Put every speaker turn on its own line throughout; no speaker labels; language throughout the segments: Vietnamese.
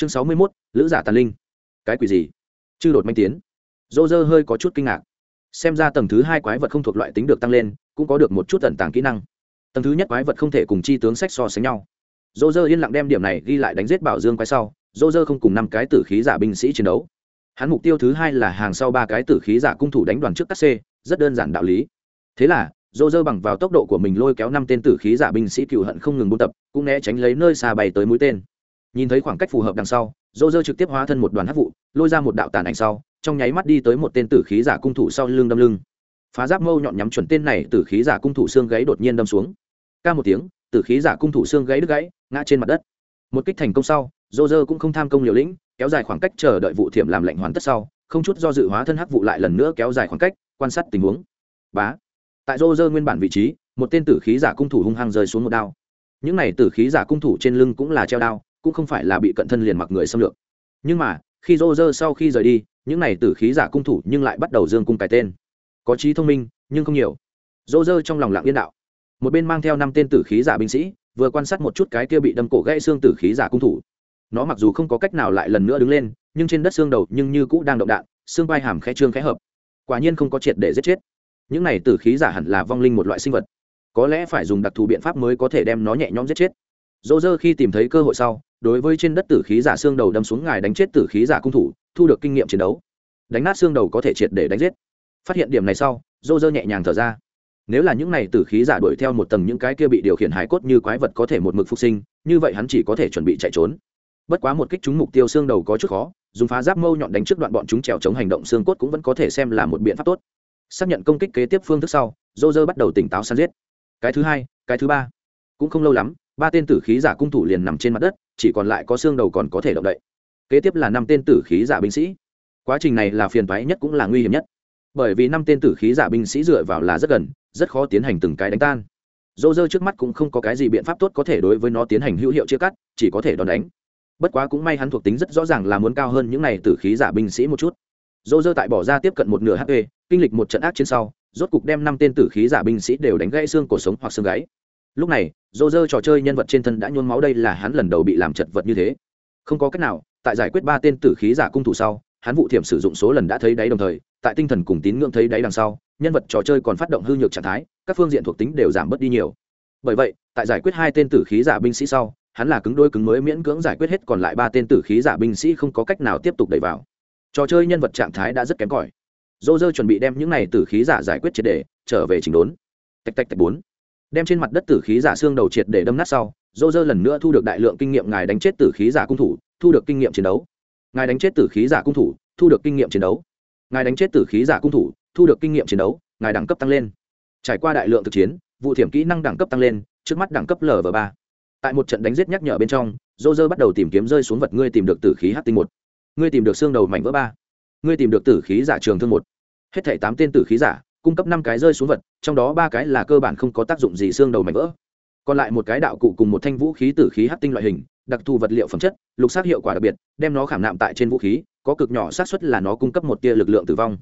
chương sáu mươi mốt, lữ giả tàn linh. Cái quỷ gì? Chư đột manh tiến. Dô dơ hơi có chút kinh ngạc. Xem ra tầng thứ hai quái vật không thuộc loại tính được tăng lên, cũng có được một chút tận tàng kỹ năng. Tầng thứ nhất quái vật không thể cùng chi tướng sách so sánh nhau. Dô dơ yên lặng đem điểm này ghi lại đánh giết bảo dương quái sau, dô dơ không cùng năm cái tử khí giả binh sĩ chiến đấu. Hắn mục tiêu thứ hai là hàng sau ba cái tử khí giả cung thủ đánh đoàn trước các c, rất đơn giản đạo lý. Thế là, dô dơ bằng vào tốc độ của mình lôi kéo năm tên tử khí giả binh sĩ cựu hận không ngừng buôn tập, cũng né tránh lấy nơi xa bay tới mũi tên nhìn thấy khoảng cách phù hợp đằng sau, dô dơ trực tiếp hóa thân một đoàn hát vụ, lôi ra một đạo tàn ảnh sau, trong nháy mắt đi tới một tên tử khí giả cung thủ sau lưng đâm lưng. Phá giáp mâu nhọn nhắm chuẩn tên này tử khí giả cung thủ xương gáy đột nhiên đâm xuống. Ca một tiếng, tử khí giả cung thủ xương gáy đứt gãy, ngã trên mặt đất. Một kích thành công sau, dô dơ cũng không tham công liều lĩnh, kéo dài khoảng cách chờ đợi vụ thiểm làm lệnh hoàn tất sau, không chút do dự hóa thân hắc vụ lại lần nữa kéo dài khoảng cách, quan sát tình huống. Bá. Tại dô dơ nguyên bản vị trí, một tên tử khí giả cung thủ hung hăng rơi xuống một đao. Những này tử khí giả cung thủ trên lưng cũng là treo đao cũng không phải là bị cận thân liền mặc người xâm lược. Nhưng mà, khi rô rơ sau khi rời đi, những này tử khí giả cung thủ nhưng lại bắt đầu dương cung cái tên. Có trí thông minh, nhưng không nhiều. Rô rơ trong lòng lặng yên đạo. Một bên mang theo năm tên tử khí giả binh sĩ, vừa quan sát một chút cái kia bị đâm cổ gãy xương tử khí giả cung thủ. Nó mặc dù không có cách nào lại lần nữa đứng lên, nhưng trên đất xương đầu nhưng như cũ đang động đạn, xương vai hàm khẽ trương khẽ hợp. Quả nhiên không có triệt để giết chết. Những này tử khí giả hẳn là vong linh một loại sinh vật. Có lẽ phải dùng đặc thù biện pháp mới có thể đem nó nhẹ nhõm giết chết. Dỗ dơ khi tìm thấy cơ hội sau đối với trên đất tử khí giả xương đầu đâm xuống ngài đánh chết tử khí giả cung thủ, thu được kinh nghiệm chiến đấu. Đánh nát xương đầu có thể triệt để đánh giết. Phát hiện điểm này sau, dô dơ nhẹ nhàng thở ra. Nếu là những này tử khí giả đuổi theo một tầng những cái kia bị điều khiển hải cốt như quái vật có thể một mực phục sinh, như vậy hắn chỉ có thể chuẩn bị chạy trốn. Bất quá một kích chúng mục tiêu xương đầu có chút khó, dùng phá giáp mâu nhọn đánh trước đoạn bọn chúng trèo chống hành động xương cốt cũng vẫn có thể xem là một biện pháp tốt. Xác nhận công kích kế tiếp phương thức sau, dô dơ bắt đầu tỉnh táo săn giết. Cái thứ hai, cái thứ ba. Cũng không lâu lắm, ba tên tử khí giả cung thủ liền nằm trên mặt đất chỉ còn lại có xương đầu còn có thể động đậy. Kế tiếp là năm tên tử khí giả binh sĩ. Quá trình này là phiền toái nhất cũng là nguy hiểm nhất. Bởi vì năm tên tử khí giả binh sĩ dựa vào là rất gần, rất khó tiến hành từng cái đánh tan. Dô dơ trước mắt cũng không có cái gì biện pháp tốt có thể đối với nó tiến hành hữu hiệu chia cắt, chỉ có thể đòn đánh. Bất quá cũng may hắn thuộc tính rất rõ ràng là muốn cao hơn những này tử khí giả binh sĩ một chút. Dô dơ tại bỏ ra tiếp cận một nửa hp kinh lịch một trận ác chiến sau, rốt cục đem năm tên tử khí giả binh sĩ đều đánh gãy xương cổ sống hoặc xương gáy lúc này, dô dơ trò chơi nhân vật trên thân đã nhuôn máu đây là hắn lần đầu bị làm chật vật như thế. Không có cách nào, tại giải quyết ba tên tử khí giả cung thủ sau, hắn vụ thiểm sử dụng số lần đã thấy đáy đồng thời, tại tinh thần cùng tín ngưỡng thấy đáy đằng sau, nhân vật trò chơi còn phát động hư nhược trạng thái, các phương diện thuộc tính đều giảm bớt đi nhiều. Bởi vậy, tại giải quyết hai tên tử khí giả binh sĩ sau, hắn là cứng đôi cứng mới miễn cưỡng giải quyết hết còn lại ba tên tử khí giả binh sĩ không có cách nào tiếp tục đẩy vào. Trò chơi nhân vật trạng thái đã rất kém cỏi. Dô dơ chuẩn bị đem những này tử khí giả giải quyết triệt để, trở về chỉnh đốn. Tạch tạch tạch bốn đem trên mặt đất tử khí giả xương đầu triệt để đâm nát sau, dô dơ lần nữa thu được đại lượng kinh nghiệm ngài đánh chết tử khí giả cung thủ, thu được kinh nghiệm chiến đấu. Ngài đánh chết tử khí giả cung thủ, thu được kinh nghiệm chiến đấu. Ngài đánh chết tử khí giả cung thủ, thu được kinh nghiệm chiến đấu, ngài đẳng cấp tăng lên. Trải qua đại lượng thực chiến, vụ thiểm kỹ năng đẳng cấp tăng lên, trước mắt đẳng cấp lv ba. Tại một trận đánh giết nhắc nhở bên trong, dô dơ bắt đầu tìm kiếm rơi xuống vật ngươi tìm được tử khí h tinh một. Ngươi tìm được xương đầu mảnh vỡ ba. Ngươi tìm được tử khí giả trường thương một. Hết thảy tám tên tử khí giả cung cấp năm cái rơi xuống vật, trong đó ba cái là cơ bản không có tác dụng gì xương đầu mảnh vỡ. Còn lại một cái đạo cụ cùng một thanh vũ khí tử khí h tinh loại hình, đặc thù vật liệu phẩm chất, lục sát hiệu quả đặc biệt, đem nó khảm nạm tại trên vũ khí, có cực nhỏ xác suất là nó cung cấp một tia lực lượng tử vong.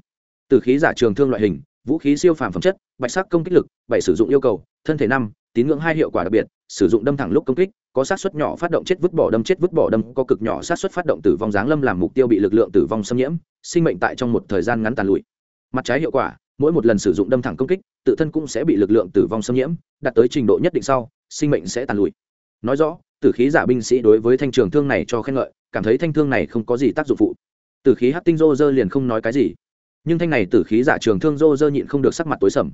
Tử khí giả trường thương loại hình, vũ khí siêu phàm phẩm chất, bạch sắc công kích lực, bảy sử dụng yêu cầu, thân thể năm, tín ngưỡng hai hiệu quả đặc biệt, sử dụng đâm thẳng lúc công kích, có sát suất nhỏ phát động chết vứt bỏ đâm chết vứt bỏ đâm, có cực nhỏ sát suất phát động tử vong giáng lâm làm mục tiêu bị lực lượng tử vong xâm nhiễm, sinh mệnh tại trong một thời gian ngắn tàn lụi. Mặt trái hiệu quả mỗi một lần sử dụng đâm thẳng công kích, tự thân cũng sẽ bị lực lượng tử vong xâm nhiễm, đạt tới trình độ nhất định sau, sinh mệnh sẽ tàn lụi. Nói rõ, tử khí giả binh sĩ đối với thanh trường thương này cho khen ngợi, cảm thấy thanh thương này không có gì tác dụng phụ. Tử khí hát tinh rô rơ liền không nói cái gì. Nhưng thanh này tử khí giả trường thương rô rơ nhịn không được sắc mặt tối sầm.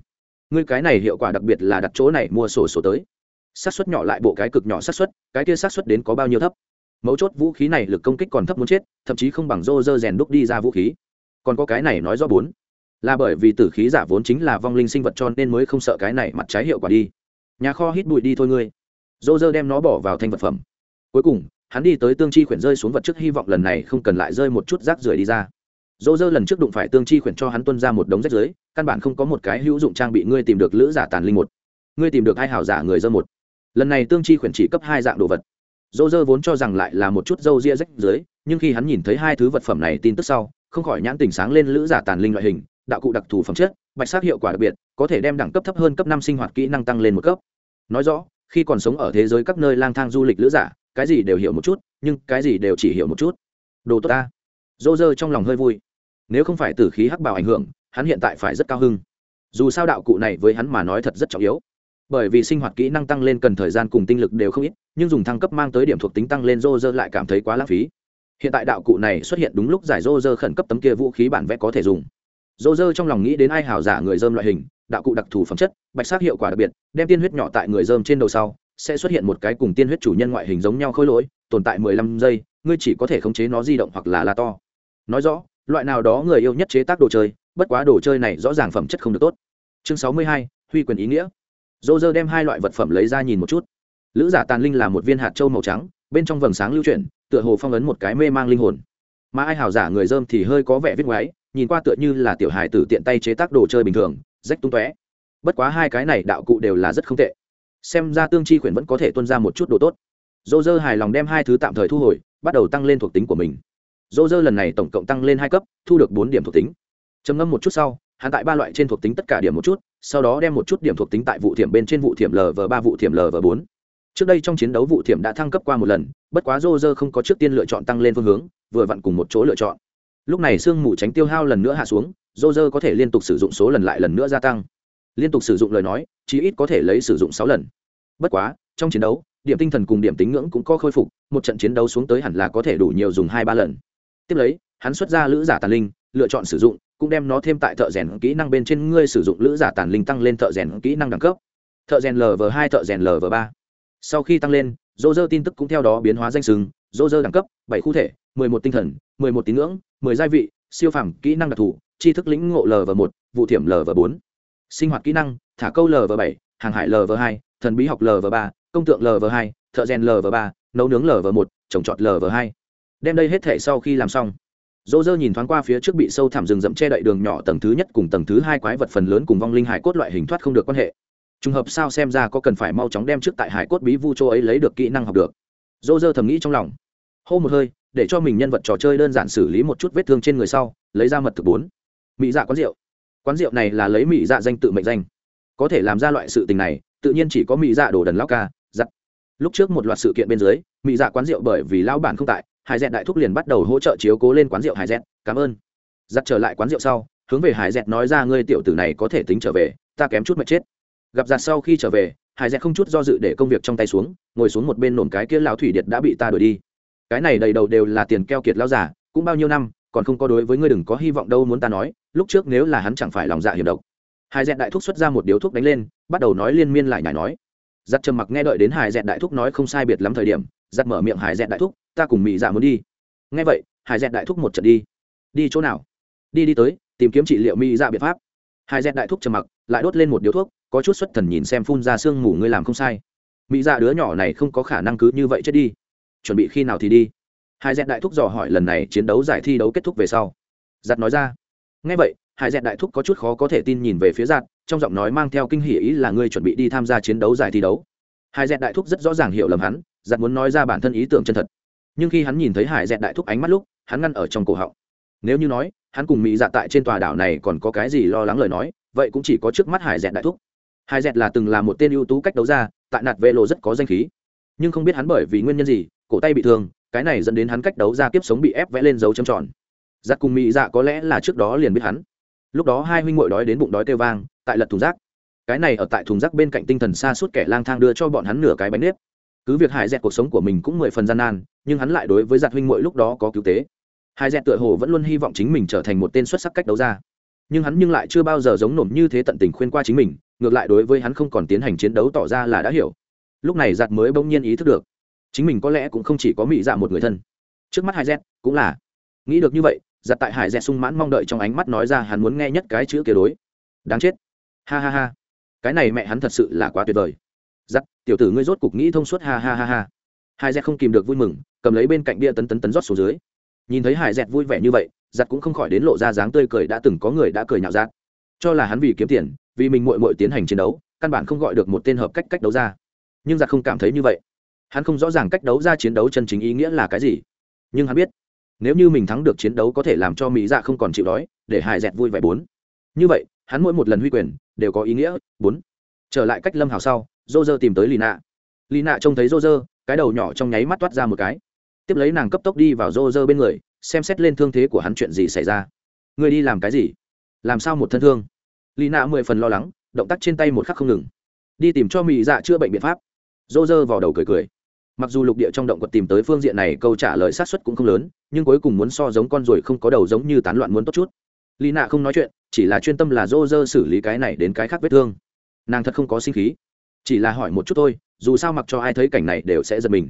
Ngươi cái này hiệu quả đặc biệt là đặt chỗ này mua sổ sổ tới. Xác suất nhỏ lại bộ cái cực nhỏ xác suất, cái kia xác suất đến có bao nhiêu thấp? Mấu chốt vũ khí này lực công kích còn thấp muốn chết, thậm chí không bằng rô rơ rèn đúc đi ra vũ khí. Còn có cái này nói do bốn là bởi vì tử khí giả vốn chính là vong linh sinh vật cho nên mới không sợ cái này mặt trái hiệu quả đi. Nhà kho hít bụi đi thôi ngươi. Dô dơ đem nó bỏ vào thanh vật phẩm. Cuối cùng hắn đi tới tương chi khuyển rơi xuống vật trước hy vọng lần này không cần lại rơi một chút rác rưởi đi ra. Dô dơ lần trước đụng phải tương chi khuyển cho hắn tuân ra một đống rách rưới căn bản không có một cái hữu dụng trang bị ngươi tìm được lữ giả tàn linh một. Ngươi tìm được hai hảo giả người dơ một. Lần này tương chi khuyển chỉ cấp hai dạng đồ vật. Dô dơ vốn cho rằng lại là một chút dâu ria rách rưới, nhưng khi hắn nhìn thấy hai thứ vật phẩm này tin tức sau không khỏi nhãn tình sáng lên lữ giả tàn linh loại hình đạo cụ đặc thù phẩm chất, bạch sắc hiệu quả đặc biệt, có thể đem đẳng cấp thấp hơn cấp năm sinh hoạt kỹ năng tăng lên một cấp. Nói rõ, khi còn sống ở thế giới các nơi lang thang du lịch lữ giả, cái gì đều hiểu một chút, nhưng cái gì đều chỉ hiểu một chút. Đồ tốt ta. Dô dơ trong lòng hơi vui. Nếu không phải tử khí hắc bảo ảnh hưởng, hắn hiện tại phải rất cao hưng. Dù sao đạo cụ này với hắn mà nói thật rất trọng yếu. Bởi vì sinh hoạt kỹ năng tăng lên cần thời gian cùng tinh lực đều không ít, nhưng dùng thăng cấp mang tới điểm thuộc tính tăng lên rô rơ lại cảm thấy quá lãng phí. Hiện tại đạo cụ này xuất hiện đúng lúc giải rô rơ khẩn cấp tấm kia vũ khí bản vẽ có thể dùng dô dơ trong lòng nghĩ đến ai hảo giả người dơm loại hình, đạo cụ đặc thù phẩm chất, bạch sắc hiệu quả đặc biệt, đem tiên huyết nhỏ tại người dơm trên đầu sau, sẽ xuất hiện một cái cùng tiên huyết chủ nhân ngoại hình giống nhau khôi lỗi, tồn tại mười lăm giây, ngươi chỉ có thể khống chế nó di động hoặc là la to. Nói rõ, loại nào đó người yêu nhất chế tác đồ chơi, bất quá đồ chơi này rõ ràng phẩm chất không được tốt. Chương sáu mươi hai, huy quyền ý nghĩa. Dô dơ đem hai loại vật phẩm lấy ra nhìn một chút. Lữ giả tàn linh là một viên hạt trâu màu trắng, bên trong vầng sáng lưu chuyển, tựa hồ phong ấn một cái mê mang linh hồn. Mà ai hào giả người dơm thì hơi có vẻ viết ngoáy nhìn qua tựa như là tiểu hài tử tiện tay chế tác đồ chơi bình thường, rách tung tóe. Bất quá hai cái này đạo cụ đều là rất không tệ. Xem ra tương chi khuyển vẫn có thể tuân ra một chút đồ tốt. Dô dơ hài lòng đem hai thứ tạm thời thu hồi, bắt đầu tăng lên thuộc tính của mình. Dô dơ lần này tổng cộng tăng lên hai cấp, thu được bốn điểm thuộc tính. Trầm ngâm một chút sau, hắn tại ba loại trên thuộc tính tất cả điểm một chút, sau đó đem một chút điểm thuộc tính tại vụ thiểm bên trên vụ thiểm lv ba, vụ thiểm lv bốn. Trước đây trong chiến đấu vụ thiểm đã thăng cấp qua một lần, bất quá rô dơ không có trước tiên lựa chọn tăng lên phương hướng, vừa vặn cùng một chỗ lựa chọn lúc này sương mù tránh tiêu hao lần nữa hạ xuống dô dơ có thể liên tục sử dụng số lần lại lần nữa gia tăng. Liên tục sử dụng lời nói, chí ít có thể lấy sử dụng sáu lần. Bất quá, trong chiến đấu, điểm tinh thần cùng điểm tính ngưỡng cũng có khôi phục, một trận chiến đấu xuống tới hẳn là có thể đủ nhiều dùng hai ba lần. Tiếp lấy, hắn xuất ra lữ giả tàn linh, lựa chọn sử dụng, cũng đem nó thêm tại thợ rèn kỹ năng bên trên ngươi sử dụng lữ giả tàn linh tăng lên thợ rèn kỹ năng đẳng cấp. Thợ rèn lv hai, thợ rèn lv ba. Sau khi tăng lên dô dơ tin tức cũng theo đó biến hóa danh sừng dô dơ đẳng cấp, bảy khu thể, mười một tinh thần, mười một tín ngưỡng, mười gia vị, siêu phẩm kỹ năng đặc thù, tri thức lĩnh ngộ l và một, vụ thiểm và bốn. Sinh hoạt kỹ năng, thả câu l và bảy, hàng hải l và hai, thần bí học l và ba, công tượng l và hai, thợ rèn và ba, nấu nướng l và một, trồng trọt l và hai. Đem đây hết thể sau khi làm xong dỗ dơ nhìn thoáng qua phía trước bị sâu thẳm rừng rậm che đậy đường nhỏ tầng thứ nhất cùng tầng thứ hai quái vật phần lớn cùng vong linh hải cốt loại hình thoát không được quan hệ. Trùng hợp sao xem ra có cần phải mau chóng đem trước tại hải cốt bí vu châu ấy lấy được kỹ năng học được dô dơ thầm nghĩ trong lòng. Hô một hơi, để cho mình nhân vật trò chơi đơn giản xử lý một chút vết thương trên người sau, lấy ra mật thực bốn. Mỹ dạ quán rượu. Quán rượu này là lấy mỹ dạ danh tự mệnh danh. Có thể làm ra loại sự tình này, tự nhiên chỉ có mỹ dạ đồ đần lao ca, giặt. Lúc trước một loạt sự kiện bên dưới mỹ dạ quán rượu bởi vì lao bản không tại, hải dẹn đại thúc liền bắt đầu hỗ trợ chiếu cố lên quán rượu hải dẹn. cảm ơn. Giặt trở lại quán rượu sau, hướng về hải dẹn nói ra, ngươi tiểu tử này có thể tính trở về, ta kém chút mà chết. Gặp giặt sau khi trở về hải dẹt không chút do dự để công việc trong tay xuống, ngồi xuống một bên nổm cái kia lao thủy điệt đã bị ta đuổi đi. Cái này đầy đầu đều là tiền keo kiệt lao giả cũng bao nhiêu năm, còn không có đối với ngươi đừng có hy vọng đâu muốn ta nói, lúc trước nếu là hắn chẳng phải lòng dạ hiểm độc. Hải dẹt đại thúc xuất ra một điếu thuốc đánh lên, bắt đầu nói liên miên lại nhải nói. Giặt trầm mặc nghe đợi đến hải dẹt đại thúc nói không sai biệt lắm thời điểm, giặt mở miệng hải dẹt đại thúc, ta cùng mỹ dạ muốn đi. Nghe vậy, hải dẹt đại thúc một trận đi. Đi chỗ nào? Đi đi tới, tìm kiếm trị liệu mỹ dạ biện pháp. Hải dẹt đại thúc trầm mặc lại đốt lên một điếu thuốc, có chút xuất thần nhìn xem phun ra sương mù, ngươi làm không sai. Mỹ dạ đứa nhỏ này không có khả năng cứ như vậy chết đi. Chuẩn bị khi nào thì đi? Hải dẹn đại thúc dò hỏi lần này chiến đấu giải thi đấu kết thúc về sau. Giặt nói ra. Ngay vậy, hải dẹn đại thúc có chút khó có thể tin nhìn về phía giặt, trong giọng nói mang theo kinh hỉ ý là ngươi chuẩn bị đi tham gia chiến đấu giải thi đấu. Hải dẹn đại thúc rất rõ ràng hiểu lầm hắn, giặt muốn nói ra bản thân ý tưởng chân thật. Nhưng khi hắn nhìn thấy hải dẹn đại thúc ánh mắt lúc, hắn ngăn ở trong cổ họng. Nếu như nói, hắn cùng mỹ dạ tại trên tòa đảo này còn có cái gì lo lắng lời nói vậy cũng chỉ có trước mắt hải dẹt đại thúc. Hải dẹt là từng là một tên ưu tú cách đấu ra, tại nạt vệ lộ rất có danh khí. Nhưng không biết hắn bởi vì nguyên nhân gì, cổ tay bị thương, cái này dẫn đến hắn cách đấu ra kiếp sống bị ép vẽ lên dấu châm tròn. Giặc cùng mỹ dạ có lẽ là trước đó liền biết hắn. Lúc đó hai huynh ngội đói đến bụng đói kêu vang, tại lật thùng rác. Cái này ở tại thùng rác bên cạnh tinh thần xa suốt kẻ lang thang đưa cho bọn hắn nửa cái bánh nếp. Cứ việc hải dẹt cuộc sống của mình cũng mười phần gian nan, nhưng hắn lại đối với Giặc huynh mỗi lúc đó có cứu tế. Hải dẹt tựa hồ vẫn luôn hy vọng chính mình trở thành một tên xuất sắc cách đấu ra nhưng hắn nhưng lại chưa bao giờ giống nổm như thế tận tình khuyên qua chính mình, ngược lại đối với hắn không còn tiến hành chiến đấu tỏ ra là đã hiểu. Lúc này giặt mới bỗng nhiên ý thức được, chính mình có lẽ cũng không chỉ có mỹ dạ một người thân. Trước mắt hải dẹt cũng là. Nghĩ được như vậy giặt tại hải dẹt sung mãn mong đợi trong ánh mắt nói ra hắn muốn nghe nhất cái chữ kia đối. Đáng chết. Ha ha ha. Cái này mẹ hắn thật sự là quá tuyệt vời. Giặt tiểu tử ngươi rốt cục nghĩ thông suốt, ha ha ha ha. Hai dẹt không kìm được vui mừng, cầm lấy bên cạnh bia tấn tấn tấn rót xuống dưới. Nhìn thấy hải dẹt vui vẻ như vậy giặt cũng không khỏi đến lộ ra dáng tươi cười đã từng có người đã cười nhạo giặt. Cho là hắn vì kiếm tiền, vì mình mội mội tiến hành chiến đấu, căn bản không gọi được một tên hợp cách cách đấu ra nhưng giặt không cảm thấy như vậy. Hắn không rõ ràng cách đấu ra chiến đấu chân chính ý nghĩa là cái gì. Nhưng hắn biết, nếu như mình thắng được chiến đấu có thể làm cho mỹ dạ không còn chịu đói, để hài dẹt vui vẻ bốn. Như vậy, hắn mỗi một lần huy quyền đều có ý nghĩa bốn. Trở lại cách lâm hào sau dô dơ tìm tới lì nạ lì nạ trông thấy dô dơ cái đầu nhỏ trong nháy mắt toát ra một cái. Tiếp lấy nàng cấp tốc đi vào dô dơ bên người xem xét lên thương thế của hắn chuyện gì xảy ra. Ngươi đi làm cái gì? Làm sao một thân thương? Lì nạ mười phần lo lắng, động tác trên tay một khắc không ngừng. Đi tìm cho mỹ dạ chữa bệnh biện pháp. Rô dơ vào đầu cười cười. Mặc dù lục địa trong động quật tìm tới phương diện này, câu trả lời sát xuất cũng không lớn, nhưng cuối cùng muốn so giống con ruồi không có đầu giống như tán loạn muốn tốt chút. Lì nạ không nói chuyện, chỉ là chuyên tâm là rô dơ xử lý cái này đến cái khác vết thương. Nàng thật không có sinh khí. Chỉ là hỏi một chút thôi, dù sao mặc cho ai thấy cảnh này đều sẽ giật mình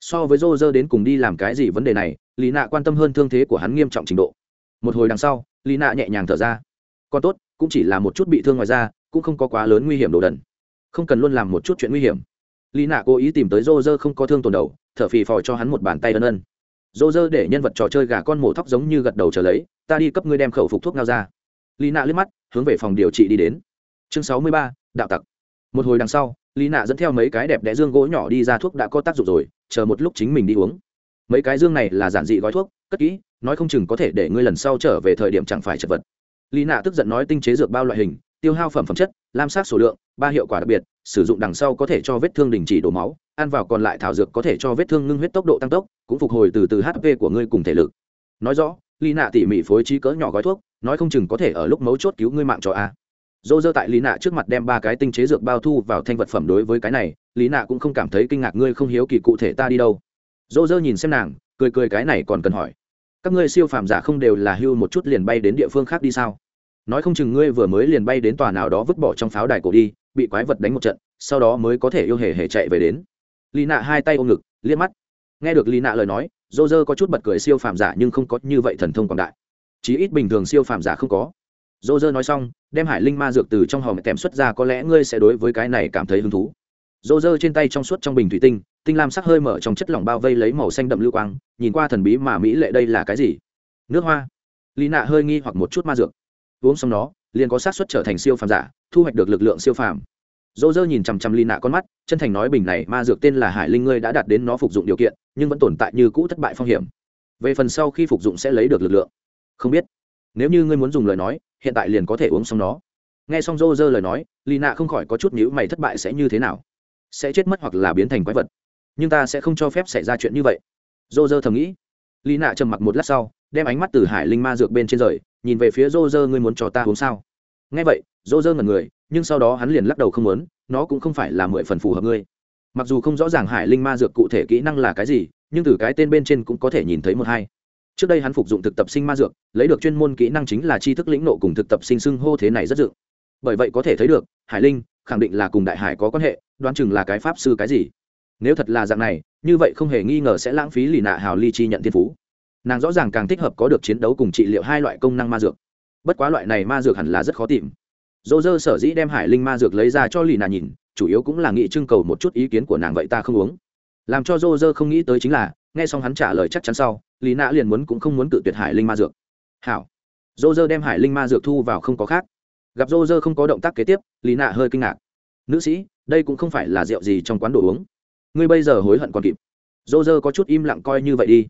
so với rô rơ đến cùng đi làm cái gì vấn đề này lì nạ quan tâm hơn thương thế của hắn nghiêm trọng trình độ. Một hồi đằng sau lì nạ nhẹ nhàng thở ra. Còn tốt, cũng chỉ là một chút bị thương ngoài ra cũng không có quá lớn nguy hiểm đồ đần. Không cần luôn làm một chút chuyện nguy hiểm. Lì nạ cố ý tìm tới rô rơ không có thương tồn đầu, thở phì phò cho hắn một bàn tay ân ân. Rô rơ để nhân vật trò chơi gà con mổ thóc giống như gật đầu trở lấy, ta đi cấp ngươi đem khẩu phục thuốc ngao ra. Lì nạ liếc mắt, hướng về phòng điều trị đi đến. Chương sáu mươi ba, đạo tặc. Một hồi đằng sau lý nạ dẫn theo mấy cái đẹp đẽ dương gỗ nhỏ đi ra thuốc đã có tác dụng rồi, chờ một lúc chính mình đi uống. Mấy cái dương này là giản dị gói thuốc, cất kỹ, nói không chừng có thể để ngươi lần sau trở về thời điểm chẳng phải chật vật. Lý nạ tức giận nói tinh chế dược bao loại hình, tiêu hao phẩm phẩm chất, lam sát số lượng, ba hiệu quả đặc biệt, sử dụng đằng sau có thể cho vết thương đình chỉ đổ máu, ăn vào còn lại thảo dược có thể cho vết thương ngưng huyết tốc độ tăng tốc, cũng phục hồi từ từ hp của ngươi cùng thể lực. Nói rõ, lý nạ tỉ mỉ phối trí cỡ nhỏ gói thuốc, nói không chừng có thể ở lúc mấu chốt cứu ngươi mạng cho a dô dơ tại lý nạ trước mặt đem ba cái tinh chế dược bao thu vào thanh vật phẩm đối với cái này, lý nạ cũng không cảm thấy kinh ngạc, ngươi không hiếu kỳ cụ thể ta đi đâu? Dô dơ nhìn xem nàng, cười cười cái này còn cần hỏi. Các ngươi siêu phàm giả không đều là hưu một chút liền bay đến địa phương khác đi sao? Nói không chừng ngươi vừa mới liền bay đến tòa nào đó vứt bỏ trong pháo đài cổ đi, bị quái vật đánh một trận, sau đó mới có thể yêu hề hề chạy về đến. Lý nạ hai tay ôm ngực, liếc mắt. Nghe được lý nạ lời nói, dô dơ có chút bật cười siêu phàm giả nhưng không có như vậy thần thông quảng đại. Chí ít bình thường siêu phàm giả không có dô dơ nói xong, đem hải linh ma dược từ trong hòm kèm xuất ra, có lẽ ngươi sẽ đối với cái này cảm thấy hứng thú. Dô dơ trên tay trong suốt trong bình thủy tinh tinh lam sắc hơi mở trong chất lỏng bao vây lấy màu xanh đậm lưu quang, nhìn qua thần bí mà mỹ lệ đây là cái gì? Nước hoa. Lý nạ hơi nghi hoặc một chút ma dược. Uống xong nó, liền có sát xuất trở thành siêu phàm giả, thu hoạch được lực lượng siêu phàm. Dô dơ nhìn chằm chằm lý nạ con mắt, chân thành nói bình này, ma dược tên là hải linh ngươi đã đạt đến nó phục dụng điều kiện, nhưng vẫn tồn tại như cũ thất bại phong hiểm. Về phần sau khi phục dụng sẽ lấy được lực lượng. Không biết nếu như ngươi muốn dùng lời nói, hiện tại liền có thể uống xong nó. Nghe xong rô rơ lời nói lì nạ không khỏi có chút nhữ mày thất bại sẽ như thế nào. Sẽ chết mất hoặc là biến thành quái vật. Nhưng ta sẽ không cho phép xảy ra chuyện như vậy. Rô rơ thầm nghĩ. Lì nạ trầm mặc một lát sau, đem ánh mắt từ hải linh ma dược bên trên rời, nhìn về phía rô rơ ngươi muốn cho ta uống sao? Nghe vậy rô rơ ngẩn người, nhưng sau đó hắn liền lắc đầu không muốn, nó cũng không phải là mười phần phù hợp ngươi. Mặc dù không rõ ràng hải linh ma dược cụ thể kỹ năng là cái gì, nhưng từ cái tên bên trên cũng có thể nhìn thấy một hai trước đây hắn phục dụng thực tập sinh ma dược, lấy được chuyên môn kỹ năng chính là tri thức lĩnh nộ cùng thực tập sinh xưng hô thế này rất dự bởi vậy có thể thấy được, hải linh khẳng định là cùng đại hải có quan hệ, đoán chừng là cái pháp sư cái gì. Nếu thật là dạng này, như vậy không hề nghi ngờ sẽ lãng phí lì nạ hào ly chi nhận thiên phú. Nàng rõ ràng càng thích hợp có được chiến đấu cùng trị liệu hai loại công năng ma dược. Bất quá loại này ma dược hẳn là rất khó tìm. Dỗ dơ sở dĩ đem hải linh ma dược lấy ra cho lì nạ nhìn, chủ yếu cũng là nghĩ trưng cầu một chút ý kiến của nàng vậy ta không uống. Làm cho dô dơ không nghĩ tới chính là, nghe xong hắn trả lời chắc chắn sau lý nạ liền muốn cũng không muốn cự tuyệt hải linh ma dược. Hảo. Dô dơ đem hải linh ma dược thu vào không có khác. Gặp dô dơ không có động tác kế tiếp, lý nạ hơi kinh ngạc. Nữ sĩ, đây cũng không phải là rượu gì trong quán đồ uống. Ngươi bây giờ hối hận còn kịp. Dô dơ có chút im lặng coi như vậy đi.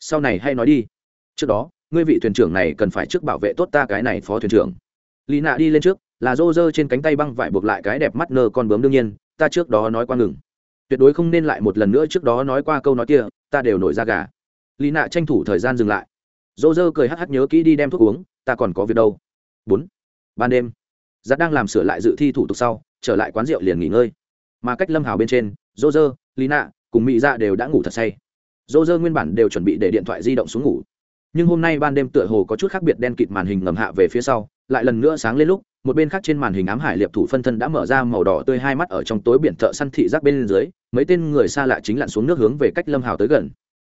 Sau này hay nói đi. Trước đó, ngươi vị thuyền trưởng này cần phải trước bảo vệ tốt ta cái này phó thuyền trưởng. Lý nạ đi lên trước, là dô dơ trên cánh tay băng vải buộc lại cái đẹp mắt nơ con bướm đương nhiên, ta trước đó nói qua ngừng. Tuyệt đối không nên lại một lần nữa trước đó nói qua câu nói kia, ta đều nổi ra gà lý nạ tranh thủ thời gian dừng lại. Dô dơ cười hắc hắc nhớ kỹ đi đem thuốc uống, ta còn có việc đâu. Bốn. Ban đêm giặc đang làm sửa lại dự thi thủ tục sau, trở lại quán rượu liền nghỉ ngơi. Mà cách lâm hào bên trên dô dơ, lý nạ cùng mỹ dạ đều đã ngủ thật say. Dô dơ nguyên bản đều chuẩn bị để điện thoại di động xuống ngủ. Nhưng hôm nay ban đêm tựa hồ có chút khác biệt đen kịt màn hình ngầm hạ về phía sau, lại lần nữa sáng lên lúc, một bên khác trên màn hình ám hải liệp thủ phân thân đã mở ra màu đỏ tươi hai mắt ở trong tối biển thợ săn thị giác bên dưới, mấy tên người xa lạ chính lặn xuống nước hướng về cách lâm hào tới gần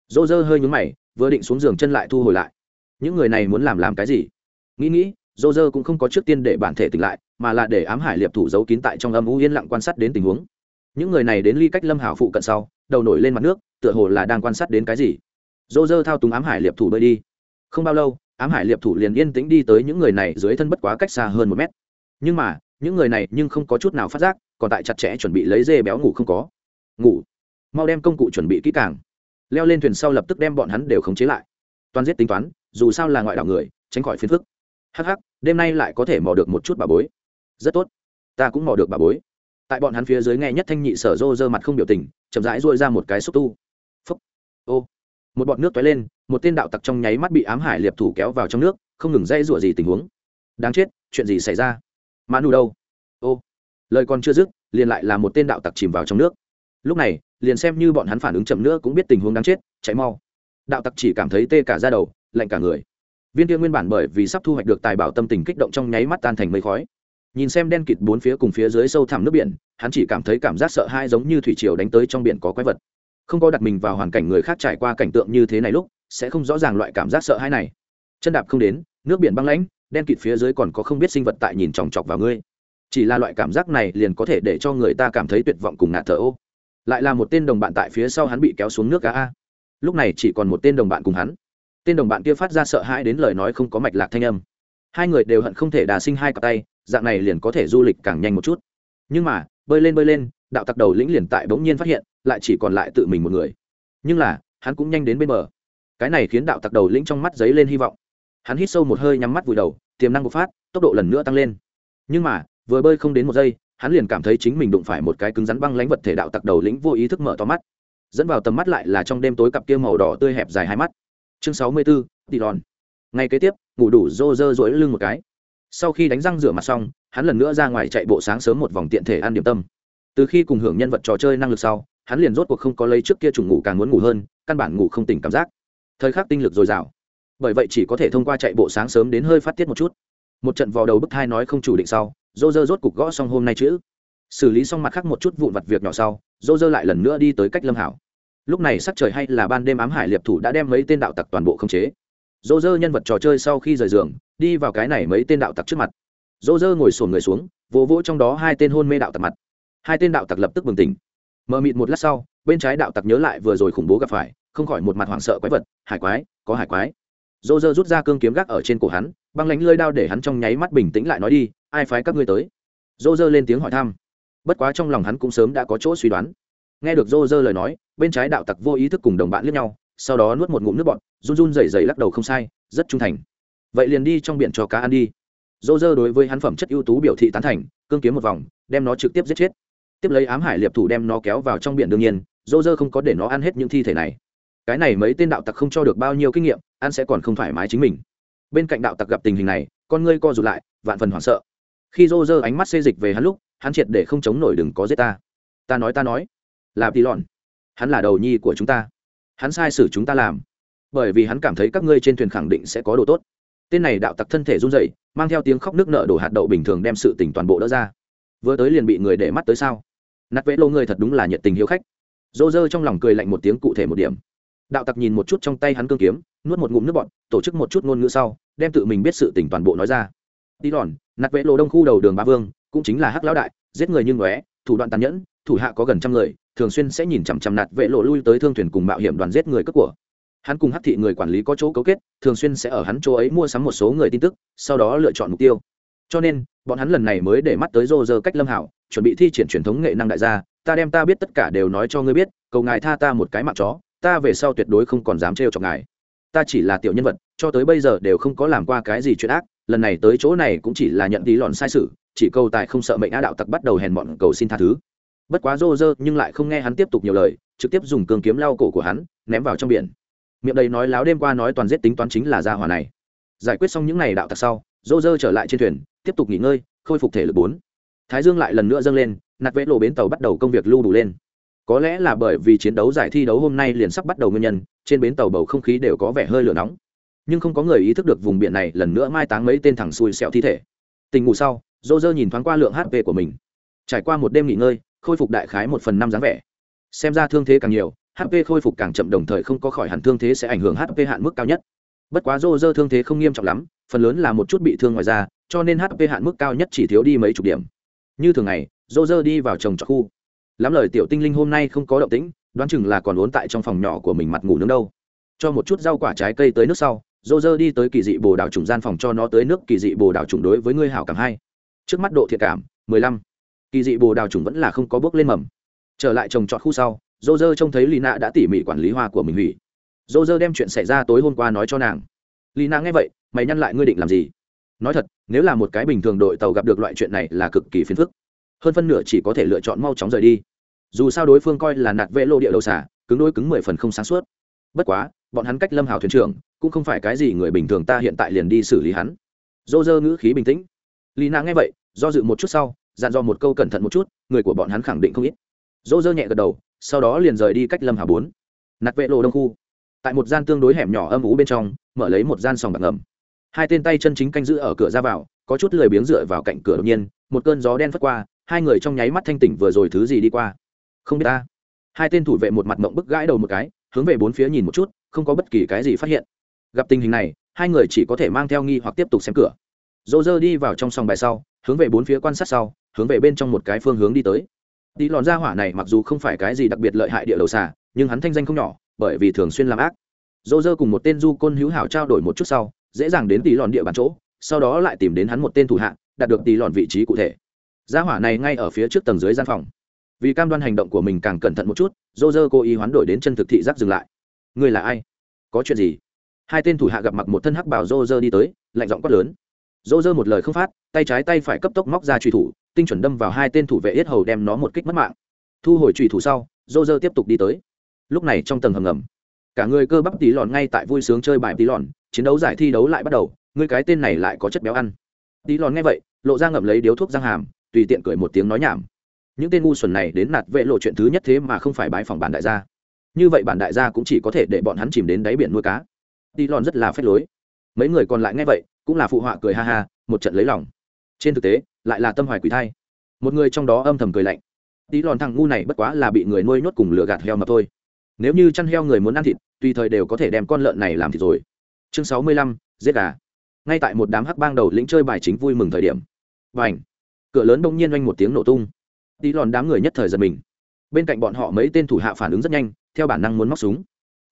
dô dơ hơi nhúng mày, vừa định xuống giường chân lại thu hồi lại. Những người này muốn làm làm cái gì? Nghĩ nghĩ dô dơ cũng không có trước tiên để bản thể tỉnh lại, mà là để ám hải liệp thủ giấu kín tại trong âm u yên lặng quan sát đến tình huống. Những người này đến ly cách lâm hảo phụ cận sau, đầu nổi lên mặt nước, tựa hồ là đang quan sát đến cái gì. Dô dơ thao túng ám hải liệp thủ bơi đi. Không bao lâu, ám hải liệp thủ liền yên tĩnh đi tới những người này dưới thân bất quá cách xa hơn một mét. Nhưng mà, những người này nhưng không có chút nào phát giác, còn tại chặt chẽ chuẩn bị lấy dê béo ngủ không có. Ngủ. Mau đem công cụ chuẩn bị kỹ càng leo lên thuyền sau lập tức đem bọn hắn đều khống chế lại. Toàn giết tính toán, dù sao là ngoại đảo người, tránh khỏi phiền phức. Hắc hắc, đêm nay lại có thể mò được một chút bà bối. Rất tốt, ta cũng mò được bà bối. Tại bọn hắn phía dưới nghe nhất thanh nhị sở rô rơ mặt không biểu tình, chậm rãi dôi ra một cái xúc tu. Phúc, ô. Một bọt nước tóe lên, một tên đạo tặc trong nháy mắt bị ám hải liệp thủ kéo vào trong nước, không ngừng dây rủa gì tình huống. Đáng chết, chuyện gì xảy ra? Mã nù đâu? Ô. Lời còn chưa dứt, liền lại là một tên đạo tặc chìm vào trong nước. Lúc này liền xem như bọn hắn phản ứng chậm nữa cũng biết tình huống đáng chết, chạy mau. Đạo tặc chỉ cảm thấy tê cả ra đầu, lạnh cả người. Viên kia nguyên bản bởi vì sắp thu hoạch được tài bảo tâm tình kích động trong nháy mắt tan thành mây khói. Nhìn xem đen kịt bốn phía cùng phía dưới sâu thẳm nước biển, hắn chỉ cảm thấy cảm giác sợ hãi giống như thủy triều đánh tới trong biển có quái vật. Không có đặt mình vào hoàn cảnh người khác trải qua cảnh tượng như thế này lúc, sẽ không rõ ràng loại cảm giác sợ hãi này. Chân đạp không đến, nước biển băng lãnh, đen kịt phía dưới còn có không biết sinh vật tại nhìn chòng chọc vào ngươi. Chỉ là loại cảm giác này liền có thể để cho người ta cảm thấy tuyệt vọng cùng ngạt thở ô lại là một tên đồng bạn tại phía sau hắn bị kéo xuống nước cá a. Lúc này chỉ còn một tên đồng bạn cùng hắn. Tên đồng bạn kia phát ra sợ hãi đến lời nói không có mạch lạc thanh âm. Hai người đều hận không thể đà sinh hai cặp tay, dạng này liền có thể du lịch càng nhanh một chút. Nhưng mà, bơi lên bơi lên, đạo tặc đầu lĩnh liền tại bỗng nhiên phát hiện, lại chỉ còn lại tự mình một người. Nhưng là, hắn cũng nhanh đến bên bờ. Cái này khiến đạo tặc đầu lĩnh trong mắt giấy lên hy vọng. Hắn hít sâu một hơi nhắm mắt vùi đầu, tiềm năng bộc phát, tốc độ lần nữa tăng lên. Nhưng mà, vừa bơi không đến một giây hắn liền cảm thấy chính mình đụng phải một cái cứng rắn băng lãnh vật thể đạo tặc đầu lĩnh vô ý thức mở to mắt. Dẫn vào tầm mắt lại là trong đêm tối cặp kia màu đỏ tươi hẹp dài hai mắt. Chương sáu mươi 64, tỷ đòn ngay kế tiếp ngủ đủ rô rơ rỗi lưng một cái. Sau khi đánh răng rửa mặt xong hắn lần nữa ra ngoài chạy bộ sáng sớm một vòng tiện thể ăn điểm tâm. Từ khi cùng hưởng nhân vật trò chơi năng lực sau hắn liền rốt cuộc không có lấy trước kia trùng ngủ càng muốn ngủ hơn căn bản ngủ không tỉnh cảm giác. Thời khắc tinh lực dồi dào. Bởi vậy chỉ có thể thông qua chạy bộ sáng sớm đến hơi phát tiết một chút. Một trận vò đầu bức thai nói không chủ định sau dô dơ rốt cục gõ xong hôm nay chữ. Xử lý xong mặt khác một chút vụn vặt việc nhỏ sau, dô dơ lại lần nữa đi tới cách lâm hảo. Lúc này sắc trời hay là ban đêm ám hải liệp thủ đã đem mấy tên đạo tặc toàn bộ khống chế. Dô dơ nhân vật trò chơi sau khi rời giường, đi vào cái này mấy tên đạo tặc trước mặt. Dô dơ ngồi sồn người xuống, vỗ vỗ trong đó hai tên hôn mê đạo tặc mặt. Hai tên đạo tặc lập tức bừng tỉnh. Mờ mịt một lát sau, bên trái đạo tặc nhớ lại vừa rồi khủng bố gặp phải, không khỏi một mặt hoảng sợ quái vật, hải quái, có hải quái. Dô dơ rút ra cương kiếm gác ở trên cổ hắn, băng lánh lơi đao để hắn trong nháy mắt bình tĩnh lại nói đi ai phái các ngươi tới? Dô dơ lên tiếng hỏi thăm. Bất quá trong lòng hắn cũng sớm đã có chỗ suy đoán. Nghe được dô dơ lời nói, bên trái đạo tặc vô ý thức cùng đồng bạn liếc nhau, sau đó nuốt một ngụm nước bọt, run run rẩy rẩy lắc đầu không sai, rất trung thành. Vậy liền đi trong biển cho cá ăn đi. Dô dơ đối với hắn phẩm chất ưu tú biểu thị tán thành, cương kiếm một vòng, đem nó trực tiếp giết chết. Tiếp lấy ám hải liệp thủ đem nó kéo vào trong biển đương nhiên, dô dơ không có để nó ăn hết những thi thể này. Cái này mấy tên đạo tặc không cho được bao nhiêu kinh nghiệm, ăn sẽ còn không thoải mái chính mình. Bên cạnh đạo tặc gặp tình hình này, con ngươi co rụt lại, vạn phần hoảng sợ khi rô rơ ánh mắt xê dịch về hắn lúc, hắn triệt để không chống nổi đừng có giết ta. Ta nói ta nói. Là tỷ lọn. Hắn là đầu nhi của chúng ta. Hắn sai sử chúng ta làm. Bởi vì hắn cảm thấy các ngươi trên thuyền khẳng định sẽ có đồ tốt. Tên này đạo tặc thân thể run rẩy, mang theo tiếng khóc nước nợ đổ hạt đậu bình thường đem sự tỉnh toàn bộ đỡ ra. Vừa tới liền bị người để mắt tới sao? Nát vẽ lô người thật đúng là nhiệt tình hiếu khách. Dô dơ trong lòng cười lạnh một tiếng cụ thể một điểm. Đạo tặc nhìn một chút trong tay hắn cương kiếm, nuốt một ngụm nước bọn tổ chức một chút ngôn ngữ sau, đem tự mình biết sự tỉnh toàn bộ nói ra. Đi đòn nạt vệ lộ đông khu đầu đường ba vương, cũng chính là hắc lão đại, giết người như ngóe, thủ đoạn tàn nhẫn, thủ hạ có gần trăm người, thường xuyên sẽ nhìn chằm chằm nạt vệ lộ lui tới thương thuyền cùng mạo hiểm đoàn giết người cướp của. Hắn cùng hắc thị người quản lý có chỗ cấu kết, thường xuyên sẽ ở hắn chỗ ấy mua sắm một số người tin tức, sau đó lựa chọn mục tiêu. Cho nên, bọn hắn lần này mới để mắt tới rô rơ cách lâm hảo chuẩn bị thi triển truyền thống nghệ năng đại gia, ta đem ta biết tất cả đều nói cho ngươi biết, cầu ngài tha ta một cái mạng chó, ta về sau tuyệt đối không còn dám trêu chọc ngài. Ta chỉ là tiểu nhân vật, cho tới bây giờ đều không có làm qua cái gì chuyện ác lần này tới chỗ này cũng chỉ là nhận tí lòn sai sự, chỉ câu tài không sợ mệnh á đạo tặc bắt đầu hèn mọn cầu xin tha thứ. Bất quá rô rơ nhưng lại không nghe hắn tiếp tục nhiều lời, trực tiếp dùng cương kiếm lau cổ của hắn, ném vào trong biển. Miệng đầy nói láo đêm qua nói toàn giết tính toán chính là gia hỏa này. Giải quyết xong những này đạo tặc sau, rô rơ trở lại trên thuyền, tiếp tục nghỉ ngơi, khôi phục thể lực bốn. Thái dương lại lần nữa dâng lên, nạt vẽ lộ bến tàu bắt đầu công việc lưu đủ lên. Có lẽ là bởi vì chiến đấu giải thi đấu hôm nay liền sắp bắt đầu nguyên nhân, trên bến tàu bầu không khí đều có vẻ hơi lửa nóng nhưng không có người ý thức được vùng biển này lần nữa mai táng mấy tên thằng xui xẹo thi thể. Tình ngủ sau, dô dơ nhìn thoáng qua lượng hp của mình. Trải qua một đêm nghỉ ngơi, khôi phục đại khái một phần năm dáng vẻ. Xem ra thương thế càng nhiều hp khôi phục càng chậm đồng thời không có khỏi hẳn thương thế sẽ ảnh hưởng hp hạn mức cao nhất. Bất quá dô dơ thương thế không nghiêm trọng lắm, phần lớn là một chút bị thương ngoài ra cho nên hp hạn mức cao nhất chỉ thiếu đi mấy chục điểm. Như thường ngày, dô dơ đi vào trồng trọt khu. Lắm lời tiểu tinh linh hôm nay không có động tĩnh, đoán chừng là còn uốn tại trong phòng nhỏ của mình mặt ngủ nướng đâu. Cho một chút rau quả trái cây tới nước sau dô dơ đi tới kỳ dị bồ đào trùng gian phòng cho nó tới nước kỳ dị bồ đào trùng đối với ngươi hảo cảm hai trước mắt độ thiệt cảm, mười lăm. Kỳ dị bồ đào trùng vẫn là không có bước lên mầm. Trở lại trồng trọt khu sau, dô dơ trông thấy lì nạ đã tỉ mỉ quản lý hoa của mình hủy. Dô dơ đem chuyện xảy ra tối hôm qua nói cho nàng. Lì nạ nghe vậy, mày nhăn lại ngươi định làm gì? Nói thật, nếu là một cái bình thường đội tàu gặp được loại chuyện này là cực kỳ phiền phức. Hơn phân nửa chỉ có thể lựa chọn mau chóng rời đi. Dù sao đối phương coi là nạt vệ lộ địa đầu xả, cứng đôi cứng mười phần không sáng suốt. Bất quá bọn hắn cách lâm hào thuyền trưởng cũng không phải cái gì người bình thường ta hiện tại liền đi xử lý hắn. Dô dơ ngữ khí bình tĩnh. Lì nạ nghe vậy, do dự một chút sau, dặn dò một câu cẩn thận một chút, người của bọn hắn khẳng định không ít. Dô dơ nhẹ gật đầu, sau đó liền rời đi cách lâm hào bốn. Nạt vệ lộ đông khu. Tại một gian tương đối hẻm nhỏ âm ú bên trong, mở lấy một gian sòng bạc ngầm. Hai tên tay chân chính canh giữ ở cửa ra vào, có chút lười biếng dựa vào cạnh cửa đột nhiên, một cơn gió đen phất qua, hai người trong nháy mắt thanh tỉnh vừa rồi thứ gì đi qua. Không biết ta. Hai tên thủ vệ một mặt mộng bức gãi đầu một cái hướng về bốn phía nhìn một chút, không có bất kỳ cái gì phát hiện. Gặp tình hình này, hai người chỉ có thể mang theo nghi hoặc tiếp tục xem cửa. Dỗ dơ đi vào trong sòng bài sau, hướng về bốn phía quan sát sau, hướng về bên trong một cái phương hướng đi tới. Đi lòn ra hỏa này mặc dù không phải cái gì đặc biệt lợi hại địa đầu xà, nhưng hắn thanh danh không nhỏ, bởi vì thường xuyên làm ác. Dỗ dơ cùng một tên du côn hữu hảo trao đổi một chút sau, dễ dàng đến tỷ lòn địa bàn chỗ, sau đó lại tìm đến hắn một tên thủ hạ, đạt được tỷ lòn vị trí cụ thể. Gia hỏa này ngay ở phía trước tầng dưới gian phòng vì cam đoan hành động của mình càng cẩn thận một chút dô dơ cố ý hoán đổi đến chân thực thị giác dừng lại. Người là ai? Có chuyện gì? Hai tên thủ hạ gặp mặt một thân hắc bảo dô dơ đi tới, lạnh giọng quát lớn. Dô dơ một lời không phát, tay trái tay phải cấp tốc móc ra truy thủ, tinh chuẩn đâm vào hai tên thủ vệ yết hầu đem nó một kích mất mạng. Thu hồi truy thủ sau dô dơ tiếp tục đi tới. Lúc này trong tầng hầm ngầm, cả người cơ bắp tí lòn ngay tại vui sướng chơi bài tí lòn chiến đấu giải thi đấu lại bắt đầu người cái tên này lại có chất béo ăn. Tí lòn nghe vậy, lộ ra ngậm lấy điếu thuốc răng hàm, tùy tiện cười một tiếng nói nhảm những tên ngu xuẩn này đến nạt vệ lộ chuyện thứ nhất thế mà không phải bái phòng bản đại gia. Như vậy bản đại gia cũng chỉ có thể để bọn hắn chìm đến đáy biển nuôi cá. Đi lòn rất là phép lối. Mấy người còn lại nghe vậy, cũng là phụ họa cười ha ha, một trận lấy lòng. Trên thực tế, lại là tâm hoài quỷ thai. Một người trong đó âm thầm cười lạnh. Tí lòn thằng ngu này bất quá là bị người nuôi nhốt cùng lừa gạt heo mà thôi. Nếu như chăn heo người muốn ăn thịt, tùy thời đều có thể đem con lợn này làm thịt rồi. Chương sáu mươi lăm, giết gà. Ngay tại một đám hắc bang đầu lĩnh chơi bài chính vui mừng thời điểm. Và ảnh cửa lớn đông nhiên oanh một tiếng nổ tung tí lòn đám người nhất thời giật mình. Bên cạnh bọn họ mấy tên thủ hạ phản ứng rất nhanh, theo bản năng muốn móc súng.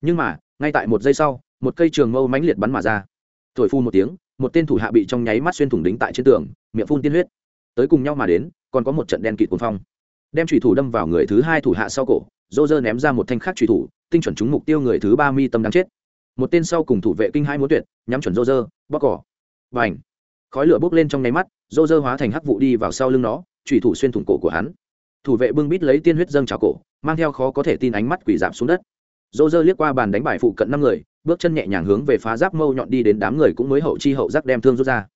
Nhưng mà, ngay tại một giây sau, một cây trường mâu mãnh liệt bắn mà ra. Thổi phun một tiếng, một tên thủ hạ bị trong nháy mắt xuyên thủng đính tại trên tường, miệng phun tiên huyết. Tới cùng nhau mà đến, còn có một trận đen kịt cuồng phong. Đem trùy thủ đâm vào người thứ hai thủ hạ sau cổ dô dơ ném ra một thanh khác trùy thủ, tinh chuẩn trúng mục tiêu người thứ ba mi tâm đáng chết. Một tên sau cùng thủ vệ kinh hai muốn tuyệt, nhắm chuẩn dô dơ bóc cỏ. Và ảnh khói lửa bốc lên trong nháy mắt dô dơ hóa thành hắc vụ đi vào sau lưng nó trùy thủ xuyên thủng cổ của hắn. Thủ vệ bưng bít lấy tiên huyết dâng trào cổ, mang theo khó có thể tin ánh mắt quỷ giảm xuống đất. Dô dơ liếc qua bàn đánh bài phụ cận năm người, bước chân nhẹ nhàng hướng về phá giáp mâu nhọn đi đến đám người cũng mới hậu chi hậu giác đem thương rút ra.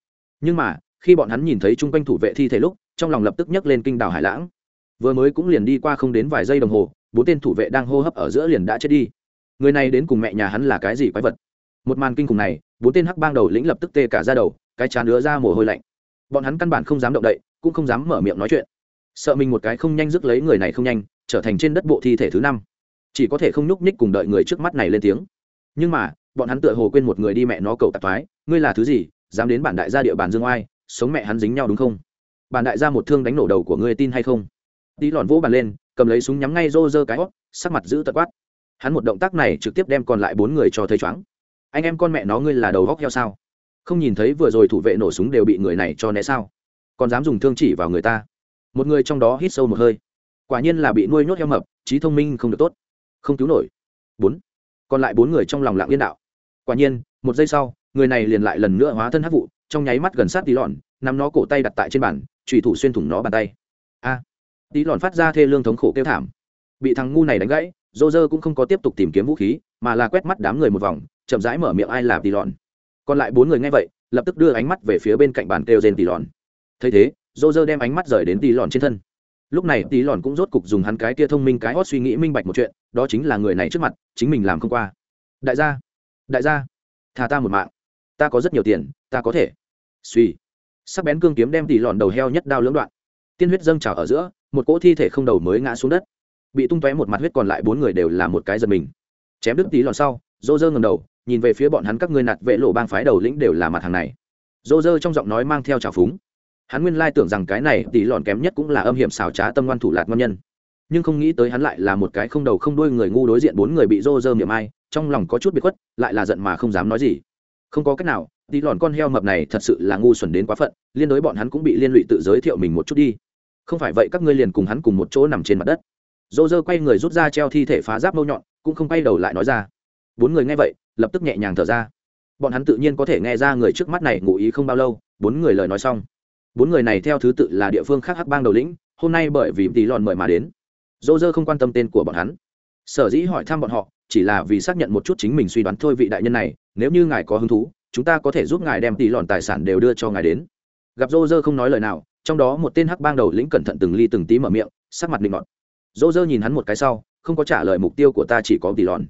Nhưng mà, khi bọn hắn nhìn thấy chung quanh thủ vệ thi thể lúc, trong lòng lập tức nhấc lên kinh đảo hải lãng. Vừa mới cũng liền đi qua không đến vài giây đồng hồ, bốn tên thủ vệ đang hô hấp ở giữa liền đã chết đi. Người này đến cùng mẹ nhà hắn là cái gì quái vật? Một màn kinh khủng này, bốn tên hắc bang đầu lĩnh lập tức tê cả ra đầu, cái chán nữa ra mồ hôi lạnh bọn hắn căn bản không dám động đậy, cũng không dám mở miệng nói chuyện. Sợ mình một cái không nhanh rước lấy người này không nhanh, trở thành trên đất bộ thi thể thứ năm. Chỉ có thể không nhúc nhích cùng đợi người trước mắt này lên tiếng. Nhưng mà, bọn hắn tựa hồ quên một người đi mẹ nó cầu tạp thoái, ngươi là thứ gì, dám đến bản đại gia địa bàn dương oai, sống mẹ hắn dính nhau đúng không? Bản đại gia một thương đánh nổ đầu của ngươi tin hay không? Tí lòn vỗ bàn lên, cầm lấy súng nhắm ngay rô rơ cái hót sắc mặt giữ tật quát. Hắn một động tác này trực tiếp đem còn lại bốn người cho thấy chóng anh em con mẹ nó ngươi là đầu góc heo sao? Không nhìn thấy vừa rồi thủ vệ nổ súng đều bị người này cho né sao? Còn dám dùng thương chỉ vào người ta? Một người trong đó hít sâu một hơi. Quả nhiên là bị nuôi nhốt heo mập, trí thông minh không được tốt. Không cứu nổi. Bốn. Còn lại bốn người trong lòng lặng yên đạo. Quả nhiên, một giây sau, người này liền lại lần nữa hóa thân hắc vụ, trong nháy mắt gần sát tí lọn, nắm nó cổ tay đặt tại trên bàn trùy thủ xuyên thủng nó bàn tay. A. Tí lọn phát ra thê lương thống khổ kêu thảm. Bị thằng ngu này đánh gãy dô dơ cũng không có tiếp tục tìm kiếm vũ khí, mà là quét mắt đám người một vòng, chậm rãi mở miệng ai là tí lọn còn lại bốn người nghe vậy, lập tức đưa ánh mắt về phía bên cạnh bàn kêu rên tỷ lòn thấy thế dô dơ đem ánh mắt rời đến tỷ lòn trên thân. Lúc này tỷ lòn cũng rốt cục dùng hắn cái kia thông minh cái hót suy nghĩ minh bạch một chuyện, đó chính là người này trước mặt, chính mình làm không qua. Đại gia đại gia thà ta một mạng. Ta có rất nhiều tiền, ta có thể. Suy. Sắc bén cương kiếm đem tỷ lòn đầu heo nhất đao lưỡng đoạn. Tiên huyết dâng trào ở giữa, một cỗ thi thể không đầu mới ngã xuống đất. Bị tung tóe một mặt huyết còn lại bốn người đều là một cái giật mình. Chém đứt tí lòn sau dô dơ ngầm đầu nhìn về phía bọn hắn các ngươi nạt vệ lộ bang phái đầu lĩnh đều là mặt hàng này. Dô dơ trong giọng nói mang theo trào phúng. Hắn nguyên lai tưởng rằng cái này tỷ lọn kém nhất cũng là âm hiểm xảo trá tâm ngoan thủ lạt ngon nhân. Nhưng không nghĩ tới hắn lại là một cái không đầu không đuôi người ngu đối diện bốn người bị rô rơ miệng ai, trong lòng có chút bị khuất, lại là giận mà không dám nói gì. Không có cách nào tỷ lòn con heo mập này thật sự là ngu xuẩn đến quá phận, liên đối bọn hắn cũng bị liên lụy tự giới thiệu mình một chút đi. Không phải vậy các ngươi liền cùng hắn cùng một chỗ nằm trên mặt đất. Dô dơ quay người rút ra treo thi thể phá giáp mâu nhọn, cũng không quay đầu lại nói ra bốn người nghe vậy, lập tức nhẹ nhàng thở ra. Bọn hắn tự nhiên có thể nghe ra người trước mắt này ngụ ý không bao lâu, bốn người lời nói xong. Bốn người này theo thứ tự là địa phương khác hắc bang đầu lĩnh, hôm nay bởi vì tỷ lòn mời mà đến. Dô dơ không quan tâm tên của bọn hắn. Sở dĩ hỏi thăm bọn họ, chỉ là vì xác nhận một chút chính mình suy đoán thôi vị đại nhân này, nếu như ngài có hứng thú, chúng ta có thể giúp ngài đem tỷ lòn tài sản đều đưa cho ngài đến. Gặp dô dơ không nói lời nào, trong đó một tên hắc bang đầu lĩnh cẩn thận từng ly từng tí mở miệng, sắc mặt định ngọt dô dơ nhìn hắn một cái sau, không có trả lời mục tiêu của ta chỉ có tỷ lòn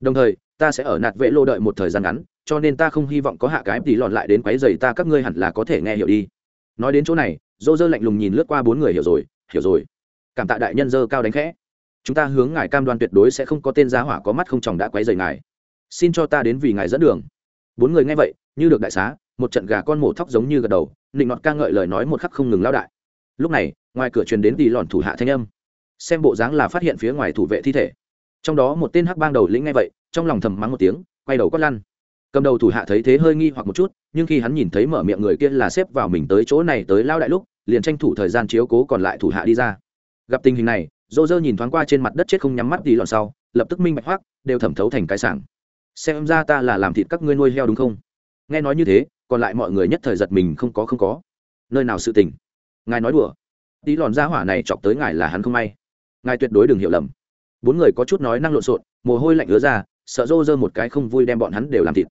đồng thời ta sẽ ở nạt vệ lô đợi một thời gian ngắn, cho nên ta không hy vọng có hạ cái tỷ lọt lại đến quấy dày ta, các ngươi hẳn là có thể nghe hiểu đi. Nói đến chỗ này dô dơ lạnh lùng nhìn lướt qua bốn người hiểu rồi hiểu rồi. Cảm tạ đại nhân dơ cao đánh khẽ. Chúng ta hướng ngài cam đoan tuyệt đối sẽ không có tên giá hỏa có mắt không chồng đã quấy dày ngài. Xin cho ta đến vì ngài dẫn đường. Bốn người nghe vậy, như được đại xá, một trận gà con mổ thóc giống như gật đầu, nịnh nọt ca ngợi lời nói một khắc không ngừng lao đại. Lúc này, ngoài cửa truyền đến tỷ lòn thủ hạ thanh âm. Xem bộ dáng là phát hiện phía ngoài thủ vệ thi thể. Trong đó một tên hắc bang đầu lĩnh ngay vậy trong lòng thầm mắng một tiếng, quay đầu quát lăn. Cầm đầu thủ hạ thấy thế hơi nghi hoặc một chút, nhưng khi hắn nhìn thấy mở miệng người kia là xếp vào mình tới chỗ này tới lao đại lúc, liền tranh thủ thời gian chiếu cố còn lại thủ hạ đi ra. Gặp tình hình này, dô dơ nhìn thoáng qua trên mặt đất chết không nhắm mắt đi lọn sau, lập tức minh bạch hoác đều thẩm thấu thành cái sảng. Xem ra ta là làm thịt các ngươi nuôi heo đúng không? Nghe nói như thế, còn lại mọi người nhất thời giật mình không có không có. Nơi nào sự tình? Ngài nói đùa. Tí lòn ra hỏa này chọc tới ngài là hắn không may. Ngài tuyệt đối đừng hiểu lầm. Bốn người có chút nói năng lộn xộn, mồ hôi lạnh ứa ra sợ rô rơ một cái không vui đem bọn hắn đều làm thịt.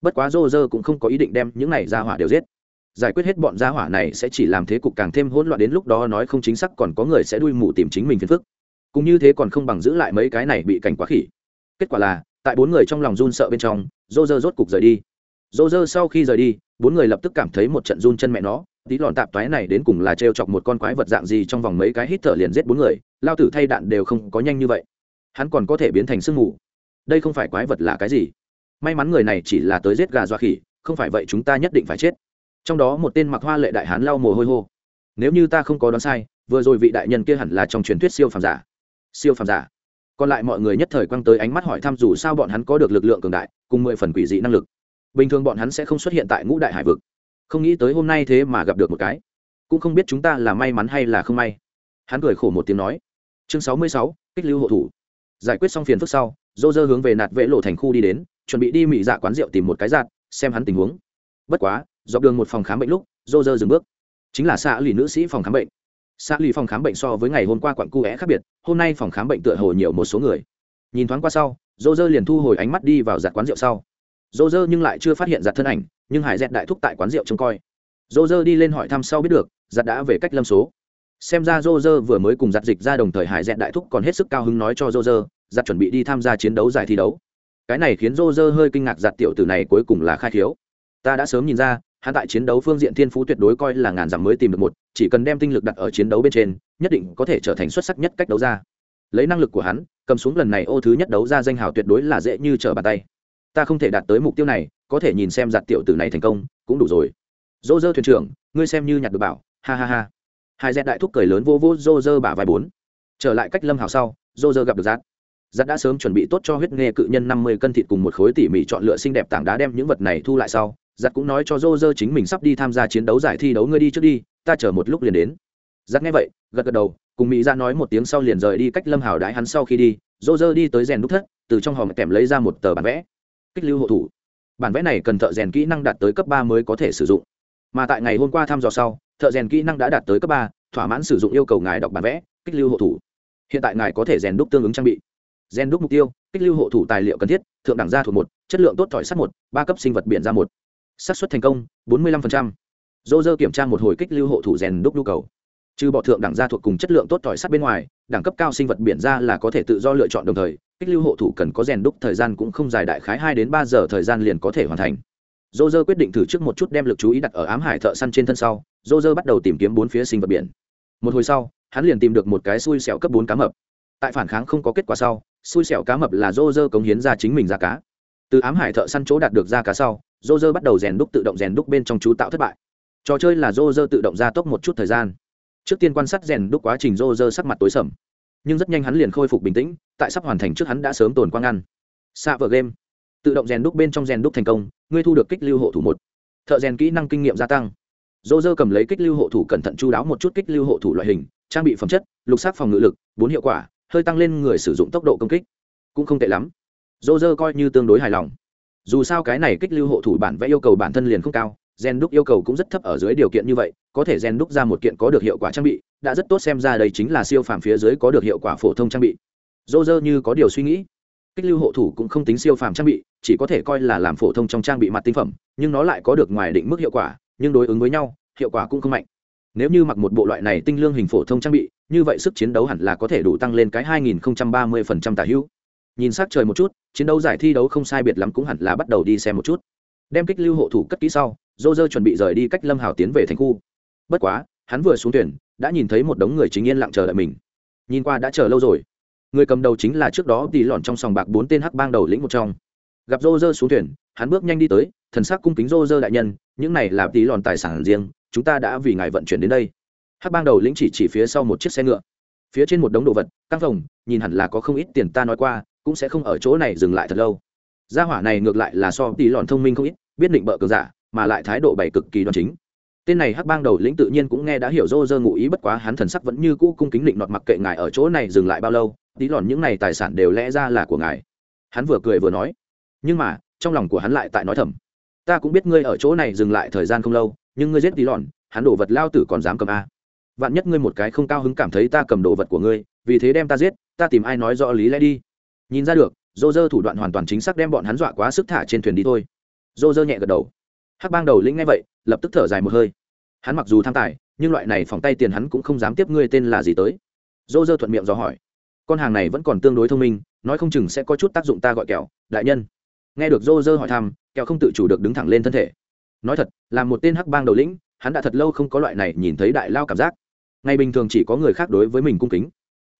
Bất quá rô rơ cũng không có ý định đem những này ra hỏa đều giết. Giải quyết hết bọn gia hỏa này sẽ chỉ làm thế cục càng thêm hỗn loạn đến lúc đó nói không chính xác còn có người sẽ đuôi mù tìm chính mình phiền phức. Cũng như thế còn không bằng giữ lại mấy cái này bị cảnh quá khỉ. Kết quả là, tại bốn người trong lòng run sợ bên trong, rô rơ rốt cục rời đi. Rô rơ sau khi rời đi, bốn người lập tức cảm thấy một trận run chân mẹ nó. Tí lòn tạp toái này đến cùng là trêu chọc một con quái vật dạng gì trong vòng mấy cái hít thở liền giết bốn người, lao tử thay đạn đều không có nhanh như vậy. Hắn còn có thể biến thành sương mù đây không phải quái vật là cái gì? May mắn người này chỉ là tới giết gà dọa khỉ, không phải vậy chúng ta nhất định phải chết. Trong đó một tên mặc hoa lệ đại hán lau mồ hôi hô. Nếu như ta không có đoán sai, vừa rồi vị đại nhân kia hẳn là trong truyền thuyết siêu phàm giả. Siêu phàm giả. Còn lại mọi người nhất thời quăng tới ánh mắt hỏi thăm dù sao bọn hắn có được lực lượng cường đại, cùng mười phần quỷ dị năng lực. Bình thường bọn hắn sẽ không xuất hiện tại ngũ đại hải vực. Không nghĩ tới hôm nay thế mà gặp được một cái. Cũng không biết chúng ta là may mắn hay là không may. Hắn cười khổ một tiếng nói. Chương sáu mươi sáu, kích lưu hộ thủ. Giải quyết xong phiền phức sau dô dơ hướng về nạt vệ lộ thành khu đi đến, chuẩn bị đi mị dạ quán rượu tìm một cái giạt, xem hắn tình huống. Bất quá, dọc đường một phòng khám bệnh lúc, dô dơ dừng bước. Chính là xã lì nữ sĩ phòng khám bệnh. Xã lì phòng khám bệnh so với ngày hôm qua quặn cu é khác biệt, hôm nay phòng khám bệnh tựa hồ nhiều một số người. Nhìn thoáng qua sau, dô dơ liền thu hồi ánh mắt đi vào giặt quán rượu sau. Dô dơ nhưng lại chưa phát hiện giặt thân ảnh, nhưng hải dẹt đại thúc tại quán rượu trông coi. Dô dơ đi lên hỏi thăm sau biết được, giặt đã về cách lâm số. Xem ra dô dơ vừa mới cùng giặt dịch ra đồng thời hải dẹt đại thúc còn hết sức cao hứng nói cho dô dơ giặt chuẩn bị đi tham gia chiến đấu giải thi đấu. Cái này khiến Rô Rơ hơi kinh ngạc giặt tiểu tử này cuối cùng là khai thiếu ta đã sớm nhìn ra, hắn tại chiến đấu phương diện thiên phú tuyệt đối coi là ngàn dặm mới tìm được một, chỉ cần đem tinh lực đặt ở chiến đấu bên trên, nhất định có thể trở thành xuất sắc nhất cách đấu ra. Lấy năng lực của hắn, cầm xuống lần này ô thứ nhất đấu ra danh hào tuyệt đối là dễ như trở bàn tay. Ta không thể đạt tới mục tiêu này, có thể nhìn xem giặt tiểu tử này thành công, cũng đủ rồi. Dô dơ thuyền trưởng, ngươi xem như nhặt được bảo, ha ha ha. Hai dẹt đại thúc cười lớn vô vô dô dơ bả vài bốn. Trở lại cách lâm hào sau dô dơ gặp được giặt giặt đã sớm chuẩn bị tốt cho huyết nghe cự nhân năm mươi cân thịt cùng một khối tỉ mỉ chọn lựa xinh đẹp tảng đá đem những vật này thu lại sau, giặt cũng nói cho dô dơ chính mình sắp đi tham gia chiến đấu giải thi đấu, ngươi đi trước đi, ta chờ một lúc liền đến. Giặt nghe vậy, gật gật đầu, cùng mỹ ra nói một tiếng sau liền rời đi cách lâm hào đái hắn sau khi đi. Dô dơ đi tới rèn đúc thất, từ trong hòm kèm lấy ra một tờ bản vẽ, kích lưu hộ thủ. Bản vẽ này cần thợ rèn kỹ năng đạt tới cấp ba mới có thể sử dụng. Mà tại ngày hôm qua thăm dò sau, thợ rèn kỹ năng đã đạt tới cấp ba, thỏa mãn sử dụng yêu cầu ngài đọc bản vẽ, kích lưu hộ thủ. Hiện tại ngài có thể rèn đúc tương ứng trang bị gen đúc mục tiêu, kích lưu hộ thủ tài liệu cần thiết, thượng đẳng gia thuộc một, chất lượng tốt thỏi sắt một, ba cấp sinh vật biển ra một. Xác suất thành công, bốn mươi 45%. dô dơ kiểm tra một hồi kích lưu hộ thủ rèn đúc nhu cầu. Trừ bọ thượng đẳng gia thuộc cùng chất lượng tốt thỏi sắt bên ngoài, đẳng cấp cao sinh vật biển ra là có thể tự do lựa chọn đồng thời, kích lưu hộ thủ cần có rèn đúc thời gian cũng không dài đại khái hai đến ba giờ thời gian liền có thể hoàn thành. Dô dơ quyết định thử trước một chút đem lực chú ý đặt ở ám hải thợ săn trên thân sau dô dơ bắt đầu tìm kiếm bốn phía sinh vật biển. Một hồi sau, hắn liền tìm được một cái xui xẹo cấp bốn cá mập. Tại phản kháng không có kết quả sau xui xẻo cá mập là dô dơ cống hiến ra chính mình ra cá. Từ ám hải thợ săn chỗ đạt được ra cá sau dô dơ bắt đầu rèn đúc tự động rèn đúc bên trong chú tạo thất bại. Trò chơi là dô dơ tự động ra tốc một chút thời gian. Trước tiên quan sát rèn đúc quá trình dô dơ sắc mặt tối sầm. Nhưng rất nhanh hắn liền khôi phục bình tĩnh, tại sắp hoàn thành trước hắn đã sớm tồn quang ăn. Xạ vợ game. Tự động rèn đúc bên trong rèn đúc thành công, ngươi thu được kích lưu hộ thủ một. Thợ rèn kỹ năng kinh nghiệm gia tăng. Dô dơ cầm lấy kích lưu hộ thủ cẩn thận chú đáo một chút kích lưu hộ thủ loại hình, trang bị phẩm chất, lục sắc phòng ngự lực, bốn hiệu quả hơi tăng lên người sử dụng tốc độ công kích. Cũng không tệ lắm. Dô dơ coi như tương đối hài lòng. Dù sao cái này kích lưu hộ thủ bản vẽ yêu cầu bản thân liền không cao, gen đúc yêu cầu cũng rất thấp ở dưới điều kiện như vậy, có thể gen đúc ra một kiện có được hiệu quả trang bị, đã rất tốt xem ra đây chính là siêu phàm phía dưới có được hiệu quả phổ thông trang bị. Dô dơ như có điều suy nghĩ. Kích lưu hộ thủ cũng không tính siêu phàm trang bị, chỉ có thể coi là làm phổ thông trong trang bị mặt tinh phẩm, nhưng nó lại có được ngoài định mức hiệu quả, nhưng đối ứng với nhau, hiệu quả cũng không mạnh nếu như mặc một bộ loại này tinh lương hình phổ thông trang bị, như vậy sức chiến đấu hẳn là có thể đủ tăng lên cái 2030% tả hữu. Nhìn sắc trời một chút, chiến đấu giải thi đấu không sai biệt lắm cũng hẳn là bắt đầu đi xem một chút. Đem kích lưu hộ thủ cất kỹ sau dô dơ chuẩn bị rời đi cách lâm hào tiến về thành khu. Bất quá, hắn vừa xuống thuyền, đã nhìn thấy một đống người chính yên lặng chờ đợi mình. Nhìn qua đã chờ lâu rồi. Người cầm đầu chính là trước đó tỉ lọn trong sòng bạc bốn tên hắc bang đầu lĩnh một trong. Gặp rô dơ xuống thuyền, hắn bước nhanh đi tới, thần sắc cung kính rô dơ đại nhân, những này là tỉ lọn tài sản riêng chúng ta đã vì ngài vận chuyển đến đây. Hắc bang đầu lĩnh chỉ chỉ phía sau một chiếc xe ngựa. Phía trên một đống đồ vật, căng phòng, nhìn hẳn là có không ít tiền ta nói qua, cũng sẽ không ở chỗ này dừng lại thật lâu. Gia hỏa này ngược lại là so tỷ lòn thông minh không ít, biết định bợ cường giả, mà lại thái độ bày cực kỳ đoan chính. Tên này hắc bang đầu lĩnh tự nhiên cũng nghe đã hiểu rô rơ ngụ ý, bất quá hắn thần sắc vẫn như cũ cung kính định nọt mặc kệ ngài ở chỗ này dừng lại bao lâu tí lòn những này tài sản đều lẽ ra là của ngài. Hắn vừa cười vừa nói, nhưng mà, trong lòng của hắn lại tại nói thầm, ta cũng biết ngươi ở chỗ này dừng lại thời gian không lâu nhưng ngươi giết tí lòn hắn đổ vật lao tử còn dám cầm a. Vạn nhất ngươi một cái không cao hứng cảm thấy ta cầm đồ vật của ngươi, vì thế đem ta giết, ta tìm ai nói rõ lý lẽ đi. Nhìn ra được dô dơ thủ đoạn hoàn toàn chính xác đem bọn hắn dọa quá sức thả trên thuyền đi thôi. Dô dơ nhẹ gật đầu. Hắc bang đầu lĩnh ngay vậy, lập tức thở dài một hơi. Hắn mặc dù tham tài, nhưng loại này phòng tay tiền hắn cũng không dám tiếp ngươi tên là gì tới. Dô dơ thuận miệng dò hỏi. Con hàng này vẫn còn tương đối thông minh, nói không chừng sẽ có chút tác dụng ta gọi kẹo, đại nhân. Nghe được dô dơ hỏi thăm, kẹo không tự chủ được đứng thẳng lên thân thể nói thật, là một tên hắc bang đầu lĩnh, hắn đã thật lâu không có loại này nhìn thấy đại lao cảm giác. Ngày bình thường chỉ có người khác đối với mình cung kính.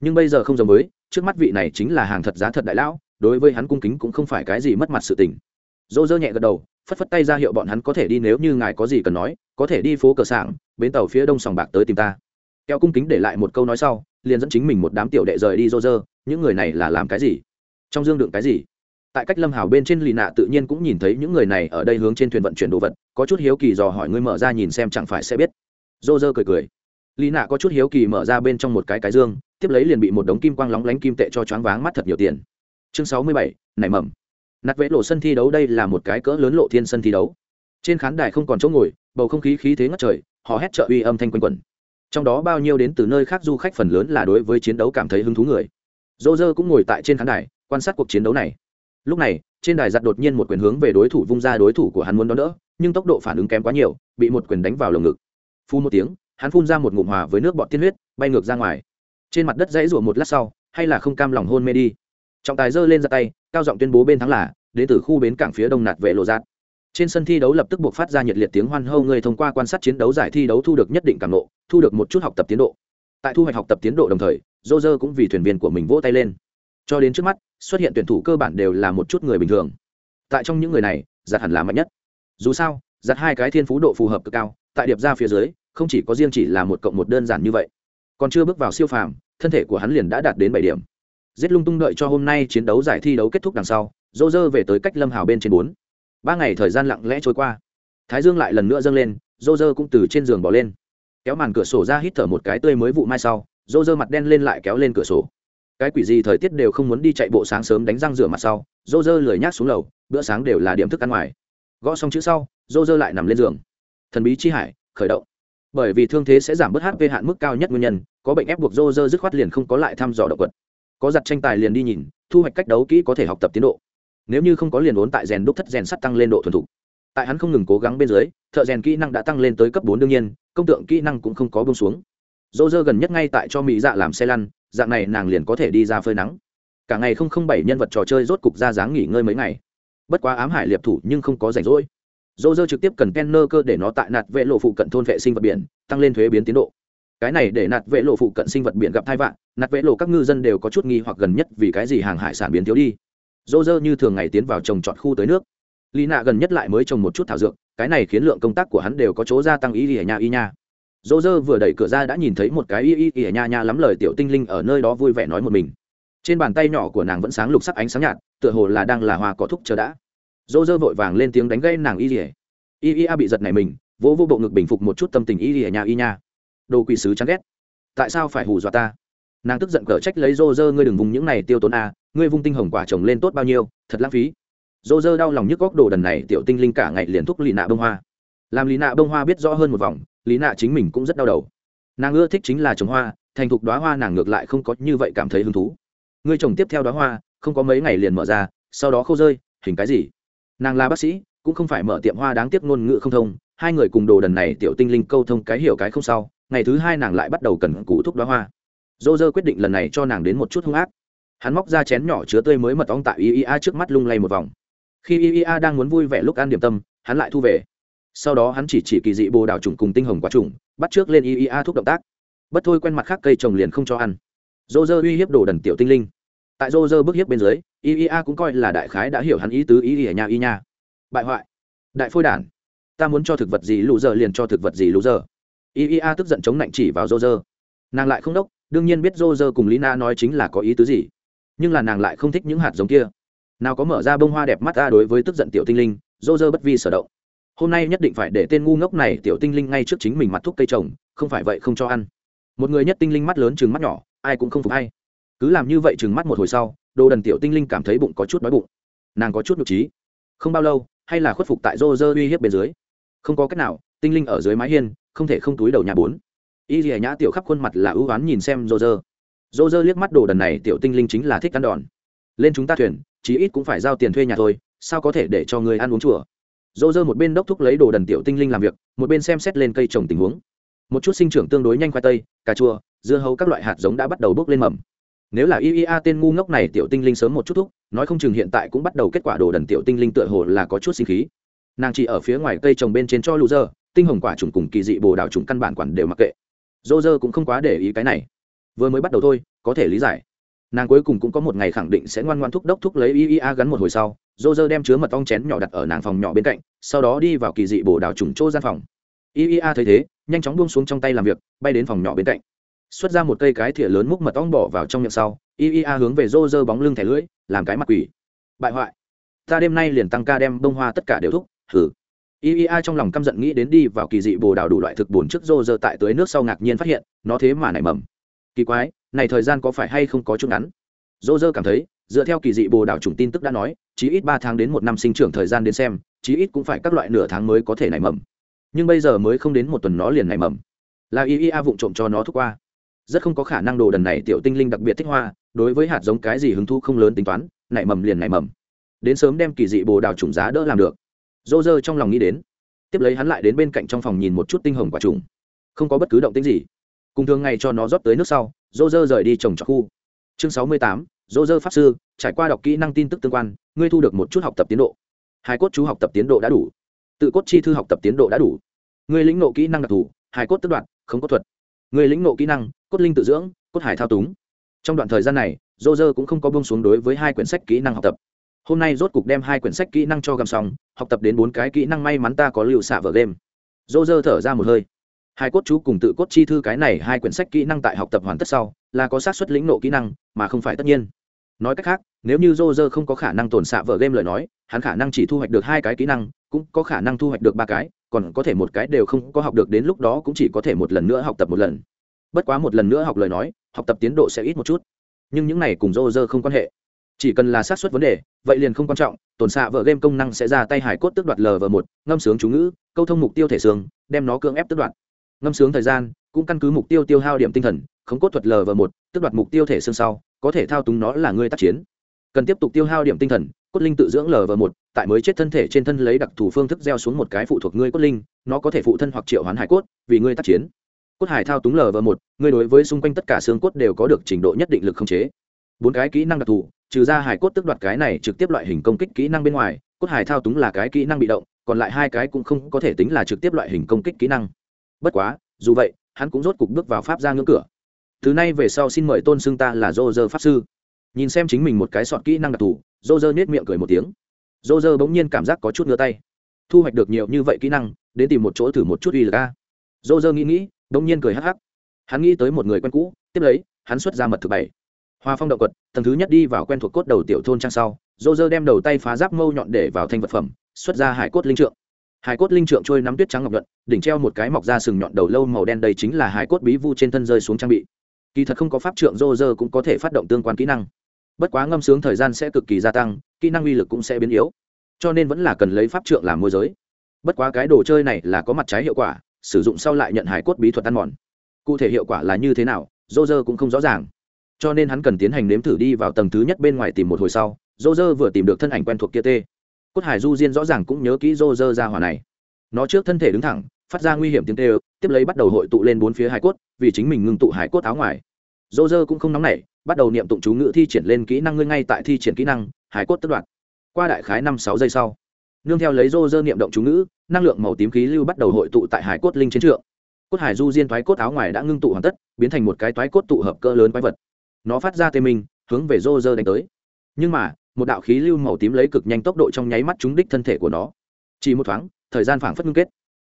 Nhưng bây giờ không giống với, trước mắt vị này chính là hàng thật giá thật đại lão, đối với hắn cung kính cũng không phải cái gì mất mặt sự tình. Dỗ dơ nhẹ gật đầu, phất phất tay ra hiệu bọn hắn có thể đi nếu như ngài có gì cần nói, có thể đi phố cờ sảng, bến tàu phía đông sòng bạc tới tìm ta. Kéo cung kính để lại một câu nói sau, liền dẫn chính mình một đám tiểu đệ rời đi rô rơ những người này là làm cái gì? Trong dương đựng cái gì? Tại cách lâm hào bên trên lì nạ tự nhiên cũng nhìn thấy những người này ở đây hướng trên thuyền vận chuyển đồ vật, có chút hiếu kỳ dò hỏi ngươi mở ra nhìn xem chẳng phải sẽ biết. Rô dơ cười cười. Lì nạ có chút hiếu kỳ mở ra bên trong một cái cái dương, tiếp lấy liền bị một đống kim quang lóng lánh kim tệ cho choáng váng mắt thật nhiều tiền. Chương sáu mươi bảy, nảy mầm. Nặt vẽ lộ sân thi đấu đây là một cái cỡ lớn lộ thiên sân thi đấu. Trên khán đài không còn chỗ ngồi, bầu không khí khí thế ngất trời, họ hét trợ uy âm thanh quanh quẩn. Trong đó bao nhiêu đến từ nơi khác du khách phần lớn là đối với chiến đấu cảm thấy hứng thú người. Dô dơ cũng ngồi tại trên khán đài, quan sát cuộc chiến đấu này lúc này, trên đài giặt đột nhiên một quyền hướng về đối thủ vung ra đối thủ của hắn muốn đón đỡ, nhưng tốc độ phản ứng kém quá nhiều, bị một quyền đánh vào lồng ngực. Phun một tiếng, hắn phun ra một ngụm hòa với nước bọt tiên huyết, bay ngược ra ngoài. Trên mặt đất dãy rủa một lát sau, hay là không cam lòng hôn mê đi. Trọng tài giơ lên ra tay, cao giọng tuyên bố bên thắng là, đến từ khu bến cảng phía đông nạt vệ lộ giạt. Trên sân thi đấu lập tức buộc phát ra nhiệt liệt tiếng hoan hô, người thông qua quan sát chiến đấu giải thi đấu thu được nhất định cảm nộ, thu được một chút học tập tiến độ. Tại thu hoạch học tập tiến độ đồng thời dô dơ cũng vì thuyền viên của mình vỗ tay lên. Cho đến trước mắt xuất hiện tuyển thủ cơ bản đều là một chút người bình thường. Tại trong những người này giặt hẳn là mạnh nhất. Dù sao giặt hai cái thiên phú độ phù hợp cực cao, tại điệp ra phía dưới, không chỉ có riêng chỉ là một cộng một đơn giản như vậy. Còn chưa bước vào siêu phàm, thân thể của hắn liền đã đạt đến bảy điểm. Giết lung tung đợi cho hôm nay chiến đấu giải thi đấu kết thúc đằng sau dô dơ về tới cách lâm hào bên trên bốn. Ba ngày thời gian lặng lẽ trôi qua. Thái dương lại lần nữa dâng lên dô dơ cũng từ trên giường bỏ lên. Kéo màn cửa sổ ra hít thở một cái tươi mới vụ mai sau dô dơ mặt đen lên lại kéo lên cửa sổ cái quỷ gì thời tiết đều không muốn đi chạy bộ sáng sớm đánh răng rửa mặt sau dô dơ lười nhác xuống lầu, bữa sáng đều là điểm thức ăn ngoài. Gõ xong chữ sau dô dơ lại nằm lên giường. Thần bí chi hải, khởi động. Bởi vì thương thế sẽ giảm bớt hp hạn mức cao nhất nguyên nhân, có bệnh ép buộc dô dơ dứt khoát liền không có lại thăm dò động vật. Có giặt tranh tài liền đi nhìn, thu hoạch cách đấu kỹ có thể học tập tiến độ. Nếu như không có liền ốn tại rèn đúc thất rèn sắt tăng lên độ thuần thục. Tại hắn không ngừng cố gắng bên dưới, thợ rèn kỹ năng đã tăng lên tới cấp bốn đương nhiên, công tượng kỹ năng cũng không có bông xuống. Dô dơ gần nhất ngay tại cho mỹ dạ làm xe lăn dạng này nàng liền có thể đi ra phơi nắng. Cả ngày không không bảy nhân vật trò chơi rốt cục ra dáng nghỉ ngơi mấy ngày. Bất quá ám hải liệp thủ nhưng không có rảnh rỗi. Dô dơ trực tiếp cần kenner cơ để nó tại nạt vệ lộ phụ cận thôn vệ sinh vật biển, tăng lên thuế biến tiến độ. Cái này để nạt vệ lộ phụ cận sinh vật biển gặp thai vạn, nạt vệ lộ các ngư dân đều có chút nghi hoặc gần nhất vì cái gì hàng hải sản biến thiếu đi. Dô dơ như thường ngày tiến vào trồng trọt khu tới nước. Lý nạ gần nhất lại mới trồng một chút thảo dược, cái này khiến lượng công tác của hắn đều có chỗ gia tăng ý ỉa nha y nha dô dơ vừa đẩy cửa ra đã nhìn thấy một cái y y ỉa nha nha lắm lời tiểu tinh linh ở nơi đó vui vẻ nói một mình. Trên bàn tay nhỏ của nàng vẫn sáng lục sắc ánh sáng nhạt, tựa hồ là đang là hoa có thúc chờ đã. Dô dơ vội vàng lên tiếng đánh gây nàng y ỉa y y a bị giật này mình, vỗ vô bộ ngực bình phục một chút tâm tình y ỉa nha y nha. Đồ quỷ sứ chán ghét. Tại sao phải hù dọa ta? Nàng tức giận cở trách lấy dô dơ, ngươi đừng vùng những này tiêu tốn a, ngươi vung tinh hồng quả trồng lên tốt bao nhiêu, thật lãng phí. Dô dơ đau lòng nhức góc đồ đần này, tiểu tinh linh cả ngày liền thúc lì nạ bông hoa. Làm lì nạ bông hoa biết rõ hơn một vòng lý nạ chính mình cũng rất đau đầu. Nàng ưa thích chính là trồng hoa, thành thục đoá hoa nàng ngược lại không có như vậy cảm thấy hứng thú. Người trồng tiếp theo đoá hoa, không có mấy ngày liền mở ra, sau đó khô rơi, hình cái gì? Nàng là bác sĩ, cũng không phải mở tiệm hoa đáng tiếc ngôn ngữ không thông, hai người cùng đồ đần này tiểu tinh linh câu thông cái hiểu cái không sau, ngày thứ hai nàng lại bắt đầu cần củ thúc đoá hoa. Dô dơ quyết định lần này cho nàng đến một chút hung ác. Hắn móc ra chén nhỏ chứa tươi mới mật ong tại iea trước mắt lung lay một vòng. Khi iea đang muốn vui vẻ lúc ăn điểm tâm, hắn lại thu về sau đó hắn chỉ chỉ kỳ dị bồ đào trùng cùng tinh hồng quả trùng, bắt trước lên iea thuốc động tác. Bất thôi quen mặt khác cây trồng liền không cho ăn. Dô dơ uy hiếp đồ đần tiểu tinh linh. Tại dô dơ bức hiếp bên dưới iea cũng coi là đại khái đã hiểu hắn ý tứ ý ỉa nhà y nha. Bại hoại. Đại phôi đản. Ta muốn cho thực vật gì lù giờ liền cho thực vật gì lù giờ iea tức giận chống nạnh chỉ vào dô dơ. Nàng lại không đốc, đương nhiên biết dô dơ cùng lina nói chính là có ý tứ gì. Nhưng là nàng lại không thích những hạt giống kia. Nào có mở ra bông hoa đẹp mắt ta đối với tức giận tiểu tinh linh, dô dơ bất vi sở động hôm nay nhất định phải để tên ngu ngốc này tiểu tinh linh ngay trước chính mình mặt thuốc cây trồng, không phải vậy không cho ăn. Một người nhất tinh linh mắt lớn chừng mắt nhỏ, ai cũng không phục hay. Cứ làm như vậy chừng mắt một hồi sau, đồ đần tiểu tinh linh cảm thấy bụng có chút đói bụng. Nàng có chút nhục trí. Không bao lâu, hay là khuất phục tại rô rơ uy hiếp bên dưới. Không có cách nào, tinh linh ở dưới mái hiên, không thể không túi đầu nhà bốn. Y dìa nhã tiểu khắp khuôn mặt là ưu oán nhìn xem rô rơ. Rô rơ liếc mắt đồ đần này tiểu tinh linh chính là thích ăn đòn. Lên chúng ta thuyền, chí ít cũng phải giao tiền thuê nhà thôi, sao có thể để cho người ăn uống chùa? Rô dơ một bên đốc thúc lấy đồ đần tiểu tinh linh làm việc, một bên xem xét lên cây trồng tình huống. Một chút sinh trưởng tương đối nhanh khoai tây, cà chua, dưa hấu các loại hạt giống đã bắt đầu bốc lên mầm. Nếu là iea tên ngu ngốc này tiểu tinh linh sớm một chút thúc, nói không chừng hiện tại cũng bắt đầu kết quả đồ đần tiểu tinh linh tựa hồ là có chút sinh khí. Nàng chỉ ở phía ngoài cây trồng bên trên cho lù dơ, tinh hồng quả trùng cùng kỳ dị bồ đào trùng căn bản quản đều mặc kệ. Dô dơ cũng không quá để ý cái này. Vừa mới bắt đầu thôi, có thể lý giải. Nàng cuối cùng cũng có một ngày khẳng định sẽ ngoan ngoan thúc đốc thúc lấy iea gắn một hồi sau dô dơ đem chứa mật ong chén nhỏ đặt ở nàng phòng nhỏ bên cạnh, sau đó đi vào kỳ dị bồ đào trùng chỗ gian phòng. Iea thấy thế, nhanh chóng buông xuống trong tay làm việc, bay đến phòng nhỏ bên cạnh. Xuất ra một cây cái thìa lớn múc mật ong bỏ vào trong miệng sau iea hướng về dô dơ bóng lưng thẻ lưỡi, làm cái mặt quỷ. Bại hoại. Ta đêm nay liền tăng ca đem bông hoa tất cả đều thúc thử iea trong lòng căm giận nghĩ đến đi vào kỳ dị bồ đào đủ loại thực bồn trước dô dơ tại tưới nước sau ngạc nhiên phát hiện, nó thế mà nảy mầm. Kỳ quái, này thời gian có phải hay không có chút ngắn? Dô dơ cảm thấy, dựa theo kỳ dị bồ đào chủng tin tức đã nói chí ít ba tháng đến một năm sinh trưởng thời gian đến xem, chí ít cũng phải các loại nửa tháng mới có thể nảy mầm. Nhưng bây giờ mới không đến một tuần nó liền nảy mầm. Là iea vụng trộm cho nó thuốc qua. Rất không có khả năng đồ đần này tiểu tinh linh đặc biệt thích hoa, đối với hạt giống cái gì hứng thu không lớn tính toán, nảy mầm liền nảy mầm. Đến sớm đem kỳ dị bồ đào trùng giá đỡ làm được. Dô dơ trong lòng nghĩ đến. Tiếp lấy hắn lại đến bên cạnh trong phòng nhìn một chút tinh hồng quả trùng. Không có bất cứ động tính gì. Cùng thường ngày cho nó rót tới nước sau, dô dơ rời đi trồng trọt khu. Chương sáu mươi tám, dô dơ pháp sư, trải qua đọc kỹ năng tin tức tương quan ngươi thu được một chút học tập tiến độ. Hai cốt chú học tập tiến độ đã đủ. Tự cốt chi thư học tập tiến độ đã đủ. Ngươi lĩnh nộ kỹ năng đặc thù hai cốt tức đoạn, không có thuật. Ngươi lĩnh nộ kỹ năng, cốt linh tự dưỡng, cốt hải thao túng. Trong đoạn thời gian này dô dơ cũng không có bông xuống đối với hai quyển sách kỹ năng học tập. Hôm nay rốt cục đem hai quyển sách kỹ năng cho gầm xong, học tập đến bốn cái kỹ năng may mắn ta có lưu xạ vở game. Dô dơ thở ra một hơi. Hai cốt chú cùng tự cốt chi thư cái này hai quyển sách kỹ năng tại học tập hoàn tất sau, là có sát xuất lĩnh nộ kỹ năng, mà không phải tất nhiên. Nói cách khác nếu như Roger không có khả năng tổn xạ vở game lời nói, hắn khả năng chỉ thu hoạch được hai cái kỹ năng, cũng có khả năng thu hoạch được ba cái, còn có thể một cái đều không có học được đến lúc đó cũng chỉ có thể một lần nữa học tập một lần. Bất quá một lần nữa học lời nói, học tập tiến độ sẽ ít một chút. Nhưng những này cùng Roger không quan hệ. Chỉ cần là xác suất vấn đề, vậy liền không quan trọng tổn xạ vợ game công năng sẽ ra tay hải cốt tức đoạt lờ vờ một, ngâm sướng chú ngữ, câu thông mục tiêu thể xương, đem nó cưỡng ép tức đoạt. Ngâm sướng thời gian, cũng căn cứ mục tiêu tiêu hao điểm tinh thần không cốt thuật lờ vờ một tức đoạt mục tiêu thể xương sau, có thể thao túng nó là người tác chiến cần tiếp tục tiêu hao điểm tinh thần, cốt linh tự dưỡng lờ vờ một, tại mới chết thân thể trên thân lấy đặc thù phương thức gieo xuống một cái phụ thuộc ngươi cốt linh, nó có thể phụ thân hoặc triệu hoán hải cốt, vì ngươi tác chiến. Cốt hải thao túng lờ vờ một, ngươi đối với xung quanh tất cả xương cốt đều có được trình độ nhất định lực không chế. Bốn cái kỹ năng đặc thù, trừ ra hải cốt tức đoạt cái này trực tiếp loại hình công kích kỹ năng bên ngoài, cốt hải thao túng là cái kỹ năng bị động, còn lại hai cái cũng không có thể tính là trực tiếp loại hình công kích kỹ năng. Bất quá, dù vậy, hắn cũng rốt cục bước vào pháp ra ngưỡng cửa. Từ nay về sau xin mời tôn xưng ta là dô dơ pháp sư nhìn xem chính mình một cái sọt kỹ năng đặc thù dô dơ nết miệng cười một tiếng. Dô dơ bỗng nhiên cảm giác có chút ngứa tay. Thu hoạch được nhiều như vậy kỹ năng, đến tìm một chỗ thử một chút uy lực a. Dô dơ nghĩ nghĩ, bỗng nhiên cười hắc hắc. Hắn nghĩ tới một người quen cũ, tiếp lấy, hắn xuất ra mật thứ bảy. Hoa phong động quật, tầng thứ nhất đi vào quen thuộc cốt đầu tiểu thôn trang sau dô dơ đem đầu tay phá giáp mâu nhọn để vào thanh vật phẩm, xuất ra hải cốt linh trượng. Hải cốt linh trượng trôi nắm tuyết trắng ngọc nhuận, đỉnh treo một cái mọc ra sừng nhọn đầu lâu màu đen đây chính là hải cốt bí vu trên thân rơi xuống trang bị. Kỳ thật không có pháp trượng dô dơ cũng có thể phát động tương quan kỹ năng bất quá ngâm sướng thời gian sẽ cực kỳ gia tăng, kỹ năng uy lực cũng sẽ biến yếu. Cho nên vẫn là cần lấy pháp trượng làm môi giới. Bất quá cái đồ chơi này là có mặt trái hiệu quả, sử dụng sau lại nhận hải cốt bí thuật ăn mòn. Cụ thể hiệu quả là như thế nào dô dơ cũng không rõ ràng. Cho nên hắn cần tiến hành nếm thử đi vào tầng thứ nhất bên ngoài tìm một hồi sau dô dơ vừa tìm được thân ảnh quen thuộc kia tê. Cốt hải du diên rõ ràng cũng nhớ kỹ dô dơ ra hỏa này. Nó trước thân thể đứng thẳng, phát ra nguy hiểm tiếng tê, tiếp lấy bắt đầu hội tụ lên bốn phía hải cốt, vì chính mình ngưng tụ hải cốt áo ngoài dô dơ cũng không nóng nảy, bắt đầu niệm tụng chú ngữ thi triển lên kỹ năng ngươi ngay tại thi triển kỹ năng hải cốt tất đoạn qua đại khái năm sáu giây sau, nương theo lấy dô dơ niệm động chú ngữ, năng lượng màu tím khí lưu bắt đầu hội tụ tại hải cốt linh chiến trượng. Cốt hải du diên thoái cốt áo ngoài đã ngưng tụ hoàn tất, biến thành một cái thoái cốt tụ hợp cỡ lớn quái vật. Nó phát ra tê minh, hướng về rô rơ đánh tới. Nhưng mà, một đạo khí lưu màu tím lấy cực nhanh tốc độ trong nháy mắt trúng đích thân thể của nó. Chỉ một thoáng, thời gian phảng phất ngưng kết.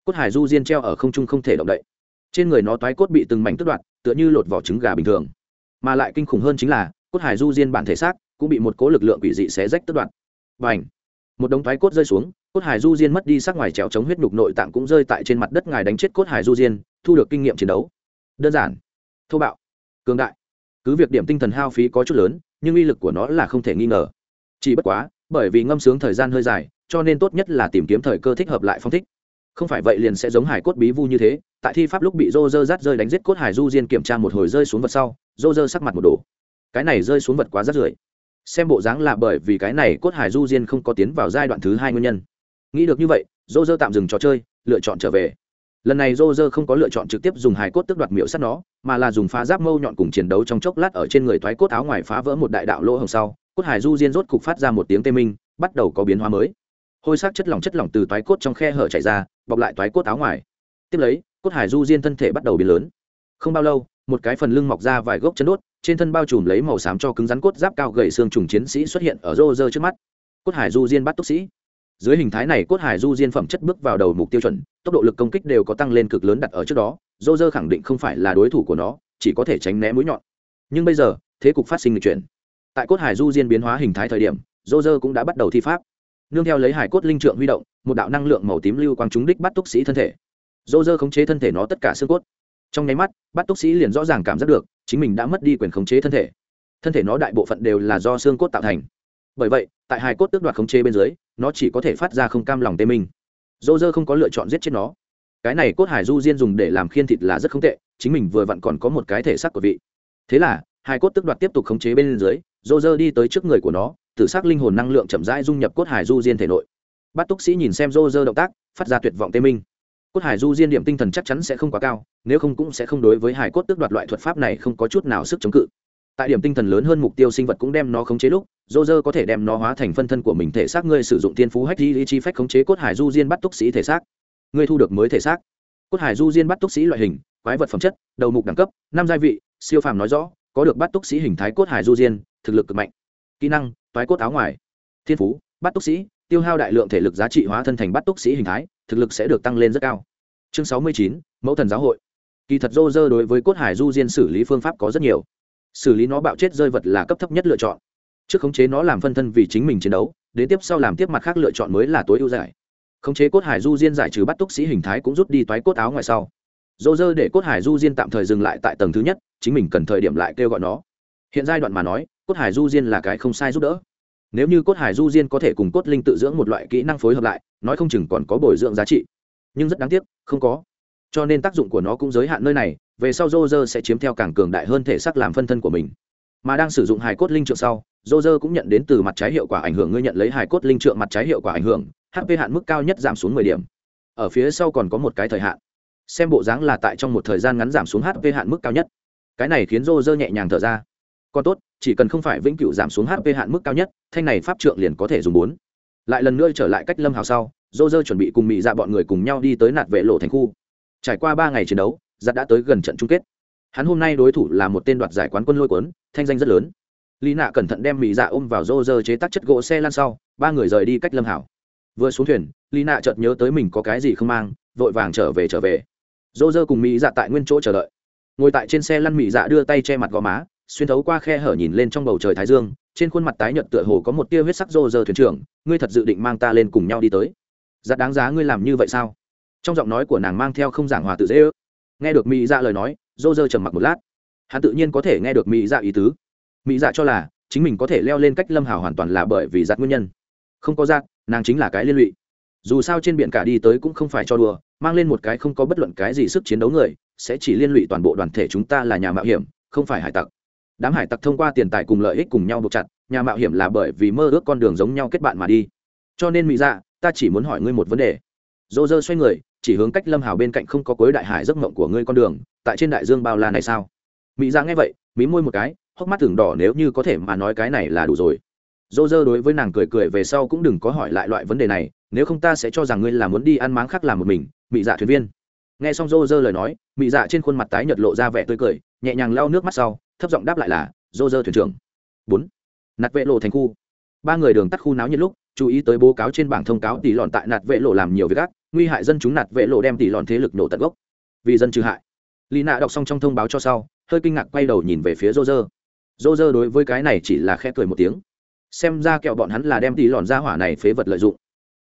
Cốt hải du diên treo ở không trung không thể động đậy trên người nó toái cốt bị từng mảnh tước đoạn tựa như lột vỏ trứng gà bình thường. Mà lại kinh khủng hơn chính là, cốt hải du diên bản thể xác cũng bị một cố lực lượng quỷ dị xé rách tước đoạn và ảnh một đống toái cốt rơi xuống, cốt hải du diên mất đi sắc ngoài trèo chống huyết nhục nội tạng cũng rơi tại trên mặt đất ngài đánh chết cốt hải du diên, thu được kinh nghiệm chiến đấu. Đơn giản. Thô bạo. Cường đại. Cứ việc điểm tinh thần hao phí có chút lớn, nhưng uy lực của nó là không thể nghi ngờ. Chỉ bất quá, bởi vì ngâm sướng thời gian hơi dài, cho nên tốt nhất là tìm kiếm thời cơ thích hợp lại phong thích. Không phải vậy liền sẽ giống hải cốt bí vu như thế tại thi pháp lúc bị rô rơ rát rơi đánh giết cốt hải du diên kiểm tra một hồi rơi xuống vật sau rô rơ sắc mặt một đồ cái này rơi xuống vật quá rát rưởi. Xem bộ dáng là bởi vì cái này cốt hải du diên không có tiến vào giai đoạn thứ hai nguyên nhân. Nghĩ được như vậy rô rơ tạm dừng trò chơi, lựa chọn trở về. Lần này rô rơ không có lựa chọn trực tiếp dùng hải cốt tức đoạt miệu sắt nó, mà là dùng phá giáp mâu nhọn cùng chiến đấu trong chốc lát ở trên người thoái cốt áo ngoài phá vỡ một đại đạo lỗ hồng sau, cốt hải du diên rốt cục phát ra một tiếng tê minh, bắt đầu có biến hóa mới. Hôi sắc chất lỏng chất lỏng từ toái cốt trong khe hở chảy ra, bọc lại toái cốt áo ngoài. Tiếp lấy cốt hải du diên thân thể bắt đầu biến lớn. Không bao lâu, một cái phần lưng mọc ra vài gốc chân đốt, trên thân bao trùm lấy màu xám cho cứng rắn cốt giáp cao gầy xương trùng chiến sĩ xuất hiện ở rô rơ trước mắt. Cốt hải du diên bắt túc sĩ. Dưới hình thái này, cốt hải du diên phẩm chất bước vào đầu mục tiêu chuẩn, tốc độ lực công kích đều có tăng lên cực lớn đặt ở trước đó, rô rơ khẳng định không phải là đối thủ của nó, chỉ có thể tránh né mũi nhọn. Nhưng bây giờ, thế cục phát sinh lịch chuyển. Tại cốt hải du diên biến hóa hình thái thời điểm, rô rơ cũng đã bắt đầu thi pháp. Nương theo lấy hải cốt linh trượng huy động, một đạo năng lượng màu tím lưu quang trúng đích bắt túc sĩ thân thể dô dơ khống chế thân thể nó tất cả xương cốt. Trong nháy mắt, bắt túc sĩ liền rõ ràng cảm giác được, chính mình đã mất đi quyền khống chế thân thể. Thân thể nó đại bộ phận đều là do xương cốt tạo thành. Bởi vậy, tại hai cốt tước đoạt khống chế bên dưới, nó chỉ có thể phát ra không cam lòng tê minh. Dô dơ không có lựa chọn giết chết nó. Cái này cốt hải du diên dùng để làm khiên thịt là rất không tệ, chính mình vừa vặn còn có một cái thể xác của vị. Thế là hai cốt tước đoạt tiếp tục khống chế bên dưới dô dơ đi tới trước người của nó, tử xác linh hồn năng lượng chậm rãi dung nhập cốt hải du diên thể nội. Bát túc sĩ nhìn xem dô dơ động tác, phát ra tuyệt vọng tê minh cốt hải du diên điểm tinh thần chắc chắn sẽ không quá cao, nếu không cũng sẽ không đối với hải cốt tước đoạt loại thuật pháp này không có chút nào sức chống cự. Tại điểm tinh thần lớn hơn mục tiêu sinh vật cũng đem nó khống chế lúc dô dơ có thể đem nó hóa thành phân thân của mình thể xác ngươi sử dụng Thiên phú hách di chi phách khống chế cốt hải du diên bắt túc sĩ thể xác. Ngươi thu được mới thể xác. Cốt hải du diên bắt túc sĩ loại hình, quái vật phẩm chất, đầu mục đẳng cấp, năm gia vị, siêu phàm nói rõ, có được bắt túc sĩ hình thái cốt hải du diên, thực lực cực mạnh. Kỹ năng, toái cốt áo ngoài. Thiên phú, bắt túc sĩ tiêu hao đại lượng thể lực giá trị hóa thân thành bắt túc sĩ hình thái, thực lực sẽ được tăng lên rất cao. Chương sáu mươi chín, mẫu thần giáo hội. Kỳ thật dô dơ đối với cốt hải du diên xử lý phương pháp có rất nhiều. Xử lý nó bạo chết rơi vật là cấp thấp nhất lựa chọn. Trước khống chế nó làm phân thân vì chính mình chiến đấu, đến tiếp sau làm tiếp mặt khác lựa chọn mới là tối ưu giải. Khống chế cốt hải du diên giải trừ bắt túc sĩ hình thái cũng rút đi toái cốt áo ngoài sau. Dô dơ để cốt hải du diên tạm thời dừng lại tại tầng thứ nhất, chính mình cần thời điểm lại kêu gọi nó. Hiện giai đoạn mà nói, cốt hải du diên là cái không sai giúp đỡ nếu như cốt hải du diên có thể cùng cốt linh tự dưỡng một loại kỹ năng phối hợp lại, nói không chừng còn có bồi dưỡng giá trị. Nhưng rất đáng tiếc, không có. Cho nên tác dụng của nó cũng giới hạn nơi này, về sau dô dơ sẽ chiếm theo càng cường đại hơn thể xác làm phân thân của mình. Mà đang sử dụng hải cốt linh trượng sau dô dơ cũng nhận đến từ mặt trái hiệu quả ảnh hưởng, ngươi nhận lấy hải cốt linh trượng mặt trái hiệu quả ảnh hưởng hp hạn mức cao nhất giảm xuống mười điểm. Ở phía sau còn có một cái thời hạn. Xem bộ dáng là tại trong một thời gian ngắn giảm xuống hp hạn mức cao nhất. Cái này khiến dô dơ nhẹ nhàng thở ra còn tốt, chỉ cần không phải vĩnh cửu giảm xuống hp hạn mức cao nhất, thanh này pháp trượng liền có thể dùng bốn. Lại lần nữa trở lại cách lâm hào sau dô dơ chuẩn bị cùng mỹ dạ bọn người cùng nhau đi tới nạt vệ lộ thành khu. Trải qua ba ngày chiến đấu giặt đã tới gần trận chung kết. Hắn hôm nay đối thủ là một tên đoạt giải quán quân lôi cuốn, thanh danh rất lớn. Lý nạ cẩn thận đem mỹ dạ ôm vào rô rơ chế tác chất gỗ xe lan sau, ba người rời đi cách lâm hảo vừa xuống thuyền, lý nạ chợt nhớ tới mình có cái gì không mang, vội vàng trở về trở về. Rô rơ cùng mỹ dạ tại nguyên chỗ chờ đợi. Ngồi tại trên xe lăn mỹ dạ đưa tay che mặt gò má xuyên thấu qua khe hở nhìn lên trong bầu trời thái dương, trên khuôn mặt tái nhợt tựa hồ có một tia huyết sắc rô rơ thuyền trưởng, ngươi thật dự định mang ta lên cùng nhau đi tới. Giá đáng giá ngươi làm như vậy sao? Trong giọng nói của nàng mang theo không giảng hòa tự dễ ước. Nghe được mỹ dạ lời nói, rô rơ trầm mặc một lát. Hắn tự nhiên có thể nghe được mỹ dạ ý tứ. Mỹ dạ cho là, chính mình có thể leo lên cách lâm hào hoàn toàn là bởi vì giặt nguyên nhân. Không có giặt, nàng chính là cái liên lụy. Dù sao trên biển cả đi tới cũng không phải cho đùa, mang lên một cái không có bất luận cái gì sức chiến đấu người, sẽ chỉ liên lụy toàn bộ đoàn thể chúng ta là nhà mạo hiểm, không phải hải tặc đám hải tặc thông qua tiền tài cùng lợi ích cùng nhau buộc chặt, nhà mạo hiểm là bởi vì mơ ước con đường giống nhau kết bạn mà đi. Cho nên mỹ dạ ta chỉ muốn hỏi ngươi một vấn đề. Dô dơ xoay người, chỉ hướng cách lâm hào bên cạnh không có cuối đại hải giấc mộng của ngươi con đường, tại trên đại dương bao la này sao? Mỹ dạ nghe vậy, mí môi một cái, hốc mắt thường đỏ nếu như có thể mà nói cái này là đủ rồi. Dô dơ đối với nàng cười cười về sau cũng đừng có hỏi lại loại vấn đề này, nếu không ta sẽ cho rằng ngươi là muốn đi ăn máng khác làm một mình mỹ dạ thuyền viên. Nghe xong dô dơ lời nói mỹ dạ trên khuôn mặt tái nhợt lộ ra vẻ tươi cười nhẹ nhàng lau nước mắt sau, thấp giọng đáp lại là dô dơ thuyền trưởng. Bốn. Nạt vệ lộ thành khu. Ba người đường tắt khu náo nhiệt lúc, chú ý tới báo cáo trên bảng thông cáo tỷ lọn tại nạt vệ lộ làm nhiều việc ác, nguy hại dân chúng nạt vệ lộ đem tỷ lọn thế lực nổ tận gốc. Vì dân trừ hại. Lì nạ đọc xong trong thông báo cho sau, hơi kinh ngạc quay đầu nhìn về phía dô dơ dô dơ đối với cái này chỉ là khẽ cười một tiếng. Xem ra kẹo bọn hắn là đem tỷ lọn ra hỏa này phế vật lợi dụng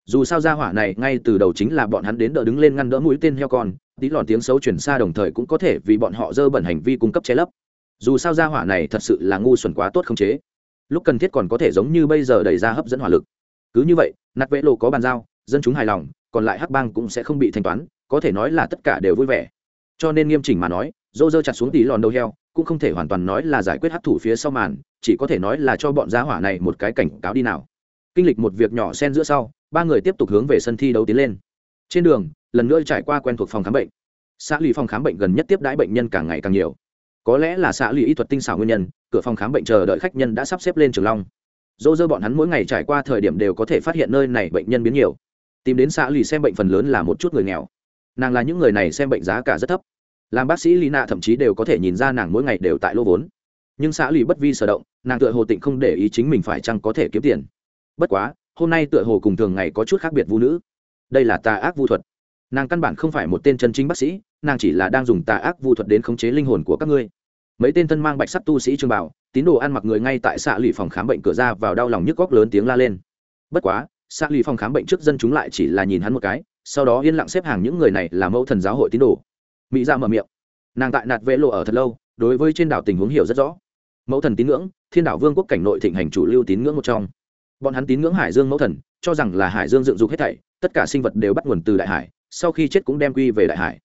dù sao ra hỏa này ngay từ đầu chính là bọn hắn đến đỡ đứng lên ngăn đỡ mũi tên heo con, tí lòn tiếng xấu chuyển xa đồng thời cũng có thể vì bọn họ dơ bẩn hành vi cung cấp che lấp. Dù sao ra hỏa này thật sự là ngu xuẩn quá tốt không chế. Lúc cần thiết còn có thể giống như bây giờ đẩy ra hấp dẫn hỏa lực. Cứ như vậy, nạt vẽ lộ có bàn giao, dân chúng hài lòng, còn lại hắc bang cũng sẽ không bị thanh toán, có thể nói là tất cả đều vui vẻ. Cho nên nghiêm chỉnh mà nói, dô dơ chặt xuống tí lòn đầu heo, cũng không thể hoàn toàn nói là giải quyết hắc thủ phía sau màn, chỉ có thể nói là cho bọn gia hỏa này một cái cảnh cáo đi nào. Kinh lịch một việc nhỏ xen giữa sau ba người tiếp tục hướng về sân thi đấu tiến lên. Trên đường, lần nữa trải qua quen thuộc phòng khám bệnh. Xã lì phòng khám bệnh gần nhất tiếp đãi bệnh nhân càng ngày càng nhiều. Có lẽ là xã lì y thuật tinh xảo nguyên nhân, cửa phòng khám bệnh chờ đợi khách nhân đã sắp xếp lên trường long. Dô dơ bọn hắn mỗi ngày trải qua thời điểm đều có thể phát hiện nơi này bệnh nhân biến nhiều. Tìm đến xã lì xem bệnh phần lớn là một chút người nghèo. Nàng là những người này xem bệnh giá cả rất thấp. Làm bác sĩ lì nạ thậm chí đều có thể nhìn ra nàng mỗi ngày đều tại lô vốn. Nhưng xã lì bất vi sở động, nàng tựa hồ tịnh không để ý chính mình phải chăng có thể kiếm tiền. Bất quá hôm nay tựa hồ cùng thường ngày có chút khác biệt vũ nữ. Đây là tà ác vu thuật. Nàng căn bản không phải một tên chân chính bác sĩ, nàng chỉ là đang dùng tà ác vu thuật đến khống chế linh hồn của các ngươi. Mấy tên thân mang bạch sắt tu sĩ trường bảo, tín đồ ăn mặc người ngay tại xạ lì phòng khám bệnh cửa ra vào đau lòng nhức góc lớn tiếng la lên. Bất quá, xạ lì phòng khám bệnh trước dân chúng lại chỉ là nhìn hắn một cái, sau đó yên lặng xếp hàng những người này là mẫu thần giáo hội tín đồ. Mỹ ra mở miệng. Nàng tại nạt vệ lộ ở thật lâu, đối với trên đảo tình huống hiểu rất rõ. Mẫu thần tín ngưỡng, thiên đảo vương quốc cảnh nội thịnh hành chủ lưu tín ngưỡng một trong bọn hắn tín ngưỡng hải dương mẫu thần, cho rằng là hải dương dựng dục hết thảy, tất cả sinh vật đều bắt nguồn từ đại hải, sau khi chết cũng đem quy về đại hải.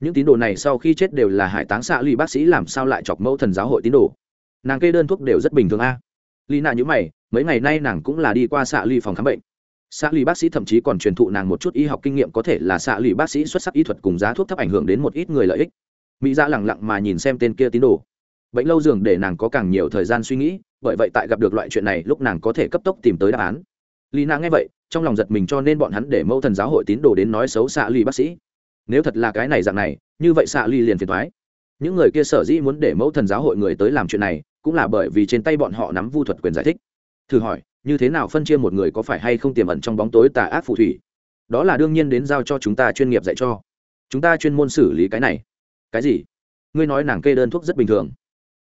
Những tín đồ này sau khi chết đều là hải táng xạ lụy bác sĩ làm sao lại chọc mẫu thần giáo hội tín đồ? Nàng kê đơn thuốc đều rất bình thường a. Lì nạ nhữ mày, mấy ngày nay nàng cũng là đi qua xạ lụy phòng khám bệnh. Xạ lụy bác sĩ thậm chí còn truyền thụ nàng một chút y học kinh nghiệm có thể là xạ lụy bác sĩ xuất sắc y thuật cùng giá thuốc thấp ảnh hưởng đến một ít người lợi ích. Mỹ dạ ra lẳng lặng mà nhìn xem tên kia tín đồ. Bệnh lâu dường để nàng có càng nhiều thời gian suy nghĩ bởi vậy tại gặp được loại chuyện này lúc nàng có thể cấp tốc tìm tới đáp án. Lì nàng nghe vậy, trong lòng giật mình cho nên bọn hắn để mẫu thần giáo hội tín đồ đến nói xấu xạ lì bác sĩ. Nếu thật là cái này dạng này, như vậy xạ lì liền phiền thoái những người kia sở dĩ muốn để mẫu thần giáo hội người tới làm chuyện này, cũng là bởi vì trên tay bọn họ nắm vu thuật quyền giải thích. Thử hỏi, như thế nào phân chia một người có phải hay không tiềm ẩn trong bóng tối tà ác phù thủy? Đó là đương nhiên đến giao cho chúng ta chuyên nghiệp dạy cho. Chúng ta chuyên môn xử lý cái này. Cái gì? Ngươi nói nàng kê đơn thuốc rất bình thường.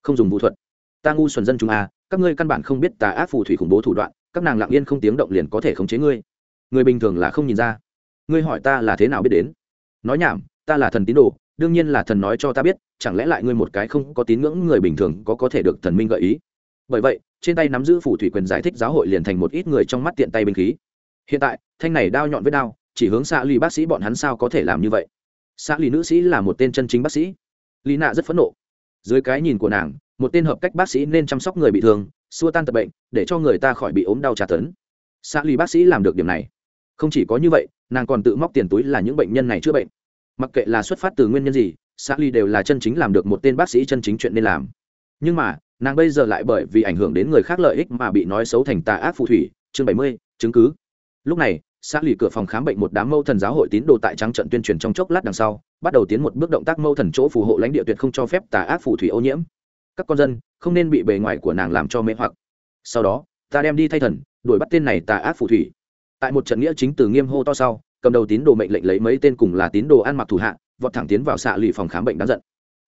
Không dùng vũ thuật. Ta ngu xuẩn dân chúng à các ngươi căn bản không biết tà ác phù thủy khủng bố thủ đoạn, các nàng lặng yên không tiếng động liền có thể khống chế ngươi. Người bình thường là không nhìn ra. Ngươi hỏi ta là thế nào biết đến? Nói nhảm, ta là thần tín đồ, đương nhiên là thần nói cho ta biết, chẳng lẽ lại ngươi một cái không có tín ngưỡng người bình thường có có thể được thần minh gợi ý? Bởi vậy, trên tay nắm giữ phù thủy quyền giải thích giáo hội liền thành một ít người trong mắt tiện tay binh khí. Hiện tại, thanh này đao nhọn với đao, chỉ hướng xạ lì bác sĩ bọn hắn sao có thể làm như vậy? Xạ lì nữ sĩ là một tên chân chính bác sĩ. Lý nạ rất phẫn nộ. Dưới cái nhìn của nàng một tên hợp cách bác sĩ nên chăm sóc người bị thương, xua tan tập bệnh, để cho người ta khỏi bị ốm đau tra tấn. Xạ lì bác sĩ làm được điểm này. Không chỉ có như vậy, nàng còn tự móc tiền túi là những bệnh nhân này chữa bệnh. Mặc kệ là xuất phát từ nguyên nhân gì xã ly đều là chân chính làm được một tên bác sĩ chân chính chuyện nên làm. Nhưng mà, nàng bây giờ lại bởi vì ảnh hưởng đến người khác lợi ích mà bị nói xấu thành tà ác phù thủy, chương bảy mươi, chứng cứ. Lúc này xã lì cửa phòng khám bệnh một đám mâu thần giáo hội tín đồ tại trắng trận tuyên truyền trong chốc lát đằng sau, bắt đầu tiến một bước động tác mâu thần chỗ phù hộ lãnh địa tuyệt không cho phép tà ác phù thủy ô nhiễm các con dân, không nên bị bề ngoài của nàng làm cho mê hoặc. Sau đó, ta đem đi thay thần, đuổi bắt tên này tà ác phù thủy. Tại một trận nghĩa chính từ nghiêm hô to sau, cầm đầu tín đồ mệnh lệnh lấy mấy tên cùng là tín đồ ăn mặc thủ hạ, vọt thẳng tiến vào xạ lì phòng khám bệnh đáng giận.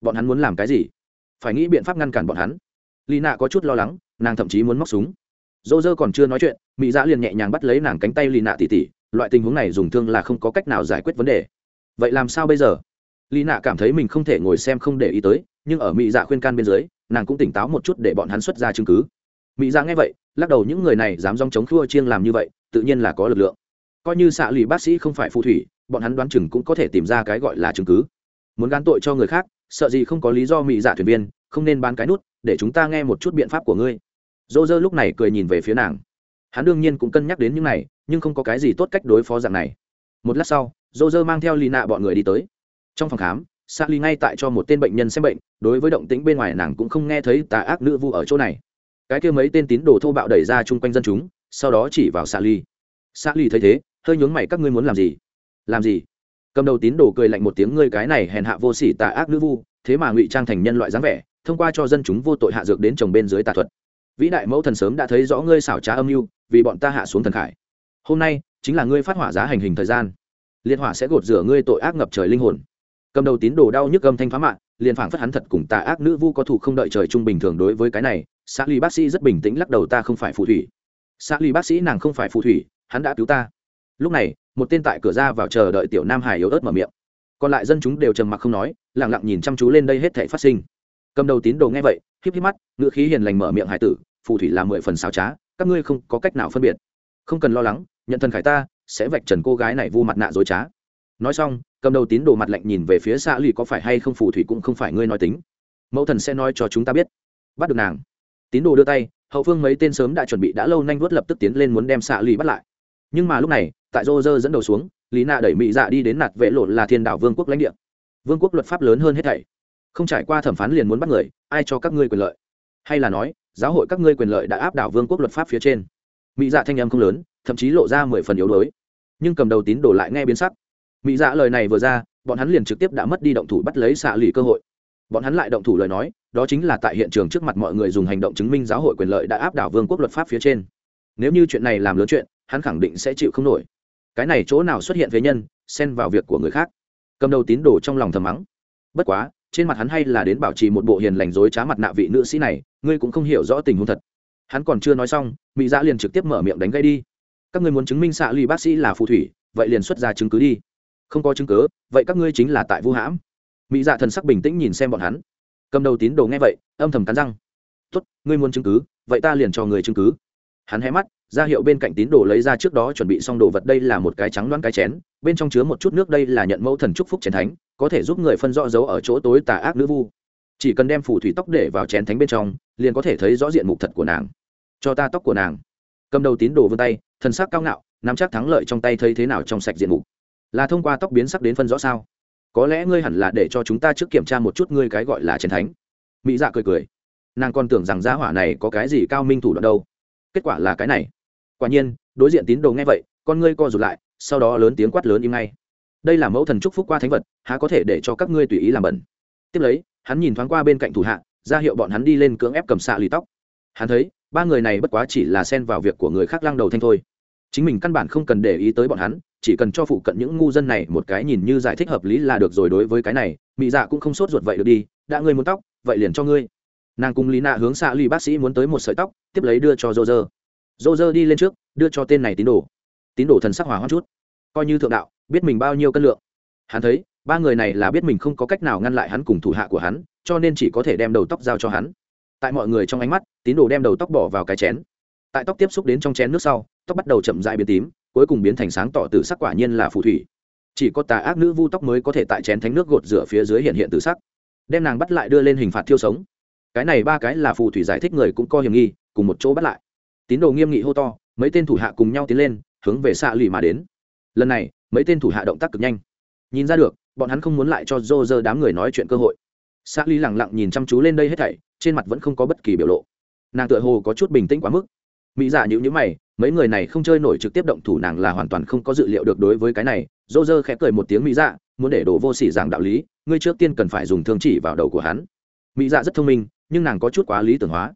Bọn hắn muốn làm cái gì? Phải nghĩ biện pháp ngăn cản bọn hắn. Lì nạ có chút lo lắng, nàng thậm chí muốn móc súng. Dô dơ còn chưa nói chuyện mỹ giã dạ liền nhẹ nhàng bắt lấy nàng cánh tay lì nạ tỉ tỉ, loại tình huống này dùng thương là không có cách nào giải quyết vấn đề. Vậy làm sao bây giờ? Lì nạ cảm thấy mình không thể ngồi xem không để ý tới, nhưng ở mỹ dạ khuyên can bên dưới nàng cũng tỉnh táo một chút để bọn hắn xuất ra chứng cứ. Mỹ ra dạ nghe vậy, lắc đầu, những người này dám dòng chống khua chiêng làm như vậy, tự nhiên là có lực lượng. Coi như xạ lì bác sĩ không phải phù thủy, bọn hắn đoán chừng cũng có thể tìm ra cái gọi là chứng cứ. Muốn gán tội cho người khác, sợ gì không có lý do mỹ dạ thuyền viên, không nên bán cái nút, để chúng ta nghe một chút biện pháp của ngươi. Dô dơ lúc này cười nhìn về phía nàng. Hắn đương nhiên cũng cân nhắc đến những này, nhưng không có cái gì tốt cách đối phó dạng này. Một lát sau dô dơ mang theo lì nạ bọn người đi tới. Trong phòng khám s ly ngay tại cho một tên bệnh nhân xem bệnh, đối với động tĩnh bên ngoài nàng cũng không nghe thấy tà ác nữ vu ở chỗ này. Cái kia mấy tên tín đồ thô bạo đẩy ra chung quanh dân chúng, sau đó chỉ vào s a ly ly thấy thế, hơi nhướng mày, các ngươi muốn làm gì? Làm gì? Cầm đầu tín đồ cười lạnh một tiếng, ngươi cái này hèn hạ vô sỉ tà ác nữ vu, thế mà ngụy trang thành nhân loại dáng vẻ, thông qua cho dân chúng vô tội hạ dược đến chồng bên dưới tà thuật. Vĩ đại mẫu thần sớm đã thấy rõ ngươi xảo trá âm mưu, vì bọn ta hạ xuống thần khải. Hôm nay, chính là ngươi phát hỏa giá hành hình thời gian. Liệt hỏa sẽ gột rửa ngươi tội ác ngập trời linh hồn cầm đầu tín đồ đau nhức âm thanh phá mạng liền phảng phất hắn thật cùng tà ác nữ vu có thủ không đợi trời trung bình thường đối với cái này xã ly bác sĩ rất bình tĩnh lắc đầu ta không phải phù thủy. Xã ly bác sĩ nàng không phải phù thủy, hắn đã cứu ta. Lúc này, một tên tại cửa ra vào chờ đợi tiểu nam hải yếu ớt mở miệng. Còn lại dân chúng đều trầm mặc không nói lẳng lặng nhìn chăm chú lên đây hết thể phát sinh. Cầm đầu tín đồ nghe vậy, híp híp mắt, ngữ khí hiền lành mở miệng hải tử, phù thủy là mười phần xào trá, các ngươi không có cách nào phân biệt. Không cần lo lắng, nhận thần khải ta, sẽ vạch trần cô gái này vu mặt nạ dối trá. Nói xong cầm đầu tín đồ mặt lạnh nhìn về phía xạ lì có phải hay không phù thủy cũng không phải ngươi nói tính. Mẫu thần sẽ nói cho chúng ta biết. Bắt được nàng. Tín đồ đưa tay, hậu phương mấy tên sớm đã chuẩn bị đã lâu nhanh vuốt lập tức tiến lên muốn đem xạ lì bắt lại. Nhưng mà lúc này, tại rô rơ dẫn đầu xuống, lý nạ đẩy mỹ dạ đi đến nạt vệ lộ là thiên đạo vương quốc lãnh địa. Vương quốc luật pháp lớn hơn hết thảy. Không trải qua thẩm phán liền muốn bắt người, ai cho các ngươi quyền lợi? Hay là nói, giáo hội các ngươi quyền lợi đã áp đảo vương quốc luật pháp phía trên. Mỹ dạ thanh âm không lớn, thậm chí lộ ra mười phần yếu đuối. Nhưng cầm đầu tín đồ lại nghe biến sắc mỹ dạ lời này vừa ra, bọn hắn liền trực tiếp đã mất đi động thủ bắt lấy xạ lì cơ hội. Bọn hắn lại động thủ lời nói, đó chính là tại hiện trường trước mặt mọi người dùng hành động chứng minh giáo hội quyền lợi đã áp đảo vương quốc luật pháp phía trên. Nếu như chuyện này làm lớn chuyện, hắn khẳng định sẽ chịu không nổi. Cái này chỗ nào xuất hiện với nhân, xen vào việc của người khác. Cầm đầu tín đồ trong lòng thầm mắng. Bất quá, trên mặt hắn hay là đến bảo trì một bộ hiền lành dối trá mặt nạ vị nữ sĩ này, ngươi cũng không hiểu rõ tình huống thật. Hắn còn chưa nói xong mỹ dạ liền trực tiếp mở miệng đánh gây đi. Các ngươi muốn chứng minh xạ lì bác sĩ là phù thủy, vậy liền xuất ra chứng cứ đi không có chứng cứ, vậy các ngươi chính là tại vu hãm. Mỹ dạ thần sắc bình tĩnh nhìn xem bọn hắn. Cầm đầu tín đồ nghe vậy, âm thầm cắn răng. Tốt, ngươi muốn chứng cứ, vậy ta liền cho người chứng cứ. Hắn hé mắt, ra hiệu bên cạnh tín đồ lấy ra trước đó chuẩn bị xong đồ vật, đây là một cái trắng đoán cái chén, bên trong chứa một chút nước đây là nhận mẫu thần chúc phúc chén thánh, có thể giúp người phân rõ dấu ở chỗ tối tà ác nữ vu. Chỉ cần đem phủ thủy tóc để vào chén thánh bên trong, liền có thể thấy rõ diện mục thật của nàng. Cho ta tóc của nàng. Cầm đầu tín đồ vươn tay, thần sắc cao ngạo, nắm chắc thắng lợi trong tay thấy thế nào trong sạch diện mục là thông qua tóc biến sắc đến phân rõ sao? Có lẽ ngươi hẳn là để cho chúng ta trước kiểm tra một chút ngươi cái gọi là chiến thánh. Mỹ dạ cười cười. Nàng còn tưởng rằng giá hỏa này có cái gì cao minh thủ đoạn đâu. Kết quả là cái này. Quả nhiên, đối diện tín đồ nghe vậy, con ngươi co rụt lại, sau đó lớn tiếng quát lớn im ngay. Đây là mẫu thần chúc phúc qua thánh vật, há có thể để cho các ngươi tùy ý làm bẩn. Tiếp lấy, hắn nhìn thoáng qua bên cạnh thủ hạ, ra hiệu bọn hắn đi lên cưỡng ép cầm xạ lì tóc. Hắn thấy, ba người này bất quá chỉ là xen vào việc của người khác lăng đầu thanh thôi. Chính mình căn bản không cần để ý tới bọn hắn chỉ cần cho phụ cận những ngu dân này một cái nhìn như giải thích hợp lý là được rồi đối với cái này mỹ dạ cũng không sốt ruột vậy được đi, đã ngươi muốn tóc, vậy liền cho ngươi. Nàng cùng lý nạ hướng xạ lì bác sĩ muốn tới một sợi tóc, tiếp lấy đưa cho dô dơ dô dơ đi lên trước, đưa cho tên này tín đồ. Tín đồ thần sắc hỏa hoa chút. Coi như thượng đạo, biết mình bao nhiêu cân lượng. Hắn thấy, ba người này là biết mình không có cách nào ngăn lại hắn cùng thủ hạ của hắn, cho nên chỉ có thể đem đầu tóc giao cho hắn. Tại mọi người trong ánh mắt, tín đồ đem đầu tóc bỏ vào cái chén. Tại tóc tiếp xúc đến trong chén nước sau, tóc bắt đầu chậm dại biến tím cuối cùng biến thành sáng tỏ từ sắc quả nhiên là phù thủy. Chỉ có tà ác nữ vu tóc mới có thể tại chén thánh nước gột rửa phía dưới hiện hiện từ sắc. Đem nàng bắt lại đưa lên hình phạt thiêu sống. Cái này ba cái là phù thủy giải thích người cũng co hiểm nghi, cùng một chỗ bắt lại. Tín đồ nghiêm nghị hô to, mấy tên thủ hạ cùng nhau tiến lên, hướng về xạ lì mà đến. Lần này, mấy tên thủ hạ động tác cực nhanh. Nhìn ra được, bọn hắn không muốn lại cho dô dơ đám người nói chuyện cơ hội. Xạ lì lẳng lặng nhìn chăm chú lên đây hết thảy, trên mặt vẫn không có bất kỳ biểu lộ. Nàng tựa hồ có chút bình tĩnh quá mức. Mỹ giả dạ nhữ nhữ mày mấy người này không chơi nổi trực tiếp động thủ nàng là hoàn toàn không có dự liệu được đối với cái này. Dô dơ khẽ cười một tiếng mỹ dạ muốn để đổ vô sỉ giảng đạo lý, ngươi trước tiên cần phải dùng thương chỉ vào đầu của hắn. Mỹ dạ rất thông minh, nhưng nàng có chút quá lý tưởng hóa.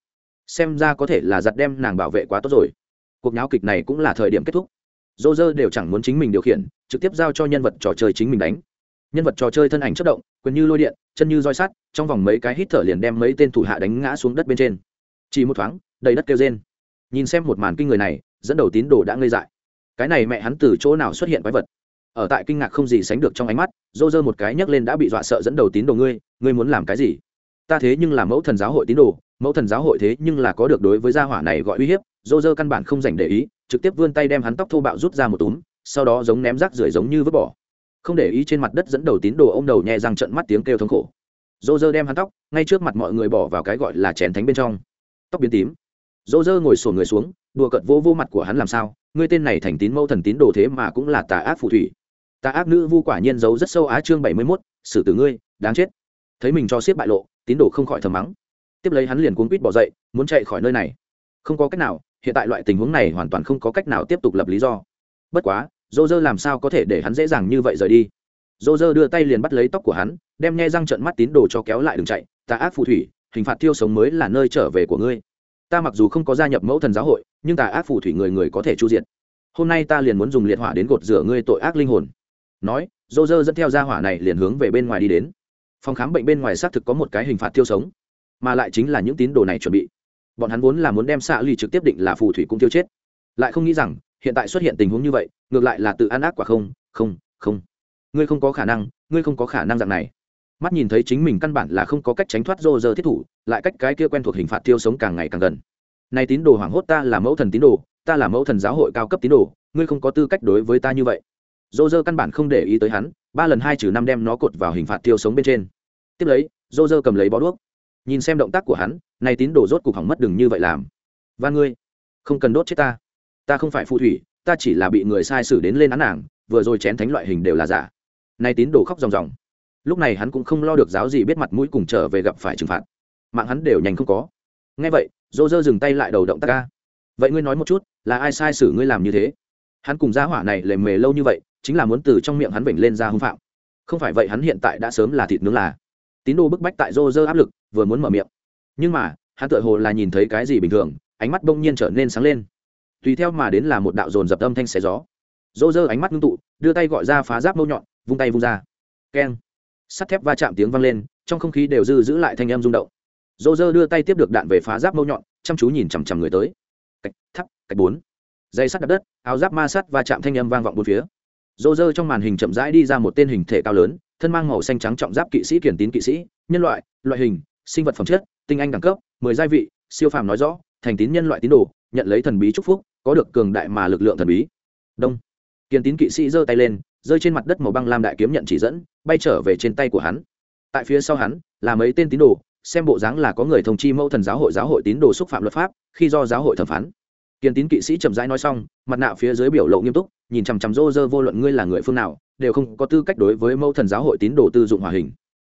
Xem ra có thể là giặt đem nàng bảo vệ quá tốt rồi. Cuộc nháo kịch này cũng là thời điểm kết thúc. Dô dơ đều chẳng muốn chính mình điều khiển, trực tiếp giao cho nhân vật trò chơi chính mình đánh. Nhân vật trò chơi thân ảnh chất động, quyền như lôi điện, chân như roi sắt, trong vòng mấy cái hít thở liền đem mấy tên thủ hạ đánh ngã xuống đất bên trên. Chỉ một thoáng, đầy đất kêu trên nhìn xem một màn kinh người này dẫn đầu tín đồ đã ngây dại. Cái này mẹ hắn từ chỗ nào xuất hiện quái vật? Ở tại kinh ngạc không gì sánh được trong ánh mắt dô dơ một cái nhấc lên đã bị dọa sợ dẫn đầu tín đồ ngươi ngươi muốn làm cái gì? Ta thế nhưng là mẫu thần giáo hội tín đồ, mẫu thần giáo hội thế nhưng là có được đối với gia hỏa này gọi uy hiếp dô dơ căn bản không dành để ý, trực tiếp vươn tay đem hắn tóc thô bạo rút ra một túm, sau đó giống ném rác rưởi giống như vứt bỏ. Không để ý trên mặt đất dẫn đầu tín đồ ô m đầu nhẹ răng trận mắt tiếng kêu thống khổ. Dô dơ đem hắn tóc, ngay trước mặt mọi người bỏ vào cái gọi là chén thánh bên trong. Tóc biến tím dỗ dơ ngồi sổ người xuống, đùa cợt vô vô mặt của hắn làm sao, ngươi tên này thành tín mẫu thần tín đồ thế mà cũng là tà ác phù thủy. Tà ác nữ vu quả nhiên giấu rất sâu á chương bảy mươi mốt, xử tử ngươi, đáng chết. Thấy mình cho siết bại lộ, tín đồ không khỏi thầm mắng. Tiếp lấy hắn liền cuốn quýt bỏ dậy, muốn chạy khỏi nơi này. Không có cách nào, hiện tại loại tình huống này hoàn toàn không có cách nào tiếp tục lập lý do. Bất quá dô dơ làm sao có thể để hắn dễ dàng như vậy rời đi? Dô dơ đưa tay liền bắt lấy tóc của hắn, đem nghe răng trận mắt tín đồ cho kéo lại đừng chạy. Tà ác phù thủy, hình phạt thiêu sống mới là nơi trở về của ngươi ta mặc dù không có gia nhập mẫu thần giáo hội, nhưng tà ác phù thủy người người có thể chu diện hôm nay ta liền muốn dùng liệt hỏa đến gột rửa ngươi tội ác linh hồn. Nói dô dơ dẫn theo gia hỏa này liền hướng về bên ngoài đi đến. Phòng khám bệnh bên ngoài xác thực có một cái hình phạt tiêu sống, mà lại chính là những tín đồ này chuẩn bị. Bọn hắn vốn là muốn đem xạ lì trực tiếp định là phù thủy cũng tiêu chết. Lại không nghĩ rằng, hiện tại xuất hiện tình huống như vậy, ngược lại là tự ăn ác quả không không không. Ngươi không có khả năng, ngươi không có khả năng dạng này. Mắt nhìn thấy chính mình căn bản là không có cách tránh thoát rô rơ thiết thủ lại cách cái kia quen thuộc hình phạt tiêu sống càng ngày càng gần. Này tín đồ hoảng hốt ta là mẫu thần tín đồ, ta là mẫu thần giáo hội cao cấp tín đồ, ngươi không có tư cách đối với ta như vậy. Dô dơ căn bản không để ý tới hắn, ba lần hai trừ năm đem nó cột vào hình phạt tiêu sống bên trên. Tiếp lấy dô dơ cầm lấy bó đuốc. Nhìn xem động tác của hắn, này tín đồ rốt cục hỏng mất đừng như vậy làm. Và ngươi, không cần đốt chết ta. Ta không phải phù thủy, ta chỉ là bị người sai xử đến lên án nàng, vừa rồi chén thánh loại hình đều là giả. Nay tín đồ khóc ròng ròng. Lúc này hắn cũng không lo được giáo gì biết mặt mũi cùng trở về gặp phải trừng phạt mạng hắn đều nhanh không có. Nghe vậy dô dơ dừng tay lại đầu động tác ca. Vậy ngươi nói một chút, là ai sai sử ngươi làm như thế? Hắn cùng gia hỏa này lề mề lâu như vậy, chính là muốn từ trong miệng hắn vểnh lên ra hưng phạm. Không phải vậy hắn hiện tại đã sớm là thịt nướng là. Tín đồ bức bách tại dô dơ áp lực, vừa muốn mở miệng. Nhưng mà, hắn tự hồ là nhìn thấy cái gì bình thường, ánh mắt bỗng nhiên trở nên sáng lên. Tùy theo mà đến là một đạo dồn dập âm thanh xé gió. Dô dơ ánh mắt ngưng tụ, đưa tay gọi ra phá giáp mâu nhọn, vung tay vung ra. Keng. Sắt thép va chạm tiếng vang lên, trong không khí đều dư giữ lại thanh âm rung động dô dơ đưa tay tiếp được đạn về phá giáp mâu nhọn, chăm chú nhìn chằm chằm người tới. Cạch thắp, cạch bốn. Dây sắt đập đất, áo giáp ma sắt và chạm thanh âm vang vọng bốn phía. Dô dơ trong màn hình chậm rãi đi ra một tên hình thể cao lớn, thân mang màu xanh trắng trọng giáp kỵ sĩ kiển tín kỵ sĩ, nhân loại loại hình, sinh vật phẩm chất, tinh anh đẳng cấp, mười giai vị, siêu phàm nói rõ, thành tín nhân loại tín đồ, nhận lấy thần bí chúc phúc, có được cường đại mà lực lượng thần bí. Đông. Kiên tín kỵ sĩ giơ tay lên, rơi trên mặt đất màu băng lam đại kiếm nhận chỉ dẫn, bay trở về trên tay của hắn. Tại phía sau hắn, là mấy tên tín đồ xem bộ dáng là có người thông chi mẫu thần giáo hội giáo hội tín đồ xúc phạm luật pháp, khi do giáo hội thẩm phán. Kiên tín kỵ sĩ chậm rãi nói xong, mặt nạ phía dưới biểu lộ nghiêm túc, nhìn chằm chằm rô rơ vô luận ngươi là người phương nào, đều không có tư cách đối với mẫu thần giáo hội tín đồ tư dụng hòa hình.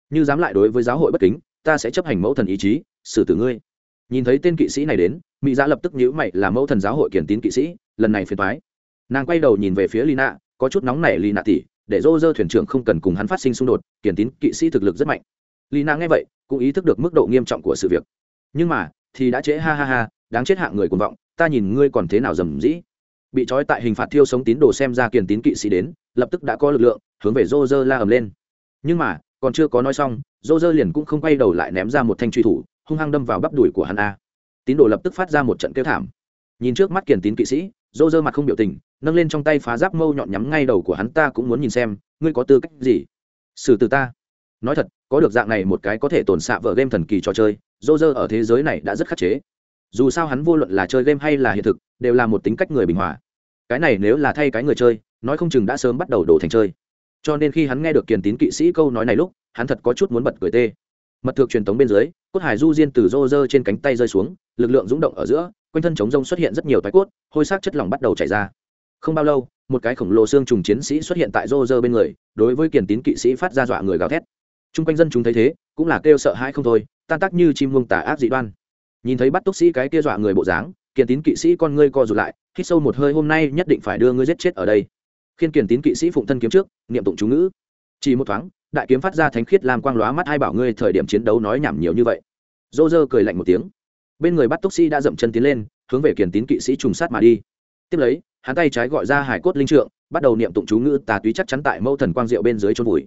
Như dám lại đối với giáo hội bất kính, ta sẽ chấp hành mẫu thần ý chí, xử tử ngươi. Nhìn thấy tên kỵ sĩ này đến mỹ giã dạ lập tức nhữ mày là mẫu thần giáo hội kiển tín kỵ sĩ, lần này phiền thoái nàng quay đầu nhìn về phía lina, có chút nóng nảy lina tỉ, để dô dơ thuyền trưởng không cần cùng hắn phát sinh xung đột kiển tín kỵ sĩ thực lực rất mạnh lina nghe vậy, cũng ý thức được mức độ nghiêm trọng của sự việc. Nhưng mà, thì đã trễ, ha ha ha, đáng chết hạng người cuồng vọng, ta nhìn ngươi còn thế nào dầm dĩ. Bị trói tại hình phạt thiêu sống tín đồ xem ra kiền tín kỵ sĩ đến, lập tức đã có lực lượng, hướng về rô rơ la ầm lên. Nhưng mà, còn chưa có nói xong rô rơ liền cũng không quay đầu lại ném ra một thanh truy thủ, hung hăng đâm vào bắp đùi của hắn a. Tín đồ lập tức phát ra một trận kêu thảm. Nhìn trước mắt kiền tín kỵ sĩ rô rơ mặt không biểu tình, nâng lên trong tay phá giáp mâu nhọn nhắm ngay đầu của hắn, ta cũng muốn nhìn xem, ngươi có tư cách gì? Xử từ ta nói thật, có được dạng này một cái có thể tồn xạ vở game thần kỳ trò chơi dô dơ ở thế giới này đã rất khắc chế. Dù sao hắn vô luận là chơi game hay là hiện thực, đều là một tính cách người bình hòa. Cái này nếu là thay cái người chơi, nói không chừng đã sớm bắt đầu đổ thành chơi. Cho nên khi hắn nghe được kiền tín kỵ sĩ câu nói này lúc, hắn thật có chút muốn bật cười tê. Mật thược truyền thống bên dưới, cốt hải du diên từ rô rơ trên cánh tay rơi xuống, lực lượng rúng động ở giữa, quanh thân chống rông xuất hiện rất nhiều tái cốt, hôi xác chất lỏng bắt đầu chảy ra. Không bao lâu, một cái khổng lồ xương trùng chiến sĩ xuất hiện tại rô rơ bên người, đối với kiền tín kỵ sĩ phát ra dọa người gào thét t r u n g quanh dân chúng thấy thế, cũng là kêu sợ hãi không thôi, tan tác như chim muông tà ác dị đoan. Nhìn thấy bắt túc sĩ cái kia dọa người bộ dáng, kiền tín kỵ sĩ con ngươi co rụt lại, hít sâu một hơi, hôm nay nhất định phải đưa ngươi giết chết ở đây. Khiên kiền tín kỵ sĩ phụng thân kiếm trước, niệm tụng chú ngữ. Chỉ một thoáng, đại kiếm phát ra thánh khiết làm quang lóa mắt hai bảo ngươi thời điểm chiến đấu nói nhảm nhiều như vậy? Dô dơ cười lạnh một tiếng. Bên người bắt túc sĩ đã dậm chân tiến lên, hướng về kiền tín kỵ sĩ trùng sát mà đi. Tiếp lấy, hắn tay trái gọi ra hải cốt linh trượng, bắt đầu niệm tụng chú ngữ, tà túy chắc chắn tại mâu thần quang diệu bên dưới chôn vùi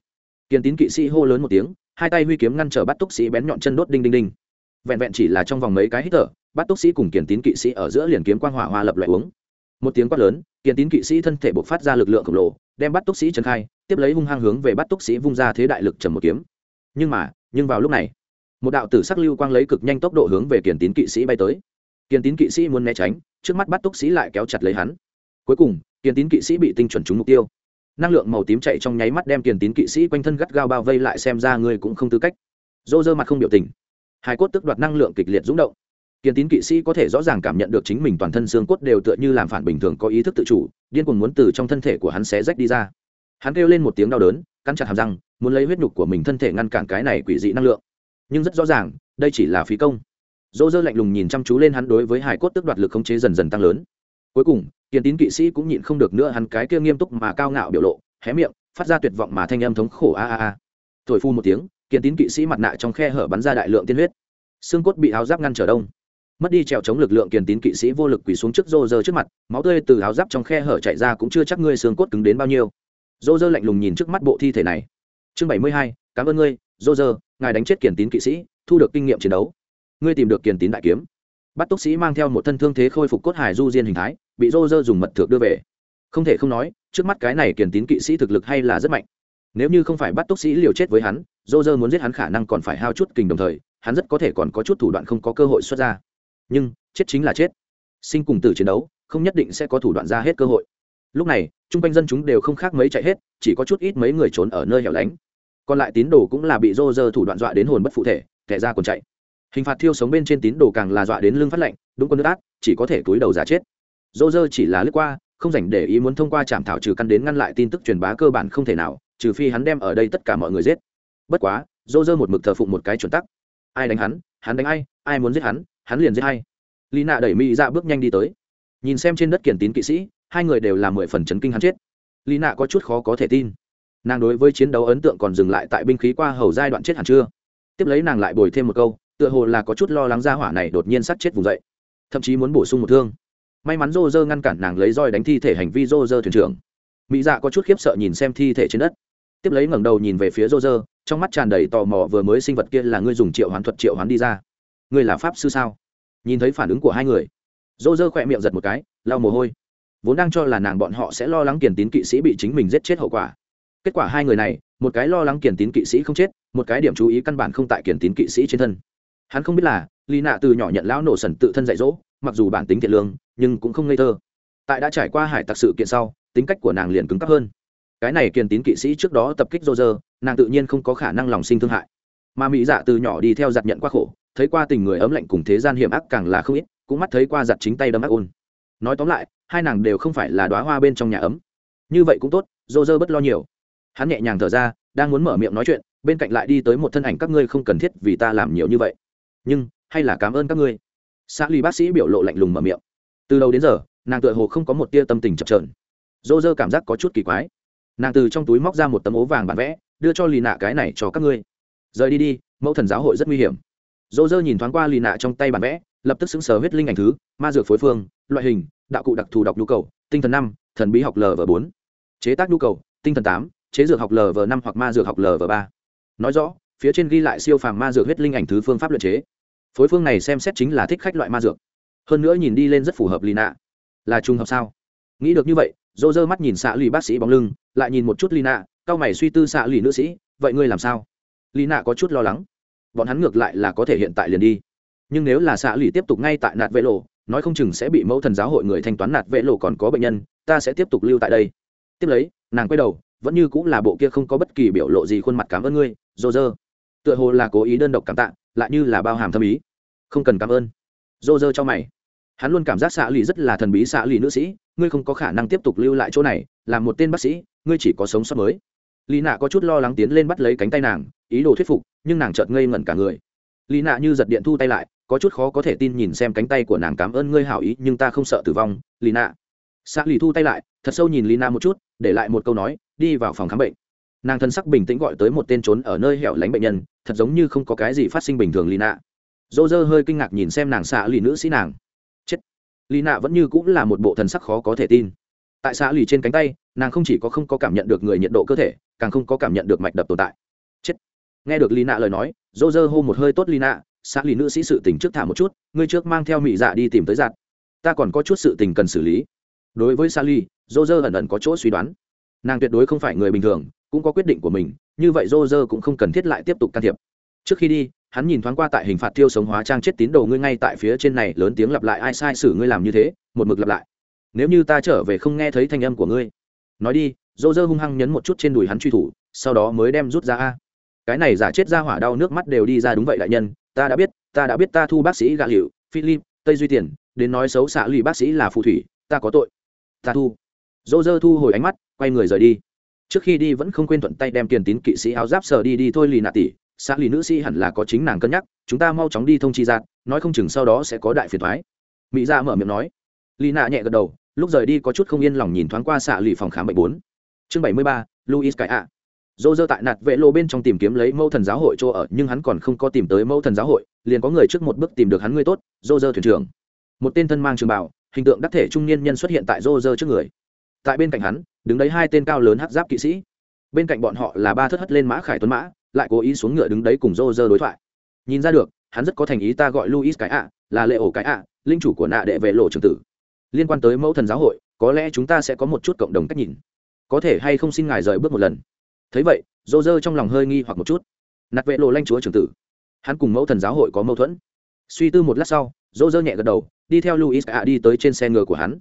kiền tín kỵ sĩ hô lớn một tiếng, hai tay huy kiếm ngăn trở bắt túc sĩ bén nhọn chân đốt đinh đinh đinh. Vẹn vẹn chỉ là trong vòng mấy cái hít thở, bắt túc sĩ cùng kiền tín kỵ sĩ ở giữa liền kiếm quang hỏa hoa lập loại uống. Một tiếng quát lớn, kiền tín kỵ sĩ thân thể bộc phát ra lực lượng khổng lồ, đem bắt túc sĩ trấn khai, tiếp lấy hung hăng hướng về bắt túc sĩ vung ra thế đại lực trầm một kiếm. Nhưng mà, nhưng vào lúc này, một đạo tử sắc lưu quang lấy cực nhanh tốc độ hướng về kiền tín kỵ sĩ bay tới. Kiền tín kỵ sĩ muốn né tránh, trước mắt bắt túc sĩ lại kéo chặt lấy hắn. Cuối cùng, kiền tín kỵ sĩ bị tinh chuẩn trúng mục tiêu năng lượng màu tím chạy trong nháy mắt đem kiền tín kỵ sĩ quanh thân gắt gao bao vây lại xem ra ngươi cũng không tư cách. Dô dơ mặt không biểu tình. Hai cốt tức đoạt năng lượng kịch liệt rúng động. Tiền tín kỵ sĩ có thể rõ ràng cảm nhận được chính mình toàn thân xương cốt đều tựa như làm phản bình thường có ý thức tự chủ, điên cuồng muốn từ trong thân thể của hắn xé rách đi ra. Hắn kêu lên một tiếng đau đớn, cắn chặt hàm răng, muốn lấy huyết nhục của mình thân thể ngăn cản cái này quỷ dị năng lượng. Nhưng rất rõ ràng, đây chỉ là phí công. Dô dơ lạnh lùng nhìn chăm chú lên hắn đối với hải cốt tức đoạt lực khống chế dần dần tăng lớn. Cuối cùng kiên tín kỵ sĩ cũng nhịn không được nữa hắn cái kia nghiêm túc mà cao ngạo biểu lộ, hé miệng, phát ra tuyệt vọng mà thanh âm thống khổ a a a. Thổi phu một tiếng kiên tín kỵ sĩ mặt nạ trong khe hở bắn ra đại lượng tiên huyết. Xương cốt bị áo giáp ngăn trở đông. Mất đi trèo chống lực lượng kiên tín kỵ sĩ vô lực quỳ xuống trước rô rơ trước mặt, máu tươi từ áo giáp trong khe hở chạy ra cũng chưa chắc ngươi xương cốt cứng đến bao nhiêu. Rô rơ lạnh lùng nhìn trước mắt bộ thi thể này. Chương bảy mươi hai, cảm ơn ngươi, rô rơ, ngài đánh chết kiên tín kỵ sĩ, thu được kinh nghiệm chiến đấu. Ngươi tìm được kiên tín đại kiếm bắt túc sĩ mang theo một thân thương thế khôi phục cốt hải du diên hình thái, bị rô rơ dùng mật thược đưa về. Không thể không nói, trước mắt cái này kiền tín kỵ sĩ thực lực hay là rất mạnh. Nếu như không phải bắt túc sĩ liều chết với hắn, rô rơ muốn giết hắn khả năng còn phải hao chút kình đồng thời, hắn rất có thể còn có chút thủ đoạn không có cơ hội xuất ra. Nhưng, chết chính là chết. Sinh cùng tử chiến đấu, không nhất định sẽ có thủ đoạn ra hết cơ hội. Lúc này, chung quanh dân chúng đều không khác mấy chạy hết, chỉ có chút ít mấy người trốn ở nơi hẻo lánh. Còn lại tín đồ cũng là bị rô rơ thủ đoạn dọa đến hồn bất phụ thể, kẻ ra còn chạy hình phạt thiêu sống bên trên tín đồ càng là dọa đến lưng phát lạnh, đúng con nước ác, chỉ có thể túi đầu giả chết. Dô dơ chỉ là lướt qua, không dành để ý muốn thông qua trạm thảo trừ căn đến ngăn lại tin tức truyền bá cơ bản không thể nào, trừ phi hắn đem ở đây tất cả mọi người giết. Bất quá, dô dơ một mực thờ phụng một cái chuẩn tắc. Ai đánh hắn hắn đánh ai ai muốn giết hắn hắn liền giết hay lý nạ đẩy mỹ ra bước nhanh đi tới. Nhìn xem trên đất kiển tín kỵ sĩ, hai người đều là mười phần chấn kinh hắn chết. Lý nạ có chút khó có thể tin. Nàng đối với chiến đấu ấn tượng còn dừng lại tại binh khí qua hầu giai đoạn chết hẳn chưa? Tiếp lấy nàng lại bồi thêm một câu tựa hồ là có chút lo lắng ra hỏa này đột nhiên sát chết vùng dậy, thậm chí muốn bổ sung một thương. May mắn rô rơ ngăn cản nàng lấy roi đánh thi thể hành vi rô rơ thuyền trưởng. Mỹ dạ có chút khiếp sợ nhìn xem thi thể trên đất. Tiếp lấy ngẩng đầu nhìn về phía rô rơ trong mắt tràn đầy tò mò vừa mới sinh vật kia là ngươi dùng triệu hoán thuật triệu hoán đi ra. Ngươi là pháp sư sao? Nhìn thấy phản ứng của hai người rô rơ khỏe miệng giật một cái, lau mồ hôi. Vốn đang cho là nàng bọn họ sẽ lo lắng kiền tín kỵ sĩ bị chính mình giết chết hậu quả. Kết quả hai người này, một cái lo lắng kiền tín kỵ sĩ không chết, một cái điểm chú ý căn bản không tại kiền tín kỵ sĩ trên thân hắn không biết là lì nạ từ nhỏ nhận lão nổ sần tự thân dạy dỗ, mặc dù bản tính thiện lương, nhưng cũng không ngây thơ. Tại đã trải qua hải tặc sự kiện sau, tính cách của nàng liền cứng cắp hơn. Cái này kiền tín kỵ sĩ trước đó tập kích rô rơ nàng tự nhiên không có khả năng lòng sinh thương hại. Mà mỹ dạ từ nhỏ đi theo giặt nhận qua khổ, thấy qua tình người ấm lạnh cùng thế gian hiểm ác càng là không ít, cũng mắt thấy qua giặt chính tay đâm ác ôn. Nói tóm lại, hai nàng đều không phải là đoá hoa bên trong nhà ấm. Như vậy cũng tốt rô rơ bất lo nhiều. Hắn nhẹ nhàng thở ra, đang muốn mở miệng nói chuyện, bên cạnh lại đi tới một thân ảnh các ngươi không cần thiết vì ta làm nhiều như vậy nhưng, hay là cảm ơn các ngươi. Xã lì bác sĩ biểu lộ lạnh lùng mở miệng. Từ đầu đến giờ, nàng tựa hồ không có một tia tâm tình chập trờn dô dơ cảm giác có chút kỳ quái. Nàng từ trong túi móc ra một tấm ố vàng bản vẽ, đưa cho lì nạ cái này cho các ngươi. Rời đi đi, mẫu thần giáo hội rất nguy hiểm. Dô dơ nhìn thoáng qua lì nạ trong tay bản vẽ, lập tức xứng sờ huyết linh ảnh thứ, ma dược phối phương, loại hình, đạo cụ đặc thù đọc nhu cầu, tinh thần năm, thần bí học lv bốn. Chế tác nhu cầu, tinh thần tám, chế dược học lv năm hoặc ma dược học lv ba. Nói rõ, phía trên ghi lại siêu phàm ma dược huyết linh ảnh thứ phương pháp luyện chế phối phương này xem xét chính là thích khách loại ma dược. Hơn nữa nhìn đi lên rất phù hợp lì nạ là trùng hợp sao? Nghĩ được như vậy dô dơ mắt nhìn xạ lì bác sĩ bóng lưng, lại nhìn một chút lì nạ cao mày suy tư xạ lì nữ sĩ, vậy ngươi làm sao? Lì nạ có chút lo lắng. Bọn hắn ngược lại là có thể hiện tại liền đi. Nhưng nếu là xạ lì tiếp tục ngay tại nạt vệ lộ nói không chừng sẽ bị mẫu thần giáo hội người thanh toán nạt vệ lộ còn có bệnh nhân, ta sẽ tiếp tục lưu tại đây. Tiếp lấy, nàng quay đầu, vẫn như cũng là bộ kia không có bất kỳ biểu lộ gì khuôn mặt cảm ơn ngươi dô dơ tựa hồ là cố ý đơn độc cảm tạ, lại như là bao hàm thâm ý. Không cần cảm ơn. Dô dơ cho mày. Hắn luôn cảm giác xạ lì rất là thần bí xạ lì nữ sĩ, ngươi không có khả năng tiếp tục lưu lại chỗ này làm một tên bác sĩ, ngươi chỉ có sống sót mới. Lì nạ có chút lo lắng tiến lên bắt lấy cánh tay nàng, ý đồ thuyết phục, nhưng nàng chợt ngây ngẩn cả người. Lì nạ như giật điện thu tay lại, có chút khó có thể tin nhìn xem cánh tay của nàng cảm ơn ngươi hảo ý, nhưng ta không sợ tử vong, lì nạ. Xạ lì thu tay lại, thật sâu nhìn lì nạ một chút, để lại một câu nói, đi vào phòng khám bệnh nàng thân sắc bình tĩnh gọi tới một tên trốn ở nơi hẻo lánh bệnh nhân, thật giống như không có cái gì phát sinh bình thường lì nạ dô dơ hơi kinh ngạc nhìn xem nàng xạ lì nữ sĩ nàng. Chết. Lì nạ vẫn như cũng là một bộ thần sắc khó có thể tin. Tại xạ lì trên cánh tay, nàng không chỉ có không có cảm nhận được người nhiệt độ cơ thể, càng không có cảm nhận được mạch đập tồn tại. Chết. Nghe được lì nạ lời nói, dô dơ hô một hơi tốt lì nạ xạ lì nữ sĩ sự tình trước thả một chút, ngươi trước mang theo mỹ dạ đi tìm tới giặt. Ta còn có chút sự tình cần xử lý. Đối với sally dô dơ ẩn ẩn có chỗ suy đoán. Nàng tuyệt đối không phải người bình thường cũng có quyết định của mình, như vậy rô rơ cũng không cần thiết lại tiếp tục can thiệp. Trước khi đi, hắn nhìn thoáng qua tại hình phạt tiêu sống hóa trang chết tín đồ ngươi ngay tại phía trên này, lớn tiếng lặp lại, ai sai xử ngươi làm như thế? Một mực lặp lại. Nếu như ta trở về không nghe thấy thanh âm của ngươi. Nói đi rô rơ hung hăng nhấn một chút trên đùi hắn truy thủ, sau đó mới đem rút ra a. Cái này giả chết ra hỏa đau nước mắt đều đi ra đúng vậy đại nhân, ta đã biết, ta đã biết ta thu bác sĩ gạ liệu philip, tây duy tiền, đến nói xấu xạ lụy bác sĩ là phù thủy, ta có tội. Ta thu. Dô dơ thu hồi ánh mắt, quay người rời đi trước khi đi vẫn không quên thuận tay đem tiền tín kỵ sĩ áo giáp sờ đi đi thôi, lì nạ tỷ xã lì nữ sĩ hẳn là có chính nàng cân nhắc, chúng ta mau chóng đi thông chi giạt nói không chừng sau đó sẽ có đại phiền thoái mỹ ra dạ mở miệng nói. Lì nạ nhẹ gật đầu, lúc rời đi có chút không yên lòng nhìn thoáng qua xạ lì phòng khám bệnh bốn. Chương bảy mươi ba luis cải ạ dô dơ tại nạt vệ lô bên trong tìm kiếm lấy mẫu thần giáo hội chỗ ở, nhưng hắn còn không có tìm tới mẫu thần giáo hội, liền có người trước một bước tìm được hắn người tốt, dô dơ thuyền trưởng. Một tên thân mang trường bảo hình tượng đắc thể trung niên nhân xuất hiện tại dô dơ trước người. Tại bên cạnh hắn đứng đấy hai tên cao lớn hắc giáp kỵ sĩ. Bên cạnh bọn họ là ba thất hất lên mã khải tuấn mã, lại cố ý xuống ngựa đứng đấy cùng rô rơ đối thoại. Nhìn ra được, hắn rất có thành ý ta gọi luis cái ạ, là lệ ổ cái ạ, linh chủ của nạ đệ vệ lộ trường tử. Liên quan tới mẫu thần giáo hội, có lẽ chúng ta sẽ có một chút cộng đồng cách nhìn. Có thể hay không xin ngài rời bước một lần. Thấy vậy, rô rơ trong lòng hơi nghi hoặc một chút. Nạt vệ lộ lanh chúa trường tử. Hắn cùng mẫu thần giáo hội có mâu thuẫn. Suy tư một lát sau, rô rơ nhẹ gật đầu, đi theo luis cả đi tới trên xe ngựa của hắn.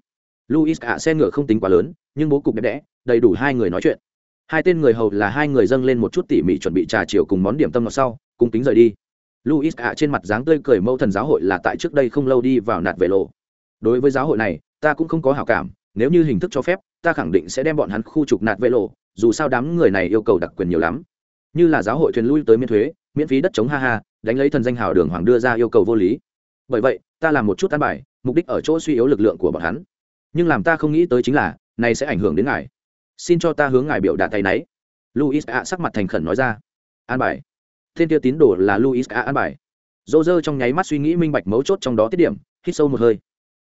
Luis ạ xe ngựa không tính quá lớn nhưng bố cục đẹp đẽ, đầy đủ hai người nói chuyện. Hai tên người hầu là hai người dâng lên một chút tỉ mỉ chuẩn bị trà chiều cùng món điểm tâm ngọt sau cùng tính rời đi. Luis ạ trên mặt dáng tươi cười mẫu thần giáo hội là tại trước đây không lâu đi vào nạt về lộ. Đối với giáo hội này, ta cũng không có hảo cảm, nếu như hình thức cho phép, ta khẳng định sẽ đem bọn hắn khu trục nạt vệ lộ, dù sao đám người này yêu cầu đặc quyền nhiều lắm. Như là giáo hội thuyền lui tới miễn thuế, miễn phí đất chống ha ha, đánh lấy thần danh hào đường hoàng đưa ra yêu cầu vô lý. Bởi vậy, ta làm một chút tan bài, mục đích ở chỗ suy yếu lực lượng của bọn hắn. Nhưng làm ta không nghĩ tới chính là này sẽ ảnh hưởng đến ngài. Xin cho ta hướng ngài biểu đạt tay náy. Luis a sắc mặt thành khẩn nói ra. An bài. Thiên tiêu tín đồ là luis a an bài. Dô dơ trong nháy mắt suy nghĩ minh bạch mấu chốt trong đó tiết điểm, hít sâu một hơi.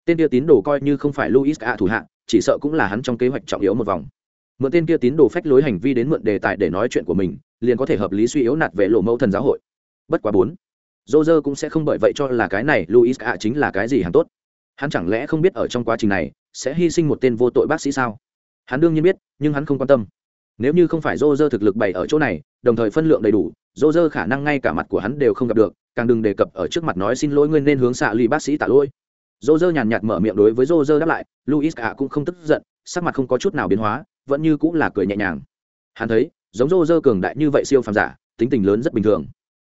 Tên tiêu tín đồ coi như không phải luis a thủ hạ, chỉ sợ cũng là hắn trong kế hoạch trọng yếu một vòng. Mượn tên kia tín đồ phách lối hành vi đến mượn đề tài để nói chuyện của mình, liền có thể hợp lý suy yếu nạt về lộ mẫu thần giáo hội. Bất quá bốn dô dơ cũng sẽ không bởi vậy cho là cái này luis a chính là cái gì hắn tốt. Hắn chẳng lẽ không biết ở trong quá trình này sẽ hy sinh một tên vô tội bác sĩ sao? Hắn đương nhiên biết, nhưng hắn không quan tâm. Nếu như không phải dô dơ thực lực bày ở chỗ này, đồng thời phân lượng đầy đủ dô dơ khả năng ngay cả mặt của hắn đều không gặp được, càng đừng đề cập ở trước mặt nói xin lỗi ngươi nên hướng xạ lì bác sĩ tạ lỗi. Dô dơ nhàn nhạt mở miệng đối với dô dơ đáp lại luis cả cũng không tức giận, sắc mặt không có chút nào biến hóa, vẫn như cũng là cười nhẹ nhàng. Hắn thấy, giống dô dơ cường đại như vậy siêu phàm giả, tính tình lớn rất bình thường.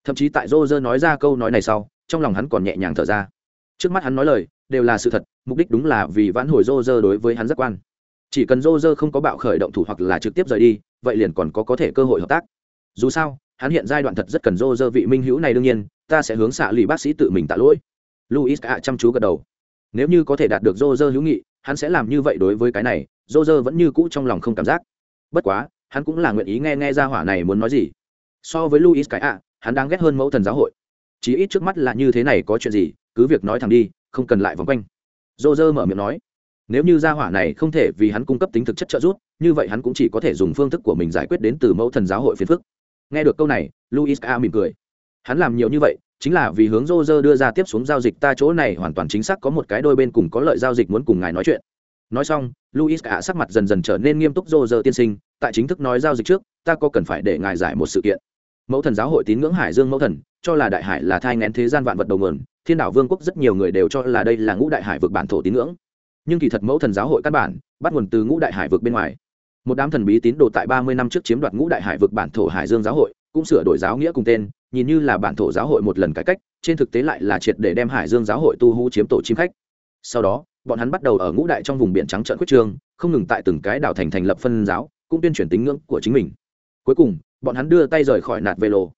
Thậm chí tại dô dơ nói ra câu nói này sau, trong lòng hắn còn nhẹ nhàng thở ra. Trước mắt hắn nói lời, đều là sự thật mục đích đúng là vì vãn hồi rô rơ đối với hắn giác quan. Chỉ cần rô rơ không có bạo khởi động thủ hoặc là trực tiếp rời đi, vậy liền còn có có thể cơ hội hợp tác. Dù sao, hắn hiện giai đoạn thật rất cần rô rơ vị minh hữu này đương nhiên, ta sẽ hướng xạ lì bác sĩ tự mình tạ lỗi. Luis ạ chăm chú gật đầu. Nếu như có thể đạt được rô rơ hữu nghị, hắn sẽ làm như vậy đối với cái này, rô rơ vẫn như cũ trong lòng không cảm giác. Bất quá, hắn cũng là nguyện ý nghe nghe ra hỏa này muốn nói gì. So với luis cái ạ, hắn đang ghét hơn mẫu thần giáo hội. Chí ít trước mắt là như thế này có chuyện gì, cứ việc nói thẳng đi, không cần lại vòng quanh dô dơ mở miệng nói, nếu như gia hỏa này không thể vì hắn cung cấp tính thực chất trợ giúp, như vậy hắn cũng chỉ có thể dùng phương thức của mình giải quyết đến từ mẫu thần giáo hội phiền phức. Nghe được câu này luis a mỉm cười. Hắn làm nhiều như vậy, chính là vì hướng rô rơ đưa ra tiếp xuống giao dịch, ta chỗ này hoàn toàn chính xác có một cái đôi bên cùng có lợi giao dịch muốn cùng ngài nói chuyện. Nói xong luis a sắc mặt dần dần trở nên nghiêm túc rô rơ tiên sinh, tại chính thức nói giao dịch trước, ta có cần phải để ngài giải một sự kiện. Mẫu thần giáo hội tín ngưỡng hải dương mẫu thần cho là đại hải là thai ngén thế gian vạn vật đầu nguồn, thiên đảo vương quốc rất nhiều người đều cho là đây là ngũ đại hải vực bản thổ tín ngưỡng. Nhưng kỳ thật mẫu thần giáo hội căn bản, bắt nguồn từ ngũ đại hải vực bên ngoài. Một đám thần bí tín đồ tại ba mươi năm trước chiếm đoạt ngũ đại hải vực bản thổ hải dương giáo hội, cũng sửa đổi giáo nghĩa cùng tên, nhìn như là bản thổ giáo hội một lần cải cách, trên thực tế lại là triệt để đem hải dương giáo hội tu hú chiếm tổ chim khách. Sau đó, bọn hắn bắt đầu ở ngũ đại trong vùng biển trắng trận quyết trương, không ngừng tại từng cái đảo thành thành lập phân giáo, cũng tuyên truyền tín ngưỡng của chính mình. Cuối cùng, bọn hắn đưa tay rời khỏi nạt về lô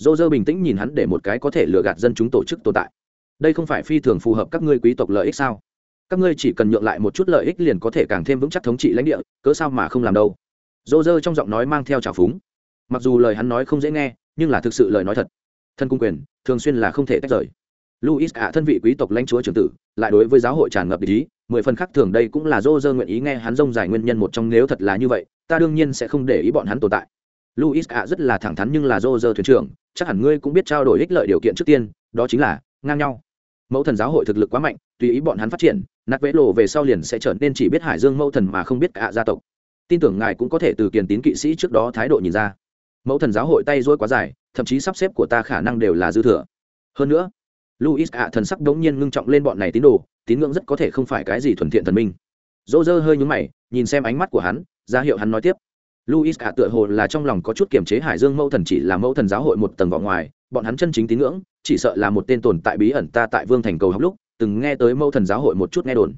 dô dơ bình tĩnh nhìn hắn để một cái có thể lừa gạt dân chúng tổ chức tồn tại. Đây không phải phi thường phù hợp các ngươi quý tộc lợi ích sao? Các ngươi chỉ cần nhượng lại một chút lợi ích liền có thể càng thêm vững chắc thống trị lãnh địa, cớ sao mà không làm đâu? Dô dơ trong giọng nói mang theo trào phúng. Mặc dù lời hắn nói không dễ nghe, nhưng là thực sự lời nói thật. Thân cung quyền, thường xuyên là không thể tách rời. Luis ạ thân vị quý tộc lãnh chúa trường tử, lại đối với giáo hội tràn ngập ý, mười phần khác thường đây cũng là dô dơ nguyện ý nghe hắn rông dài nguyên nhân một trong nếu thật là như vậy, ta đương nhiên sẽ không để ý bọn hắn tồn tại luis ạ rất là thẳng thắn nhưng là dô dơ thuyền trưởng, chắc hẳn ngươi cũng biết trao đổi ích lợi điều kiện trước tiên, đó chính là ngang nhau. Mẫu thần giáo hội thực lực quá mạnh, tùy ý bọn hắn phát triển, nát vẽ lộ về sau liền sẽ trở nên chỉ biết hải dương mẫu thần mà không biết cả gia tộc. Tin tưởng ngài cũng có thể từ kiền tín kỵ sĩ trước đó thái độ nhìn ra. Mẫu thần giáo hội tay dối quá dài, thậm chí sắp xếp của ta khả năng đều là dư thừa. Hơn nữa, luis ạ thần sắc đống nhiên ngưng trọng lên bọn này tín đồ, tín ngưỡng rất có thể không phải cái gì thuần thiện thần minh. Roger dơ hơi nhúng mày, nhìn xem ánh mắt của hắn, ra hiệu hắn nói tiếp luis cả tựa hồ là trong lòng có chút kiềm chế hải dương mẫu thần chỉ là mẫu thần giáo hội một tầng vỏ ngoài, bọn hắn chân chính tín ngưỡng, chỉ sợ là một tên tồn tại bí ẩn ta tại vương thành cầu học lúc, từng nghe tới mẫu thần giáo hội một chút nghe đồn.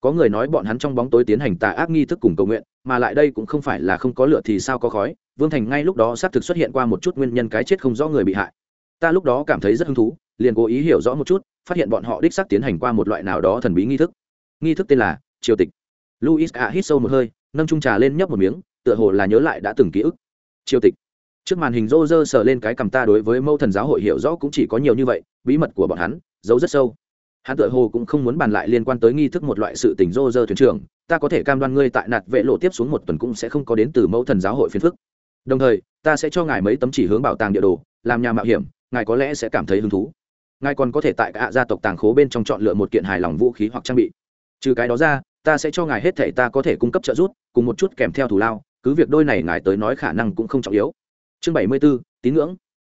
Có người nói bọn hắn trong bóng tối tiến hành tà ác nghi thức cùng cầu nguyện, mà lại đây cũng không phải là không có lửa thì sao có khói, vương thành ngay lúc đó xác thực xuất hiện qua một chút nguyên nhân cái chết không rõ người bị hại. Ta lúc đó cảm thấy rất hứng thú, liền cố ý hiểu rõ một chút, phát hiện bọn họ đích xác tiến hành qua một loại nào đó thần bí nghi thức. Nghi thức tên là triều tịch. Luis a hít sâu một hơi, nâng trung trà lên nhấp một miếng tựa hồ là nhớ lại đã từng ký ức. Triều tịch. Trước màn hình rô rơ sờ lên cái cầm ta đối với mâu thần giáo hội hiểu rõ cũng chỉ có nhiều như vậy, bí mật của bọn hắn, giấu rất sâu. Hắn tựa hồ cũng không muốn bàn lại liên quan tới nghi thức một loại sự tình rô rơ thuyền trưởng, ta có thể cam đoan ngươi tại nạt vệ lộ tiếp xuống một tuần cũng sẽ không có đến từ mẫu thần giáo hội phiền phức. Đồng thời, ta sẽ cho ngài mấy tấm chỉ hướng bảo tàng địa đồ, làm nhà mạo hiểm, ngài có lẽ sẽ cảm thấy hứng thú. Ngài còn có thể tại cả gia tộc tàng khố bên trong chọn lựa một kiện hài lòng vũ khí hoặc trang bị. Trừ cái đó ra, ta sẽ cho ngài hết thể ta có thể cung cấp trợ giúp, cùng một chút kèm theo thủ lao cứ việc đôi này ngài tới nói khả năng cũng không trọng yếu. Chương bảy mươi 74, tín ngưỡng.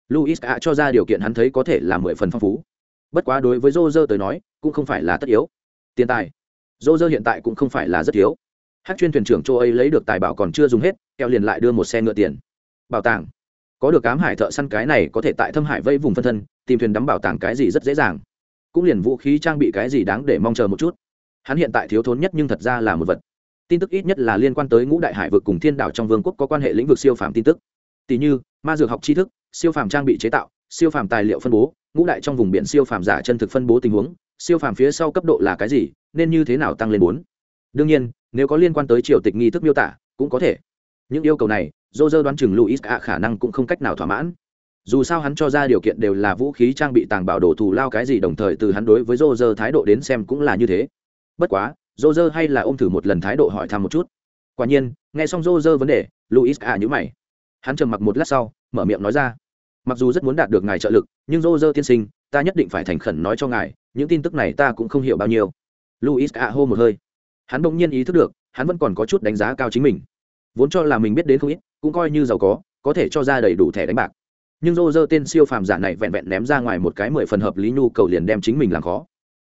Luis ạ cho ra điều kiện hắn thấy có thể là mười phần phong phú. Bất quá đối với Roger tới nói cũng không phải là tất yếu. Tiền tài. Roger hiện tại cũng không phải là rất yếu hát chuyên thuyền trưởng châu ấy lấy được tài bảo còn chưa dùng hết keo liền lại đưa một xe ngựa tiền. Bảo tàng. Có được cám hải thợ săn cái này có thể tại thâm hải vây vùng phân thân tìm thuyền đắm bảo tàng cái gì rất dễ dàng. Cũng liền vũ khí trang bị cái gì đáng để mong chờ một chút. Hắn hiện tại thiếu thốn nhất nhưng thật ra là một vật tin tức ít nhất là liên quan tới ngũ đại hải vực cùng thiên đảo trong vương quốc có quan hệ lĩnh vực siêu phàm tin tức. Tỷ như, ma dược học tri thức, siêu phàm trang bị chế tạo, siêu phàm tài liệu phân bố, ngũ đại trong vùng biển siêu phàm giả chân thực phân bố tình huống, siêu phàm phía sau cấp độ là cái gì, nên như thế nào tăng lên bốn? Đương nhiên, nếu có liên quan tới triều tịch nghi thức miêu tả, cũng có thể. Những yêu cầu này dô dơ đoán chừng luis ạ khả năng cũng không cách nào thỏa mãn. Dù sao hắn cho ra điều kiện đều là vũ khí trang bị tàng bảo đồ thù lao cái gì đồng thời từ hắn đối với dô dơ thái độ đến xem cũng là như thế. Bất quá dô dơ hay là ôm thử một lần thái độ hỏi thăm một chút? Quả nhiên, nghe xong dô dơ vấn đề, luis à nhữ mày. Hắn trầm mặc một lát sau, mở miệng nói ra. Mặc dù rất muốn đạt được ngài trợ lực, nhưng dô dơ tiên sinh, ta nhất định phải thành khẩn nói cho ngài, những tin tức này ta cũng không hiểu bao nhiêu. Luis à hô một hơi. Hắn bỗng nhiên ý thức được, hắn vẫn còn có chút đánh giá cao chính mình. Vốn cho là mình biết đến không ít, cũng coi như giàu có có thể cho ra đầy đủ thẻ đánh bạc. Nhưng dô dơ tên siêu phàm giả này vẹn vẹn ném ra ngoài một cái mười phần hợp lý nhu cầu liền đem chính mình làm khó.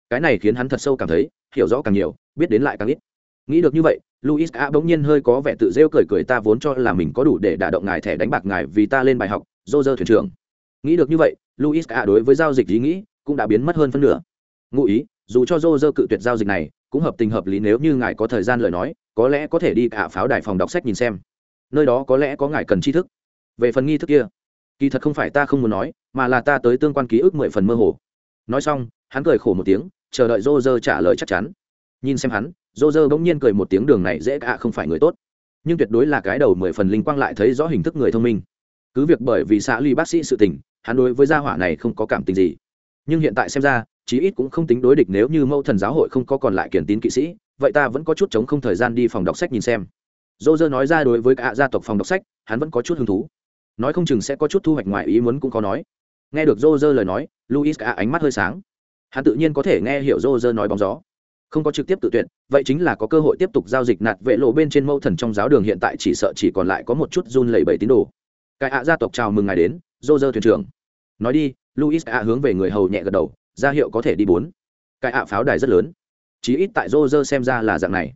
Cái này khiến hắn thật sâu cảm thấy, hiểu rõ càng nhiều biết đến lại càng ít. Nghĩ được như vậy, luis a bỗng nhiên hơi có vẻ tự rêu cười cười ta vốn cho là mình có đủ để đả động ngài, thẻ đánh bạc ngài vì ta lên bài học dô dơ thuyền trưởng. Nghĩ được như vậy, luis a đối với giao dịch ý nghĩ cũng đã biến mất hơn phân nửa. Ngụ ý, dù cho dô dơ cự tuyệt giao dịch này, cũng hợp tình hợp lý nếu như ngài có thời gian lời nói, có lẽ có thể đi cả pháo đài phòng đọc sách nhìn xem. Nơi đó có lẽ có ngài cần tri thức. Về phần nghi thức kia, kỳ thật không phải ta không muốn nói, mà là ta tới tương quan ký ức mười phần mơ hồ. Nói xong, hắn cười khổ một tiếng, chờ đợi dô dơ trả lời chắc chắn nhìn xem hắn dô dơ bỗng nhiên cười một tiếng đường này dễ cả không phải người tốt. Nhưng tuyệt đối là cái đầu mười phần linh quang lại thấy rõ hình thức người thông minh. Cứ việc bởi vì xã ly bác sĩ sự tình, hắn đối với gia hỏa này không có cảm tình gì. Nhưng hiện tại xem ra, chí ít cũng không tính đối địch nếu như mẫu thần giáo hội không có còn lại kiển tín kỵ sĩ, vậy ta vẫn có chút chống không thời gian đi phòng đọc sách nhìn xem. Dô dơ nói ra đối với cả gia tộc phòng đọc sách, hắn vẫn có chút hứng thú. Nói không chừng sẽ có chút thu hoạch ngoài ý muốn cũng có nói. Nghe được dô dơ lời nói luis cả ánh mắt hơi sáng. Hắn tự nhiên có thể nghe hiểu dô dơ nói bóng gió không có trực tiếp tự tuyển vậy chính là có cơ hội tiếp tục giao dịch nạt vệ lộ bên trên mâu thần trong giáo đường hiện tại chỉ sợ chỉ còn lại có một chút run lẩy bẩy tín đồ. Cái ạ gia tộc chào mừng ngài đến dô dơ thuyền trưởng. Nói đi, luis ạ hướng về người hầu nhẹ gật đầu, ra hiệu có thể đi bốn. Cái ạ pháo đài rất lớn. Chí ít tại dô dơ xem ra là dạng này.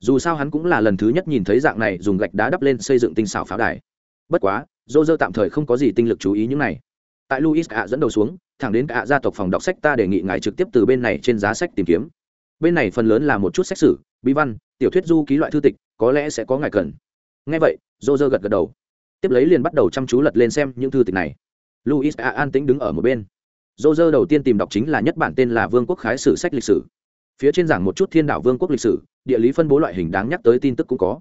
Dù sao hắn cũng là lần thứ nhất nhìn thấy dạng này dùng gạch đá đắp lên xây dựng tinh xảo pháo đài. Bất quá dô dơ tạm thời không có gì tinh lực chú ý những này. Tại luis ạ dẫn đầu xuống, thẳng đến cả gia tộc phòng đọc sách ta đề nghị ngài trực tiếp từ bên này trên giá sách tìm kiếm bên này phần lớn là một chút sách sử bí văn, tiểu thuyết du ký loại thư tịch, có lẽ sẽ có ngài cần. Ngay vậy dô dơ gật gật đầu. Tiếp lấy liền bắt đầu chăm chú lật lên xem những thư tịch này. Luis a. An tĩnh đứng ở một bên. Dô dơ đầu tiên tìm đọc chính là nhất bản tên là vương quốc khái sử sách lịch sử. Phía trên giảng một chút thiên đảo vương quốc lịch sử, địa lý phân bố loại hình đáng nhắc tới tin tức cũng có.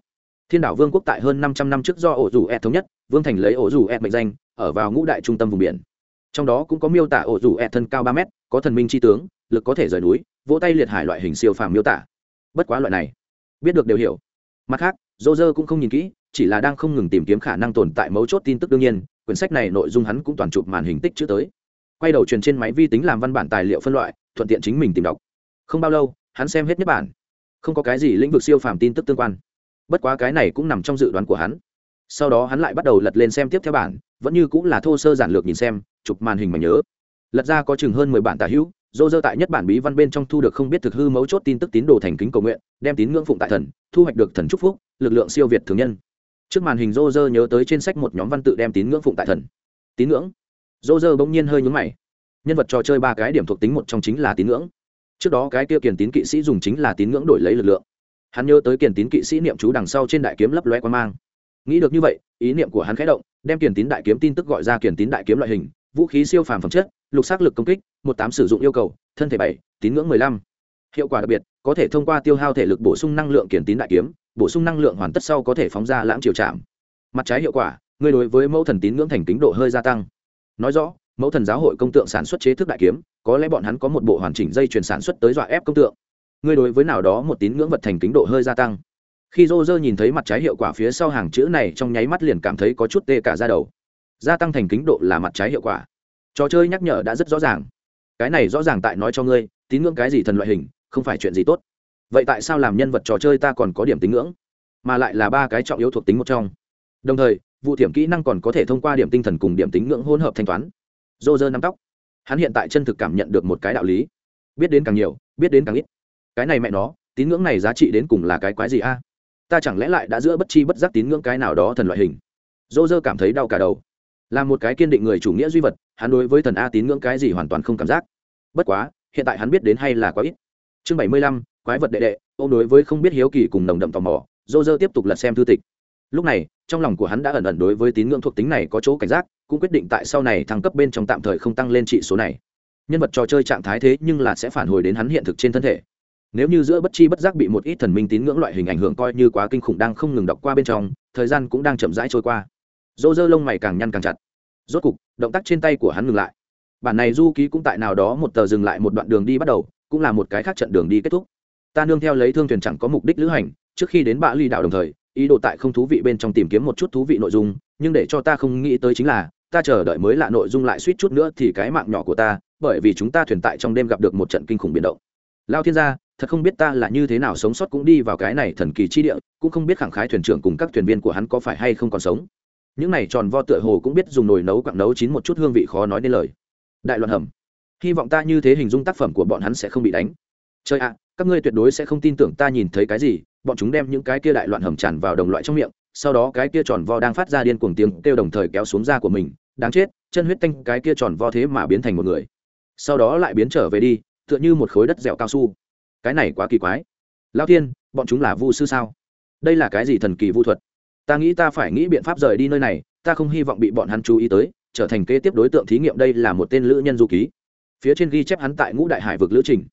Thiên đảo vương quốc tại hơn năm trăm năm trước do ổ rủ e thống nhất, vương thành lấy ổ rủ e mệnh danh, ở vào ngũ đại trung tâm vùng biển. Trong đó cũng có miêu tả ổ rủ e thân cao ba mét, có thần minh tri tướng, lực có thể rời núi vỗ tay liệt hải loại hình siêu phàm miêu tả. Bất quá loại này, biết được đều hiểu. Mặt khác dô dơ cũng không nhìn kỹ, chỉ là đang không ngừng tìm kiếm khả năng tồn tại mấu chốt tin tức đương nhiên, quyển sách này nội dung hắn cũng toàn chụp màn hình tích chữ tới. Quay đầu truyền trên máy vi tính làm văn bản tài liệu phân loại, thuận tiện chính mình tìm đọc. Không bao lâu, hắn xem hết nhất bản. Không có cái gì lĩnh vực siêu phàm tin tức tương quan. Bất quá cái này cũng nằm trong dự đoán của hắn. Sau đó hắn lại bắt đầu lật lên xem tiếp theo bản, vẫn như cũng là thô sơ giản lược nhìn xem, chụp màn hình mà nhớ. Lật ra có chừng hơn mười bản tả hữu dô dơ tại nhất bản bí văn bên trong thu được không biết thực hư mấu chốt tin tức tín đồ thành kính cầu nguyện, đem tín ngưỡng phụng tại thần, thu hoạch được thần chúc phúc, lực lượng siêu việt thường nhân. Trước màn hình dô dơ nhớ tới trên sách một nhóm văn tự đem tín ngưỡng phụng tại thần. Tín ngưỡng? Dô dơ bỗng nhiên hơi nhúng mày. Nhân vật trò chơi ba cái điểm thuộc tính một trong chính là tín ngưỡng. Trước đó cái kia kiền tín kỵ sĩ dùng chính là tín ngưỡng đổi lấy lực lượng. Hắn nhớ tới kiền tín kỵ sĩ niệm chú đằng sau trên đại kiếm lấp loe quan mang. Nghĩ được như vậy, ý niệm của hắn khẽ động, đem kiền tín đại kiếm tin tức gọi ra kiền tín đại kiếm loại hình, vũ khí siêu phàm phẩm chất lục xác lực công kích, một tám sử dụng yêu cầu, thân thể bảy, tín ngưỡng mười lăm. Hiệu quả đặc biệt, có thể thông qua tiêu hao thể lực bổ sung năng lượng kiển tín đại kiếm, bổ sung năng lượng hoàn tất sau có thể phóng ra lãng chiều chạm mặt trái hiệu quả, người đối với mẫu thần tín ngưỡng thành tín độ hơi gia tăng. Nói rõ, mẫu thần giáo hội công tượng sản xuất chế thức đại kiếm, có lẽ bọn hắn có một bộ hoàn chỉnh dây chuyển sản xuất tới dọa ép công tượng. Người đối với nào đó một tín ngưỡng vật thành kính độ hơi gia tăng. Khi rô rơ nhìn thấy mặt trái hiệu quả phía sau hàng chữ này trong nháy mắt liền cảm thấy có chút tê cả ra đầu. Gia tăng thành kính độ là mặt trái hiệu quả trò chơi nhắc nhở đã rất rõ ràng. Cái này rõ ràng tại nói cho ngươi, tín ngưỡng cái gì thần loại hình, không phải chuyện gì tốt. Vậy tại sao làm nhân vật trò chơi ta còn có điểm tín ngưỡng, mà lại là ba cái trọng yếu thuộc tính một trong? Đồng thời, vụ thiểm kỹ năng còn có thể thông qua điểm tinh thần cùng điểm tín ngưỡng hỗn hợp thanh toán. Dô dơ nắm tóc. Hắn hiện tại chân thực cảm nhận được một cái đạo lý. Biết đến càng nhiều, biết đến càng ít. Cái này mẹ nó, tín ngưỡng này giá trị đến cùng là cái quái gì a? Ta chẳng lẽ lại đã giữa bất chi bất giác tín ngưỡng cái nào đó thần loại hình? Dô dơ cảm thấy đau cả đầu là một cái kiên định người chủ nghĩa duy vật, hắn đối với thần a tín ngưỡng cái gì hoàn toàn không cảm giác. Bất quá, hiện tại hắn biết đến hay là quá ít. Chương bảy mươi lăm, quái vật đệ đệ ô đối với không biết hiếu kỳ cùng nồng đậm tò mò dô dơ tiếp tục lật xem thư tịch. Lúc này, trong lòng của hắn đã ẩn ẩn đối với tín ngưỡng thuộc tính này có chỗ cảnh giác, cũng quyết định tại sau này thăng cấp bên trong tạm thời không tăng lên trị số này. Nhân vật trò chơi trạng thái thế nhưng là sẽ phản hồi đến hắn hiện thực trên thân thể. Nếu như giữa bất chi bất giác bị một ít thần minh tín ngưỡng loại hình ảnh hưởng coi như quá kinh khủng đang không ngừng đọc qua bên trong, thời gian cũng đang chậm rãi trôi qua dô dơ lông mày càng nhăn càng chặt. Rốt cục, động tác trên tay của hắn ngừng lại. Bản này du ký cũng tại nào đó một tờ dừng lại một đoạn đường đi bắt đầu, cũng là một cái khác trận đường đi kết thúc. Ta nương theo lấy thương thuyền chẳng có mục đích lữ hành, trước khi đến bã ly đảo đồng thời, ý đồ tại không thú vị bên trong tìm kiếm một chút thú vị nội dung, nhưng để cho ta không nghĩ tới chính là, ta chờ đợi mới lạ nội dung lại suýt chút nữa thì cái mạng nhỏ của ta, bởi vì chúng ta thuyền tại trong đêm gặp được một trận kinh khủng biển động. Lao thiên gia, thật không biết ta là như thế nào sống sót cũng đi vào cái này thần kỳ chi địa, cũng không biết khẳng khái thuyền trưởng cùng các thuyền viên của hắn có phải hay không còn sống những này tròn vo tựa hồ cũng biết dùng nồi nấu quặng nấu chín một chút hương vị khó nói nên lời. Đại loạn hầm. Hy vọng ta như thế hình dung tác phẩm của bọn hắn sẽ không bị đánh. Chơi ạ, các ngươi tuyệt đối sẽ không tin tưởng ta nhìn thấy cái gì, bọn chúng đem những cái kia đại loạn hầm tràn vào đồng loại trong miệng, sau đó cái kia tròn vo đang phát ra điên cuồng tiếng kêu đồng thời kéo xuống da của mình, đáng chết, chân huyết tanh cái kia tròn vo thế mà biến thành một người. Sau đó lại biến trở về đi, tựa như một khối đất dẻo cao su. Cái này quá kỳ quái. Lao thiên, bọn chúng là vu sư sao? Đây là cái gì thần kỳ vu thuật? Ta nghĩ ta phải nghĩ biện pháp rời đi nơi này, ta không hy vọng bị bọn hắn chú ý tới, trở thành kế tiếp đối tượng thí nghiệm đây là một tên lữ nhân du ký. Phía trên ghi chép hắn tại ngũ đại hải vực lữ trình.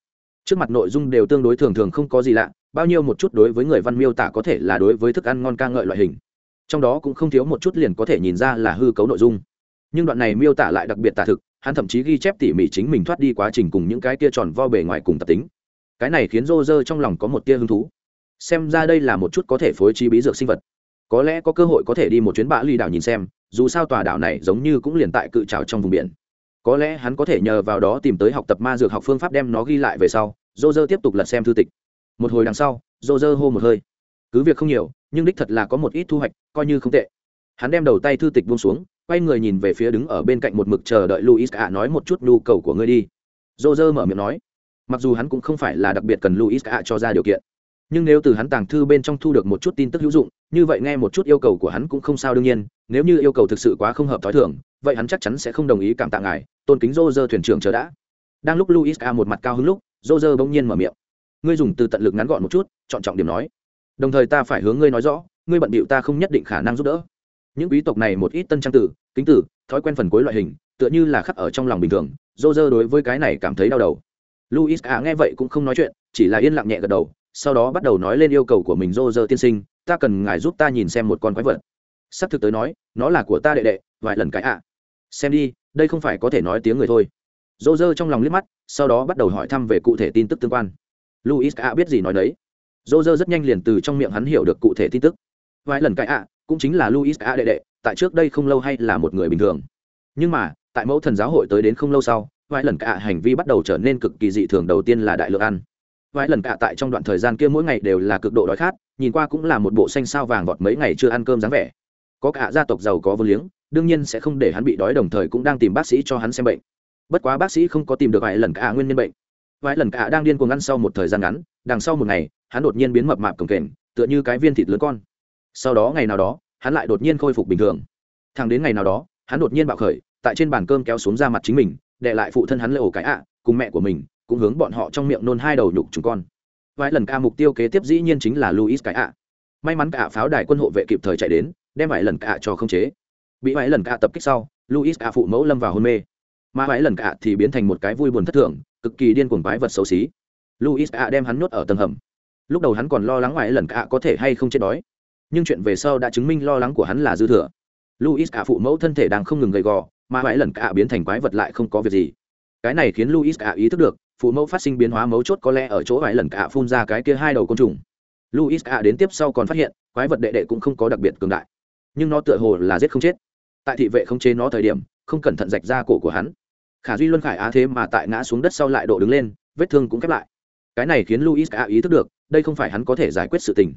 Trước mặt nội dung đều tương đối thường thường không có gì lạ, bao nhiêu một chút đối với người văn miêu tả có thể là đối với thức ăn ngon ca ngợi loại hình. Trong đó cũng không thiếu một chút liền có thể nhìn ra là hư cấu nội dung. Nhưng đoạn này miêu tả lại đặc biệt tả thực, hắn thậm chí ghi chép tỉ mỉ chính mình thoát đi quá trình cùng những cái kia tròn vo bề ngoài cùng tập tính. Cái này khiến rô rơ trong lòng có một tia hứng thú. Xem ra đây là một chút có thể phối trí bí dược sinh vật có lẽ có cơ hội có thể đi một chuyến bã ly đảo nhìn xem, dù sao tòa đảo này giống như cũng liền tại cự trào trong vùng biển. Có lẽ hắn có thể nhờ vào đó tìm tới học tập ma dược học phương pháp đem nó ghi lại về sau dô dơ tiếp tục lật xem thư tịch. Một hồi đằng sau dô dơ hô một hơi. Cứ việc không nhiều, nhưng đích thật là có một ít thu hoạch, coi như không tệ. Hắn đem đầu tay thư tịch buông xuống, quay người nhìn về phía đứng ở bên cạnh một mực chờ đợi luis cả nói một chút nhu cầu của ngươi đi. Dô dơ mở miệng nói. Mặc dù hắn cũng không phải là đặc biệt cần luis cả cho ra điều kiện nhưng nếu từ hắn tàng thư bên trong thu được một chút tin tức hữu dụng, như vậy nghe một chút yêu cầu của hắn cũng không sao đương nhiên, nếu như yêu cầu thực sự quá không hợp t h ó i thường, vậy hắn chắc chắn sẽ không đồng ý cảm tạ ngài, tôn kính rô rơ thuyền trưởng chờ đã. Đang lúc luis a một mặt cao hứng lúc rô rơ bỗng nhiên mở miệng. Ngươi dùng từ tận lực ngắn gọn một chút, chọn trọng điểm nói. Đồng thời ta phải hướng ngươi nói rõ, ngươi bận bịu ta không nhất định khả năng giúp đỡ. Những quý tộc này một ít tân trang tử, kính tử, thói quen phần cuối loại hình, tựa như là khắc ở trong lòng bình thường rô rơ đối với cái này cảm thấy đau đầu. Luis a nghe vậy cũng không nói chuyện, chỉ là yên lặng nhẹ gật đầu sau đó bắt đầu nói lên yêu cầu của mình rô rơ tiên sinh, ta cần ngài giúp ta nhìn xem một con quái vật. S ắ c thực tới nói, nó là của ta đệ đệ, vài lần cái ạ. Xem đi, đây không phải có thể nói tiếng người thôi. Rô rơ trong lòng liếc mắt, sau đó bắt đầu hỏi thăm về cụ thể tin tức tương quan. Luis ạ biết gì nói đấy. Rô rơ rất nhanh liền từ trong miệng hắn hiểu được cụ thể tin tức. Vài lần cái ạ, cũng chính là luis ạ đệ đệ, tại trước đây không lâu hay là một người bình thường. Nhưng mà, tại mẫu thần giáo hội tới đến không lâu sau, vài lần cả hành vi bắt đầu trở nên cực kỳ dị thường, đầu tiên là đại lượng ăn vài lần cả tại trong đoạn thời gian kia mỗi ngày đều là cực độ đói khát, nhìn qua cũng là một bộ xanh sao vàng vọt mấy ngày chưa ăn cơm dáng vẻ. Có cả gia tộc giàu có vô liếng, đương nhiên sẽ không để hắn bị đói đồng thời cũng đang tìm bác sĩ cho hắn xem bệnh. Bất quá bác sĩ không có tìm được vài lần cả nguyên nhân bệnh. Vài lần cả đang điên cuồng ăn sau một thời gian ngắn, đằng sau một ngày, hắn đột nhiên biến mập mạp cồng kềnh, tựa như cái viên thịt lớn con. Sau đó ngày nào đó, hắn lại đột nhiên khôi phục bình thường. Thẳng đến ngày nào đó, hắn đột nhiên bạo khởi, tại trên bàn cơm kéo xuống ra mặt chính mình, để lại phụ thân hắn lỡ ổ cái ạ, cùng mẹ của mình cũng hướng bọn họ trong miệng nôn hai đầu nhục chúng con. Vài lần ca mục tiêu kế tiếp dĩ nhiên chính là luis cái ạ may mắn cả pháo đài quân hộ vệ kịp thời chạy đến, đem vài lần cả cho không chế. Bị vài lần cả tập kích sau, luis cả phụ mẫu lâm vào hôn mê. Mà vài lần cả thì biến thành một cái vui buồn thất thường, cực kỳ điên cuồng quái vật xấu xí. Luis cả đem hắn nhốt ở tầng hầm. Lúc đầu hắn còn lo lắng vài lần cả có thể hay không chết đói. Nhưng chuyện về sau đã chứng minh lo lắng của hắn là dư thừa. Luis cả phụ mẫu thân thể đang không ngừng gầy gò, mà vài lần cả biến thành quái vật lại không có việc gì. Cái này khiến luis cả ý thức được phụ mẫu phát sinh biến hóa mấu chốt có lẽ ở chỗ vài lần cả phun ra cái kia hai đầu côn trùng. Luis cả đến tiếp sau còn phát hiện, quái vật đệ đệ cũng không có đặc biệt cường đại. Nhưng nó tựa hồ là giết không chết. Tại thị vệ không chế nó thời điểm, không cẩn thận rạch ra cổ của hắn. Khả duy luân khải á thế mà tại ngã xuống đất sau lại độ đứng lên, vết thương cũng khép lại. Cái này khiến luis cả ý thức được, đây không phải hắn có thể giải quyết sự tình.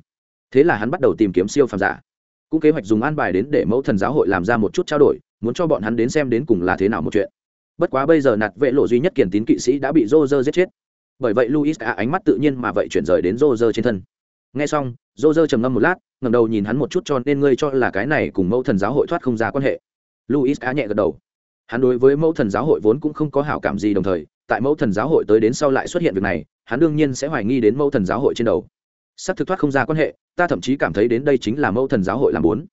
Thế là hắn bắt đầu tìm kiếm siêu phàm giả. Cũng kế hoạch dùng an bài đến để mẫu thần giáo hội làm ra một chút trao đổi, muốn cho bọn hắn đến xem đến cùng là thế nào một chuyện bất quá bây giờ nạt vệ lộ duy nhất kiển tín kỵ sĩ đã bị rô rơ giết chết. Bởi vậy luis cả ánh mắt tự nhiên mà vậy chuyển rời đến rô rơ trên thân. Nghe xong rô rơ trầm ngâm một lát ngầm đầu nhìn hắn một chút cho nên ngươi cho là cái này cùng mẫu thần giáo hội thoát không ra quan hệ. Luis cá nhẹ gật đầu. Hắn đối với mẫu thần giáo hội vốn cũng không có hảo cảm gì đồng thời, tại mẫu thần giáo hội tới đến sau lại xuất hiện việc này, hắn đương nhiên sẽ hoài nghi đến mẫu thần giáo hội trên đầu. Sắp thực thoát không ra quan hệ, ta thậm chí cảm thấy đến đây chính là mẫu thần giáo hội làm bốn.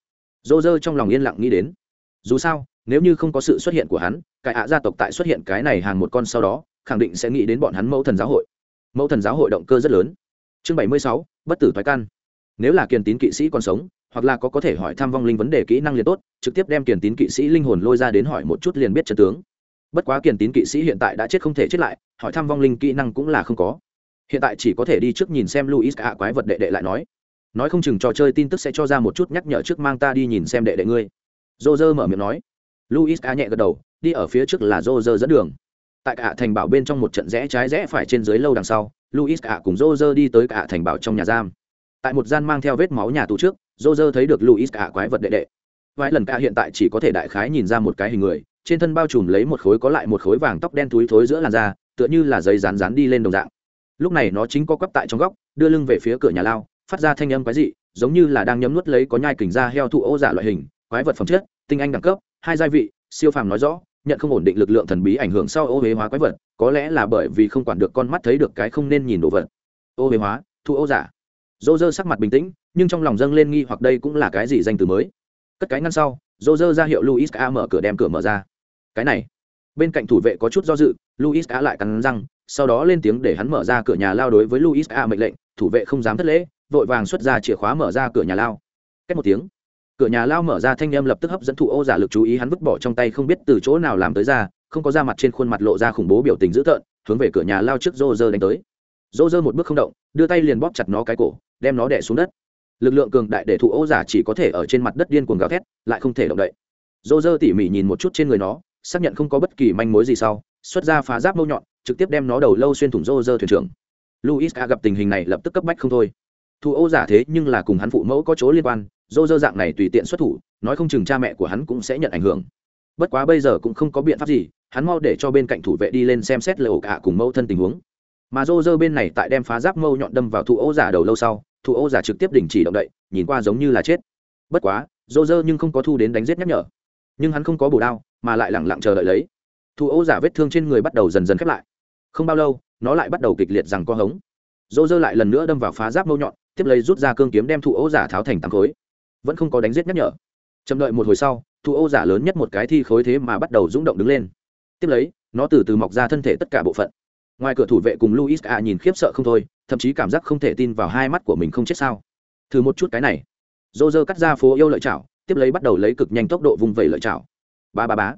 Dô dơ trong lòng yên lặng nghĩ đến. Dù sao nếu như không có sự xuất hiện của hắn, cái ạ gia tộc tại xuất hiện cái này hàng một con sau đó, khẳng định sẽ nghĩ đến bọn hắn mẫu thần giáo hội. Mẫu thần giáo hội động cơ rất lớn. Chương bảy mươi sáu, bất tử thoái căn nếu là kiền tín kỵ sĩ còn sống, hoặc là có có thể hỏi thăm vong linh vấn đề kỹ năng liền tốt, trực tiếp đem kiền tín kỵ sĩ linh hồn lôi ra đến hỏi một chút liền biết chân tướng. Bất quá kiền tín kỵ sĩ hiện tại đã chết không thể chết lại, hỏi thăm vong linh kỹ năng cũng là không có. Hiện tại chỉ có thể đi trước nhìn xem luis ạ quái vật đệ đệ lại nói. Nói không chừng trò chơi tin tức sẽ cho ra một chút nhắc nhở trước mang ta đi nhìn xem đệ đệ ngươi. Dô dơ mở miệng nói luis a nhẹ gật đầu, đi ở phía trước là Roger dẫn đường. Tại cả thành bảo bên trong một trận rẽ trái rẽ phải trên dưới lâu đằng sau, luis a cùng Roger đi tới cả thành bảo trong nhà giam. Tại một gian mang theo vết máu nhà tù trước, Roger thấy được luis a quái vật đệ đệ. Vài lần cả hiện tại chỉ có thể đại khái nhìn ra một cái hình người, trên thân bao trùm lấy một khối có lại một khối vàng tóc đen túi thối giữa làn da, tựa như là giấy rán rán đi lên đồng dạng. Lúc này nó chính có quắp tại trong góc, đưa lưng về phía cửa nhà lao, phát ra thanh âm quái dị, giống như là đang nhấm nuốt lấy có nhai kình da heo thụ ô giả loại hình, quái vật phẩm chất, tinh anh đẳng cấp hai gia vị, siêu phàm nói rõ, nhận không ổn định lực lượng thần bí ảnh hưởng sau ô huế hóa quái vật, có lẽ là bởi vì không quản được con mắt thấy được cái không nên nhìn đồ vật. Ô huế hóa, thu ô giả. Dô dơ sắc mặt bình tĩnh, nhưng trong lòng dâng lên nghi hoặc đây cũng là cái gì danh từ mới? Cất cái ngăn sau dô dơ ra hiệu luis a mở cửa đem cửa mở ra. Cái này. Bên cạnh thủ vệ có chút do dự luis a lại cắn răng, sau đó lên tiếng để hắn mở ra cửa nhà lao đối với luis a mệnh lệnh, thủ vệ không dám thất lễ, vội vàng xuất ra chìa khóa mở ra cửa nhà lao. Cách một tiếng cửa nhà lao mở ra, thanh em lập tức hấp dẫn thủ ô giả lực chú ý, hắn vứt bỏ trong tay không biết từ chỗ nào làm tới ra, không có da mặt trên khuôn mặt lộ ra khủng bố biểu tình dữ tợn, hướng về cửa nhà lao trước rô rơ đánh tới. Rô rơ một bước không động, đưa tay liền bóp chặt nó cái cổ, đem nó đẻ xuống đất. Lực lượng cường đại để thủ ô giả chỉ có thể ở trên mặt đất điên cuồng gào thét, lại không thể động đậy. Rô rơ tỉ mỉ nhìn một chút trên người nó, xác nhận không có bất kỳ manh mối gì sau, xuất ra phá giáp mâu nhọn, trực tiếp đem nó đầu lâu xuyên thủng rô rơ thuyền trưởng. Luis a gặp tình hình này lập tức cấp bách không thôi thù ô giả thế nhưng là cùng hắn phụ mẫu có chỗ liên quan rô rơ dạng này tùy tiện xuất thủ, nói không chừng cha mẹ của hắn cũng sẽ nhận ảnh hưởng. Bất quá bây giờ cũng không có biện pháp gì, hắn mau để cho bên cạnh thủ vệ đi lên xem xét lời ổ cả cùng mẫu thân tình huống. Mà rô rơ bên này tại đem phá giáp mâu nhọn đâm vào thủ ô giả đầu lâu sau thủ ô giả trực tiếp đình chỉ động đậy, nhìn qua giống như là chết. Bất quá rô rơ nhưng không có thu đến đánh giết nhắc nhở. Nhưng hắn không có bổ đao, mà lại lẳng lặng chờ đợi lấy. Thủ ô giả vết thương trên người bắt đầu dần dần khép lại. Không bao lâu, nó lại bắt đầu kịch liệt rằng co hống. Rô rơ lại lần nữa đâm vào phá giáp mâu nhọn tiếp lấy rút ra cương kiếm đem thụ ô giả tháo thành tám khối. Vẫn không có đánh giết nhắc nhở. Chậm đợi một hồi sau, thụ ô giả lớn nhất một cái thi khối thế mà bắt đầu rúng động đứng lên. Tiếp lấy, nó từ từ mọc ra thân thể tất cả bộ phận. Ngoài cửa thủ vệ cùng luis a nhìn khiếp sợ không thôi, thậm chí cảm giác không thể tin vào hai mắt của mình không chết sao. Thử một chút cái này. Dô dơ cắt ra phố yêu lợi chảo, tiếp lấy bắt đầu lấy cực nhanh tốc độ vùng vẩy lợi chảo. Ba ba bá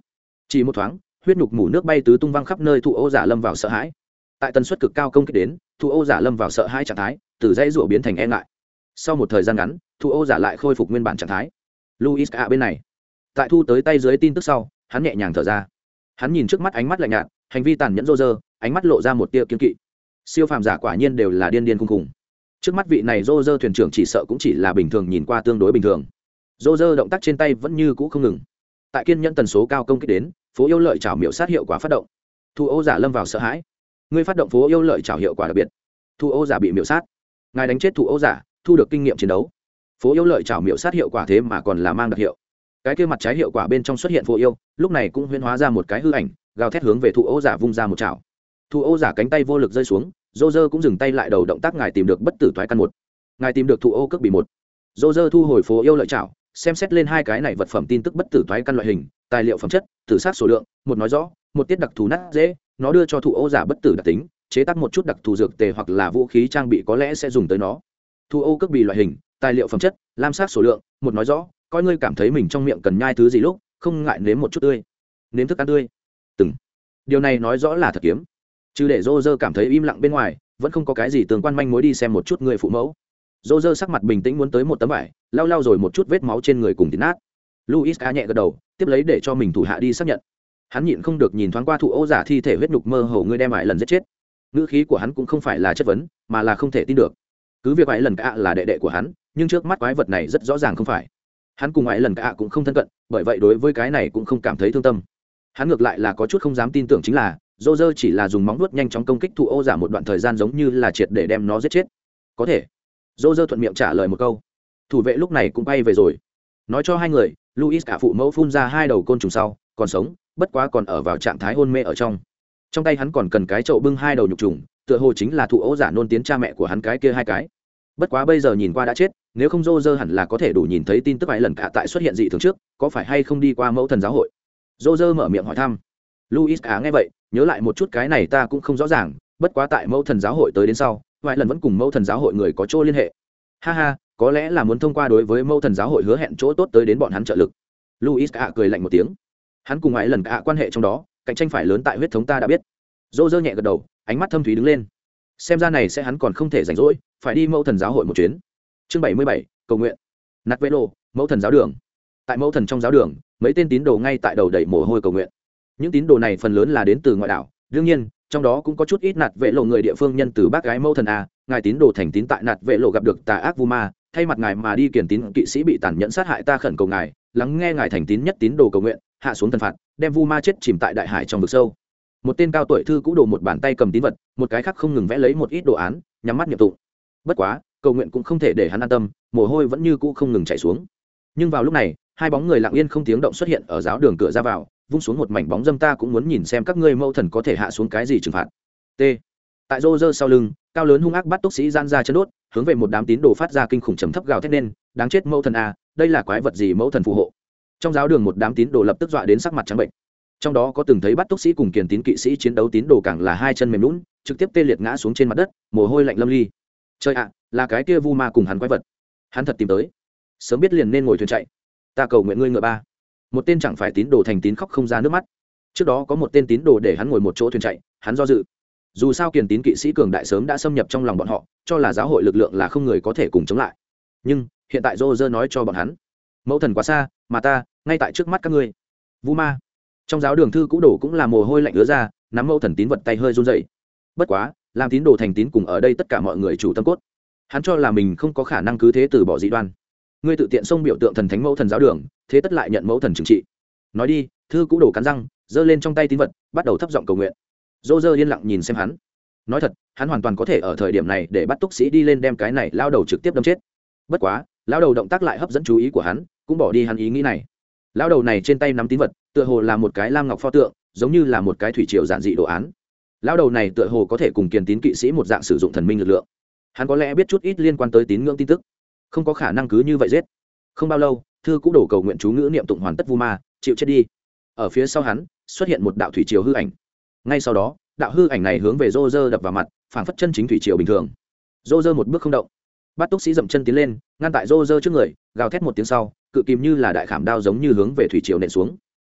chỉ một thoáng, huyết nhục mủ nước bay tứ tung văng khắp nơi thụ ô giả lâm vào sợ hãi tại tần suất cực cao công kích đến thụ ô giả lâm vào sợ hai trạng thái, từ dãy rủa biến thành e ngại. Sau một thời gian ngắn thụ ô giả lại khôi phục nguyên bản trạng thái. Luis a bên này. Tại thu tới tay dưới tin tức sau, hắn nhẹ nhàng thở ra. Hắn nhìn trước mắt ánh mắt lạnh nhạt, hành vi tàn nhẫn rô rơ, ánh mắt lộ ra một tia kiên kỵ. Siêu phàm giả quả nhiên đều là điên điên khùng khùng. Trước mắt vị này rô rơ thuyền trưởng chỉ sợ cũng chỉ là bình thường nhìn qua tương đối bình thường. Rô rơ động tác trên tay vẫn như cũ không ngừng. Tại kiên nhẫn tần số cao công kích đến, phố yêu lợi trảo miệu sát hiệu quả phát động. Thu ô giả lâm vào sợ hãi ngươi phát động phố yêu lợi trảo hiệu quả đặc biệt. Thu ô giả bị miễu sát. Ngài đánh chết thủ ô giả, thu được kinh nghiệm chiến đấu. Phố yêu lợi trảo miễu sát hiệu quả thế mà còn là mang đặc hiệu. Cái kia mặt trái hiệu quả bên trong xuất hiện phố yêu, lúc này cũng huyễn hóa ra một cái hư ảnh, gào thét hướng về thủ ô giả vung ra một chảo thủ ô giả cánh tay vô lực rơi xuống dô dơ cũng dừng tay lại đầu động tác ngài tìm được bất tử thoái căn một. Ngài tìm được thụ ô cước bị một. Dô dơ thu hồi phố yêu lợi chảo xem xét lên hai cái này vật phẩm tin tức bất tử thoái căn loại hình, tài liệu phẩm chất, tử sát số lượng, một nói rõ, một tiết đặc thù nát dễ nó đưa cho thụ ô giả bất tử đặc tính, chế tác một chút đặc thù dược tề hoặc là vũ khí trang bị có lẽ sẽ dùng tới nó. Thủ ô cước bị loại hình, tài liệu phẩm chất, lam sát số lượng, một nói rõ, coi ngươi cảm thấy mình trong miệng cần nhai thứ gì lúc, không ngại nếm một chút tươi. Nếm thức ăn tươi. Từng. Điều này nói rõ là thật kiếm. Chứ để dô dơ cảm thấy im lặng bên ngoài, vẫn không có cái gì tương quan manh mối đi xem một chút người phụ mẫu. Dô dơ sắc mặt bình tĩnh muốn tới một tấm vải, lau lau rồi một chút vết máu trên người cùng thịt nát. Luis ca nhẹ gật đầu, tiếp lấy để cho mình thủ hạ đi xác nhận hắn nhịn không được nhìn thoáng qua thụ ô giả thi thể huyết nhục mơ hồ ngươi đem lại lần giết chết. Ngữ khí của hắn cũng không phải là chất vấn, mà là không thể tin được. Cứ việc ấy lần cả là đệ đệ của hắn, nhưng trước mắt quái vật này rất rõ ràng không phải. Hắn cùng ấy lần cả cũng không thân cận, bởi vậy đối với cái này cũng không cảm thấy thương tâm. Hắn ngược lại là có chút không dám tin tưởng chính là, dô dơ chỉ là dùng móng vuốt nhanh chóng công kích thụ ô giả một đoạn thời gian giống như là triệt để đem nó giết chết. Có thể. Dô dơ thuận miệng trả lời một câu. Thủ vệ lúc này cũng bay về rồi. Nói cho hai người, luis cả phụ mẫu phun ra hai đầu côn trùng sau, còn sống bất quá còn ở vào trạng thái hôn mê ở trong. Trong tay hắn còn cần cái chậu bưng hai đầu nhục trùng, tựa hồ chính là thụ ố giả nôn tiến cha mẹ của hắn cái kia hai cái. Bất quá bây giờ nhìn qua đã chết, nếu không dô dơ hẳn là có thể đủ nhìn thấy tin tức vài lần cả tại xuất hiện dị thường trước, có phải hay không đi qua mẫu thần giáo hội? Dô dơ mở miệng hỏi thăm. Luis á à, nghe vậy, nhớ lại một chút cái này ta cũng không rõ ràng, bất quá tại mẫu thần giáo hội tới đến sau, vài lần vẫn cùng mẫu thần giáo hội người có chỗ liên hệ. Ha ha, có lẽ là muốn thông qua đối với mẫu thần giáo hội hứa hẹn chỗ tốt tới đến bọn hắn trợ lực. Luis á à, cười lạnh một tiếng hắn cùng ngoại lần cả quan hệ trong đó, cạnh tranh phải lớn tại huyết thống ta đã biết. Dô dơ nhẹ gật đầu, ánh mắt thâm thúy đứng lên. Xem ra này sẽ hắn còn không thể rảnh rỗi, phải đi mẫu thần giáo hội một chuyến. Chương bảy mươi bảy, cầu nguyện. Nạt vê lô, mẫu thần giáo đường. Tại mẫu thần trong giáo đường, mấy tên tín đồ ngay tại đầu đẩy mồ hôi cầu nguyện. Những tín đồ này phần lớn là đến từ ngoại đảo, đương nhiên, trong đó cũng có chút ít nạt vệ lộ người địa phương nhân từ bác gái mẫu thần a, ngài tín đồ thành tín tại nạt vệ lộ gặp được tà ác vu ma, thay mặt ngài mà đi kiển tín kỵ sĩ bị tàn nhẫn sát hại ta khẩn cầu ngài, lắng nghe ngài thành tín nhất tín đồ cầu nguyện hạ xuống thần phạt, đem vu ma chết chìm tại đại hải trong vực sâu. Một tên cao tuổi thư cũ đồ một bàn tay cầm tín vật, một cái khác không ngừng vẽ lấy một ít đồ án, nhắm mắt nhập tụ. bất quá, cầu nguyện cũng không thể để hắn an tâm, mồ hôi vẫn như cũ không ngừng chảy xuống. Nhưng vào lúc này, hai bóng người lặng yên không tiếng động xuất hiện ở giáo đường cửa ra vào, vung xuống một mảnh bóng dâm ta cũng muốn nhìn xem các ngươi mâu thần có thể hạ xuống cái gì trừng phạt. T. Tại rô rơ sau lưng, cao lớn hung ác bắt túc sĩ gian ra chân đốt, hướng về một đám tín đồ phát ra kinh khủng trầm thấp gào thét lên, đáng chết mẫu thần a đây là quái vật gì mẫu thần phù hộ? Trong giáo đường một đám tín đồ lập tức dọa đến sắc mặt trắng bệnh. Trong đó có từng thấy bắt túc sĩ cùng kiền tín kỵ sĩ chiến đấu tín đồ càng là hai chân mềm lún trực tiếp tê liệt ngã xuống trên mặt đất, mồ hôi lạnh lâm ly. Trời ạ, là cái kia vu ma cùng hắn quái vật. Hắn thật tìm tới. Sớm biết liền nên ngồi thuyền chạy. Ta cầu nguyện ngươi ngựa ba. Một tên chẳng phải tín đồ thành tín khóc không ra nước mắt. Trước đó có một tên tín đồ để hắn ngồi một chỗ thuyền chạy, hắn do dự. Dù sao kiền tín kỵ sĩ cường đại sớm đã xâm nhập trong lòng bọn họ, cho là giáo hội lực lượng là không người có thể cùng chống lại. Nhưng, hiện tại dô dơ nói cho bọn hắn mẫu thần quá xa, mà ta, ngay tại trước mắt các ngươi. Vu ma. Trong giáo đường thư cũ đồ cũng là mồ hôi lạnh ứa ra, nắm mẫu thần tín vật tay hơi run dậy bất quá, làm tín đồ thành tín cùng ở đây tất cả mọi người chủ tâm cốt. Hắn cho là mình không có khả năng cứ thế từ bỏ dị đoan. Ngươi tự tiện xông biểu tượng thần thánh mẫu thần giáo đường, thế tất lại nhận mẫu thần trừng trị. Nói đi, thư cũ đổ cắn răng, giơ lên trong tay tín vật, bắt đầu thấp giọng cầu nguyện. Dô dơ yên lặng nhìn xem hắn. Nói thật, hắn hoàn toàn có thể ở thời điểm này để bắt túc sĩ đi lên đem cái này lao đầu trực tiếp đâm chết. Bất quá, lao đầu động tác lại hấp dẫn chú ý của hắn cũng bỏ đi hắn ý nghĩ này. Lão đầu này trên tay nắm tín vật, tựa hồ là một cái lam ngọc pho tượng, giống như là một cái thủy triều giản dị đồ án. Lão đầu này tựa hồ có thể cùng kiền tín kỵ sĩ một dạng sử dụng thần minh lực lượng. Hắn có lẽ biết chút ít liên quan tới tín ngưỡng tin tức. Không có khả năng cứ như vậy giết. Không bao lâu, thư cũng đổ cầu nguyện chú ngữ niệm tụng hoàn tất vu ma, chịu chết đi. Ở phía sau hắn, xuất hiện một đạo thủy triều hư ảnh. Ngay sau đó, đạo hư ảnh này hướng về rô rơ đập vào mặt, phảng phất chân chính thủy triều bình thường. Rô rơ một bước không động. Bắt túc sĩ dậm chân tiến lên, ngăn tại rô rơ trước người, gào thét một tiếng sau cự kìm như là đại khảm đao giống như hướng về thủy triều nện xuống.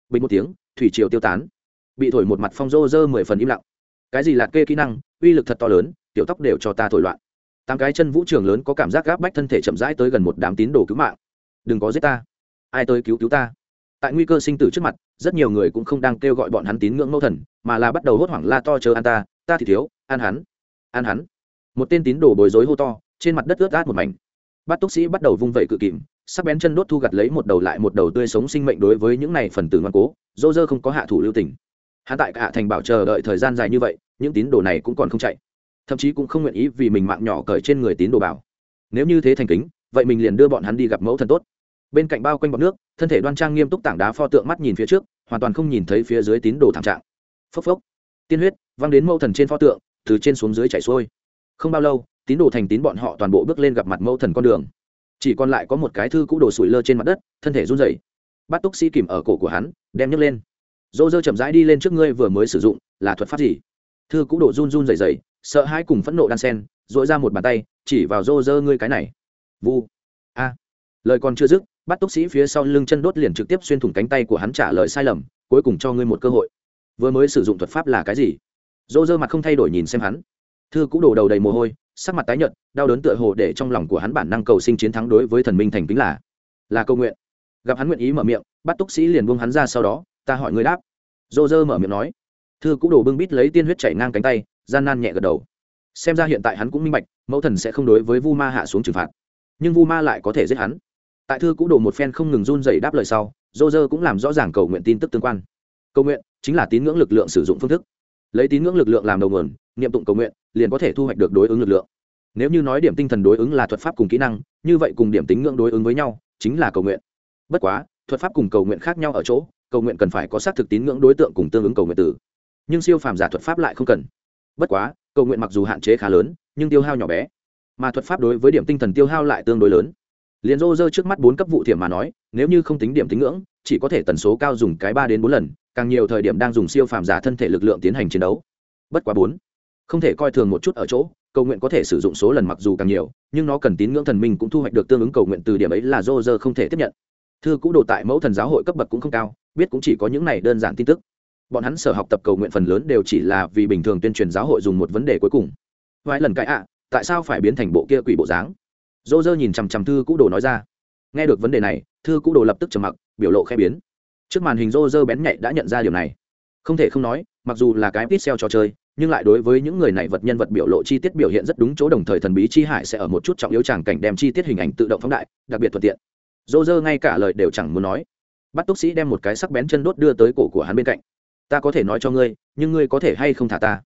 Bình một tiếng, thủy triều tiêu tán. Bị thổi một mặt phong rô rơ mười phần im lặng. Cái gì là kê kỹ năng, uy lực thật to lớn, tiểu tóc đều cho ta thổi loạn. Tám cái chân vũ trường lớn có cảm giác gáp bách thân thể chậm rãi tới gần một đám tín đồ cứu mạng. Đừng có giết ta. Ai tới cứu cứu ta? Tại nguy cơ sinh tử trước mặt, rất nhiều người cũng không đang kêu gọi bọn hắn tín ngưỡng mẫu thần, mà là bắt đầu hốt hoảng la to chờ ăn ta ta thì thiếu, ăn hắn ăn hắn. Một tên tín đồ bối rối hô to, trên mặt đất ướt át một mảnh. Bát túc sĩ bắt đầu vung vẩy cự kìm sắc bén chân đốt thu gặt lấy một đầu lại một đầu tươi sống sinh mệnh đối với những này phần tử ngoan cố, dô dơ không có hạ thủ lưu tình. Hạ tại cả thành bảo chờ đợi thời gian dài như vậy, những tín đồ này cũng còn không chạy. Thậm chí cũng không nguyện ý vì mình mạng nhỏ cởi trên người tín đồ bảo. Nếu như thế thành kính, vậy mình liền đưa bọn hắn đi gặp mẫu thần tốt. Bên cạnh bao quanh bọc nước, thân thể đoan trang nghiêm túc tảng đá pho tượng mắt nhìn phía trước, hoàn toàn không nhìn thấy phía dưới tín đồ thảm trạng. Phốc phốc. Tiên huyết văng đến mẫu thần trên pho tượng, từ trên xuống dưới chảy xuôi. Không bao lâu, tín đồ thành tín bọn họ toàn bộ bước lên gặp mặt mẫu thần con đường chỉ còn lại có một cái thư cũ đổ sủi lơ trên mặt đất, thân thể run rẩy. Bắt túc sĩ kìm ở cổ của hắn, đem nhấc lên. Dô dơ chậm rãi đi lên trước ngươi vừa mới sử dụng, là thuật pháp gì? Thư cũ đổ run run rẩy rẩy, sợ hãi cùng phẫn nộ đan sen dội ra một bàn tay, chỉ vào dô dơ ngươi cái này. Vu. A. Lời còn chưa dứt, bắt túc sĩ phía sau lưng chân đốt liền trực tiếp xuyên thủng cánh tay của hắn trả lời sai lầm, cuối cùng cho ngươi một cơ hội. Vừa mới sử dụng thuật pháp là cái gì? Dô dơ mặt không thay đổi nhìn xem hắn. Thư cũ đổ đầu đầy mồ hôi sắc mặt tái nhợt, đau đớn tựa hồ để trong lòng của hắn bản năng cầu sinh chiến thắng đối với thần minh thành kính là là cầu nguyện. Gặp hắn nguyện ý mở miệng, bắt túc sĩ liền buông hắn ra sau đó, ta hỏi ngươi đáp. Dô dơ mở miệng nói. Thư cũ đổ bưng bít lấy tiên huyết chảy ngang cánh tay, gian nan nhẹ gật đầu. Xem ra hiện tại hắn cũng minh bạch, mẫu thần sẽ không đối với vu ma hạ xuống trừng phạt. Nhưng vu ma lại có thể giết hắn. Tại thư cũ đồ một phen không ngừng run dày đáp lời sau dô dơ cũng làm rõ ràng cầu nguyện tin tức tương quan. Cầu nguyện chính là tín ngưỡng lực lượng sử dụng phương thức. Lấy tín ngưỡng lực lượng làm đầu nguồn, niệm tụng cầu nguyện liền có thể thu hoạch được đối ứng lực lượng. Nếu như nói điểm tinh thần đối ứng là thuật pháp cùng kỹ năng, như vậy cùng điểm tính ngưỡng đối ứng với nhau, chính là cầu nguyện. Bất quá, thuật pháp cùng cầu nguyện khác nhau ở chỗ, cầu nguyện cần phải có xác thực tín ngưỡng đối tượng cùng tương ứng cầu nguyện tử. Nhưng siêu phàm giả thuật pháp lại không cần. Bất quá, cầu nguyện mặc dù hạn chế khá lớn, nhưng tiêu hao nhỏ bé. Mà thuật pháp đối với điểm tinh thần tiêu hao lại tương đối lớn. Liền rô rơ trước mắt bốn cấp vụ thiểm mà nói, nếu như không tính điểm tính ngưỡng, chỉ có thể tần số cao dùng cái ba đến bốn lần, càng nhiều thời điểm đang dùng siêu phàm giả thân thể lực lượng tiến hành chiến đấu. Bất quá bốn không thể coi thường một chút ở chỗ, cầu nguyện có thể sử dụng số lần mặc dù càng nhiều, nhưng nó cần tín ngưỡng thần minh cũng thu hoạch được tương ứng cầu nguyện từ điểm ấy là dô dơ không thể tiếp nhận. Thư cũ đồ tại mẫu thần giáo hội cấp bậc cũng không cao, biết cũng chỉ có những này đơn giản tin tức. Bọn hắn sở học tập cầu nguyện phần lớn đều chỉ là vì bình thường tuyên truyền giáo hội dùng một vấn đề cuối cùng. Vài lần cãi ạ, tại sao phải biến thành bộ kia quỷ bộ dáng? Dô dơ nhìn chằm chằm thư cũ đồ nói ra. Nghe được vấn đề này, thư cũ đồ lập tức trầm mặc, biểu lộ khẽ biến. Trước màn hình dô dơ bén nhạy đã nhận ra điều này. Không thể không nói, mặc dù là cái pixel trò chơi nhưng lại đối với những người này vật nhân vật biểu lộ chi tiết biểu hiện rất đúng chỗ đồng thời thần bí chi hải sẽ ở một chút trọng yếu tràng cảnh đem chi tiết hình ảnh tự động phóng đại, đặc biệt thuận tiện. Dô dơ ngay cả lời đều chẳng muốn nói. Bắt túc sĩ đem một cái sắc bén chân đốt đưa tới cổ của hắn bên cạnh. Ta có thể nói cho ngươi, nhưng ngươi có thể hay không thả ta?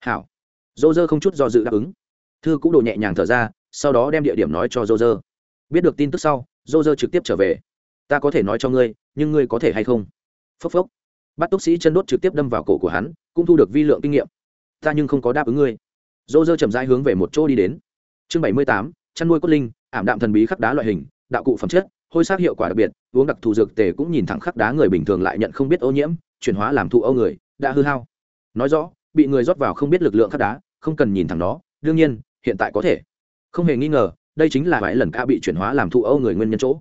Hảo. Dô dơ không chút do dự đáp ứng. Thư cũng đồ nhẹ nhàng thở ra, sau đó đem địa điểm nói cho dô dơ biết được tin tức sau dô dơ trực tiếp trở về. Ta có thể nói cho ngươi, nhưng ngươi có thể hay không? Phốc phốc. Bắt túc sĩ chân đốt trực tiếp đâm vào cổ của hắn, cũng thu được vi lượng kinh nghiệm ta nhưng không có đáp ứng ngươi. Dô dơ chậm rãi hướng về một chỗ đi đến. Chương bảy mươi tám, chăn nuôi cốt linh, ảm đạm thần bí khắc đá loại hình, đạo cụ phẩm chất, hôi sắc hiệu quả đặc biệt, uống đặc thù dược tề cũng nhìn thẳng khắc đá người bình thường lại nhận không biết ô nhiễm, chuyển hóa làm thụ âu người, đã hư hao. Nói rõ, bị người rót vào không biết lực lượng khắc đá, không cần nhìn thẳng nó, đương nhiên, hiện tại có thể. Không hề nghi ngờ, đây chính là vài lần ca bị chuyển hóa làm thụ âu người nguyên nhân chỗ.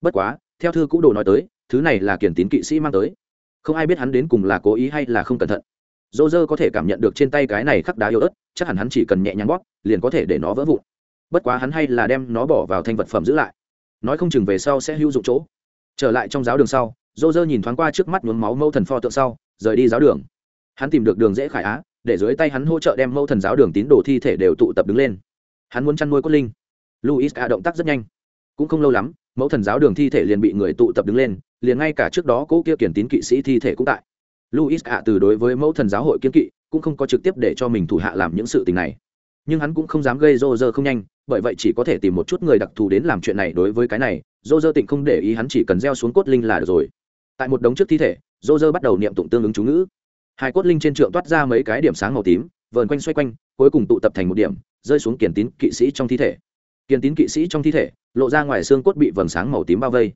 Bất quá, theo thư cũ đồ nói tới, thứ này là kiển tín kỵ sĩ mang tới. Không ai biết hắn đến cùng là cố ý hay là không cẩn thận dô dơ có thể cảm nhận được trên tay cái này khắc đá yếu ớt, chắc hẳn hắn chỉ cần nhẹ nhàng bóp, liền có thể để nó vỡ vụn. Bất quá hắn hay là đem nó bỏ vào thanh vật phẩm giữ lại. Nói không chừng về sau sẽ hữu dụng chỗ. Trở lại trong giáo đường sau dô dơ nhìn thoáng qua trước mắt nhuốm máu mâu thần pho tượng sau, rời đi giáo đường. Hắn tìm được đường dễ khải á, để dưới tay hắn hỗ trợ đem mâu thần giáo đường tín đồ thi thể đều tụ tập đứng lên. Hắn muốn chăn nuôi cốt linh. Luis a động tác rất nhanh. Cũng không lâu lắm, mẫu thần giáo đường thi thể liền bị người tụ tập đứng lên, liền ngay cả trước đó cỗ kia kiển tín kỵ sĩ thi thể cũng tại luis ạ từ đối với mẫu thần giáo hội kiên kỵ, cũng không có trực tiếp để cho mình thủ hạ làm những sự tình này. Nhưng hắn cũng không dám gây rô rơ không nhanh, bởi vậy chỉ có thể tìm một chút người đặc thù đến làm chuyện này đối với cái này, rô rơ tịnh không để ý hắn chỉ cần gieo xuống cốt linh là được rồi. Tại một đống trước thi thể, rô rơ bắt đầu niệm tụng tương ứng chú ngữ. Hai cốt linh trên trượng toát ra mấy cái điểm sáng màu tím, vờn quanh xoay quanh, cuối cùng tụ tập thành một điểm, rơi xuống kiển tín kỵ sĩ trong thi thể. Kiển tín kỵ sĩ trong thi thể, lộ ra ngoài xương cốt bị vầng sáng màu tím bao vây.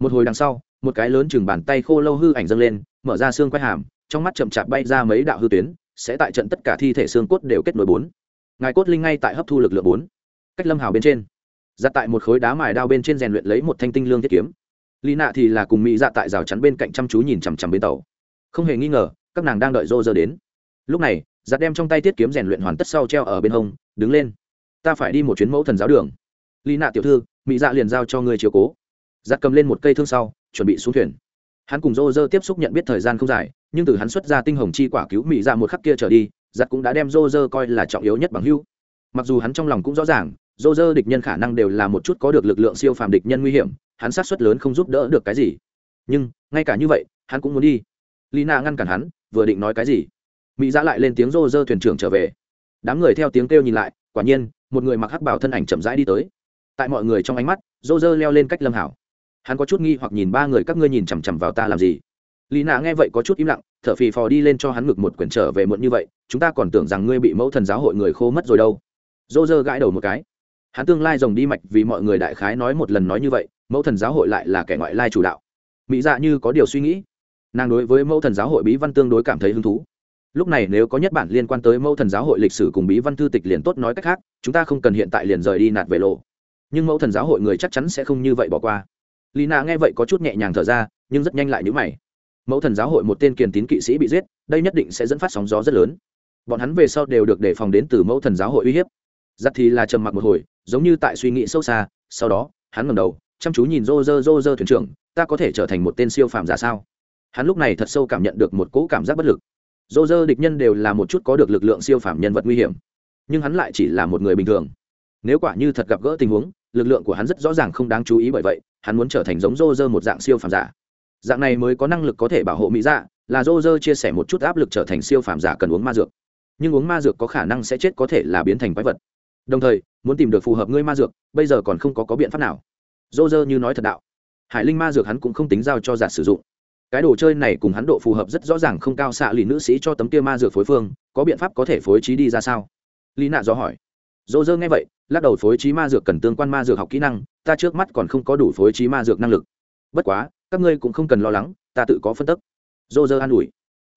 Một hồi đằng sau, một cái lớn chừng bàn tay khô lâu hư ảnh dâng lên mở ra xương quay hàm, trong mắt chậm chạp bay ra mấy đạo hư tuyến, sẽ tại trận tất cả thi thể xương cốt đều kết nối bốn. Ngài cốt linh ngay tại hấp thu lực lượng bốn. Cách lâm hào bên trên. Ra tại một khối đá mài đao bên trên rèn luyện lấy một thanh tinh lương thiết kiếm. Lý nạ thì là cùng mỹ dạ tại rào chắn bên cạnh chăm chú nhìn chằm chằm bên tàu. Không hề nghi ngờ, các nàng đang đợi rô rơ đến. Lúc này, giặt đem trong tay tiết kiếm rèn luyện hoàn tất sau treo ở bên hông, đứng lên. Ta phải đi một chuyến mẫu thần giáo đường. Lý nạ tiểu thư, mỹ dạ liền giao cho ngươi chiếu cố. Giặt cầm lên một cây thương sau, chuẩn bị xuống thuyền hắn cùng rô rơ tiếp xúc nhận biết thời gian không dài, nhưng từ hắn xuất ra tinh hồng chi quả cứu mỹ ra một khắc kia trở đi giặc cũng đã đem rô rơ coi là trọng yếu nhất bằng hưu mặc dù hắn trong lòng cũng rõ ràng rô rơ địch nhân khả năng đều là một chút có được lực lượng siêu phàm địch nhân nguy hiểm, hắn sát xuất lớn không giúp đỡ được cái gì. Nhưng, ngay cả như vậy, hắn cũng muốn đi. Lina ngăn cản hắn, vừa định nói cái gì, mỹ ra lại lên tiếng rô rơ thuyền trưởng trở về. Đám người theo tiếng kêu nhìn lại, quả nhiên, một người mặc hắc bảo thân ảnh chậm rãi đi tới. Tại mọi người trong ánh mắt rô rơ leo lên cách lâm hảo hắn có chút nghi hoặc nhìn ba người các ngươi nhìn chằm chằm vào ta làm gì? Lý nạ nghe vậy có chút im lặng, thở phì phò đi lên cho hắn ngực một quyển trở về muộn như vậy, chúng ta còn tưởng rằng ngươi bị mẫu thần giáo hội người khô mất rồi đâu. Dô dơ gãi đầu một cái. Hắn tương lai rồng đi mạch vì mọi người đại khái nói một lần nói như vậy, mẫu thần giáo hội lại là kẻ ngoại lai chủ đạo. Mỹ dạ như có điều suy nghĩ. Nàng đối với mẫu thần giáo hội bí văn tương đối cảm thấy hứng thú. Lúc này nếu có nhất bản liên quan tới mẫu thần giáo hội lịch sử cùng bí văn thư tịch liền tốt nói cách khác, chúng ta không cần hiện tại liền rời đi nạt về lộ. Nhưng mẫu thần giáo hội người chắc chắn sẽ không như vậy bỏ qua lì nạ nghe vậy có chút nhẹ nhàng thở ra, nhưng rất nhanh lại nhữ mày. Mẫu thần giáo hội một tên kiền tín kỵ sĩ bị giết, đây nhất định sẽ dẫn phát sóng gió rất lớn. Bọn hắn về sau đều được đề phòng đến từ mẫu thần giáo hội uy hiếp. Giặt thì là trầm mặc một hồi, giống như tại suy nghĩ sâu xa, sau đó, hắn ngầm đầu, chăm chú nhìn rô rơ rô rơ thuyền trưởng, ta có thể trở thành một tên siêu phàm giả sao? Hắn lúc này thật sâu cảm nhận được một cỗ cảm giác bất lực. Rô rơ địch nhân đều là một chút có được lực lượng siêu phàm nhân vật nguy hiểm, nhưng hắn lại chỉ là một người bình thường. Nếu quả như thật gặp gỡ tình huống, lực lượng của hắn rất rõ ràng không đáng chú ý bởi vậy hắn muốn trở thành giống rô rơ một dạng siêu phàm giả. Dạng này mới có năng lực có thể bảo hộ mỹ dạ là rô rơ chia sẻ một chút áp lực trở thành siêu phàm giả cần uống ma dược. Nhưng uống ma dược có khả năng sẽ chết có thể là biến thành quái vật. Đồng thời, muốn tìm được phù hợp ngươi ma dược, bây giờ còn không có có biện pháp nào. Rô rơ như nói thật đạo. Hải linh ma dược hắn cũng không tính giao cho giả sử dụng. Cái đồ chơi này cùng hắn độ phù hợp rất rõ ràng không cao xạ lì nữ sĩ cho tấm kia ma dược phối phương, có biện pháp có thể phối trí đi ra sao? Lý nạ do hỏi. Dô dơ nghe vậy lắc đầu phối trí ma dược cần tương quan ma dược học kỹ năng, ta trước mắt còn không có đủ phối trí ma dược năng lực. Bất quá, các ngươi cũng không cần lo lắng, ta tự có phân tức. Dô dơ an ủi.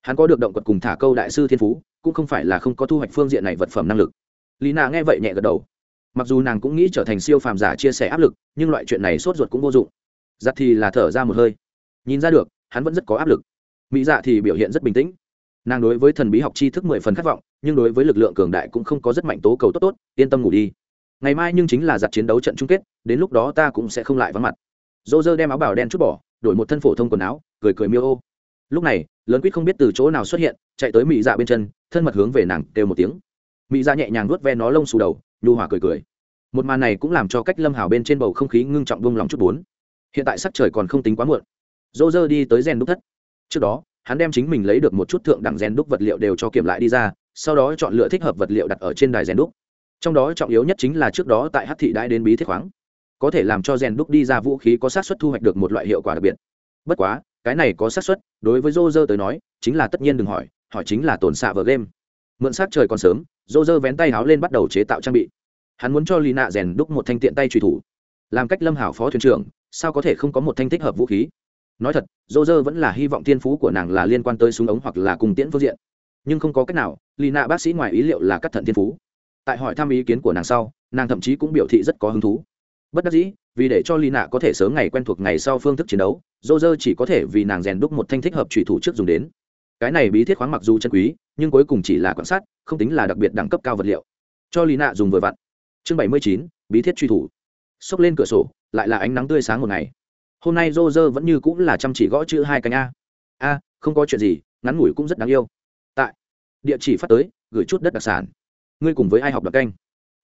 Hắn có được động quật cùng thả câu đại sư thiên phú, cũng không phải là không có thu hoạch phương diện này vật phẩm năng lực. Lý nạ nghe vậy nhẹ gật đầu. Mặc dù nàng cũng nghĩ trở thành siêu phàm giả chia sẻ áp lực, nhưng loại chuyện này sốt ruột cũng vô dụng. Giặt thì là thở ra một hơi. Nhìn ra được, hắn vẫn rất có áp lực. Mỹ dạ thì biểu hiện rất bình tĩnh. Nàng đối với thần bí học tri thức mười phần khát vọng, nhưng đối với lực lượng cường đại cũng không có rất mạnh tố cầu tốt tốt, yên tâm ngủ đi ngày mai nhưng chính là giặt chiến đấu trận chung kết, đến lúc đó ta cũng sẽ không lại vắng mặt. Dô dơ đem áo bảo đen chút bỏ, đổi một thân phổ thông quần áo, cười cười miêu ô. Lúc này, lớn quýt không biết từ chỗ nào xuất hiện, chạy tới mỹ dạ bên chân, thân mật hướng về nàng kêu một tiếng. Mỹ dạ nhẹ nhàng nuốt ve nó lông xù đầu, nhu hòa cười cười. Một màn này cũng làm cho cách lâm hào bên trên bầu không khí ngưng trọng vung lòng chút bốn. Hiện tại sắc trời còn không tính quá muộn. Dô dơ đi tới rèn đúc thất. Trước đó, hắn đem chính mình lấy được một chút thượng đẳng rèn đúc vật liệu đều cho kiểm lại đi ra, sau đó chọn lựa thích hợp vật liệu đặt ở trên đài rèn đúc trong đó trọng yếu nhất chính là trước đó tại hát thị đãi đến bí thiết khoáng. Có thể làm cho rèn đúc đi ra vũ khí có sát xuất thu hoạch được một loại hiệu quả đặc biệt. Bất quá, cái này có sát xuất đối với dô dơ tới nói, chính là tất nhiên đừng hỏi hỏi chính là tồn xạ vờ game. Mượn sát trời còn sớm dô dơ vén tay háo lên bắt đầu chế tạo trang bị. Hắn muốn cho lì nạ rèn đúc một thanh tiện tay truy thủ. Làm cách lâm hảo phó thuyền trưởng, sao có thể không có một thanh thích hợp vũ khí? Nói thật dô dơ vẫn là hy vọng tiên phú của nàng là liên quan tới súng ống hoặc là cùng tiễn phương diện. Nhưng không có cách nào lì nạ bác sĩ ngoài ý liệu là cắt thận tiên phú tại hỏi thăm ý kiến của nàng sau, nàng thậm chí cũng biểu thị rất có hứng thú. Bất đắc dĩ, vì để cho lì nạ có thể sớm ngày quen thuộc ngày sau phương thức chiến đấu dô dơ chỉ có thể vì nàng rèn đúc một thanh thích hợp trùy thủ trước dùng đến. Cái này bí thiết khoáng mặc dù chân quý, nhưng cuối cùng chỉ là quan sát, không tính là đặc biệt đẳng cấp cao vật liệu. Cho lì nạ dùng vừa vặn. Chương bảy mươi chín, bí thiết truy thủ. Xốc lên cửa sổ, lại là ánh nắng tươi sáng một ngày. Hôm nay dô dơ vẫn như cũng là chăm chỉ gõ chữ hai cánh a. A, không có chuyện gì, ngắn ngủi cũng rất đáng yêu. Tại, địa chỉ phát tới, gửi chút đất đặc sản ngươi cùng với ai học đặc canh?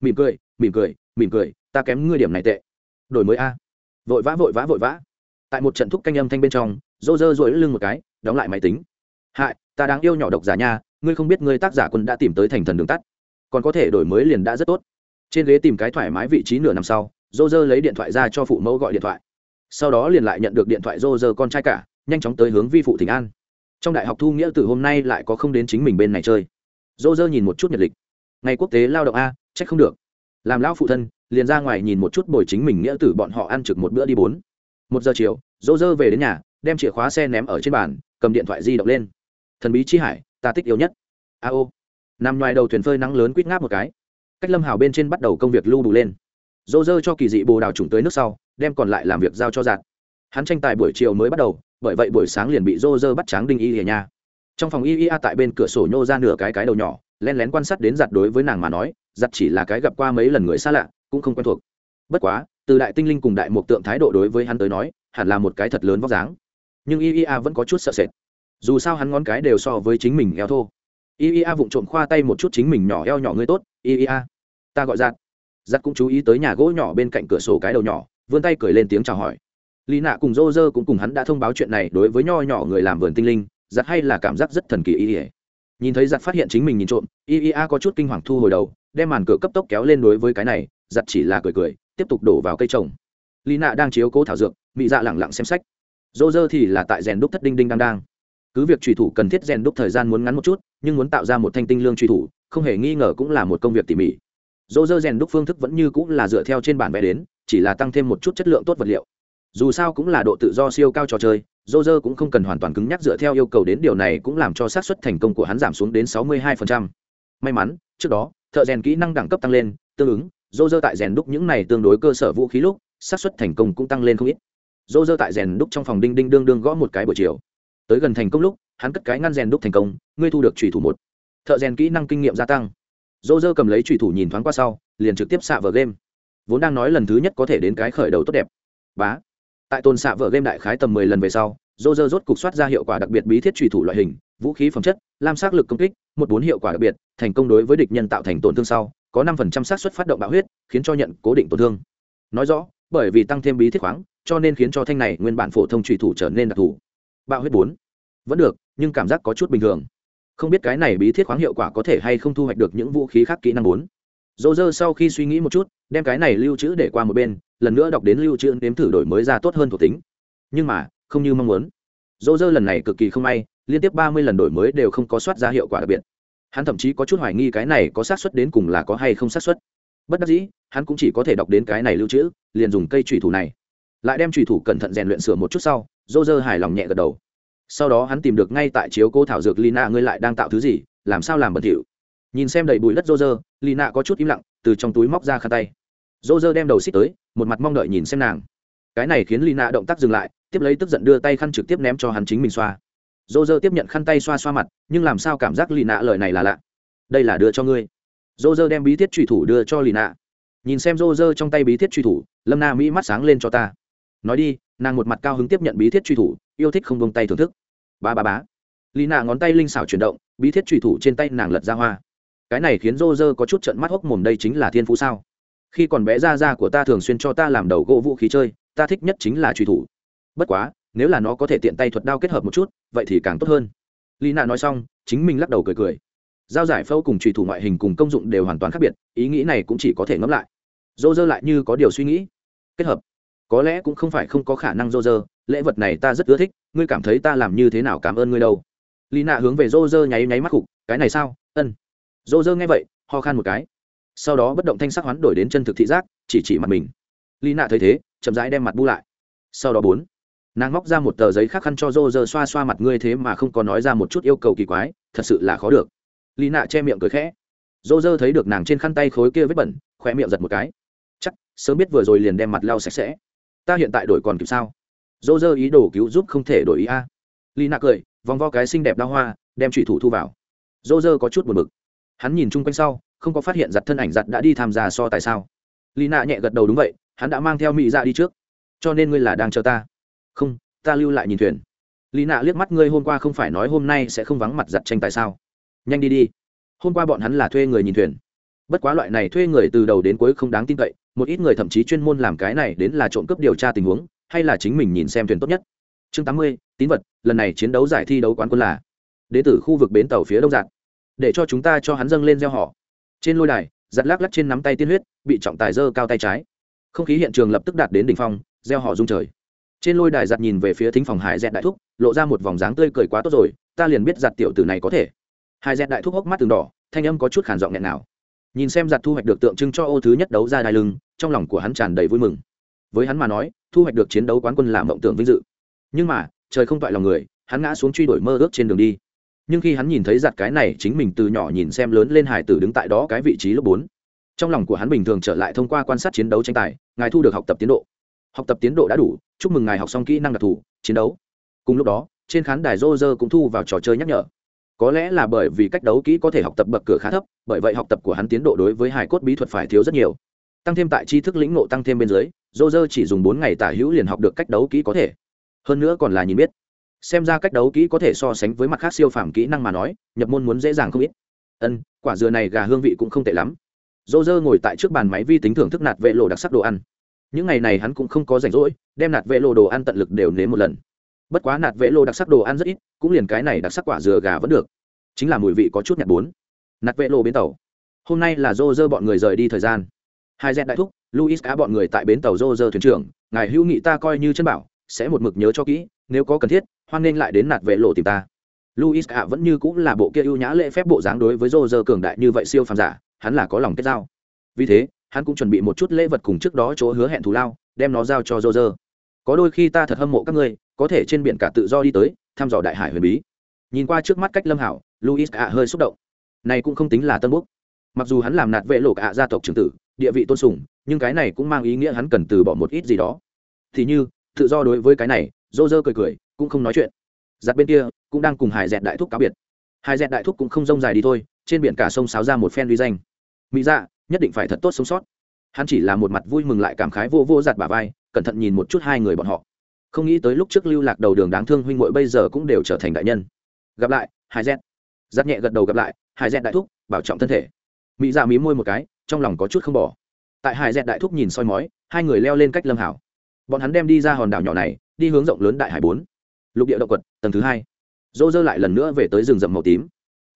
Mỉm cười mỉm cười mỉm cười, ta kém ngươi điểm này tệ. Đổi mới a. Vội vã vội vã vội vã. Tại một trận thúc canh âm thanh bên trong, rô dơ dội lưng một cái, đóng lại máy tính. Hại, ta đáng yêu nhỏ độc giả nha, ngươi không biết ngươi tác giả quân đã tìm tới thành thần đường tắt. Còn có thể đổi mới liền đã rất tốt. Trên ghế tìm cái thoải mái vị trí nửa năm sau dô dơ lấy điện thoại ra cho phụ mẫu gọi điện thoại. Sau đó liền lại nhận được điện thoại dô dơ con trai cả, nhanh chóng tới hướng vi phụ thỉnh an. Trong đại học thu nghĩa từ hôm nay lại có không đến chính mình bên này chơi. Dô dơ nhìn một chút nhật lịch ngày quốc tế lao động a, trách không được. Làm lão phụ thân, liền ra ngoài nhìn một chút bồi chính mình nghĩa tử bọn họ ăn trực một bữa đi bốn. Một giờ chiều, dỗ dơ về đến nhà, đem chìa khóa xe ném ở trên bàn, cầm điện thoại di động lên. Thần bí chi hải, ta thích yêu nhất. A ô. Nằm ngoài đầu thuyền phơi nắng lớn quýt ngáp một cái. Cách lâm hào bên trên bắt đầu công việc lưu đủ lên. Dỗ dơ cho kỳ dị bồ đào trùng tới nước sau, đem còn lại làm việc giao cho giạt. Hắn tranh tài buổi chiều mới bắt đầu, bởi vậy buổi sáng liền bị dô dơ bắt tráng đinh y ở nhà. Trong phòng y y a tại bên cửa sổ nhô ra nửa cái cái đầu nhỏ len lén quan sát đến giặt đối với nàng mà nói, giặt chỉ là cái gặp qua mấy lần người xa lạ, cũng không quen thuộc. Bất quá, từ đại tinh linh cùng đại mộc tượng thái độ đối với hắn tới nói, hẳn là một cái thật lớn vóc dáng. Nhưng iea vẫn có chút sợ sệt. Dù sao hắn ngón cái đều so với chính mình eo thô. Iea vụng trộm khoa tay một chút chính mình nhỏ eo nhỏ ngươi tốt iea ta gọi giặt. Giặt cũng chú ý tới nhà gỗ nhỏ bên cạnh cửa sổ cái đầu nhỏ, vươn tay cười lên tiếng chào hỏi. Lý nạ cùng rô rơ cũng cùng hắn đã thông báo chuyện này đối với nho nhỏ người làm vườn tinh linh, giặt hay là cảm giác rất thần kỳ ý ỉa nhìn thấy giặt phát hiện chính mình nhìn trộm iea có chút kinh hoàng thu hồi đầu, đem màn cửa cấp tốc kéo lên đối với cái này giặt chỉ là cười cười, tiếp tục đổ vào cây trồng. Lý nạ đang chiếu cố thảo dược, mị dạ lẳng lặng xem sách. Dô dơ thì là tại rèn đúc thất đinh đinh đang đang. Cứ việc trùy thủ cần thiết rèn đúc thời gian muốn ngắn một chút, nhưng muốn tạo ra một thanh tinh lương trùy thủ, không hề nghi ngờ cũng là một công việc tỉ mỉ. Dô dơ rèn đúc phương thức vẫn như cũng là dựa theo trên bản vẽ đến, chỉ là tăng thêm một chút chất lượng tốt vật liệu. Dù sao cũng là độ tự do siêu cao trò chơi dô dơ cũng không cần hoàn toàn cứng nhắc dựa theo yêu cầu đến điều này cũng làm cho xác suất thành công của hắn giảm xuống đến 62%. may mắn, trước đó, thợ rèn kỹ năng đẳng cấp tăng lên, tương ứng dô dơ tại rèn đúc những này tương đối cơ sở vũ khí lúc, xác suất thành công cũng tăng lên không ít. Dô dơ tại rèn đúc trong phòng đinh đinh đương đương gõ một cái buổi chiều. Tới gần thành công lúc, hắn cất cái ngăn rèn đúc thành công, ngươi thu được trùy thủ một. Thợ rèn kỹ năng kinh nghiệm gia tăng. Dô dơ cầm lấy trùy thủ nhìn thoáng qua sau, liền trực tiếp xạ vào game. Vốn đang nói lần thứ nhất có thể đến cái khởi đầu tốt đẹp. Bá tại tôn xạ vợ game đại khái tầm mười lần về sau dô dơ rốt cục soát ra hiệu quả đặc biệt bí thiết trùy thủ loại hình, vũ khí phẩm chất, lam sát lực công kích, một bốn hiệu quả đặc biệt, thành công đối với địch nhân tạo thành tổn thương sau, có năm phần trăm xác suất phát động bạo huyết, khiến cho nhận cố định tổn thương. Nói rõ, bởi vì tăng thêm bí thiết khoáng, cho nên khiến cho thanh này nguyên bản phổ thông trùy thủ trở nên đặc thù. Bạo huyết bốn. Vẫn được, nhưng cảm giác có chút bình thường. Không biết cái này bí thiết khoáng hiệu quả có thể hay không thu hoạch được những vũ khí khác kỹ năng bốn. Dô dơ sau khi suy nghĩ một chút, đem cái này lưu trữ để qua một bên lần nữa đọc đến lưu trữ nếm thử đổi mới ra tốt hơn thuộc tính. Nhưng mà, không như mong muốn. Dỗ dơ lần này cực kỳ không may, liên tiếp ba mươi lần đổi mới đều không có soát ra hiệu quả đặc biệt. Hắn thậm chí có chút hoài nghi cái này có xác suất đến cùng là có hay không xác suất. Bất đắc dĩ, hắn cũng chỉ có thể đọc đến cái này lưu trữ, liền dùng cây trùy thủ này. Lại đem trùy thủ cẩn thận rèn luyện sửa một chút sau dô dơ hài lòng nhẹ gật đầu. Sau đó hắn tìm được ngay tại chiếu cô thảo dược lina, ngươi lại đang tạo thứ gì, làm sao làm bẩn thỉu. Nhìn xem đầy bụi đất dô dơ, lina có chút im lặng, từ trong túi móc ra khăn tay dô dơ đem đầu xích tới, một mặt mong đợi nhìn xem nàng. Cái này khiến lina động tác dừng lại, tiếp lấy tức giận đưa tay khăn trực tiếp ném cho hắn chính mình xoa. Dô dơ tiếp nhận khăn tay xoa xoa mặt, nhưng làm sao cảm giác lina lời này là lạ? Đây là đưa cho ngươi. Dô dơ đem bí thiết truy thủ đưa cho lina. Nhìn xem dô dơ trong tay bí thiết truy thủ, lâm na mỹ mắt sáng lên cho ta. Nói đi, nàng một mặt cao hứng tiếp nhận bí thiết truy thủ, yêu thích không bông tay thưởng thức. Ba ba bá lì nạ ngón tay linh xảo chuyển động, bí thiết truy thủ trên tay nàng lật ra hoa. Cái này khiến dô dơ có chút trận mắt hốc mồm, đây chính là thiên phú sao? Khi còn bé ra ra của ta thường xuyên cho ta làm đầu gỗ vũ khí chơi, ta thích nhất chính là truy thủ. Bất quá, nếu là nó có thể tiện tay thuật đao kết hợp một chút, vậy thì càng tốt hơn. Lì nạ nói xong, chính mình lắc đầu cười cười. Giao giải phẫu cùng truy thủ ngoại hình cùng công dụng đều hoàn toàn khác biệt, ý nghĩ này cũng chỉ có thể ngẫm lại. Dô dơ lại như có điều suy nghĩ. Kết hợp. Có lẽ cũng không phải không có khả năng dô dơ lễ vật này ta rất ưa thích, ngươi cảm thấy ta làm như thế nào cảm ơn ngươi đâu. Lì nạ hướng về dô dơ nháy nháy mắt khục, cái này sao? Ân. Dô dơ nghe vậy, ho khan một cái sau đó bất động thanh sắc hoán đổi đến chân thực thị giác, chỉ chỉ mặt mình. Lì nạ thấy thế, chậm rãi đem mặt bu lại. Sau đó bốn, nàng móc ra một tờ giấy khác khăn cho rô rơ xoa xoa mặt ngươi thế mà không có nói ra một chút yêu cầu kỳ quái, thật sự là khó được. Lì nạ che miệng cười khẽ. Rô rơ thấy được nàng trên khăn tay khối kia vết bẩn khỏe miệng giật một cái. Chắc, sớm biết vừa rồi liền đem mặt lau sạch sẽ. Ta hiện tại đổi còn kịp sao? Dô dơ ý đồ cứu giúp không thể đổi ý a. À. lì nạ cười, vòng vo cái xinh đẹp đa hoa, đem trụy thủ thu vào. Dô dơ có chút buồn bực hắn nhìn chung quanh sau, không có phát hiện giặt thân ảnh giặt đã đi tham gia so tại sao. Lì nạ nhẹ gật đầu đúng vậy, hắn đã mang theo mỹ dạ đi trước. Cho nên ngươi là đang chờ ta. Không, ta lưu lại nhìn thuyền. Lì nạ liếc mắt ngươi hôm qua không phải nói hôm nay sẽ không vắng mặt giặt tranh tại sao. Nhanh đi đi. Hôm qua bọn hắn là thuê người nhìn thuyền. Bất quá loại này thuê người từ đầu đến cuối không đáng tin cậy, một ít người thậm chí chuyên môn làm cái này đến là trộm cướp điều tra tình huống, hay là chính mình nhìn xem thuyền tốt nhất. Chương tám mươi, tín vật, lần này chiến đấu giải thi đấu quán quân là. Đ ế từ khu vực bến tàu phía đông dạng để cho chúng ta cho hắn dâng lên gieo họ. Trên lôi đài, giặt lắc lắc trên nắm tay tiên huyết, bị trọng tài dơ cao tay trái. Không khí hiện trường lập tức đạt đến đỉnh phong, gieo họ rung trời. Trên lôi đài giặt nhìn về phía thính phòng hải dẹt đại thúc, lộ ra một vòng dáng tươi cười quá tốt rồi, ta liền biết giặt tiểu tử này có thể. Hải dẹt đại thúc hốc mắt từng đỏ, thanh âm có chút khản giọng nghẹn nào nhìn xem giặt thu hoạch được tượng trưng cho ô thứ nhất đấu ra đai lưng, trong lòng của hắn tràn đầy vui mừng. Với hắn mà nói, thu hoạch được chiến đấu quán quân làm mộng tưởng vinh dự. Nhưng mà, trời không toại lòng người, hắn ngã xuống truy đuổi mơ ước trên đường đi nhưng khi hắn nhìn thấy giặt cái này, chính mình từ nhỏ nhìn xem lớn lên hải tử đứng tại đó cái vị trí lớp bốn. Trong lòng của hắn bình thường trở lại thông qua quan sát chiến đấu tranh tài, ngài thu được học tập tiến độ. Học tập tiến độ đã đủ, chúc mừng ngài học xong kỹ năng đặc thù, chiến đấu. Cùng lúc đó, trên khán đài rô rơ cũng thu vào trò chơi nhắc nhở. Có lẽ là bởi vì cách đấu kỹ có thể học tập bậc cửa khá thấp, bởi vậy học tập của hắn tiến độ đối với hải cốt bí thuật phải thiếu rất nhiều. Tăng thêm tại tri thức lĩnh nộ tăng thêm bên dưới dô chỉ dùng bốn ngày tả hữu liền học được cách đấu kỹ có thể. Hơn nữa còn là nhìn biết xem ra cách đấu kỹ có thể so sánh với mặt khác siêu phàm kỹ năng mà nói, nhập môn muốn dễ dàng không ít. Ân, quả dừa này gà hương vị cũng không tệ lắm. Dô dơ ngồi tại trước bàn máy vi tính thưởng thức nạt vệ lộ đặc sắc đồ ăn. Những ngày này hắn cũng không có rảnh rỗi, đem nạt vệ lộ đồ ăn tận lực đều nếm một lần. Bất quá nạt vẽ lô đặc sắc đồ ăn rất ít, cũng liền cái này đặc sắc quả dừa gà vẫn được. Chính là mùi vị có chút nhạt bốn. Nạt vẽ lô bến tàu. Hôm nay là dô dơ bọn người rời đi thời gian. Hai dẹt đại thúc, luis cá bọn người tại bến tàu dô dơ thuyền trưởng, ngài hữu nghị ta coi như chân bảo, sẽ một mực nhớ cho kỹ, nếu có cần thiết hoan nên lại đến nạt vệ lộ tìm ta. Luis ạ vẫn như cũng là bộ kia ưu nhã lễ phép bộ dáng đối với rô rơ cường đại như vậy siêu phàm giả, hắn là có lòng kết giao. Vì thế, hắn cũng chuẩn bị một chút lễ vật cùng trước đó chỗ hứa hẹn thù lao, đem nó giao cho rô rơ có đôi khi ta thật hâm mộ các ngươi, có thể trên biển cả tự do đi tới, thăm dò đại hải huyền bí. Nhìn qua trước mắt cách lâm hảo, luis ạ hơi xúc động. Này cũng không tính là tân búc mặc dù hắn làm nạt vệ lộ ạ gia tộc trưởng tử, địa vị tôn sùng, nhưng cái này cũng mang ý nghĩa hắn cần từ bỏ một ít gì đó. Thì như, tự do đối với cái này dô dơ cười cười cũng không nói chuyện. Giặt bên kia, cũng đang cùng hải dẹt đại thúc cáo biệt. Hải dẹt đại thúc cũng không rông dài đi thôi, trên biển cả sông sáo ra một phen uy danh. Mỹ dạ nhất định phải thật tốt sống sót. Hắn chỉ là một mặt vui mừng lại cảm khái vô vô giặt bà vai, cẩn thận nhìn một chút hai người bọn họ. Không nghĩ tới lúc trước lưu lạc đầu đường đáng thương huynh muội bây giờ cũng đều trở thành đại nhân. Gặp lại, hải dẹt. Giặt nhẹ gật đầu gặp lại, hải dẹt đại thúc, bảo trọng thân thể. Mỹ dạ mí môi một cái, trong lòng có chút không bỏ. Tại hải dẹt đại thúc nhìn soi mói, hai người leo lên cách lâm hảo. Bọn hắn đem đi ra hòn đảo nhỏ này, đi hướng rộng lớn đại hải bốn lục địa động quật, tầng thứ hai. Dô dơ lại lần nữa về tới rừng rậm màu tím.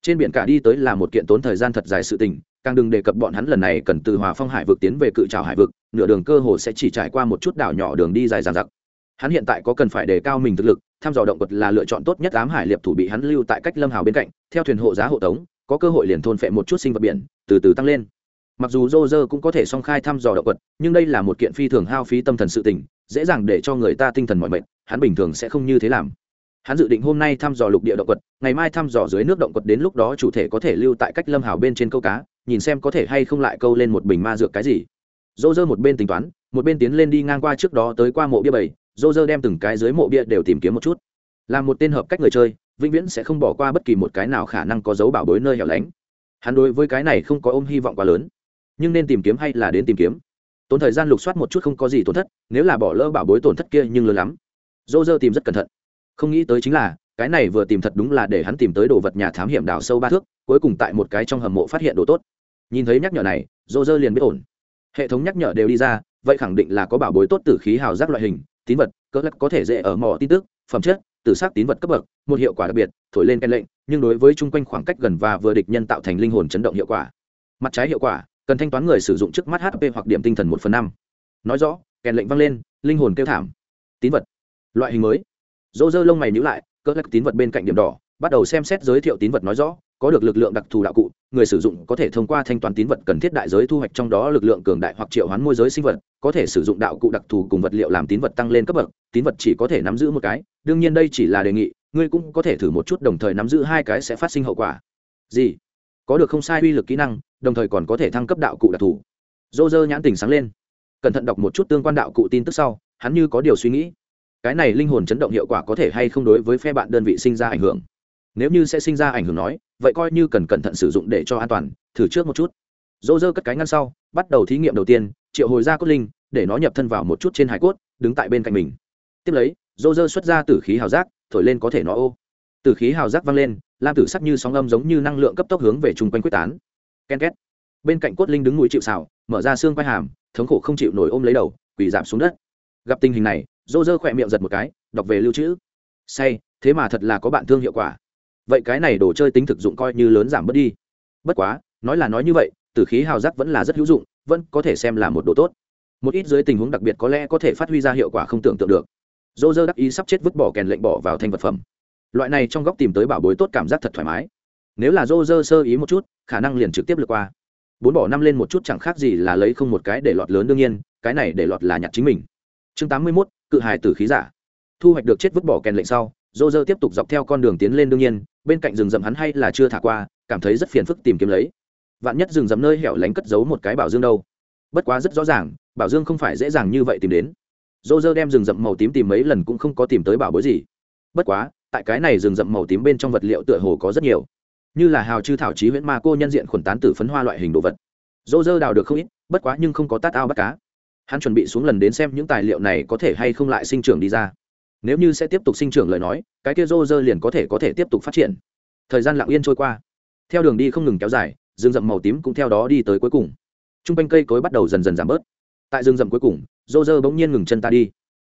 Trên biển cả đi tới là một kiện tốn thời gian thật dài sự tình, càng đừng đề cập bọn hắn lần này cần từ hòa phong hải vực tiến về cự trào hải vực, nửa đường cơ hồ sẽ chỉ trải qua một chút đảo nhỏ đường đi dài dàn giặc hắn hiện tại có cần phải đề cao mình thực lực thăm dò động vật là lựa chọn tốt nhất ám hải liệp thủ bị hắn lưu tại cách lâm hào bên cạnh, theo thuyền hộ giá hộ tống, có cơ hội liền thôn phệ một chút sinh vật biển, từ từ tăng lên. Mặc dù dô dơ cũng có thể song khai thăm dò động vật nhưng đây là một kiện phi thường hao phí tâm thần sự tình, dễ dàng để cho người ta tinh thần mọi mệnh hắn bình thường sẽ không như thế làm. Hắn dự định hôm nay thăm dò lục địa động vật ngày mai thăm dò dưới nước động vật đến lúc đó chủ thể có thể lưu tại cách lâm hào bên trên câu cá, nhìn xem có thể hay không lại câu lên một bình ma dược cái gì. Dô dơ một bên tính toán, một bên tiến lên đi ngang qua trước đó tới qua mộ bia bảy dô dơ đem từng cái dưới mộ bia đều tìm kiếm một chút. Là một tên hợp cách người chơi, vĩnh viễn sẽ không bỏ qua bất kỳ một cái nào khả năng có dấu bảo bối nơi hẻo lánh. Hắn đối với cái này không có ôm hy vọng quá lớn. Nhưng nên tìm kiếm hay là đến tìm kiếm? Tốn thời gian lục soát một chút không có gì tổn thất, nếu là bỏ lỡ bảo bối tổn thất kia nhưng lớn lắm dô dơ tìm rất cẩn thận. Không nghĩ tới chính là, cái này vừa tìm thật đúng là để hắn tìm tới đồ vật nhà thám hiểm đào sâu ba thước, cuối cùng tại một cái trong hầm mộ phát hiện đồ tốt. Nhìn thấy nhắc nhở này, dô dơ liền biết ổn. Hệ thống nhắc nhở đều đi ra, vậy khẳng định là có bảo bối tốt từ khí hào giác loại hình, tín vật, cỡ lắc có thể dễ ở mỏ tin tức, phẩm chất từ xác tín vật cấp bậc, một hiệu quả đặc biệt, thổi lên canh lệnh, nhưng đối với chung quanh khoảng cách gần và vừa địch nhân tạo thành linh hồn chấn động hiệu quả. Mặt trái hiệu quả, cần thanh toán người sử dụng trước mắt hp hoặc điểm tinh thần một phần năm. Nói rõ kèn lệnh vang lên, linh hồn kêu thảm. Tín vật loại hình mới. Dỗ dơ lông mày nhữ lại cỡ lắc tín vật bên cạnh điểm đỏ, bắt đầu xem xét giới thiệu tín vật nói rõ, có được lực lượng đặc thù đạo cụ, người sử dụng có thể thông qua thanh toán tín vật cần thiết đại giới thu hoạch trong đó lực lượng cường đại hoặc triệu hoán môi giới sinh vật, có thể sử dụng đạo cụ đặc thù cùng vật liệu làm tín vật tăng lên cấp bậc, tín vật chỉ có thể nắm giữ một cái. Đương nhiên đây chỉ là đề nghị, ngươi cũng có thể thử một chút đồng thời nắm giữ hai cái sẽ phát sinh hậu quả. Gì? Có được không sai uy lực kỹ năng, đồng thời còn có thể thăng cấp đạo cụ đặc thù. Dô dơ nhãn tình sáng lên. Cẩn thận đọc một chút tương quan đạo cụ tin tức sau, hắn như có điều suy nghĩ cái này linh hồn chấn động hiệu quả có thể hay không đối với phe bạn đơn vị sinh ra ảnh hưởng? Nếu như sẽ sinh ra ảnh hưởng nói, vậy coi như cần cẩn thận sử dụng để cho an toàn, thử trước một chút. Dỗ dơ cất cái ngăn sau, bắt đầu thí nghiệm đầu tiên, triệu hồi ra cốt linh, để nó nhập thân vào một chút trên hải cốt, đứng tại bên cạnh mình. Tiếp lấy dỗ dơ xuất ra từ khí hào giác, thổi lên có thể nó ô. Từ khí hào giác vang lên, lam tử sắc như sóng âm giống như năng lượng cấp tốc hướng về chung quanh quyết tán. Ken két. Bên cạnh cốt linh đứng núi chịu xào mở ra xương quai hàm, thống khổ không chịu nổi ôm lấy đầu, quỳ giảm xuống đất. Gặp tình hình này dô dơ khỏe miệng giật một cái, đọc về lưu trữ. Say, thế mà thật là có bạn thương hiệu quả. Vậy cái này đồ chơi tính thực dụng coi như lớn giảm bớt đi. Bất quá, nói là nói như vậy, tử khí hào giác vẫn là rất hữu dụng, vẫn có thể xem là một đồ tốt. Một ít dưới tình huống đặc biệt có lẽ có thể phát huy ra hiệu quả không tưởng tượng được. Dô dơ đắc ý sắp chết vứt bỏ kèn lệnh bỏ vào thành vật phẩm. Loại này trong góc tìm tới bảo bối tốt cảm giác thật thoải mái. Nếu là dô dơ sơ ý một chút, khả năng liền trực tiếp lượt qua. Bốn bỏ năm lên một chút chẳng khác gì là lấy không một cái để lọt lớn đương nhiên, cái này để lọt là nhặt chính mình. Chương tám mươi mốt cự hài tử khí giả. Thu hoạch được chết vứt bỏ kèn lệnh sau dô dơ tiếp tục dọc theo con đường tiến lên đương nhiên, bên cạnh rừng rậm hắn hay là chưa thả qua, cảm thấy rất phiền phức tìm kiếm lấy. Vạn nhất rừng rậm nơi hẻo lánh cất giấu một cái bảo dương đâu? Bất quá rất rõ ràng, bảo dương không phải dễ dàng như vậy tìm đến. Dô dơ đem rừng rậm màu tím tìm mấy lần cũng không có tìm tới bảo bối gì. Bất quá, tại cái này rừng rậm màu tím bên trong vật liệu tựa hồ có rất nhiều. Như là hào chư thảo trí huyễn ma cô nhân diện khuẩn tán tử phấn hoa loại hình đồ vật. Dô dơ đào được không ít, bất quá nhưng không có tát ao bắt cá hắn chuẩn bị xuống lần đến xem những tài liệu này có thể hay không lại sinh trưởng đi ra. Nếu như sẽ tiếp tục sinh trưởng lời nói, cái kia rô rơ liền có thể có thể tiếp tục phát triển. Thời gian lặng yên trôi qua. Theo đường đi không ngừng kéo dài, rừng rậm màu tím cũng theo đó đi tới cuối cùng. T r u n g quanh cây cối bắt đầu dần dần giảm bớt. Tại rừng rậm cuối cùng rô rơ bỗng nhiên ngừng chân ta đi.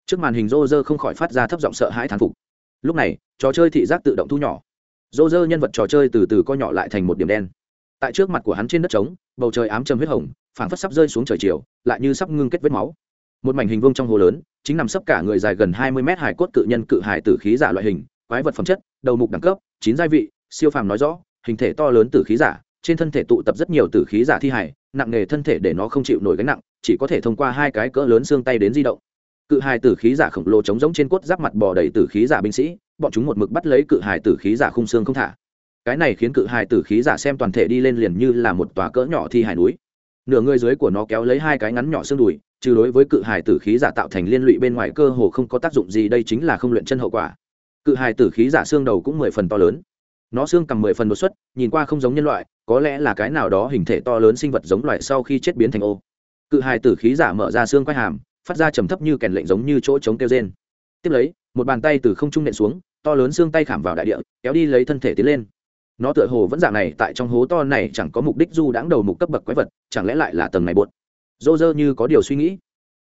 Trước màn hình rô rơ không khỏi phát ra thấp giọng sợ hãi thán phục. Lúc này, trò chơi thị giác tự động thu nhỏ. Rô rơ nhân vật trò chơi từ từ co nhỏ lại thành một điểm đen tại trước mặt của hắn trên đất trống, bầu trời ám châm huyết hồng, phảng phất sắp rơi xuống trời chiều, lại như sắp ngưng kết vết máu. Một mảnh hình vuông trong hồ lớn, chính nằm sấp cả người dài gần hai mươi mét hải cốt cự nhân cự hải tử khí giả loại hình, quái vật phẩm chất, đầu mục đẳng cấp, chín gia vị, siêu phàm nói rõ, hình thể to lớn tử khí giả, trên thân thể tụ tập rất nhiều tử khí giả thi hải nặng nghề thân thể để nó không chịu nổi gánh nặng, chỉ có thể thông qua hai cái cỡ lớn xương tay đến di động. Cự hài tử khí giả khổng lồ trống giống trên cốt giáp mặt bò đầy tử khí giả binh sĩ, bọn chúng một mực bắt lấy cự hài tử khí giả khung xương không thả cái này khiến cự hài tử khí giả xem toàn thể đi lên liền như là một tòa cỡ nhỏ thi hài núi. Nửa người dưới của nó kéo lấy hai cái ngắn nhỏ xương đùi, trừ đối với cự hài tử khí giả tạo thành liên lụy bên ngoài cơ hồ không có tác dụng gì, đây chính là không luyện chân hậu quả. Cự hài tử khí giả xương đầu cũng mười phần to lớn. Nó xương cầm mười phần đột xuất, nhìn qua không giống nhân loại, có lẽ là cái nào đó hình thể to lớn sinh vật giống loại sau khi chết biến thành ô. Cự hài tử khí giả mở ra xương quai hàm, phát ra trầm thấp như kèn lệnh giống như chỗ chống kêu trên tiếp lấy, một bàn tay từ không trung nện xuống, to lớn xương tay khảm vào đại địa, kéo đi lấy thân thể tiến lên nó tựa hồ vẫn dạng này, tại trong hố to này chẳng có mục đích du đãng đầu mục cấp bậc quái vật, chẳng lẽ lại là tầng này buồn? dô dơ như có điều suy nghĩ.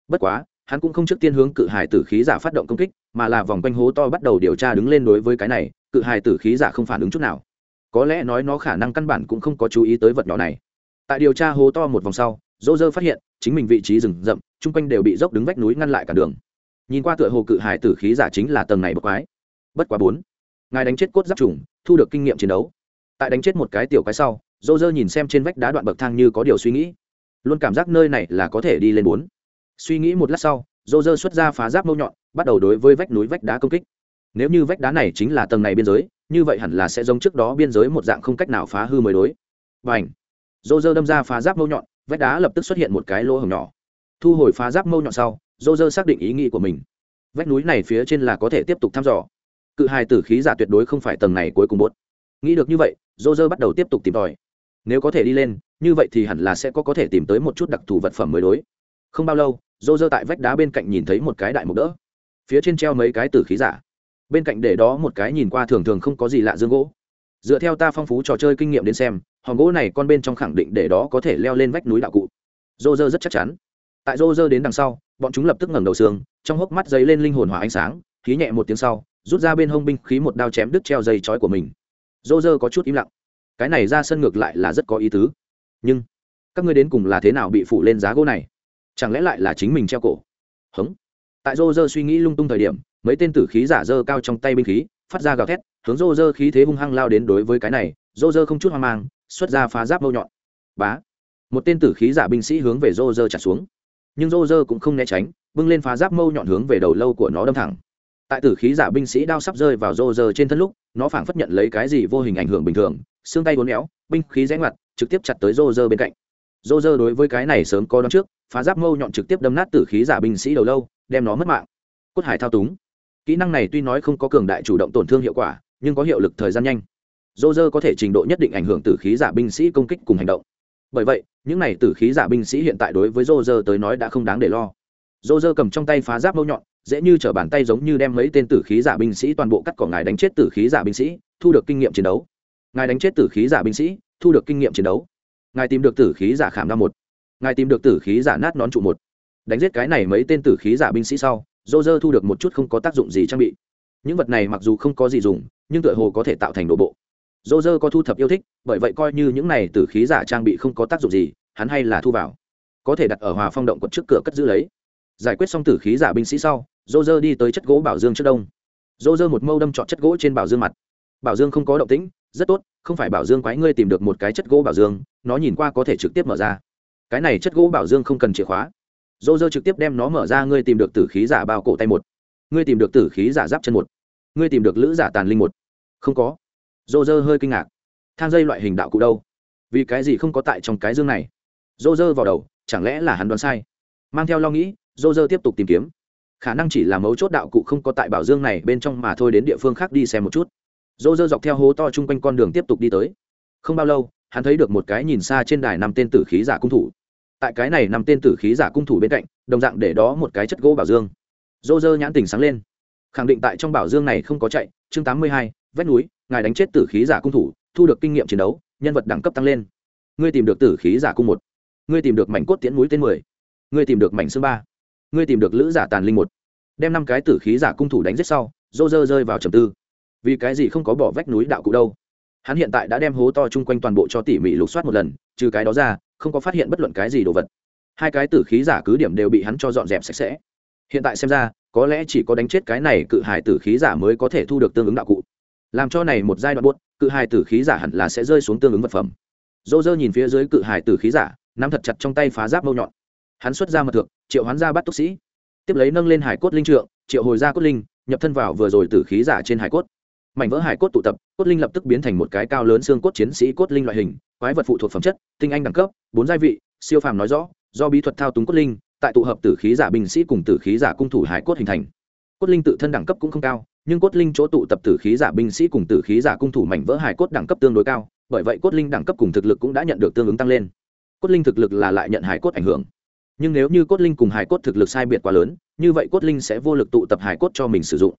Bất quá, hắn cũng không trước tiên hướng cự hài tử khí giả phát động công kích, mà là vòng quanh hố to bắt đầu điều tra đứng lên đối với cái này, cự hài tử khí giả không phản ứng chút nào. Có lẽ nói nó khả năng căn bản cũng không có chú ý tới vật nhỏ này. Tại điều tra hố to một vòng sau dô dơ phát hiện, chính mình vị trí rừng rậm, chung quanh đều bị dốc đứng vách núi ngăn lại cả đường. Nhìn qua tựa hồ cự hải tử khí giả chính là tầng này bậc quái. Bất quá bốn, ngài đánh chết cốt giáp trùng, thu được kinh nghiệm chiến đấu tại đánh chết một cái tiểu cái sau, dô dơ nhìn xem trên vách đá đoạn bậc thang như có điều suy nghĩ. Luôn cảm giác nơi này là có thể đi lên bốn. Suy nghĩ một lát sau, dô dơ xuất ra phá giáp mâu nhọn, bắt đầu đối với vách núi vách đá công kích. Nếu như vách đá này chính là tầng này biên giới, như vậy hẳn là sẽ giống trước đó biên giới một dạng không cách nào phá hư mới đối. Và ảnh dô dơ đâm ra phá giáp mâu nhọn, vách đá lập tức xuất hiện một cái lỗ hồng nhỏ. Thu hồi phá giáp mâu nhọn sau, dô dơ xác định ý nghĩ của mình. Vách núi này phía trên là có thể tiếp tục thăm dò. Cự hài tử khí giả tuyệt đối không phải tầng này cuối cùng bốt nghĩ được như vậy dô dơ bắt đầu tiếp tục tìm tòi. Nếu có thể đi lên, như vậy thì hẳn là sẽ có có thể tìm tới một chút đặc thù vật phẩm mới đối. Không bao lâu dô dơ tại vách đá bên cạnh nhìn thấy một cái đại mục đỡ. Phía trên treo mấy cái tử khí giả. Bên cạnh để đó một cái nhìn qua thường thường không có gì lạ dương gỗ. Dựa theo ta phong phú trò chơi kinh nghiệm đến xem, hòn gỗ này con bên trong khẳng định để đó có thể leo lên vách núi đạo cụ. Dô dơ rất chắc chắn. Tại dô dơ đến đằng sau, bọn chúng lập tức ngẩng đầu xương trong hốc mắt dấy lên linh hồn hỏa ánh sáng khí nhẹ một tiếng sau, rút ra bên hông binh khí một đao chém đứt treo dây chói của mình dô dơ có chút im lặng. Cái này ra sân ngược lại là rất có ý tứ. Nhưng, các ngươi đến cùng là thế nào bị phủ lên giá gỗ này? Chẳng lẽ lại là chính mình treo cổ? Hống. Tại dô dơ suy nghĩ lung tung thời điểm, mấy tên tử khí giả dơ cao trong tay binh khí, phát ra gào thét, hướng dô dơ khí thế hung hăng lao đến đối với cái này. Dô dơ không chút hoang mang, xuất ra phá giáp mâu nhọn. Bá. Một tên tử khí giả binh sĩ hướng về dô dơ trả xuống. Nhưng dô dơ cũng không né tránh, bưng lên phá giáp mâu nhọn hướng về đầu lâu của nó đâm thẳng tại tử khí giả binh sĩ đao sắp rơi vào rô rơ trên thân lúc, nó phảng phất nhận lấy cái gì vô hình ảnh hưởng bình thường, xương tay uốn éo, binh khí rẽ ngoặt, trực tiếp chặt tới rô rơ bên cạnh. Rô rơ đối với cái này sớm có đón trước, phá giáp mâu nhọn trực tiếp đâm nát tử khí giả binh sĩ đầu lâu, đem nó mất mạng. Cốt hải thao túng. Kỹ năng này tuy nói không có cường đại chủ động tổn thương hiệu quả, nhưng có hiệu lực thời gian nhanh. Dô dơ có thể trình độ nhất định ảnh hưởng tử khí giả binh sĩ công kích cùng hành động. Bởi vậy, những n à y tử khí giả binh sĩ hiện tại đối với dô dơ tới nói đã không đáng để lo. Dô dơ cầm trong tay phá giáp mâu nhọn dễ như t r ở bàn tay giống như đem mấy tên tử khí giả binh sĩ toàn bộ cắt cỏ ngài đánh chết tử khí giả binh sĩ, thu được kinh nghiệm chiến đấu. Ngài đánh chết tử khí giả binh sĩ, thu được kinh nghiệm chiến đấu. Ngài tìm được tử khí giả khảm đa một. Ngài tìm được tử khí giả nát nón trụ một. Đánh giết cái này mấy tên tử khí giả binh sĩ sau, dô dơ thu được một chút không có tác dụng gì trang bị. Những vật này mặc dù không có gì dùng, nhưng tựa hồ có thể tạo thành đồ bộ. Dô dơ có thu thập yêu thích, bởi vậy coi như những này tử khí giả trang bị không có tác dụng gì, hắn hay là thu vào. Có thể đặt ở hòa phong động quật trước cửa cất giữ lấy giải quyết xong tử khí giả binh sĩ sau dô dơ đi tới chất gỗ bảo dương trước đông. Dô dơ một mâu đâm trọn chất gỗ trên bảo dương mặt. Bảo dương không có động tĩnh, rất tốt, không phải bảo dương quái ngươi tìm được một cái chất gỗ bảo dương, nó nhìn qua có thể trực tiếp mở ra. Cái này chất gỗ bảo dương không cần chìa khóa. Dô dơ trực tiếp đem nó mở ra, ngươi tìm được tử khí giả bao cổ tay một. Ngươi tìm được tử khí giả giáp chân một. Ngươi tìm được lữ giả tàn linh một. Không có. Dô dơ hơi kinh ngạc. Thang dây loại hình đạo cụ đâu? Vì cái gì không có tại trong cái dương này? Dô dơ vào đầu, chẳng lẽ là hắn đoán sai? Mang theo lo nghĩ dô dơ tiếp tục tìm kiếm. Khả năng chỉ là mấu chốt đạo cụ không có tại bảo dương này bên trong mà thôi đến địa phương khác đi xem một chút. Dô dơ dọc theo hố to chung quanh con đường tiếp tục đi tới. Không bao lâu, hắn thấy được một cái nhìn xa trên đài năm tên tử khí giả cung thủ. Tại cái này năm tên tử khí giả cung thủ bên cạnh, đồng dạng để đó một cái chất gỗ bảo dương. Dô dơ nhãn tình sáng lên. Khẳng định tại trong bảo dương này không có chạy, chương tám mươi hai, vách núi, ngài đánh chết tử khí giả cung thủ, thu được kinh nghiệm chiến đấu, nhân vật đẳng cấp tăng lên. Ngươi tìm được tử khí giả cung một. Ngươi tìm được mảnh cốt tiễn núi tên mười. Ngươi tìm được mảnh xương ba ngươi tìm được lữ giả tàn linh một, đem năm cái tử khí giả cung thủ đánh giết sau dô dơ rơi vào trầm tư. Vì cái gì không có bỏ vách núi đạo cụ đâu? Hắn hiện tại đã đem hố to chung quanh toàn bộ cho tỉ mỉ lục soát một lần, trừ cái đó ra, không có phát hiện bất luận cái gì đồ vật. Hai cái tử khí giả cứ điểm đều bị hắn cho dọn dẹp sạch sẽ. Hiện tại xem ra, có lẽ chỉ có đánh chết cái này cự hải tử khí giả mới có thể thu được tương ứng đạo cụ. Làm cho này một giai đoạn buốt, cự hải tử khí giả hẳn là sẽ rơi xuống tương ứng vật phẩm. Dô dơ nhìn phía dưới cự hải tử khí giả, nắm thật chặt trong tay phá giáp mâu nhọn hắn xuất ra mật thượng triệu hoán ra bắt túc sĩ. Tiếp lấy nâng lên hải cốt linh trượng, triệu hồi ra cốt linh, nhập thân vào vừa rồi tử khí giả trên hải cốt. Mảnh vỡ hải cốt tụ tập, cốt linh lập tức biến thành một cái cao lớn xương cốt chiến sĩ cốt linh loại hình, quái vật phụ thuộc phẩm chất, tinh anh đẳng cấp, bốn gia vị, siêu phàm nói rõ, do bí thuật thao túng cốt linh, tại tụ hợp tử khí giả binh sĩ cùng tử khí giả cung thủ hải cốt hình thành. Cốt linh tự thân đẳng cấp cũng không cao, nhưng cốt linh chỗ tụ tập tử khí giả binh sĩ cùng tử khí giả cung thủ mảnh vỡ hải cốt đẳng cấp tương đối cao, bởi vậy cốt linh đẳng cấp cùng thực lực cũng đã nhận được tương ứng tăng lên. Cốt linh thực lực là lại nhận hải cốt ảnh hưởng nhưng nếu như cốt linh cùng hải cốt thực lực sai biệt quá lớn, như vậy cốt linh sẽ vô lực tụ tập hải cốt cho mình sử dụng.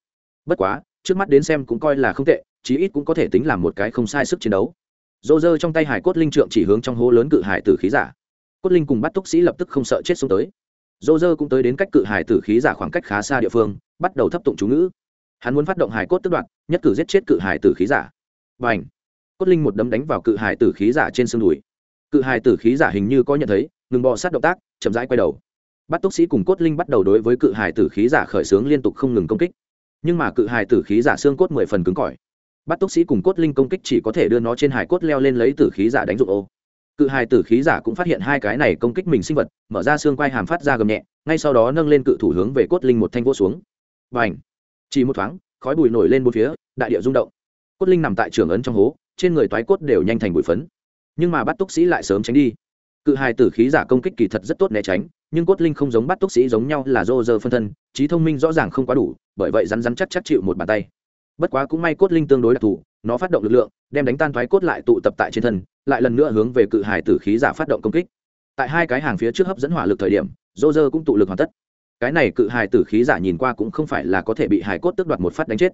Bất quá, trước mắt đến xem cũng coi là không tệ, chí ít cũng có thể tính làm một cái không sai sức chiến đấu. Dô dơ trong tay hải cốt linh trượng chỉ hướng trong hố lớn cự hải tử khí giả. Cốt linh cùng bắt túc sĩ lập tức không sợ chết xuống tới. Dô dơ cũng tới đến cách cự hải tử khí giả khoảng cách khá xa địa phương, bắt đầu thấp tụng chú ngữ. Hắn muốn phát động hải cốt tức đoạn, nhất cử giết chết cự hải tử khí giả. Và ảnh cốt linh một đấm đánh vào cự hải tử khí giả trên xương đùi. Cự hải tử khí giả hình như có nhận thấy, ngừng bò sát động tác chậm rãi quay đầu. Bắt túc sĩ cùng cốt linh bắt đầu đối với cự hải tử khí giả khởi xướng liên tục không ngừng công kích. Nhưng mà cự hải tử khí giả xương cốt mười phần cứng cỏi. Bắt túc sĩ cùng cốt linh công kích chỉ có thể đưa nó trên hải cốt leo lên lấy tử khí giả đánh dụng ô. Cự hải tử khí giả cũng phát hiện hai cái này công kích mình sinh vật, mở ra xương quai hàm phát ra gầm nhẹ, ngay sau đó nâng lên cự thủ hướng về cốt linh một thanh vô xuống. Và ảnh chỉ một thoáng, khói bụi nổi lên bốn phía, đại địa rung động. Cốt linh nằm tại trường ấn trong hố, trên người toái cốt đều nhanh thành bụi phấn. Nhưng mà bắt túc sĩ lại sớm tránh đi cự hài tử khí giả công kích kỳ thật rất tốt né tránh, nhưng cốt linh không giống bắt túc sĩ giống nhau là dô dơ phân thân, trí thông minh rõ ràng không quá đủ, bởi vậy rắn rắn chắc chắc chịu một bàn tay. Bất quá cũng may cốt linh tương đối đặc thù, nó phát động lực lượng, đem đánh tan thoái cốt lại tụ tập tại trên thân, lại lần nữa hướng về cự hài tử khí giả phát động công kích. Tại hai cái hàng phía trước hấp dẫn hỏa lực thời điểm dô dơ cũng tụ lực hoàn tất. Cái này cự hài tử khí giả nhìn qua cũng không phải là có thể bị hài cốt tước đoạt một phát đánh chết.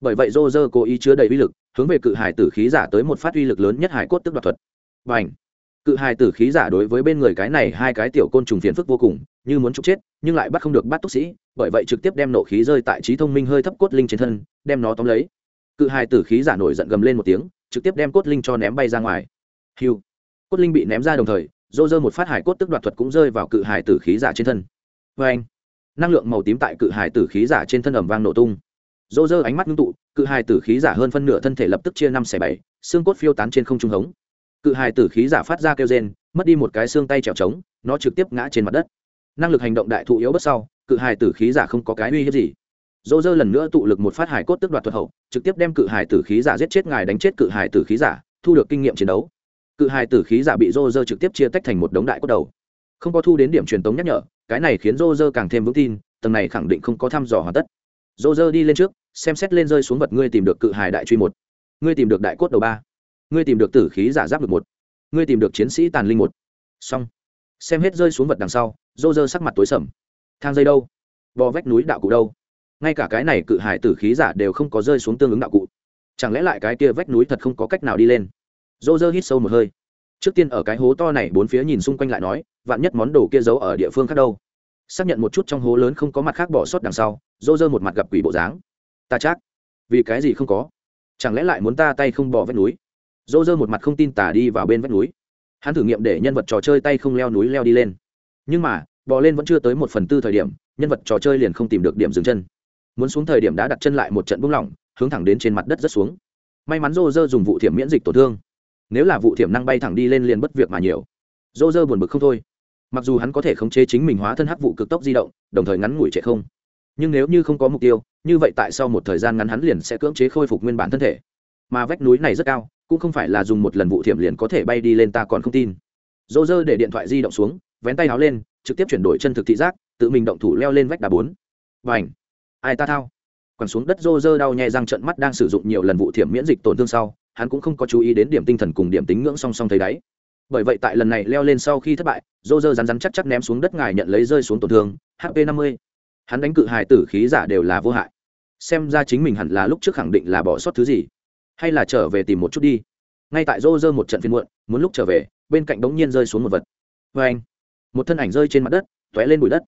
Bởi vậy dô dơ cố ý chứa đầy uy lực, hướng về cự hài tử khí giả tới một phát uy lực lớn nhất hài cốt tước đoạt thuật. Và ảnh cự hài tử khí giả đối với bên người cái này hai cái tiểu côn trùng phiền phức vô cùng, như muốn trục chết, nhưng lại bắt không được bắt túc sĩ, bởi vậy trực tiếp đem nộ khí rơi tại trí thông minh hơi thấp cốt linh trên thân, đem nó tóm lấy. Cự hài tử khí giả nổi giận gầm lên một tiếng, trực tiếp đem cốt linh cho ném bay ra ngoài. Hiu. Cốt linh bị ném ra đồng thời dô dơ một phát hải cốt tức đoạt thuật cũng rơi vào cự hài tử khí giả trên thân. Vê anh, năng lượng màu tím tại cự hài tử khí giả trên thân ẩm vang nổ tung. Dô dơ ánh mắt ngưng tụ, cự hài tử khí giả hơn phân nửa thân thể lập tức chia năm xẻ bảy, xương cốt phiêu tán trên không trung hống cự hài tử khí giả phát ra kêu rên, mất đi một cái xương tay trèo trống, nó trực tiếp ngã trên mặt đất. Năng lực hành động đại thụ yếu bất sau, cự hài tử khí giả không có cái uy hiếp gì. Dỗ dơ lần nữa tụ lực một phát hải cốt tức đoạt thuật hậu, trực tiếp đem cự hài tử khí giả giết chết ngài đánh chết cự hài tử khí giả, thu được kinh nghiệm chiến đấu. Cự hài tử khí giả bị dô dơ trực tiếp chia tách thành một đống đại cốt đầu. Không có thu đến điểm truyền tống nhắc nhở, cái này khiến dô dơ càng thêm vững tin, tầng này khẳng định không có thăm dò hoàn tất. Dô dơ đi lên trước, xem xét lên rơi xuống vật ngươi tìm được cự hài đại truy một. Ngươi tìm được đại cốt đầu ba ngươi tìm được tử khí giả giáp được một, ngươi tìm được chiến sĩ tàn linh một. Xong. Xem hết rơi xuống vật đằng sau rô rơ sắc mặt tối sầm. Thang dây đâu? Bò vách núi đạo cụ đâu? Ngay cả cái này cự hải tử khí giả đều không có rơi xuống tương ứng đạo cụ. Chẳng lẽ lại cái kia vách núi thật không có cách nào đi lên? Rô rơ hít sâu một hơi. Trước tiên ở cái hố to này bốn phía nhìn xung quanh lại nói, vạn nhất món đồ kia giấu ở địa phương khác đâu? Xác nhận một chút trong hố lớn không có mặt khác bỏ sót đằng sau rô rơ một mặt gặp quỷ bộ dáng. Ta chắc. Vì cái gì không có? Chẳng lẽ lại muốn ta tay không bỏ vách núi? Dô dơ một mặt không tin tả đi vào bên vách núi. Hắn thử nghiệm để nhân vật trò chơi tay không leo núi leo đi lên. Nhưng mà, bò lên vẫn chưa tới một phần tư thời điểm, nhân vật trò chơi liền không tìm được điểm dừng chân. Muốn xuống thời điểm đã đặt chân lại một trận bung lỏng, hướng thẳng đến trên mặt đất rất xuống. May mắn dô dơ dùng vụ thiểm miễn dịch tổn thương. Nếu là vụ thiểm năng bay thẳng đi lên liền bất việc mà nhiều. Dô dơ buồn bực không thôi. Mặc dù hắn có thể khống chế chính mình hóa thân hắc vụ cực tốc di động, đồng thời ngắn ngủi chạy không. Nhưng nếu như không có mục tiêu, như vậy tại sau một thời gian ngắn hắn liền sẽ cưỡng chế khôi phục nguyên bản thân thể. Mà vách núi này rất cao cũng không phải là dùng một lần vụ thiểm liền có thể bay đi lên ta còn không tin. Dỗ dơ để điện thoại di động xuống, vén tay áo lên, trực tiếp chuyển đổi chân thực thị giác, tự mình động thủ leo lên vách đá bốn. Và ảnh ai ta thao? Quẳng xuống đất dô dơ đau nhẹ răng trận mắt đang sử dụng nhiều lần vụ thiểm miễn dịch tổn thương sau, hắn cũng không có chú ý đến điểm tinh thần cùng điểm tính ngưỡng song song thấy đáy. Bởi vậy tại lần này leo lên sau khi thất bại, dô dơ rắn rắn chắc chắc ném xuống đất ngài nhận lấy rơi xuống tổn thương hp năm mươi. Hắn đánh cự hài tử khí giả đều là vô hại. Xem ra chính mình hẳn là lúc trước khẳng định là bỏ sót thứ gì hay là trở về tìm một chút đi. Ngay tại rô rơ một trận phiên muộn, muốn lúc trở về, bên cạnh đống nhiên rơi xuống một vật. Vê anh, một thân ảnh rơi trên mặt đất t ó é lên bụi đất.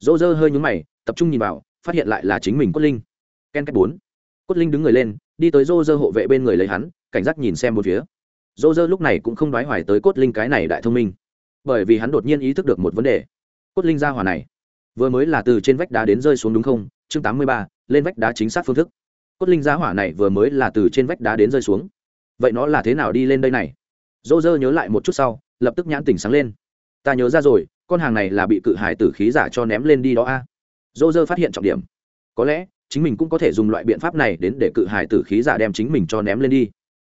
Rô rơ hơi nhúng mày, tập trung nhìn vào, phát hiện lại là chính mình cốt linh. Ken cách bốn. Cốt linh đứng người lên, đi tới rô rơ hộ vệ bên người lấy hắn, cảnh giác nhìn xem một phía. Rô rơ lúc này cũng không đoái hoài tới cốt linh cái này đại thông minh. Bởi vì hắn đột nhiên ý thức được một vấn đề. Cốt linh ra hỏa này, vừa mới là từ trên vách đá đến rơi xuống đúng không? Chương tám mươi ba, lên vách đá chính xác phương thức cốt linh giá hỏa này vừa mới là từ trên vách đá đến rơi xuống. Vậy nó là thế nào đi lên đây này? Dô dơ nhớ lại một chút sau, lập tức nhãn tỉnh sáng lên. Ta nhớ ra rồi, con hàng này là bị cự hải tử khí giả cho ném lên đi đó a. À? dô dơ phát hiện trọng điểm. Có lẽ, chính mình cũng có thể dùng loại biện pháp này đến để cự hải tử khí giả đem chính mình cho ném lên đi.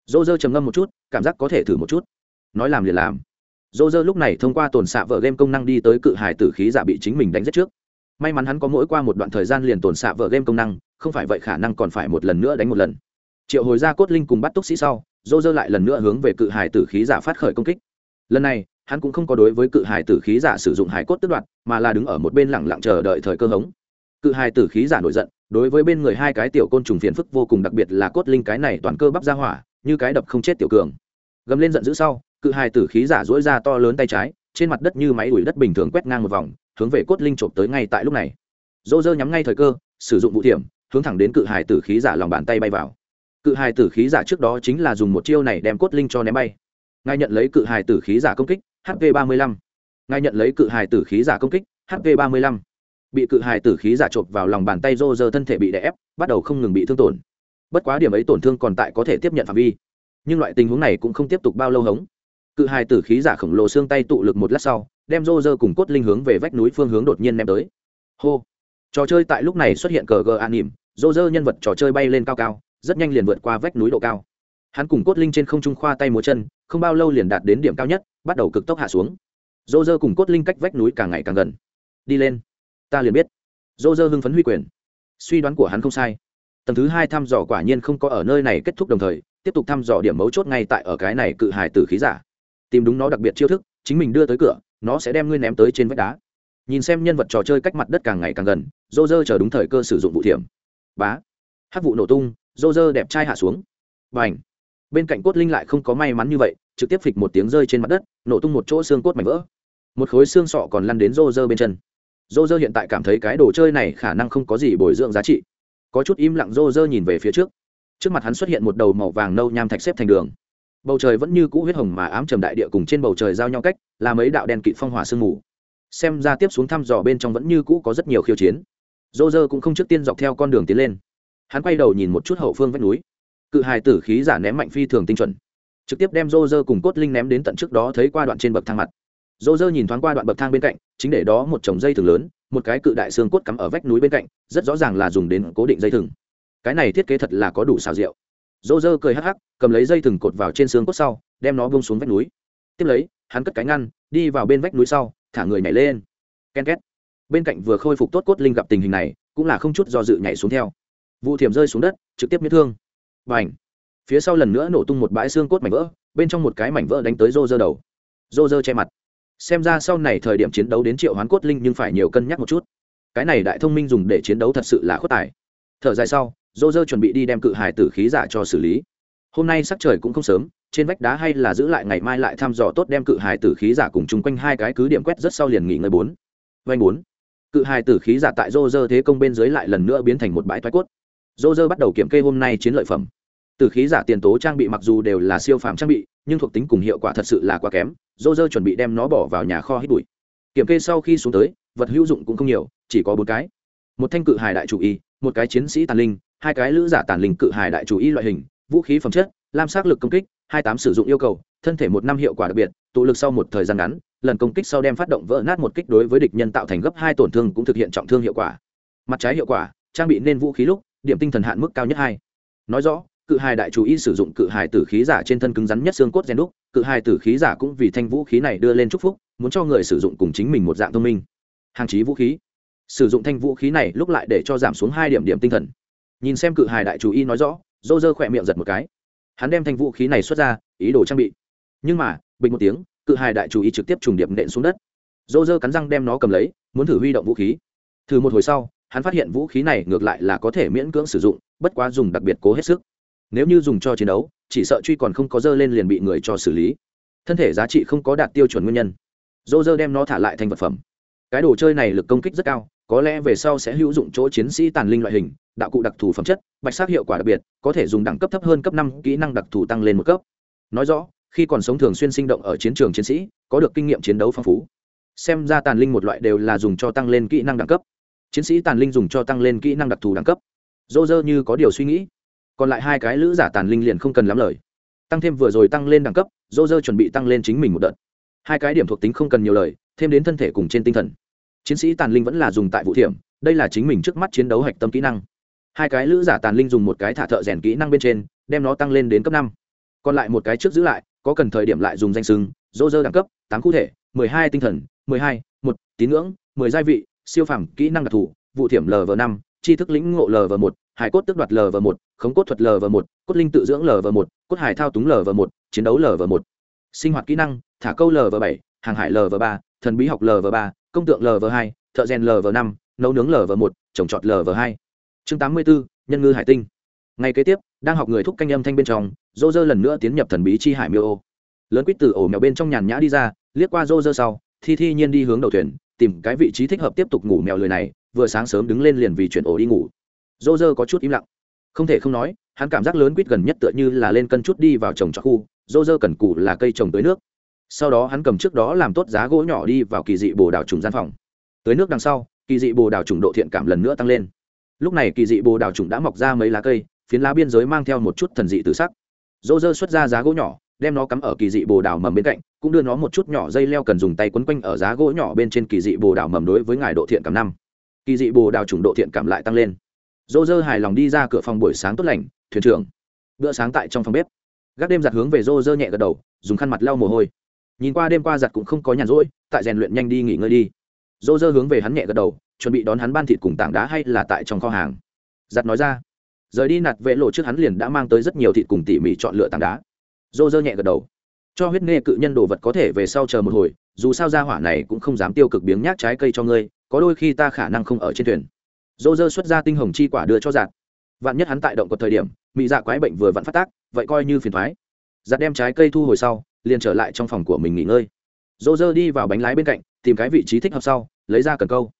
Dô dơ trầm ngâm một chút, cảm giác có thể thử một chút. Nói làm liền làm. Dô dơ lúc này thông qua tồn xạ vợ game công năng đi tới cự hải tử khí giả bị chính mình đánh giết trước may mắn hắn có mỗi qua một đoạn thời gian liền tồn xạ vợ game công năng, không phải vậy khả năng còn phải một lần nữa đánh một lần. Triệu hồi ra cốt linh cùng bắt túc sĩ sau, dô dơ lại lần nữa hướng về cự hải tử khí giả phát khởi công kích. Lần này, hắn cũng không có đối với cự hải tử khí giả sử dụng hải cốt tước đoạt, mà là đứng ở một bên lẳng lặng chờ đợi thời cơ hống. Cự hải tử khí giả nổi giận, đối với bên người hai cái tiểu côn trùng phiền phức vô cùng đặc biệt là cốt linh cái này toàn cơ bắp ra hỏa, như cái đập không chết tiểu cường. Gầm lên giận dữ sau, cự hải tử khí giả dỗi ra to lớn tay trái, trên mặt đất như máy đuổi đất bình thường quét ngang một vòng hướng về cốt linh trộm tới ngay tại lúc này. Dô dơ nhắm ngay thời cơ, sử dụng vụ tiệm hướng thẳng đến cự hải tử khí giả lòng bàn tay bay vào. Cự hải tử khí giả trước đó chính là dùng một chiêu này đem cốt linh cho ném bay. Ngài nhận lấy cự hải tử khí giả công kích hp ba mươi lăm. Ngài nhận lấy cự hải tử khí giả công kích hp ba mươi lăm. Bị cự hải tử khí giả chộp vào lòng bàn tay rô rơ thân thể bị đè ép, bắt đầu không ngừng bị thương tổn. Bất quá điểm ấy tổn thương còn tại có thể tiếp nhận phạm vi. Nhưng loại tình huống này cũng không tiếp tục bao lâu hống. Cự hải tử khí giả khổng lồ xương tay tụ lực một lát sau đem rô rơ cùng cốt linh hướng về vách núi phương hướng đột nhiên ném tới. Hô! Trò chơi tại lúc này xuất hiện cờ gờ an nỉm, rô rơ nhân vật trò chơi bay lên cao cao, rất nhanh liền vượt qua vách núi độ cao. Hắn cùng cốt linh trên không trung khoa tay múa chân, không bao lâu liền đạt đến điểm cao nhất, bắt đầu cực tốc hạ xuống. Rô rơ cùng cốt linh cách vách núi càng ngày càng gần. Đi lên. Ta liền biết. Rô rơ hưng phấn huy quyền. Suy đoán của hắn không sai. Tầng thứ hai thăm dò quả nhiên không có ở nơi này kết thúc đồng thời, tiếp tục thăm dò điểm mấu chốt ngay tại ở cái này cự hài tử khí giả. Tìm đúng nó đặc biệt chiêu thức, chính mình đưa tới cửa nó sẽ đem ngươi ném tới trên vách đá. Nhìn xem nhân vật trò chơi cách mặt đất càng ngày càng gần dô dơ chờ đúng thời cơ sử dụng vụ thiểm. Bá. Hát vụ nổ tung dô dơ đẹp trai hạ xuống. Và ảnh bên cạnh cốt linh lại không có may mắn như vậy, trực tiếp phịch một tiếng rơi trên mặt đất, nổ tung một chỗ xương cốt mảnh vỡ. Một khối xương sọ còn lăn đến dô dơ bên chân. Dô dơ hiện tại cảm thấy cái đồ chơi này khả năng không có gì bồi dưỡng giá trị. Có chút im lặng dô dơ nhìn về phía trước. Trước mặt hắn xuất hiện một đầu màu vàng nâu nham thạch xếp thành đường bầu trời vẫn như cũ huyết hồng mà ám trầm đại địa cùng trên bầu trời giao nhau cách, là mấy đạo đen kịt phong hỏa sương mù. Xem ra tiếp xuống thăm dò bên trong vẫn như cũ có rất nhiều khiêu chiến. Dô dơ cũng không trước tiên dọc theo con đường tiến lên. Hắn quay đầu nhìn một chút hậu phương vách núi. Cự hài tử khí giả ném mạnh phi thường tinh chuẩn. Trực tiếp đem rô dơ cùng cốt linh ném đến tận trước đó thấy qua đoạn trên bậc thang mặt. Rô dơ nhìn thoáng qua đoạn bậc thang bên cạnh, chính để đó một chồng dây thừng lớn, một cái cự đại xương cốt cắm ở vách núi bên cạnh, rất rõ ràng là dùng đến cố định dây thừng. Cái này thiết kế thật là có đủ xào rượu rô rơ cười hắc hắc, cầm lấy dây thừng cột vào trên xương cốt sau, đem nó bông xuống vách núi. Tiếp lấy, hắn cất cái ngăn, đi vào bên vách núi sau, thả người nhảy lên. Ken két. Bên cạnh vừa khôi phục tốt cốt linh gặp tình hình này, cũng là không chút do dự nhảy xuống theo. Vụ thiểm rơi xuống đất, trực tiếp miết thương. Và ảnh phía sau lần nữa nổ tung một bãi xương cốt mảnh vỡ, bên trong một cái mảnh vỡ đánh tới rô rơ đầu. Rô rơ che mặt. Xem ra sau này thời điểm chiến đấu đến triệu hoán cốt linh nhưng phải nhiều cân nhắc một chút. Cái này đại thông minh dùng để chiến đấu thật sự là khuất tài. Thở dài sau rô dơ chuẩn bị đi đem cự hải tử khí giả cho xử lý. Hôm nay sắc trời cũng không sớm, trên vách đá hay là giữ lại ngày mai lại thăm dò tốt đem cự hải tử khí giả cùng chung quanh hai cái cứ điểm quét rất sau liền nghỉ ngơi bốn. Vanh bốn. Cự hải tử khí giả tại rô dơ thế công bên dưới lại lần nữa biến thành một bãi thoái cốt. Rô dơ bắt đầu kiểm kê hôm nay chiến lợi phẩm. Tử khí giả tiền tố trang bị mặc dù đều là siêu phàm trang bị, nhưng thuộc tính cùng hiệu quả thật sự là quá kém, dô dơ chuẩn bị đem nó bỏ vào nhà kho hít bụi. Kiểm kê sau khi xuống tới, vật hữu dụng cũng không nhiều, chỉ có bốn cái. Một thanh cự hải đại chủ y, một cái chiến sĩ tàn linh hai cái lữ giả tàn linh cự hài đại chủ y loại hình, vũ khí phẩm chất, lam sát lực công kích, hai tám sử dụng yêu cầu, thân thể một năm hiệu quả đặc biệt, tụ lực sau một thời gian ngắn, lần công kích sau đem phát động vỡ nát một kích đối với địch nhân tạo thành gấp hai tổn thương cũng thực hiện trọng thương hiệu quả. Mặt trái hiệu quả, trang bị nên vũ khí lúc, điểm tinh thần hạn mức cao nhất hai. Nói rõ, cự hài đại chủ y sử dụng cự hài tử khí giả trên thân cứng rắn nhất xương cốt gen đúc, cự hài tử khí giả cũng vì thanh vũ khí này đưa lên chúc phúc, muốn cho người sử dụng cùng chính mình một dạng thông minh. Hàng chí vũ khí. Sử dụng thanh vũ khí này lúc lại để cho giảm xuống hai điểm điểm tinh thần nhìn xem cự hài đại chủ y nói rõ, dô dơ khỏe miệng giật một cái. Hắn đem thanh vũ khí này xuất ra, ý đồ trang bị. Nhưng mà, bình một tiếng, cự hài đại chủ y trực tiếp trùng điệp nện xuống đất. Dô dơ cắn răng đem nó cầm lấy, muốn thử huy động vũ khí. Thử một hồi sau, hắn phát hiện vũ khí này ngược lại là có thể miễn cưỡng sử dụng, bất quá dùng đặc biệt cố hết sức. Nếu như dùng cho chiến đấu, chỉ sợ truy còn không có dơ lên liền bị người cho xử lý. Thân thể giá trị không có đạt tiêu chuẩn nguyên nhân. Dô dơ đem nó thả lại thành vật phẩm. Cái đồ chơi này lực công kích rất cao có lẽ về sau sẽ hữu dụng chỗ chiến sĩ tàn linh loại hình, đạo cụ đặc thù phẩm chất, bạch sắc hiệu quả đặc biệt, có thể dùng đẳng cấp thấp hơn cấp năm, kỹ năng đặc thù tăng lên một cấp. Nói rõ, khi còn sống thường xuyên sinh động ở chiến trường chiến sĩ, có được kinh nghiệm chiến đấu phong phú. Xem ra tàn linh một loại đều là dùng cho tăng lên kỹ năng đẳng cấp. Chiến sĩ tàn linh dùng cho tăng lên kỹ năng đặc thù đẳng cấp. Dô dơ như có điều suy nghĩ. Còn lại hai cái lữ giả tàn linh liền không cần lắm lời. Tăng thêm vừa rồi tăng lên đẳng cấp, dô dơ chuẩn bị tăng lên chính mình một đợt. Hai cái điểm thuộc tính không cần nhiều lời, thêm đến thân thể cùng trên tinh thần chiến sĩ tàn linh vẫn là dùng tại vụ thiểm đây là chính mình trước mắt chiến đấu hạch tâm kỹ năng hai cái lữ giả tàn linh dùng một cái thả thợ rèn kỹ năng bên trên đem nó tăng lên đến cấp năm còn lại một cái trước giữ lại có cần thời điểm lại dùng danh sưng dô dơ đẳng cấp tám cụ thể mười hai tinh thần mười hai một tín ngưỡng mười gia vị siêu phẩm kỹ năng đặc thù vụ thiểm lv năm tri thức lĩnh ngộ lv một hải cốt tước đoạt lv một khống cốt thuật lv một cốt linh tự dưỡng lv một cốt hải thao túng lv một chiến đấu lv một sinh hoạt kỹ năng thả câu lv bảy hàng hải lv ba thần bí học lv ba công tượng lv hai, thợ rèn lv năm, nấu nướng lv một, trồng trọt lv hai. Chương tám mươi bốn nhân ngư hải tinh. Ngay kế tiếp, đang học người thúc canh âm thanh bên trong dô dơ lần nữa tiến nhập thần bí chi hải miêu ô. Lớn quýt từ ổ mèo bên trong nhàn nhã đi ra, liếc qua dô dơ sau, thi thi nhiên đi hướng đầu thuyền, tìm cái vị trí thích hợp tiếp tục ngủ mèo lười này, vừa sáng sớm đứng lên liền vì chuyển ổ đi ngủ. Dô dơ có chút im lặng. Không thể không nói, hắn cảm giác lớn quýt gần nhất tựa như là lên cân chút đi vào trồng trọt khu dô dơ cần cù là cây trồng tới nước sau đó hắn cầm trước đó làm tốt giá gỗ nhỏ đi vào kỳ dị bồ đào trùng gian phòng. Tới nước đằng sau, kỳ dị bồ đào trùng độ thiện cảm lần nữa tăng lên. Lúc này kỳ dị bồ đào trùng đã mọc ra mấy lá cây, phiến lá biên giới mang theo một chút thần dị từ sắc. Dỗ dơ xuất ra giá gỗ nhỏ, đem nó cắm ở kỳ dị bồ đào mầm bên cạnh, cũng đưa nó một chút nhỏ dây leo cần dùng tay quấn quanh ở giá gỗ nhỏ bên trên kỳ dị bồ đào mầm đối với ngài độ thiện cảm năm. Kỳ dị bồ đào trùng độ thiện cảm lại tăng lên. Dỗ dơ hài lòng đi ra cửa phòng buổi sáng tốt lành, thuyền trưởng. Bữa sáng tại trong phòng bếp. Gác đêm giặt hướng về dô dơ nhẹ gật đầu, dùng khăn mặt lau mồ hôi nhìn qua đêm qua giặt cũng không có nhàn rỗi, tại rèn luyện nhanh đi nghỉ ngơi đi. Dô dơ hướng về hắn nhẹ gật đầu, chuẩn bị đón hắn ban thịt cùng tảng đá hay là tại trong kho hàng. Giặt nói ra. Rời đi nạt vệ lộ trước hắn liền đã mang tới rất nhiều thịt cùng tỉ mỉ chọn lựa tảng đá. Dô dơ nhẹ gật đầu. Cho huyết nghe cự nhân đồ vật có thể về sau chờ một hồi, dù sao ra hỏa này cũng không dám tiêu cực biếng nhác trái cây cho ngươi, có đôi khi ta khả năng không ở trên thuyền. Dô dơ xuất ra tinh hồng chi quả đưa cho giạt vạn nhất hắn tại động có thời điểm mỹ dạ quái bệnh vừa vặn phát tác, vậy coi như phiền thoái. Giặt đem trái cây thu hồi sau liền trở lại trong phòng của mình nghỉ ngơi. Dô dơ đi vào bánh lái bên cạnh, tìm cái vị trí thích hợp sau, lấy ra cần câu.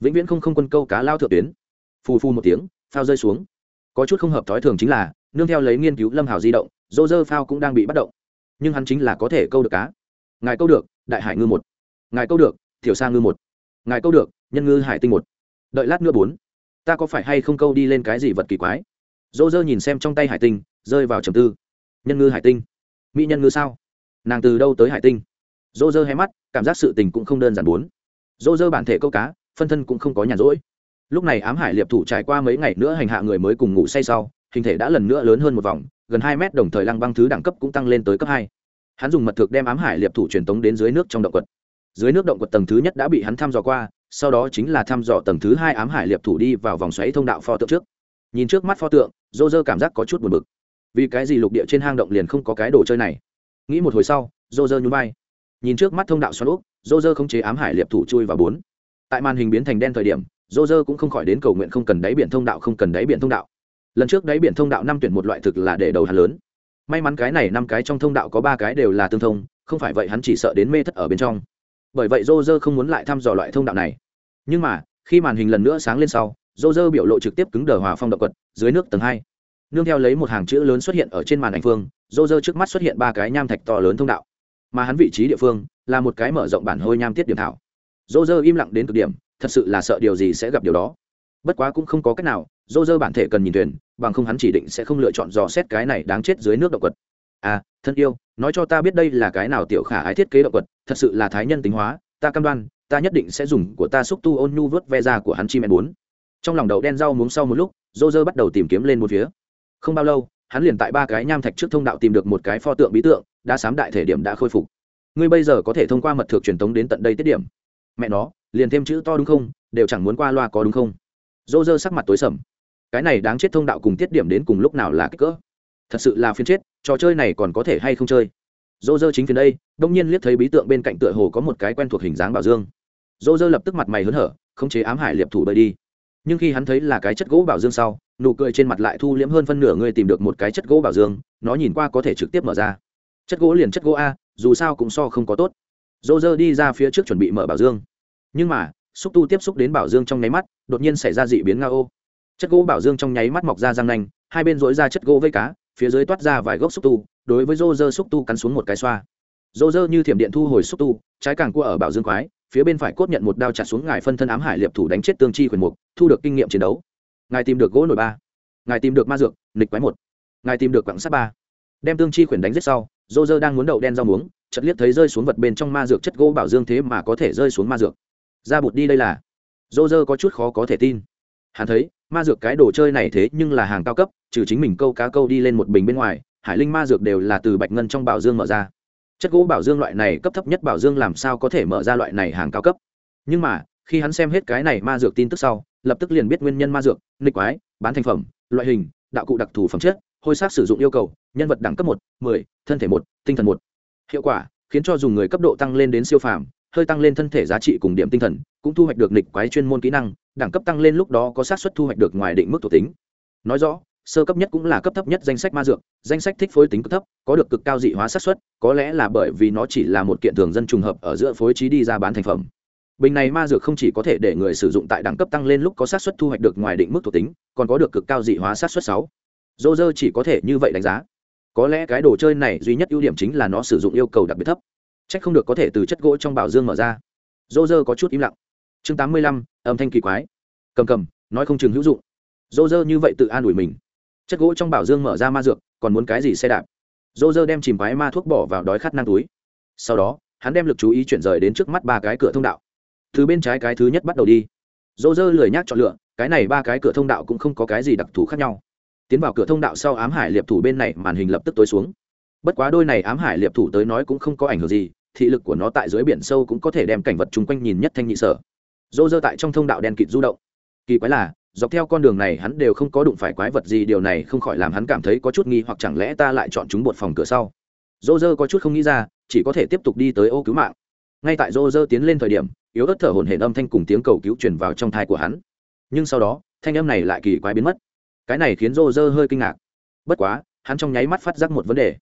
Vĩnh viễn không không quân câu cá lao thượng tuyến. Phù phù một tiếng, phao rơi xuống. Có chút không hợp thói thường chính là, nương theo lấy nghiên cứu lâm hào di động dô dơ phao cũng đang bị bắt động. Nhưng hắn chính là có thể câu được cá. Ngài câu được, đại hải ngư một. Ngài câu được, thiểu sa ngư một. Ngài câu được, nhân ngư hải tinh một. Đợi lát nữa bốn. Ta có phải hay không câu đi lên cái gì vật kỳ quái? Dô dơ nhìn xem trong tay hải tinh, rơi vào trầm tư. Nhân ngư hải tinh. Mỹ nhân ngư sao? Nàng từ đâu tới hải tinh? Dô dơ hay mắt, cảm giác sự tình cũng không đơn giản bốn. Dô dơ bản thể câu cá, phân thân cũng không có nhàn rỗi. Lúc này ám hải liệp thủ trải qua mấy ngày nữa hành hạ người mới cùng ngủ say sau, hình thể đã lần nữa lớn hơn một vòng, gần hai mét đồng thời lăng băng thứ đẳng cấp cũng tăng lên tới cấp hai. Hắn dùng mật thực đem ám hải liệp thủ truyền tống đến dưới nước trong động quật. Dưới nước động quật tầng thứ nhất đã bị hắn thăm dò qua, sau đó chính là thăm dò tầng thứ hai ám hải liệp thủ đi vào vòng xoáy thông đạo pho tượng trước. Nhìn trước mắt pho tượng dô dơ cảm giác có chút buồn bực. Vì cái gì lục địa trên hang động liền không có cái đồ chơi này? Nghĩ một hồi sau dô dơ nhún vai. Nhìn trước mắt thông đạo xoắn úp dô dơ không chế ám hải liệp thủ chui vào bốn. Tại màn hình biến thành đen thời điểm dô dơ cũng không khỏi đến cầu nguyện không cần đáy biển thông đạo, không cần đáy biển thông đạo. Lần trước đáy biển thông đạo năm tuyển một loại thực là để đầu hắn lớn. May mắn cái này năm cái trong thông đạo có ba cái đều là tương thông, không phải vậy hắn chỉ sợ đến mê thất ở bên trong. Bởi vậy dô dơ không muốn lại thăm dò loại thông đạo này. Nhưng mà, khi màn hình lần nữa sáng lên sau dô dơ biểu lộ trực tiếp cứng đờ hòa phong động quật, dưới nước tầng hai. Nương theo lấy một hàng chữ lớn xuất hiện ở trên màn ảnh phương rô rơ trước mắt xuất hiện ba cái nham thạch to lớn thông đạo mà hắn vị trí địa phương là một cái mở rộng bản hôi nham tiết điểm thảo. Rô rơ im lặng đến cực điểm thật sự là sợ điều gì sẽ gặp điều đó. Bất quá cũng không có cách nào rô rơ bản thể cần nhìn thuyền bằng không hắn chỉ định sẽ không lựa chọn dò xét cái này đáng chết dưới nước động vật. à thân yêu nói cho ta biết đây là cái nào tiểu khả ái thiết kế động vật, thật sự là thái nhân tính hóa ta cam đoan ta nhất định sẽ dùng của ta xúc tu ôn nhu vớt ve ra của hắn chi em bốn. Trong lòng đậu đen rau muống sau một lúc dô dơ bắt đầu tìm kiếm lên một phía. Không bao lâu hắn liền tại ba cái nham thạch trước thông đạo tìm được một cái pho tượng bí tượng, đã sám đại thể điểm đã khôi phục. Ngươi bây giờ có thể thông qua mật thược truyền tống đến tận đây tiết điểm. Mẹ nó, liền thêm chữ to đúng không? Đều chẳng muốn qua loa có đúng không? Dô dơ sắc mặt tối sầm. Cái này đáng chết thông đạo cùng tiết điểm đến cùng lúc nào là kích cỡ? Thật sự là phiên chết, trò chơi này còn có thể hay không chơi? Dô dơ chính phiền đây, đông nhiên liếc thấy bí tượng bên cạnh tựa hồ có một cái quen thuộc hình dáng bảo dương. Dô dơ lập tức mặt mày hớn hở không chế ám hải liệp thủ bơi đi nhưng khi hắn thấy là cái chất gỗ bảo dương sau, nụ cười trên mặt lại thu liễm hơn phân nửa người tìm được một cái chất gỗ bảo dương, nó nhìn qua có thể trực tiếp mở ra. Chất gỗ liền chất gỗ a, dù sao cũng so không có tốt. Dô dơ đi ra phía trước chuẩn bị mở bảo dương. Nhưng mà, xúc tu tiếp xúc đến bảo dương trong nháy mắt, đột nhiên xảy ra dị biến nga ô. Chất gỗ bảo dương trong nháy mắt mọc ra răng nanh, hai bên dối ra chất gỗ vây cá, phía dưới toát ra vài gốc xúc tu, đối với dô dơ xúc tu cắn xuống một cái xoa. Dô dơ như thiểm điện thu hồi xúc tu, trái càng cua ở bảo dương quái phía bên phải cốt nhận một đao chặt xuống ngài phân thân ám hải liệp thủ đánh chết tương chi khuyển mục, thu được kinh nghiệm chiến đấu. Ngài tìm được gỗ nổi ba. Ngài tìm được ma dược nịch quái một. Ngài tìm được quảng sát ba. Đem tương chi khuyển đánh giết sau dô dơ đang muốn đậu đen rau muống chật liếc thấy rơi xuống vật bên trong ma dược chất gỗ bảo dương thế mà có thể rơi xuống ma dược. Ra bụt đi đây là. Dô dơ có chút khó có thể tin. Hắn thấy, ma dược cái đồ chơi này thế nhưng là hàng cao cấp, trừ chính mình câu cá câu đi lên một bình bên ngoài, hải linh ma dược đều là từ bạch ngân trong bảo dương mở ra chất gỗ bảo dương loại này cấp thấp nhất bảo dương làm sao có thể mở ra loại này hàng cao cấp? Nhưng mà, khi hắn xem hết cái này ma dược tin tức sau, lập tức liền biết nguyên nhân ma dược nịch quái, bán thành phẩm, loại hình, đạo cụ đặc thù phẩm chất, hôi sát sử dụng yêu cầu, nhân vật đẳng cấp một, mười, thân thể một, tinh thần một. Hiệu quả, khiến cho dùng người cấp độ tăng lên đến siêu phàm, hơi tăng lên thân thể giá trị cùng điểm tinh thần, cũng thu hoạch được nịch quái chuyên môn kỹ năng, đẳng cấp tăng lên lúc đó có xác suất thu hoạch được ngoài định mức thuộc tính. Nói rõ sơ cấp nhất cũng là cấp thấp nhất danh sách ma dược, danh sách thích phối tính cấp thấp, có được cực cao dị hóa xác suất, có lẽ là bởi vì nó chỉ là một kiện thường dân trùng hợp ở giữa phối trí đi ra bán thành phẩm. Bình này ma dược không chỉ có thể để người sử dụng tại đẳng cấp tăng lên lúc có xác suất thu hoạch được ngoài định mức thuộc tính, còn có được cực cao dị hóa xác suất sáu. Dô dơ chỉ có thể như vậy đánh giá. Có lẽ cái đồ chơi này duy nhất ưu điểm chính là nó sử dụng yêu cầu đặc biệt thấp. C h ắ c không được có thể từ chất gỗ trong bảo dương mở ra. Dô dơ có chút im lặng. Chương tám mươi lăm, âm thanh kỳ quái. Cầm cầm, nói không chừng hữu dụng. Dô dơ như vậy tự an ủi mình chất gỗ trong bảo dương mở ra ma dược, còn muốn cái gì xe đạp? Dô dơ đem chìm quái ma thuốc bỏ vào đói khát năng túi. Sau đó, hắn đem lực chú ý chuyển rời đến trước mắt ba cái cửa thông đạo. Từ bên trái cái thứ nhất bắt đầu đi. Dô dơ lười nhác chọn lựa, cái này ba cái cửa thông đạo cũng không có cái gì đặc thù khác nhau. Tiến vào cửa thông đạo sau ám hải liệp thủ bên này màn hình lập tức tối xuống. Bất quá đôi này ám hải liệp thủ tới nói cũng không có ảnh hưởng gì, thị lực của nó tại dưới biển sâu cũng có thể đem cảnh vật chung quanh nhìn nhất thanh nhị sở. Dô dơ tại trong thông đạo đen kịt du động. Kỳ quái là dọc theo con đường này hắn đều không có đụng phải quái vật gì, điều này không khỏi làm hắn cảm thấy có chút nghi hoặc, chẳng lẽ ta lại chọn chúng bột phòng cửa sau? Dô dơ có chút không nghĩ ra, chỉ có thể tiếp tục đi tới ô cứu mạng. Ngay tại dô dơ tiến lên thời điểm, yếu ớt thở hổn hển âm thanh cùng tiếng cầu cứu truyền vào trong thai của hắn. Nhưng sau đó, thanh âm này lại kỳ quái biến mất. Cái này khiến dô dơ hơi kinh ngạc. Bất quá, hắn trong nháy mắt phát giác một vấn đề.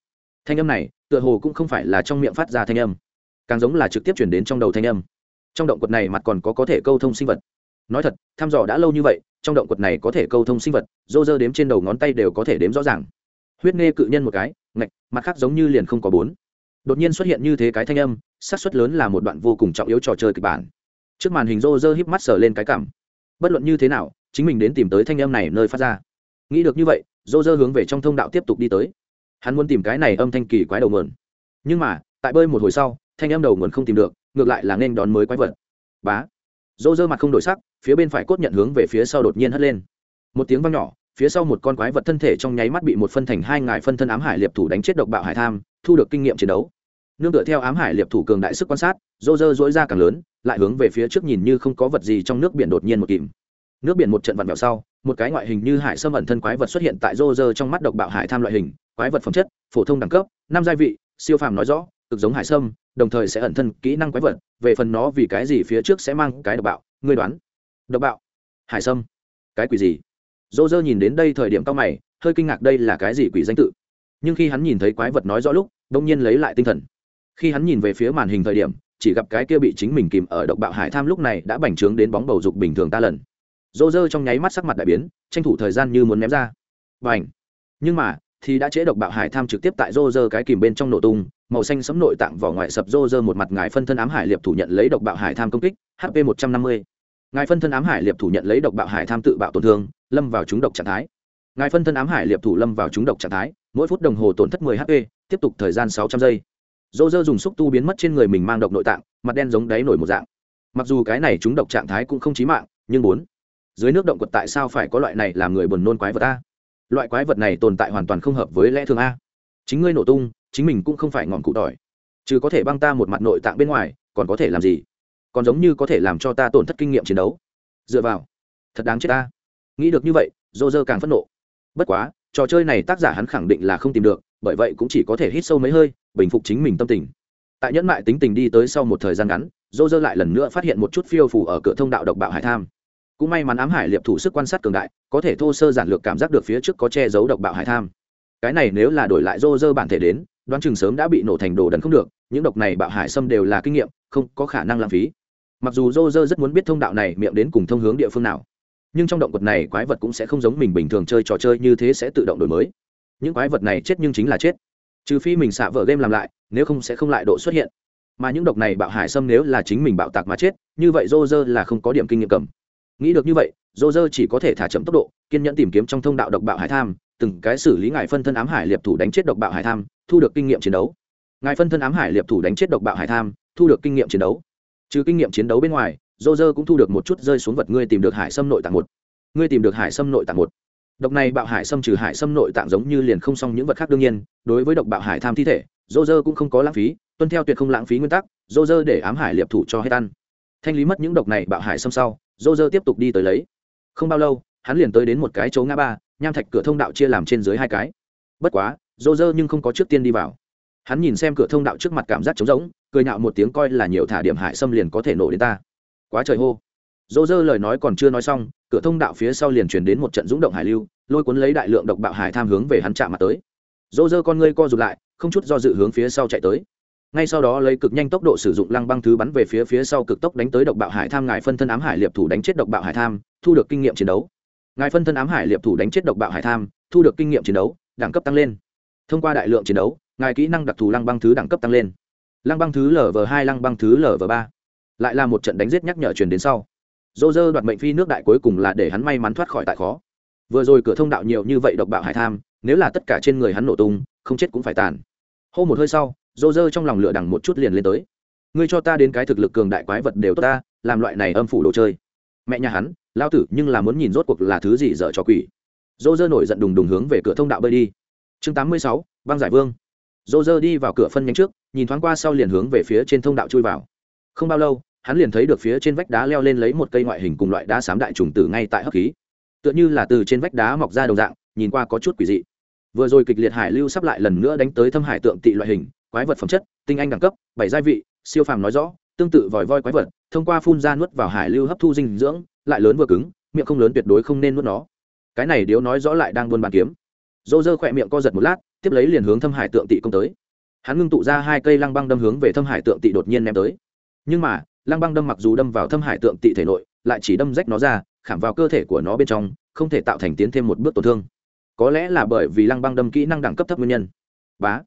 Thanh âm này, tựa hồ cũng không phải là trong miệng phát ra thanh âm, càng giống là trực tiếp chuyển đến trong đầu thanh âm. Trong động quật này mặt còn có có thể câu thông sinh vật nói thật, thăm dò đã lâu như vậy, trong động quật này có thể câu thông sinh vật, dô dơ đếm trên đầu ngón tay đều có thể đếm rõ ràng. Huyết nghe cự nhân một cái, ngạch, mặt khác giống như liền không có bốn. Đột nhiên xuất hiện như thế cái thanh âm, xác suất lớn là một đoạn vô cùng trọng yếu trò chơi kịch bản. Trước màn hình rô rơ híp mắt sờ lên cái cảm. Bất luận như thế nào, chính mình đến tìm tới thanh âm này nơi phát ra. Nghĩ được như vậy rô rơ hướng về trong thông đạo tiếp tục đi tới. Hắn muốn tìm cái này âm thanh kỳ quái đầu nguồn. Nhưng mà, tại bơi một hồi sau, thanh âm đầu nguồn không tìm được, ngược lại là nên đón mới quái vật. Bá. Rô rơ mặt không đổi sắc phía bên phải cốt nhận hướng về phía sau đột nhiên hất lên. Một tiếng vang nhỏ, phía sau một con quái vật thân thể trong nháy mắt bị một phân thành hai ngài phân thân ám hải liệp thủ đánh chết độc bạo hải tham, thu được kinh nghiệm chiến đấu. Nương tựa theo ám hải liệp thủ cường đại sức quan sát, rô rơ dỗi ra càng lớn, lại hướng về phía trước nhìn như không có vật gì trong nước biển đột nhiên một kìm. Nước biển một trận vặn vẹo sau, một cái ngoại hình như hải sâm ẩn thân quái vật xuất hiện tại rô rơ trong mắt độc bạo hải tham loại hình, quái vật phẩm chất, phổ thông đẳng cấp, năm gia vị, siêu phàm nói rõ, cực giống hải sâm, đồng thời sẽ ẩn thân kỹ năng quái vật, về phần nó vì cái gì phía trước sẽ mang cái độc bạo, ngươi đoán? Độc bạo. Hải sâm. Cái quỷ gì? Dô dơ nhìn đến đây thời điểm cao mày, hơi kinh ngạc đây là cái gì quỷ danh tự. Nhưng khi hắn nhìn thấy quái vật nói rõ lúc, đông nhiên lấy lại tinh thần. Khi hắn nhìn về phía màn hình thời điểm, chỉ gặp cái kia bị chính mình kìm ở độc bạo hải tham lúc này đã bành trướng đến bóng bầu dục bình thường ta lần. Dô dơ trong nháy mắt sắc mặt đại biến, tranh thủ thời gian như muốn ném ra. B à n h nhưng mà, thì đã chế độc bạo hải tham trực tiếp tại dô dơ cái kìm bên trong nổ tung, màu xanh sấm nội tạng vỏ ngoài sập dô dơ một mặt ngài phân thân ám hải liệp thủ nhận lấy độc bạo hải tham công kích hp một trăm năm mươi ngài phân thân ám hải liệp thủ nhận lấy độc bạo hải tham tự bạo tổn thương, lâm vào chúng độc trạng thái. Ngài phân thân ám hải liệp thủ lâm vào chúng độc trạng thái, mỗi phút đồng hồ tổn thất mười hp, tiếp tục thời gian sáu trăm giây. Rô dơ dùng xúc tu biến mất trên người mình mang độc nội tạng, mặt đen giống đáy nổi một dạng. Mặc dù cái này chúng độc trạng thái cũng không chí mạng, nhưng bốn, dưới nước động quật tại sao phải có loại này làm người buồn nôn quái vật a? Loại quái vật này tồn tại hoàn toàn không hợp với lẽ thường a. Chính ngươi nổ tung, chính mình cũng không phải ngọn cụ tỏi. Chứ có thể băng ta một mặt nội tạng bên ngoài, còn có thể làm gì? Còn giống như có thể làm cho ta tổn thất kinh nghiệm chiến đấu. Dựa vào. Thật đáng chết ta. Nghĩ được như vậy dô dơ càng phẫn nộ. Bất quá, trò chơi này tác giả hắn khẳng định là không tìm được, bởi vậy cũng chỉ có thể hít sâu mấy hơi, bình phục chính mình tâm tình. Tại nhẫn mại tính tình đi tới sau một thời gian ngắn dô dơ lại lần nữa phát hiện một chút phiêu phủ ở cửa thông đạo độc bạo hải tham. Cũng may mắn ám hải liệp thủ sức quan sát cường đại, có thể thô sơ giản lược cảm giác được phía trước có che giấu độc bạo hải tham. Cái này nếu là đổi lại dô dơ bản thể đến, đoán chừng sớm đã bị nổ thành đồ đần không được, những độc này bạo hải xâm đều là kinh nghiệm, không có khả năng lãng phí mặc dù dô dơ rất muốn biết thông đạo này miệng đến cùng thông hướng địa phương nào, nhưng trong động vật này quái vật cũng sẽ không giống mình bình thường chơi trò chơi như thế sẽ tự động đổi mới. Những quái vật này chết nhưng chính là chết. Trừ phi mình xạ vợ game làm lại, nếu không sẽ không lại độ xuất hiện. Mà những độc này bạo hải xâm nếu là chính mình bạo tạc mà chết, như vậy dô dơ là không có điểm kinh nghiệm cầm. Nghĩ được như vậy dô dơ chỉ có thể thả chậm tốc độ, kiên nhẫn tìm kiếm trong thông đạo độc bạo hải tham, từng cái xử lý ngài phân thân ám hải liệp thủ đánh chết độc bạo hải tham, thu được kinh nghiệm chiến đấu. Ngài phân thân ám hải liệp thủ đánh chết độc bạo hải tham, thu được kinh nghiệm chiến đấu trừ kinh nghiệm chiến đấu bên ngoài dô dơ cũng thu được một chút rơi xuống vật ngươi tìm được hải sâm nội tạng một. Ngươi tìm được hải sâm nội tạng một. Độc này bạo hải sâm trừ hải sâm nội tạng giống như liền không xong những vật khác đương nhiên, đối với độc bạo hải tham thi thể dô dơ cũng không có lãng phí, tuân theo tuyệt không lãng phí nguyên tắc dô dơ để ám hải liệp thủ cho hết ăn. Thanh lý mất những độc này bạo hải sâm sau dô dơ tiếp tục đi tới lấy. Không bao lâu, hắn liền tới đến một cái chỗ ngã ba, nham thạch cửa thông đạo chia làm trên dưới hai cái. Bất quá dô dơ nhưng không có trước tiên đi vào. Hắn nhìn xem cửa thông đạo trước mặt cảm giác trống rỗng cười nhạo một tiếng coi là nhiều thả điểm hải xâm liền có thể nổ đến ta. Quá trời hô. Dỗ dơ lời nói còn chưa nói xong, cửa thông đạo phía sau liền chuyển đến một trận rúng động hải lưu, lôi cuốn lấy đại lượng độc bạo hải tham hướng về hắn chạm mặt tới. Dỗ dơ con ngươi co rụt lại, không chút do dự hướng phía sau chạy tới. Ngay sau đó lấy cực nhanh tốc độ sử dụng lăng băng thứ bắn về phía phía sau cực tốc đánh tới độc bạo hải tham, ngài phân thân ám hải liệp thủ đánh chết độc bạo hải tham, thu được kinh nghiệm chiến đấu. Ngài phân thân ám hải liệp thủ đánh chết độc bạo hải tham, thu được kinh nghiệm chiến đấu, đẳng cấp tăng lên. Thông qua đại lượng chiến đấu, ngài kỹ năng đặc thù lăng băng thứ đẳng cấp tăng lên lăng băng thứ lv hai, lăng băng thứ lv ba. Lại là một trận đánh giết nhắc nhở truyền đến sau. Dô dơ đoạt mệnh phi nước đại cuối cùng là để hắn may mắn thoát khỏi tại khó. Vừa rồi cửa thông đạo nhiều như vậy độc bạo hải tham, nếu là tất cả trên người hắn nổ tung, không chết cũng phải tàn. Hô một hơi sau, dô dơ trong lòng lửa đằng một chút liền lên tới. Ngươi cho ta đến cái thực lực cường đại quái vật đều tốt ta, làm loại này âm phủ đồ chơi. Mẹ nhà hắn, lao tử, nhưng là muốn nhìn rốt cuộc là thứ gì dở cho quỷ. Dô dơ nổi giận đùng đùng hướng về cửa thông đạo bơi đi. Chương tám mươi sáu, băng giải vương dô dơ đi vào cửa phân nhánh trước, nhìn thoáng qua sau liền hướng về phía trên thông đạo chui vào. Không bao lâu, hắn liền thấy được phía trên vách đá leo lên lấy một cây ngoại hình cùng loại đá sám đại trùng tử ngay tại hấp khí. Tựa như là từ trên vách đá mọc ra đồng dạng, nhìn qua có chút quỷ dị. Vừa rồi kịch liệt hải lưu sắp lại lần nữa đánh tới thâm hải tượng tị loại hình, quái vật phẩm chất, tinh anh đẳng cấp, bảy gia vị, siêu phàm nói rõ, tương tự vòi voi quái vật, thông qua phun ra nuốt vào hải lưu hấp thu dinh dưỡng, lại lớn vừa cứng, miệng không lớn tuyệt đối không nên nuốt nó. Cái này điếu nói rõ lại đang buôn bàn kiếm. Dô dơ khỏe miệng co giật một lát tiếp lấy liền hướng thâm hải tượng tị công tới. Hắn ngưng tụ ra hai cây lăng băng đâm hướng về thâm hải tượng tị đột nhiên ném tới. Nhưng mà, lăng băng đâm mặc dù đâm vào thâm hải tượng tị thể nội, lại chỉ đâm rách nó ra, khảm vào cơ thể của nó bên trong, không thể tạo thành tiến thêm một bước tổn thương. Có lẽ là bởi vì lăng băng đâm kỹ năng đẳng cấp thấp nguyên nhân. Bá,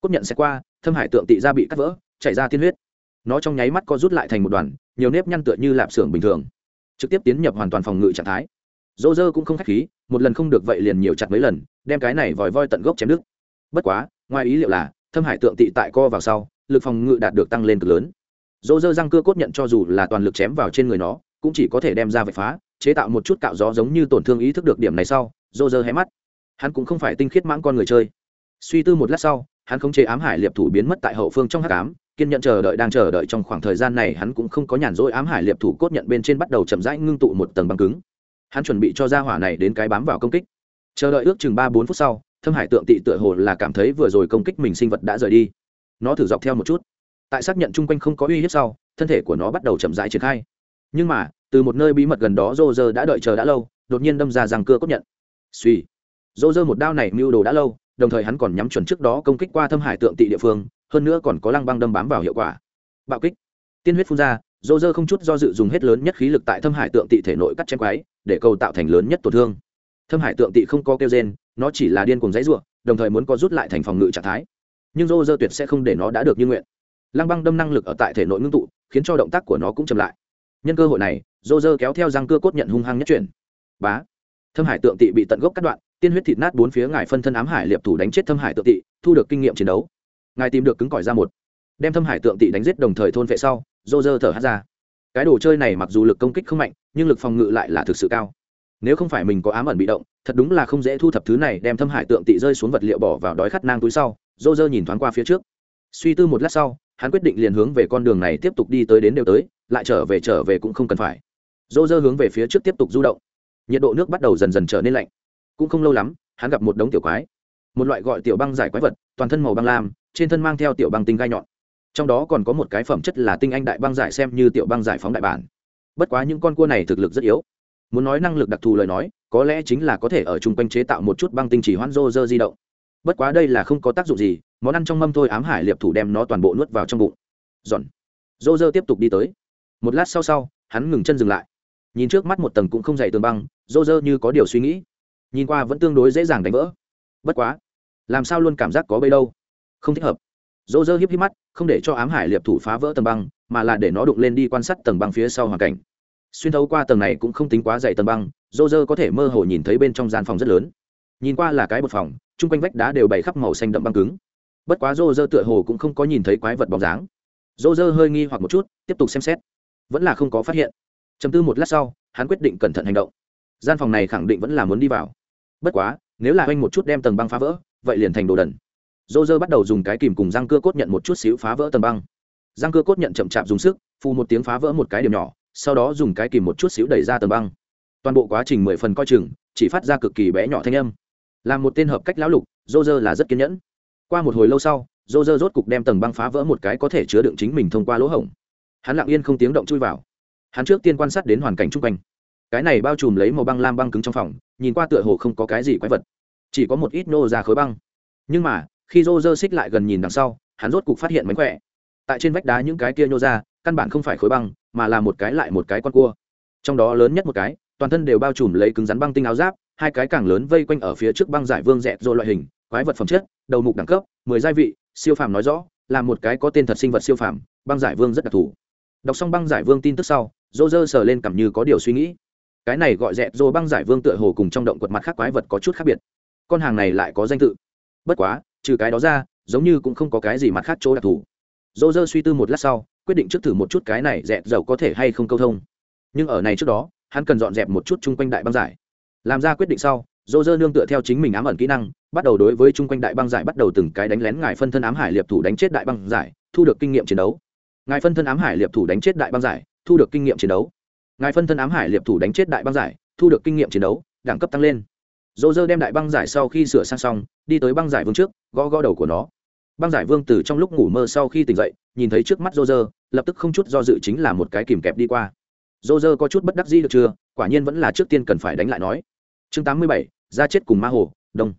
cốt nhận sẽ qua, thâm hải tượng tị ra bị cắt vỡ, chảy ra tiên huyết. Nó trong nháy mắt co rút lại thành một đoàn, nhiều nếp nhăn tựa như lạp xưởng bình thường. Trực tiếp tiến nhập hoàn toàn phòng ngự trạng thái. Dỗ dơ cũng không k h á c h khí, một lần không được vậy liền nhiều chặt mấy lần, đem cái này vòi voi tận gốc chém đứt bất quá, ngoài ý liệu là, thâm hải tượng tị tại co vào sau, lực phòng ngự đạt được tăng lên cực lớn. Dỗ dơ răng cưa cốt nhận cho dù là toàn lực chém vào trên người nó, cũng chỉ có thể đem ra vạch phá, chế tạo một chút cạo gió giống như tổn thương ý thức được điểm này sau, dỗ dơ hé mắt. Hắn cũng không phải tinh khiết mãng con người chơi. Suy tư một lát sau, hắn không chế ám hải liệp thủ biến mất tại hậu phương trong h cám kiên nhận chờ đợi, đang chờ đợi trong khoảng thời gian này hắn cũng không có nhàn rỗi ám hải liệp thủ cốt nhận bên trên bắt đầu chậm rãi ngưng tụ một tầng băng cứng. Hắn chuẩn bị cho ra hỏa này đến cái bám vào công kích. Chờ đợi ước chừng ba bốn phút sau thâm hải tượng tị tựa hồ là cảm thấy vừa rồi công kích mình sinh vật đã rời đi. Nó thử dọc theo một chút. Tại xác nhận chung quanh không có uy hiếp sau, thân thể của nó bắt đầu chậm rãi triển khai. Nhưng mà, từ một nơi bí mật gần đó rô rơ đã đợi chờ đã lâu, đột nhiên đâm ra rằng cưa cốt nhận. Suy rô rơ một đao này mưu đồ đã lâu, đồng thời hắn còn nhắm chuẩn trước đó công kích qua thâm hải tượng tị địa phương, hơn nữa còn có lăng băng đâm bám vào hiệu quả. Bạo kích. Tiên huyết phun ra Rô Rơ không chút do dự dùng hết lớn nhất khí lực tại thâm hải tượng tị thể nội cắt chém quái, để cầu tạo thành lớn nhất tổn thương. Thâm hải tượng tị không có kêu gen nó chỉ là điên cùng dãy ruộng đồng thời muốn có rút lại thành phòng ngự trạng thái. Nhưng Roger tuyệt sẽ không để nó đã được như nguyện. Lăng băng đâm năng lực ở tại thể nội ngưng tụ, khiến cho động tác của nó cũng chậm lại. Nhân cơ hội này Roger kéo theo răng cưa cốt nhận hung hăng nhất chuyển. Bá! Thâm hải tượng tị bị tận gốc cắt đoạn, tiên huyết thịt nát bốn phía ngài phân thân ám hải liệp thủ đánh chết thâm hải tượng tị, thu được kinh nghiệm chiến đấu. Ngài tìm được cứng cỏi ra một. Đem thâm hải tượng tị đánh giết đồng thời thôn vệ sau Roger thở hát ra. Cái đồ chơi này mặc dù lực công kích không mạnh, nhưng lực phòng ngự lại là thực sự cao nếu không phải mình có ám ẩn bị động, thật đúng là không dễ thu thập thứ này đem thâm hải tượng tị rơi xuống vật liệu bỏ vào đói khát nang túi sau dô dơ nhìn thoáng qua phía trước. Suy tư một lát sau, hắn quyết định liền hướng về con đường này tiếp tục đi tới đến đều tới, lại trở về trở về cũng không cần phải. Dô dơ hướng về phía trước tiếp tục du động. Nhiệt độ nước bắt đầu dần dần trở nên lạnh. Cũng không lâu lắm, hắn gặp một đống tiểu quái. Một loại gọi tiểu băng giải quái vật, toàn thân màu băng lam, trên thân mang theo tiểu băng tinh gai nhọn. Trong đó còn có một cái phẩm chất là tinh anh đại băng giải xem như tiểu băng giải phóng đại bản. Bất quá những con cua này thực lực rất yếu muốn nói năng lực đặc thù lời nói, có lẽ chính là có thể ở chung quanh chế tạo một chút băng tinh chỉ hoãn rô rơ di động. Bất quá đây là không có tác dụng gì, món ăn trong mâm thôi ám hải liệp thủ đem nó toàn bộ nuốt vào trong bụng. Giòn. Rô rơ tiếp tục đi tới. Một lát sau sau, hắn ngừng chân dừng lại. Nhìn trước mắt một tầng cũng không dày tường băng, rô rơ như có điều suy nghĩ. Nhìn qua vẫn tương đối dễ dàng đánh vỡ. Bất quá, làm sao luôn cảm giác có bấy đâu? Không thích hợp. Rô rơ hiếp hiếp mắt, không để cho ám hải liệp thủ phá vỡ tầng băng, mà là để nó đụng lên đi quan sát tầng băng phía sau hoàn cảnh xuyên thấu qua tầng này cũng không tính quá dày tầng băng, rô rơ có thể mơ hồ nhìn thấy bên trong gian phòng rất lớn. Nhìn qua là cái bột phòng, chung quanh vách đá đều bày khắp màu xanh đậm băng cứng. Bất quá rô rơ tựa hồ cũng không có nhìn thấy quái vật bóng dáng. Rô rơ hơi nghi hoặc một chút, tiếp tục xem xét. Vẫn là không có phát hiện. Chầm tư một lát sau, hắn quyết định cẩn thận hành động. Gian phòng này khẳng định vẫn là muốn đi vào. Bất quá, nếu là oanh một chút đem tầng băng phá vỡ, vậy liền thành đồ đần. Dô dơ bắt đầu dùng cái kìm cùng răng cưa cốt nhận một chút xíu phá vỡ tầng băng. Răng cưa cốt nhận chậm chạp dùng sức, phù một tiếng phá vỡ một cái điểm nhỏ sau đó dùng cái kìm một chút xíu đẩy ra tầng băng. Toàn bộ quá trình mười phần coi chừng, chỉ phát ra cực kỳ bé nhỏ thanh âm. Là một tên hợp cách lão lục dô dơ là rất kiên nhẫn. Qua một hồi lâu sau dô dơ rốt cục đem tầng băng phá vỡ một cái có thể chứa đựng chính mình thông qua lỗ hổng. Hắn lặng yên không tiếng động chui vào. Hắn trước tiên quan sát đến hoàn cảnh chung quanh. Cái này bao trùm lấy màu băng lam băng cứng trong phòng, nhìn qua tựa hồ không có cái gì quái vật. Chỉ có một ít nô ra khối băng. Nhưng mà, khi dô dơ xích lại gần nhìn đằng sau, hắn rốt cục phát hiện mánh khỏe. Tại trên vách đá những cái kia nhô ra, căn bản không phải khối băng mà là một cái lại một cái con cua. Trong đó lớn nhất một cái, toàn thân đều bao trùm lấy cứng rắn băng tinh áo giáp, hai cái càng lớn vây quanh ở phía trước băng giải vương dẹt rồi loại hình, quái vật phẩm chất, đầu mục đẳng cấp, mười gia vị, siêu phàm nói rõ, là một cái có tên thật sinh vật siêu phàm, băng giải vương rất đặc thù. Đọc xong băng giải vương tin tức sau dô dơ sờ lên cảm như có điều suy nghĩ. Cái này gọi dẹt dô băng giải vương tựa hồ cùng trong động quật mặt khác quái vật có chút khác biệt. Con hàng này lại có danh tự. Bất quá, trừ cái đó ra, giống như cũng không có cái gì mặt khác chỗ đặc thù. Dô dơ suy tư một lát sau quyết định trước thử một chút cái này dẹp dầu có thể hay không câu thông. Nhưng ở này trước đó, hắn cần dọn dẹp một chút chung quanh đại băng giải. Làm ra quyết định sau, dô dơ nương tựa theo chính mình ám ẩn kỹ năng, bắt đầu đối với chung quanh đại băng giải bắt đầu từng cái đánh lén ngài phân thân ám hải liệp thủ đánh chết đại băng giải, thu được kinh nghiệm chiến đấu. Ngài phân thân ám hải liệp thủ đánh chết đại băng giải, thu được kinh nghiệm chiến đấu. Ngài phân thân ám hải liệp thủ đánh chết đại băng giải, thu được kinh nghiệm chiến đấu, đẳng cấp tăng lên. Dô dơ đem đại băng giải sau khi sửa sang xong, đi tới băng giải vương trước, gõ gõ đầu của nó băng giải vương từ trong lúc ngủ mơ sau khi tỉnh dậy, nhìn thấy trước mắt rô rơ lập tức không chút do dự chính là một cái kìm kẹp đi qua. Rô rơ có chút bất đắc dĩ được chưa? Quả nhiên vẫn là trước tiên cần phải đánh lại nói. Chương tám mươi bảy, ra chết cùng ma hồ, đông.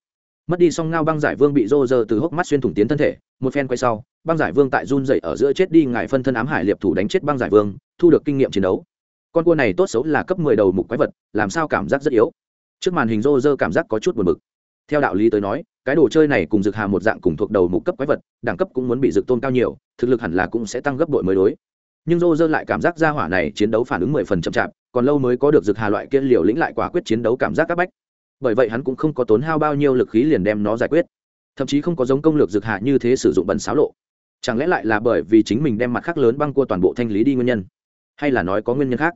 Mất đi song ngao băng giải vương bị rô rơ từ hốc mắt xuyên thủng tiến thân thể, một phen quay sau, băng giải vương tại run dậy ở giữa chết đi ngài phân thân ám hải liệp thủ đánh chết băng giải vương, thu được kinh nghiệm chiến đấu. Con cua này tốt xấu là cấp mười đầu mục quái vật, làm sao cảm giác rất yếu? Trước màn hình rô rơ cảm giác có chút buồn bực. Theo đạo lý tới nói cái đồ chơi này cùng dược hà một dạng cùng thuộc đầu mục cấp quái vật, đẳng cấp cũng muốn bị dược tôn cao nhiều, thực lực hẳn là cũng sẽ tăng gấp đội mới đối. Nhưng Dô Dơ lại cảm giác ra hỏa này chiến đấu phản ứng mười phần chậm chạp, còn lâu mới có được dược hà loại kia liều lĩnh lại quả quyết chiến đấu cảm giác các bách. Bởi vậy hắn cũng không có tốn hao bao nhiêu lực khí liền đem nó giải quyết. Thậm chí không có giống công lược dược hạ như thế sử dụng bẩn xáo lộ. Chẳng lẽ lại là bởi vì chính mình đem mặt khác lớn băng cua toàn bộ thanh lý đi nguyên nhân? Hay là nói có nguyên nhân khác?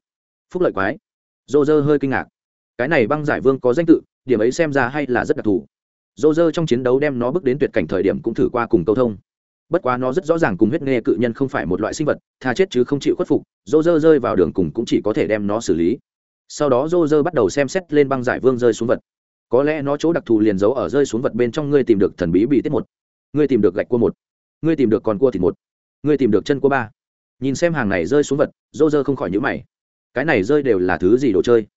Phúc lợi quái. Dô dơ hơi kinh ngạc. Cái này băng giải vương có danh tự, điểm ấy xem ra hay là rất đặc thù dô dơ trong chiến đấu đem nó bước đến tuyệt cảnh thời điểm cũng thử qua cùng câu thông. Bất quá nó rất rõ ràng cùng huyết nghe cự nhân không phải một loại sinh vật, tha chết chứ không chịu khuất phục, dô dơ rơi vào đường cùng cũng chỉ có thể đem nó xử lý. Sau đó dô dơ bắt đầu xem xét lên băng giải vương rơi xuống vật. Có lẽ nó chỗ đặc thù liền giấu ở rơi xuống vật bên trong ngươi tìm được thần bí bị tiết một. Ngươi tìm được gạch cua một. Ngươi tìm được con cua thịt một. Ngươi tìm được chân cua ba. Nhìn xem hàng này rơi xuống vật, dô dơ không khỏi nhữ mày. Cái này rơi đều là thứ gì đồ chơi?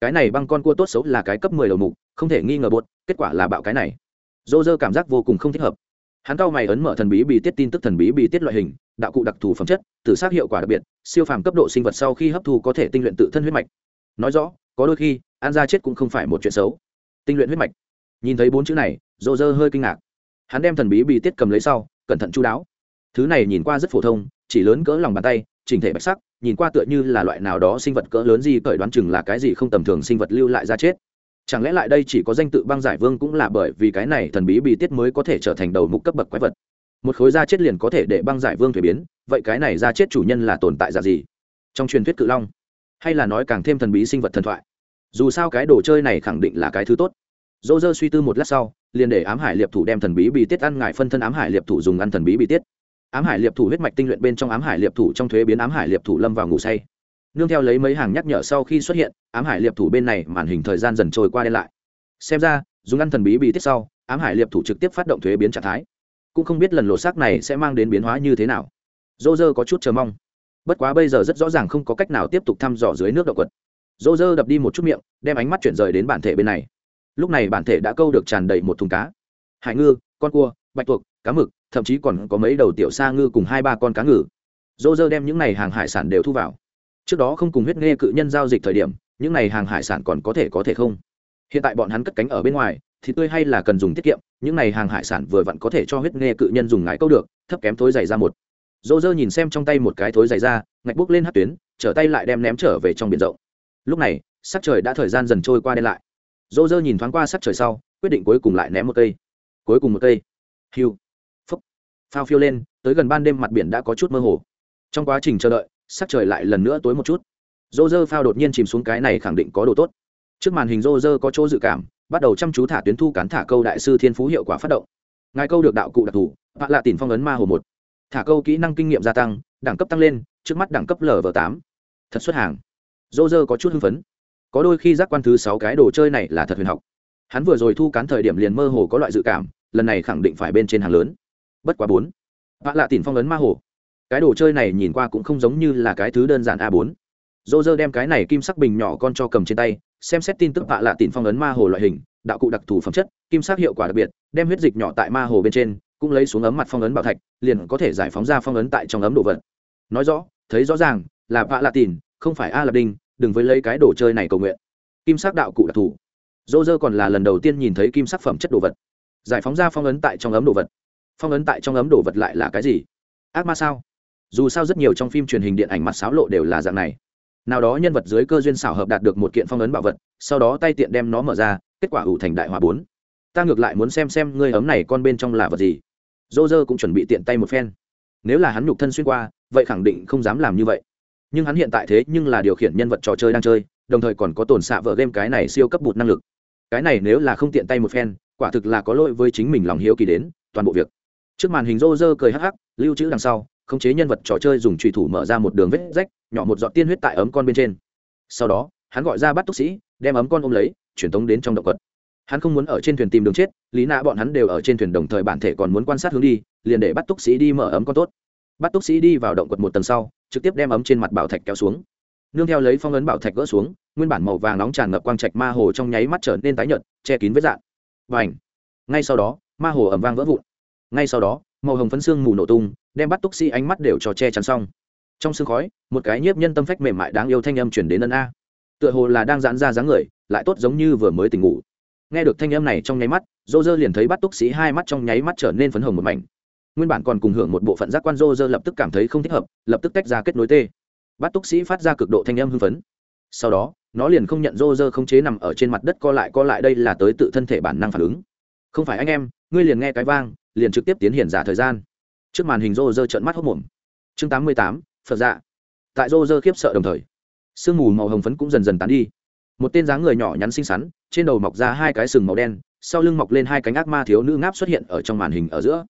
Cái này băng con cua tốt xấu là cái cấp mười đầu mục, không thể nghi ngờ buộc kết quả là bạo cái này. Dô dơ cảm giác vô cùng không thích hợp. Hắn cao mày ấn mở thần bí bị tiết tin tức thần bí bị tiết loại hình, đạo cụ đặc thù phẩm chất tử xác hiệu quả đặc biệt, siêu phàm cấp độ sinh vật sau khi hấp thu có thể tinh luyện tự thân huyết mạch. Nói rõ, có đôi khi, ăn ra chết cũng không phải một chuyện xấu. Tinh luyện huyết mạch. Nhìn thấy bốn chữ này, dô dơ hơi kinh ngạc. Hắn đem thần bí bị tiết cầm lấy sau, cẩn thận chú đáo. Thứ này nhìn qua rất phổ thông, chỉ lớn cỡ lòng bàn tay, chỉnh thể bạch sắc nhìn qua tựa như là loại nào đó sinh vật cỡ lớn gì, cởi đoán chừng là cái gì không tầm thường sinh vật lưu lại ra chết. Chẳng lẽ lại đây chỉ có danh tự băng giải vương cũng là bởi vì cái này thần bí bị tiết mới có thể trở thành đầu mục cấp bậc quái vật? Một khối da chết liền có thể để băng giải vương thuế biến, vậy cái này da chết chủ nhân là tồn tại ra gì? Trong truyền thuyết cự long, hay là nói càng thêm thần bí sinh vật thần thoại? Dù sao cái đồ chơi này khẳng định là cái thứ tốt. Dỗ dơ suy tư một lát sau, liền để ám hải liệp thủ đem thần bí bị tiết ăn ngại phân thân ám hải liệp thủ dùng ăn thần bí bị tiết ám hải liệp thủ huyết mạch tinh luyện bên trong ám hải liệp thủ trong thuế biến ám hải liệp thủ lâm vào ngủ say. Nương theo lấy mấy hàng nhắc nhở sau khi xuất hiện, ám hải liệp thủ bên này màn hình thời gian dần trôi qua đen lại. Xem ra, dùng ăn thần bí bị tiết sau, ám hải liệp thủ trực tiếp phát động thuế biến trạng thái. Cũng không biết lần lột xác này sẽ mang đến biến hóa như thế nào. Dô dơ có chút chờ mong. Bất quá bây giờ rất rõ ràng không có cách nào tiếp tục thăm dò dưới nước động quật. Dô dơ đập đi một chút miệng, đem ánh mắt chuyển rời đến bản thể bên này. Lúc này bản thể đã câu được tràn đầy một thùng cá. Hải ngư, con cua, bạch tuộc, cá mực thậm chí còn có mấy đầu tiểu sa ngư cùng hai ba con cá ngừ. Dô dơ đem những này hàng hải sản đều thu vào. Trước đó không cùng huyết nghe cự nhân giao dịch thời điểm, những này hàng hải sản còn có thể có thể không? Hiện tại bọn hắn cất cánh ở bên ngoài, thì tươi hay là cần dùng tiết kiệm, những này hàng hải sản vừa vặn có thể cho huyết nghe cự nhân dùng ngải câu được, thấp kém thối dày ra một. Dô dơ nhìn xem trong tay một cái thối dày ra, ngạch bốc lên hát tuyến, trở tay lại đem ném trở về trong biển rộng. Lúc này, sắc trời đã thời gian dần trôi qua đen lại. Dô dơ nhìn thoáng qua sắc trời sau, quyết định cuối cùng lại ném một cây. Cuối cùng một cây. Hiu phao phiêu lên, tới gần ban đêm mặt biển đã có chút mơ hồ. Trong quá trình chờ đợi, sắc trời lại lần nữa tối một chút. Dô dơ phao đột nhiên chìm xuống cái này khẳng định có đồ tốt. Trước màn hình dô dơ có chỗ dự cảm, bắt đầu chăm chú thả tuyến thu cán thả câu đại sư thiên phú hiệu quả phát động. Ngài câu được đạo cụ đặc thù vạ lạ tìm phong ấn ma hồ một. Thả câu kỹ năng kinh nghiệm gia tăng, đẳng cấp tăng lên, trước mắt đẳng cấp lv tám. Thật xuất hàng. Dô dơ có chút hưng phấn. Có đôi khi giác quan thứ sáu cái đồ chơi này là thật huyền học. Hắn vừa rồi thu cán thời điểm liền mơ hồ có loại dự cảm, lần này khẳng định phải bên trên hàng lớn bất quá bốn. Vạ lạ tìm phong ấn ma hồ. Cái đồ chơi này nhìn qua cũng không giống như là cái thứ đơn giản a bốn. Dô dơ đem cái này kim sắc bình nhỏ con cho cầm trên tay, xem xét tin tức vạ lạ tìm phong ấn ma hồ loại hình, đạo cụ đặc thù phẩm chất, kim sắc hiệu quả đặc biệt, đem huyết dịch nhỏ tại ma hồ bên trên, cũng lấy xuống ấm mặt phong ấn bảo thạch, liền có thể giải phóng ra phong ấn tại trong ấm đồ vật. Nói rõ, thấy rõ ràng, là vạ lạ tìm không phải a lập đinh, đừng với lấy cái đồ chơi này cầu nguyện. Kim sắc đạo cụ đặc thù. Dô dơ còn là lần đầu tiên nhìn thấy kim sắc phẩm chất đồ vật. Giải phóng ra phong ấn tại trong ấm đồ vật phong ấn tại trong ấm đồ vật lại là cái gì? Ác ma sao? Dù sao rất nhiều trong phim truyền hình điện ảnh mặt sáo lộ đều là dạng này. Nào đó nhân vật dưới cơ duyên xảo hợp đạt được một kiện phong ấn bảo vật, sau đó tay tiện đem nó mở ra, kết quả ủ thành đại hòa bốn. Ta ngược lại muốn xem xem ngươi ấm này con bên trong là vật gì. Dô dơ cũng chuẩn bị tiện tay một phen. Nếu là hắn nhục thân xuyên qua, vậy khẳng định không dám làm như vậy. Nhưng hắn hiện tại thế nhưng là điều khiển nhân vật trò chơi đang chơi, đồng thời còn có tổn xạ vợ game cái này siêu cấp bụt năng lực. Cái này nếu là không tiện tay một phen, quả thực là có lỗi với chính mình lòng hiếu kỳ đến, toàn bộ việc trước màn hình rô rơ cười hắc hắc, lưu trữ đằng sau, khống chế nhân vật trò chơi dùng trùy thủ mở ra một đường vết rách, nhỏ một giọt tiên huyết tại ấm con bên trên. Sau đó, hắn gọi ra bắt túc sĩ, đem ấm con ôm lấy, truyền tống đến trong động quật. Hắn không muốn ở trên thuyền tìm đường chết, lý nạ bọn hắn đều ở trên thuyền đồng thời bản thể còn muốn quan sát hướng đi, liền để bắt túc sĩ đi mở ấm con tốt. Bắt túc sĩ đi vào động quật một tầng sau, trực tiếp đem ấm trên mặt bảo thạch kéo xuống. Nương theo lấy phong ấn bảo thạch gỡ xuống, nguyên bản màu vàng nóng tràn ngập quang trạch ma hồ trong nháy mắt trở nên tái nhợt, che kín vết dạn và ảnh ngay sau đó, ma hồ ẩm vang vỡ vụn ngay sau đó, màu hồng phấn xương mù nổ tung, đem bắt túc sĩ ánh mắt đều cho che chắn xong. Trong sương khói, một cái nhiếp nhân tâm phách mềm mại đáng yêu thanh âm chuyển đến ân a. Tựa hồ là đang giãn ra dáng người, lại tốt giống như vừa mới tỉnh ngủ. Nghe được thanh âm này trong nháy mắt dô dơ liền thấy bắt túc sĩ hai mắt trong nháy mắt trở nên phấn hồng một mảnh. Nguyên bản còn cùng hưởng một bộ phận giác quan dô dơ lập tức cảm thấy không thích hợp, lập tức tách ra kết nối tê. Bắt túc sĩ phát ra cực độ thanh âm hưng phấn. Sau đó, nó liền không nhận dô dơ không chế nằm ở trên mặt đất co lại co lại, đây là tới tự thân thể bản năng phản ứng. Không phải anh em, ngươi liền nghe cái vang liền trực tiếp tiến hiển giả thời gian. Trước màn hình rô rơ trận mắt hốc mồm. Chương tám mươi tám, phật dạ. Tại rô rơ khiếp sợ đồng thời, sương mù màu hồng phấn cũng dần dần tán đi. Một tên dáng người nhỏ nhắn xinh xắn, trên đầu mọc ra hai cái sừng màu đen, sau lưng mọc lên hai cánh ác ma thiếu nữ ngáp xuất hiện ở trong màn hình ở giữa.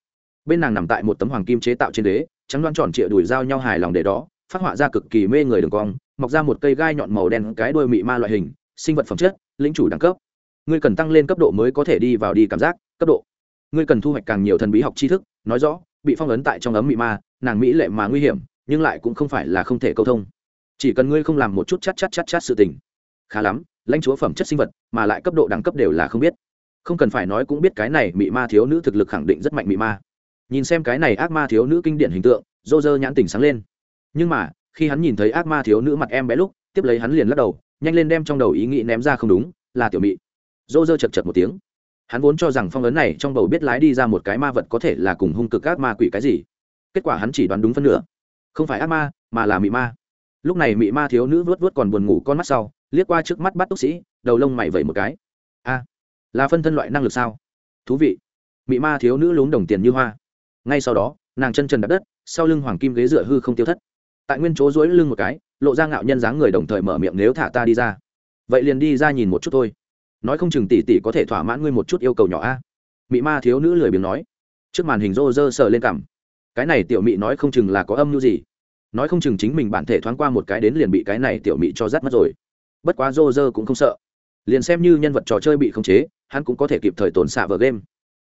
Bên nàng nằm tại một tấm hoàng kim chế tạo trên đế, trắng đoan tròn trịa đùi dao nhau hài lòng để đó, phát họa ra cực kỳ mê người đường cong, mọc ra một cây gai nhọn màu đen cái đuôi mị ma loại hình, sinh vật phẩm chất, lĩnh chủ đẳng cấp. Ngươi cần tăng lên cấp độ mới có thể đi vào đi cảm giác, cấp độ ngươi cần thu hoạch càng nhiều thần bí học tri thức, nói rõ, bị phong ấn tại trong ấm mị ma, nàng mỹ lệ mà nguy hiểm, nhưng lại cũng không phải là không thể câu thông. Chỉ cần ngươi không làm một chút chắc chắc chắc chắc sự tình. Khá lắm, lãnh chúa phẩm chất sinh vật, mà lại cấp độ đẳng cấp đều là không biết. Không cần phải nói cũng biết cái này mị ma thiếu nữ thực lực khẳng định rất mạnh mị ma. Nhìn xem cái này ác ma thiếu nữ kinh điển hình tượng dô dơ nhãn tỉnh sáng lên. Nhưng mà, khi hắn nhìn thấy ác ma thiếu nữ mặt em bé lúc, tiếp lấy hắn liền lắc đầu, nhanh lên đem trong đầu ý nghĩ ném ra không đúng, là tiểu mị. Dô dơ chật chật một tiếng hắn vốn cho rằng phong ấn này trong bầu biết lái đi ra một cái ma vật có thể là cùng hung cực ác ma quỷ cái gì. Kết quả hắn chỉ đoán đúng phân nửa. Không phải ác ma, mà là mị ma. Lúc này mị ma thiếu nữ vớt vớt còn buồn ngủ con mắt sau, liếc qua trước mắt bắt túc sĩ, đầu lông mày vẩy một cái. A, là phân thân loại năng lực sao? Thú vị. Mị ma thiếu nữ lún đồng tiền như hoa. Ngay sau đó, nàng chân trần đập đất, sau lưng hoàng kim ghế dựa hư không tiêu thất. Tại nguyên chỗ dối lưng một cái, lộ ra ngạo nhân dáng người đồng thời mở miệng, nếu thả ta đi ra. Vậy liền đi ra nhìn một chút thôi nói không chừng tỷ tỷ có thể thỏa mãn ngươi một chút yêu cầu nhỏ a. Mị ma thiếu nữ lười biếng nói. Trước màn hình rô rơ sờ lên cằm. Cái này tiểu mị nói không chừng là có âm mưu gì. Nói không chừng chính mình bản thể thoáng qua một cái đến liền bị cái này tiểu mị cho rắt mất rồi. Bất quá rô rơ cũng không sợ. Liền xem như nhân vật trò chơi bị khống chế, hắn cũng có thể kịp thời tồn xạ vờ game.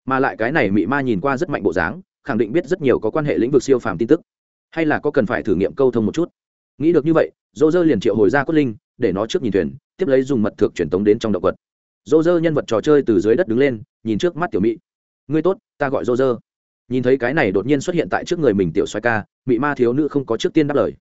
Mà lại cái này mị ma nhìn qua rất mạnh bộ dáng, khẳng định biết rất nhiều có quan hệ lĩnh vực siêu phàm tin tức. Hay là có cần phải thử nghiệm câu thông một chút? Nghĩ được như vậy dô dơ liền triệu hồi ra cốt linh, để nó trước nhìn thuyền, tiếp lấy dùng mật thực truyền tống đến trong động vật dô dơ nhân vật trò chơi từ dưới đất đứng lên nhìn trước mắt tiểu mị. Ngươi tốt ta gọi dô dơ nhìn thấy cái này đột nhiên xuất hiện tại trước người mình tiểu xoay ca mị ma thiếu nữ không có trước tiên đáp lời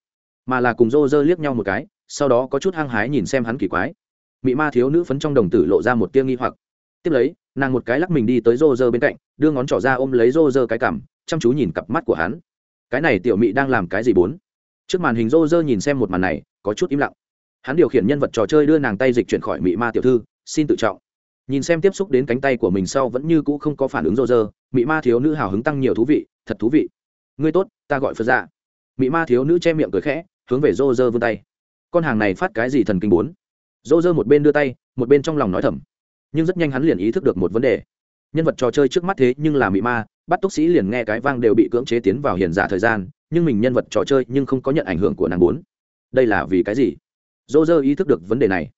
mà là cùng rô rơ liếc nhau một cái sau đó có chút hăng hái nhìn xem hắn kỳ quái. Mị ma thiếu nữ phấn trong đồng tử lộ ra một tiêng nghi hoặc. Tiếp lấy nàng một cái lắc mình đi tới rô rơ bên cạnh đưa ngón trỏ ra ôm lấy rô rơ cái cảm, chăm chú nhìn cặp mắt của hắn. Cái này tiểu mị đang làm cái gì bốn? Trước màn hình rô rơ nhìn xem một màn này có chút im lặng. Hắn điều khiển nhân vật trò chơi đưa nàng tay dịch chuyển khỏi mị ma tiểu thư xin tự trọng. Nhìn xem tiếp xúc đến cánh tay của mình sau vẫn như cũ không có phản ứng rô rơ, mị ma thiếu nữ hào hứng tăng nhiều thú vị, thật thú vị. Ngươi tốt, ta gọi phật dạ. Mị ma thiếu nữ che miệng cười khẽ, hướng về rô rơ vươn tay. Con hàng này phát cái gì thần kinh bốn? Rô rơ một bên đưa tay, một bên trong lòng nói thầm. Nhưng rất nhanh hắn liền ý thức được một vấn đề. Nhân vật trò chơi trước mắt thế nhưng là mị ma, bắt túc sĩ liền nghe cái vang đều bị cưỡng chế tiến vào hiền giả thời gian, nhưng mình nhân vật trò chơi nhưng không có nhận ảnh hưởng của nàng bốn. Đây là vì cái gì? Dô dơ ý thức được vấn đề này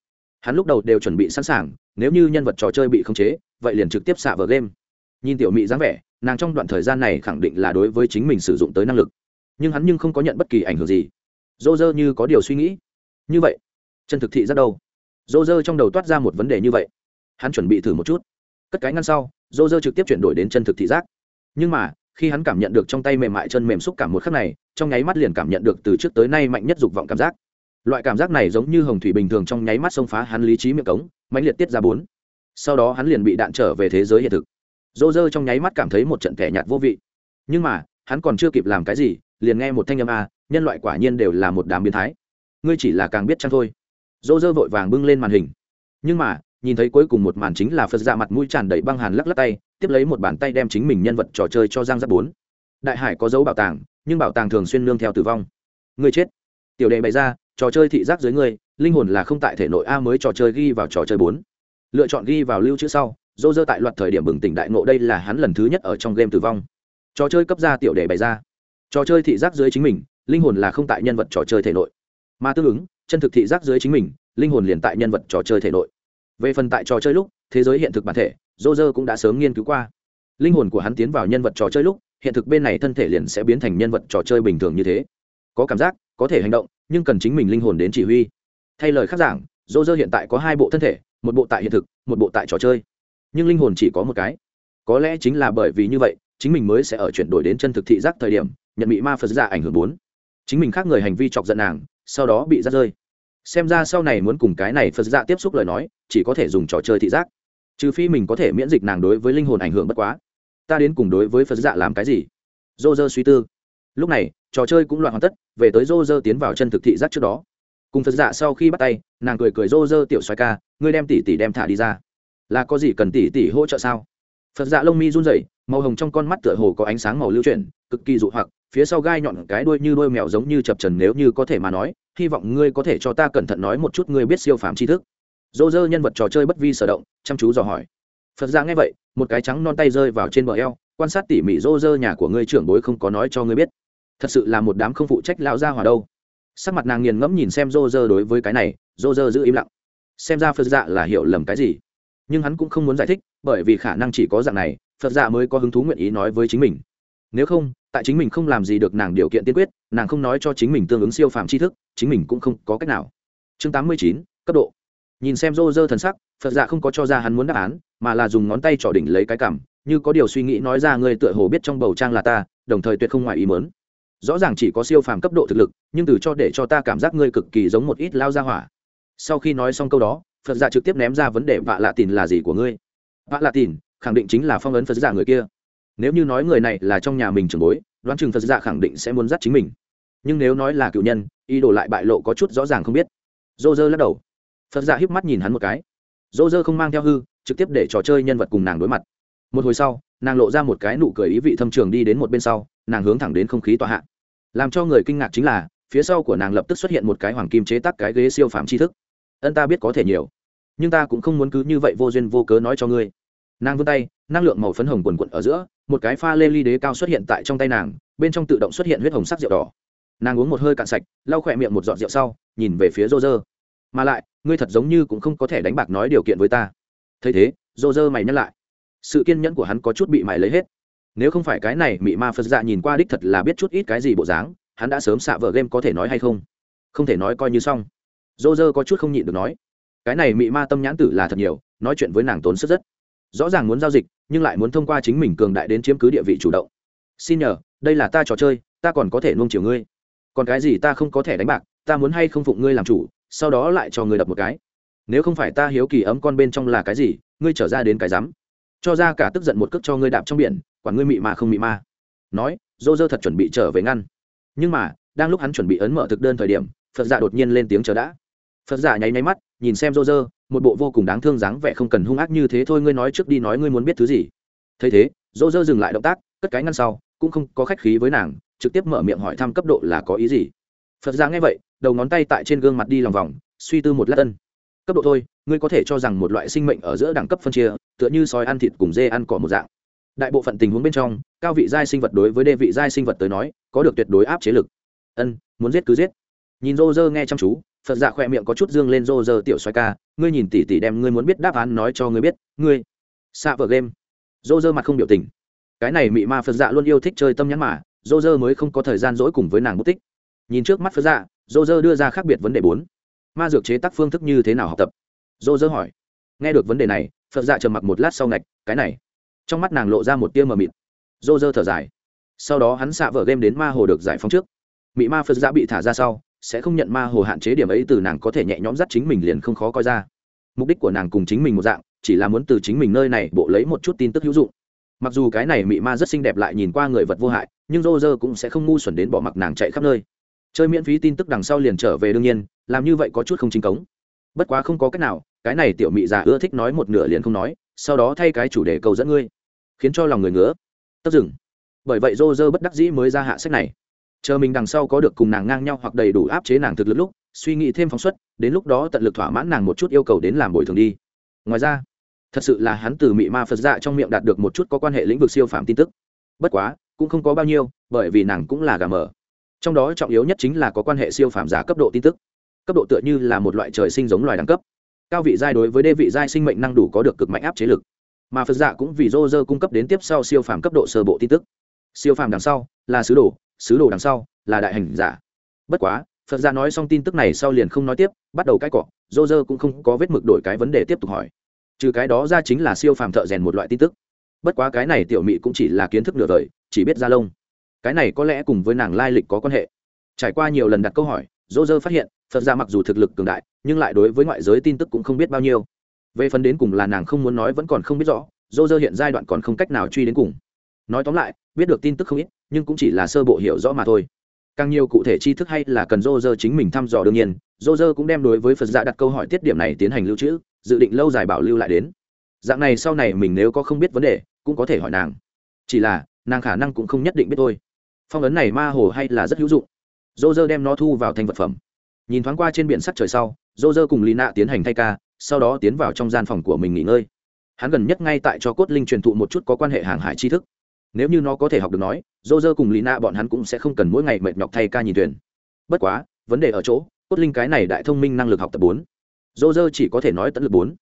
hắn lúc đầu đều chuẩn bị sẵn sàng, nếu như nhân vật trò chơi bị khống chế, vậy liền trực tiếp xạ vào game. Nhìn tiểu Mỹ dáng vẻ, nàng trong đoạn thời gian này khẳng định là đối với chính mình sử dụng tới năng lực. Nhưng hắn nhưng không có nhận bất kỳ ảnh hưởng gì. Dô dơ như có điều suy nghĩ. Như vậy, chân thực thị rất đâu? Dô dơ trong đầu toát ra một vấn đề như vậy. Hắn chuẩn bị thử một chút. Cất cái ngăn sau dô dơ trực tiếp chuyển đổi đến chân thực thị giác. Nhưng mà, khi hắn cảm nhận được trong tay mềm mại chân mềm xúc cảm một khắc này, trong nháy mắt liền cảm nhận được từ trước tới nay mạnh nhất dục vọng cảm giác loại cảm giác này giống như hồng thủy bình thường trong nháy mắt xông phá hắn lý trí miệng cống, mãnh liệt tiết ra bốn. Sau đó hắn liền bị đạn trở về thế giới hiện thực. Dô dơ trong nháy mắt cảm thấy một trận kẻ nhạt vô vị. Nhưng mà, hắn còn chưa kịp làm cái gì, liền nghe một thanh âm a, nhân loại quả nhiên đều là một đám biến thái. Ngươi chỉ là càng biết chăng thôi. Dô dơ vội vàng bưng lên màn hình. Nhưng mà, nhìn thấy cuối cùng một màn chính là phật dạ mặt mũi tràn đầy băng hàn lắc lắc tay, tiếp lấy một bàn tay đem chính mình nhân vật trò chơi cho giang giáp bốn. Đại hải có dấu bảo tàng, nhưng bảo tàng thường xuyên nương theo tử vong. Người chết. Tiểu đệ bày ra trò chơi thị giác dưới người linh hồn là không tại thể nội a mới trò chơi ghi vào trò chơi bốn. Lựa chọn ghi vào lưu trữ sau dô dơ tại loạt thời điểm bừng tỉnh đại ngộ đây là hắn lần thứ nhất ở trong game tử vong. Trò chơi cấp ra tiểu đề bày ra. Trò chơi thị giác dưới chính mình, linh hồn là không tại nhân vật trò chơi thể nội. Mà tương ứng, chân thực thị giác dưới chính mình, linh hồn liền tại nhân vật trò chơi thể nội. Về phần tại trò chơi lúc, thế giới hiện thực bản thể dô dơ cũng đã sớm nghiên cứu qua. Linh hồn của hắn tiến vào nhân vật trò chơi lúc, hiện thực bên này thân thể liền sẽ biến thành nhân vật trò chơi bình thường như thế. Có cảm giác, có thể hành động nhưng cần chính mình linh hồn đến chỉ huy. Thay lời khác giảng dô dơ hiện tại có hai bộ thân thể, một bộ tại hiện thực, một bộ tại trò chơi. Nhưng linh hồn chỉ có một cái. Có lẽ chính là bởi vì như vậy, chính mình mới sẽ ở chuyển đổi đến chân thực thị giác thời điểm, nhận bị ma phật giả ảnh hưởng bốn. Chính mình khác người hành vi chọc giận nàng, sau đó bị rắt rơi. Xem ra sau này muốn cùng cái này phật giả tiếp xúc lời nói, chỉ có thể dùng trò chơi thị giác. Trừ phi mình có thể miễn dịch nàng đối với linh hồn ảnh hưởng bất quá. Ta đến cùng đối với phật giả làm cái gì? Dô dơ suy tư lúc này, trò chơi cũng loạn hoàn tất, về tới rô rơ tiến vào chân thực thị giác trước đó. Cùng phật dạ sau khi bắt tay, nàng cười cười rô rơ tiểu xoài ca, ngươi đem tỷ tỷ đem thả đi ra. Là có gì cần tỷ tỷ hỗ trợ sao? Phật dạ lông mi run rẩy, màu hồng trong con mắt tựa hồ có ánh sáng màu lưu chuyển, cực kỳ dụ hoặc, phía sau gai nhọn cái đuôi như đuôi mèo giống như chập trần nếu như có thể mà nói, hy vọng ngươi có thể cho ta cẩn thận nói một chút ngươi biết siêu phàm tri thức. Dô dơ nhân vật trò chơi bất vi sở động, chăm chú dò hỏi. Phật ra nghe vậy, một cái trắng non tay rơi vào trên bờ eo, quan sát tỉ mỉ dô dơ nhà của ngươi trưởng bối không có nói cho ngươi biết thật sự là một đám không phụ trách lão gia hòa đâu. Sắc mặt nàng nghiền ngẫm nhìn xem rô rơ đối với cái này rô rơ giữ im lặng. Xem ra phật dạ là hiểu lầm cái gì. Nhưng hắn cũng không muốn giải thích, bởi vì khả năng chỉ có dạng này, phật dạ mới có hứng thú nguyện ý nói với chính mình. Nếu không, tại chính mình không làm gì được nàng điều kiện tiên quyết, nàng không nói cho chính mình tương ứng siêu phàm tri thức, chính mình cũng không có cách nào. Chương tám mươi chín, cấp độ. Nhìn xem rô rơ thần sắc, phật dạ không có cho ra hắn muốn đáp án, mà là dùng ngón tay trỏ đỉnh lấy cái cảm như có điều suy nghĩ nói ra ngươi tựa hồ biết trong bầu trang là ta, đồng thời tuyệt không ngoài ý mớn rõ ràng chỉ có siêu phàm cấp độ thực lực, nhưng từ cho để cho ta cảm giác ngươi cực kỳ giống một ít lao ra hỏa. Sau khi nói xong câu đó, phật giả trực tiếp ném ra vấn đề vạ lạ tìn là gì của ngươi? Vạ lạ tìn, khẳng định chính là phong ấn phật giả người kia. Nếu như nói người này là trong nhà mình trưởng bối, đoán chừng phật giả khẳng định sẽ muốn dắt chính mình. Nhưng nếu nói là cựu nhân, ý đồ lại bại lộ có chút rõ ràng không biết. Dô dơ lắc đầu. Phật giả híp mắt nhìn hắn một cái. Dô dơ không mang theo hư, trực tiếp để trò chơi nhân vật cùng nàng đối mặt. Một hồi sau, nàng lộ ra một cái nụ cười ý vị thâm trường đi đến một bên sau, nàng hướng thẳng đến không khí tọa hạ làm cho người kinh ngạc chính là, phía sau của nàng lập tức xuất hiện một cái hoàng kim chế tắc cái ghế siêu phạm tri thức. Ân ta biết có thể nhiều, nhưng ta cũng không muốn cứ như vậy vô duyên vô cớ nói cho ngươi. Nàng vươn tay, năng lượng màu phấn hồng quần quận ở giữa, một cái pha lê ly đế cao xuất hiện tại trong tay nàng, bên trong tự động xuất hiện huyết hồng sắc rượu đỏ. Nàng uống một hơi cạn sạch, lau khỏe miệng một giọt rượu sau, nhìn về phía rô rơ mà lại, ngươi thật giống như cũng không có thể đánh bạc nói điều kiện với ta. Thấy thế rô rơ mày nhắc lại. Sự kiên nhẫn của hắn có chút bị mày lấy hết nếu không phải cái này, mị ma phật dạ nhìn qua đích thật là biết chút ít cái gì bộ dáng, hắn đã sớm xạ vợ game có thể nói hay không? Không thể nói coi như xong. Dô dơ có chút không nhịn được nói. Cái này mị ma tâm nhãn tử là thật nhiều, nói chuyện với nàng tốn sức rất. Rõ ràng muốn giao dịch, nhưng lại muốn thông qua chính mình cường đại đến chiếm cứ địa vị chủ động. Xin nhờ, đây là ta trò chơi, ta còn có thể nuông chiều ngươi. Còn cái gì ta không có thể đánh bạc, ta muốn hay không phụng ngươi làm chủ, sau đó lại cho ngươi đập một cái. Nếu không phải ta hiếu kỳ ấm con bên trong là cái gì, ngươi trở ra đến cái rắm. Cho ra cả tức giận một cước cho ngươi đạp trong biển quản ngươi mị mà không mị ma. Nói, dô dơ thật chuẩn bị trở về ngăn. Nhưng mà, đang lúc hắn chuẩn bị ấn mở thực đơn thời điểm, phật giả đột nhiên lên tiếng chờ đã. Phật giả nháy nháy mắt, nhìn xem dô dơ, một bộ vô cùng đáng thương dáng vẻ không cần hung ác như thế thôi, ngươi nói trước đi nói ngươi muốn biết thứ gì. Thấy thế, dô dơ dừng lại động tác, cất cái ngăn sau, cũng không có khách khí với nàng, trực tiếp mở miệng hỏi thăm cấp độ là có ý gì. Phật giả nghe vậy, đầu ngón tay tại trên gương mặt đi lòng vòng, suy tư một lát tân cấp độ thôi, ngươi có thể cho rằng một loại sinh mệnh ở giữa đẳng cấp phân chia, tựa như sói ăn thịt cùng dê ăn cỏ một dạng đại bộ phận tình huống bên trong, cao vị giai sinh vật đối với đê vị giai sinh vật tới nói, có được tuyệt đối áp chế lực. Ân, muốn giết cứ giết. Nhìn rô rơ nghe chăm chú, phật dạ khỏe miệng có chút dương lên rô rơ tiểu xoay ca, ngươi nhìn tỉ tỉ đem ngươi muốn biết đáp án nói cho ngươi biết, ngươi. Xạ vợ game. Rô rơ mặt không biểu tình. Cái này mị ma phật dạ luôn yêu thích chơi tâm nhắn mà, rô rơ mới không có thời gian dỗi cùng với nàng mất tích nhìn trước mắt phật dạ rô rơ đưa ra khác biệt vấn đề bốn. Ma dược chế tác phương thức như thế nào học tập? Rô rơ hỏi. Nghe được vấn đề này, phật dạ trầm mặc một lát sau ngạch, cái này trong mắt nàng lộ ra một tia mờ mịt. Dô dơ thở dài. Sau đó hắn xạ vở game đến ma hồ được giải phóng trước. Mị ma phật giã bị thả ra sau, sẽ không nhận ma hồ hạn chế điểm ấy từ nàng có thể nhẹ nhõm dắt chính mình liền không khó coi ra. Mục đích của nàng cùng chính mình một dạng, chỉ là muốn từ chính mình nơi này bộ lấy một chút tin tức hữu dụng. Mặc dù cái này mị ma rất xinh đẹp lại nhìn qua người vật vô hại, nhưng rô rơ cũng sẽ không ngu xuẩn đến bỏ mặc nàng chạy khắp nơi. Chơi miễn phí tin tức đằng sau liền trở về đương nhiên, làm như vậy có chút không chính cống bất quá không có cách nào, cái này tiểu mị già ưa thích nói một nửa liền không nói, sau đó thay cái chủ đề cầu dẫn ngươi. Khiến cho lòng người ngứa. Tất dừng. Bởi vậy rô dơ bất đắc dĩ mới ra hạ sách này. Chờ mình đằng sau có được cùng nàng ngang nhau hoặc đầy đủ áp chế nàng thực lực lúc, suy nghĩ thêm phóng xuất, đến lúc đó tận lực thỏa mãn nàng một chút yêu cầu đến làm bồi thường đi. Ngoài ra, thật sự là hắn từ mị ma phật dạ trong miệng đạt được một chút có quan hệ lĩnh vực siêu phạm tin tức. Bất quá, cũng không có bao nhiêu, bởi vì nàng cũng là gà mờ. Trong đó trọng yếu nhất chính là có quan hệ siêu phạm giả cấp độ tin tức cấp độ tựa như là một loại trời sinh giống loài đẳng cấp. Cao vị giai đối với đê vị giai sinh mệnh năng đủ có được cực mạnh áp chế lực. Mà phật giả cũng vì rô rơ cung cấp đến tiếp sau siêu phàm cấp độ sơ bộ tin tức. Siêu phàm đằng sau là sứ đồ sứ đồ đằng sau là đại hành giả. Bất quá, phật giả nói xong tin tức này sau liền không nói tiếp, bắt đầu cãi cọ, rô rơ cũng không có vết mực đổi cái vấn đề tiếp tục hỏi. Trừ cái đó ra chính là siêu phàm thợ rèn một loại tin tức. Bất quá cái này tiểu mị cũng chỉ là kiến thức nửa đời, chỉ biết ra lông. Cái này có lẽ cùng với nàng lai lịch có quan hệ. Trải qua nhiều lần đặt câu hỏi dô dơ phát hiện phật ra mặc dù thực lực cường đại, nhưng lại đối với ngoại giới tin tức cũng không biết bao nhiêu. Về phần đến cùng là nàng không muốn nói vẫn còn không biết rõ, dô dơ hiện giai đoạn còn không cách nào truy đến cùng. Nói tóm lại, biết được tin tức không ít, nhưng cũng chỉ là sơ bộ hiểu rõ mà thôi. Càng nhiều cụ thể tri thức hay là cần dô dơ chính mình thăm dò đương nhiên, dô dơ cũng đem đối với phật giả đặt câu hỏi tiết điểm này tiến hành lưu trữ, dự định lâu dài bảo lưu lại đến. Dạng này sau này mình nếu có không biết vấn đề, cũng có thể hỏi nàng. Chỉ là, nàng khả năng cũng không nhất định biết thôi. Phong ấn này ma hồ hay là rất hữu dụng. Dô dơ đem nó thu vào thành vật phẩm nhìn thoáng qua trên biển sắt trời sau dô dơ cùng Lina tiến hành thay ca, sau đó tiến vào trong gian phòng của mình nghỉ ngơi. Hắn gần nhất ngay tại cho cốt linh truyền thụ một chút có quan hệ hàng hải tri thức. Nếu như nó có thể học được nói dô dơ cùng Lina bọn hắn cũng sẽ không cần mỗi ngày mệt nhọc thay ca nhìn thuyền. Bất quá, vấn đề ở chỗ, cốt linh cái này đại thông minh năng lực học tập bốn. Dô dơ chỉ có thể nói tận lực bốn.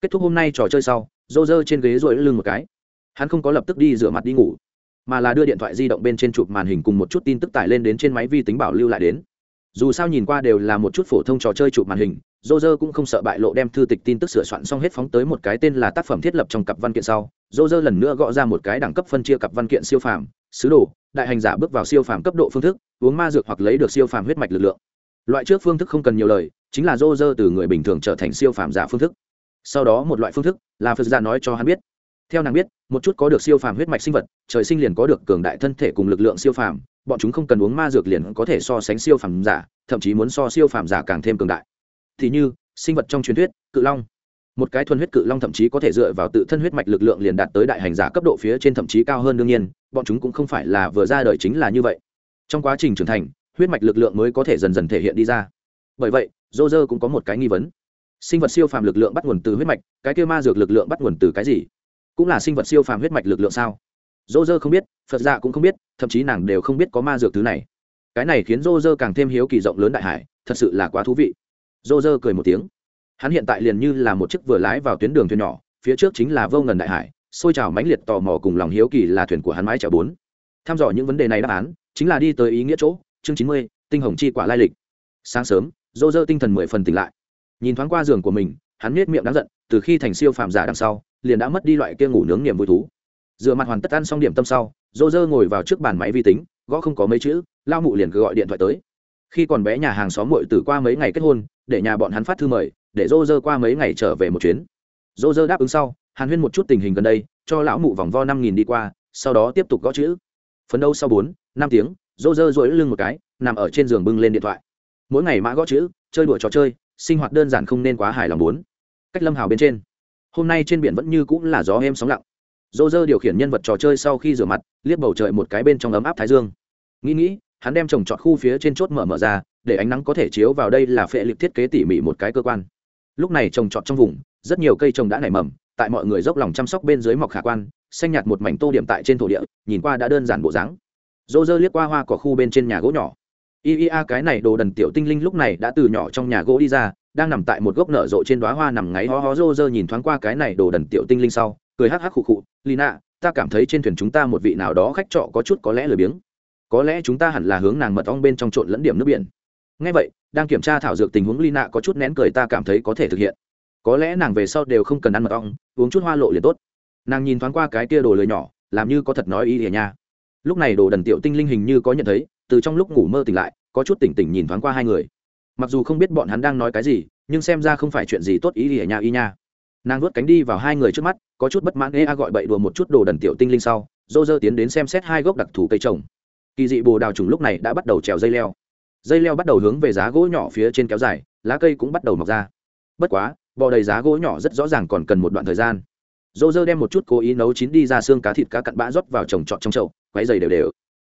Kết thúc hôm nay trò chơi sau dô dơ trên ghế rồi lưng một cái. Hắn không có lập tức đi rửa mặt đi ngủ, mà là đưa điện thoại di động bên trên chụp màn hình cùng một chút tin tức tải lên đến trên máy vi tính bảo lưu lại đến dù sao nhìn qua đều là một chút phổ thông trò chơi chụp màn hình dô dơ cũng không sợ bại lộ đem thư tịch tin tức sửa soạn xong hết phóng tới một cái tên là tác phẩm thiết lập trong cặp văn kiện sau. Dô dơ lần nữa gõ ra một cái đẳng cấp phân chia cặp văn kiện siêu phàm, sứ đồ, đại hành giả bước vào siêu phàm cấp độ phương thức, uống ma dược hoặc lấy được siêu phàm huyết mạch lực lượng. Loại trước phương thức không cần nhiều lời, chính là dô dơ từ người bình thường trở thành siêu phàm giả phương thức. Sau đó một loại phương thức là phật giả nói cho hắn biết. Theo nàng biết, một chút có được siêu phàm huyết mạch sinh vật, trời sinh liền có được cường đại thân thể cùng lực lượng siêu phàm bọn chúng không cần uống ma dược liền có thể so sánh siêu phàm giả, thậm chí muốn so siêu phàm giả càng thêm cường đại. Thì như, sinh vật trong truyền thuyết, cự long. Một cái thuần huyết cự long thậm chí có thể dựa vào tự thân huyết mạch lực lượng liền đạt tới đại hành giả cấp độ phía trên thậm chí cao hơn đương nhiên, bọn chúng cũng không phải là vừa ra đời chính là như vậy. Trong quá trình trưởng thành, huyết mạch lực lượng mới có thể dần dần thể hiện đi ra. Bởi vậy dô dơ cũng có một cái nghi vấn. Sinh vật siêu phàm lực lượng bắt nguồn từ huyết mạch, cái kia ma dược lực lượng bắt nguồn từ cái gì? Cũng là sinh vật siêu phàm huyết mạch lực lượng sao? Dô dơ không biết, phật dạ cũng không biết, thậm chí nàng đều không biết có ma dược thứ này. Cái này khiến dô dơ càng thêm hiếu kỳ rộng lớn đại hải, thật sự là quá thú vị. Dô dơ cười một tiếng. Hắn hiện tại liền như là một chiếc vừa lái vào tuyến đường thuyền nhỏ, phía trước chính là vô ngần đại hải, xôi trào mãnh liệt tò mò cùng lòng hiếu kỳ là thuyền của hắn mái chở bốn. Tham dò những vấn đề này đáp án, chính là đi tới ý nghĩa chỗ, chương chín mươi, tinh hồng chi quả lai lịch. Sáng sớm, dô dơ tinh thần mười phần tỉnh lại. Nhìn thoáng qua giường của mình, hắn nết miệng đáng giận, từ khi thành siêu phàm giả đằng sau, liền đã mất đi loại kia ngủ nướng niềm vui thú dựa mặt hoàn tất ăn xong điểm tâm sau dô dơ ngồi vào trước bàn máy vi tính, gõ không có mấy chữ lao mụ liền cứ gọi điện thoại tới. Khi còn bé nhà hàng xóm muội tử qua mấy ngày kết hôn, để nhà bọn hắn phát thư mời, để dô dơ qua mấy ngày trở về một chuyến. Dô dơ đáp ứng sau, hàn huyên một chút tình hình gần đây, cho lão mụ vòng vo năm nghìn đi qua, sau đó tiếp tục gõ chữ. Phấn đấu sau bốn, năm tiếng dô dơ dỗi lưng một cái, nằm ở trên giường bưng lên điện thoại. Mỗi ngày mã gõ chữ, chơi đùa trò chơi, sinh hoạt đơn giản không nên quá hài lòng bốn. Cách lâm hào bên trên. Hôm nay trên biển vẫn như cũng là gió êm sóng lặng dô dơ điều khiển nhân vật trò chơi sau khi rửa mặt, liếc bầu trời một cái bên trong ấm áp thái dương. Nghĩ nghĩ, hắn đem trồng trọt khu phía trên chốt mở mở ra, để ánh nắng có thể chiếu vào đây là phệ liệt thiết kế tỉ mỉ một cái cơ quan. Lúc này trồng trọt trong vùng, rất nhiều cây trồng đã nảy mầm, tại mọi người dốc lòng chăm sóc bên dưới mọc khả quan, xanh nhạt một mảnh tô điểm tại trên thổ địa, nhìn qua đã đơn giản bộ dáng. Dô dơ liếc qua hoa cỏ khu bên trên nhà gỗ nhỏ. Iea cái này đồ đần tiểu tinh linh lúc này đã từ nhỏ trong nhà gỗ đi ra, đang nằm tại một gốc nở rộ trên đoá hoa nằm ngáy ho ho dô dơ nhìn thoáng qua cái này đồ đần tiểu tinh linh sau cười hắc hắc khụ khụ, lina, ta cảm thấy trên thuyền chúng ta một vị nào đó khách trọ có chút có lẽ lười biếng. Có lẽ chúng ta hẳn là hướng nàng mật ong bên trong trộn lẫn điểm nước biển. Ngay vậy, đang kiểm tra thảo dược tình huống, lina có chút nén cười, ta cảm thấy có thể thực hiện. Có lẽ nàng về sau đều không cần ăn mật ong, uống chút hoa lộ liền tốt. Nàng nhìn thoáng qua cái kia đồ lười nhỏ, làm như có thật nói ý ỉa nha. Lúc này đồ đần tiểu tinh linh hình như có nhận thấy, từ trong lúc ngủ mơ tỉnh lại, có chút tỉnh tỉnh nhìn thoáng qua hai người. Mặc dù không biết bọn hắn đang nói cái gì, nhưng xem ra không phải chuyện gì tốt ý ỉa nha y nha nàng vớt cánh đi vào hai người trước mắt, có chút bất mãn ê a gọi bậy đùa một chút đồ đần tiểu tinh linh sau, dô dơ tiến đến xem xét hai gốc đặc thù cây trồng. Kỳ dị bồ đào trùng lúc này đã bắt đầu trèo dây leo. Dây leo bắt đầu hướng về giá gỗ nhỏ phía trên kéo dài, lá cây cũng bắt đầu mọc ra. Bất quá, bò đầy giá gỗ nhỏ rất rõ ràng còn cần một đoạn thời gian. Dô dơ đem một chút cố ý nấu chín đi ra xương cá thịt cá cặn bã rót vào trồng trọt trong chậu quáy dày đều đều.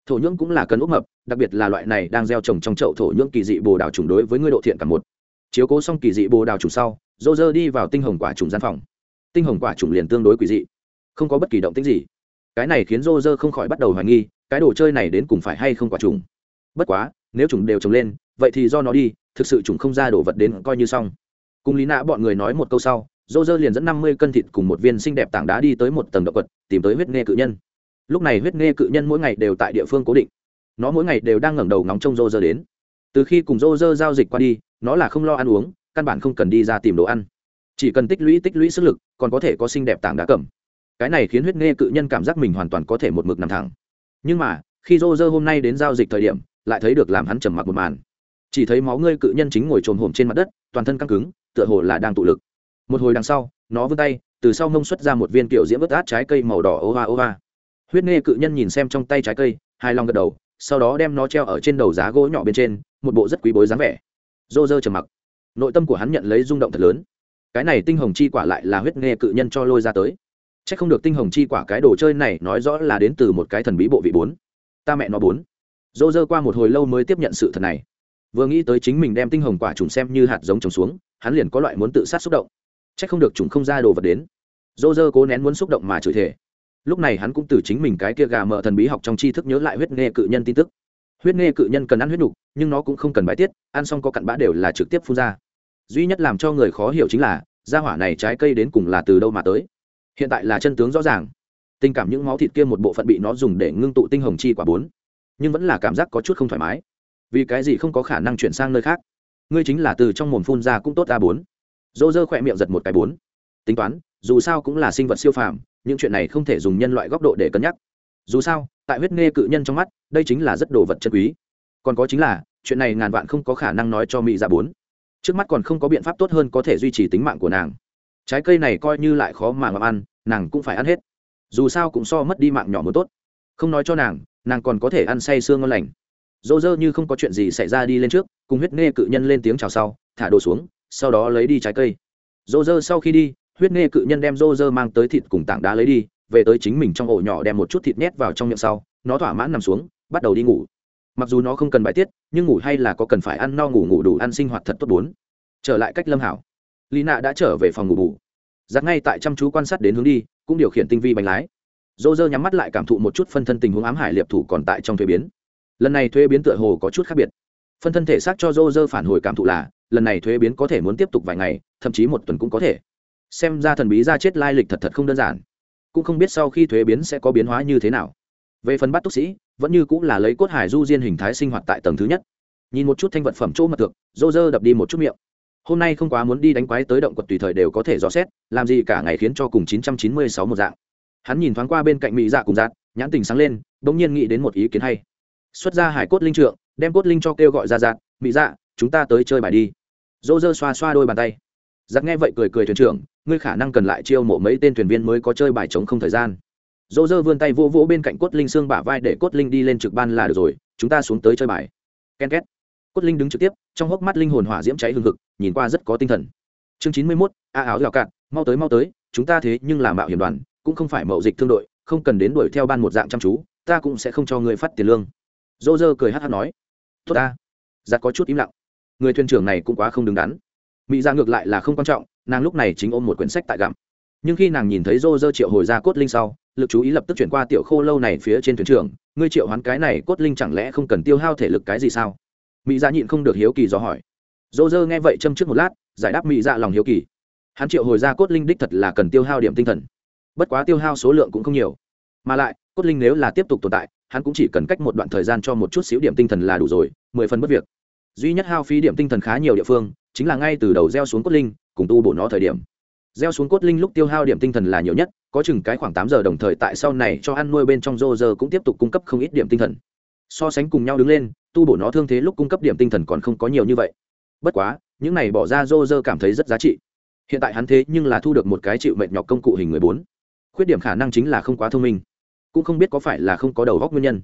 Thổ nhưỡng cũng là cần úp mập, đặc biệt là loại này đang gieo trồng trong chậu thổ nhưỡng kỳ dị bồ đào trùng đối với ngươi độ thiện cả một. Chiếu cố xong kỳ dị bồ đào trùng sau dô dơ đi vào tinh hồng quả trùng gian phòng. Tinh hồng quả trùng liền tương đối quỷ dị, không có bất kỳ động tích gì. Cái này khiến dô dơ không khỏi bắt đầu hoài nghi, cái đồ chơi này đến cùng phải hay không quả trùng. Bất quá, nếu trùng đều trồng lên, vậy thì do nó đi, thực sự trùng không ra đồ vật đến coi như xong. Cùng lý nạ bọn người nói một câu sau, dô dơ liền dẫn năm mươi cân thịt cùng một viên xinh đẹp tảng đá đi tới một tầng động vật tìm tới huyết nghe cự nhân. Lúc này huyết nghe cự nhân mỗi ngày đều tại địa phương cố định. Nó mỗi ngày đều đang ngẩng đầu ngóng trông dô dơ đến. Từ khi cùng dô dơ giao dịch qua đi, nó là không lo ăn uống căn bản không cần đi ra tìm đồ ăn. Chỉ cần tích lũy tích lũy sức lực, còn có thể có xinh đẹp tảng đá cầm. Cái này khiến huyết nghe cự nhân cảm giác mình hoàn toàn có thể một mực nằm thẳng. Nhưng mà, khi rô rơ hôm nay đến giao dịch thời điểm, lại thấy được làm hắn trầm mặc một màn. Chỉ thấy máu ngươi cự nhân chính ngồi trồm hổm trên mặt đất, toàn thân căng cứng, tựa hồ là đang tụ lực. Một hồi đằng sau, nó vươn tay, từ sau mông xuất ra một viên kiểu diễm bớt át trái cây màu đỏ ô va ô va. Huyết nghe cự nhân nhìn xem trong tay trái cây hai lòng gật đầu, sau đó đem nó treo ở trên đầu giá gỗ nhỏ bên trên, một bộ rất quý bối dáng vẻ. Rô rơ trầm mặc nội tâm của hắn nhận lấy rung động thật lớn. Cái này tinh hồng chi quả lại là huyết nghe cự nhân cho lôi ra tới. C h ắ c không được tinh hồng chi quả cái đồ chơi này nói rõ là đến từ một cái thần bí bộ vị bốn. Ta mẹ nó bốn. Dô dơ qua một hồi lâu mới tiếp nhận sự thật này. Vừa nghĩ tới chính mình đem tinh hồng quả trùng xem như hạt giống trồng xuống, hắn liền có loại muốn tự sát xúc động. C h ắ c không được trùng không ra đồ vật đến. Dô dơ cố nén muốn xúc động mà chửi thể lúc này hắn cũng từ chính mình cái kia gà mờ thần bí học trong tri thức nhớ lại huyết nghe cự nhân tin tức. Huyết nghe cự nhân cần ăn huyết đục nhưng nó cũng không cần bài tiết, ăn xong có cặn bã đều là trực tiếp phun ra duy nhất làm cho người khó hiểu chính là, gia hỏa này trái cây đến cùng là từ đâu mà tới? Hiện tại là chân tướng rõ ràng. Tình cảm những máu thịt kia một bộ phận bị nó dùng để ngưng tụ tinh hồng chi quả bốn. Nhưng vẫn là cảm giác có chút không thoải mái. Vì cái gì không có khả năng chuyển sang nơi khác? Ngươi chính là từ trong mồm phun ra cũng tốt a bốn. Dô dơ khỏe miệng giật một cái bốn. Tính toán, dù sao cũng là sinh vật siêu phàm, những chuyện này không thể dùng nhân loại góc độ để cân nhắc. Dù sao, tại huyết nghe cự nhân trong mắt, đây chính là rất đồ vật chân quý. Còn có chính là, chuyện này ngàn vạn không có khả năng nói cho mỹ ra dạ bốn trước mắt còn không có biện pháp tốt hơn có thể duy trì tính mạng của nàng. Trái cây này coi như lại khó mà ngậm ăn, nàng cũng phải ăn hết. Dù sao cũng so mất đi mạng nhỏ một tốt. Không nói cho nàng nàng còn có thể ăn say sương ngon lành. Dỗ dơ như không có chuyện gì xảy ra đi lên trước, cùng huyết nghe cự nhân lên tiếng chào sau, thả đồ xuống, sau đó lấy đi trái cây. Dỗ dơ sau khi đi, huyết nghe cự nhân đem dỗ dơ mang tới thịt cùng tảng đá lấy đi, về tới chính mình trong ổ nhỏ đem một chút thịt nhét vào trong miệng sau, nó thỏa mãn nằm xuống, bắt đầu đi ngủ mặc dù nó không cần bài tiết, nhưng ngủ hay là có cần phải ăn no ngủ ngủ đủ ăn sinh hoạt thật tốt bốn. Trở lại cách lâm hảo. Lý nạ đã trở về phòng ngủ bù. Giặc ngay tại chăm chú quan sát đến hướng đi, cũng điều khiển tinh vi bánh lái. Dô dơ nhắm mắt lại cảm thụ một chút phân thân tình huống ám hải liệp thủ còn tại trong thuế biến. Lần này thuế biến tựa hồ có chút khác biệt. Phân thân thể xác cho dô dơ phản hồi cảm thụ là, lần này thuế biến có thể muốn tiếp tục vài ngày, thậm chí một tuần cũng có thể. Xem ra thần bí ra chết lai lịch thật thật không đơn giản. Cũng không biết sau khi thuế biến sẽ có biến hóa như thế nào về phần bắt túc sĩ, vẫn như cũng là lấy cốt hải du diên hình thái sinh hoạt tại tầng thứ nhất. Nhìn một chút thanh vật phẩm chỗ mật tượng dô dơ đập đi một chút miệng. Hôm nay không quá muốn đi đánh quái tới động quật tùy thời đều có thể dò xét, làm gì cả ngày khiến cho cùng 996 một dạng. Hắn nhìn thoáng qua bên cạnh mỹ dạ cùng dạng nhãn tình sáng lên, bỗng nhiên nghĩ đến một ý kiến hay. Xuất ra hải cốt linh trượng, đem cốt linh cho kêu gọi ra dạng mỹ dạ chúng ta tới chơi bài đi. Dô dơ xoa xoa đôi bàn tay. Giặc nghe vậy cười cười thuyền trưởng, ngươi khả năng cần lại chiêu mộ mấy tên thuyền viên mới có chơi bài chống không thời gian dô dơ vươn tay vô vỗ bên cạnh cốt linh xương bả vai để cốt linh đi lên trực ban là được rồi, chúng ta xuống tới chơi bài. Ken két. Cốt linh đứng trực tiếp, trong hốc mắt linh hồn hỏa diễm cháy hừng hực, nhìn qua rất có tinh thần. Chương chín mươi mốt, a áo gạo cạn, mau tới mau tới, chúng ta thế nhưng là mạo hiểm đoàn, cũng không phải mậu dịch thương đội, không cần đến đuổi theo ban một dạng chăm chú, ta cũng sẽ không cho người phát tiền lương. Dô dơ cười hát hát nói. Tốt ta. Giặc có chút im lặng. Người thuyền trưởng này cũng quá không đứng đắn. Mỹ ra ngược lại là không quan trọng, nàng lúc này chính ôm một quyển sách tại gặm. Nhưng khi nàng nhìn thấy dô dơ triệu hồi ra cốt linh sau lực chú ý lập tức chuyển qua tiểu khô lâu này phía trên thuyền trưởng, ngươi triệu hoán cái này cốt linh chẳng lẽ không cần tiêu hao thể lực cái gì sao? Mỹ dạ nhịn không được hiếu kỳ do hỏi. Dô dơ nghe vậy châm trước một lát, giải đáp mỹ dạ lòng hiếu kỳ. Hắn triệu hồi ra cốt linh đích thật là cần tiêu hao điểm tinh thần. Bất quá tiêu hao số lượng cũng không nhiều. Mà lại, cốt linh nếu là tiếp tục tồn tại, hắn cũng chỉ cần cách một đoạn thời gian cho một chút xíu điểm tinh thần là đủ rồi, mười phần mất việc. Duy nhất hao phí điểm tinh thần khá nhiều địa phương, chính là ngay từ đầu gieo xuống cốt linh, cùng tu bổ nó thời điểm gieo xuống cốt linh lúc tiêu hao điểm tinh thần là nhiều nhất, có chừng cái khoảng tám giờ đồng thời tại sau này cho ăn nuôi bên trong rô rơ cũng tiếp tục cung cấp không ít điểm tinh thần. So sánh cùng nhau đứng lên, tu bổ nó thương thế lúc cung cấp điểm tinh thần còn không có nhiều như vậy. Bất quá, những này bỏ ra rô rơ cảm thấy rất giá trị. Hiện tại hắn thế nhưng là thu được một cái chịu mệt nhọc công cụ hình người bốn. Khuyết điểm khả năng chính là không quá thông minh. Cũng không biết có phải là không có đầu góc nguyên nhân.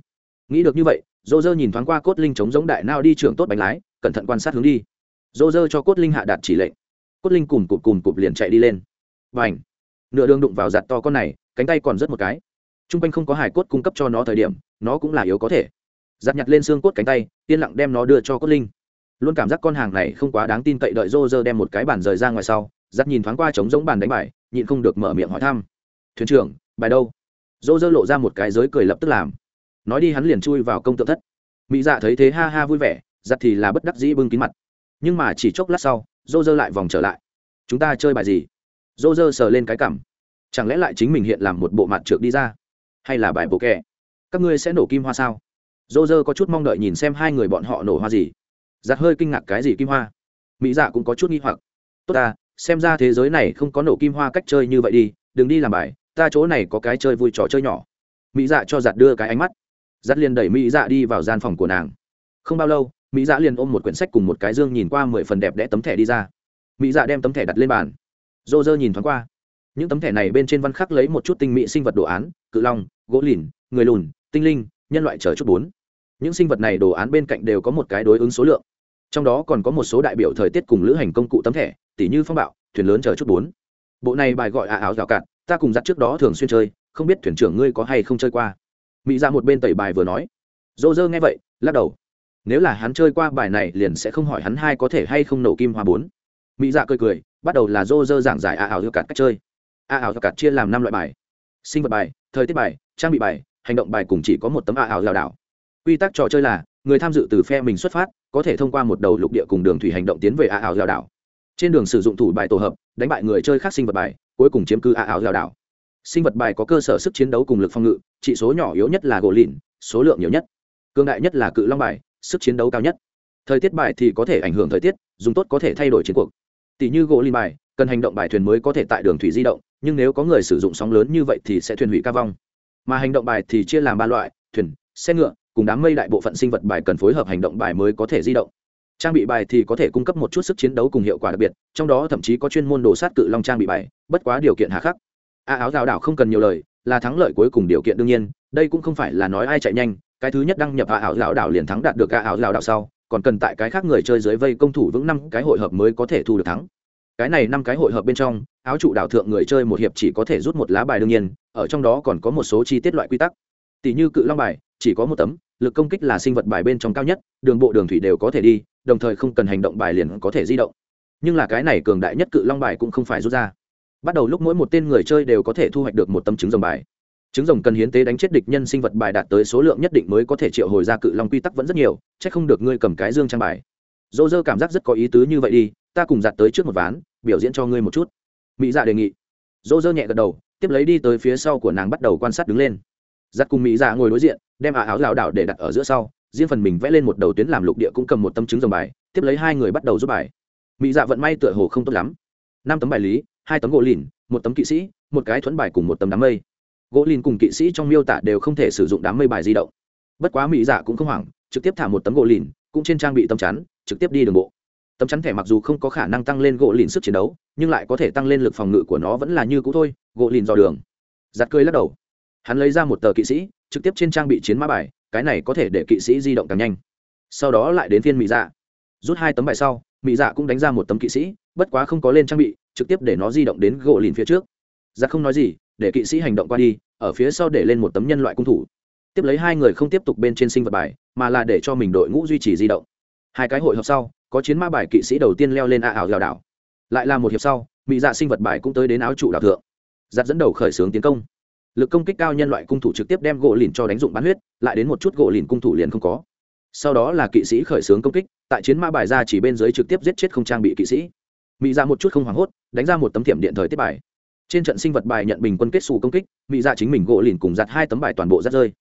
Nghĩ được như vậy, rô rơ nhìn thoáng qua cốt linh chống giống đại nao đi trường tốt bánh lái, cẩn thận quan sát hướng đi. Rô rơ cho cốt linh hạ đạt chỉ lệnh cốt linh cùng cụp cùng cụp liền chạy đi lên. Và ảnh nửa đường đụng vào giặt to con này, cánh tay còn rất một cái. T r u n g quanh không có hải cốt cung cấp cho nó thời điểm, nó cũng là yếu có thể. Giặt nhặt lên xương cốt cánh tay, yên lặng đem nó đưa cho cốt linh. Luôn cảm giác con hàng này không quá đáng tin cậy đợi rô rơ đem một cái bàn rời ra ngoài sau, giặt nhìn thoáng qua trống giống bàn đánh bài, nhịn không được mở miệng hỏi thăm. Thuyền trưởng, bài đâu? Rô rơ lộ ra một cái giới cười lập tức làm. Nói đi hắn liền chui vào công tượng thất. Mỹ dạ thấy thế ha ha vui vẻ, giặt thì là bất đắc dĩ bưng kín mặt. Nhưng mà chỉ chốc lát sau rô rơ lại vòng trở lại. Chúng ta chơi bài gì? Dô dơ sờ lên cái cảm chẳng lẽ lại chính mình hiện làm một bộ mặt trượt đi ra? Hay là bài bộ kẹ các ngươi sẽ nổ kim hoa sao? Dô dơ có chút mong đợi nhìn xem hai người bọn họ nổ hoa gì. Giặt hơi kinh ngạc cái gì kim hoa? Mỹ dạ cũng có chút nghi hoặc. Tốt ta, xem ra thế giới này không có nổ kim hoa cách chơi như vậy đi, đừng đi làm bài, ta chỗ này có cái chơi vui trò chơi nhỏ. Mỹ dạ cho giặt đưa cái ánh mắt. Giặt liền đẩy mỹ dạ đi vào gian phòng của nàng. Không bao lâu mỹ dạ liền ôm một quyển sách cùng một cái dương nhìn qua mười phần đẹp đẽ tấm thẻ đi ra. Mỹ dạ đem tấm thẻ đặt lên bàn. Dô dơ nhìn thoáng qua. Những tấm thẻ này bên trên văn khắc lấy một chút tinh mỹ sinh vật đồ án, cự long, gỗ lìn, người lùn, tinh linh, nhân loại chờ chút bốn. Những sinh vật này đồ án bên cạnh đều có một cái đối ứng số lượng. Trong đó còn có một số đại biểu thời tiết cùng lữ hành công cụ tấm thẻ, tỉ như phong bạo, thuyền lớn chờ chút bốn. Bộ này bài gọi à áo rào cạn, ta cùng dắt trước đó thường xuyên chơi, không biết thuyền trưởng ngươi có hay không chơi qua? Mỹ ra một bên tẩy bài vừa nói. Dô dơ nghe vậy, lắc đầu nếu là hắn chơi qua bài này liền sẽ không hỏi hắn hai có thể hay không nổ kim hoa bốn. Mỹ dạ cười cười, bắt đầu là dô dơ giảng giải a ảo hiệu cạt cách chơi. A ảo hiệu cạt chia làm năm loại bài. Sinh vật bài, thời tiết bài, trang bị bài, hành động bài cùng chỉ có một tấm a ảo lảo đảo. Quy tắc trò chơi là, người tham dự từ phe mình xuất phát, có thể thông qua một đầu lục địa cùng đường thủy hành động tiến về a ảo lảo đảo. Trên đường sử dụng thủ bài tổ hợp, đánh bại người chơi khác sinh vật bài, cuối cùng chiếm cứ a ảo lảo đảo. Sinh vật bài có cơ sở sức chiến đấu cùng lực phòng ngự trị số nhỏ yếu nhất là gỗ lìn số lượng nhiều nhất. Cương đại nhất là cự long bài sức chiến đấu cao nhất. Thời tiết bài thì có thể ảnh hưởng thời tiết, dùng tốt có thể thay đổi chiến cuộc. Tỷ như gỗ linh bài, cần hành động bài thuyền mới có thể tại đường thủy di động, nhưng nếu có người sử dụng sóng lớn như vậy thì sẽ thuyền hủy ca vong. Mà hành động bài thì chia làm ba loại, thuyền, xe ngựa, cùng đám mây đại bộ phận sinh vật bài cần phối hợp hành động bài mới có thể di động. Trang bị bài thì có thể cung cấp một chút sức chiến đấu cùng hiệu quả đặc biệt, trong đó thậm chí có chuyên môn đồ sát cự long trang bị bài, bất quá điều kiện hà khắc. A áo rào đảo không cần nhiều lời, là thắng lợi cuối cùng điều kiện đương nhiên, đây cũng không phải là nói ai chạy nhanh cái thứ nhất đăng nhập a ảo lão đảo liền thắng đạt được a ảo lão đảo sau, còn cần tại cái khác người chơi dưới vây công thủ vững năm cái hội hợp mới có thể thu được thắng. Cái này năm cái hội hợp bên trong, áo trụ đảo thượng người chơi một hiệp chỉ có thể rút một lá bài đương nhiên, ở trong đó còn có một số chi tiết loại quy tắc. Tỷ như cự long bài, chỉ có một tấm, lực công kích là sinh vật bài bên trong cao nhất, đường bộ đường thủy đều có thể đi, đồng thời không cần hành động bài liền có thể di động. Nhưng là cái này cường đại nhất cự long bài cũng không phải rút ra. Bắt đầu lúc mỗi một tên người chơi đều có thể thu hoạch được một tấm trứng rồng bài trứng rồng cần hiến tế đánh chết địch nhân sinh vật bài đạt tới số lượng nhất định mới có thể triệu hồi ra cự long quy tắc vẫn rất nhiều c h ắ c không được ngươi cầm cái dương trang bài. Dỗ dơ cảm giác rất có ý tứ như vậy đi, ta cùng giặt tới trước một ván, biểu diễn cho ngươi một chút. Mỹ dạ đề nghị. Dỗ dơ nhẹ gật đầu, tiếp lấy đi tới phía sau của nàng bắt đầu quan sát đứng lên. Giặt cùng mỹ dạ ngồi đối diện, đem ả áo lảo đảo để đặt ở giữa sau, riêng phần mình vẽ lên một đầu tuyến làm lục địa cũng cầm một tấm trứng rồng bài, tiếp lấy hai người bắt đầu giúp bài. Mỹ dạ vận may tựa hồ không tốt lắm. Năm tấm bài lý, hai tấm gỗ lìn, một tấm kỵ sĩ, một cái thuẫn bài cùng một tấm đám mây gỗ lìn cùng kỵ sĩ trong miêu tả đều không thể sử dụng đám mây bài di động. Bất quá mỹ dạ cũng không hoảng, trực tiếp thả một tấm gỗ lìn, cũng trên trang bị tấm chắn, trực tiếp đi đường bộ. Tấm chắn thẻ mặc dù không có khả năng tăng lên gỗ lìn sức chiến đấu, nhưng lại có thể tăng lên lực phòng ngự của nó vẫn là như cũ thôi, gỗ lìn dò đường. Giặt cười lắc đầu. Hắn lấy ra một tờ kỵ sĩ, trực tiếp trên trang bị chiến mã bài, cái này có thể để kỵ sĩ di động càng nhanh. Sau đó lại đến phiên mỹ dạ. Rút hai tấm bài sau, mỹ dạ cũng đánh ra một tấm kỵ sĩ, bất quá không có lên trang bị, trực tiếp để nó di động đến gỗ lìn phía trước. Giặt không nói gì để kỵ sĩ hành động qua đi, ở phía sau để lên một tấm nhân loại cung thủ. Tiếp lấy hai người không tiếp tục bên trên sinh vật bài, mà là để cho mình đội ngũ duy trì di động. Hai cái hội hợp sau, có chiến mã bài kỵ sĩ đầu tiên leo lên a ảo rào đảo. Lại là một hiệp sau mỹ dạ sinh vật bài cũng tới đến áo trụ đảo thượng. Giặt dẫn đầu khởi xướng tiến công. Lực công kích cao nhân loại cung thủ trực tiếp đem gỗ lìn cho đánh dụng bán huyết, lại đến một chút gỗ lìn cung thủ liền không có. Sau đó là kỵ sĩ khởi xướng công kích, tại chiến mã bài ra chỉ bên dưới trực tiếp giết chết không trang bị kỵ sĩ. Mỹ ra dạ một chút không hoảng hốt, đánh ra một tấm thiểm điện thời tiết bài trên trận sinh vật bài nhận bình quân kết xù công kích mỹ dạ chính mình gỗ lìn cùng giặt hai tấm bài toàn bộ rắt rơi.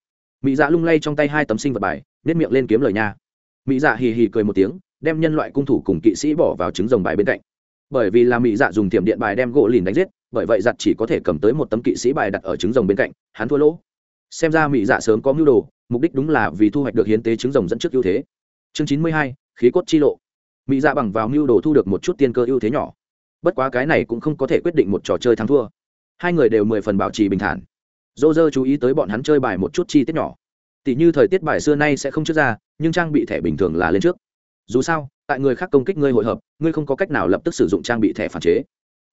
Mỹ dạ lung lay trong tay hai tấm sinh vật bài nếp miệng lên kiếm lời nha. Mỹ dạ hì hì cười một tiếng, đem nhân loại cung thủ cùng kỵ sĩ bỏ vào trứng rồng bài bên cạnh. Bởi vì là mỹ dạ dùng tiệm điện bài đem gỗ lìn đánh giết, bởi vậy giặt chỉ có thể cầm tới một tấm kỵ sĩ bài đặt ở trứng rồng bên cạnh, hắn thua lỗ. Xem ra mỹ dạ sớm có mưu đồ, mục đích đúng là vì thu hoạch được hiến tế trứng rồng dẫn trước ưu thế. Chương chín mươi hai, khí cốt chi lộ. Mỹ dạ bằng vào mưu đồ thu được một chút tiên cơ ưu thế nhỏ bất quá cái này cũng không có thể quyết định một trò chơi thắng thua. Hai người đều mười phần bảo trì bình thản. Dô dơ chú ý tới bọn hắn chơi bài một chút chi tiết nhỏ. Tỷ như thời tiết bài xưa nay sẽ không trước ra, nhưng trang bị thẻ bình thường là lên trước. Dù sao, tại người khác công kích ngươi hội hợp, ngươi không có cách nào lập tức sử dụng trang bị thẻ phản chế.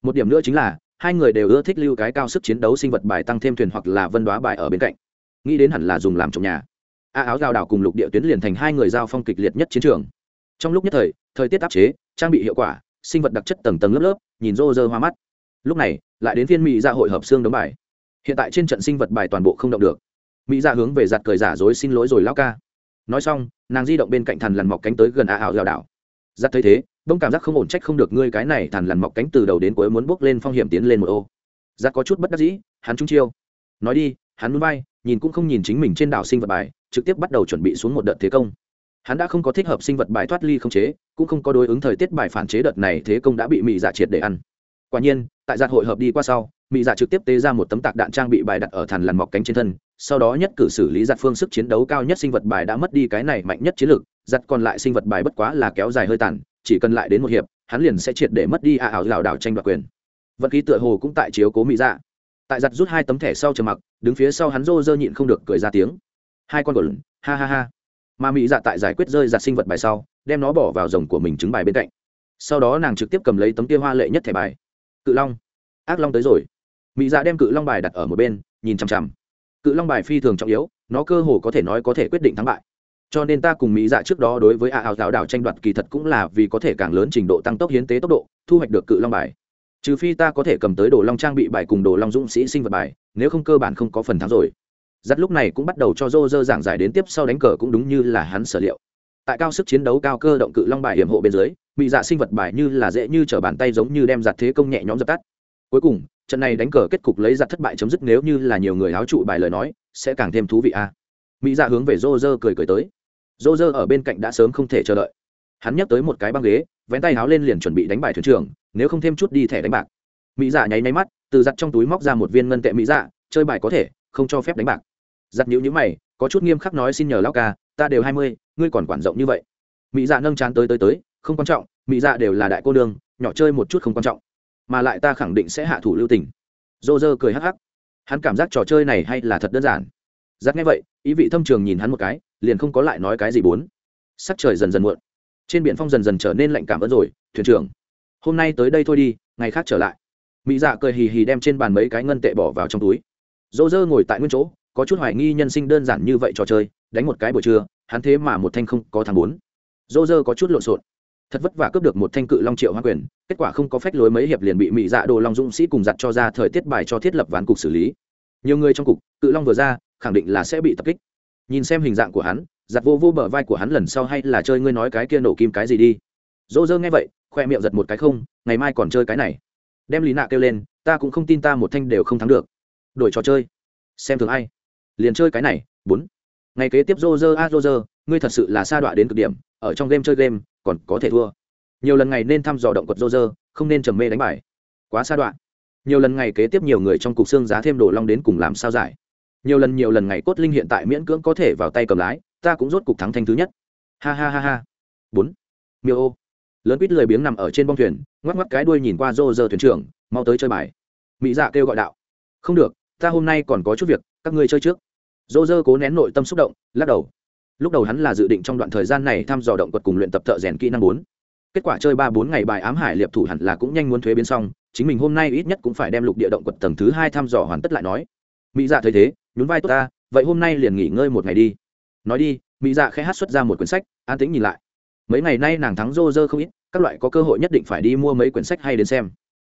Một điểm nữa chính là, hai người đều ưa thích lưu cái cao sức chiến đấu sinh vật bài tăng thêm thuyền hoặc là vân đoá bài ở bên cạnh. Nghĩ đến hẳn là dùng làm trong nhà. A áo giao đảo cùng lục địa tuyến liền thành hai người giao phong kịch liệt nhất chiến trường. Trong lúc nhất thời thời tiết áp chế, trang bị hiệu quả sinh vật đặc chất tầng tầng lớp lớp, nhìn rô rơ hoa mắt. Lúc này, lại đến phiên mỹ ra hội hợp xương đấm bài. Hiện tại trên trận sinh vật bài toàn bộ không động được. Mỹ ra hướng về giặt cười giả dối xin lỗi rồi lao ca. Nói xong, nàng di động bên cạnh thần lằn mọc cánh tới gần a ảo giao đảo. Giặt thấy thế bông cảm giác không ổn trách không được ngươi cái này thần lằn mọc cánh từ đầu đến cuối muốn bước lên phong hiểm tiến lên một ô. Giặt có chút bất đắc dĩ, hắn trung chiêu. Nói đi, hắn núi bay, nhìn cũng không nhìn chính mình trên đảo sinh vật bài, trực tiếp bắt đầu chuẩn bị xuống một đợt thế công hắn đã không có thích hợp sinh vật bài thoát ly không chế, cũng không có đối ứng thời tiết bài phản chế đợt này thế công đã bị mỹ giả dạ triệt để ăn. Quả nhiên, tại giạt hội hợp đi qua sau mỹ giả dạ trực tiếp tế ra một tấm tạc đạn trang bị bài đặt ở thằn lằn mọc cánh trên thân, sau đó nhất cử xử lý giặt phương sức chiến đấu cao nhất sinh vật bài đã mất đi cái này mạnh nhất chiến lược giặt còn lại sinh vật bài bất quá là kéo dài hơi tàn, chỉ cần lại đến một hiệp, hắn liền sẽ triệt để mất đi a ảo lảo đảo tranh đoạt quyền. Vận khí tựa hồ cũng tại chiếu cố mỹ dạ. Tại giặt rút hai tấm thẻ sau trầm mặc, đứng phía sau hắn rô rơ nhịn không được cười ra tiếng. Hai con gồn, ha ha ha mà mỹ dạ tại giải quyết rơi giặt sinh vật bài sau, đem nó bỏ vào rồng của mình trứng bài bên cạnh. Sau đó nàng trực tiếp cầm lấy tấm kia hoa lệ nhất thẻ bài. Cự long. Ác long tới rồi. Mỹ dạ đem cự long bài đặt ở một bên, nhìn chằm chằm. Cự long bài phi thường trọng yếu, nó cơ hồ có thể nói có thể quyết định thắng bại. Cho nên ta cùng mỹ dạ trước đó đối với a ảo đảo đảo tranh đoạt kỳ thật cũng là vì có thể càng lớn trình độ tăng tốc hiến tế tốc độ, thu hoạch được cự long bài. Trừ phi ta có thể cầm tới đồ long trang bị bài cùng đồ long dũng sĩ sinh vật bài, nếu không cơ bản không có phần thắng rồi giặt lúc này cũng bắt đầu cho rô rơ giảng giải đến tiếp sau đánh cờ cũng đúng như là hắn sở liệu. Tại cao sức chiến đấu cao cơ động cự long bài hiểm hộ bên dưới, bị dạ sinh vật bài như là dễ như t r ở bàn tay giống như đem giặt thế công nhẹ nhõm dập tắt. Cuối cùng, trận này đánh cờ kết cục lấy giặt thất bại chấm dứt nếu như là nhiều người áo trụ bài lời nói, sẽ càng thêm thú vị a. Mỹ dạ hướng về rô rơ cười cười tới. Rô rơ ở bên cạnh đã sớm không thể chờ đợi. Hắn nhắc tới một cái băng ghế, vén tay háo lên liền chuẩn bị đánh bài thuyền trưởng, nếu không thêm chút đi thẻ đánh bạc. Mỹ dạ nháy nháy mắt, từ giặt trong túi móc ra một viên ngân tệ mỹ dạ chơi bài có thể, không cho phép đánh bạc giặt nhữ nhữ mày, có chút nghiêm khắc nói xin nhờ lao ca, ta đều hai mươi, ngươi còn quản rộng như vậy. Mỹ dạ nâng chán tới tới tới, không quan trọng mỹ dạ đều là đại cô đường nhỏ chơi một chút không quan trọng. Mà lại ta khẳng định sẽ hạ thủ lưu tình. Dô dơ cười hắc hắc. Hắn cảm giác trò chơi này hay là thật đơn giản. Giặt nghe vậy, ý vị thâm trường nhìn hắn một cái, liền không có lại nói cái gì bốn. Sắc trời dần dần muộn. Trên biển phong dần dần trở nên lạnh cảm ơn rồi, thuyền trưởng. Hôm nay tới đây thôi đi, ngày khác trở lại. Mỹ dạ cười hì hì đem trên bàn mấy cái ngân tệ bỏ vào trong túi. Dô dơ ngồi tại nguyên chỗ có chút hoài nghi nhân sinh đơn giản như vậy trò chơi, đánh một cái buổi trưa, hắn thế mà một thanh không có thằng bốn. Dô dơ có chút lộn xộn. Thật vất vả cướp được một thanh cự long triệu hoa quyền, kết quả không có phách lối mấy hiệp liền bị mỹ dạ đồ long dũng sĩ cùng giặt cho ra thời tiết bài cho thiết lập ván cục xử lý. Nhiều người trong cục, cự long vừa ra, khẳng định là sẽ bị tập kích. Nhìn xem hình dạng của hắn, giặt vô vô bờ vai của hắn lần sau hay là chơi ngươi nói cái kia nổ kim cái gì đi. Dô dơ nghe vậy, khoe miệng giật một cái không, ngày mai còn chơi cái này. Đem lý nạ kêu lên, ta cũng không tin ta một thanh đều không thắng được. Đổi trò chơi. Xem thường ai liền chơi cái này, bốn. Ngày kế tiếp rô rơ a rô rơ ngươi thật sự là sa đọa đến cực điểm, ở trong game chơi game, còn có thể thua. Nhiều lần ngày nên thăm dò động quật rô rơ không nên trầm mê đánh bài. Quá sa đoạn nhiều lần ngày kế tiếp nhiều người trong cục xương giá thêm đồ long đến cùng làm sao giải. Nhiều lần nhiều lần ngày cốt linh hiện tại miễn cưỡng có thể vào tay cầm lái, ta cũng rốt cục thắng thanh thứ nhất. Ha ha ha ha. Bốn. Miêu ô. Lớn quýt lười biếng nằm ở trên bong thuyền, ngoắc ngoắc cái đuôi nhìn qua rô rơ thuyền trưởng, mau tới chơi bài. Mỹ dạ kêu gọi đạo. Không được, ta hôm nay còn có chút việc, các ngươi chơi trước rô rơ cố nén nội tâm xúc động, lắc đầu. Lúc đầu hắn là dự định trong đoạn thời gian này thăm dò động quật cùng luyện tập thợ rèn kỹ năng bốn. Kết quả chơi ba bốn ngày bài ám hải liệp thủ hẳn là cũng nhanh muốn thuế biến xong, chính mình hôm nay ít nhất cũng phải đem lục địa động quật tầng thứ hai thăm dò hoàn tất lại nói. Mỹ dạ thấy thế, nhún vai tốt ta, vậy hôm nay liền nghỉ ngơi một ngày đi. Nói đi, mỹ dạ khẽ hát xuất ra một quyển sách, an tĩnh nhìn lại. Mấy ngày nay nàng thắng rô rơ không ít, các loại có cơ hội nhất định phải đi mua mấy quyển sách hay đến xem.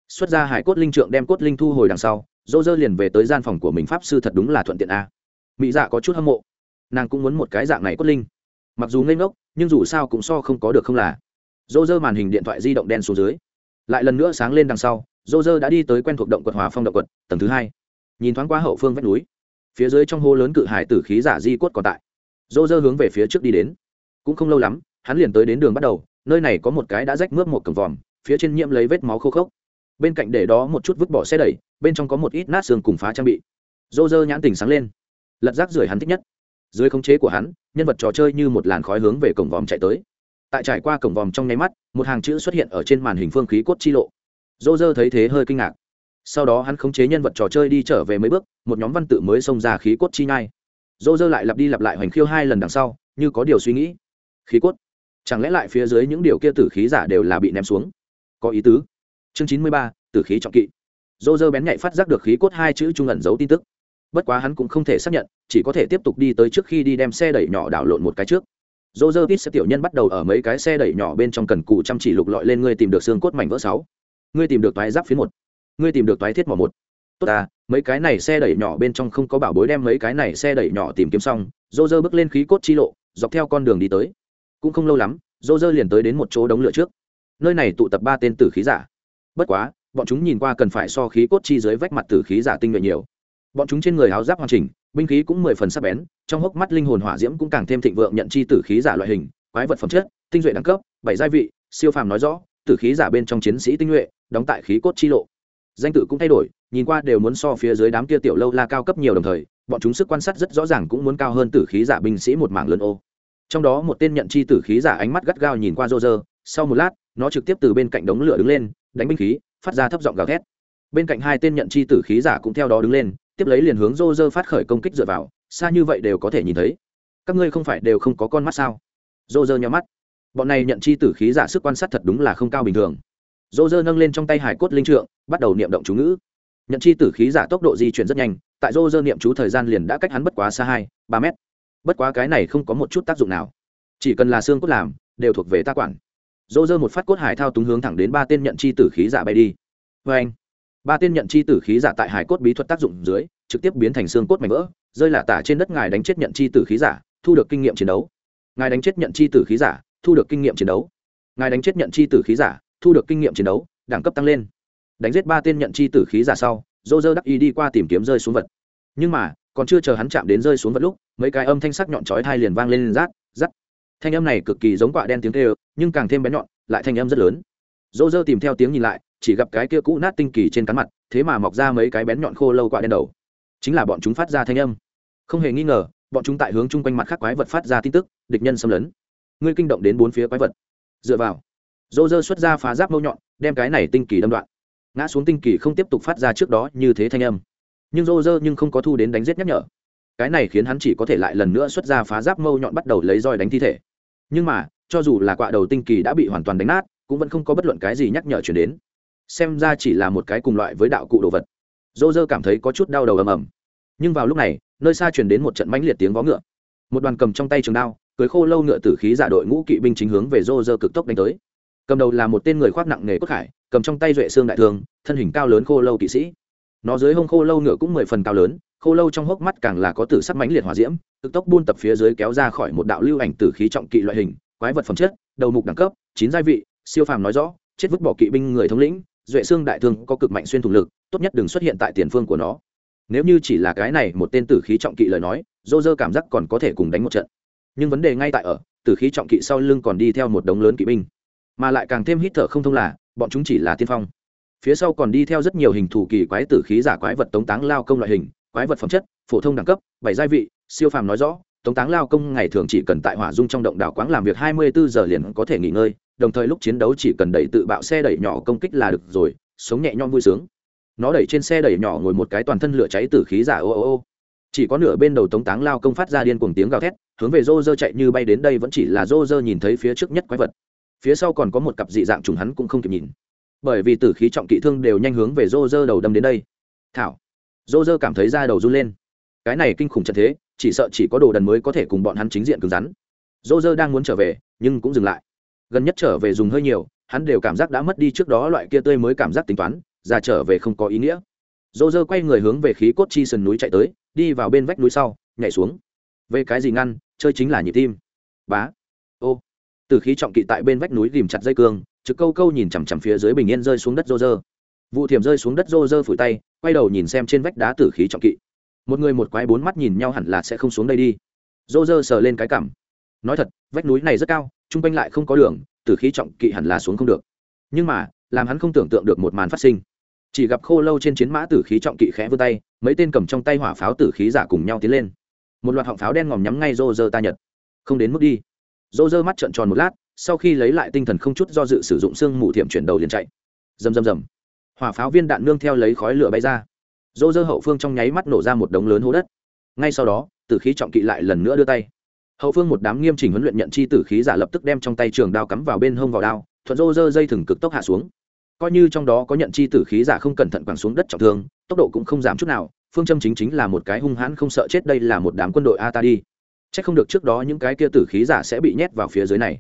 Xuất ra hải cốt linh trượng đem cốt linh thu hồi đằng sau rô rơ liền về tới gian phòng của mình, pháp sư thật đúng là thuận tiện a mỹ dạ có chút hâm mộ. Nàng cũng muốn một cái dạng này cốt linh. Mặc dù ngây ngốc, nhưng dù sao cũng so không có được không là. Rô rơ màn hình điện thoại di động đen xuống dưới. Lại lần nữa sáng lên đằng sau rô rơ đã đi tới quen thuộc động quật hòa phong động quật, tầng thứ hai. Nhìn thoáng qua hậu phương vách núi. Phía dưới trong hô lớn cự hải tử khí giả di cốt còn tại. Rô rơ hướng về phía trước đi đến. Cũng không lâu lắm, hắn liền tới đến đường bắt đầu, nơi này có một cái đã rách mướp một cầm vòm, phía trên nhiễm lấy vết máu khô khốc. Bên cạnh để đó một chút vứt bỏ xe đẩy, bên trong có một ít nát xương cùng phá trang bị. Rô rơ nhãn tình sáng lên lật rác rưởi hắn thích nhất. Dưới khống chế của hắn, nhân vật trò chơi như một làn khói hướng về cổng vòm chạy tới. Tại trải qua cổng vòm trong nháy mắt, một hàng chữ xuất hiện ở trên màn hình phương khí cốt chi lộ. Dô dơ thấy thế hơi kinh ngạc. Sau đó hắn khống chế nhân vật trò chơi đi trở về mấy bước, một nhóm văn tự mới xông ra khí cốt chi nhai. Dô dơ lại lặp đi lặp lại hoành khiêu hai lần đằng sau, như có điều suy nghĩ. Khí cốt? Chẳng lẽ lại phía dưới những điều kia tử khí giả đều là bị ném xuống? Có ý tứ. Chương chín mươi ba, tử khí trọng kỵ. Dô dơ bén nhạy phát giác được khí cốt hai chữ trung ẩn giấu tin tức bất quá hắn cũng không thể xác nhận, chỉ có thể tiếp tục đi tới trước khi đi đem xe đẩy nhỏ đảo lộn một cái trước. Dô dơ tít sẽ tiểu nhân bắt đầu ở mấy cái xe đẩy nhỏ bên trong cần cụ chăm chỉ lục lọi lên ngươi tìm được xương cốt mảnh vỡ sáu. Ngươi tìm được toái giáp phía một. Ngươi tìm được toái thiết mỏ một. Tốt à mấy cái này xe đẩy nhỏ bên trong không có bảo bối đem mấy cái này xe đẩy nhỏ tìm kiếm xong dô dơ bước lên khí cốt chi lộ, dọc theo con đường đi tới. Cũng không lâu lắm dô dơ liền tới đến một chỗ đống lửa trước. Nơi này tụ tập ba tên tử khí giả. Bất quá, bọn chúng nhìn qua cần phải so khí cốt chi dưới vách mặt tử khí giả tinh nhuệ nhiều bọn chúng trên người áo giáp hoàn chỉnh, binh khí cũng mười phần sắc bén, trong hốc mắt linh hồn hỏa diễm cũng càng thêm thịnh vượng nhận chi tử khí giả loại hình, quái vật phẩm chất, tinh duệ đẳng cấp, bảy gia vị, siêu phàm nói rõ, tử khí giả bên trong chiến sĩ tinh nhuệ, đóng tại khí cốt chi lộ. Danh tự cũng thay đổi, nhìn qua đều muốn so phía dưới đám kia tiểu lâu la cao cấp nhiều đồng thời, bọn chúng sức quan sát rất rõ ràng cũng muốn cao hơn tử khí giả binh sĩ một mảng lớn ô. Trong đó một tên nhận chi tử khí giả ánh mắt gắt gao nhìn qua rô rơ sau một lát, nó trực tiếp từ bên cạnh đống lửa đứng lên, đánh binh khí, phát ra thấp giọng gào thét. Bên cạnh hai tên nhận chi tử khí giả cũng theo đó đứng lên tiếp lấy liền hướng rô rơ phát khởi công kích dựa vào, xa như vậy đều có thể nhìn thấy. Các ngươi không phải đều không có con mắt sao? Rô rơ nhắm mắt. Bọn này nhận chi tử khí giả sức quan sát thật đúng là không cao bình thường. Rô rơ nâng lên trong tay hải cốt linh trượng, bắt đầu niệm động chú ngữ. Nhận chi tử khí giả tốc độ di chuyển rất nhanh, tại rô rơ niệm chú thời gian liền đã cách hắn bất quá xa hai, ba mét. Bất quá cái này không có một chút tác dụng nào. Chỉ cần là xương cốt làm, đều thuộc về ta quản. Rô dơ một phát cốt hải thao túng hướng thẳng đến ba tên nhận chi tử khí giả bay đi. Vê anh ba tên nhận chi tử khí giả tại hải cốt bí thuật tác dụng dưới, trực tiếp biến thành xương cốt mảnh vỡ, rơi là tả trên đất ngài đánh chết nhận chi tử khí giả, thu được kinh nghiệm chiến đấu. Ngài đánh chết nhận chi tử khí giả, thu được kinh nghiệm chiến đấu. Ngài đánh chết nhận chi tử khí giả, thu được kinh nghiệm chiến đấu, đẳng cấp tăng lên. Đánh giết ba tên nhận chi tử khí giả sau dô dơ đắc ý đi qua tìm kiếm rơi xuống vật. Nhưng mà, còn chưa chờ hắn chạm đến rơi xuống vật lúc, mấy cái âm thanh sắc nhọn chói thai liền vang lên rát rắt thanh âm này cực kỳ giống quạ đen tiếng kêu, nhưng càng thêm bén nhọn, lại thanh âm rất lớn. Dô dơ tìm theo tiếng nhìn lại chỉ gặp cái kia cũ nát tinh kỳ trên cắn mặt, thế mà mọc ra mấy cái bén nhọn khô lâu quạ đen đầu. Chính là bọn chúng phát ra thanh âm. Không hề nghi ngờ, bọn chúng tại hướng chung quanh mặt khác quái vật phát ra tin tức, địch nhân xâm lấn. Ngươi kinh động đến bốn phía quái vật. Dựa vào. Dô dơ xuất ra phá giáp mâu nhọn, đem cái này tinh kỳ đâm đoạn. Ngã xuống tinh kỳ không tiếp tục phát ra trước đó như thế thanh âm. Nhưng dô dơ nhưng không có thu đến đánh giết nhắc nhở. Cái này khiến hắn chỉ có thể lại lần nữa xuất ra phá giáp mâu nhọn bắt đầu lấy roi đánh thi thể. Nhưng mà, cho dù là quạ đầu tinh kỳ đã bị hoàn toàn đánh nát, cũng vẫn không có bất luận cái gì nhắc nhở chuyển đến xem ra chỉ là một cái cùng loại với đạo cụ đồ vật. Dô dơ cảm thấy có chút đau đầu ầm ầm. Nhưng vào lúc này nơi xa chuyển đến một trận mãnh liệt tiếng vó ngựa. Một đoàn cầm trong tay trường đao cưới khô lâu ngựa tử khí giả đội ngũ kỵ binh chính hướng về dô dơ cực tốc đánh tới. Cầm đầu là một tên người khoác nặng nghề cốt khải cầm trong tay duệ xương đại thương, thân hình cao lớn khô lâu kỵ sĩ. Nó dưới hông khô lâu ngựa cũng mười phần cao lớn khô lâu trong hốc mắt càng là có tử sắc mãnh liệt hỏa diễm cực tốc buôn tập phía dưới kéo ra khỏi một đạo lưu ảnh tử khí trọng kỵ loại hình quái vật phẩm chất đầu mục đẳng cấp chín giai vị siêu phàm nói rõ chết vứt bỏ kỵ binh người thống lĩnh duệ xương đại thương có cực mạnh xuyên thủng lực, tốt nhất đừng xuất hiện tại tiền phương của nó. Nếu như chỉ là cái này một tên tử khí trọng kỵ lời nói, dô dơ cảm giác còn có thể cùng đánh một trận. Nhưng vấn đề ngay tại ở, tử khí trọng kỵ sau lưng còn đi theo một đống lớn kỵ binh. Mà lại càng thêm hít thở không thông là, bọn chúng chỉ là tiên phong. Phía sau còn đi theo rất nhiều hình thủ kỳ quái tử khí giả quái vật tống táng lao công loại hình, quái vật phẩm chất, phổ thông đẳng cấp, bảy gia vị, siêu phàm nói rõ, tống táng lao công ngày thường chỉ cần tại hỏa dung trong động đảo quáng làm việc hai mươi bốn giờ liền có thể nghỉ ngơi đồng thời lúc chiến đấu chỉ cần đẩy tự bạo xe đẩy nhỏ công kích là được rồi, sống nhẹ nhõm vui sướng. Nó đẩy trên xe đẩy nhỏ ngồi một cái toàn thân lửa cháy từ khí giả ô ô ô. Chỉ có nửa bên đầu tống táng lao công phát ra điên cuồng tiếng gào thét, hướng về rô rơ chạy như bay đến đây vẫn chỉ là rô rơ nhìn thấy phía trước nhất quái vật. Phía sau còn có một cặp dị dạng trùng hắn cũng không kịp nhìn. Bởi vì tử khí trọng kỵ thương đều nhanh hướng về rô rơ đầu đâm đến đây. Thảo. Rô rơ cảm thấy da đầu run lên. Cái này kinh khủng trận thế, chỉ sợ chỉ có đồ đần mới có thể cùng bọn hắn chính diện cứng rắn. Rô rơ đang muốn trở về, nhưng cũng dừng lại gần nhất trở về dùng hơi nhiều, hắn đều cảm giác đã mất đi trước đó loại kia tươi mới cảm giác tính toán ra trở về không có ý nghĩa. Dô dơ quay người hướng về khí cốt chi sườn núi chạy tới, đi vào bên vách núi sau, nhảy xuống. Về cái gì ngăn, chơi chính là nhịp tim. Bá. Ô. Từ khí trọng kỵ tại bên vách núi ghìm chặt dây cương, trực câu câu nhìn chằm chằm phía dưới bình yên rơi xuống đất rô dơ vụ thiểm rơi xuống đất rô dơ phủi tay, quay đầu nhìn xem trên vách đá tử khí trọng kỵ. Một người một quái bốn mắt nhìn nhau hẳn là sẽ không xuống đây đi. Rô dơ sờ lên cái cảm. Nói thật, vách núi này rất cao chung quanh lại không có đường, tử khí trọng kỵ hẳn là xuống không được. Nhưng mà, làm hắn không tưởng tượng được một màn phát sinh. Chỉ gặp khô lâu trên chiến mã tử khí trọng kỵ khẽ vươn tay, mấy tên cầm trong tay hỏa pháo tử khí giả cùng nhau tiến lên. Một loạt họng pháo đen ngòm nhắm ngay rô rơ ta nhật. Không đến mức đi. Rô rơ mắt trợn tròn một lát, sau khi lấy lại tinh thần không chút do dự sử dụng xương mù thiểm chuyển đầu liền chạy. Rầm rầm rầm. Hỏa pháo viên đạn nương theo lấy khói lửa bay ra. Rô rơ hậu phương trong nháy mắt nổ ra một đống lớn hố đất. Ngay sau đó, tử khí trọng kỵ lại lần nữa đưa tay hậu phương một đám nghiêm chỉnh huấn luyện nhận chi tử khí giả lập tức đem trong tay trường đao cắm vào bên hông vào đao, thuận rô rơ dây thừng cực tốc hạ xuống. Coi như trong đó có nhận chi tử khí giả không cẩn thận quẳng xuống đất trọng thương, tốc độ cũng không giảm chút nào, phương châm chính chính là một cái hung hãn không sợ chết đây là một đám quân đội a ta đi. C h ắ c không được trước đó những cái kia tử khí giả sẽ bị nhét vào phía dưới này.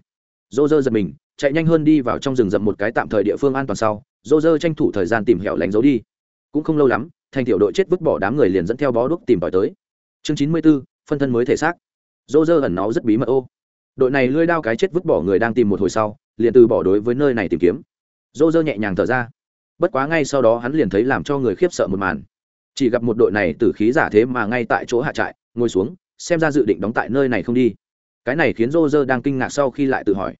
Rô rơ giật mình, chạy nhanh hơn đi vào trong rừng rậm một cái tạm thời địa phương an toàn sau, rô rơ tranh thủ thời gian tìm hẻo lánh giấu đi. Cũng không lâu lắm, thành tiểu đội chết vứt bỏ đám người liền dẫn theo bó đuốc tìm tòi tới. Chương chín mươi b ố phân thân mới thể xác dô dơ ẩn náu rất bí mật ô. Đội này lưỡi đao cái chết vứt bỏ người đang tìm một hồi sau, liền từ bỏ đối với nơi này tìm kiếm. Dô dơ nhẹ nhàng thở ra. Bất quá ngay sau đó hắn liền thấy làm cho người khiếp sợ một màn. Chỉ gặp một đội này từ khí giả thế mà ngay tại chỗ hạ trại, ngồi xuống, xem ra dự định đóng tại nơi này không đi. Cái này khiến dô dơ đang kinh ngạc sau khi lại tự hỏi.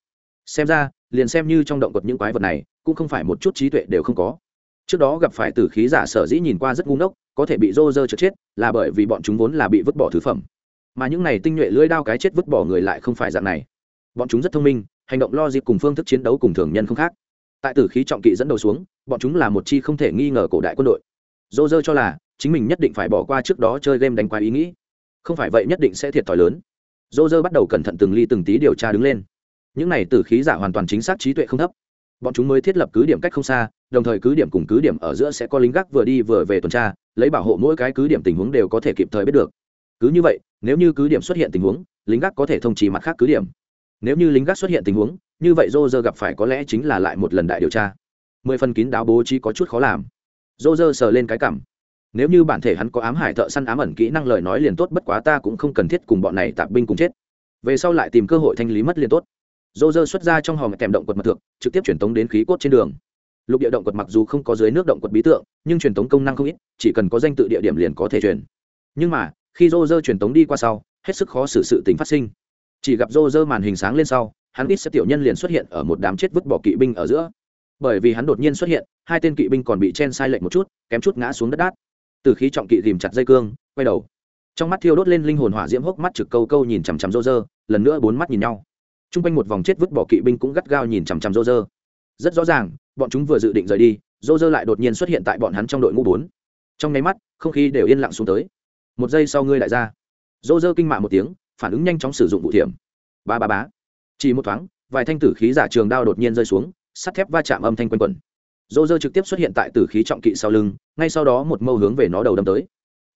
Xem ra, liền xem như trong động vật những quái vật này, cũng không phải một chút trí tuệ đều không có. Trước đó gặp phải tử khí giả sở dĩ nhìn qua rất ngu ngốc, có thể bị dô dơ chết, là bởi vì bọn chúng vốn là bị vứt bỏ thứ phẩm mà những này tinh nhuệ lưỡi đao cái chết vứt bỏ người lại không phải dạng này. Bọn chúng rất thông minh, hành động lo dịp cùng phương thức chiến đấu cùng thường nhân không khác. Tại tử khí trọng kỵ dẫn đầu xuống, bọn chúng là một chi không thể nghi ngờ cổ đại quân đội. Dô dơ cho là, chính mình nhất định phải bỏ qua trước đó chơi game đánh quái ý nghĩ. Không phải vậy nhất định sẽ thiệt thòi lớn. Dô dơ bắt đầu cẩn thận từng ly từng tí điều tra đứng lên. Những này tử khí giả hoàn toàn chính xác trí tuệ không thấp. Bọn chúng mới thiết lập cứ điểm cách không xa, đồng thời cứ điểm cùng cứ điểm ở giữa sẽ có lính gác vừa đi vừa về tuần tra, lấy bảo hộ mỗi cái cứ điểm tình huống đều có thể kịp thời biết được. Cứ như vậy nếu như cứ điểm xuất hiện tình huống, lính gác có thể thông trì mặt khác cứ điểm. Nếu như lính gác xuất hiện tình huống, như vậy dô dơ gặp phải có lẽ chính là lại một lần đại điều tra. Mười phần kín đáo bố trí có chút khó làm. Dô dơ sờ lên cái cảm. Nếu như bản thể hắn có ám hải thợ săn ám ẩn kỹ năng lời nói liền tốt, bất quá ta cũng không cần thiết cùng bọn này tạp binh cùng chết. Về sau lại tìm cơ hội thanh lý mất liền tốt. Dô dơ xuất ra trong hòm kèm động quật mật thượng, trực tiếp truyền tống đến khí cốt trên đường. Lục địa động quật mặc dù không có dưới nước động quật bí tượng, nhưng truyền tống công năng không ít, chỉ cần có danh tự địa điểm liền có thể truyền. Nhưng mà khi rô rơ truyền tống đi qua sau, hết sức khó xử sự tính phát sinh. Chỉ gặp rô rơ màn hình sáng lên sau, hắn ít sẽ tiểu nhân liền xuất hiện ở một đám chết vứt bỏ kỵ binh ở giữa. Bởi vì hắn đột nhiên xuất hiện, hai tên kỵ binh còn bị chen sai lệch một chút, kém chút ngã xuống đất đát. Từ khí trọng kỵ dìm chặt dây cương, quay đầu. Trong mắt thiêu đốt lên linh hồn hỏa diễm hốc mắt trực câu câu nhìn chằm chằm rô rơ, lần nữa bốn mắt nhìn nhau. T r u n g quanh một vòng chết vứt bỏ kỵ binh cũng gắt gao nhìn chằm chằm rô rơ. Rất rõ ràng, bọn chúng vừa dự định rời đi, rô rơ lại đột nhiên xuất hiện tại bọn hắn trong đội ngũ bốn. Trong nháy mắt, không khí đều yên lặng xuống tới một giây sau ngươi lại ra rô dơ kinh mạ một tiếng, phản ứng nhanh chóng sử dụng vụ thiểm. Ba ba bá chỉ một thoáng, vài thanh tử khí giả trường đao đột nhiên rơi xuống, sắt thép va chạm âm thanh quanh quẩn. Dô dơ trực tiếp xuất hiện tại tử khí trọng kỵ sau lưng, ngay sau đó một mâu hướng về nó đầu đâm tới.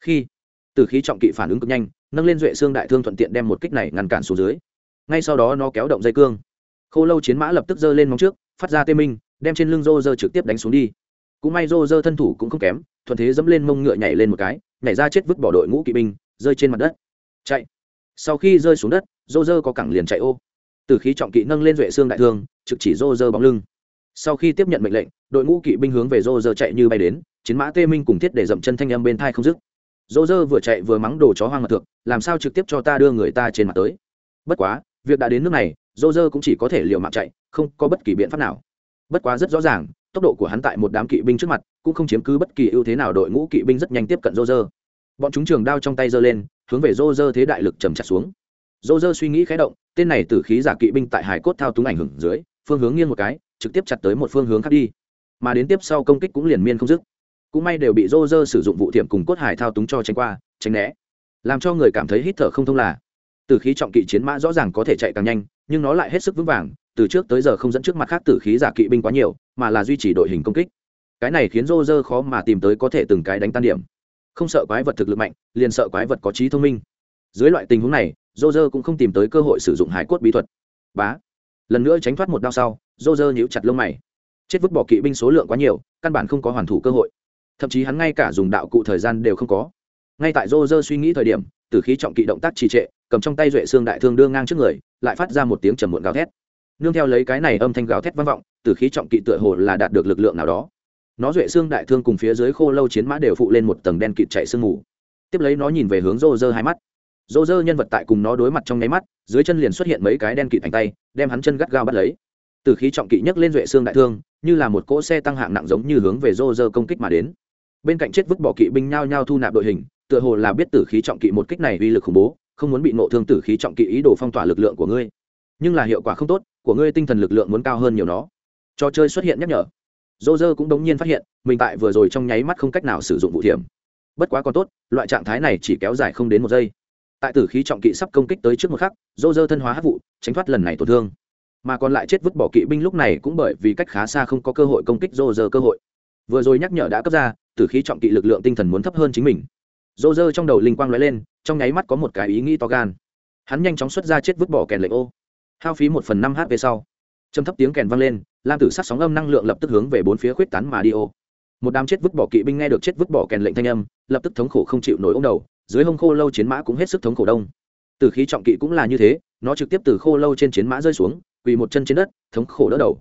Khi tử khí trọng kỵ phản ứng cực nhanh, nâng lên duệ xương đại thương thuận tiện đem một kích này ngăn cản xuống dưới. Ngay sau đó nó kéo động dây cương. Khô lâu chiến mã lập tức giơ lên móng trước, phát ra tê minh, đem trên lưng rô rơ trực tiếp đánh xuống đi. Cũng may rô rơ thân thủ cũng không kém, thuận thế dẫm lên mông ngựa nhảy lên một cái nhảy ra chết vứt bỏ đội ngũ kỵ binh, rơi trên mặt đất. Chạy. Sau khi rơi xuống đất dô dơ có cẳng liền chạy ô. Từ khí trọng kỵ nâng lên duệ xương đại thương, trực chỉ dô dơ bóng lưng. Sau khi tiếp nhận mệnh lệnh, đội ngũ kỵ binh hướng về dô dơ chạy như bay đến, chiến mã tê minh cùng thiết để dậm chân thanh âm bên thai không dứt. Dô dơ vừa chạy vừa mắng đồ chó hoang mặt thượng làm sao trực tiếp cho ta đưa người ta trên mặt tới? Bất quá, việc đã đến nước này dô dơ cũng chỉ có thể liều mạng chạy, không có bất kỳ biện pháp nào. Bất quá rất rõ ràng tốc độ của hắn tại một đám kỵ binh trước mặt cũng không chiếm cứ bất kỳ ưu thế nào, đội ngũ kỵ binh rất nhanh tiếp cận rô rơ bọn chúng trường đao trong tay giơ lên, hướng về rô rơ thế đại lực trầm chặt xuống. Rô rơ suy nghĩ khé động, tên này tử khí giả kỵ binh tại hải cốt thao túng ảnh hưởng dưới, phương hướng nghiêng một cái, trực tiếp chặt tới một phương hướng khác đi. Mà đến tiếp sau công kích cũng liền miên không dứt. Cũng may đều bị rô rơ sử dụng vụ thiểm cùng cốt hải thao túng cho tránh qua, tránh né. Làm cho người cảm thấy hít thở không thông là tử khí trọng kỵ chiến mã rõ ràng có thể chạy càng nhanh, nhưng nó lại hết sức vững vàng, từ trước tới giờ không dẫn trước mặt khác tử khí giả kỵ binh quá nhiều, mà là duy trì đội hình công kích. Cái này khiến rô rơ khó mà tìm tới có thể từng cái đánh tan điểm. Không sợ quái vật thực lực mạnh, liền sợ quái vật có trí thông minh. Dưới loại tình huống này, rô rơ cũng không tìm tới cơ hội sử dụng hải cốt bí thuật. Bá! Lần nữa tránh thoát một đao sau, rô rơ nhíu chặt lông mày. Chết vứt bỏ kỵ binh số lượng quá nhiều, căn bản không có hoàn thủ cơ hội. Thậm chí hắn ngay cả dùng đạo cụ thời gian đều không có. Ngay tại rô rơ suy nghĩ thời điểm Tử khí trọng kỵ động tác trì trệ, cầm trong tay duệ xương đại thương đưa ngang trước người, lại phát ra một tiếng trầm muộn gào thét. Nương theo lấy cái này âm thanh gào thét vang vọng tử khí trọng kỵ tựa hồ là đạt được lực lượng nào đó. Nó duệ xương đại thương cùng phía dưới khô lâu chiến mã đều phụ lên một tầng đen kịt chạy sương mù. Tiếp lấy nó nhìn về hướng rô rơ hai mắt. Rô rơ nhân vật tại cùng nó đối mặt trong nháy mắt, dưới chân liền xuất hiện mấy cái đen kịt thành tay, đem hắn chân gắt gao bắt lấy. Từ khí trọng kỵ nhấc lên duệ xương đại thương, như là một cỗ xe tăng hạng nặng giống như hướng về rô rơ công kích mà đến. Bên cạnh chết vứt bỏ kỵ binh nhao nhao thu nạp đội hình tựa hồ là biết tử khí trọng kỵ một kích này uy lực khủng bố, không muốn bị nộ thương tử khí trọng kỵ ý đồ phong tỏa lực lượng của ngươi. Nhưng là hiệu quả không tốt, của ngươi tinh thần lực lượng muốn cao hơn nhiều nó. Trò chơi xuất hiện nhắc nhở. Dô dơ cũng đống nhiên phát hiện, mình tại vừa rồi trong nháy mắt không cách nào sử dụng vụ thiểm bất quá còn tốt, loại trạng thái này chỉ kéo dài không đến một giây. Tại tử khí trọng kỵ sắp công kích tới trước một khắc dô dơ thân hóa hát vụ, tránh thoát lần này tổn thương. Mà còn lại chết vứt bỏ kỵ binh lúc này cũng bởi vì cách khá xa không có cơ hội công kích dô dơ cơ hội. Vừa rồi nhắc nhở đã cấp ra, tử khí trọng kỵ lực lượng tinh thần muốn thấp hơn chính mình dô dơ trong đầu linh quang lóe lên, trong nháy mắt có một cái ý nghĩ to gan. Hắn nhanh chóng xuất ra chết vứt bỏ kèn lệnh ô. Hao phí một phần năm h về sau châm thấp tiếng kèn vang lên, lam tử sắc sóng âm năng lượng lập tức hướng về bốn phía khuyết tán mà đi ô. Một đám chết vứt bỏ kỵ binh nghe được chết vứt bỏ kèn lệnh thanh âm, lập tức thống khổ không chịu nổi ông đầu, dưới hông khô lâu chiến mã cũng hết sức thống khổ đông. Từ khí trọng kỵ cũng là như thế, nó trực tiếp từ khô lâu trên chiến mã rơi xuống, quỳ một chân trên đất, thống khổ đỡ đầu.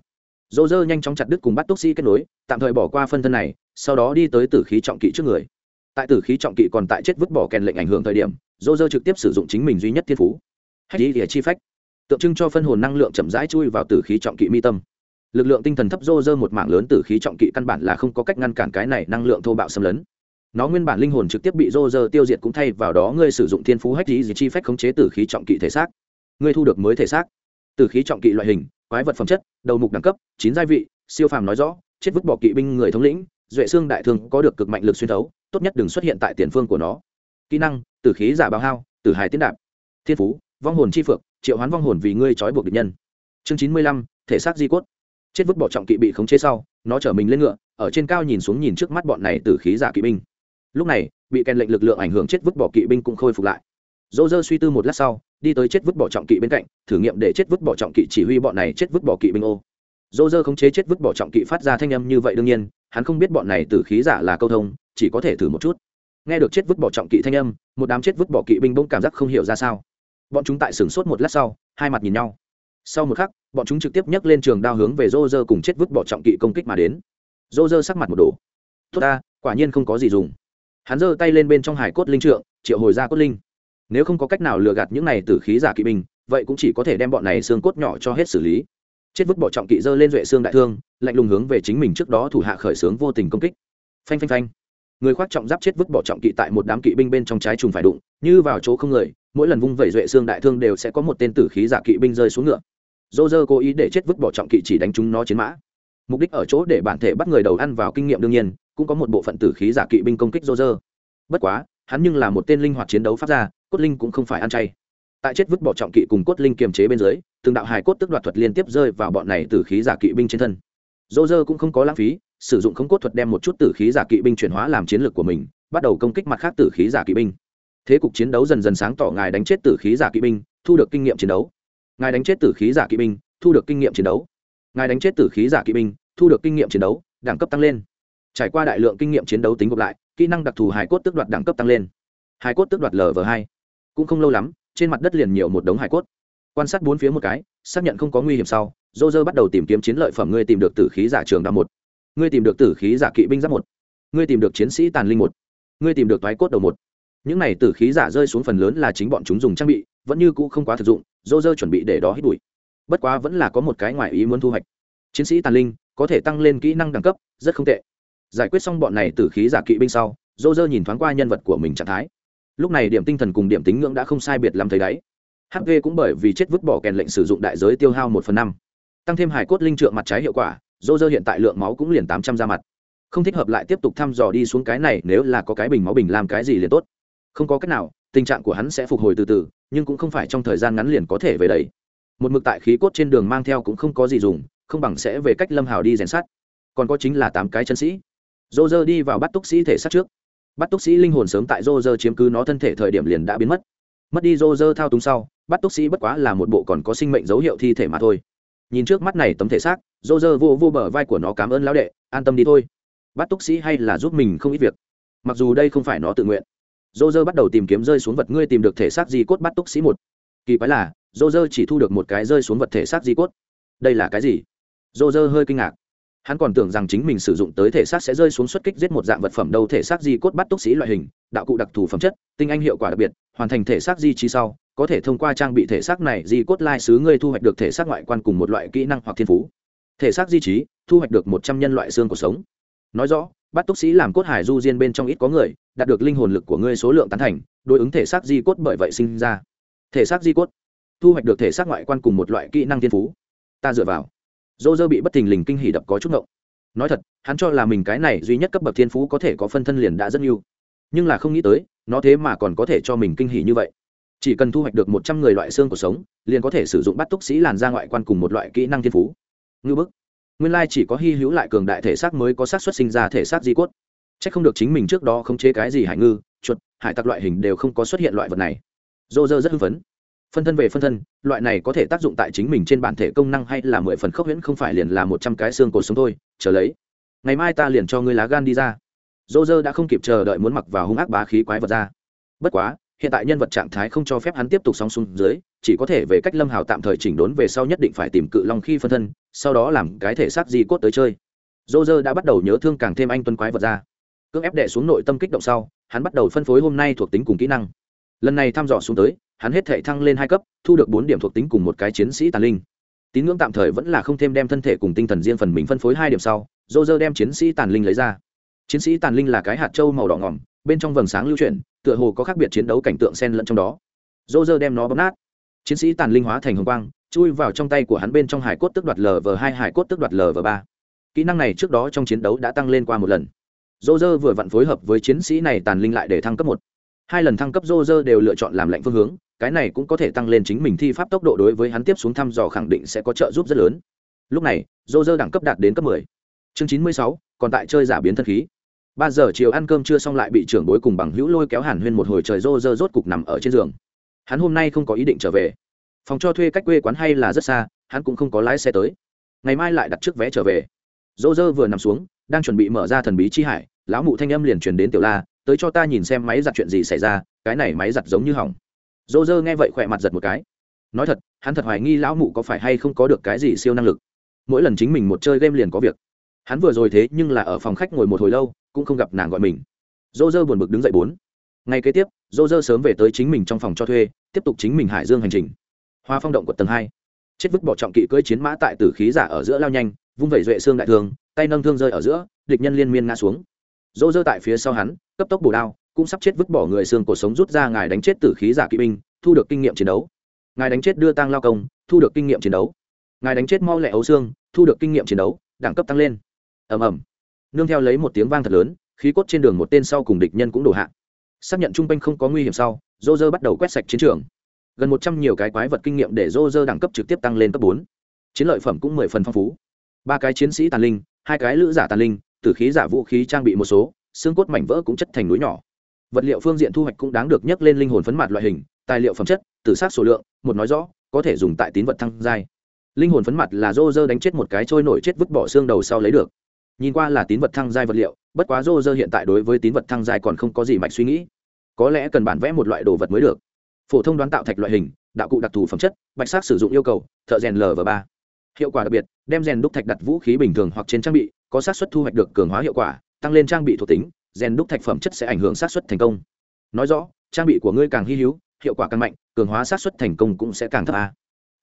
Dô dơ nhanh chóng chặt đứt cùng bắt túc sĩ kết nối, tạm thời bỏ qua phân thân này, sau đó đi tới tử khí trọng kỵ trước người tại tử khí trọng kỵ còn tại chết vứt bỏ kèn lệnh ảnh hưởng thời điểm dô dơ trực tiếp sử dụng chính mình duy nhất thiên phú. Hay đi địa chi phách. Tượng trưng cho phân hồn năng lượng chậm rãi chui vào tử khí trọng kỵ mi tâm. Lực lượng tinh thần thấp dô dơ một mảng lớn tử khí trọng kỵ căn bản là không có cách ngăn cản cái này năng lượng thô bạo xâm lấn. Nó nguyên bản linh hồn trực tiếp bị dô dơ tiêu diệt cũng thay vào đó ngươi sử dụng thiên phú hách lý gì chi phách khống chế tử khí trọng kỵ thể xác. Ngươi thu được mới thể xác. Tử khí trọng kỵ loại hình, quái vật phẩm chất, đầu mục đẳng cấp, chín gia vị, siêu phàm nói rõ, chết vứt bỏ kỵ binh người thống lĩnh, duệ xương đại thương có được cực mạnh lực xuyên thấu tốt nhất đừng xuất hiện tại tiền phương của nó. Kỹ năng, tử khí giả bào hao, tử hài tiến đạp. Thiên phú, vong hồn chi phượng triệu hoán vong hồn vì ngươi trói buộc địch nhân. Chương chín mươi lăm, thể xác di cốt. Chết vứt bỏ trọng kỵ bị khống chế sau, nó chở mình lên ngựa, ở trên cao nhìn xuống nhìn trước mắt bọn này tử khí giả kỵ binh. Lúc này, bị kèn lệnh lực lượng ảnh hưởng chết vứt bỏ kỵ binh cũng khôi phục lại. Dỗ dơ suy tư một lát sau, đi tới chết vứt bỏ trọng kỵ bên cạnh, thử nghiệm để chết vứt bỏ trọng kỵ chỉ huy bọn này chết vứt bỏ kỵ binh ô. Dỗ dơ khống chế chết vứt bỏ trọng kỵ phát ra thanh âm như vậy đương nhiên hắn không biết bọn này tử khí giả là câu thông, chỉ có thể thử một chút. Nghe được chết vứt bỏ trọng kỵ thanh âm, một đám chết vứt bỏ kỵ binh bỗng cảm giác không hiểu ra sao. Bọn chúng tại sửng sốt một lát sau, hai mặt nhìn nhau. Sau một khắc, bọn chúng trực tiếp nhấc lên trường đao hướng về rô rơ cùng chết vứt bỏ trọng kỵ công kích mà đến. Rô rơ sắc mặt một độ tốt ta, quả nhiên không có gì dùng. Hắn giơ tay lên bên trong hải cốt linh trượng, triệu hồi ra cốt linh. Nếu không có cách nào lừa gạt những này tử khí giả kỵ binh, vậy cũng chỉ có thể đem bọn này xương cốt nhỏ cho hết xử lý chết vứt bỏ trọng kỵ dơ lên duệ xương đại thương, lạnh lùng hướng về chính mình trước đó thủ hạ khởi xướng vô tình công kích. Phanh phanh phanh. Người khoác trọng giáp chết vứt bỏ trọng kỵ tại một đám kỵ binh bên trong trái trùng phải đụng, như vào chỗ không người, mỗi lần vung vẩy duệ xương đại thương đều sẽ có một tên tử khí giả kỵ binh rơi xuống ngựa. Dô dơ cố ý để chết vứt bỏ trọng kỵ chỉ đánh chúng nó chiến mã. Mục đích ở chỗ để bản thể bắt người đầu ăn vào kinh nghiệm đương nhiên, cũng có một bộ phận tử khí giả kỵ binh công kích dô dơ. Bất quá, hắn nhưng là một tên linh hoạt chiến đấu phát ra cốt linh cũng không phải ăn chay. Tại chết vứt bỏ trọng kỵ cùng cốt linh kiềm chế bên dưới từng đạo hài cốt tức đoạt thuật liên tiếp rơi vào bọn này tử khí giả kỵ binh trên thân. Dô dơ cũng không có lãng phí, sử dụng không cốt thuật đem một chút tử khí giả kỵ binh chuyển hóa làm chiến lược của mình, bắt đầu công kích mặt khác tử khí giả kỵ binh. Thế cục chiến đấu dần dần sáng tỏ ngài đánh chết tử khí giả kỵ binh, thu được kinh nghiệm chiến đấu. Ngài đánh chết tử khí giả kỵ binh, thu được kinh nghiệm chiến đấu. Ngài đánh chết tử khí giả kỵ binh, thu được kinh nghiệm chiến đấu, đẳng cấp tăng lên. Trải qua đại lượng kinh nghiệm chiến đấu tính gộp lại, kỹ năng đặc thù hải cốt tức đoạt đẳng cấp tăng lên. Hải cốt tức đoạt lv hai. Cũng không lâu lắm, trên mặt đất liền nhiều một đống hải cốt quan sát bốn phía một cái, xác nhận không có nguy hiểm sau, dô dơ bắt đầu tìm kiếm chiến lợi phẩm ngươi tìm được tử khí giả trường đa một. Ngươi tìm được tử khí giả kỵ binh giáp một. Ngươi tìm được chiến sĩ tàn linh một. Ngươi tìm được thoái cốt đầu một. Những này tử khí giả rơi xuống phần lớn là chính bọn chúng dùng trang bị, vẫn như cũ không quá thực dụng, dô dơ chuẩn bị để đó hít bụi. Bất quá vẫn là có một cái ngoài ý muốn thu hoạch. Chiến sĩ tàn linh có thể tăng lên kỹ năng đẳng cấp, rất không tệ. Giải quyết xong bọn này tử khí giả kỵ binh sau, dô dơ nhìn thoáng qua nhân vật của mình trạng thái. Lúc này điểm tinh thần cùng điểm tính ngưỡng đã không sai biệt làm thấy đáy hp cũng bởi vì chết vứt bỏ kèn lệnh sử dụng đại giới tiêu hao một phần năm, tăng thêm hải cốt linh trượng mặt trái hiệu quả dô dơ hiện tại lượng máu cũng liền tám trăm ra mặt. Không thích hợp lại tiếp tục thăm dò đi xuống cái này, nếu là có cái bình máu bình làm cái gì liền tốt. Không có cách nào, tình trạng của hắn sẽ phục hồi từ từ, nhưng cũng không phải trong thời gian ngắn liền có thể về đấy một mực tại khí cốt trên đường mang theo cũng không có gì dùng, không bằng sẽ về cách lâm hào đi rèn sát còn có chính là tám cái chân sĩ. Dô dơ đi vào bắt túc sĩ thể sát trước. Bắt túc sĩ linh hồn sớm tại dô dơ chiếm cứ nó thân thể thời điểm liền đã biến mất mất đi rô rơ thao túng sau, bắt túc sĩ bất quá là một bộ còn có sinh mệnh dấu hiệu thi thể mà thôi. Nhìn trước mắt này tấm thể xác, rô rơ vô vô bờ vai của nó cảm ơn lão đệ, an tâm đi thôi. Bắt túc sĩ hay là giúp mình không ít việc. Mặc dù đây không phải nó tự nguyện. Dô dơ bắt đầu tìm kiếm rơi xuống vật ngươi tìm được thể xác di cốt bắt túc sĩ một. Kỳ quái là dô dơ chỉ thu được một cái rơi xuống vật thể xác di cốt. Đây là cái gì? Dô dơ hơi kinh ngạc. Hắn còn tưởng rằng chính mình sử dụng tới thể xác sẽ rơi xuống xuất kích giết một dạng vật phẩm đâu, thể xác di cốt bắt túc sĩ loại hình, đạo cụ đặc thù phẩm chất, tinh anh hiệu quả đặc biệt hoàn thành thể xác di trí sau, có thể thông qua trang bị thể xác này di cốt lai sứ ngươi thu hoạch được thể xác ngoại quan cùng một loại kỹ năng hoặc thiên phú. Thể xác di trí, thu hoạch được một trăm nhân loại xương cuộc sống. Nói rõ, bắt túc sĩ làm cốt hải du diên bên trong ít có người, đạt được linh hồn lực của ngươi số lượng tán thành, đối ứng thể xác di cốt bởi vậy sinh ra. Thể xác di cốt, thu hoạch được thể xác ngoại quan cùng một loại kỹ năng thiên phú. Ta dựa vào. Dô dơ bị bất thình lình kinh hỉ đập có chút ngộng. Nói thật, hắn cho là mình cái này duy nhất cấp bậc thiên phú có thể có phân thân liền đã rất nhiều nhưng là không nghĩ tới, nó thế mà còn có thể cho mình kinh hỉ như vậy. Chỉ cần thu hoạch được một trăm người loại xương cuộc sống, liền có thể sử dụng bắt túc sĩ làn ra ngoại quan cùng một loại kỹ năng thiên phú. Ngư bức. Nguyên lai chỉ có hy hữu lại cường đại thể xác mới có xác suất sinh ra thể xác di cốt. C h ắ c không được chính mình trước đó không chế cái gì hải ngư, chuột, hải tặc loại hình đều không có xuất hiện loại vật này. Dô dơ rất hưng phấn. Phân thân về phân thân, loại này có thể tác dụng tại chính mình trên bản thể công năng hay là mười phần khốc huyễn không phải liền là một trăm cái xương cột sống thôi, chờ lấy. Ngày mai ta liền cho ngươi lá gan đi ra dô dơ đã không kịp chờ đợi muốn mặc vào hung ác bá khí quái vật ra. Bất quá, hiện tại nhân vật trạng thái không cho phép hắn tiếp tục song xuống dưới, chỉ có thể về cách lâm hào tạm thời chỉnh đốn về sau nhất định phải tìm cự long khi phân thân, sau đó làm cái thể xác di cốt tới chơi. Dô dơ đã bắt đầu nhớ thương càng thêm anh tuân quái vật ra. Cưỡng ép đệ xuống nội tâm kích động sau, hắn bắt đầu phân phối hôm nay thuộc tính cùng kỹ năng. Lần này thăm dò xuống tới, hắn hết thể thăng lên hai cấp, thu được bốn điểm thuộc tính cùng một cái chiến sĩ tàn linh. Tín ngưỡng tạm thời vẫn là không thêm đem thân thể cùng tinh thần riêng phần mình phân phối hai điểm sau, dô dơ đem chiến sĩ tàn linh lấy ra chiến sĩ tàn linh là cái hạt trâu màu đỏ ngỏm bên trong vầng sáng lưu chuyển, tựa hồ có khác biệt chiến đấu cảnh tượng sen lẫn trong đó. Dô dơ đem nó bấm nát. Chiến sĩ tàn linh hóa thành hồng quang, chui vào trong tay của hắn bên trong hải cốt tức đoạt lv hai, hải cốt tức đoạt lv ba. Kỹ năng này trước đó trong chiến đấu đã tăng lên qua một lần. Dô dơ vừa vặn phối hợp với chiến sĩ này tàn linh lại để thăng cấp một. Hai lần thăng cấp dô dơ đều lựa chọn làm lạnh phương hướng, cái này cũng có thể tăng lên chính mình thi pháp tốc độ đối với hắn tiếp xuống thăm dò khẳng định sẽ có trợ giúp rất lớn. Lúc này dô dơ đẳng cấp đạt đến cấp mười. Chương chín mươi sáu, còn tại chơi giả biến thân khí ba giờ chiều ăn cơm chưa xong lại bị trưởng bối cùng bằng hữu lôi kéo hàn huyên một hồi trời rô rơ rốt cục nằm ở trên giường. Hắn hôm nay không có ý định trở về. Phòng cho thuê cách quê quán hay là rất xa, hắn cũng không có lái xe tới. Ngày mai lại đặt trước vé trở về. Rô rơ vừa nằm xuống, đang chuẩn bị mở ra thần bí chi hải, lão mụ thanh âm liền truyền đến tiểu la, tới cho ta nhìn xem máy giặt chuyện gì xảy ra, cái này máy giặt giống như hỏng. Rô rơ nghe vậy khỏe mặt giật một cái. Nói thật, hắn thật hoài nghi lão mụ có phải hay không có được cái gì siêu năng lực. Mỗi lần chính mình một chơi game liền có việc. Hắn vừa rồi thế nhưng là ở phòng khách ngồi một hồi lâu cũng không gặp nàng gọi mình. Dô dơ buồn bực đứng dậy bốn. Ngày kế tiếp, dô dơ sớm về tới chính mình trong phòng cho thuê, tiếp tục chính mình hải dương hành trình. Hoa phong động của tầng hai. Chết vứt bỏ trọng kỵ cưỡi chiến mã tại tử khí giả ở giữa lao nhanh, vung vẩy duệ xương đại thương, tay nâng thương rơi ở giữa, địch nhân liên miên ngã xuống. Dô dơ tại phía sau hắn, cấp tốc bổ đao, cũng sắp chết vứt bỏ người xương cổ sống rút ra ngài đánh chết tử khí giả kỵ binh, thu được kinh nghiệm chiến đấu. Ngài đánh chết đưa tang lao công, thu được kinh nghiệm chiến đấu. Ngài đánh chết mau lẹ ấu xương, thu được kinh nghiệm chiến đấu, đẳng cấp tăng lên. Ầm ầm nương theo lấy một tiếng vang thật lớn, khí cốt trên đường một tên sau cùng địch nhân cũng đổ hạ. Xác nhận trung quanh không có nguy hiểm sau dô dơ bắt đầu quét sạch chiến trường. Gần một trăm nhiều cái quái vật kinh nghiệm để dô dơ đẳng cấp trực tiếp tăng lên cấp bốn. Chiến lợi phẩm cũng mười phần phong phú. Ba cái chiến sĩ tàn linh, hai cái lữ giả tàn linh, tử khí giả vũ khí trang bị một số, xương cốt mảnh vỡ cũng chất thành núi nhỏ. Vật liệu phương diện thu hoạch cũng đáng được nhắc lên linh hồn phấn mặt loại hình, tài liệu phẩm chất, tử sát số lượng, một nói rõ, có thể dùng tại tín vật thăng giai. Linh hồn phấn mặt là dô dơ đánh chết một cái trôi nổi chết vứt bỏ xương đầu sau lấy được nhìn qua là tín vật thăng giai vật liệu, bất quá rô rơ hiện tại đối với tín vật thăng giai còn không có gì mạch suy nghĩ. Có lẽ cần bản vẽ một loại đồ vật mới được. Phổ thông đoán tạo thạch loại hình, đạo cụ đặc thù phẩm chất, bạch sắc sử dụng yêu cầu, thợ rèn lv ba. Hiệu quả đặc biệt, đem rèn đúc thạch đặt vũ khí bình thường hoặc trên trang bị, có sát xuất thu hoạch được cường hóa hiệu quả, tăng lên trang bị thuộc tính, rèn đúc thạch phẩm chất sẽ ảnh hưởng sát xuất thành công. Nói rõ, trang bị của ngươi càng hy hữu, hiệu quả càng mạnh, cường hóa sát xuất thành công cũng sẽ càng thấp a.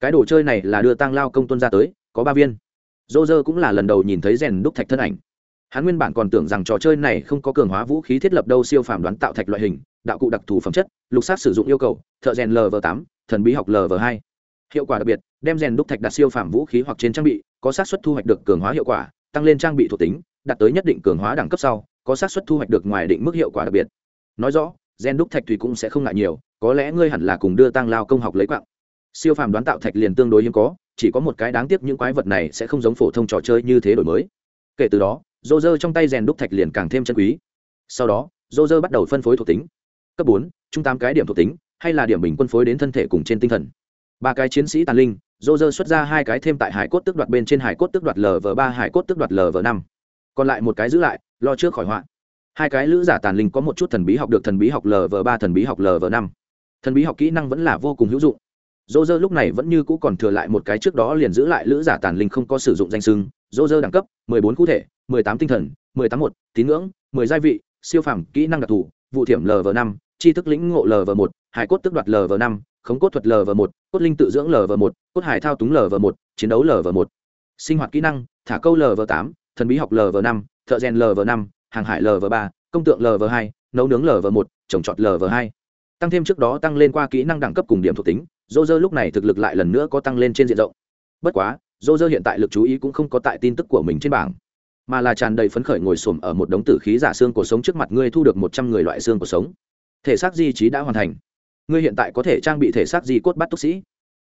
Cái đồ chơi này là đưa tăng lao công tuân ra tới, có ba viên dô dơ cũng là lần đầu nhìn thấy rèn đúc thạch thân ảnh. Hắn nguyên bản còn tưởng rằng trò chơi này không có cường hóa vũ khí thiết lập đâu siêu phàm đoán tạo thạch loại hình, đạo cụ đặc thù phẩm chất, lục sát sử dụng yêu cầu, thợ rèn lv tám, thần bí học lv hai. Hiệu quả đặc biệt, đem rèn đúc thạch đặt siêu phàm vũ khí hoặc trên trang bị, có xác suất thu hoạch được cường hóa hiệu quả, tăng lên trang bị thuộc tính, đạt tới nhất định cường hóa đẳng cấp sau, có xác suất thu hoạch được ngoài định mức hiệu quả đặc biệt. Nói rõ gen đúc thạch thủy cũng sẽ không ngại nhiều, có lẽ ngươi hẳn là cùng đưa tăng lao công học lấy quạng. Siêu phàm đoán tạo thạch liền tương đối hiếm có chỉ có một cái đáng tiếc những quái vật này sẽ không giống phổ thông trò chơi như thế đổi mới. Kể từ đó, dô dơ trong tay rèn đúc thạch liền càng thêm chân quý. Sau đó, dô dơ bắt đầu phân phối thuộc tính. Cấp bốn, trung tám cái điểm thuộc tính, hay là điểm bình quân phối đến thân thể cùng trên tinh thần. Ba cái chiến sĩ tàn linh, dô dơ xuất ra hai cái thêm tại hải cốt tức đoạt bên trên hải cốt tức đoạt lv ba, hải cốt tức đoạt lv năm. Còn lại một cái giữ lại, lo trước khỏi họa. Hai cái lữ giả tàn linh có một chút thần bí học được thần bí học lv ba, thần bí học lv năm. Thần bí học kỹ năng vẫn là vô cùng hữu dụng dô dơ lúc này vẫn như cũ còn thừa lại một cái trước đó liền giữ lại lữ giả tàn linh không có sử dụng danh sưng dô dơ đẳng cấp mười bốn cụ thể mười tám tinh thần mười tám một tín ngưỡng mười gia vị siêu phẩm kỹ năng đặc thù vụ thiểm lv năm tri thức lĩnh ngộ lv một hải cốt tức đoạt lv năm khống cốt thuật lv một cốt linh tự dưỡng lv một cốt hải thao túng lv một chiến đấu lv một sinh hoạt kỹ năng thả câu lv tám thần bí học lv năm thợ rèn lv năm hàng hải lv ba công tượng lv hai nấu nướng lv một trồng trọt lv hai tăng thêm trước đó tăng lên qua kỹ năng đẳng cấp cùng điểm thuộc tính dô dơ lúc này thực lực lại lần nữa có tăng lên trên diện rộng. Bất quá, dô dơ hiện tại lực chú ý cũng không có tại tin tức của mình trên bảng, mà là tràn đầy phấn khởi ngồi xổm ở một đống tử khí giả xương cuộc sống trước mặt ngươi thu được một trăm người loại xương cuộc sống. Thể xác di trí đã hoàn thành. Ngươi hiện tại có thể trang bị thể xác di cốt bắt túc sĩ.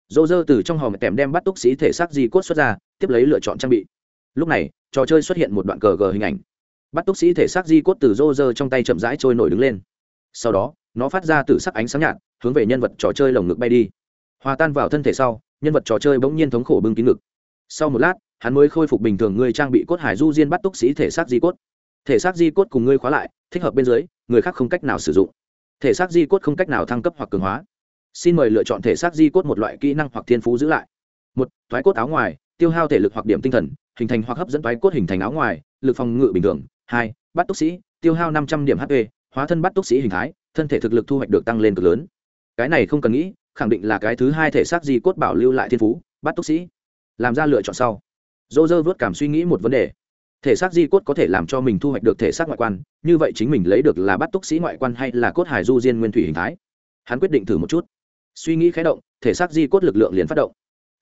Dô dơ từ trong hòm kèm đem bắt túc sĩ thể xác di cốt xuất ra, tiếp lấy lựa chọn trang bị. Lúc này, trò chơi xuất hiện một đoạn cờ gờ hình ảnh. Bắt túc sĩ thể xác di cốt từ dô dơ trong tay chậm rãi trôi nổi đứng lên. Sau đó, nó phát ra từ sắc ánh sáng nhạt, hướng về nhân vật trò chơi lồng ngực bay đi hòa tan vào thân thể sau, nhân vật trò chơi bỗng nhiên thống khổ bưng kín ngực. Sau một lát, hắn mới khôi phục bình thường người trang bị cốt hải du diên bắt túc sĩ thể xác di cốt. Thể xác di cốt cùng ngươi khóa lại, thích hợp bên dưới, người khác không cách nào sử dụng. Thể xác di cốt không cách nào thăng cấp hoặc cường hóa. Xin mời lựa chọn thể xác di cốt một loại kỹ năng hoặc thiên phú giữ lại. Một, thoái cốt áo ngoài, tiêu hao thể lực hoặc điểm tinh thần, hình thành hoặc hấp dẫn thoái cốt hình thành áo ngoài, lực phòng ngự bình thường. Hai, bắt túc sĩ, tiêu hao năm trăm điểm hp hóa thân bắt túc sĩ hình thái, thân thể thực lực thu hoạch được tăng lên cực lớn. Cái này không cần nghĩ khẳng định là cái thứ hai thể xác di cốt bảo lưu lại thiên phú, bắt túc sĩ. Làm ra lựa chọn sau. Dô dơ vớt cảm suy nghĩ một vấn đề. Thể xác di cốt có thể làm cho mình thu hoạch được thể xác ngoại quan, như vậy chính mình lấy được là bắt túc sĩ ngoại quan hay là cốt hải du diên nguyên thủy hình thái? Hắn quyết định thử một chút. Suy nghĩ khé động, thể xác di cốt lực lượng liền phát động.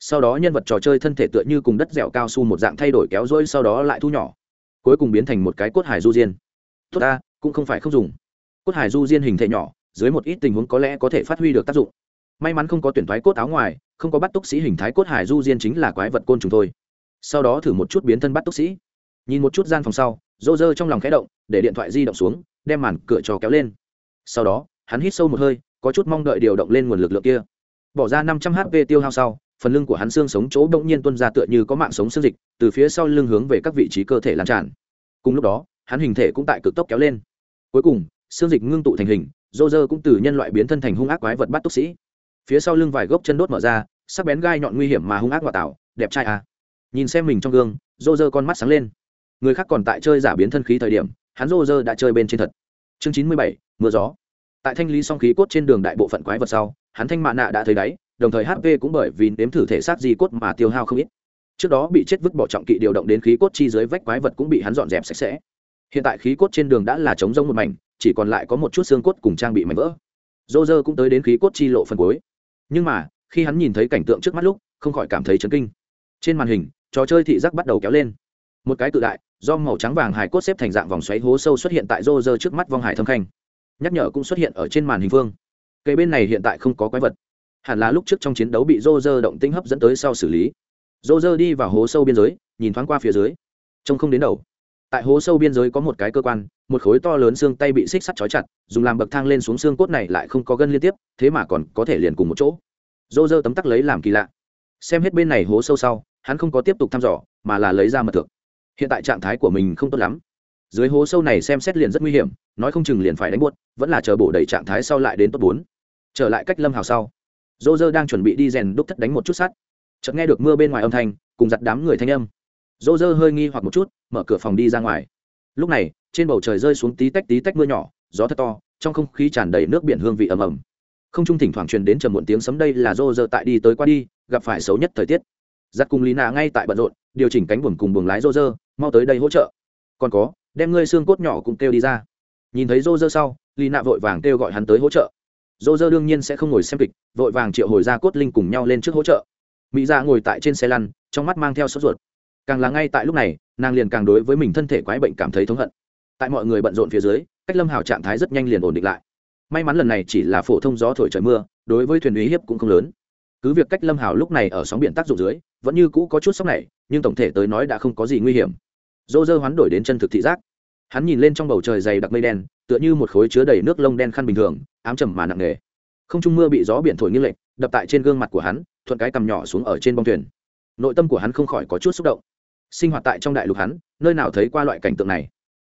Sau đó nhân vật trò chơi thân thể tựa như cùng đất dẻo cao su một dạng thay đổi kéo rỗi sau đó lại thu nhỏ. Cuối cùng biến thành một cái cốt hải du diên. Tốt ta, cũng không phải không dùng. Cốt hải du diên hình thể nhỏ, dưới một ít tình huống có lẽ có thể phát huy được tác dụng may mắn không có tuyển thoái cốt áo ngoài, không có bắt túc sĩ hình thái cốt hải du diên chính là quái vật côn trùng thôi. Sau đó thử một chút biến thân bắt túc sĩ. Nhìn một chút gian phòng sau, rô rơ trong lòng khẽ động, để điện thoại di động xuống, đem màn cửa trò kéo lên. Sau đó, hắn hít sâu một hơi, có chút mong đợi điều động lên nguồn lực lượng kia. Bỏ ra năm trăm hp tiêu hao sau, phần lưng của hắn xương sống chỗ bỗng nhiên tuân ra tựa như có mạng sống xương dịch, từ phía sau lưng hướng về các vị trí cơ thể lan tràn. Cùng lúc đó, hắn hình thể cũng tại cực tốc kéo lên. Cuối cùng, xương dịch ngưng tụ thành hình, rô rơ cũng từ nhân loại biến thân thành hung ác quái vật bắt túc sĩ phía sau lưng vài gốc chân đốt mở ra, sắc bén gai nhọn nguy hiểm mà hung ác ngoại tạo, đẹp trai à. Nhìn xem mình trong gương, rô rơ con mắt sáng lên. Người khác còn tại chơi giả biến thân khí thời điểm, hắn rô rơ đã chơi bên trên thật. Chương chín mươi bảy, mưa gió. Tại thanh lý song khí cốt trên đường đại bộ phận quái vật sau, hắn thanh mạ nạ đã thấy đáy, đồng thời hp cũng bởi vì nếm thử thể xác di cốt mà tiêu hao không ít. Trước đó bị chết vứt bỏ trọng kỵ điều động đến khí cốt chi dưới vách quái vật cũng bị hắn dọn dẹp sạch sẽ. Hiện tại khí cốt trên đường đã là trống rông một mảnh, chỉ còn lại có một chút xương cốt cùng trang bị mảnh vỡ. Dô dơ cũng tới đến khí cốt chi lộ phần cuối nhưng mà, khi hắn nhìn thấy cảnh tượng trước mắt lúc, không khỏi cảm thấy chấn kinh. Trên màn hình, trò chơi thị giác bắt đầu kéo lên. Một cái cự đại, do màu trắng vàng hải cốt xếp thành dạng vòng xoáy hố sâu xuất hiện tại rô rơ trước mắt vong hải thâm khanh. Nhắc nhở cũng xuất hiện ở trên màn hình phương. Cây bên này hiện tại không có quái vật. Hẳn là lúc trước trong chiến đấu bị rô rơ động tinh hấp dẫn tới sau xử lý. Rô rơ đi vào hố sâu biên giới, nhìn thoáng qua phía dưới. Trông không đến đầu. Tại hố sâu biên giới có một cái cơ quan một khối to lớn xương tay bị xích sắt trói chặt, dùng làm bậc thang lên xuống xương cốt này lại không có gân liên tiếp, thế mà còn có thể liền cùng một chỗ. Dô dơ tấm tắc lấy làm kỳ lạ. Xem hết bên này hố sâu sau, hắn không có tiếp tục thăm dò, mà là lấy ra mật thực hiện tại trạng thái của mình không tốt lắm. Dưới hố sâu này xem xét liền rất nguy hiểm, nói không chừng liền phải đánh buốt, vẫn là chờ bổ đầy trạng thái sau lại đến tốt bốn. Trở lại cách lâm hào sau dô dơ đang chuẩn bị đi rèn đúc thất đánh một chút sắt. Chợt nghe được mưa bên ngoài âm thanh, cùng giặt đám người thanh âm. Dô dơ hơi nghi hoặc một chút, mở cửa phòng đi ra ngoài. Lúc này trên bầu trời rơi xuống tí tách tí tách mưa nhỏ, gió thật to, trong không khí tràn đầy nước biển hương vị ầm ầm. Không trung thỉnh thoảng truyền đến trầm muộn tiếng sấm đây là rô rơ tại đi tới qua đi, gặp phải xấu nhất thời tiết. Giặt cùng lý nà ngay tại bận rộn, điều chỉnh cánh buồm cùng buồng lái rô rơ mau tới đây hỗ trợ. Còn có, đem ngươi xương cốt nhỏ cũng kêu đi ra. Nhìn thấy rô rơ sau lì nạ vội vàng kêu gọi hắn tới hỗ trợ. Rô rơ đương nhiên sẽ không ngồi xem kịch, vội vàng triệu hồi ra cốt linh cùng nhau lên trước hỗ trợ. Mỹ ra ngồi tại trên xe lăn, trong mắt mang theo sốt ruột. Càng là ngay tại lúc này, nàng liền càng đối với mình thân thể quái bệnh cảm thấy thống hận tại mọi người bận rộn phía dưới, cách lâm hào trạng thái rất nhanh liền ổn định lại. May mắn lần này chỉ là phổ thông gió thổi trời mưa, đối với thuyền uy hiếp cũng không lớn. Cứ việc cách lâm hào lúc này ở sóng biển tác dụng dưới, vẫn như cũ có chút sóng này, nhưng tổng thể tới nói đã không có gì nguy hiểm. Dô dơ hoán đổi đến chân thực thị giác. Hắn nhìn lên trong bầu trời dày đặc mây đen, tựa như một khối chứa đầy nước lông đen khăn bình thường, ám trầm mà nặng nề. Không trung mưa bị gió biển thổi nghiêng lệch, đập tại trên gương mặt của hắn, thuận cái cầm nhỏ xuống ở trên bông thuyền. Nội tâm của hắn không khỏi có chút xúc động. Sinh hoạt tại trong đại lục hắn, nơi nào thấy qua loại cảnh tượng này?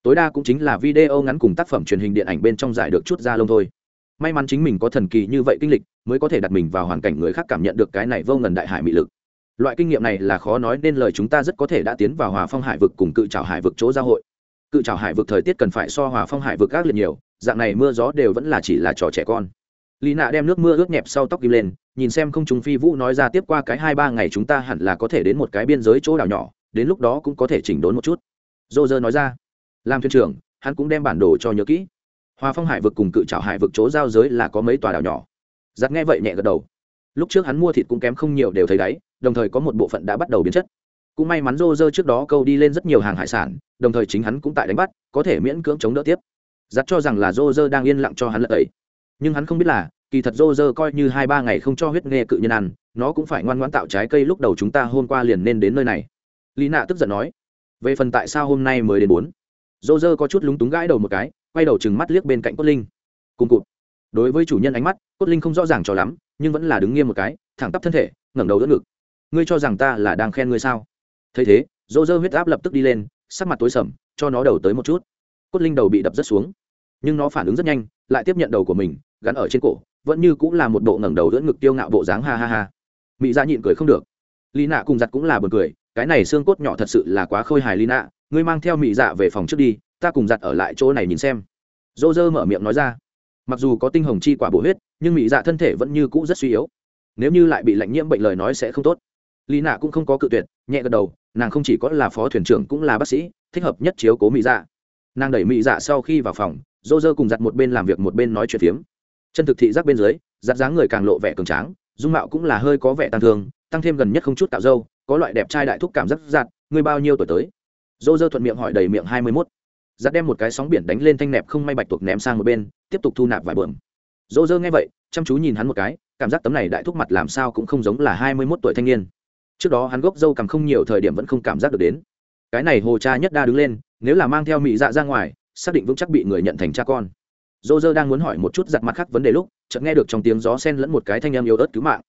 Tối đa cũng chính là video ngắn cùng tác phẩm truyền hình điện ảnh bên trong giải được chút ra lông thôi. May mắn chính mình có thần kỳ như vậy kinh lịch, mới có thể đặt mình vào hoàn cảnh người khác cảm nhận được cái này vô ngần đại hải mị lực. Loại kinh nghiệm này là khó nói nên lời chúng ta rất có thể đã tiến vào hòa phong hải vực cùng cự trào hải vực chỗ giao hội. Cự trào hải vực thời tiết cần phải so hòa phong hải vực ác liệt nhiều, dạng này mưa gió đều vẫn là chỉ là trò trẻ con. Lý nạ đem nước mưa ướt nhẹp sau tóc kim lên, nhìn xem không chúng phi vũ nói ra tiếp qua cái hai ba ngày chúng ta hẳn là có thể đến một cái biên giới chỗ đảo nhỏ, đến lúc đó cũng có thể chỉnh đốn một chút. Dô dơ nói ra làm thuyền trưởng, hắn cũng đem bản đồ cho nhớ kỹ. Hòa phong hải vực cùng cự trào hải vực chỗ giao giới là có mấy tòa đảo nhỏ. Giặc nghe vậy nhẹ gật đầu. Lúc trước hắn mua thịt cũng kém không nhiều đều thấy đáy, đồng thời có một bộ phận đã bắt đầu biến chất. Cũng may mắn rô rơ trước đó câu đi lên rất nhiều hàng hải sản, đồng thời chính hắn cũng tại đánh bắt, có thể miễn cưỡng chống đỡ tiếp. Giặc cho rằng là rô rơ đang yên lặng cho hắn lợi ấy nhưng hắn không biết là, kỳ thật rô rơ coi như hai ba ngày không cho huyết nghe cự nhân ăn, nó cũng phải ngoan ngoãn tạo trái cây lúc đầu chúng ta hôm qua liền nên đến nơi này. Lý nạ tức giận nói, về phần tại sao hôm nay mới đến bốn? Dô dơ có chút lúng túng gãi đầu một cái, quay đầu chừng mắt liếc bên cạnh cốt linh. Cùng cụt. Đối với chủ nhân ánh mắt, cốt linh không rõ ràng cho lắm, nhưng vẫn là đứng nghiêm một cái, thẳng tắp thân thể, ngẩng đầu đỡ ngực. Ngươi cho rằng ta là đang khen ngươi sao? Thấy thế, dô dơ huyết áp lập tức đi lên, sắc mặt tối sầm, cho nó đầu tới một chút. Cốt linh đầu bị đập rất xuống. Nhưng nó phản ứng rất nhanh, lại tiếp nhận đầu của mình, gắn ở trên cổ, vẫn như cũng là một bộ ngẩng đầu đỡ ngực tiêu ngạo bộ dáng, ha ha ha. Mỹ ra nhịn cười không được. Lý nạ cùng giặt cũng là b u ồ n cười, cái này xương cốt nhỏ thật sự là quá khôi hài lý nạ ngươi mang theo mỹ dạ về phòng trước đi, ta cùng giặt ở lại chỗ này nhìn xem. Dô dơ mở miệng nói ra. Mặc dù có tinh hồng chi quả bổ huyết, nhưng mỹ dạ thân thể vẫn như cũ rất suy yếu. Nếu như lại bị lạnh nhiễm bệnh lời nói sẽ không tốt. Lý nạ cũng không có cự tuyệt, nhẹ gật đầu, nàng không chỉ có là phó thuyền trưởng cũng là bác sĩ, thích hợp nhất chiếu cố mỹ dạ. Nàng đẩy mỹ dạ sau khi vào phòng, dô dơ cùng giặt một bên làm việc một bên nói chuyện phiếm. Chân thực thị giác bên dưới, giặt dáng người càng lộ vẻ cường tráng, dung mạo cũng là hơi có vẻ tăng thương, tăng thêm gần nhất không chút tạo dâu, có loại đẹp trai đại thúc cảm giác giặt người bao nhiêu tuổi tới? Dô dơ thuận miệng hỏi đầy miệng hai mươi mốt. Giặt đem một cái sóng biển đánh lên thanh nẹp không may bạch tuộc ném sang một bên, tiếp tục thu nạp vài bờm dô dơ nghe vậy, chăm chú nhìn hắn một cái, cảm giác tấm này đại thúc mặt làm sao cũng không giống là hai mươi mốt tuổi thanh niên. Trước đó hắn gốc dâu cầm không nhiều thời điểm vẫn không cảm giác được đến. Cái này hồ cha nhất đa đứng lên, nếu là mang theo mị dạ ra ngoài, xác định vững chắc bị người nhận thành cha con. Dô dơ đang muốn hỏi một chút giặt mặt khác vấn đề lúc, chợt nghe được trong tiếng gió sen lẫn một cái thanh âm yếu ớt cứu mạng.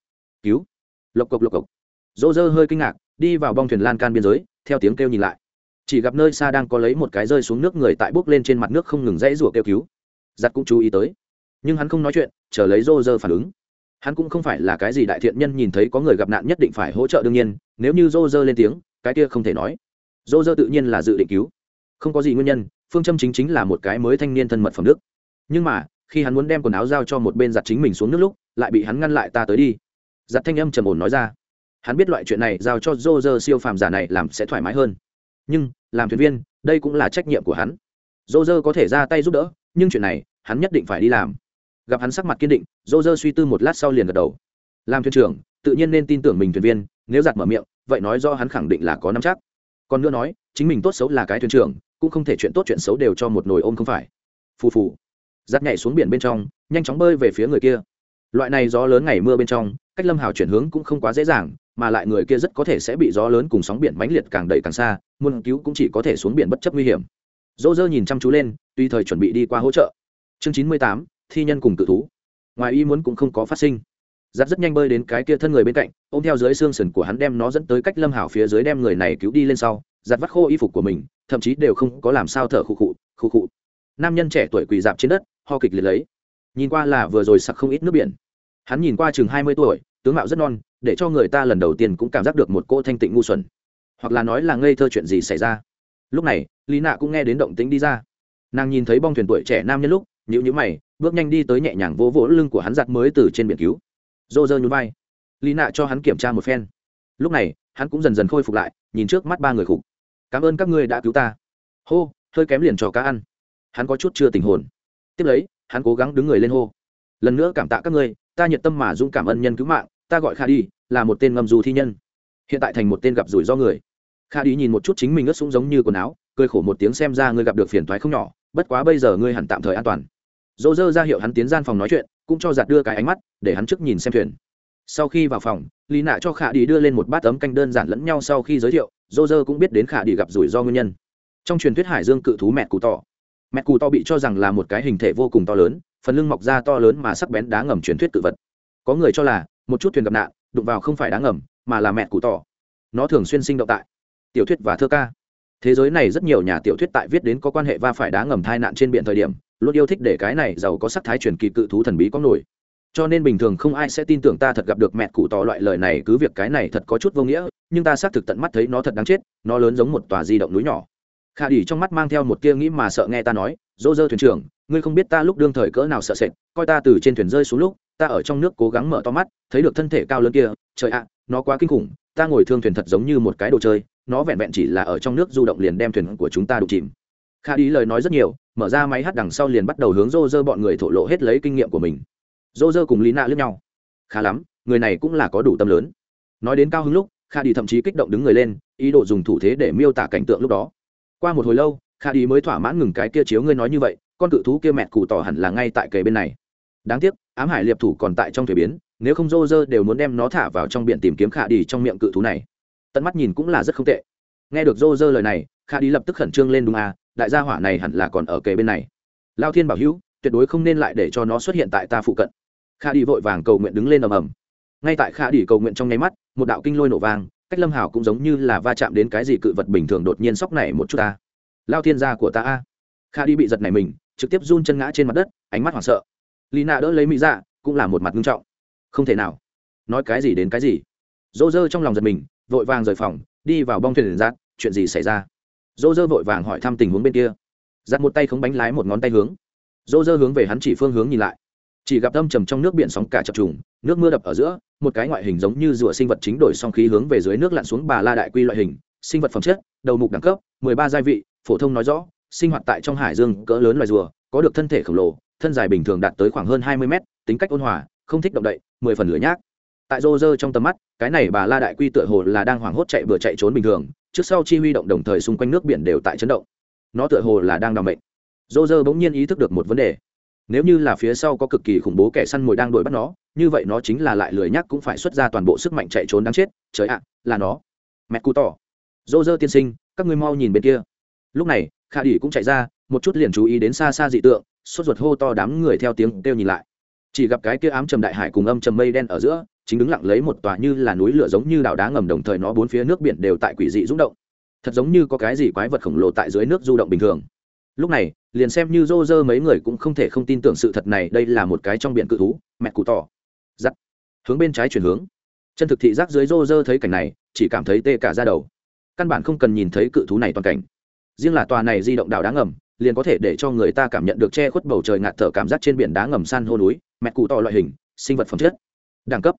Cứu. Lộc cộc lộc cộc. Dô dơ hơi kinh ngạc, đi vào bong thuyền lan can biên giới, theo tiếng kêu nhìn lại chỉ gặp nơi xa đang có lấy một cái rơi xuống nước người tại bốc lên trên mặt nước không ngừng dãy rủa kêu cứu. Giặt cũng chú ý tới. Nhưng hắn không nói chuyện, chờ lấy rô rơ phản ứng. Hắn cũng không phải là cái gì đại thiện nhân nhìn thấy có người gặp nạn nhất định phải hỗ trợ đương nhiên, nếu như rô rơ lên tiếng, cái kia không thể nói. Rô rơ tự nhiên là dự định cứu. Không có gì nguyên nhân, phương châm chính chính là một cái mới thanh niên thân mật phẩm đức. Nhưng mà, khi hắn muốn đem quần áo giao cho một bên giặt chính mình xuống nước lúc, lại bị hắn ngăn lại ta tới đi. Giặt thanh âm trầm ổn nói ra. Hắn biết loại chuyện này giao cho rô rơ siêu phàm giả này làm sẽ thoải mái hơn nhưng làm thuyền viên, đây cũng là trách nhiệm của hắn. Dô dơ có thể ra tay giúp đỡ, nhưng chuyện này, hắn nhất định phải đi làm. Gặp hắn sắc mặt kiên định dô dơ suy tư một lát sau liền gật đầu. Làm thuyền trưởng, tự nhiên nên tin tưởng mình thuyền viên, nếu giặt mở miệng, vậy nói do hắn khẳng định là có năm chắc. Còn nữa nói, chính mình tốt xấu là cái thuyền trưởng, cũng không thể chuyện tốt chuyện xấu đều cho một nồi ôm không phải. Phù phù. Giặt nhảy xuống biển bên trong, nhanh chóng bơi về phía người kia. Loại này gió lớn ngày mưa bên trong, cách lâm hào chuyển hướng cũng không quá dễ dàng mà lại người kia rất có thể sẽ bị gió lớn cùng sóng biển mãnh liệt càng đẩy càng xa muôn cứu cũng chỉ có thể xuống biển bất chấp nguy hiểm. Dỗ dơ nhìn chăm chú lên, tùy thời chuẩn bị đi qua hỗ trợ. Chương chín mươi tám, thi nhân cùng tự thú. Ngoài ý muốn cũng không có phát sinh. Giặt rất nhanh bơi đến cái kia thân người bên cạnh, ôm theo dưới xương sườn của hắn đem nó dẫn tới cách lâm hảo phía dưới đem người này cứu đi lên sau, giặt vắt khô y phục của mình, thậm chí đều không có làm sao thở khụ khụ khụ khụ. Nam nhân trẻ tuổi quỳ dạp trên đất, ho kịch liệt lấy. Nhìn qua là vừa rồi sặc không ít nước biển. Hắn nhìn qua chừng hai mươi tuổi, tướng mạo rất non để cho người ta lần đầu tiên cũng cảm giác được một cô thanh tịnh ngu xuẩn. Hoặc là nói là ngây thơ chuyện gì xảy ra. Lúc này, lý nạ cũng nghe đến động tính đi ra. Nàng nhìn thấy bong thuyền tuổi trẻ nam nhân lúc nhữ nhữ mày, bước nhanh đi tới nhẹ nhàng vỗ vỗ lưng của hắn giặt mới từ trên biển cứu. Dô dơ nhún vai. Lý nạ cho hắn kiểm tra một phen. Lúc này, hắn cũng dần dần khôi phục lại, nhìn trước mắt ba người khục. Cảm ơn các ngươi đã cứu ta. Hô, hơi kém liền cho cá ăn. Hắn có chút chưa tình hồn. Tiếp lấy, hắn cố gắng đứng người lên hô. Lần nữa cảm tạ các ngươi, ta nhiệt tâm mà dũng cảm ân nhân cứu mạng, ta gọi kha đi là một tên ngâm du thi nhân. Hiện tại thành một tên gặp rủi ro người. Kha đi nhìn một chút chính mình ướt sũng giống như quần áo cười khổ một tiếng xem ra ngươi gặp được phiền thoái không nhỏ bất quá bây giờ ngươi hẳn tạm thời an toàn. Dỗ dơ ra hiệu hắn tiến gian phòng nói chuyện cũng cho giặt đưa cái ánh mắt để hắn trước nhìn xem thuyền. Sau khi vào phòng lý nạ cho khả đi đưa lên một bát ấm canh đơn giản lẫn nhau sau khi giới thiệu dô dơ cũng biết đến khả đi gặp rủi ro nguyên nhân. Trong truyền thuyết hải dương cự thú mẹ cụ to, mẹ cụ to bị cho rằng là một cái hình thể vô cùng to lớn phần lưng mọc ra to lớn mà sắc bén đá ngầm truyền thuyết cự vật. Có người cho là một chút thuyền gặp nạn đụng vào không phải đá ngầm, mà là mẹ cụ tỏ. Nó thường xuyên sinh động tại tiểu thuyết và thơ ca. Thế giới này rất nhiều nhà tiểu thuyết tại viết đến có quan hệ va phải đá ngầm thai nạn trên biển thời điểm, luôn yêu thích để cái này giàu có sắc thái truyền kỳ cự thú thần bí có nổi. Cho nên bình thường không ai sẽ tin tưởng ta thật gặp được mẹ cụ tỏ loại lời này, cứ việc cái này thật có chút vô nghĩa, nhưng ta xác thực tận mắt thấy nó thật đáng chết, nó lớn giống một tòa di động núi nhỏ. Khả đỉ trong mắt mang theo một tia nghĩ mà sợ nghe ta nói dỗ dơ thuyền trưởng, ngươi không biết ta lúc đương thời cỡ nào sợ sệt, coi ta từ trên thuyền rơi xuống lúc ta ở trong nước cố gắng mở to mắt, thấy được thân thể cao lớn kia, trời ạ, nó quá kinh khủng, ta ngồi thương thuyền thật giống như một cái đồ chơi, nó vẹn vẹn chỉ là ở trong nước du động liền đem thuyền của chúng ta đụng chìm. Kha đi lời nói rất nhiều, mở ra máy hát đằng sau liền bắt đầu hướng rô rơ bọn người thổ lộ hết lấy kinh nghiệm của mình. Rô rơ cùng lý nạ lướt nhau. Khá lắm, người này cũng là có đủ tâm lớn. Nói đến cao hứng lúc, kha đi thậm chí kích động đứng người lên, ý đồ dùng thủ thế để miêu tả cảnh tượng lúc đó. Qua một hồi lâu, kha đi mới thỏa mãn ngừng cái kia chiếu ngươi nói như vậy, con cự thú kia mẹ cụ tỏ hẳn là ngay tại kề bên này đáng tiếc, ám hải liệp thủ còn tại trong thuế biến, nếu không rô rơ đều muốn đem nó thả vào trong biển tìm kiếm khả đi trong miệng cự thú này. Tận mắt nhìn cũng là rất không tệ. Nghe được rô rơ lời này, khả đi lập tức khẩn trương lên đúng à đại gia hỏa này hẳn là còn ở kề bên này. Lao thiên bảo hữu, tuyệt đối không nên lại để cho nó xuất hiện tại ta phụ cận. Khả đi vội vàng cầu nguyện đứng lên ầm ầm. Ngay tại khả đi cầu nguyện trong nháy mắt, một đạo kinh lôi nổ vang, cách lâm hảo cũng giống như là va chạm đến cái gì cự vật bình thường đột nhiên sóc này một chút ta. Lao thiên gia của ta a. Khả đi bị giật này mình, trực tiếp run chân ngã trên mặt đất, ánh mắt hoảng sợ lina đỡ lấy mỹ dạ cũng là một mặt nghiêm trọng. Không thể nào. Nói cái gì đến cái gì. Dô dơ trong lòng giật mình, vội vàng rời phòng, đi vào bong thuyền giác chuyện gì xảy ra? Dô dơ vội vàng hỏi thăm tình huống bên kia. Giặt một tay không bánh lái một ngón tay hướng. Dô dơ hướng về hắn chỉ phương hướng nhìn lại. Chỉ gặp âm trầm trong nước biển sóng cả chập trùng, nước mưa đập ở giữa, một cái ngoại hình giống như rùa sinh vật chính đổi song khí hướng về dưới nước lặn xuống bà la đại quy loại hình, sinh vật phẩm chất, đầu mục đẳng cấp, mười ba gia vị, phổ thông nói rõ, sinh hoạt tại trong hải dương cỡ lớn loài rùa, có được thân thể khổng lồ thân dài bình thường đạt tới khoảng hơn hai mươi mét, tính cách ôn hòa, không thích động đậy, mười phần lửa nhác. Tại rô rơ trong tầm mắt, cái này bà la đại quy tựa hồ là đang hoảng hốt chạy vừa chạy trốn bình thường, trước sau chi huy động đồng thời xung quanh nước biển đều tại chấn động. Nó tựa hồ là đang đ ò n mệnh. Rô rơ bỗng nhiên ý thức được một vấn đề. Nếu như là phía sau có cực kỳ khủng bố kẻ săn mồi đang đuổi bắt nó, như vậy nó chính là lại lười nhắc cũng phải xuất ra toàn bộ sức mạnh chạy trốn đáng chết, trời ạ, là nó. Mẹ cụ tỏ. Dô tiên sinh, các ngươi mau nhìn bên kia. Lúc này, khả đỉ cũng chạy ra, một chút liền chú ý đến xa xa dị tượng sốt ruột hô to đám người theo tiếng kêu nhìn lại. Chỉ gặp cái kia ám trầm đại hải cùng âm trầm mây đen ở giữa, chính đứng lặng lấy một tòa như là núi lửa giống như đảo đá ngầm đồng thời nó bốn phía nước biển đều tại quỷ dị rung động. Thật giống như có cái gì quái vật khổng lồ tại dưới nước du động bình thường. Lúc này, liền xem như rô rơ mấy người cũng không thể không tin tưởng sự thật này, đây là một cái trong biển cự thú, mẹ cụ tỏ. Giắt hướng bên trái chuyển hướng. Chân thực thị giác dưới rô rơ thấy cảnh này, chỉ cảm thấy tê cả ra đầu. Căn bản không cần nhìn thấy cự thú này toàn cảnh. Riêng là tòa này di động đảo đá ngầm liền có thể để cho người ta cảm nhận được che khuất bầu trời ngạt thở cảm giác trên biển đá ngầm san hô núi, mẹ cụ tỏ loại hình, sinh vật phẩm chất, đẳng cấp,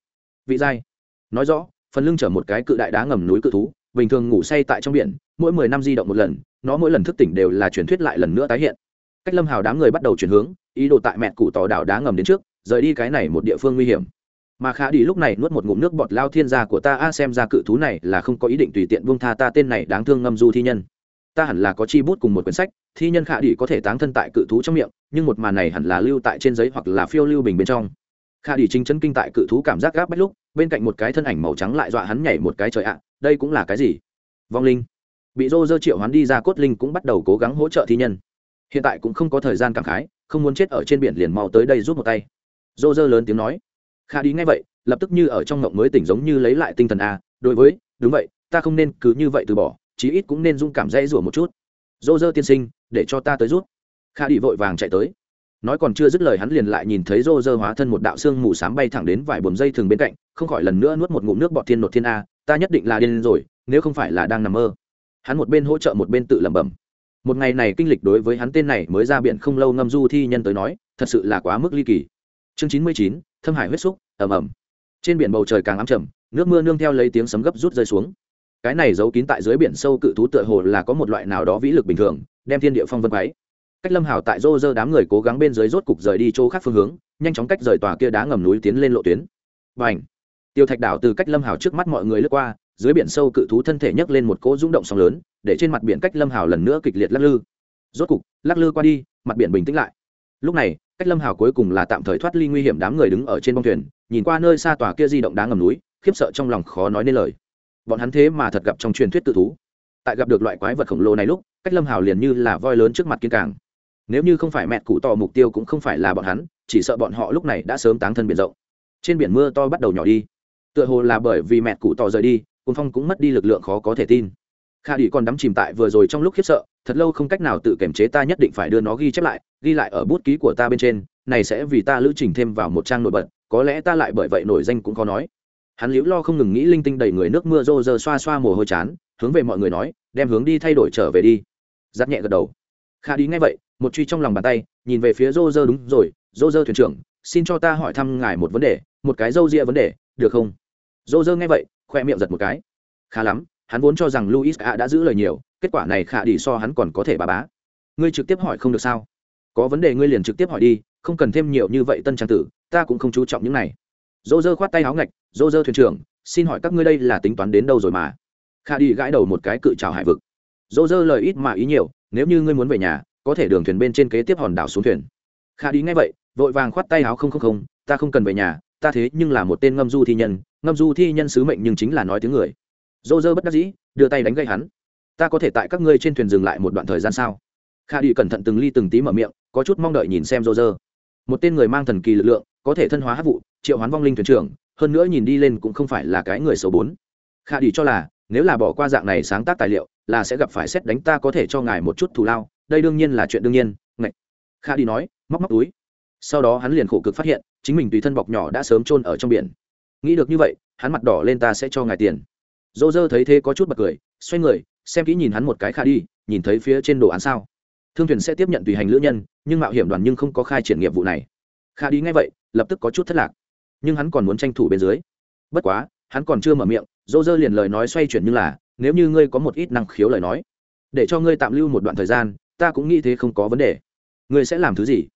vị giai. Nói rõ, phần lưng chở một cái cự đại đá ngầm núi cự thú, bình thường ngủ say tại trong biển, mỗi mười năm di động một lần, nó mỗi lần thức tỉnh đều là truyền thuyết lại lần nữa tái hiện. Cách lâm hào đám người bắt đầu chuyển hướng, ý đồ tại mẹ cụ tỏ đảo đá ngầm đến trước, rời đi cái này một địa phương nguy hiểm. Mà khả đi lúc này nuốt một ngụm nước bọt lao thiên gia của ta, a, xem ra cự thú này là không có ý định tùy tiện buông tha ta, tên này đáng thương ngâm du thi nhân ta hẳn là có chi bút cùng một quyển sách, thi nhân khả đi có thể táng thân tại cự thú trong miệng, nhưng một màn này hẳn là lưu tại trên giấy hoặc là phiêu lưu bình bên trong. Khả đi chính chân kinh tại cự thú cảm giác gáp bách lúc, bên cạnh một cái thân ảnh màu trắng lại dọa hắn nhảy một cái trời ạ, đây cũng là cái gì? Vong linh. Bị rô rơ triệu hắn đi ra cốt linh cũng bắt đầu cố gắng hỗ trợ thi nhân. Hiện tại cũng không có thời gian cảm khái, không muốn chết ở trên biển liền mau tới đây rút một tay. Rô rơ lớn tiếng nói. Khả đi ngay vậy, lập tức như ở trong ngộng mới tỉnh giống như lấy lại tinh thần a đối với, đúng vậy, ta không nên cứ như vậy từ bỏ chí ít cũng nên dung cảm dãy rủa một chút. Dô dơ tiên sinh, để cho ta tới rút. Kha đi vội vàng chạy tới. Nói còn chưa dứt lời hắn liền lại nhìn thấy rô rơ hóa thân một đạo xương mù s á m bay thẳng đến vài buồm dây thường bên cạnh, không khỏi lần nữa nuốt một ngụm nước bọt thiên nột thiên a, ta nhất định là điên rồi, nếu không phải là đang nằm mơ. Hắn một bên hỗ trợ một bên tự lẩm bẩm. Một ngày này kinh lịch đối với hắn tên này mới ra biển không lâu ngâm du thi nhân tới nói, thật sự là quá mức ly kỳ. Chương chín mươi chín, thâm hải huyết xúc ẩm ẩm trên biển bầu trời càng ám trầm, nước mưa nương theo lấy tiếng sấm gấp rút rơi xuống cái này giấu kín tại dưới biển sâu cự thú tựa hồ là có một loại nào đó vĩ lực bình thường, đem thiên địa phong vân quáy cách lâm hào tại rô rơ đám người cố gắng bên dưới rốt cục rời đi chỗ khác phương hướng, nhanh chóng cách rời tòa kia đá ngầm núi tiến lên lộ tuyến. Và ảnh tiêu thạch đảo từ cách lâm hào trước mắt mọi người lướt qua, dưới biển sâu cự thú thân thể nhấc lên một cỗ rung động sóng lớn, để trên mặt biển cách lâm hào lần nữa kịch liệt lắc lư. Rốt cục, lắc lư qua đi, mặt biển bình tĩnh lại. Lúc này, cách lâm hào cuối cùng là tạm thời thoát ly nguy hiểm đám người đứng ở trên bông thuyền, nhìn qua nơi xa tòa kia di động đá ngầm núi, khiếp sợ trong lòng khó nói nên lời bọn hắn thế mà thật gặp trong truyền thuyết tự thú. Tại gặp được loại quái vật khổng lồ này lúc, cách lâm hào liền như là voi lớn trước mặt kiên càng. Nếu như không phải mẹ cụ to mục tiêu cũng không phải là bọn hắn, chỉ sợ bọn họ lúc này đã sớm táng thân biển rộng. Trên biển mưa to bắt đầu nhỏ đi. Tựa hồ là bởi vì mẹ cụ to rời đi cồn phong cũng mất đi lực lượng khó có thể tin. Kha đi còn đắm chìm tại vừa rồi trong lúc khiếp sợ, thật lâu không cách nào tự kiểm chế ta nhất định phải đưa nó ghi chép lại, ghi lại ở bút ký của ta bên trên, này sẽ vì ta lữ trình thêm vào một trang nổi bật, có lẽ ta lại bởi vậy nổi danh cũng khó nói hắn liễu lo không ngừng nghĩ linh tinh đầy người nước mưa rô rơ xoa xoa mồ hôi chán, hướng về mọi người nói, đem hướng đi thay đổi trở về đi. Giáp nhẹ gật đầu. Kha đi ngay vậy, một truy trong lòng bàn tay, nhìn về phía rô rơ đúng rồi, rô rơ thuyền trưởng, xin cho ta hỏi thăm ngài một vấn đề, một cái râu ria vấn đề, được không? Rô rơ nghe vậy, khoe miệng giật một cái. Khá lắm, hắn vốn cho rằng luis a đã giữ lời nhiều, kết quả này khả đi so hắn còn có thể bà bá. Ngươi trực tiếp hỏi không được sao? Có vấn đề ngươi liền trực tiếp hỏi đi, không cần thêm nhiều như vậy tân trang tử, ta cũng không chú trọng những này dô dơ khoát tay áo ngạch dô dơ thuyền trưởng, xin hỏi các ngươi đây là tính toán đến đâu rồi mà? Kha đi gãi đầu một cái cự trào hải vực. Dô dơ lời ít mà ý nhiều, nếu như ngươi muốn về nhà, có thể đường thuyền bên trên kế tiếp hòn đảo xuống thuyền. Kha đi ngay vậy, vội vàng khoát tay áo, không không không, ta không cần về nhà, ta thế nhưng là một tên ngâm du thi nhân, ngâm du thi nhân sứ mệnh nhưng chính là nói tiếng người. Dô dơ bất đắc dĩ, đưa tay đánh gây hắn. Ta có thể tại các ngươi trên thuyền dừng lại một đoạn thời gian sao? Kha đi cẩn thận từng ly từng tí mở miệng, có chút mong đợi nhìn xem dô dơ. Một tên người mang thần kỳ lực lượng có thể thân hóa hát vụ, triệu hoán vong linh thuyền trưởng, hơn nữa nhìn đi lên cũng không phải là cái người xấu bốn. Kha đi cho là, nếu là bỏ qua dạng này sáng tác tài liệu, là sẽ gặp phải xét đánh ta có thể cho ngài một chút thù lao, đây đương nhiên là chuyện đương nhiên ngạy kha đi nói, móc móc túi. Sau đó hắn liền khổ cực phát hiện, chính mình tùy thân bọc nhỏ đã sớm trôn ở trong biển. Nghĩ được như vậy, hắn mặt đỏ lên ta sẽ cho ngài tiền. Dô dơ thấy thế có chút bật cười, xoay người, xem kỹ nhìn hắn một cái khả đi nhìn thấy phía trên đồ án sao. Thương thuyền sẽ tiếp nhận tùy hành lữ nhân, nhưng mạo hiểm đoàn nhưng không có khai triển nghiệp vụ này khả đi ngay vậy, lập tức có chút thất lạc. Nhưng hắn còn muốn tranh thủ bên dưới. Bất quá, hắn còn chưa mở miệng dô dơ liền lời nói xoay chuyển như là, nếu như ngươi có một ít năng khiếu lời nói, để cho ngươi tạm lưu một đoạn thời gian, ta cũng nghĩ thế không có vấn đề. Ngươi sẽ làm thứ gì?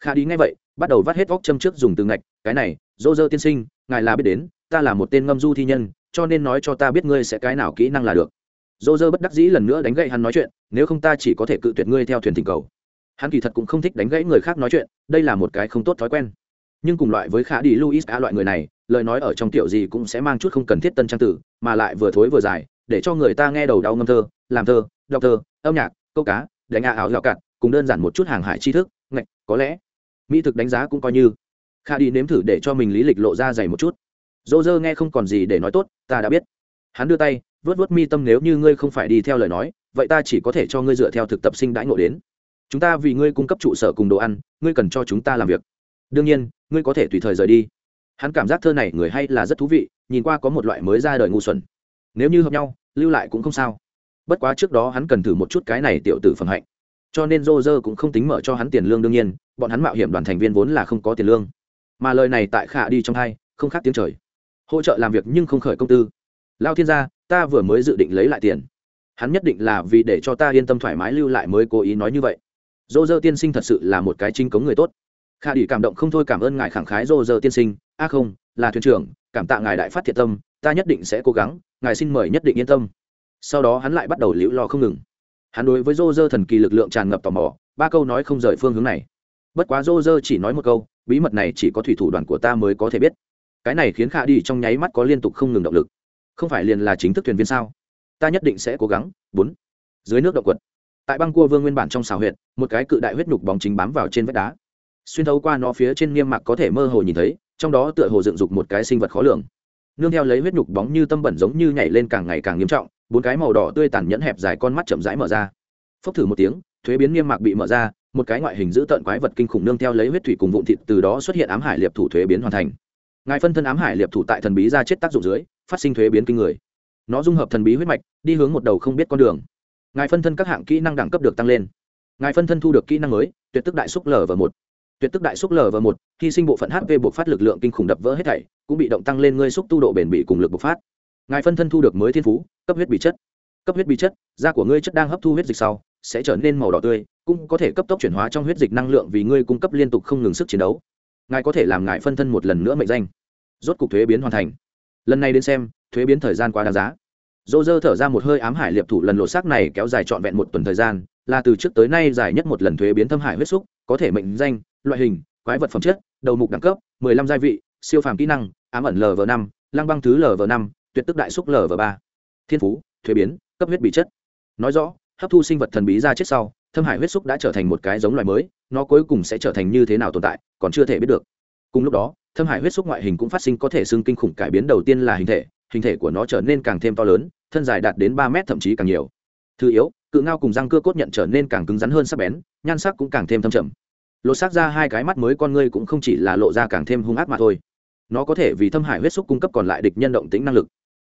Khả đi ngay vậy, bắt đầu vắt hết vóc châm trước dùng từ ngạch, cái này dô dơ tiên sinh, ngài là biết đến, ta là một tên ngâm du thi nhân, cho nên nói cho ta biết ngươi sẽ cái nào kỹ năng là được. Dô dơ bất đắc dĩ lần nữa đánh gậy hắn nói chuyện, nếu không ta chỉ có thể cự tuyệt ngươi theo thuyền tình cầu hắn kỳ thật cũng không thích đánh gãy người khác nói chuyện, đây là một cái không tốt thói quen. Nhưng cùng loại với khả đi luis a loại người này, lời nói ở trong tiểu gì cũng sẽ mang chút không cần thiết tân trang tử, mà lại vừa thối vừa dài, để cho người ta nghe đầu đau ngâm thơ, làm thơ, đọc thơ, âm nhạc, câu cá, đánh a áo dạo cạn cùng đơn giản một chút hàng hải tri thức, ngạch, có lẽ, mỹ thực đánh giá cũng coi như. Khả đi nếm thử để cho mình lý lịch lộ ra dày một chút. Dỗ dơ nghe không còn gì để nói tốt, ta đã biết. Hắn đưa tay, vớt vớt mi tâm nếu như ngươi không phải đi theo lời nói, vậy ta chỉ có thể cho ngươi dựa theo thực tập sinh đãi ngộ đến chúng ta vì ngươi cung cấp trụ sở cùng đồ ăn, ngươi cần cho chúng ta làm việc. Đương nhiên, ngươi có thể tùy thời rời đi. Hắn cảm giác thơ này người hay là rất thú vị, nhìn qua có một loại mới ra đời ngu xuẩn. Nếu như hợp nhau, lưu lại cũng không sao. Bất quá trước đó hắn cần thử một chút cái này tiểu tử phần hạnh. Cho nên dô dơ cũng không tính mở cho hắn tiền lương đương nhiên, bọn hắn mạo hiểm đoàn thành viên vốn là không có tiền lương. Mà lời này tại khả đi trong hai, không khác tiếng trời. Hỗ trợ làm việc nhưng không khởi công tư. Lao thiên gia, ta vừa mới dự định lấy lại tiền. Hắn nhất định là vì để cho ta yên tâm thoải mái lưu lại mới cố ý nói như vậy dô dơ tiên sinh thật sự là một cái chính cống người tốt. Khả đi cảm động không thôi cảm ơn ngài khẳng khái dô dơ tiên sinh. A không, là thuyền trưởng, cảm tạ ngài đại phát thiệt tâm, ta nhất định sẽ cố gắng, ngài xin mời nhất định yên tâm. Sau đó hắn lại bắt đầu liễu lo không ngừng. Hắn đối với dô dơ thần kỳ lực lượng tràn ngập tò mò, ba câu nói không rời phương hướng này. Bất quá dô dơ chỉ nói một câu, bí mật này chỉ có thủy thủ đoàn của ta mới có thể biết. Cái này khiến khả đi trong nháy mắt có liên tục không ngừng động lực. Không phải liền là chính thức thuyền viên sao? Ta nhất định sẽ cố gắng. Bốn. Dưới nước động quật tại băng cua vương nguyên bản trong xào huyệt, một cái cự đại huyết nhục bóng chính bám vào trên vách đá. Xuyên thấu qua nó phía trên niêm mạc có thể mơ hồ nhìn thấy, trong đó tựa hồ dựng dục một cái sinh vật khó lường. Nương theo lấy huyết nhục bóng như tâm bẩn giống như nhảy lên càng ngày càng nghiêm trọng, bốn cái màu đỏ tươi tàn nhẫn hẹp dài con mắt chậm rãi mở ra. Phốc thử một tiếng, thuế biến niêm mạc bị mở ra, một cái ngoại hình giữ tợn quái vật kinh khủng nương theo lấy huyết thủy cùng vụn thịt từ đó xuất hiện ám hải liệp thủ thuế biến hoàn thành. Ngài phân thân ám hải liệp thủ tại thần bí ra chết tác dụng dưới, phát sinh thuế biến kinh người. Nó dung hợp thần bí huyết mạch, đi hướng một đầu không biết con đường ngài phân thân các hạng kỹ năng đẳng cấp được tăng lên. Ngài phân thân thu được kỹ năng mới, tuyệt tức đại xúc lở và một. Tuyệt tức đại xúc lở và một, hy sinh bộ phận hp buộc phát lực lượng kinh khủng đập vỡ hết thảy, cũng bị động tăng lên ngươi xúc tu độ bền bỉ cùng lực bộc phát. Ngài phân thân thu được mới thiên phú, cấp huyết bị chất. Cấp huyết bị chất, da của ngươi chất đang hấp thu huyết dịch sau, sẽ trở nên màu đỏ tươi, cũng có thể cấp tốc chuyển hóa trong huyết dịch năng lượng vì ngươi cung cấp liên tục không ngừng sức chiến đấu. Ngài có thể làm ngài phân thân một lần nữa mệnh danh. Rốt cục thuế biến hoàn thành. Lần này đến xem, thuế biến thời gian quá đáng giá dô dơ thở ra một hơi ám hải liệp thủ lần lộ xác này kéo dài trọn vẹn một tuần thời gian, là từ trước tới nay dài nhất một lần thuế biến thâm hải huyết xúc, có thể mệnh danh, loại hình, quái vật phẩm chất, đầu mục đẳng cấp, mười lăm gia vị, siêu phàm kỹ năng, ám ẩn lv năm, lăng băng thứ lv năm, tuyệt tức đại xúc lv ba. Thiên phú, thuế biến, cấp huyết bị chất. Nói rõ, hấp thu sinh vật thần bí ra chết sau, thâm hải huyết xúc đã trở thành một cái giống loài mới, nó cuối cùng sẽ trở thành như thế nào tồn tại, còn chưa thể biết được. Cùng lúc đó, thâm hải huyết xúc ngoại hình cũng phát sinh có thể xưng kinh khủng cải biến đầu tiên là hình thể hình thể của nó trở nên càng thêm to lớn thân dài đạt đến ba mét thậm chí càng nhiều. Thứ yếu, cự ngao cùng răng cưa cốt nhận trở nên càng cứng rắn hơn sắc bén, nhan sắc cũng càng thêm thâm trầm. Lộ xác ra hai cái mắt mới con ngươi cũng không chỉ là lộ ra càng thêm hung ác mà thôi. Nó có thể vì thâm hải huyết xúc cung cấp còn lại địch nhân động tính năng lực.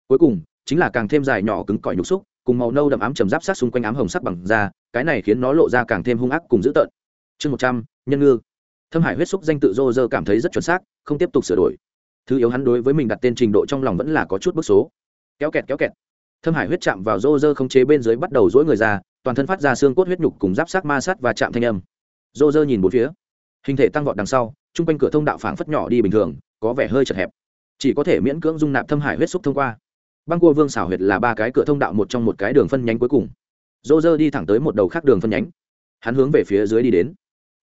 Cuối cùng, chính là càng thêm dài nhỏ cứng cỏi nhục xúc, cùng màu nâu đậm ám trầm giáp sát xung quanh ám hồng sắc bằng da, cái này khiến nó lộ ra càng thêm hung ác cùng dữ tợn. Chương một trăm, nhân ngư. Thâm hải huyết xúc danh tự rô cảm thấy rất chuẩn xác, không tiếp tục sửa đổi. Thứ yếu hắn đối với mình đặt tên trình độ trong lòng vẫn là có chút bức số. Kéo kẹt kéo kẹt thâm hải huyết chạm vào rô rơ không chế bên dưới bắt đầu dỗi người ra, toàn thân phát ra xương cốt huyết nhục cùng giáp sát ma sát và chạm thanh âm. Rô rơ nhìn bốn phía. Hình thể tăng vọt đằng sau, chung quanh cửa thông đạo phảng phất nhỏ đi bình thường, có vẻ hơi chật hẹp. Chỉ có thể miễn cưỡng dung nạp thâm hải huyết xúc thông qua. Băng cua vương xảo huyệt là ba cái cửa thông đạo một trong một cái đường phân nhánh cuối cùng. Rô rơ đi thẳng tới một đầu khác đường phân nhánh. Hắn hướng về phía dưới đi đến.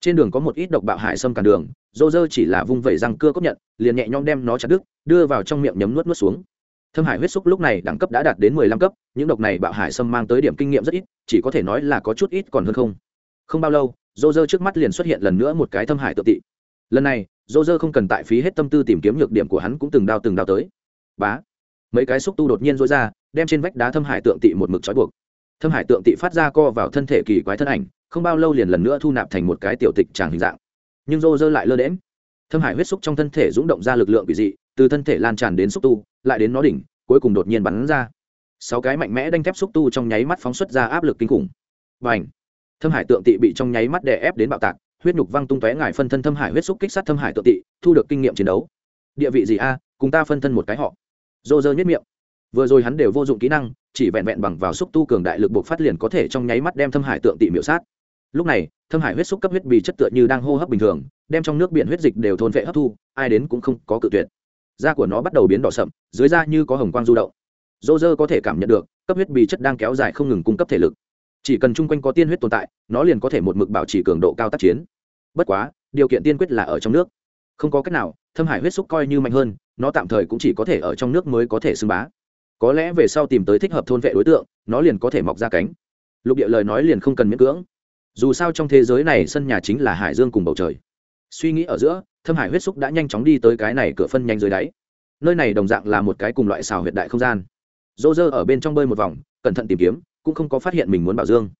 Trên đường có một ít độc bạo hải xâm cản đường, rô rơ chỉ là vung vẩy răng cưa cốc nhận, liền nhẹ nhõm đem nó chặt đứt, đưa vào trong miệng nhấm nuốt nuốt xuống thâm hải huyết xúc lúc này đẳng cấp đã đạt đến mười lăm cấp, những độc này bạo hải xâm mang tới điểm kinh nghiệm rất ít, chỉ có thể nói là có chút ít còn hơn không. Không bao lâu, dô dơ trước mắt liền xuất hiện lần nữa một cái thâm hải tự tị. Lần này, dô dơ không cần tại phí hết tâm tư tìm kiếm nhược điểm của hắn cũng từng đao từng đao tới. Bá! Mấy cái xúc tu đột nhiên rối ra, đem trên vách đá thâm hải tượng tị một mực trói buộc. Thâm hải tượng tị phát ra co vào thân thể kỳ quái thân ảnh, không bao lâu liền lần nữa thu nạp thành một cái tiểu tịch tràng hình dạng. Nhưng rô rơ lại lơ đễm thâm hải huyết xúc trong thân thể rúng động ra lực lượng kỳ dị, từ thân thể lan tràn đến xúc tu lại đến nó đỉnh, cuối cùng đột nhiên bắn ra. Sáu cái mạnh mẽ đanh thép xúc tu trong nháy mắt phóng xuất ra áp lực kinh khủng. Và ảnh thâm hải tượng tị bị trong nháy mắt đè ép đến bạo tạc, huyết nhục văng tung tóe ngài phân thân thâm hải huyết xúc kích sát thâm hải tượng tị, thu được kinh nghiệm chiến đấu. Địa vị gì a? Cùng ta phân thân một cái họ. Dô dơ nhất miệng. Vừa rồi hắn đều vô dụng kỹ năng, chỉ vẹn vẹn bằng vào xúc tu cường đại lực buộc phát liền có thể trong nháy mắt đem thâm hải tượng tị miểu sát. Lúc này, thâm hải huyết xúc cấp huyết bì chất tựa như đang hô hấp bình thường, đem trong nước biển huyết dịch đều thôn vệ hấp thu, ai đến cũng không có cự tuyệt da của nó bắt đầu biến đỏ sậm, dưới da như có hồng quang du động. Dô dơ có thể cảm nhận được, cấp huyết bì chất đang kéo dài không ngừng cung cấp thể lực. Chỉ cần chung quanh có tiên huyết tồn tại, nó liền có thể một mực bảo trì cường độ cao tác chiến. Bất quá, điều kiện tiên quyết là ở trong nước. Không có cách nào, thâm hải huyết xúc coi như mạnh hơn, nó tạm thời cũng chỉ có thể ở trong nước mới có thể xưng bá. Có lẽ về sau tìm tới thích hợp thôn vệ đối tượng, nó liền có thể mọc ra cánh. Lục địa lời nói liền không cần miễn cưỡng. Dù sao trong thế giới này sân nhà chính là hải dương cùng bầu trời. Suy nghĩ ở giữa thâm hải huyết xúc đã nhanh chóng đi tới cái này cửa phân nhanh dưới đáy. Nơi này đồng dạng là một cái cùng loại xào huyệt đại không gian. Dô dơ ở bên trong bơi một vòng, cẩn thận tìm kiếm, cũng không có phát hiện mình muốn bảo dương.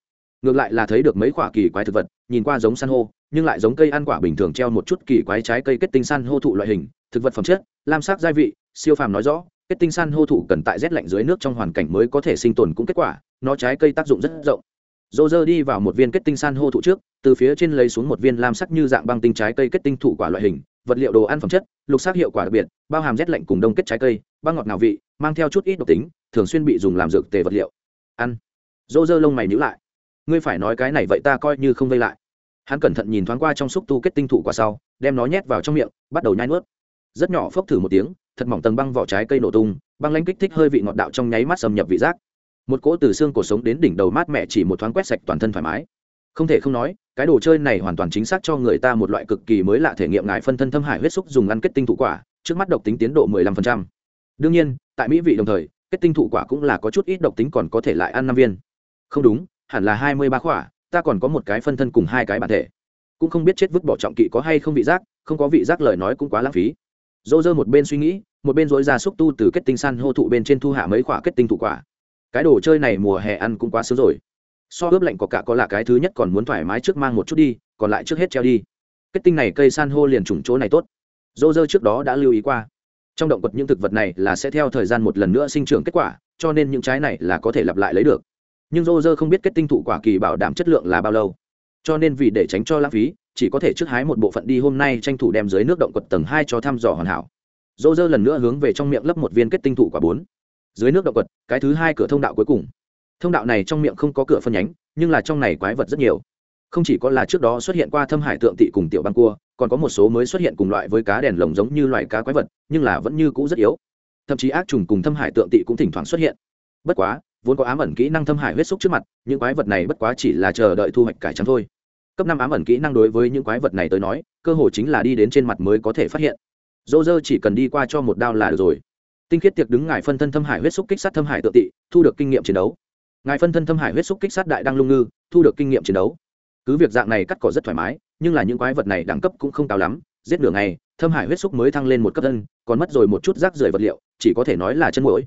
Ngược lại là thấy được mấy quả kỳ quái thực vật, nhìn qua giống san hô, nhưng lại giống cây ăn quả bình thường treo một chút kỳ quái trái cây kết tinh san hô thụ loại hình, thực vật phẩm chất, lam sắc gia vị, siêu phàm nói rõ, kết tinh san hô thụ cần tại rét lạnh dưới nước trong hoàn cảnh mới có thể sinh tồn cũng kết quả, nó trái cây tác dụng rất rộng dô dơ đi vào một viên kết tinh san hô thụ trước, từ phía trên lấy xuống một viên lam sắc như dạng băng tinh trái cây kết tinh thụ quả loại hình, vật liệu đồ ăn phẩm chất, lục sắc hiệu quả đặc biệt, bao hàm rét lạnh cùng đông kết trái cây, băng ngọt nào vị, mang theo chút ít độc tính, thường xuyên bị dùng làm dược tề vật liệu. Ăn. Dô dơ lông mày nhữ lại. Ngươi phải nói cái này vậy ta coi như không vây lại. Hắn cẩn thận nhìn thoáng qua trong xúc tu kết tinh thụ quả sau, đem nó nhét vào trong miệng, bắt đầu nhai nuốt. Rất nhỏ phốc thử một tiếng, thật mỏng tầng băng vỏ trái cây nổ tung, băng lanh kích thích hơi vị ngọt đạo trong nháy mắt xâm nhập vị giác một cỗ từ xương cổ sống đến đỉnh đầu mát mẹ chỉ một thoáng quét sạch toàn thân thoải mái. Không thể không nói, cái đồ chơi này hoàn toàn chính xác cho người ta một loại cực kỳ mới lạ thể nghiệm ngài phân thân thâm hải huyết xúc dùng ăn kết tinh thụ quả, trước mắt độc tính tiến độ 15%. đương nhiên, tại mỹ vị đồng thời, kết tinh thụ quả cũng là có chút ít độc tính còn có thể lại ăn năm viên. Không đúng, hẳn là hai mươi ba khỏa ta còn có một cái phân thân cùng hai cái bản thể. Cũng không biết chết vứt bỏ trọng kỵ có hay không vị giác, không có vị giác lời nói cũng quá lãng phí. Dô dơ một bên suy nghĩ, một bên dối ra xúc tu từ kết tinh san hô thụ bên trên thu hạ mấy quả kết tinh thụ quả cái đồ chơi này mùa hè ăn cũng quá sớm rồi. So ướp lạnh có cả có là cái thứ nhất còn muốn thoải mái trước mang một chút đi, còn lại trước hết treo đi. Kết tinh này cây san hô liền trùng chỗ này tốt. Dô dơ trước đó đã lưu ý qua. Trong động vật những thực vật này là sẽ theo thời gian một lần nữa sinh trưởng kết quả, cho nên những trái này là có thể lặp lại lấy được. Nhưng dô dơ không biết kết tinh thụ quả kỳ bảo đảm chất lượng là bao lâu. Cho nên vì để tránh cho lãng phí, chỉ có thể trước hái một bộ phận đi hôm nay tranh thủ đem dưới nước động quật tầng hai cho thăm dò hoàn hảo. Dô dơ lần nữa hướng về trong miệng lấp một viên kết tinh thụ quả bốn dưới nước động quật, cái thứ hai cửa thông đạo cuối cùng. Thông đạo này trong miệng không có cửa phân nhánh, nhưng là trong này quái vật rất nhiều. Không chỉ có là trước đó xuất hiện qua thâm hải tượng tị cùng tiểu băng cua, còn có một số mới xuất hiện cùng loại với cá đèn lồng giống như loại cá quái vật, nhưng là vẫn như cũ rất yếu. Thậm chí ác trùng cùng thâm hải tượng tị cũng thỉnh thoảng xuất hiện. Bất quá, vốn có ám ẩn kỹ năng thâm hải huyết xúc trước mặt, những quái vật này bất quá chỉ là chờ đợi thu hoạch cải trắng thôi. Cấp năm ám ẩn kỹ năng đối với những quái vật này tới nói, cơ hội chính là đi đến trên mặt mới có thể phát hiện. Dô dơ chỉ cần đi qua cho một đao là được rồi tinh khiết tiệc đứng ngài phân thân thâm hải huyết xúc kích sát thâm hải tự tị, thu được kinh nghiệm chiến đấu. Ngài phân thân thâm hải huyết xúc kích sát đại đăng lung ngư, thu được kinh nghiệm chiến đấu. Cứ việc dạng này cắt cỏ rất thoải mái, nhưng là những quái vật này đẳng cấp cũng không cao lắm, giết nửa ngày, thâm hải huyết xúc mới thăng lên một cấp thân, còn mất rồi một chút rác rưởi vật liệu, chỉ có thể nói là chân mũi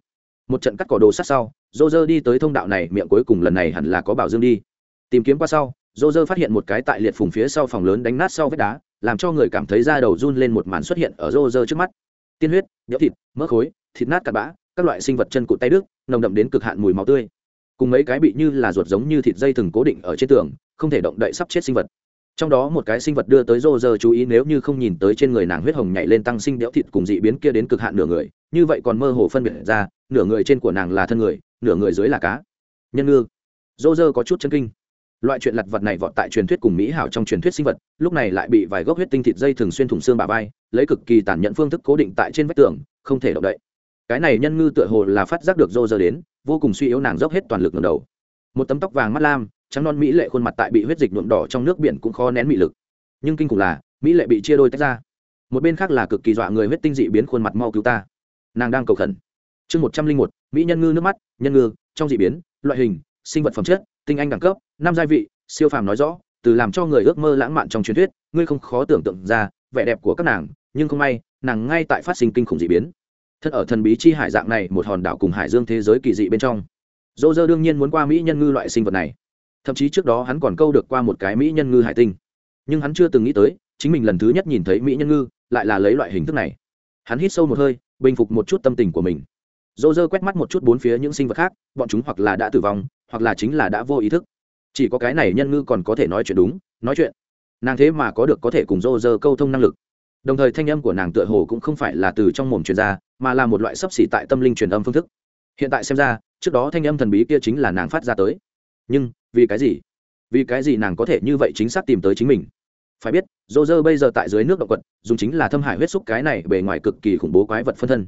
một trận cắt cỏ đồ sát sau dô dơ đi tới thông đạo này, miệng cuối cùng lần này hẳn là có bảo dương đi. Tìm kiếm qua sau dô dơ phát hiện một cái tại liệt phùng phía sau phòng lớn đánh nát sau vết đá, làm cho người cảm thấy da đầu run lên một màn xuất hiện ở dô dơ trước mắt tiên huyết, nhỡ thịt, mỡ khối, thịt nát cặn bã, các loại sinh vật chân cụt tay đức, nồng đậm đến cực hạn mùi máu tươi. Cùng mấy cái bị như là ruột giống như thịt dây thừng cố định ở trên tường, không thể động đậy sắp chết sinh vật. Trong đó một cái sinh vật đưa tới rô rơ chú ý nếu như không nhìn tới trên người nàng huyết hồng nhảy lên tăng sinh đẽo thịt cùng dị biến kia đến cực hạn nửa người, như vậy còn mơ hồ phân biệt ra, nửa người trên của nàng là thân người, nửa người dưới là cá. Nhân ngư. Rô rơ có chút chân kinh loại chuyện lặt vật này vọt tại truyền thuyết cùng mỹ hảo trong truyền thuyết sinh vật, lúc này lại bị vài gốc huyết tinh thịt dây thường xuyên thủng xương bà vai, lấy cực kỳ tàn nhẫn phương thức cố định tại trên vách tường, không thể động đậy. Cái này nhân ngư tựa hồ là phát giác được rô rơ đến, vô cùng suy yếu nàng dốc hết toàn lực ngầm đầu. Một tấm tóc vàng mắt lam, trắng non mỹ lệ khuôn mặt tại bị huyết dịch nhuộm đỏ trong nước biển cũng khó nén mị lực. Nhưng kinh khủng là, mỹ lệ bị chia đôi tách ra. Một bên khác là cực kỳ dọa người huyết tinh dị biến khuôn mặt mau cứu ta. Nàng đang cầu khẩn. Chương một trăm linh một, mỹ nhân ngư nước mắt, nhân ngư, trong dị biến, loại hình, sinh vật phẩm chất, tinh anh đẳng cấp năm gia vị, siêu phàm nói rõ, từ làm cho người ước mơ lãng mạn trong truyền thuyết, ngươi không khó tưởng tượng ra, vẻ đẹp của các nàng, nhưng không may, nàng ngay tại phát sinh kinh khủng dị biến. Thân ở thần bí chi hải dạng này, một hòn đảo cùng hải dương thế giới kỳ dị bên trong. Dô dơ đương nhiên muốn qua mỹ nhân ngư loại sinh vật này. Thậm chí trước đó hắn còn câu được qua một cái mỹ nhân ngư hải tinh. Nhưng hắn chưa từng nghĩ tới, chính mình lần thứ nhất nhìn thấy mỹ nhân ngư, lại là lấy loại hình thức này. Hắn hít sâu một hơi, bình phục một chút tâm tình của mình. Dô dơ quét mắt một chút bốn phía những sinh vật khác, bọn chúng hoặc là đã tử vong, hoặc là chính là đã vô ý thức chỉ có cái này nhân ngư còn có thể nói chuyện đúng, nói chuyện. Nàng thế mà có được có thể cùng rô rơ câu thông năng lực. Đồng thời thanh âm của nàng tựa hồ cũng không phải là từ trong mồm truyền ra, mà là một loại sấp xỉ tại tâm linh truyền âm phương thức. Hiện tại xem ra, trước đó thanh âm thần bí kia chính là nàng phát ra tới. Nhưng, vì cái gì? Vì cái gì nàng có thể như vậy chính xác tìm tới chính mình? Phải biết dô dơ bây giờ tại dưới nước động quật, dùng chính là thâm hải huyết xúc cái này bề ngoài cực kỳ khủng bố quái vật phân thân.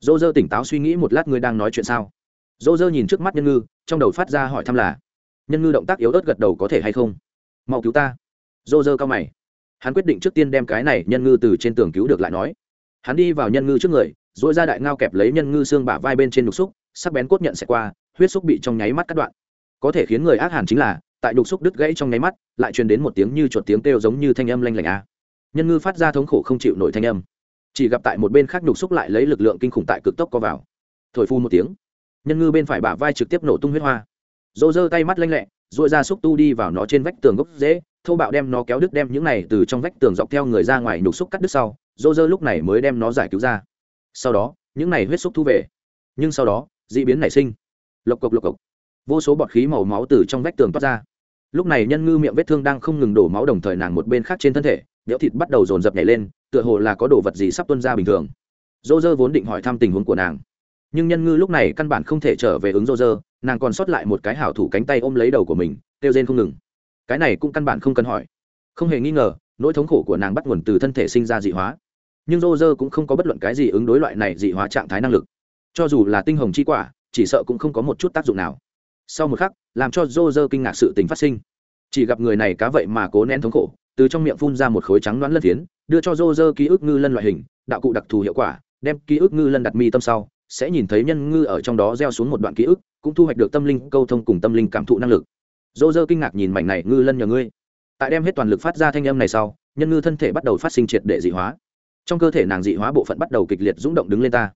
Dô dơ tỉnh táo suy nghĩ một lát ngươi đang nói chuyện sao? Dô dơ nhìn trước mắt nhân ngư, trong đầu phát ra hỏi thăm là nhân ngư động tác yếu ớt gật đầu có thể hay không? Mau cứu ta. Dô dơ cao mày. Hắn quyết định trước tiên đem cái này nhân ngư từ trên tường cứu được lại nói. Hắn đi vào nhân ngư trước người dội ra đại ngao kẹp lấy nhân ngư xương bả vai bên trên đục xúc, sắc bén cốt nhận sẽ qua, huyết xúc bị trong nháy mắt cắt đoạn. Có thể khiến người ác hàn chính là, tại đục xúc đứt gãy trong nháy mắt, lại truyền đến một tiếng như chuột tiếng kêu giống như thanh âm lanh lảnh a. Nhân ngư phát ra thống khổ không chịu nổi thanh âm. Chỉ gặp tại một bên khác đục xúc lại lấy lực lượng kinh khủng tại cực tốc co vào. Thổi phu một tiếng, nhân ngư bên phải bả vai trực tiếp nổ tung huyết hoa dỗ dơ tay mắt lanh lẹ dội ra xúc tu đi vào nó trên vách tường gốc dễ thô bạo đem nó kéo đứt, đem những này từ trong vách tường dọc theo người ra ngoài nhục xúc cắt đứt sau dô dơ lúc này mới đem nó giải cứu ra. Sau đó, những này huyết xúc thu về. Nhưng sau đó d ị biến nảy sinh. Lộc cộc lộc cộc. Vô số bọt khí màu máu từ trong vách tường toát ra. Lúc này nhân ngư miệng vết thương đang không ngừng đổ máu đồng thời nàng một bên khác trên thân thể đẽo thịt bắt đầu dồn dập nhảy lên, tựa hồ là có đồ vật gì sắp tuân ra bình thường. Dô dơ vốn định hỏi thăm tình huống của nàng. Nhưng nhân ngư lúc này căn bản không thể trở về ứng dô dơ nàng còn sót lại một cái hảo thủ cánh tay ôm lấy đầu của mình, kêu rên không ngừng. Cái này cũng căn bản không cần hỏi. Không hề nghi ngờ, nỗi thống khổ của nàng bắt nguồn từ thân thể sinh ra dị hóa. Nhưng rô rơ cũng không có bất luận cái gì ứng đối loại này dị hóa trạng thái năng lực. Cho dù là tinh hồng chi quả, chỉ sợ cũng không có một chút tác dụng nào. Sau một khắc, làm cho rô rơ kinh ngạc sự tình phát sinh. Chỉ gặp người này cá vậy mà cố nén thống khổ, từ trong miệng phun ra một khối trắng đoán lân phiến, đưa cho rô rơ ký ức ngư lân loại hình, đạo cụ đặc thù hiệu quả, đem ký ức ngư lân đặt mi tâm sau, sẽ nhìn thấy nhân ngư ở trong đó gieo xuống một đoạn ký ức cũng thu hoạch được tâm linh câu thông cùng tâm linh cảm thụ năng lực. Dô dơ kinh ngạc nhìn mảnh này ngư lân nhờ ngươi. Tại đem hết toàn lực phát ra thanh âm này sau, nhân ngư thân thể bắt đầu phát sinh triệt để dị hóa. Trong cơ thể nàng dị hóa bộ phận bắt đầu kịch liệt rúng động đứng lên ta.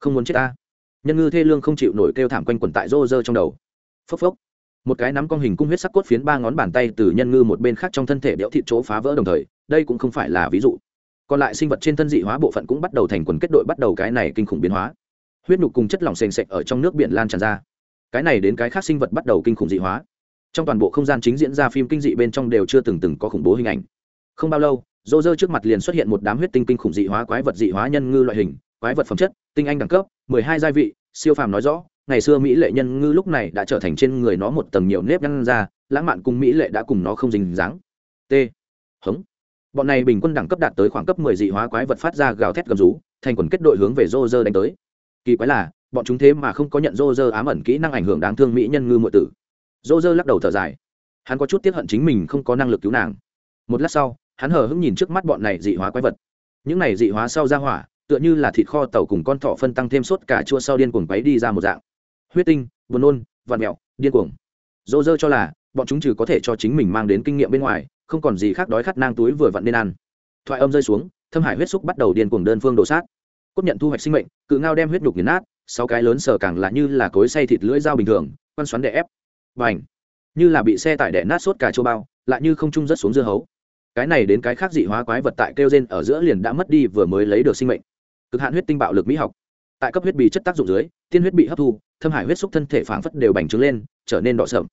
Không muốn chết ta. Nhân ngư thê lương không chịu nổi kêu thảm quanh quẩn tại rô rơ trong đầu. Phốc phốc. Một cái nắm con hình cung huyết sắc cốt phiến ba ngón bàn tay từ nhân ngư một bên khác trong thân thể béo thịt chỗ phá vỡ đồng thời, đây cũng không phải là ví dụ. Còn lại sinh vật trên thân dị hóa bộ phận cũng bắt đầu thành quần kết đội bắt đầu cái này kinh khủng biến hóa. Huyết nhục cùng chất lỏng sền sệt ở trong nước biển lan tràn ra cái này đến cái khác sinh vật bắt đầu kinh khủng dị hóa. Trong toàn bộ không gian chính diễn ra phim kinh dị bên trong đều chưa từng từng có khủng bố hình ảnh. Không bao lâu dô dơ trước mặt liền xuất hiện một đám huyết tinh kinh khủng dị hóa, quái vật dị hóa nhân ngư loại hình, quái vật phẩm chất, tinh anh đẳng cấp, mười hai gia vị, siêu phàm nói rõ, ngày xưa mỹ lệ nhân ngư lúc này đã trở thành trên người nó một tầng nhiều nếp nhăn ra, lãng mạn cùng mỹ lệ đã cùng nó không dính dáng. T. Hống. Bọn này bình quân đẳng cấp đạt tới khoảng cấp mười dị hóa, quái vật phát ra gào thét gầm rú, thành quần kết đội hướng về rô rơ đánh tới. Kỳ quái là bọn chúng thế mà không có nhận rô rơ ám ẩn kỹ năng ảnh hưởng đáng thương mỹ nhân ngư muội tử. Rô rơ lắc đầu thở dài. Hắn có chút tiếc hận chính mình không có năng lực cứu nàng. Một lát sau, hắn hờ hững nhìn trước mắt bọn này dị hóa quái vật. Những này dị hóa sau ra hỏa, tựa như là thịt kho tàu cùng con thỏ phân tăng thêm sốt cả chua sau điên cuồng quấy đi ra một dạng. Huyết tinh, buồn nôn vạt mẹo điên cuồng. Dô dơ cho là, bọn chúng trừ có thể cho chính mình mang đến kinh nghiệm bên ngoài, không còn gì khác đói khát nang túi vừa vặn nên ăn. Thoại âm rơi xuống, thâm hải huyết xúc bắt đầu điên cuồng đơn phương đổ sát. Cốt nhận thu hoạch sinh mệnh, cự ngao đem huyết đục nghiền nát sáu cái lớn sờ càng là như là cối xay thịt lưỡi dao bình thường quan xoắn đè ép. Và ảnh như là bị xe tải đè nát sốt cả châu bao, lại như không trung rất xuống dưa hấu. Cái này đến cái khác dị hóa quái vật tại kêu gen ở giữa liền đã mất đi vừa mới lấy được sinh mệnh. Cực hạn huyết tinh bạo lực mỹ học. Tại cấp huyết bị chất tác dụng dưới, tiên huyết bị hấp thu, thâm hải huyết xúc thân thể phảng phất đều bành trướng lên, trở nên đỏ sậm.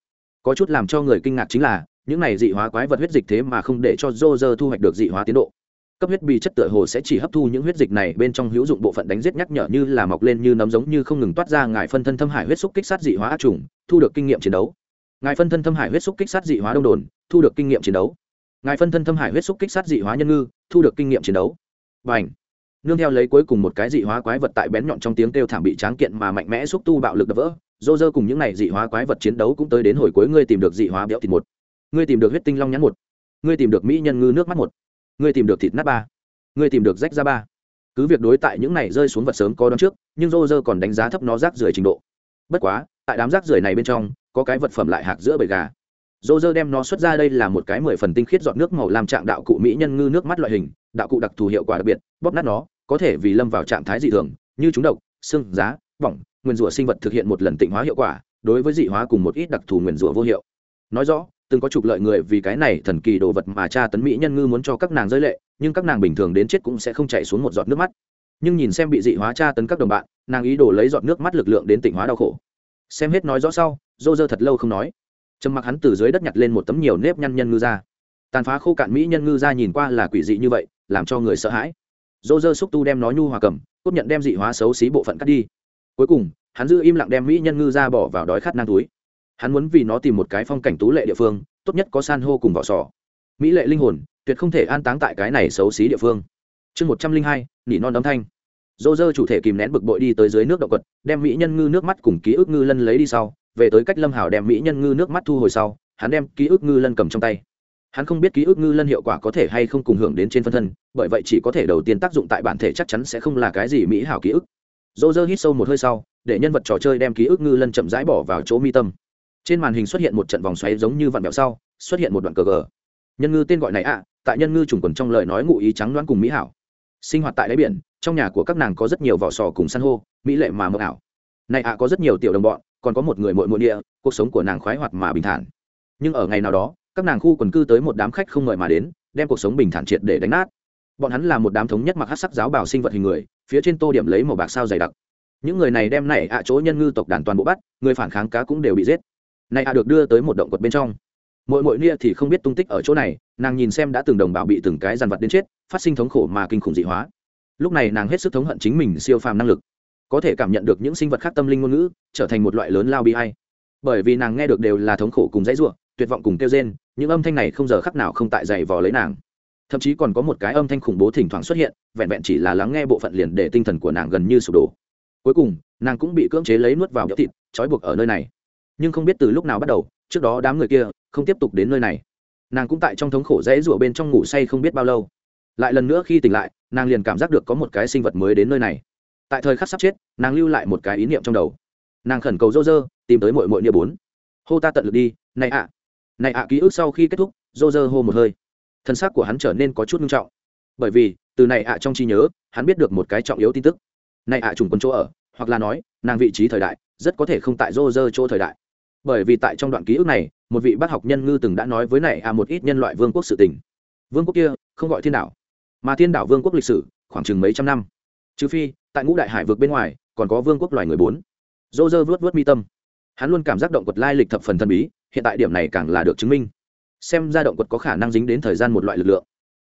Có chút làm cho người kinh ngạc chính là, những này dị hóa quái vật huyết dịch thế mà không để cho dô dơ thu hoạch được dị hóa tiến độ cấp huyết bì chất tựa hồ sẽ chỉ hấp thu những huyết dịch này bên trong hữu dụng bộ phận đánh giết nhắc nhở như là mọc lên như nấm giống như không ngừng toát ra ngài phân thân thâm hải huyết xúc kích sát dị hóa ác trùng, thu được kinh nghiệm chiến đấu. Ngài phân thân thâm hải huyết xúc kích sát dị hóa đông đồn, thu được kinh nghiệm chiến đấu. Ngài phân thân thâm hải huyết xúc kích sát dị hóa nhân ngư, thu được kinh nghiệm chiến đấu. Và ảnh nương theo lấy cuối cùng một cái dị hóa quái vật tại bén nhọn trong tiếng kêu thảm bị tráng kiện mà mạnh mẽ xúc tu bạo lực đập vỡ, dô dơ cùng những này dị hóa quái vật chiến đấu cũng tới đến hồi cuối, ngươi tìm được dị hóa béo thịt một. Ngươi tìm được huyết tinh long nhắn một. Ngươi tìm được mỹ nhân ngư nước mắt một ngươi tìm được thịt nát ba, ngươi tìm được rách ra ba. Cứ việc đối tại những này rơi xuống vật sớm có đón trước, nhưng rô rơ còn đánh giá thấp nó rác rưởi trình độ. Bất quá, tại đám rác rưởi này bên trong, có cái vật phẩm lại hạc giữa bầy gà. Rô rơ đem nó xuất ra đây là một cái mười phần tinh khiết dọn nước màu làm trạng đạo cụ mỹ nhân ngư nước mắt loại hình, đạo cụ đặc thù hiệu quả đặc biệt, bóp nát nó, có thể vì lâm vào trạng thái dị thường, như chúng độc, xương, giá, bỏng, nguyên rủa sinh vật thực hiện một lần tịnh hóa hiệu quả, đối với dị hóa cùng một ít đặc thù nguyên rủa vô hiệu. Nói rõ từng có trục lợi người vì cái này thần kỳ đồ vật mà cha tấn mỹ nhân ngư muốn cho các nàng rơi lệ, nhưng các nàng bình thường đến chết cũng sẽ không chạy xuống một giọt nước mắt. Nhưng nhìn xem bị dị hóa cha tấn các đồng bạn, nàng ý đồ lấy giọt nước mắt lực lượng đến tịnh hóa đau khổ. Xem hết nói rõ sau, dô dơ thật lâu không nói. Trầm mặc hắn từ dưới đất nhặt lên một tấm nhiều nếp nhăn nhân ngư ra. Tàn phá khô cạn mỹ nhân ngư ra nhìn qua là quỷ dị như vậy, làm cho người sợ hãi. Dô dơ xúc tu đem nó nhu hòa cầm, cốt nhận đem dị hóa xấu xí bộ phận cắt đi. Cuối cùng, hắn giữ im lặng đem mỹ nhân ngư ra bỏ vào đói khát nang túi hắn muốn vì nó tìm một cái phong cảnh tú lệ địa phương, tốt nhất có san hô cùng vỏ sò. Mỹ lệ linh hồn, tuyệt không thể an táng tại cái này xấu xí địa phương. Chương một trăm linh hai, nỉ non đóng thanh. Dô dơ chủ thể kìm nén bực bội đi tới dưới nước động quật, đem mỹ nhân ngư nước mắt cùng ký ức ngư lân lấy đi sau, về tới cách lâm hảo đem mỹ nhân ngư nước mắt thu hồi sau, hắn đem ký ức ngư lân cầm trong tay. Hắn không biết ký ức ngư lân hiệu quả có thể hay không cùng hưởng đến trên phân thân, bởi vậy chỉ có thể đầu tiên tác dụng tại bản thể chắc chắn sẽ không là cái gì mỹ hảo ký ức. Dô dơ hít sâu một hơi sau, để nhân vật trò chơi đem ký ức ngư lân chậm rãi bỏ vào chỗ mi tâm trên màn hình xuất hiện một trận vòng xoáy giống như vặn vẹo sau, xuất hiện một đoạn cờ gờ. Nhân ngư tên gọi này ạ, tại nhân ngư trùng quần trong lời nói ngụ ý trắng đoán cùng mỹ hảo. Sinh hoạt tại đáy biển, trong nhà của các nàng có rất nhiều vỏ sò cùng san hô, mỹ lệ mà mờ ảo. Này ạ có rất nhiều tiểu đồng bọn, còn có một người mội mội địa, cuộc sống của nàng khoái hoạt mà bình thản. Nhưng ở ngày nào đó, các nàng khu quần cư tới một đám khách không ngợi mà đến, đem cuộc sống bình thản triệt để đánh nát. Bọn hắn là một đám thống nhất mặc hát sắc giáo bảo sinh vật hình người, phía trên tô điểm lấy màu bạc sao dày đặc. Những người này đem này ạ chỗ nhân ngư tộc đàn toàn bộ bắt, người phản kháng cá cũng đều bị giết này ạ được đưa tới một động quật bên trong. Mỗi mỗi nia thì không biết tung tích ở chỗ này, nàng nhìn xem đã từng đồng bào bị từng cái dàn vật đến chết, phát sinh thống khổ mà kinh khủng dị hóa. Lúc này nàng hết sức thống hận chính mình siêu phàm năng lực. Có thể cảm nhận được những sinh vật khác tâm linh ngôn ngữ, trở thành một loại lớn lao bi hay bởi vì nàng nghe được đều là thống khổ cùng dãy ruộng tuyệt vọng cùng kêu rên, những âm thanh này không giờ khắc nào không tại dày vò lấy nàng. Thậm chí còn có một cái âm thanh khủng bố thỉnh thoảng xuất hiện, vẹn vẹn chỉ là lắng nghe bộ phận liền để tinh thần của nàng gần như sụp đổ. Cuối cùng, nàng cũng bị cưỡng chế lấy nuốt vào nhỡ thịt, trói buộc ở nơi này nhưng không biết từ lúc nào bắt đầu, trước đó đám người kia không tiếp tục đến nơi này. Nàng cũng tại trong thống khổ rẽ rủa bên trong ngủ say không biết bao lâu. Lại lần nữa khi tỉnh lại, nàng liền cảm giác được có một cái sinh vật mới đến nơi này. Tại thời khắc sắp chết, nàng lưu lại một cái ý niệm trong đầu. Nàng khẩn cầu dô dơ tìm tới mội mội nia bốn. Hô ta tận lực đi, này ạ. Này ạ ký ức sau khi kết thúc dô dơ hô một hơi. Thân xác của hắn trở nên có chút nghiêm trọng. Bởi vì, từ này ạ trong trí nhớ, hắn biết được một cái trọng yếu tin tức. Này ạ trùng quân chỗ ở, hoặc là nói, nàng vị trí thời đại, rất có thể không tại dô dơ chỗ thời đại bởi vì tại trong đoạn ký ức này, một vị bác học nhân ngư từng đã nói với này à một ít nhân loại vương quốc sự tình. Vương quốc kia không gọi thiên đảo, mà thiên đảo vương quốc lịch sử, khoảng chừng mấy trăm năm. Trừ phi, tại ngũ đại hải vượt bên ngoài, còn có vương quốc loài người bốn. Dô dơ vớt vớt mi tâm. Hắn luôn cảm giác động quật lai lịch thập phần thần bí, hiện tại điểm này càng là được chứng minh. Xem ra động quật có khả năng dính đến thời gian một loại lực lượng.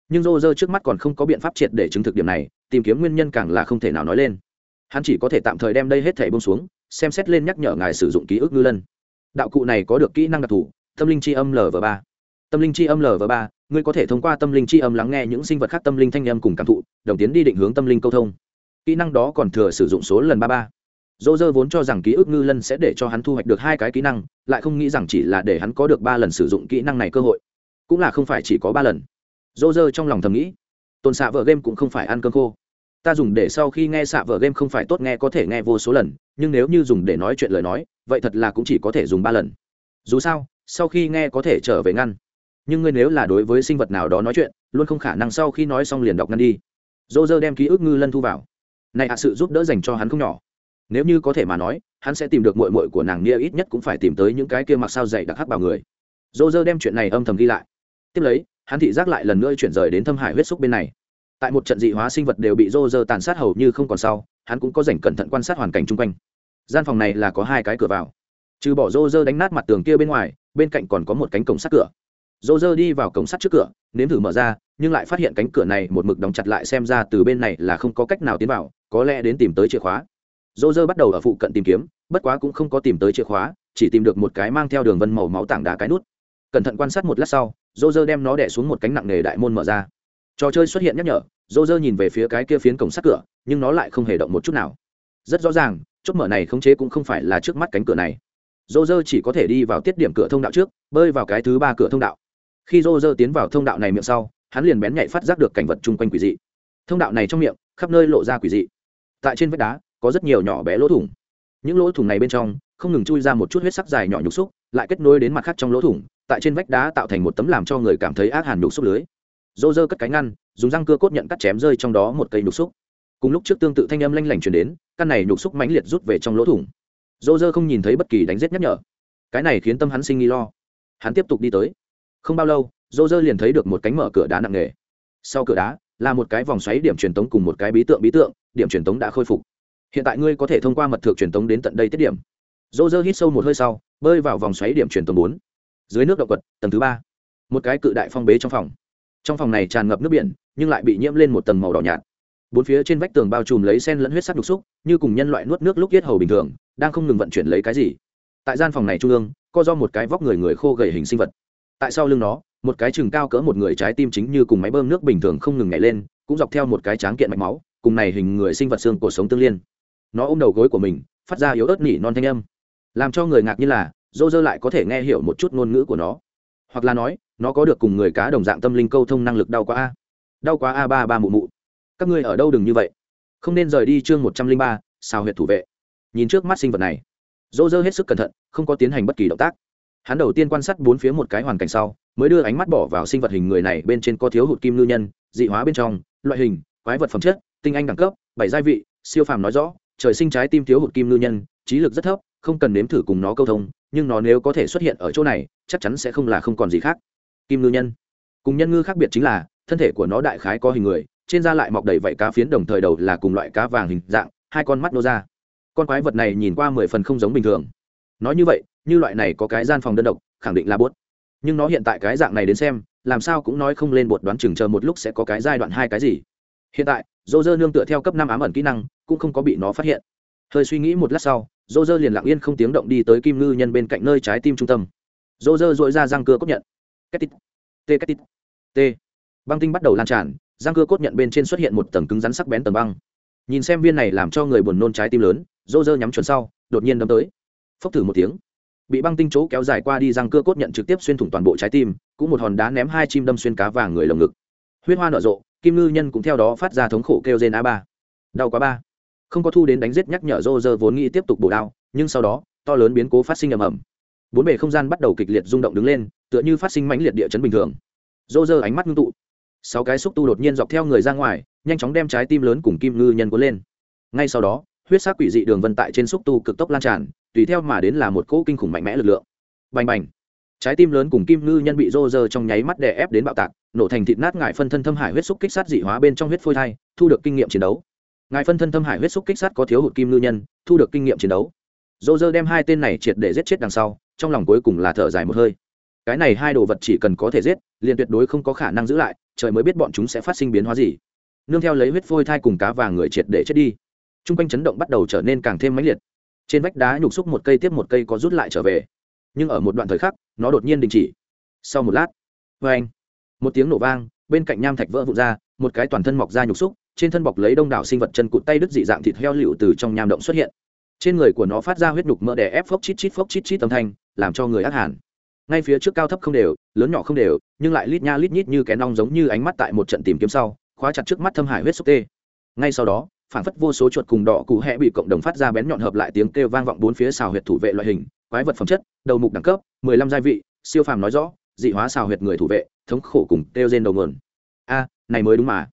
Nhưng dô dơ trước mắt còn không có biện pháp triệt để chứng thực điểm này, tìm kiếm nguyên nhân càng là không thể nào nói lên. Hắn chỉ có thể tạm thời đem đây hết thẻ bông xuống, xem xét lên nhắc nhở ngài sử dụng ký ức ngư lân đạo cụ này có được kỹ năng đặc thù, tâm linh Chi âm lv ba. Tâm linh Chi âm lv ba, ngươi có thể thông qua tâm linh Chi âm lắng nghe những sinh vật khác tâm linh thanh âm cùng cảm thụ, đồng tiến đi định hướng tâm linh câu thông. Kỹ năng đó còn thừa sử dụng số lần ba ba. Dỗ dơ vốn cho rằng ký ức ngư lân sẽ để cho hắn thu hoạch được hai cái kỹ năng, lại không nghĩ rằng chỉ là để hắn có được ba lần sử dụng kỹ năng này cơ hội. Cũng là không phải chỉ có ba lần. Dỗ dơ trong lòng thầm nghĩ tồn xạ vợ game cũng không phải ăn cơm khô. Ta dùng để sau khi nghe xạ vợ game không phải tốt nghe có thể nghe vô số lần nhưng nếu như dùng để nói chuyện lời nói, vậy thật là cũng chỉ có thể dùng ba lần. Dù sao, sau khi nghe có thể trở về ngăn. Nhưng ngươi nếu là đối với sinh vật nào đó nói chuyện, luôn không khả năng sau khi nói xong liền đọc ngăn đi. Dô dơ đem ký ức ngư lân thu vào. Này hạ sự giúp đỡ dành cho hắn không nhỏ. Nếu như có thể mà nói, hắn sẽ tìm được mội mội của nàng nia ít nhất cũng phải tìm tới những cái kia mặc sao dày đặc hắc vào người. Dô dơ đem chuyện này âm thầm ghi lại. Tiếp lấy, hắn thị giác lại lần nữa chuyển rời đến thâm hải huyết xúc bên này. Tại một trận dị hóa sinh vật đều bị dô dơ tàn sát hầu như không còn sau hắn cũng có dành cẩn thận quan sát hoàn cảnh chung quanh. Gian phòng này là có hai cái cửa vào. Trừ bỏ rô rơ đánh nát mặt tường kia bên ngoài, bên cạnh còn có một cánh cổng sắt cửa. Rô rơ đi vào cổng sắt trước cửa, nếm thử mở ra, nhưng lại phát hiện cánh cửa này một mực đóng chặt lại xem ra từ bên này là không có cách nào tiến vào, có lẽ đến tìm tới chìa khóa. Rô rơ bắt đầu ở phụ cận tìm kiếm, bất quá cũng không có tìm tới chìa khóa, chỉ tìm được một cái mang theo đường vân màu máu tảng đá cái nút. Cẩn thận quan sát một lát sau, rô rơ đem nó đẻ xuống một cánh nặng nề đại môn mở ra. Trò chơi xuất hiện nhắc nhở, rô rơ nhìn về phía cái kia phiến cổng sắt cửa nhưng nó lại không hề động một chút nào. Rất rõ ràng, chốt mở này khống chế cũng không phải là trước mắt cánh cửa này. Dô dơ chỉ có thể đi vào tiết điểm cửa thông đạo trước, bơi vào cái thứ ba cửa thông đạo. Khi dô dơ tiến vào thông đạo này miệng sau, hắn liền bén nhạy phát giác được cảnh vật chung quanh quỷ dị. Thông đạo này trong miệng, khắp nơi lộ ra quỷ dị. Tại trên vách đá, có rất nhiều nhỏ bé lỗ thủng. Những lỗ thủng này bên trong, không ngừng chui ra một chút huyết sắc dài nhỏ nhục xúc, lại kết nối đến mặt khác trong lỗ thủng, tại trên vách đá tạo thành một tấm làm cho người cảm thấy ác hàn nhục xúc lưới. Dô dơ cất cánh ngăn, dùng răng cưa cốt nhận cắt chém rơi trong đó một cây nhục xúc cùng lúc trước tương tự thanh âm lanh lảnh chuyển đến, căn này nhục xúc mãnh liệt rút về trong lỗ thủng. Dô dơ không nhìn thấy bất kỳ đánh rết nhắc nhở. Cái này khiến tâm hắn sinh nghi lo. Hắn tiếp tục đi tới. Không bao lâu, dô dơ liền thấy được một cánh mở cửa đá nặng nề. Sau cửa đá, là một cái vòng xoáy điểm truyền tống cùng một cái bí tượng bí tượng, điểm truyền tống đã khôi phục. Hiện tại ngươi có thể thông qua mật thược truyền tống đến tận đây tiết điểm. Dô dơ hít sâu một hơi sau, bơi vào vòng xoáy điểm truyền tống bốn. Dưới nước động quật, tầng thứ ba. Một cái cự đại phong bế trong phòng. Trong phòng này tràn ngập nước biển, nhưng lại bị nhiễm lên một tầng màu đỏ nhạt bốn phía trên vách tường bao trùm lấy sen lẫn huyết sắc đục xúc, như cùng nhân loại nuốt nước lúc yết hầu bình thường, đang không ngừng vận chuyển lấy cái gì. Tại gian phòng này trung ương, co do một cái vóc người người khô gầy hình sinh vật. Tại sau lưng nó, một cái chừng cao cỡ một người trái tim chính như cùng máy bơm nước bình thường không ngừng nhảy lên, cũng dọc theo một cái tráng kiện mạch máu, cùng này hình người sinh vật xương cuộc sống tương liên. Nó ôm đầu gối của mình, phát ra yếu ớt nỉ non thanh âm. Làm cho người ngạc như là dô dơ lại có thể nghe hiểu một chút ngôn ngữ của nó. Hoặc là nói, nó có được cùng người cá đồng dạng tâm linh câu thông năng lực đau quá a. Đau quá a ba ba mụ mụ các ngươi ở đâu đừng như vậy. Không nên rời đi chương một trăm linh ba, sao huyệt thủ vệ. Nhìn trước mắt sinh vật này. Dỗ dơ hết sức cẩn thận, không có tiến hành bất kỳ động tác. Hắn đầu tiên quan sát bốn phía một cái hoàn cảnh sau, mới đưa ánh mắt bỏ vào sinh vật hình người này bên trên có thiếu hụt kim ngư nhân, dị hóa bên trong, loại hình, quái vật phẩm chất, tinh anh đẳng cấp, bảy gia vị, siêu phàm nói rõ, trời sinh trái tim thiếu hụt kim ngư nhân, trí lực rất thấp, không cần nếm thử cùng nó câu thông, nhưng nó nếu có thể xuất hiện ở chỗ này, chắc chắn sẽ không là không còn gì khác. Kim ngư nhân. Cùng nhân ngư khác biệt chính là, thân thể của nó đại khái có hình người trên da lại mọc đầy vảy cá phiến đồng thời đầu là cùng loại cá vàng hình dạng, hai con mắt nô ra. Con quái vật này nhìn qua mười phần không giống bình thường. Nói như vậy, như loại này có cái gian phòng đơn độc, khẳng định là bốt nhưng nó hiện tại cái dạng này đến xem, làm sao cũng nói không lên bột đoán chừng chờ một lúc sẽ có cái giai đoạn hai cái gì. Hiện tại, dô dơ nương tựa theo cấp năm ám ẩn kỹ năng, cũng không có bị nó phát hiện. Hơi suy nghĩ một lát sau, dô dơ liền lặng yên không tiếng động đi tới kim ngư nhân bên cạnh nơi trái tim trung tâm. Dô dơ dội ra răng cưa cốc nhận. Kết tít. Tê kết tít. Tê. băng tinh bắt đầu lan tràn răng cưa cốt nhận bên trên xuất hiện một tầng cứng rắn sắc bén tầng băng. Nhìn xem viên này làm cho người buồn nôn trái tim lớn, Rô rơ nhắm chuẩn sau, đột nhiên đâm tới. Phốc thử một tiếng, bị băng tinh chỗ kéo dài qua đi răng cưa cốt nhận trực tiếp xuyên thủng toàn bộ trái tim, cũng một hòn đá ném hai chim đâm xuyên cá vàng người lồng ngực. Huyết hoa nở rộ, kim ngư nhân cũng theo đó phát ra thống khổ kêu trên a ba. Đau quá ba. Không có thu đến đánh giết nhắc nhở rô rơ vốn nghĩ tiếp tục bổ đao, nhưng sau đó, to lớn biến cố phát sinh ầm ầm. Bốn bề không gian bắt đầu kịch liệt rung động đứng lên, tựa như phát sinh mãnh liệt địa chấn bình thường. Rô rơ ánh mắt ngưng tụ sáu cái xúc tu đột nhiên dọc theo người ra ngoài, nhanh chóng đem trái tim lớn cùng kim ngư nhân cuốn lên. Ngay sau đó, huyết sắc quỷ dị đường vân tại trên xúc tu cực tốc lan tràn, tùy theo mà đến là một cỗ kinh khủng mạnh mẽ lực lượng. Bành bành! Trái tim lớn cùng kim ngư nhân bị rô rơ trong nháy mắt đè ép đến bạo tạc, nổ thành thịt nát ngại phân thân thâm hải huyết xúc kích sát dị hóa bên trong huyết phôi thai, thu được kinh nghiệm chiến đấu. Ngài phân thân thâm hải huyết xúc kích sát có thiếu hụt kim ngư nhân, thu được kinh nghiệm chiến đấu. Dô dơ đem hai tên này triệt để giết chết đằng sau, trong lòng cuối cùng là thở dài một hơi cái này hai đồ vật chỉ cần có thể giết, liền tuyệt đối không có khả năng giữ lại, trời mới biết bọn chúng sẽ phát sinh biến hóa gì. Nương theo lấy huyết phôi thai cùng cá vàng người triệt để chết đi. T r u n g quanh chấn động bắt đầu trở nên càng thêm mãnh liệt. Trên vách đá nhục xúc một cây tiếp một cây có rút lại trở về. Nhưng ở một đoạn thời khắc, nó đột nhiên đình chỉ. Sau một lát vê anh một tiếng nổ vang, bên cạnh nham thạch vỡ vụn ra, một cái toàn thân mọc ra nhục xúc, trên thân bọc lấy đông đảo sinh vật chân cụt tay đứt dị dạng thịt heo lựu từ trong nham động xuất hiện. Trên người của nó phát ra huyết nhục mỡ đè ép phốc chít chít phốc chít chít âm thanh, làm cho người ác hàn ngay phía trước cao thấp không đều, lớn nhỏ không đều, nhưng lại lít nha lít nhít như kén nong giống như ánh mắt tại một trận tìm kiếm sau, khóa chặt trước mắt thâm hải huyết xúc tê. Ngay sau đó, phản phất vô số chuột cùng đỏ cụ hẹ bị cộng đồng phát ra bén nhọn hợp lại tiếng kêu vang vọng bốn phía xào huyệt thủ vệ loại hình, quái vật phẩm chất, đầu mục đẳng cấp, mười lăm gia vị, siêu phàm nói rõ, dị hóa xào huyệt người thủ vệ, thống khổ cùng kêu trên đầu nguồn. A, này mới đúng mà.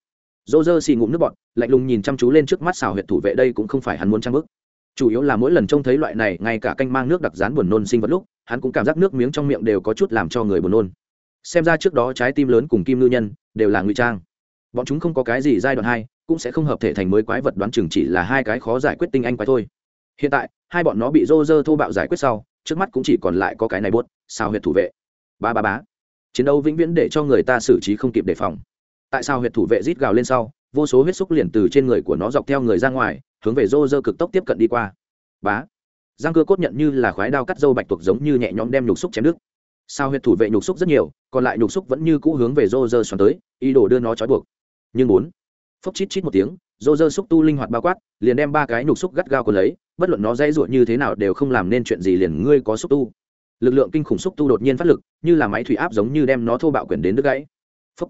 Dô dơ xì ngụm nước bọt, lạnh lùng nhìn chăm chú lên trước mắt xào huyệt thủ vệ, đây cũng không phải hắn muốn trang bức chủ yếu là mỗi lần trông thấy loại này, ngay cả canh mang nước đặc rán buồn nôn sinh vật lúc, hắn cũng cảm giác nước miếng trong miệng đều có chút làm cho người buồn nôn. Xem ra trước đó trái tim lớn cùng kim ngư nhân đều là ngụy trang. Bọn chúng không có cái gì giai đoạn hai, cũng sẽ không hợp thể thành mới quái vật đoán chừng chỉ là hai cái khó giải quyết tinh anh quái thôi. Hiện tại, hai bọn nó bị rô rơ thô bạo giải quyết sau, trước mắt cũng chỉ còn lại có cái này buốt, sao huyệt thủ vệ. Ba ba bá chiến đấu vĩnh viễn để cho người ta xử trí không kịp đề phòng. Tại sao huyệt thủ vệ rít gào lên sau, vô số huyết xúc liền từ trên người của nó dọc theo người ra ngoài hướng về rô rơ cực tốc tiếp cận đi qua. Bá. Giang cơ cốt nhận như là khoái đao cắt dâu bạch tuộc giống như nhẹ nhõm đem nhục xúc chém đứt. Sao huyệt thủ vệ nhục xúc rất nhiều, còn lại nhục xúc vẫn như cũ hướng về rô rơ xoắn tới, ý đồ đưa nó trói buộc. Nhưng bốn. Phốc chít chít một tiếng, rô rơ xúc tu linh hoạt bao quát, liền đem ba cái nhục xúc gắt gao còn lấy, bất luận nó dãy ruột như thế nào đều không làm nên chuyện gì liền ngươi có xúc tu. Lực lượng kinh khủng xúc tu đột nhiên phát lực, như là máy thủy áp giống như đem nó thô bạo quyển đến đứt gãy. Phốc.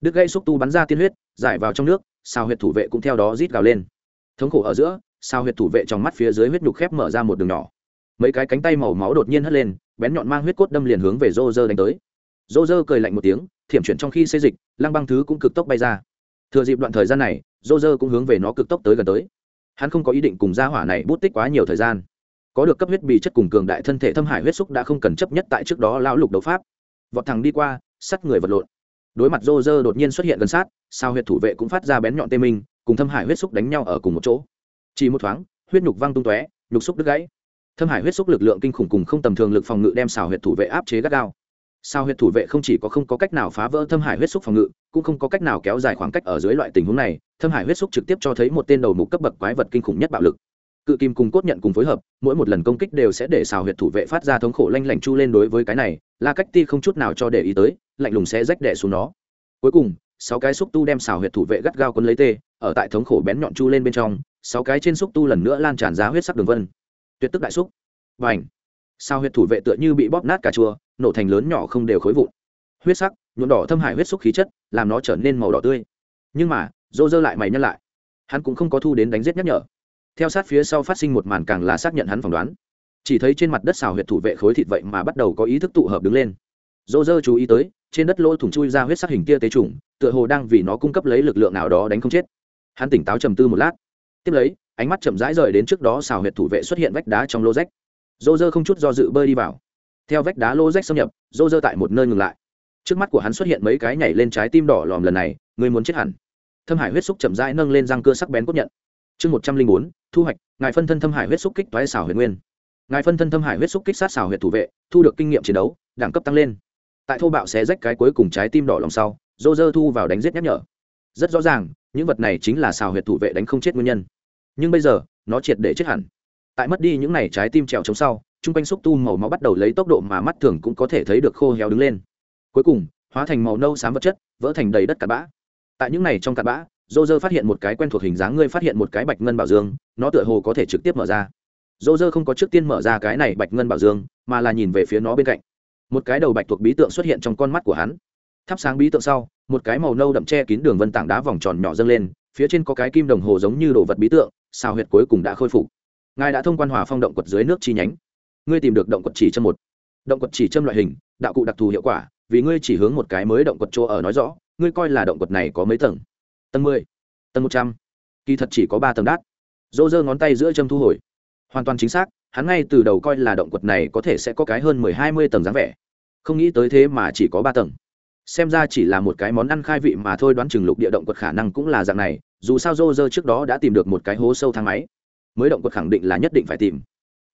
Đứt gãy xúc tu bắn ra tiên huyết, giải vào trong nước, sao huyệt thủ vệ cũng theo đó rít gào lên thống khổ ở giữa, sao huyệt thủ vệ trong mắt phía dưới huyết nhục khép mở ra một đường nhỏ. Mấy cái cánh tay màu máu đột nhiên hất lên, bén nhọn mang huyết cốt đâm liền hướng về rô rơ đánh tới. Rô rơ cười lạnh một tiếng, thiểm chuyển trong khi xây dịch, lăng băng thứ cũng cực tốc bay ra. Thừa dịp đoạn thời gian này rô rơ cũng hướng về nó cực tốc tới gần tới. Hắn không có ý định cùng gia hỏa này bút tích quá nhiều thời gian. Có được cấp huyết bị chất cùng cường đại thân thể thâm hải huyết xúc đã không cần chấp nhất tại trước đó lão lục đấu pháp. Vọt thẳng đi qua, sắt người vật lộn. Đối mặt rô rơ đột nhiên xuất hiện gần sát, sao huyệt thủ vệ cũng phát ra bén nhọn tê minh cùng thâm hải huyết xúc đánh nhau ở cùng một chỗ. Chỉ một thoáng, huyết nhục văng tung tóe, nhục xúc đứt gãy. Thâm hải huyết xúc lực lượng kinh khủng cùng không tầm thường lực phòng ngự đem xào huyệt thủ vệ áp chế gắt gao. Sao huyệt thủ vệ không chỉ có không có cách nào phá vỡ thâm hải huyết xúc phòng ngự, cũng không có cách nào kéo dài khoảng cách ở dưới loại tình huống này, thâm hải huyết xúc trực tiếp cho thấy một tên đầu mục cấp bậc quái vật kinh khủng nhất bạo lực. Cự kim cùng cốt nhận cùng phối hợp, mỗi một lần công kích đều sẽ để xào huyệt thủ vệ phát ra thống khổ lanh lảnh chu lên đối với cái này, la cách ti không chút nào cho để ý tới, lạnh lùng sẽ rách đẻ xuống nó. Cuối cùng sáu cái xúc tu đem xào huyệt thủ vệ gắt gao quân lấy tê, ở tại thống khổ bén nhọn chu lên bên trong, sáu cái trên xúc tu lần nữa lan tràn ra huyết sắc đường vân. Tuyệt tức đại xúc. Và ảnh sao huyệt thủ vệ tựa như bị bóp nát cà chua, nổ thành lớn nhỏ không đều khối vụn. Huyết sắc, nhuộm đỏ thâm hại huyết xúc khí chất, làm nó trở nên màu đỏ tươi. Nhưng mà dô dơ lại mày nhân lại. Hắn cũng không có thu đến đánh giết nhắc nhở. Theo sát phía sau phát sinh một màn càng là xác nhận hắn phỏng đoán. Chỉ thấy trên mặt đất xào huyệt thủ vệ khối thịt vậy mà bắt đầu có ý thức tụ hợp đứng lên dô dơ chú ý tới, trên đất lỗ thủng chui ra huyết sắc hình kia tế trùng, tựa hồ đang vì nó cung cấp lấy lực lượng nào đó đánh không chết. Hắn tỉnh táo trầm tư một lát. Tiếp lấy, ánh mắt chậm rãi rời đến trước đó xào huyệt thủ vệ xuất hiện vách đá trong lô rách. Dô dơ không chút do dự bơi đi vào. Theo vách đá lô rách xâm nhập dô dơ tại một nơi ngừng lại. Trước mắt của hắn xuất hiện mấy cái nhảy lên trái tim đỏ lòm lần này, người muốn chết hẳn. Thâm hải huyết xúc chậm rãi nâng lên răng cưa sắc bén cốt nhận. Chương một trăm linh bốn, thu hoạch, ngài phân thân thâm hải huyết xúc kích toái xảo huyền nguyên. Ngài phân thân thâm hải huyết xúc kích sát xảo huyệt thủ vệ, thu được kinh nghiệm chiến đấu, đẳng cấp tăng lên tại thô bạo xé rách cái cuối cùng trái tim đỏ lòng sau, dô dơ thu vào đánh giết nhắc nhở. Rất rõ ràng, những vật này chính là xào huyệt thủ vệ đánh không chết nguyên nhân. Nhưng bây giờ, nó triệt để chết hẳn. Tại mất đi những n à y trái tim trèo chống sau t r u n g quanh xúc tu màu máu bắt đầu lấy tốc độ mà mắt thường cũng có thể thấy được khô héo đứng lên. Cuối cùng, hóa thành màu nâu xám vật chất, vỡ thành đầy đất cặn bã. Tại những n à y trong cặn bã, dô dơ phát hiện một cái quen thuộc hình dáng, ngươi phát hiện một cái bạch ngân bảo dương, nó tựa hồ có thể trực tiếp mở ra. Dô dơ không có trước tiên mở ra cái này bạch ngân bảo dương, mà là nhìn về phía nó bên cạnh một cái đầu bạch thuộc bí tượng xuất hiện trong con mắt của hắn. Thắp sáng bí tượng sau, một cái màu nâu đậm che kín đường vân tảng đá vòng tròn nhỏ dâng lên, phía trên có cái kim đồng hồ giống như đồ vật bí tượng sao huyệt cuối cùng đã khôi phục. Ngài đã thông quan hòa phong động quật dưới nước chi nhánh. Ngươi tìm được động quật chỉ châm một. Động quật chỉ châm loại hình, đạo cụ đặc thù hiệu quả, vì ngươi chỉ hướng một cái mới động quật chỗ ở nói rõ, ngươi coi là động quật này có mấy tầng? Tầng mười, tầng một trăm. Kỳ thật chỉ có ba tầng đát. Dô dơ ngón tay giữa châm thu hồi. Hoàn toàn chính xác hắn ngay từ đầu coi là động quật này có thể sẽ có cái hơn mười hai mươi tầng dáng vẻ. Không nghĩ tới thế mà chỉ có ba tầng. Xem ra chỉ là một cái món ăn khai vị mà thôi, đoán chừng lục địa động quật khả năng cũng là dạng này, dù sao rô rơ trước đó đã tìm được một cái hố sâu thang máy. Mới động quật khẳng định là nhất định phải tìm.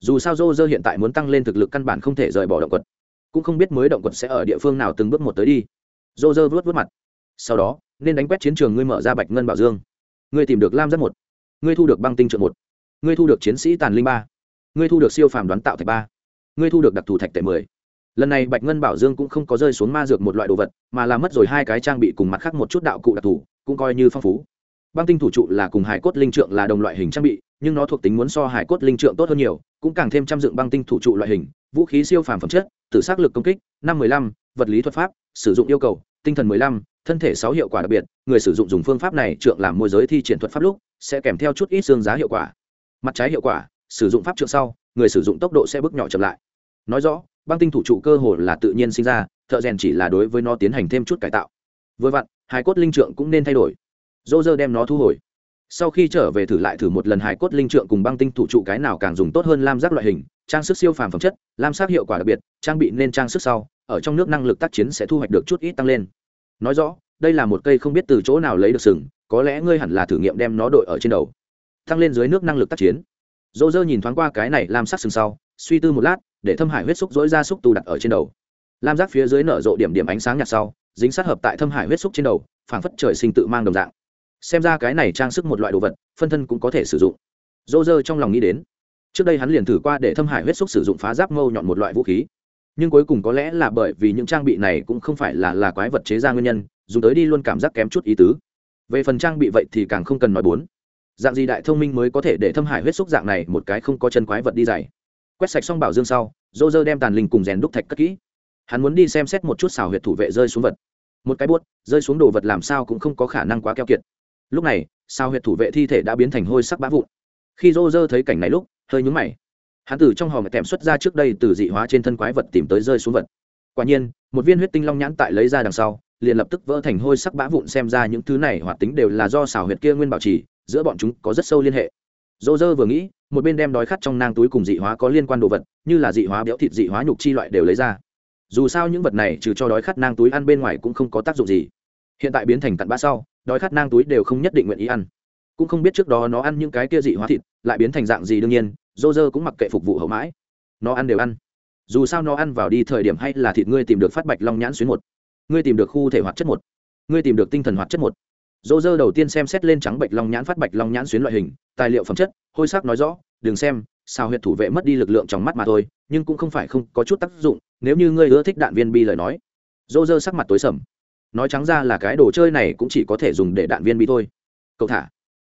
Dù sao rô rơ hiện tại muốn tăng lên thực lực căn bản không thể rời bỏ động quật. Cũng không biết mới động quật sẽ ở địa phương nào từng bước một tới đi. Rô rơ vớt vớt mặt. Sau đó, nên đánh quét chiến trường ngươi mở ra bạch ngân bảo dương. Ngươi tìm được lam rất một. Ngươi thu được băng tinh trượng một. Ngươi thu được chiến sĩ tàn linh ba ngươi thu được siêu phàm đoán tạo thạch ba, ngươi thu được đặc thù thạch tệ mười. Lần này bạch ngân bảo dương cũng không có rơi xuống ma dược một loại đồ vật, mà là mất rồi hai cái trang bị cùng mặt khác một chút đạo cụ đặc thù, cũng coi như phong phú. Băng tinh thủ trụ là cùng hải cốt linh trượng là đồng loại hình trang bị, nhưng nó thuộc tính muốn so hải cốt linh trượng tốt hơn nhiều, cũng càng thêm trăm dựng băng tinh thủ trụ loại hình, vũ khí siêu phàm phẩm chất, tự xác lực công kích, năm mười lăm, vật lý thuật pháp, sử dụng yêu cầu, tinh thần mười lăm, thân thể sáu hiệu quả đặc biệt, người sử dụng dùng phương pháp này trượng làm môi giới thi triển thuật pháp lúc, sẽ kèm theo chút ít xương giá hiệu quả. Mặt trái hiệu quả sử dụng pháp trượng sau, người sử dụng tốc độ sẽ bước nhỏ chậm lại. Nói rõ, băng tinh thủ trụ cơ hồ là tự nhiên sinh ra, thợ rèn chỉ là đối với nó tiến hành thêm chút cải tạo. Vừa vặn hải cốt linh trượng cũng nên thay đổi. Dô dơ đem nó thu hồi. Sau khi trở về thử lại thử một lần hải cốt linh trượng cùng băng tinh thủ trụ cái nào càng dùng tốt hơn lam giác loại hình, trang sức siêu phàm phẩm chất, lam sắc hiệu quả đặc biệt, trang bị nên trang sức sau, ở trong nước năng lực tác chiến sẽ thu hoạch được chút ít tăng lên. Nói rõ, đây là một cây không biết từ chỗ nào lấy được sừng, có lẽ ngươi hẳn là thử nghiệm đem nó đội ở trên đầu. Tăng lên dưới nước năng lực tác chiến dỗ dơ nhìn thoáng qua cái này lam sắc sừng sau, suy tư một lát, để thâm hải huyết xúc dối ra xúc tu đặt ở trên đầu. Lam giác phía dưới nở rộ điểm điểm ánh sáng nhạt sau, dính sát hợp tại thâm hải huyết xúc trên đầu, phảng phất trời sinh tự mang đồng dạng. Xem ra cái này trang sức một loại đồ vật, phân thân cũng có thể sử dụng. Dô dơ trong lòng nghĩ đến, trước đây hắn liền thử qua để thâm hải huyết xúc sử dụng phá giáp mâu nhọn một loại vũ khí. Nhưng cuối cùng có lẽ là bởi vì những trang bị này cũng không phải là là quái vật chế ra nguyên nhân, dùng tới đi luôn cảm giác kém chút ý tứ. Về phần trang bị vậy thì càng không cần nói bốn dạng gì đại thông minh mới có thể để thâm hải huyết xúc dạng này một cái không có chân quái vật đi dày quét sạch xong bảo dương sau dô dơ đem tàn linh cùng rèn đúc thạch cất kỹ. Hắn muốn đi xem xét một chút xào huyệt thủ vệ rơi xuống vật. Một cái buốt, rơi xuống đồ vật làm sao cũng không có khả năng quá keo kiệt. Lúc này sao huyệt thủ vệ thi thể đã biến thành hôi sắc bã vụn. Khi rô rơ thấy cảnh này lúc, hơi nhúng mày. Hắn từ trong hòm tèm xuất ra trước đây từ dị hóa trên thân quái vật tìm tới rơi xuống vật. Quả nhiên, một viên huyết tinh long nhãn tại lấy ra đằng sau, liền lập tức vỡ thành hôi sắc bã vụn xem ra những thứ này hoạt tính đều là do xào huyệt kia nguyên bảo trì giữa bọn chúng có rất sâu liên hệ. Dô dơ vừa nghĩ, một bên đem đói khát trong nang túi cùng dị hóa có liên quan đồ vật, như là dị hóa béo thịt, dị hóa nhục chi loại đều lấy ra. Dù sao những vật này trừ cho đói khát nang túi ăn bên ngoài cũng không có tác dụng gì. Hiện tại biến thành cặn bã sau, đói khát nang túi đều không nhất định nguyện ý ăn. Cũng không biết trước đó nó ăn những cái kia dị hóa thịt, lại biến thành dạng gì đương nhiên, dô dơ cũng mặc kệ phục vụ hậu mãi. Nó ăn đều ăn. Dù sao nó ăn vào đi thời điểm hay là thịt ngươi tìm được phát bạch long nhãn xuyến một. Ngươi tìm được khu thể hoạt chất một. Ngươi tìm được tinh thần hoạt chất một dô dơ đầu tiên xem xét lên trắng bạch long nhãn phát bạch long nhãn xuyến loại hình, tài liệu phẩm chất, hôi sắc nói rõ, đừng xem sao huyệt thủ vệ mất đi lực lượng trong mắt mà thôi, nhưng cũng không phải không có chút tác dụng, nếu như ngươi ưa thích đạn viên bi lời nói. Dô dơ sắc mặt tối sầm. Nói trắng ra là cái đồ chơi này cũng chỉ có thể dùng để đạn viên bi thôi. Cậu thả.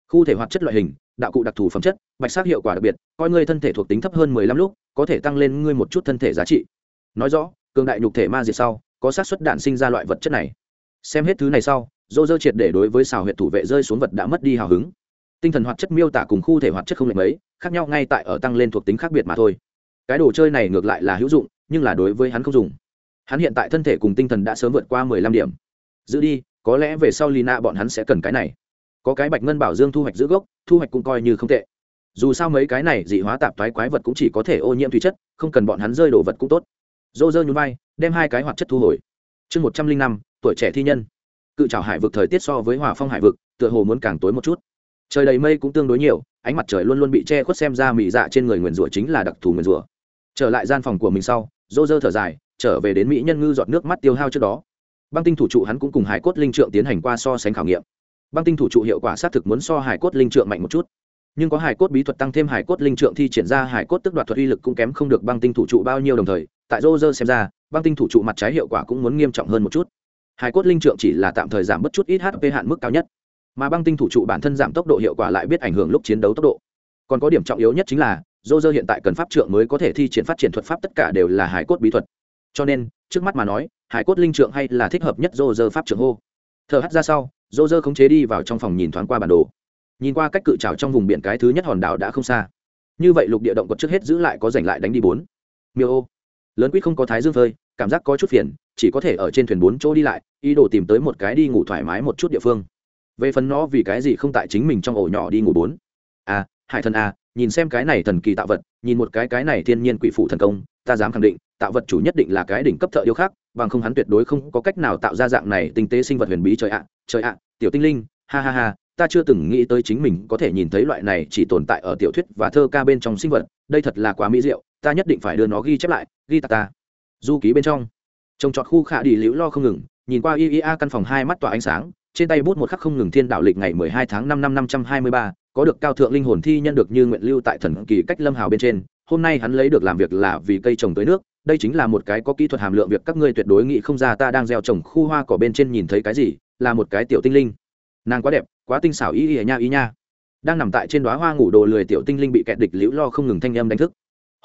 Khu thể hoạt chất loại hình, đạo cụ đặc thù phẩm chất, bạch sắc hiệu quả đặc biệt, coi ngươi thân thể thuộc tính thấp hơn mười lăm lúc, có thể tăng lên ngươi một chút thân thể giá trị. Nói rõ, cường đại nhục thể ma diệt sau, có xác suất đạn sinh ra loại vật chất này. Xem hết thứ này sau dô dơ triệt để đối với xào huyện thủ vệ rơi xuống vật đã mất đi hào hứng. Tinh thần hoạt chất miêu tả cùng khu thể hoạt chất không lệch mấy, khác nhau ngay tại ở tăng lên thuộc tính khác biệt mà thôi. Cái đồ chơi này ngược lại là hữu dụng, nhưng là đối với hắn không dùng. Hắn hiện tại thân thể cùng tinh thần đã sớm vượt qua mười lăm điểm. Giữ đi, có lẽ về sau lina bọn hắn sẽ cần cái này. Có cái bạch ngân bảo dương thu hoạch giữ gốc, thu hoạch cũng coi như không tệ. Dù sao mấy cái này dị hóa tạp thoái quái vật cũng chỉ có thể ô nhiễm thủy chất, không cần bọn hắn rơi đồ vật cũng tốt. Dô dơ nhún vai, đem hai cái hoạt chất thu hồi. Chương một trăm linh năm, tuổi trẻ thi nhân cự trào hải vực thời tiết so với hòa phong hải vực, tựa hồ muốn càng tối một chút. Trời đầy mây cũng tương đối nhiều, ánh mặt trời luôn luôn bị che khuất xem ra mị dạ trên người nguyền rủa chính là đặc thù nguyền rủa. Trở lại gian phòng của mình sau dô dơ thở dài, trở về đến mỹ nhân ngư giọt nước mắt tiêu hao trước đó. Băng tinh thủ trụ hắn cũng cùng hải cốt linh trượng tiến hành qua so sánh khảo nghiệm. Băng tinh thủ trụ hiệu quả xác thực muốn so hải cốt linh trượng mạnh một chút. Nhưng có hải cốt bí thuật tăng thêm hải cốt linh trượng thi triển ra hải cốt tức đoạt thuật uy lực cũng kém không được băng tinh thủ trụ bao nhiêu đồng thời, tại dô dơ xem ra, băng tinh thủ trụ mặt trái hiệu quả cũng muốn nghiêm trọng hơn một chút hải cốt linh trượng chỉ là tạm thời giảm bất chút ít hp hạn mức cao nhất, mà băng tinh thủ trụ bản thân giảm tốc độ hiệu quả lại biết ảnh hưởng lúc chiến đấu tốc độ. Còn có điểm trọng yếu nhất chính là dô dơ hiện tại cần pháp trượng mới có thể thi triển phát triển thuật pháp tất cả đều là hải cốt bí thuật. Cho nên, trước mắt mà nói, hải cốt linh trượng hay là thích hợp nhất dô dơ pháp trượng hô. Thở hắt ra sau dô dơ khống chế đi vào trong phòng nhìn thoáng qua bản đồ. Nhìn qua cách cự trào trong vùng biển cái thứ nhất hòn đảo đã không xa. Như vậy lục địa động còn trước hết giữ lại có giành lại đánh đi bốn. Miêu ô. Lớn quýt không có thái dương phơi, cảm giác có chút phiền chỉ có thể ở trên thuyền bốn chỗ đi lại, ý đồ tìm tới một cái đi ngủ thoải mái một chút địa phương. Về phần nó vì cái gì không tại chính mình trong ổ nhỏ đi ngủ bốn? À hải thần à nhìn xem cái này thần kỳ tạo vật, nhìn một cái cái này thiên nhiên quỷ phụ thần công, ta dám khẳng định, tạo vật chủ nhất định là cái đỉnh cấp thợ yêu khác bằng không hắn tuyệt đối không có cách nào tạo ra dạng này tinh tế sinh vật huyền bí trời ạ trời ạ, tiểu tinh linh, ha ha ha, ta chưa từng nghĩ tới chính mình có thể nhìn thấy loại này chỉ tồn tại ở tiểu thuyết và thơ ca bên trong sinh vật, đây thật là quá mỹ diệu, ta nhất định phải đưa nó ghi chép lại, ghi tạc ta. Du ký bên trong trồng trọt khu khả đi liễu lo không ngừng, nhìn qua iea căn phòng hai mắt tỏa ánh sáng, trên tay bút một khắc không ngừng thiên đạo lịch ngày mười hai tháng năm năm năm trăm hai mươi ba, có được cao thượng linh hồn thi nhân được như nguyện lưu tại thần kỳ cách lâm hào bên trên. Hôm nay hắn lấy được làm việc là vì cây trồng tới nước, đây chính là một cái có kỹ thuật hàm lượng việc các ngươi tuyệt đối nghĩ không ra ta đang gieo trồng khu hoa cỏ bên trên nhìn thấy cái gì, là một cái tiểu tinh linh. Nàng quá đẹp, quá tinh xảo ý ý nha ý nha. Đang nằm tại trên đoá hoa ngủ đồ lười tiểu tinh linh bị kẹt địch liễu lo không ngừng thanh âm đánh thức.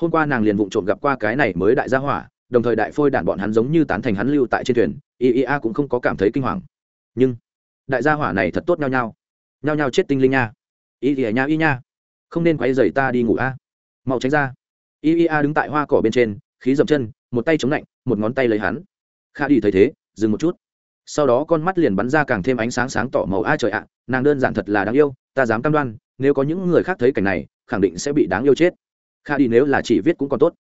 Hôm qua nàng liền vụng trộm gặp qua cái này mới đại gia hỏa đồng thời đại phôi đản bọn hắn giống như tán thành hắn lưu tại trên thuyền iea cũng không có cảm thấy kinh hoàng. Nhưng, đại gia hỏa này thật tốt nhau nhau nhau nhau chết tinh linh nha. Iea nha, y nha. Không nên quay dày ta đi ngủ a. Mau tránh ra. Iea đứng tại hoa cỏ bên trên, khí dậm chân, một tay chống lạnh, một ngón tay lấy hắn. Kha đi thấy thế, dừng một chút. Sau đó con mắt liền bắn ra càng thêm ánh sáng sáng tỏ màu a trời ạ, nàng đơn giản thật là đáng yêu, ta dám cam đoan, nếu có những người khác thấy cảnh này, khẳng định sẽ bị đáng yêu chết. Kha đi nếu là chỉ viết cũng còn tốt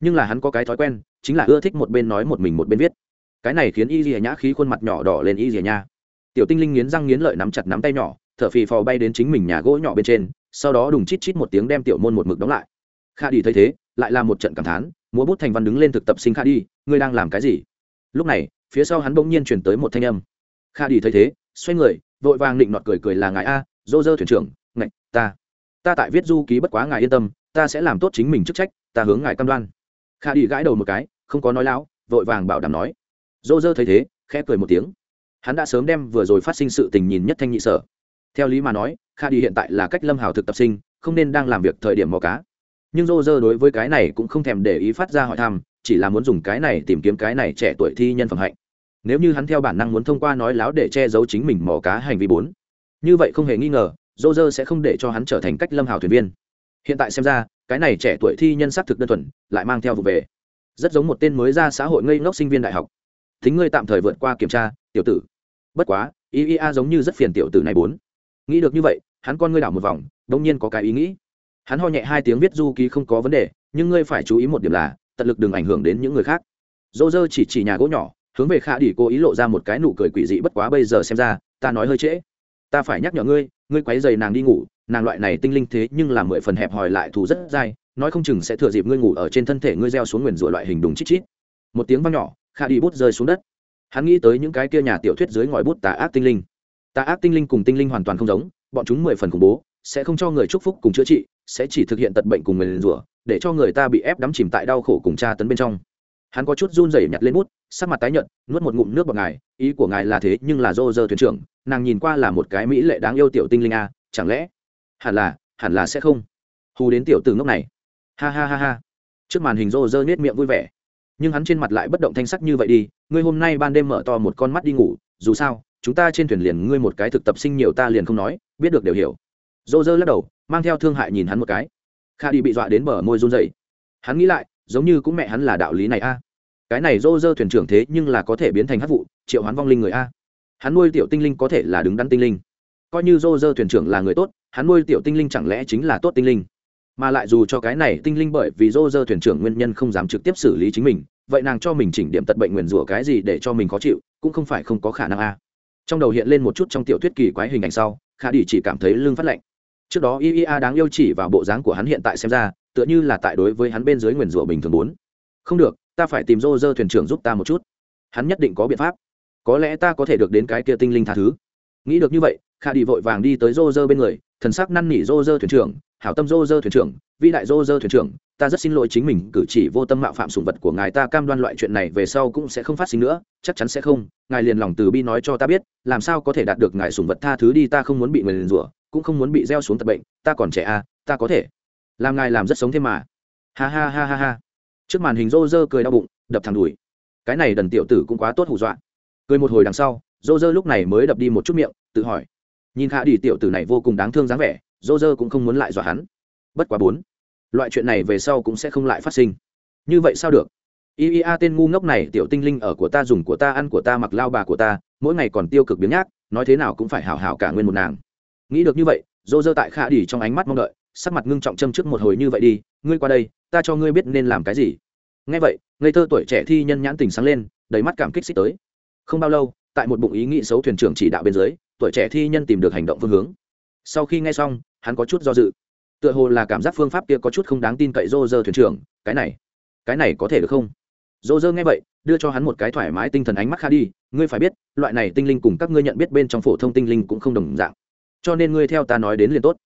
nhưng là hắn có cái thói quen, chính là ưa thích một bên nói một mình một bên viết. Cái này khiến y dìa nhã khí khuôn mặt nhỏ đỏ lên y dìa nha. Tiểu tinh linh nghiến răng nghiến lợi nắm chặt nắm tay nhỏ, thở phì phò bay đến chính mình nhà gỗ nhỏ bên trên, sau đó đùng chít chít một tiếng đem tiểu môn một mực đóng lại. Kha đi thấy thế, lại là một trận cảm thán, múa bút thành văn đứng lên thực tập sinh kha đi, ngươi đang làm cái gì? Lúc này, phía sau hắn bỗng nhiên chuyển tới một thanh âm. Kha đi thấy thế, xoay người, vội vàng định nọt cười cười là ngài a, dô dơ thuyền trưởng, ngạch, ta. Ta tại viết du ký bất quá ngài yên tâm, ta sẽ làm tốt chính mình chức trách, ta hướng ngài cam đoan kha đi gãi đầu một cái, không có nói láo, vội vàng bảo đảm nói. Dô dơ thấy thế, khẽ cười một tiếng. Hắn đã sớm đem vừa rồi phát sinh sự tình nhìn nhất thanh nhị sở. Theo lý mà nói kha đi hiện tại là cách lâm hào thực tập sinh, không nên đang làm việc thời điểm mò cá. Nhưng dô dơ đối với cái này cũng không thèm để ý phát ra hỏi thăm, chỉ là muốn dùng cái này tìm kiếm cái này trẻ tuổi thi nhân phẩm hạnh. Nếu như hắn theo bản năng muốn thông qua nói láo để che giấu chính mình mò cá hành vi bốn. Như vậy không hề nghi ngờ dô dơ sẽ không để cho hắn trở thành cách lâm hào thuyền viên. Hiện tại xem ra cái này trẻ tuổi thi nhân xác thực đơn thuần, lại mang theo vụ về. Rất giống một tên mới ra xã hội ngây ngốc sinh viên đại học. Thính ngươi tạm thời vượt qua kiểm tra, tiểu tử. Bất quá ý ia giống như rất phiền tiểu tử này bốn. Nghĩ được như vậy, hắn con ngươi đảo một vòng đông nhiên có cái ý nghĩ. Hắn ho nhẹ hai tiếng viết du ký không có vấn đề, nhưng ngươi phải chú ý một điểm là, tận lực đừng ảnh hưởng đến những người khác. Dô dơ chỉ chỉ nhà gỗ nhỏ, hướng về khả đỉ cô ý lộ ra một cái nụ cười quỷ dị bất quá bây giờ xem ra, ta nói hơi trễ ta phải nhắc nhở ngươi ngươi quấy dày nàng đi ngủ, nàng loại này tinh linh thế nhưng là mười phần hẹp hòi lại thù rất dai, nói không chừng sẽ thừa dịp ngươi ngủ ở trên thân thể ngươi gieo xuống nguyền rủa loại hình đúng chít chít. Một tiếng vang nhỏ khả đi bút rơi xuống đất. Hắn nghĩ tới những cái kia nhà tiểu thuyết dưới ngòi bút tà ác tinh linh. Tà ác tinh linh cùng tinh linh hoàn toàn không giống, bọn chúng mười phần khủng bố, sẽ không cho người chúc phúc cùng chữa trị, sẽ chỉ thực hiện tật bệnh cùng nguyền rủa, để cho người ta bị ép đắm chìm tại đau khổ cùng tra tấn bên trong hắn có chút run rẩy nhặt lên bút, sắc mặt tái nhợt, nuốt một ngụm nước bọt ngài, ý của ngài là thế nhưng là dô dơ thuyền trưởng, nàng nhìn qua là một cái mỹ lệ đáng yêu tiểu tinh linh a, chẳng lẽ hẳn là hẳn là sẽ không? Hù đến tiểu từ ngốc này. Ha ha ha ha. Trước màn hình rô rơ nết miệng vui vẻ. Nhưng hắn trên mặt lại bất động thanh sắc như vậy đi, ngươi hôm nay ban đêm mở to một con mắt đi ngủ, dù sao, chúng ta trên thuyền liền ngươi một cái thực tập sinh nhiều ta liền không nói, biết được đều hiểu. Rô rơ lắc đầu, mang theo thương hại nhìn hắn một cái. Kha đi bị dọa đến bờ môi run dậy hắn nghĩ lại giống như cũng mẹ hắn là đạo lý này a. Cái này rô rơ thuyền trưởng thế nhưng là có thể biến thành hát vụ, triệu hoán vong linh người a. Hắn nuôi tiểu tinh linh có thể là đứng đắn tinh linh. Coi như rô rơ thuyền trưởng là người tốt, hắn nuôi tiểu tinh linh chẳng lẽ chính là tốt tinh linh? Mà lại dù cho cái này tinh linh bởi vì rô rơ thuyền trưởng nguyên nhân không dám trực tiếp xử lý chính mình, vậy nàng cho mình chỉnh điểm tật bệnh nguyền rủa cái gì để cho mình khó chịu, cũng không phải không có khả năng a. Trong đầu hiện lên một chút trong tiểu thuyết kỳ quái hình ảnh sau, khả đi chỉ cảm thấy lưng phát lạnh. Trước đó iea đáng yêu chỉ vào bộ dáng của hắn hiện tại xem ra tựa như là tại đối với hắn bên dưới nguyền rủa bình thường bốn. Không được, ta phải tìm rô rơ thuyền trưởng giúp ta một chút. Hắn nhất định có biện pháp. Có lẽ ta có thể được đến cái kia tinh linh tha thứ. Nghĩ được như vậy, Kha đi vội vàng đi tới rô rơ bên người, thần sắc năn nỉ rô rơ thuyền trưởng, hảo tâm rô rơ thuyền trưởng, vĩ đại rô rơ thuyền trưởng, ta rất xin lỗi chính mình, cử chỉ vô tâm mạo phạm sùng vật của ngài, ta cam đoan loại chuyện này về sau cũng sẽ không phát sinh nữa, chắc chắn sẽ không, ngài liền lòng từ bi nói cho ta biết, làm sao có thể đạt được ngài sùng vật tha thứ đi, ta không muốn bị người liền rủa, cũng không muốn bị gieo xuống tật bệnh, ta còn trẻ à ta có thể làm ngài làm rất sống thêm mà. Ha ha ha ha ha. Trước màn hình rô rơ cười đau bụng, đập thẳng đùi. Cái này đần tiểu tử cũng quá tốt hù dọa. Cười một hồi đằng sau rô rơ lúc này mới đập đi một chút miệng, tự hỏi. Nhìn khả đi tiểu tử này vô cùng đáng thương dáng vẻ rô rơ cũng không muốn lại dọa hắn. Bất quá bốn. Loại chuyện này về sau cũng sẽ không lại phát sinh. Như vậy sao được? Iea tên ngu ngốc này, tiểu tinh linh ở của ta dùng của ta, ăn của ta, mặc lao bà của ta, mỗi ngày còn tiêu cực biếng nhác, nói thế nào cũng phải hảo hảo cả nguyên một nàng. Nghĩ được như vậy dô dơ tại khả đi trong ánh mắt mong đợi sắc mặt ngưng trọng châm trước một hồi như vậy đi, ngươi qua đây, ta cho ngươi biết nên làm cái gì. Ngay vậy, ngây thơ tuổi trẻ thi nhân nhãn tình sáng lên, đầy mắt cảm kích xích tới. Không bao lâu, tại một bụng ý nghĩ xấu thuyền trưởng chỉ đạo bên dưới, tuổi trẻ thi nhân tìm được hành động phương hướng. Sau khi nghe xong, hắn có chút do dự. Tựa hồ là cảm giác phương pháp kia có chút không đáng tin cậy dô dơ thuyền trưởng, cái này cái này có thể được không? Dô dơ nghe vậy, đưa cho hắn một cái thoải mái tinh thần ánh mắt kha đi, ngươi phải biết, loại này tinh linh cùng các ngươi nhận biết bên trong phổ thông tinh linh cũng không đồng dạng. Cho nên ngươi theo ta nói đến liền tốt.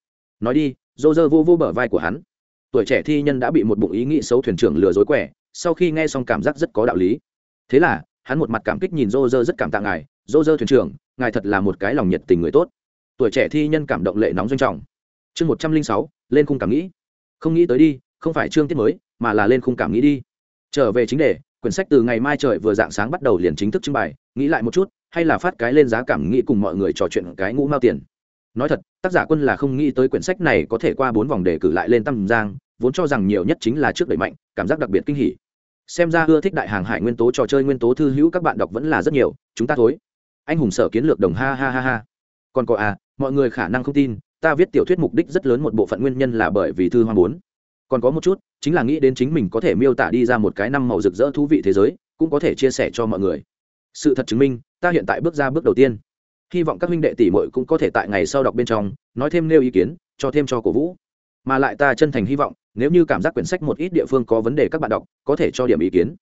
Nói đi dô dơ vô vô bờ vai của hắn. Tuổi trẻ thi nhân đã bị một bụng ý nghĩ xấu thuyền trưởng lừa dối quẻ, sau khi nghe xong cảm giác rất có đạo lý. Thế là, hắn một mặt cảm kích nhìn dô dơ rất cảm tạ ngài. Dô dơ thuyền trưởng, ngài thật là một cái lòng nhiệt tình người tốt. Tuổi trẻ thi nhân cảm động lệ nóng doanh trọng. Chương một trăm linh sáu, lên khung cảm nghĩ. Không nghĩ tới đi, không phải chương tiết mới, mà là lên khung cảm nghĩ đi. Trở về chính đề, quyển sách từ ngày mai trời vừa dạng sáng bắt đầu liền chính thức trưng bày, nghĩ lại một chút, hay là phát cái lên giá cảm nghĩ cùng mọi người trò chuyện cái ngũ mao tiền nói thật, tác giả quân là không nghĩ tới quyển sách này có thể qua bốn vòng đề cử lại lên tam giang, vốn cho rằng nhiều nhất chính là trước đẩy mạnh, cảm giác đặc biệt kinh hỉ. Xem ra ưa thích đại hàng hải nguyên tố trò chơi nguyên tố thư hữu các bạn đọc vẫn là rất nhiều, chúng ta thối anh hùng sở kiến lược đồng ha ha ha ha. Còn có à mọi người khả năng không tin, ta viết tiểu thuyết mục đích rất lớn một bộ phận nguyên nhân là bởi vì thư hoang bốn. Còn có một chút, chính là nghĩ đến chính mình có thể miêu tả đi ra một cái năm màu rực rỡ thú vị thế giới, cũng có thể chia sẻ cho mọi người. Sự thật chứng minh, ta hiện tại bước ra bước đầu tiên hy vọng các huynh đệ tỷ muội cũng có thể tại ngày sau đọc bên trong, nói thêm nêu ý kiến, cho thêm cho cổ vũ. Mà lại ta chân thành hy vọng, nếu như cảm giác quyển sách một ít địa phương có vấn đề các bạn đọc, có thể cho điểm ý kiến.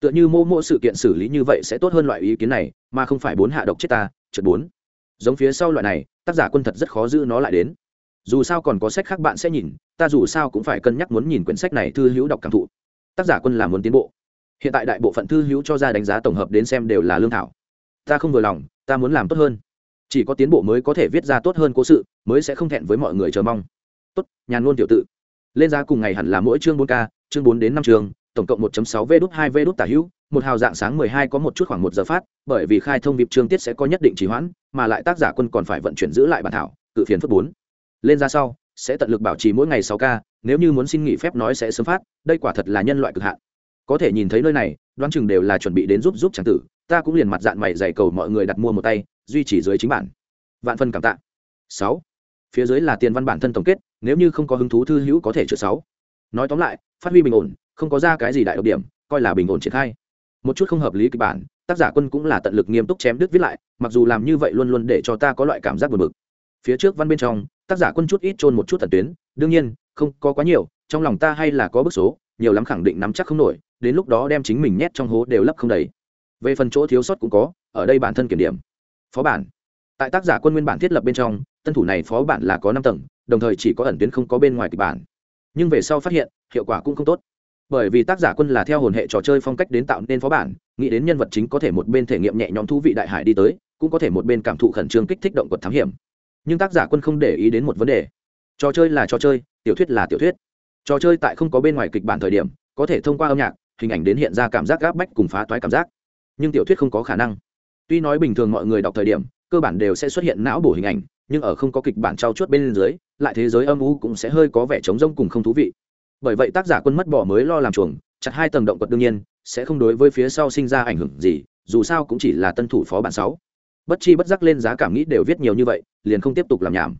Tựa như mô mô sự kiện xử lý như vậy sẽ tốt hơn loại ý kiến này, mà không phải bốn hạ độc chết ta trượt bốn. Giống phía sau loại này, tác giả quân thật rất khó giữ nó lại đến. Dù sao còn có sách khác bạn sẽ nhìn, ta dù sao cũng phải cân nhắc muốn nhìn quyển sách này thư hữu đọc cảm thụ. Tác giả quân là muốn tiến bộ. Hiện tại đại bộ phận thư hữu cho ra đánh giá tổng hợp đến xem đều là lương thảo. Ta không vừa lòng, ta muốn làm tốt hơn chỉ có tiến bộ mới có thể viết ra tốt hơn cố sự, mới sẽ không thẹn với mọi người chờ mong. Tốt, nhàn luôn tiểu tự lên giá cùng ngày hẳn là mỗi chương bốn k, chương bốn đến năm chương, tổng cộng 1 sáu v đút hai v đút tả hữu, một hào dạng sáng mười hai có một chút khoảng một giờ phát, bởi vì khai thông vịp chương tiết sẽ có nhất định trì hoãn, mà lại tác giả quân còn phải vận chuyển giữ lại bản thảo, cự phiền phức bốn. Lên ra sau, sẽ tận lực bảo trì mỗi ngày sáu k, nếu như muốn xin nghỉ phép nói sẽ sớm phát, đây quả thật là nhân loại cực hạn. Có thể nhìn thấy nơi này, đoán chừng đều là chuẩn bị đến giúp giúp tràng tử, ta cũng liền mặt dạng mày dày cầu mọi người đặt mua một tay duy trì dưới chính bản. Vạn phân cảm tạ. Sáu. Phía dưới là tiền văn bản thân tổng kết, nếu như không có hứng thú thư hữu có thể chữa sáu. Nói tóm lại, phát huy bình ổn, không có ra cái gì đại độc điểm, coi là bình ổn triển khai. Một chút không hợp lý kịch bản, tác giả quân cũng là tận lực nghiêm túc chém đứt viết lại, mặc dù làm như vậy luôn luôn để cho ta có loại cảm giác buồn bực. Phía trước văn bên trong, tác giả quân chút ít trôn một chút thần tuyến, đương nhiên, không có quá nhiều, trong lòng ta hay là có bức số, nhiều lắm khẳng định nắm chắc không nổi, đến lúc đó đem chính mình nhét trong hố đều lấp không đầy. Về phần chỗ thiếu sót cũng có, ở đây bản thân kiểm điểm phó bản. Tại tác giả quân nguyên bản thiết lập bên trong, tân thủ này phó bản là có năm tầng, đồng thời chỉ có ẩn tuyến không có bên ngoài kịch bản. Nhưng về sau phát hiện, hiệu quả cũng không tốt. Bởi vì tác giả quân là theo hồn hệ trò chơi phong cách đến tạo nên phó bản, nghĩ đến nhân vật chính có thể một bên thể nghiệm nhẹ nhõm thú vị đại hải đi tới, cũng có thể một bên cảm thụ khẩn trương kích thích động quật thám hiểm. Nhưng tác giả quân không để ý đến một vấn đề. Trò chơi là trò chơi, tiểu thuyết là tiểu thuyết. Trò chơi tại không có bên ngoài kịch bản thời điểm, có thể thông qua âm nhạc, hình ảnh đến hiện ra cảm giác gáp bách cùng phá toái cảm giác. Nhưng tiểu thuyết không có khả năng tuy nói bình thường mọi người đọc thời điểm, cơ bản đều sẽ xuất hiện não bổ hình ảnh, nhưng ở không có kịch bản trao chuốt bên dưới, lại thế giới âm u cũng sẽ hơi có vẻ trống rông cùng không thú vị. Bởi vậy tác giả quân mất bỏ mới lo làm chuồng, chặt hai tầng động quật đương nhiên, sẽ không đối với phía sau sinh ra ảnh hưởng gì, dù sao cũng chỉ là tân thủ phó bản sáu. Bất chi bất giác lên giá cảm nghĩ đều viết nhiều như vậy, liền không tiếp tục làm nhảm.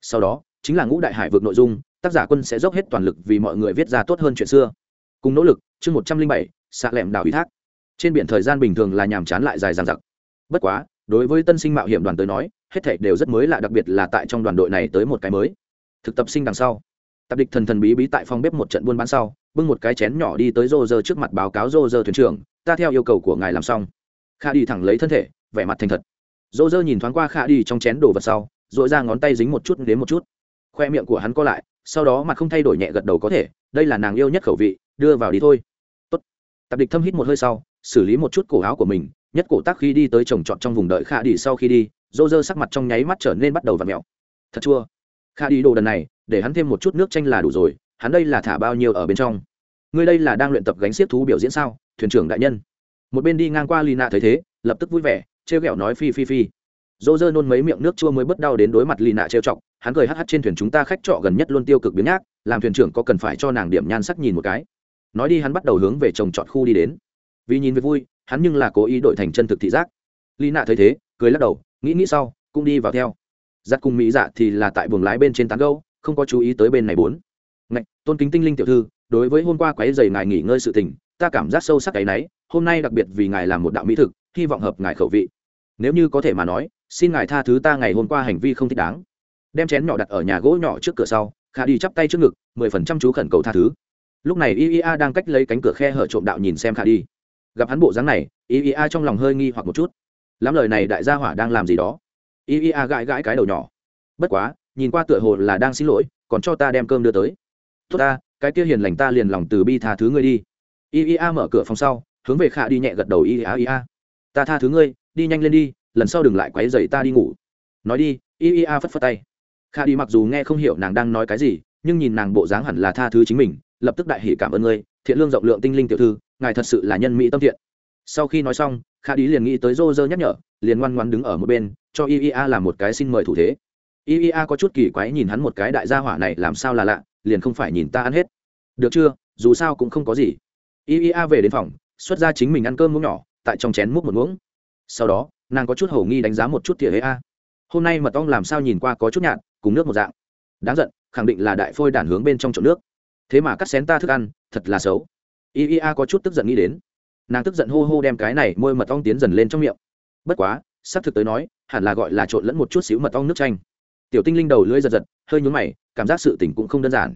Sau đó, chính là ngũ đại hải vượt nội dung, tác giả quân sẽ dốc hết toàn lực vì mọi người viết ra tốt hơn chuyện xưa. Cùng nỗ lực, chương một trăm linh bảy xạ lẹm đảo ủy thác. Trên biển thời gian bình thường là nhàm chán lại dài dằng dặc bất quá, đối với tân sinh mạo hiểm đoàn tới nói, hết thảy đều rất mới lạ đặc biệt là tại trong đoàn đội này tới một cái mới. Thực tập sinh đằng sau. Tập địch thần thần bí bí tại phòng bếp một trận buôn bán sau, bưng một cái chén nhỏ đi tới rô rơ trước mặt báo cáo rô rơ thuyền trưởng, ta theo yêu cầu của ngài làm xong. Kha đi thẳng lấy thân thể, vẻ mặt thành thật. Rô rơ nhìn thoáng qua kha đi trong chén đồ vật sau dội ra ngón tay dính một chút đến một chút. Khoe miệng của hắn co lại, sau đó mặt không thay đổi nhẹ gật đầu có thể, đây là nàng yêu nhất khẩu vị, đưa vào đi thôi. Tốt. tập địch thâm hít một hơi sau, xử lý một chút cổ áo của mình nhất cổ tác khi đi tới trồng trọt trong vùng đợi kha đi sau khi đi dô dơ sắc mặt trong nháy mắt trở nên bắt đầu v ặ mẹo thật chua. Kha đi đồ đần này, để hắn thêm một chút nước chanh là đủ rồi, hắn đây là thả bao nhiêu ở bên trong? Ngươi đây là đang luyện tập gánh xiết thú biểu diễn sao, thuyền trưởng đại nhân? Một bên đi ngang qua lina thấy thế, lập tức vui vẻ, trêu ghẹo nói phi phi phi. Dô dơ nôn mấy miệng nước chua mới bất đau đến đối mặt lina trêu chọc, hắn cười hắt trên thuyền chúng ta khách trọ gần nhất luôn tiêu cực biến nhác, làm thuyền trưởng có cần phải cho nàng điểm nhan sắc nhìn một cái. Nói đi hắn bắt đầu hướng về trồng trọt khu đi đến. Vì nhìn về vui hắn nhưng là cố ý đổi thành chân thực thị giác. Lina thấy thế, cười lắc đầu, nghĩ nghĩ sau, cũng đi vào theo. Giặt cùng mỹ dạ thì là tại buồng lái bên trên tán gâu không có chú ý tới bên này bốn. Ngạch, tôn kính tinh linh tiểu thư, đối với hôm qua quấy dày ngài nghỉ ngơi sự tình, ta cảm giác sâu sắc cái náy hôm nay đặc biệt vì ngài làm một đạo mỹ thực, hy vọng hợp ngài khẩu vị. Nếu như có thể mà nói, xin ngài tha thứ ta ngày hôm qua hành vi không thích đáng. Đem chén nhỏ đặt ở nhà gỗ nhỏ trước cửa sau, khả đi chắp tay trước ngực, mười phần trăm chú khẩn cầu tha thứ. Lúc này iea đang cách lấy cánh cửa khe hở trộm đạo nhìn xem khả đi gặp hắn bộ dáng này iea trong lòng hơi nghi hoặc một chút. Lắm lời này đại gia hỏa đang làm gì đó? Iea gãi gãi cái đầu nhỏ. Bất quá, nhìn qua tựa hồ là đang xin lỗi, còn cho ta đem cơm đưa tới. Tốt ta, cái kia hiền lành ta liền lòng từ bi tha thứ ngươi đi. Y a mở cửa phòng sau, hướng về khả đi nhẹ gật đầu y a a. Ta tha thứ ngươi, đi nhanh lên đi, lần sau đừng lại quấy dậy ta đi ngủ. Nói đi y y a phất phất tay. Khả đi mặc dù nghe không hiểu nàng đang nói cái gì, nhưng nhìn nàng bộ dáng hẳn là tha thứ chính mình, lập tức đại hỉ cảm ơn ngươi, thiện lương rộng lượng tinh linh tiểu thư ngài thật sự là nhân mỹ tâm thiện. Sau khi nói xong Kha đi liền nghĩ tới rô rơ nhắc nhở, liền ngoan ngoan đứng ở một bên, cho y y a làm một cái xin mời thủ thế. Y y a có chút kỳ quái nhìn hắn một cái đại gia hỏa này làm sao là lạ, liền không phải nhìn ta ăn hết. Được chưa, dù sao cũng không có gì. Y y a về đến phòng, xuất ra chính mình ăn cơm muỗng nhỏ, tại trong chén múc một muỗng. Sau đó, nàng có chút hầu nghi đánh giá một chút thìa hế a. Hôm nay mật ong làm sao nhìn qua có chút nhạt, cùng nước một dạng. Đáng giận, khẳng định là đại phôi đản hướng bên trong trộn nước. Thế mà cắt xén ta thức ăn, thật là xấu iea có chút tức giận nghĩ đến. Nàng tức giận hô hô đem cái này môi mật ong tiến dần lên trong miệng. Bất quá sắp thực tới nói, hẳn là gọi là trộn lẫn một chút xíu mật ong nước chanh. Tiểu tinh linh đầu lưỡi giật giật, hơi nhún mày, cảm giác sự tỉnh cũng không đơn giản.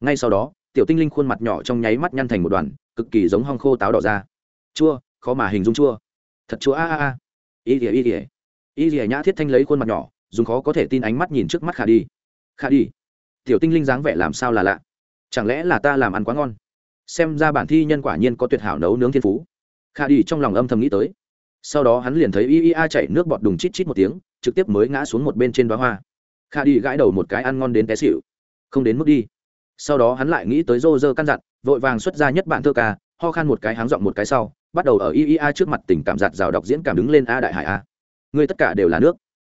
Ngay sau đó, tiểu tinh linh khuôn mặt nhỏ trong nháy mắt nhăn thành một đoàn, cực kỳ giống hong khô táo đỏ ra. Chua, khó mà hình dung chua. Thật chua, a a a. Y ỉa y ỉa y ỉa nhã thiết thanh lấy khuôn mặt nhỏ, dùng khó có thể tin ánh mắt nhìn trước mắt khả đi. Khả đi, tiểu tinh linh dáng vẻ làm sao là lạ? Chẳng lẽ là ta làm ăn quá ngon? Xem ra bản thi nhân quả nhiên có tuyệt hảo nấu nướng thiên phú. Khả đi trong lòng âm thầm nghĩ tới. Sau đó hắn liền thấy y y a chạy nước bọt đùng chít chít một tiếng, trực tiếp mới ngã xuống một bên trên đoá hoa. Khả đi gãi đầu một cái ăn ngon đến té xịu không đến mức đi. Sau đó hắn lại nghĩ tới rô rơ căn dặn, vội vàng xuất ra nhất bản thơ ca, ho khan một cái háng giọng một cái sau, bắt đầu ở iea trước mặt tình cảm giạt rào đọc diễn cảm đứng lên a đại hải a. Ngươi tất cả đều là nước.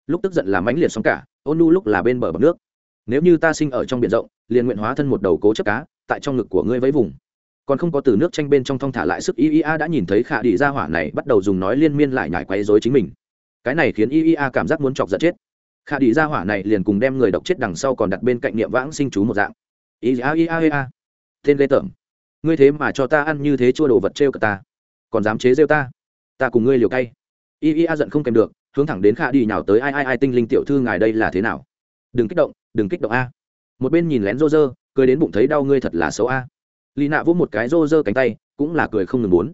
Lúc tức giận là mãnh liệt sóng cả, ôn nu lúc là bên bờ bọc nước. Nếu như ta sinh ở trong biển rộng, liền nguyện hóa thân một đầu cố chấp cá, tại trong ngực của ngươi với vùng còn không có từ nước tranh bên trong thong thả lại sức iea đã nhìn thấy khả đi ra hỏa này bắt đầu dùng nói liên miên lại nhải quấy dối chính mình. Cái này khiến iea cảm giác muốn chọc giận chết. Khả đi ra hỏa này liền cùng đem người độc chết đằng sau còn đặt bên cạnh niệm vãng sinh chú một dạng. Iea tên ghê tởm. Ngươi thế mà cho ta ăn như thế chua đồ vật trêu cả ta. Còn dám chế rêu ta. Ta cùng ngươi liều cay. Iea giận không kèm được, hướng thẳng đến khả đi nhào tới. Ai ai ai, tinh linh tiểu thư ngài đây là thế nào? Đừng kích động, đừng kích động a. Một bên nhìn lén rô rơ cười đến bụng thấy đau ngươi thật là xấu a lì nạ vỗ một cái rô rơ cánh tay, cũng là cười không ngừng muốn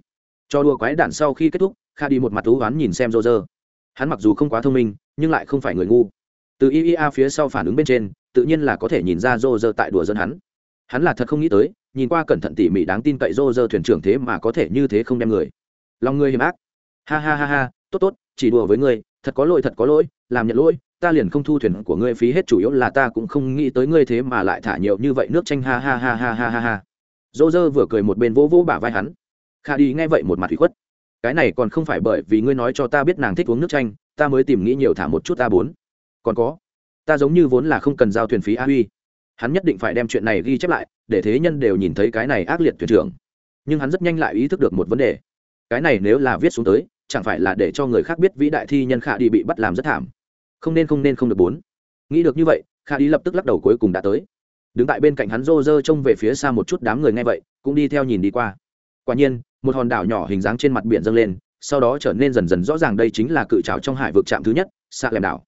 cho đùa quái đản sau khi kết thúc, kha đi một mặt thú oán nhìn xem rô rơ. Hắn mặc dù không quá thông minh, nhưng lại không phải người ngu. Từ iea phía sau phản ứng bên trên, tự nhiên là có thể nhìn ra rô rơ tại đùa dân hắn. Hắn là thật không nghĩ tới, nhìn qua cẩn thận tỉ mỉ đáng tin cậy rô rơ thuyền trưởng thế mà có thể như thế không đem người. Lòng ngươi hiểm ác. Ha ha ha ha, tốt tốt, chỉ đùa với ngươi, thật có lỗi thật có lỗi, làm nhận lỗi, ta liền không thu thuyền của ngươi phí hết, chủ yếu là ta cũng không nghĩ tới ngươi thế mà lại thả nhiều như vậy nước tranh ha ha ha ha ha ha ha dô dơ vừa cười một bên vỗ vỗ bả vai hắn. Kha đi nghe vậy một mặt hủy khuất. Cái này còn không phải bởi vì ngươi nói cho ta biết nàng thích uống nước chanh, ta mới tìm nghĩ nhiều thả một chút ta bốn. Còn có, ta giống như vốn là không cần giao thuyền phí a huy. Hắn nhất định phải đem chuyện này ghi chép lại, để thế nhân đều nhìn thấy cái này ác liệt thuyền trưởng. Nhưng hắn rất nhanh lại ý thức được một vấn đề. Cái này nếu là viết xuống tới, chẳng phải là để cho người khác biết vĩ đại thi nhân khả đi bị bắt làm rất thảm. Không nên không nên, không được bốn. Nghĩ được như vậy, khả đi lập tức lắc đầu cuối cùng đã tới đứng tại bên cạnh hắn rô rơ trông về phía xa một chút đám người nghe vậy, cũng đi theo nhìn đi qua. Quả nhiên, một hòn đảo nhỏ hình dáng trên mặt biển dâng lên, sau đó trở nên dần dần rõ ràng đây chính là cự trào trong hải vực trạm thứ nhất xạ lèm đảo.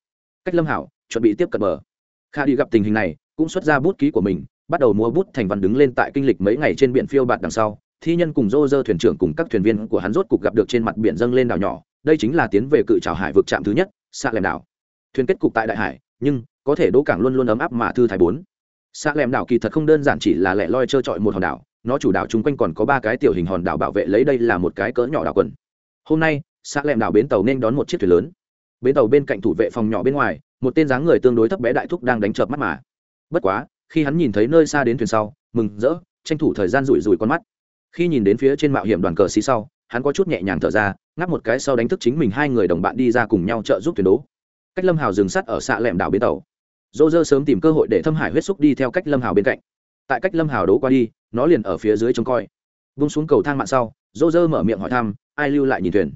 Cách lâm hảo, chuẩn bị tiếp cận bờ. Kha đi gặp tình hình này, cũng xuất ra bút ký của mình, bắt đầu mua bút thành văn đứng lên tại kinh lịch mấy ngày trên biển phiêu bạt đằng sau. Thi nhân cùng rô rơ thuyền trưởng cùng các thuyền viên của hắn rốt cục gặp được trên mặt biển dâng lên đảo nhỏ. Đây chính là tiến về cự trào hải vực trạm thứ nhất xạ lèm đảo. Thuyền kết cục tại đại hải, nhưng có thể đỗ cảng luôn luôn ấm áp mà thư thái bốn xa lẻm đảo kỳ thật không đơn giản chỉ là lẻ loi trơ trọi một hòn đảo, nó chủ đảo chung quanh còn có ba cái tiểu hình hòn đảo bảo vệ lấy đây là một cái cỡ nhỏ đảo quần. Hôm nay xã lẻm đảo bến tàu nên đón một chiếc thuyền lớn. Bến tàu bên cạnh thủ vệ phòng nhỏ bên ngoài, một tên dáng người tương đối thấp bé đại thúc đang đánh chợp mắt mà. Bất quá, khi hắn nhìn thấy nơi xa đến thuyền sau, mừng rỡ, tranh thủ thời gian rủi rủi con mắt. Khi nhìn đến phía trên mạo hiểm đoàn cờ xí sau, hắn có chút nhẹ nhàng thở ra, ngáp một cái sau đánh thức chính mình hai người đồng bạn đi ra cùng nhau trợ giúp thuyền đố. Cách lâm hào dừng sắt ở xạ lẹm đảo bến tàu dô dơ sớm tìm cơ hội để thâm hải huyết xúc đi theo cách lâm hào bên cạnh. Tại cách lâm hào đố qua đi, nó liền ở phía dưới trông coi. Vung xuống cầu thang mạng sau dô dơ mở miệng hỏi thăm, ai lưu lại nhìn thuyền?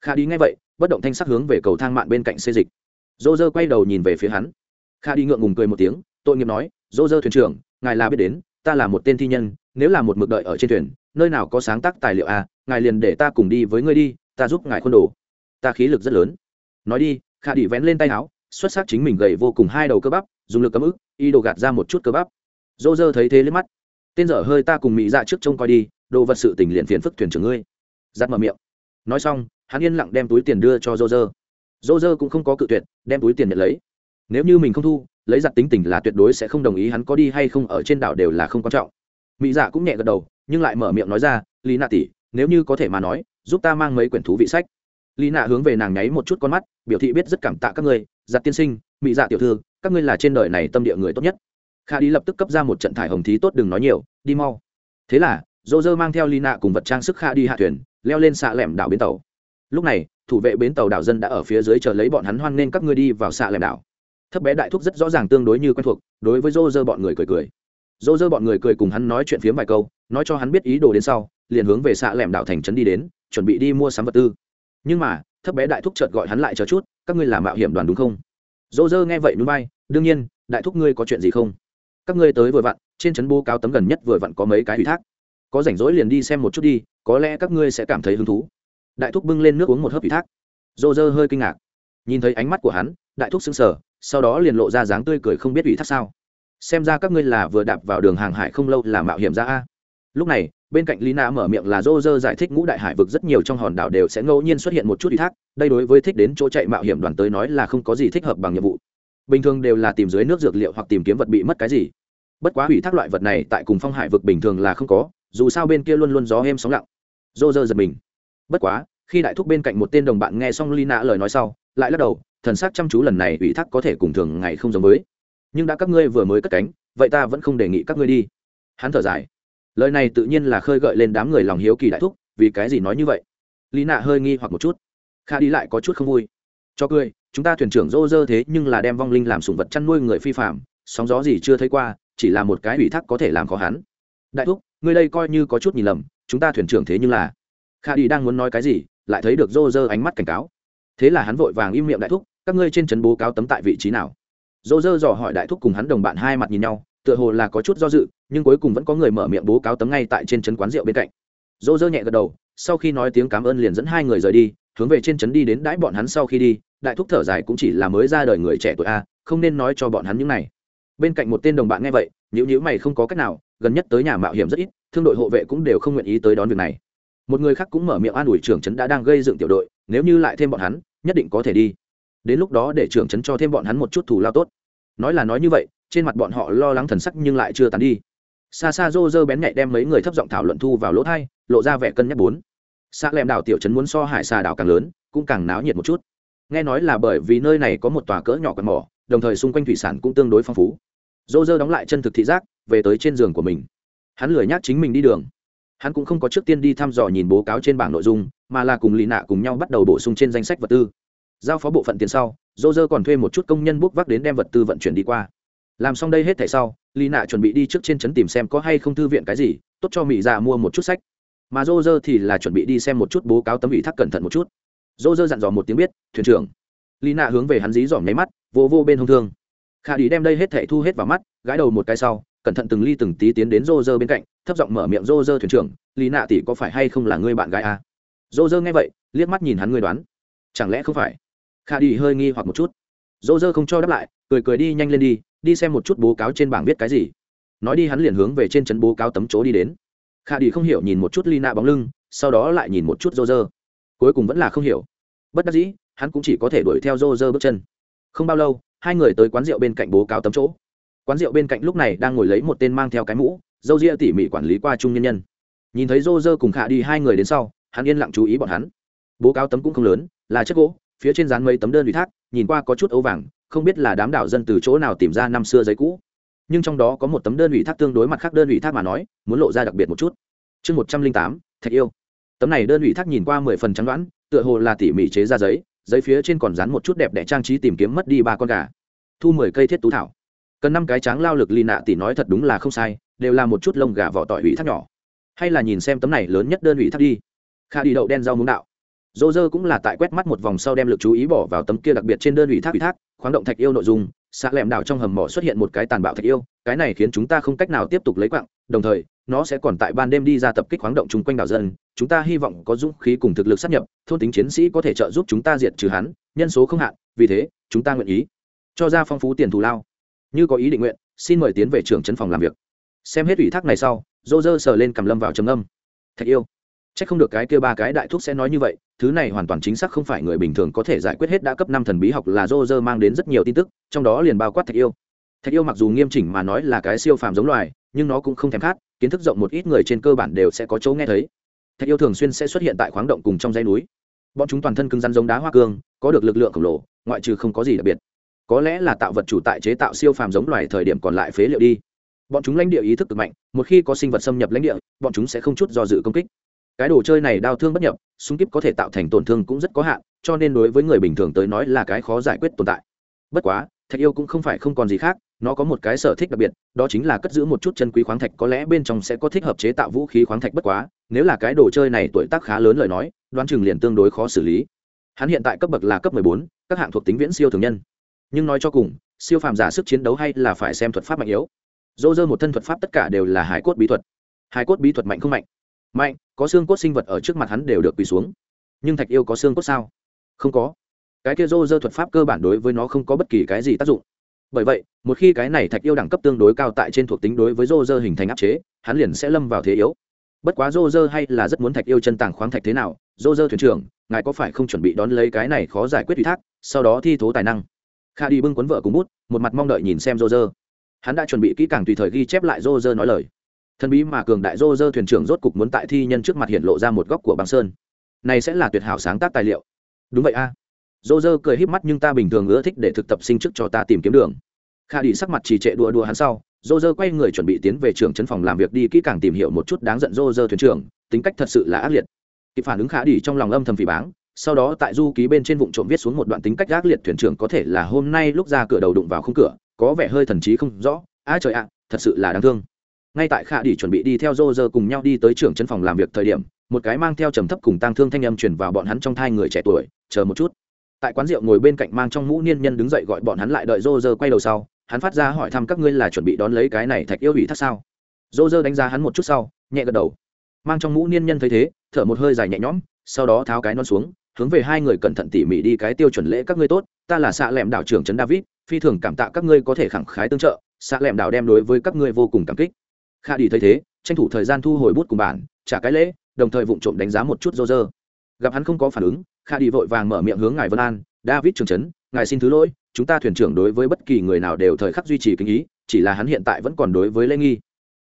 Kha đi ngay vậy, bất động thanh sắc hướng về cầu thang mạng bên cạnh xê dịch. Dô dơ quay đầu nhìn về phía hắn. Kha đi ngượng ngùng cười một tiếng, tội nghiệp nói dô dơ thuyền trưởng, ngài là biết đến, ta là một tên thi nhân, nếu là một mực đợi ở trên thuyền, nơi nào có sáng tác tài liệu à ngài liền để ta cùng đi với ngươi đi, ta giúp ngài khuôn đồ. Ta khí lực rất lớn. Nói đi. Kha đi vén lên tay áo xuất sắc chính mình gầy vô cùng hai đầu cơ bắp, dùng lực cấm ức, y đồ gạt ra một chút cơ bắp. Dô dơ thấy thế lên mắt. Tên dở hơi ta cùng mỹ ra dạ trước trông coi đi, đồ vật sự tình liền phiền phức thuyền trưởng ngươi. Giặt mở miệng. Nói xong, hắn yên lặng đem túi tiền đưa cho dô dơ. Dô dơ cũng không có cự tuyệt, đem túi tiền nhận lấy. Nếu như mình không thu, lấy giặt tính tình là tuyệt đối sẽ không đồng ý hắn có đi hay không ở trên đảo đều là không quan trọng. Mỹ dạ cũng nhẹ gật đầu, nhưng lại mở miệng nói ra, lý nạ tỷ, nếu như có thể mà nói, giúp ta mang mấy quyển thú vị sách. Lý nạ hướng về nàng nháy một chút con mắt, biểu thị biết rất cảm tạ các ngươi giặt tiên sinh mỹ dạ tiểu thư, các ngươi là trên đời này tâm địa người tốt nhất. Kha đi lập tức cấp ra một trận thải hồng thí tốt đừng nói nhiều, đi mau. Thế là dô dơ mang theo lina nạ cùng vật trang sức kha đi hạ thuyền, leo lên xạ lẻm đảo bến tàu. Lúc này, thủ vệ bến tàu đảo dân đã ở phía dưới chờ lấy bọn hắn hoan nên các ngươi đi vào xạ lẻm đảo. Thấp bé đại thúc rất rõ ràng tương đối như quen thuộc, đối với dô dơ bọn người cười cười. Dô dơ bọn người cười cùng hắn nói chuyện phiếm vài câu, nói cho hắn biết ý đồ đến sau, liền hướng về xạ lẻm đảo thành trấn đi đến, chuẩn bị đi mua sắm vật tư. Nhưng mà, thấp bé đại thúc chợt gọi hắn lại chờ chút các ngươi là mạo hiểm đoàn đúng không? Dỗ dơ nghe vậy núi bay đương nhiên, đại thúc ngươi có chuyện gì không? Các ngươi tới vừa vặn, trên trấn bố cáo tấm gần nhất vừa vặn có mấy cái ủy thác. Có rảnh rỗi liền đi xem một chút đi, có lẽ các ngươi sẽ cảm thấy hứng thú. Đại thúc bưng lên nước uống một hớp ủy thác. Dô dơ hơi kinh ngạc. Nhìn thấy ánh mắt của hắn, đại thúc sững sờ, sau đó liền lộ ra dáng tươi cười không biết ủy thác sao. Xem ra các ngươi là vừa đạp vào đường hàng hải không lâu là mạo hiểm ra a. Lúc này bên cạnh lina mở miệng là dô dơ giải thích ngũ đại hải vực rất nhiều trong hòn đảo đều sẽ ngẫu nhiên xuất hiện một chút ủy thác, đây đối với thích đến chỗ chạy mạo hiểm đoàn tới nói là không có gì thích hợp bằng nhiệm vụ. Bình thường đều là tìm dưới nước dược liệu hoặc tìm kiếm vật bị mất cái gì. Bất quá ủy thác loại vật này tại cùng phong hải vực bình thường là không có, dù sao bên kia luôn luôn gió êm sóng lặng. Dô dơ giật mình. Bất quá, khi đại thúc bên cạnh một tên đồng bạn nghe xong lina lời nói sau, lại lắc đầu, thần sắc chăm chú lần này ủy thác có thể cùng thường ngày không giống với. Nhưng đã các ngươi vừa mới cất cánh, vậy ta vẫn không đề nghị các ngươi đi. Hắn thở dài lời này tự nhiên là khơi gợi lên đám người lòng hiếu kỳ đại thúc, vì cái gì nói như vậy? Lý nạ hơi nghi hoặc một chút. Kha đi lại có chút không vui. Cho cười, chúng ta thuyền trưởng rô rơ thế nhưng là đem vong linh làm sùng vật chăn nuôi người phi phạm, sóng gió gì chưa thấy qua, chỉ là một cái ủy thác có thể làm khó hắn. Đại thúc, ngươi đây coi như có chút nhìn lầm, chúng ta thuyền trưởng thế nhưng là. Kha đi đang muốn nói cái gì, lại thấy được rô rơ ánh mắt cảnh cáo. Thế là hắn vội vàng im miệng đại thúc, các ngươi trên trấn bố cáo tấm tại vị trí nào? Rô rơ dò hỏi đại thúc cùng hắn đồng bạn hai mặt nhìn nhau tựa hồ là có chút do dự, nhưng cuối cùng vẫn có người mở miệng bố cáo tấm ngay tại trên trấn quán rượu bên cạnh. Dỗ dơ nhẹ gật đầu, sau khi nói tiếng cảm ơn liền dẫn hai người rời đi, hướng về trên trấn đi đến đãi bọn hắn sau khi đi, đại thúc thở dài cũng chỉ là mới ra đời người trẻ tuổi a, không nên nói cho bọn hắn những này. Bên cạnh một tên đồng bạn nghe vậy nhữ nhữ mày không có cách nào, gần nhất tới nhà mạo hiểm rất ít, thương đội hộ vệ cũng đều không nguyện ý tới đón việc này. Một người khác cũng mở miệng an ủi trưởng trấn đã đang gây dựng tiểu đội, nếu như lại thêm bọn hắn, nhất định có thể đi. Đến lúc đó để trưởng trấn cho thêm bọn hắn một chút thù lao tốt. Nói là nói như vậy trên mặt bọn họ lo lắng thần sắc nhưng lại chưa tàn đi. Xa xa rô rơ bén nhạy đem mấy người thấp giọng thảo luận thu vào lỗ thai, lộ ra vẻ cân nhắc bốn. Xa lem đảo tiểu trấn muốn so hải xà đảo càng lớn, cũng càng náo nhiệt một chút. Nghe nói là bởi vì nơi này có một tòa cỡ nhỏ quạt mỏ, đồng thời xung quanh thủy sản cũng tương đối phong phú. Rô rơ đóng lại chân thực thị giác, về tới trên giường của mình. Hắn lười nhác chính mình đi đường. Hắn cũng không có trước tiên đi thăm dò nhìn bố cáo trên bảng nội dung, mà là cùng lì nạ cùng nhau bắt đầu bổ sung trên danh sách vật tư. Giao phó bộ phận tiền sau dô dơ còn thuê một chút công nhân bốc vác đến đem vật tư vận chuyển đi qua làm xong đây hết thảy sau lì nạ chuẩn bị đi trước trên trấn tìm xem có hay không thư viện cái gì, tốt cho mỹ già dạ mua một chút sách. Mà dô dơ thì là chuẩn bị đi xem một chút bố cáo tấm ủy thác cẩn thận một chút. Dô dơ dặn dò một tiếng biết, thuyền trưởng. Lì nạ hướng về hắn dí dỏm nháy mắt, vô vô bên hông thương. Khả đi đem đây hết thảy thu hết vào mắt, gãi đầu một cái sau, cẩn thận từng ly từng tí tiến đến dô dơ bên cạnh, thấp giọng mở miệng dô dơ thuyền trưởng lì nạ tỷ có phải hay không là người bạn gái à? dô dơ nghe vậy, liếc mắt nhìn hắn người đoán. Chẳng lẽ không phải? Khả đi hơi nghi hoặc một chút. Dô dơ không cho đáp lại, cười cười đi nhanh lên đi đi xem một chút bố cáo trên bảng viết cái gì. Nói đi hắn liền hướng về trên trấn bố cáo tấm chỗ đi đến. Khả đi không hiểu nhìn một chút lina bóng lưng, sau đó lại nhìn một chút rô rơ cuối cùng vẫn là không hiểu. Bất đắc dĩ, hắn cũng chỉ có thể đuổi theo rô rơ bước chân. Không bao lâu, hai người tới quán rượu bên cạnh bố cáo tấm chỗ. Quán rượu bên cạnh lúc này đang ngồi lấy một tên mang theo cái mũ, dâu ria tỉ mỉ quản lý qua trung nhân nhân. Nhìn thấy rô rơ cùng khả đi hai người đến sau, hắn yên lặng chú ý bọn hắn. Bố cáo tấm cũng không lớn, là chất gỗ, phía trên dán mấy tấm đơn ủy thác, nhìn qua có chút ấu vàng không biết là đám đảo dân từ chỗ nào tìm ra năm xưa giấy cũ. Nhưng trong đó có một tấm đơn ủy thác tương đối mặt khác đơn ủy thác mà nói, muốn lộ ra đặc biệt một chút. Chương một trăm linh tám, thạch yêu. Tấm này đơn ủy thác nhìn qua mười phần trắng đoán, tựa hồ là tỉ mỉ chế ra giấy giấy phía trên còn dán một chút đẹp đẽ trang trí tìm kiếm mất đi ba con gà. Thu mười cây thiết tú thảo. Cần năm cái tráng lao lực ly nạ tỷ nói thật đúng là không sai, đều là một chút lông gà vỏ tỏi ủy thác nhỏ. Hay là nhìn xem tấm này lớn nhất đơn ủy thác đi. Kha đi đậu đen rau muống đạo dô dơ cũng là tại quét mắt một vòng sau đem lực chú ý bỏ vào tấm kia đặc biệt trên đơn ủy thác ủy thác, khoáng động thạch yêu nội dung, xạ lẻm đảo trong hầm mỏ xuất hiện một cái tàn bạo thạch yêu, cái này khiến chúng ta không cách nào tiếp tục lấy quặng, đồng thời, nó sẽ còn tại ban đêm đi ra tập kích khoáng động chung quanh đảo dân, chúng ta hy vọng có dũng khí cùng thực lực sát nhập, thôn tính chiến sĩ có thể trợ giúp chúng ta diệt trừ hắn, nhân số không hạn, vì thế, chúng ta nguyện ý. Cho ra phong phú tiền thù lao. Như có ý định nguyện, xin mời tiến về trưởng trấn phòng làm việc. Xem hết ủy thác này sau, dô dơ sờ lên cầm lâm vào trầm âm thạch yêu. Chắc không được cái kia ba cái đại thuốc sẽ nói như vậy, thứ này hoàn toàn chính xác không phải người bình thường có thể giải quyết hết đã cấp năm thần bí học là Roger mang đến rất nhiều tin tức, trong đó liền bao quát thạch yêu. Thạch yêu mặc dù nghiêm chỉnh mà nói là cái siêu phàm giống loài, nhưng nó cũng không thèm khát, kiến thức rộng một ít người trên cơ bản đều sẽ có chỗ nghe thấy. Thạch yêu thường xuyên sẽ xuất hiện tại khoáng động cùng trong dãy núi. Bọn chúng toàn thân cứng rắn giống đá hoa cương, có được lực lượng khổng lồ, ngoại trừ không có gì đặc biệt. Có lẽ là tạo vật chủ tại chế tạo siêu phàm giống loài thời điểm còn lại phế liệu đi. Bọn chúng lãnh địa ý thức cực mạnh, một khi có sinh vật xâm nhập lãnh địa, bọn chúng sẽ không chút do dự công kích cái đồ chơi này đau thương bất nhập, súng kíp có thể tạo thành tổn thương cũng rất có hạn, cho nên đối với người bình thường tới nói là cái khó giải quyết tồn tại. Bất quá, thạch yêu cũng không phải không còn gì khác, nó có một cái sở thích đặc biệt, đó chính là cất giữ một chút chân quý khoáng thạch, có lẽ bên trong sẽ có thích hợp chế tạo vũ khí khoáng thạch bất quá, nếu là cái đồ chơi này tuổi tác khá lớn lời nói, đoán chừng liền tương đối khó xử lý. Hắn hiện tại cấp bậc là cấp mười bốn, các hạng thuộc tính viễn siêu thường nhân. Nhưng nói cho cùng, siêu phàm giả sức chiến đấu hay là phải xem thuật pháp mạnh yếu. Dỗ dơ một thân thuật pháp tất cả đều là hải cốt bí thuật. Hải cốt bí thuật mạnh không mạnh? Mạnh có xương cốt sinh vật ở trước mặt hắn đều được quỳ xuống. Nhưng thạch yêu có xương cốt sao? Không có. Cái kia rô rơ thuật pháp cơ bản đối với nó không có bất kỳ cái gì tác dụng. Bởi vậy, một khi cái này thạch yêu đẳng cấp tương đối cao tại trên thuộc tính đối với rô rơ hình thành áp chế, hắn liền sẽ lâm vào thế yếu. Bất quá rô rơ hay là rất muốn thạch yêu chân tàng khoáng thạch thế nào rô rơ thuyền trưởng, ngài có phải không chuẩn bị đón lấy cái này khó giải quyết ủy thác, sau đó thi thố tài năng? Kha đi bưng quấn vợ cùng bút, một mặt mong đợi nhìn xem rô rơ hắn đã chuẩn bị kỹ càng tùy thời ghi chép lại rô rơ nói lời thần bí mà cường đại dô dơ thuyền trưởng rốt cục muốn tại thi nhân trước mặt hiện lộ ra một góc của băng sơn. Này sẽ là tuyệt hảo sáng tác tài liệu. Đúng vậy a. À. dô dơ cười híp mắt nhưng ta bình thường ưa thích để thực tập sinh trước cho ta tìm kiếm đường. Kha đi sắc mặt trì trệ đùa đùa hắn sau dô dơ quay người chuẩn bị tiến về trường chân phòng làm việc đi kỹ càng tìm hiểu một chút đáng giận dô dơ thuyền trưởng, tính cách thật sự là ác liệt. Kịp phản ứng khả đi trong lòng âm thầm phỉ báng, sau đó tại du ký bên trên vụ trộm viết xuống một đoạn tính cách ác liệt thuyền trưởng có thể là hôm nay lúc ra cửa đầu đụng vào khung cửa, có vẻ hơi thần trí không rõ. A trời ạ, thật sự là đáng thương ngay tại khả đi chuẩn bị đi theo dô dơ cùng nhau đi tới trưởng chân phòng làm việc thời điểm, một cái mang theo trầm thấp cùng tang thương thanh âm truyền vào bọn hắn trong thai người trẻ tuổi, chờ một chút. Tại quán rượu ngồi bên cạnh mang trong mũ niên nhân đứng dậy gọi bọn hắn lại đợi dô dơ quay đầu sau, hắn phát ra hỏi thăm, các ngươi là chuẩn bị đón lấy cái này thạch yêu ủy thác sao? Dô dơ đánh giá hắn một chút sau, nhẹ gật đầu. Mang trong mũ niên nhân thấy thế, thở một hơi dài nhẹ nhõm, sau đó tháo cái non xuống, hướng về hai người cẩn thận tỉ mỉ đi cái tiêu chuẩn lễ các ngươi tốt, ta là xạ lẹm đảo trưởng trấn david, phi thường cảm tạ các ngươi có thể khẳng khái tương trợ xạ lẹm đảo đem đối với các ngươi vô cùng cảm kích kha đi thấy thế, tranh thủ thời gian thu hồi bút cùng bản, trả cái lễ, đồng thời vụng trộm đánh giá một chút dô dơ gặp hắn không có phản ứng, kha đi vội vàng mở miệng hướng ngài vân an, david trường trấn, ngài xin thứ lỗi, chúng ta thuyền trưởng đối với bất kỳ người nào đều thời khắc duy trì kinh ý, chỉ là hắn hiện tại vẫn còn đối với lễ nghi.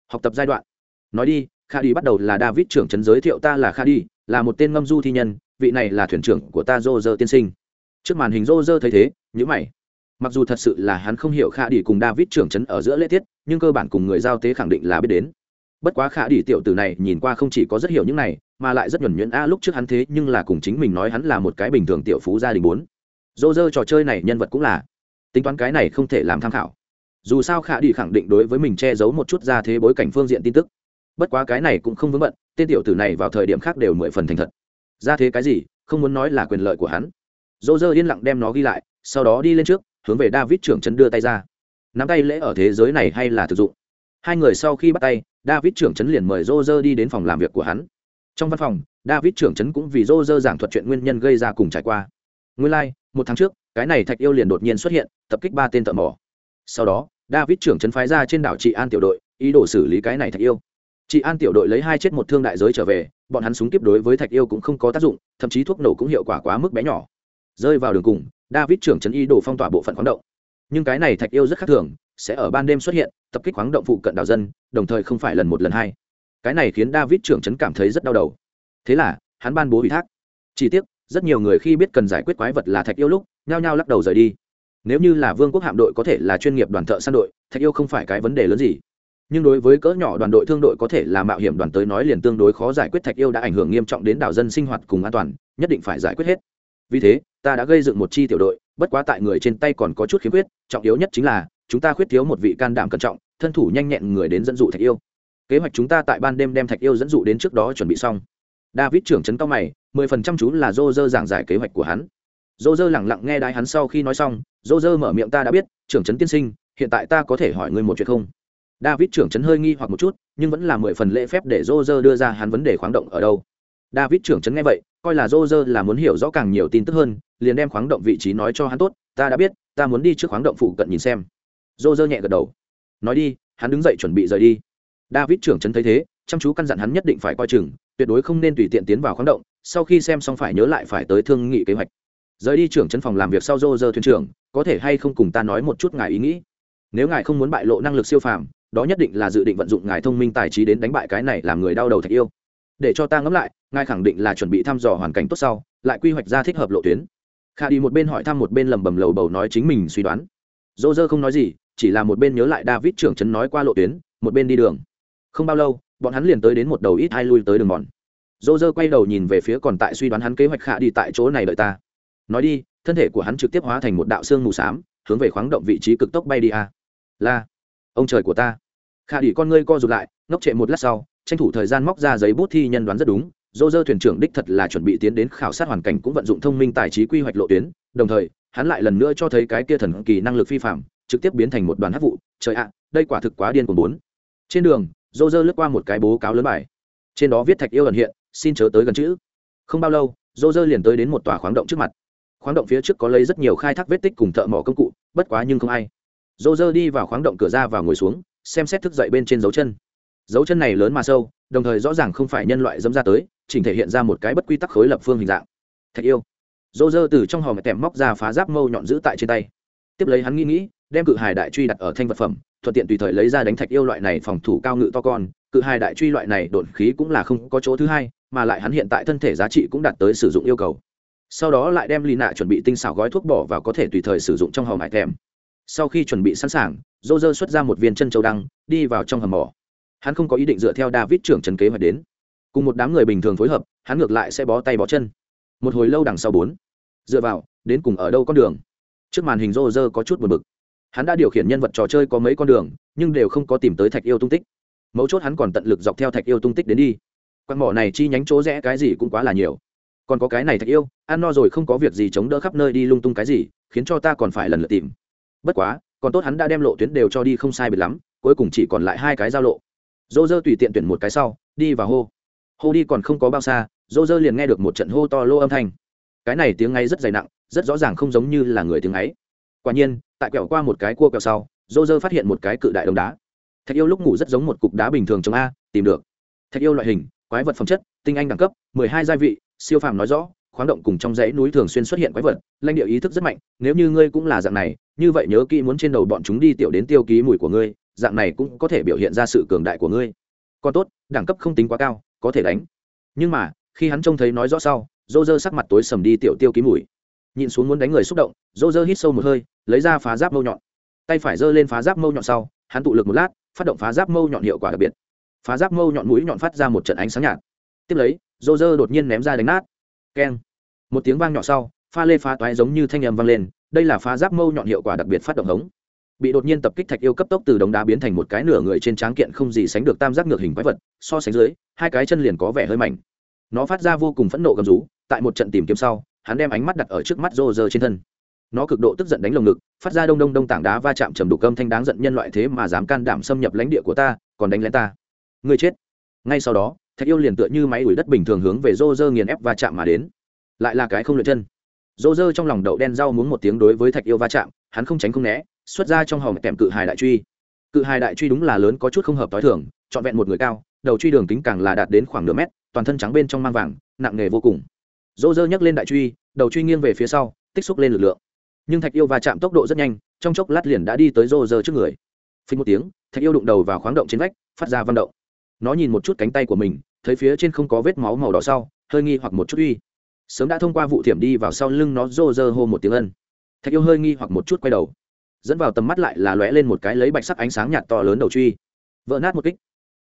Học tập giai đoạn. Nói đi, kha đi bắt đầu là david trưởng trấn giới thiệu ta là kha đi, là một tên ngâm du thi nhân, vị này là thuyền trưởng của ta dô dơ tiên sinh. Trước màn hình dô dơ thấy thế nhữ mày mặc dù thật sự là hắn không hiểu kha đi cùng david trưởng trấn ở giữa lễ tiết, nhưng cơ bản cùng người giao tế khẳng định là biết đến. Bất quá khả đi tiểu tử này nhìn qua không chỉ có rất hiểu những này, mà lại rất nhuẩn nhuyễn. A, lúc trước hắn thế nhưng là cùng chính mình nói hắn là một cái bình thường tiểu phú gia đình bốn. Dô dơ trò chơi này nhân vật cũng là. Tính toán cái này không thể làm tham khảo. Dù sao khả đi khẳng định đối với mình che giấu một chút ra thế bối cảnh phương diện tin tức. Bất quá cái này cũng không vướng bận, tên tiểu tử này vào thời điểm khác đều mười phần thành thật. Ra thế cái gì, không muốn nói là quyền lợi của hắn. Dô dơ yên lặng đem nó ghi lại, sau đó đi lên trước hướng về david trưởng trấn đưa tay ra. Nắm tay lễ ở thế giới này hay là thực dụng? Hai người sau khi bắt tay david trưởng trấn liền mời Roger đi đến phòng làm việc của hắn. Trong văn phòng david trưởng trấn cũng vì Roger giảng thuật chuyện nguyên nhân gây ra cùng trải qua. Nguyên lai、like, một tháng trước cái này thạch yêu liền đột nhiên xuất hiện tập kích ba tên thợ mỏ. Sau đó david trưởng trấn phái ra trên đảo trị an tiểu đội ý đồ xử lý cái này thạch yêu. Chị an tiểu đội lấy hai chết một thương đại giới trở về bọn hắn súng kiếp đối với thạch yêu cũng không có tác dụng thậm chí thuốc nổ cũng hiệu quả quá mức bé nhỏ. Rơi vào đường cùng david trưởng trấn ý đồ phong tỏa bộ phận khoáng động. Nhưng cái này thạch yêu rất khác thường, sẽ ở ban đêm xuất hiện, tập kích khoáng động phụ cận đảo dân, đồng thời không phải lần một lần hai. Cái này khiến david trưởng trấn cảm thấy rất đau đầu. Thế là, hắn ban bố ủy thác. Chỉ tiếc, rất nhiều người khi biết cần giải quyết quái vật là thạch yêu lúc, nhao nhao lắc đầu rời đi. Nếu như là vương quốc hạm đội có thể là chuyên nghiệp đoàn thợ săn đội, thạch yêu không phải cái vấn đề lớn gì. Nhưng đối với cỡ nhỏ đoàn đội thương đội có thể là mạo hiểm đoàn tới nói liền tương đối khó giải quyết thạch yêu đã ảnh hưởng nghiêm trọng đến đảo dân sinh hoạt cùng an toàn, nhất định phải giải quyết hết vì thế, ta đã gây dựng một chi tiểu đội, bất quá tại người trên tay còn có chút khiếm khuyết, trọng yếu nhất chính là, chúng ta khuyết thiếu một vị can đảm cẩn trọng, thân thủ nhanh nhẹn người đến dẫn dụ thạch yêu. Kế hoạch chúng ta tại ban đêm đem thạch yêu dẫn dụ đến trước đó chuẩn bị xong. David trưởng trấn cao mày, mười phần trăm chú là dô dơ giảng giải kế hoạch của hắn. Dô dơ lẳng lặng nghe đái hắn sau khi nói xong dô dơ mở miệng ta đã biết, trưởng trấn tiên sinh, hiện tại ta có thể hỏi ngươi một chuyện không? David trưởng trấn hơi nghi hoặc một chút, nhưng vẫn là mười phần lễ phép để dô dơ đưa ra hắn vấn đề khoáng động ở đâu. David trưởng trấn nghe vậy coi là dô dơ là muốn hiểu rõ càng nhiều tin tức hơn, liền đem khoáng động vị trí nói cho hắn tốt, ta đã biết, ta muốn đi trước khoáng động phụ cận nhìn xem. Dô dơ nhẹ gật đầu. Nói đi, hắn đứng dậy chuẩn bị rời đi. David trưởng trấn thấy thế, chăm chú căn dặn hắn nhất định phải coi chừng, tuyệt đối không nên tùy tiện tiến vào khoáng động, sau khi xem xong phải nhớ lại phải tới thương nghị kế hoạch. Rời đi trưởng trấn phòng làm việc sau dô dơ thuyền trưởng, có thể hay không cùng ta nói một chút ngài ý nghĩ? Nếu ngài không muốn bại lộ năng lực siêu phàm, đó nhất định là dự định vận dụng ngài thông minh tài trí đến đánh bại cái này làm người đau đầu thạch yêu để cho ta ngẫm lại ngài khẳng định là chuẩn bị thăm dò hoàn cảnh tốt sau lại quy hoạch ra thích hợp lộ tuyến. Khả đi một bên hỏi thăm một bên lầm bầm lầu bầu nói chính mình suy đoán. Dô dơ không nói gì chỉ là một bên nhớ lại david trưởng trấn nói qua lộ tuyến một bên đi đường. Không bao lâu bọn hắn liền tới đến một đầu ít hai lui tới đường mòn. Dô dơ quay đầu nhìn về phía còn tại suy đoán hắn kế hoạch khả đi tại chỗ này đợi ta. Nói đi thân thể của hắn trực tiếp hóa thành một đạo xương mù s á m hướng về khoáng động vị trí cực tốc bay đi a. À. La, ông trời của ta. Khả đi con ngươi co rụt lại ngốc trệ một lát sau tranh thủ thời gian móc ra giấy bút thi nhân đoán rất đúng, dô dơ thuyền trưởng đích thật là chuẩn bị tiến đến khảo sát hoàn cảnh cũng vận dụng thông minh tài trí quy hoạch lộ tuyến, đồng thời, hắn lại lần nữa cho thấy cái kia thần kỳ năng lực phi phạm, trực tiếp biến thành một đoàn hát vụ. Trời ạ, đây quả thực quá điên cuồng bốn. Trên đường, dô dơ lướt qua một cái bố cáo lớn bài. Trên đó viết thạch yêu ẩn hiện, xin chớ tới gần chữ. Không bao lâu, dô dơ liền tới đến một tòa khoáng động trước mặt. Khoáng động phía trước có lấy rất nhiều khai thác vết tích cùng thợ mỏ công cụ, bất quá nhưng không ai. Dô dơ đi vào khoáng động cửa ra và ngồi xuống, xem xét thức dậy bên trên dấu chân dấu chân này lớn mà sâu, đồng thời rõ ràng không phải nhân loại dẫm ra tới, chỉnh thể hiện ra một cái bất quy tắc khối lập phương hình dạng. Thạch yêu. Dô dơ từ trong hòm tèm móc ra phá giáp mâu nhọn giữ tại trên tay. Tiếp lấy hắn nghĩ nghĩ, đem cự hài đại truy đặt ở thanh vật phẩm, thuận tiện tùy thời lấy ra đánh thạch yêu loại này phòng thủ cao ngự to con. Cự hài đại truy loại này đột khí cũng là không có chỗ thứ hai, mà lại hắn hiện tại thân thể giá trị cũng đạt tới sử dụng yêu cầu. Sau đó lại đem lì nạ chuẩn bị tinh xảo gói thuốc bỏ và có thể tùy thời sử dụng trong hòm hải thèm sau khi chuẩn bị sẵn sàng, dô dơ xuất ra một viên chân châu đăng, đi vào trong hầm mỏ hắn không có ý định dựa theo david trưởng trần kế hoạch đến. Cùng một đám người bình thường phối hợp, hắn ngược lại sẽ bó tay bó chân. Một hồi lâu đằng sau bốn, dựa vào, đến cùng ở đâu con đường? Trước màn hình rô rơ có chút buồn bực. Hắn đã điều khiển nhân vật trò chơi có mấy con đường, nhưng đều không có tìm tới thạch yêu tung tích. Mấu chốt hắn còn tận lực dọc theo thạch yêu tung tích đến đi. Quan mỏ này chi nhánh chỗ rẽ cái gì cũng quá là nhiều. Còn có cái này thạch yêu, ăn no rồi không có việc gì chống đỡ khắp nơi đi lung tung cái gì, khiến cho ta còn phải lần lượt tìm. Bất quá, còn tốt hắn đã đem lộ tuyến đều cho đi không sai biệt lắm, cuối cùng chỉ còn lại hai cái giao lộ dô dơ tùy tiện tuyển một cái sau, đi và hô. Hô đi còn không có bao xa, dô dơ liền nghe được một trận hô to lô âm thanh. Cái này tiếng ngay rất dày nặng, rất rõ ràng không giống như là người tiếng ấy quả nhiên, tại quẹo qua một cái cua quẹo sau, dô dơ phát hiện một cái cự đại đống đá. Thạch yêu lúc ngủ rất giống một cục đá bình thường trong a, tìm được. Thạch yêu loại hình, quái vật phẩm chất, tinh anh đẳng cấp, mười hai gia vị, siêu phàm nói rõ, khoáng động cùng trong dãy núi thường xuyên xuất hiện quái vật, lãnh địa ý thức rất mạnh, nếu như ngươi cũng là dạng này, như vậy nhớ kỹ muốn trên đầu bọn chúng đi tiểu đến tiêu ký mùi của ngươi dạng này cũng có thể biểu hiện ra sự cường đại của ngươi. Còn tốt, đẳng cấp không tính quá cao, có thể đánh. Nhưng mà, khi hắn trông thấy nói rõ sau dô dơ sắc mặt tối sầm đi tiểu tiêu ký mùi. Nhìn xuống muốn đánh người xúc động dô dơ hít sâu một hơi, lấy ra phá giáp mâu nhọn. Tay phải giơ lên phá giáp mâu nhọn sau, hắn tụ lực một lát, phát động phá giáp mâu nhọn hiệu quả đặc biệt. Phá giáp mâu nhọn mũi nhọn phát ra một trận ánh sáng nhạt. Tiếp lấy dô dơ đột nhiên ném ra đánh nát. Keng. Một tiếng vang nhỏ sau, pha lê phá toái giống như thanh âm vang lên, đây là phá giáp mâu nhọn hiệu quả đặc biệt phát động hống bị đột nhiên tập kích thạch yêu cấp tốc từ đống đá biến thành một cái nửa người trên tráng kiện không gì sánh được tam giác ngược hình quái vật, so sánh dưới, hai cái chân liền có vẻ hơi mảnh. Nó phát ra vô cùng phẫn nộ gầm rú, tại một trận tìm kiếm sau, hắn đem ánh mắt đặt ở trước mắt rô rơ trên thân. Nó cực độ tức giận đánh lồng ngực, phát ra đông đông đông tảng đá va chạm trầm đục âm thanh đáng giận nhân loại thế mà dám can đảm xâm nhập lãnh địa của ta, còn đánh lén ta. Ngươi chết. Ngay sau đó, thạch yêu liền tựa như máy đuổi đất bình thường hướng về rô rơ nghiền ép va chạm mà đến. Lại là cái không lượt chân. Rô rơ trong lòng đậu đen rau muốn một tiếng đối với thạch yêu va chạm, hắn không tránh không né xuất ra trong hòm kèm cự hài đại truy. Cự hài đại truy đúng là lớn có chút không hợp t h i thường, trọn vẹn một người cao, đầu truy đường kính càng là đạt đến khoảng nửa mét, toàn thân trắng bên trong mang vàng, nặng nề vô cùng. Dỗ dơ nhấc lên đại truy, đầu truy nghiêng về phía sau, tích xúc lên lực lượng. Nhưng thạch yêu va chạm tốc độ rất nhanh, trong chốc lát liền đã đi tới rô rơ trước người. Phình một tiếng, thạch yêu đụng đầu vào khoáng động trên vách, phát ra văn động. Nó nhìn một chút cánh tay của mình, thấy phía trên không có vết máu màu đỏ sau, hơi nghi hoặc một chút uy. Sớm đã thông qua vụ thiểm đi vào sau lưng nó, rô rơ hô một tiếng ân. Thạch yêu hơi nghi hoặc một chút quay đầu dẫn vào tầm mắt lại là lóe lên một cái lấy bạch sắc ánh sáng nhạt to lớn đầu truy. Vỡ nát một kích.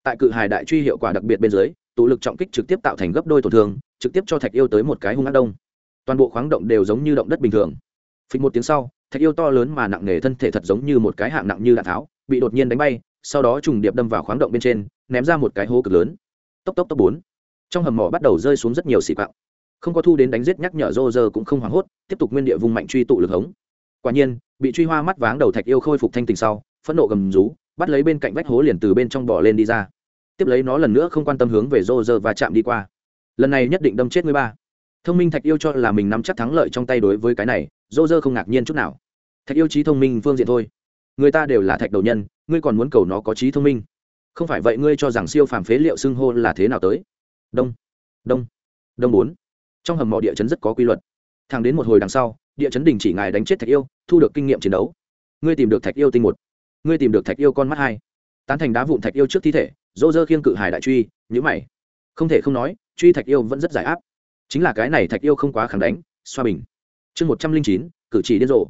Tại cự hài đại truy hiệu quả đặc biệt bên dưới, tụ lực trọng kích trực tiếp tạo thành gấp đôi tổn thương, trực tiếp cho thạch yêu tới một cái hung ác đông. Toàn bộ khoáng động đều giống như động đất bình thường. Phịch một tiếng sau, thạch yêu to lớn mà nặng nề thân thể thật giống như một cái hạng nặng như đạn tháo, bị đột nhiên đánh bay, sau đó trùng điệp đâm vào khoáng động bên trên, ném ra một cái hố cực lớn. Tốc tốc tốc bốn. Trong hầm mỏ bắt đầu rơi xuống rất nhiều xị quạng. Không có thu đến đánh giết nhắc nhở rô rơ cũng không hoảng hốt, tiếp tục nguyên địa vùng mạnh truy tụ lực hống quả nhiên, bị truy hoa mắt váng đầu thạch yêu khôi phục thanh tình sau, phẫn nộ gầm rú, bắt lấy bên cạnh vách hố liền từ bên trong bỏ lên đi ra. Tiếp lấy nó lần nữa không quan tâm hướng về rô rơ và chạm đi qua. Lần này nhất định đâm chết người ba. Thông minh thạch yêu cho là mình nắm chắc thắng lợi trong tay đối với cái này, rô rơ không ngạc nhiên chút nào. Thạch yêu trí thông minh phương diện thôi. Người ta đều là thạch đầu nhân, ngươi còn muốn cầu nó có trí thông minh. Không phải vậy ngươi cho rằng siêu phàm phế liệu xưng hô là thế nào tới? Đông. Đông. Đông bốn. Trong hầm mỏ địa chấn rất có quy luật. Thang đến một hồi đằng sau, địa chấn đình chỉ ngài đánh chết thạch yêu thu được kinh nghiệm chiến đấu. Ngươi tìm được thạch yêu tinh một. Ngươi tìm được thạch yêu con mắt hai. Tán thành đá vụn thạch yêu trước thi thể dỗ dơ khiêng cự hải đại truy nhữ mày. Không thể không nói, truy thạch yêu vẫn rất giải áp. Chính là cái này thạch yêu không quá khẳng đánh, xoa bình. Chương một trăm linh chín, cử chỉ điên rồ.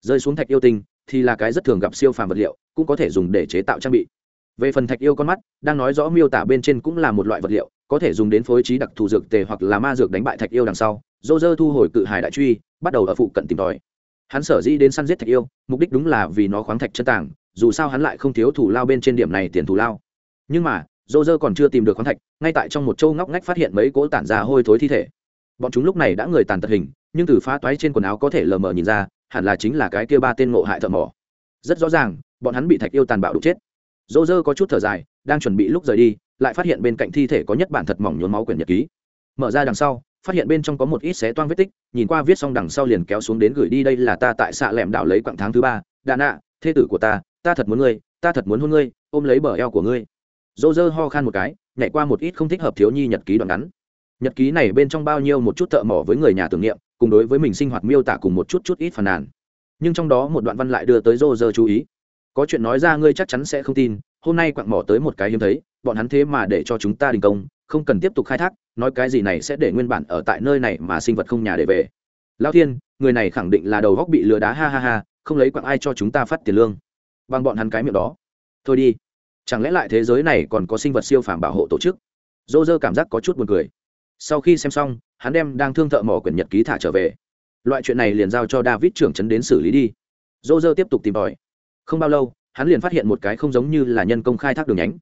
Rơi xuống thạch yêu tinh, thì là cái rất thường gặp siêu phàm vật liệu, cũng có thể dùng để chế tạo trang bị. Về phần thạch yêu con mắt, đang nói rõ miêu tả bên trên cũng là một loại vật liệu, có thể dùng đến phối trí đặc thù dược tề hoặc là ma dược đánh bại thạch yêu đằng sau. Dô dơ thu hồi cự hải đại truy, bắt đầu ở phụ cận tìm tòi hắn sở dĩ đến săn giết thạch yêu, mục đích đúng là vì nó khoáng thạch chân tảng dù sao hắn lại không thiếu thủ lao bên trên điểm này tiền thủ lao. Nhưng mà, dô dơ còn chưa tìm được khoáng thạch, ngay tại trong một châu ngóc ngách phát hiện mấy cỗ tản ra hôi thối thi thể. Bọn chúng lúc này đã người tàn tật hình, nhưng từ phá toái trên quần áo có thể lờ mờ nhìn ra, hẳn là chính là cái kia ba tên ngộ hại thợ mỏ. Rất rõ ràng, bọn hắn bị thạch yêu tàn bạo đục chết. Dô dơ có chút thở dài, đang chuẩn bị lúc rời đi, lại phát hiện bên cạnh thi thể có nhất bản thật mỏng nhốn máu quyển nhật ký. Mở ra đằng sau phát hiện bên trong có một ít xé toang vết tích, nhìn qua viết xong đằng sau liền kéo xuống đến gửi đi, đây là ta tại xạ lẻm đảo lấy quãng tháng thứ ba. Đà nạ thê tử của ta ta thật muốn ngươi, ta thật muốn hôn ngươi, ôm lấy bờ eo của ngươi. Dô dơ ho khan một cái, nhảy qua một ít không thích hợp thiếu nhi nhật ký đoạn ngắn. Nhật ký này bên trong bao nhiêu một chút thợ mỏ với người nhà tưởng niệm, cùng đối với mình sinh hoạt miêu tả cùng một chút chút ít phàn nàn. Nhưng trong đó một đoạn văn lại đưa tới roger chú ý. Có chuyện nói ra ngươi chắc chắn sẽ không tin, hôm nay quặng mỏ tới một cái hiếm thấy, bọn hắn thế mà để cho chúng ta đình công, không cần tiếp tục khai thác nói cái gì này sẽ để nguyên bản ở tại nơi này mà sinh vật không nhà để về. Lao thiên, người này khẳng định là đầu góc bị lừa đá, ha ha ha, không lấy quặng ai cho chúng ta phát tiền lương. Bằng bọn hắn cái miệng đó. Thôi đi. Chẳng lẽ lại thế giới này còn có sinh vật siêu phàm bảo hộ tổ chức? Dô dơ cảm giác có chút buồn cười. Sau khi xem xong, hắn đem đang thương thợ mỏ quyển nhật ký thả trở về. Loại chuyện này liền giao cho david trưởng trấn đến xử lý đi. Dô dơ tiếp tục tìm tòi. Không bao lâu, hắn liền phát hiện một cái không giống như là nhân công khai thác đường nhánh.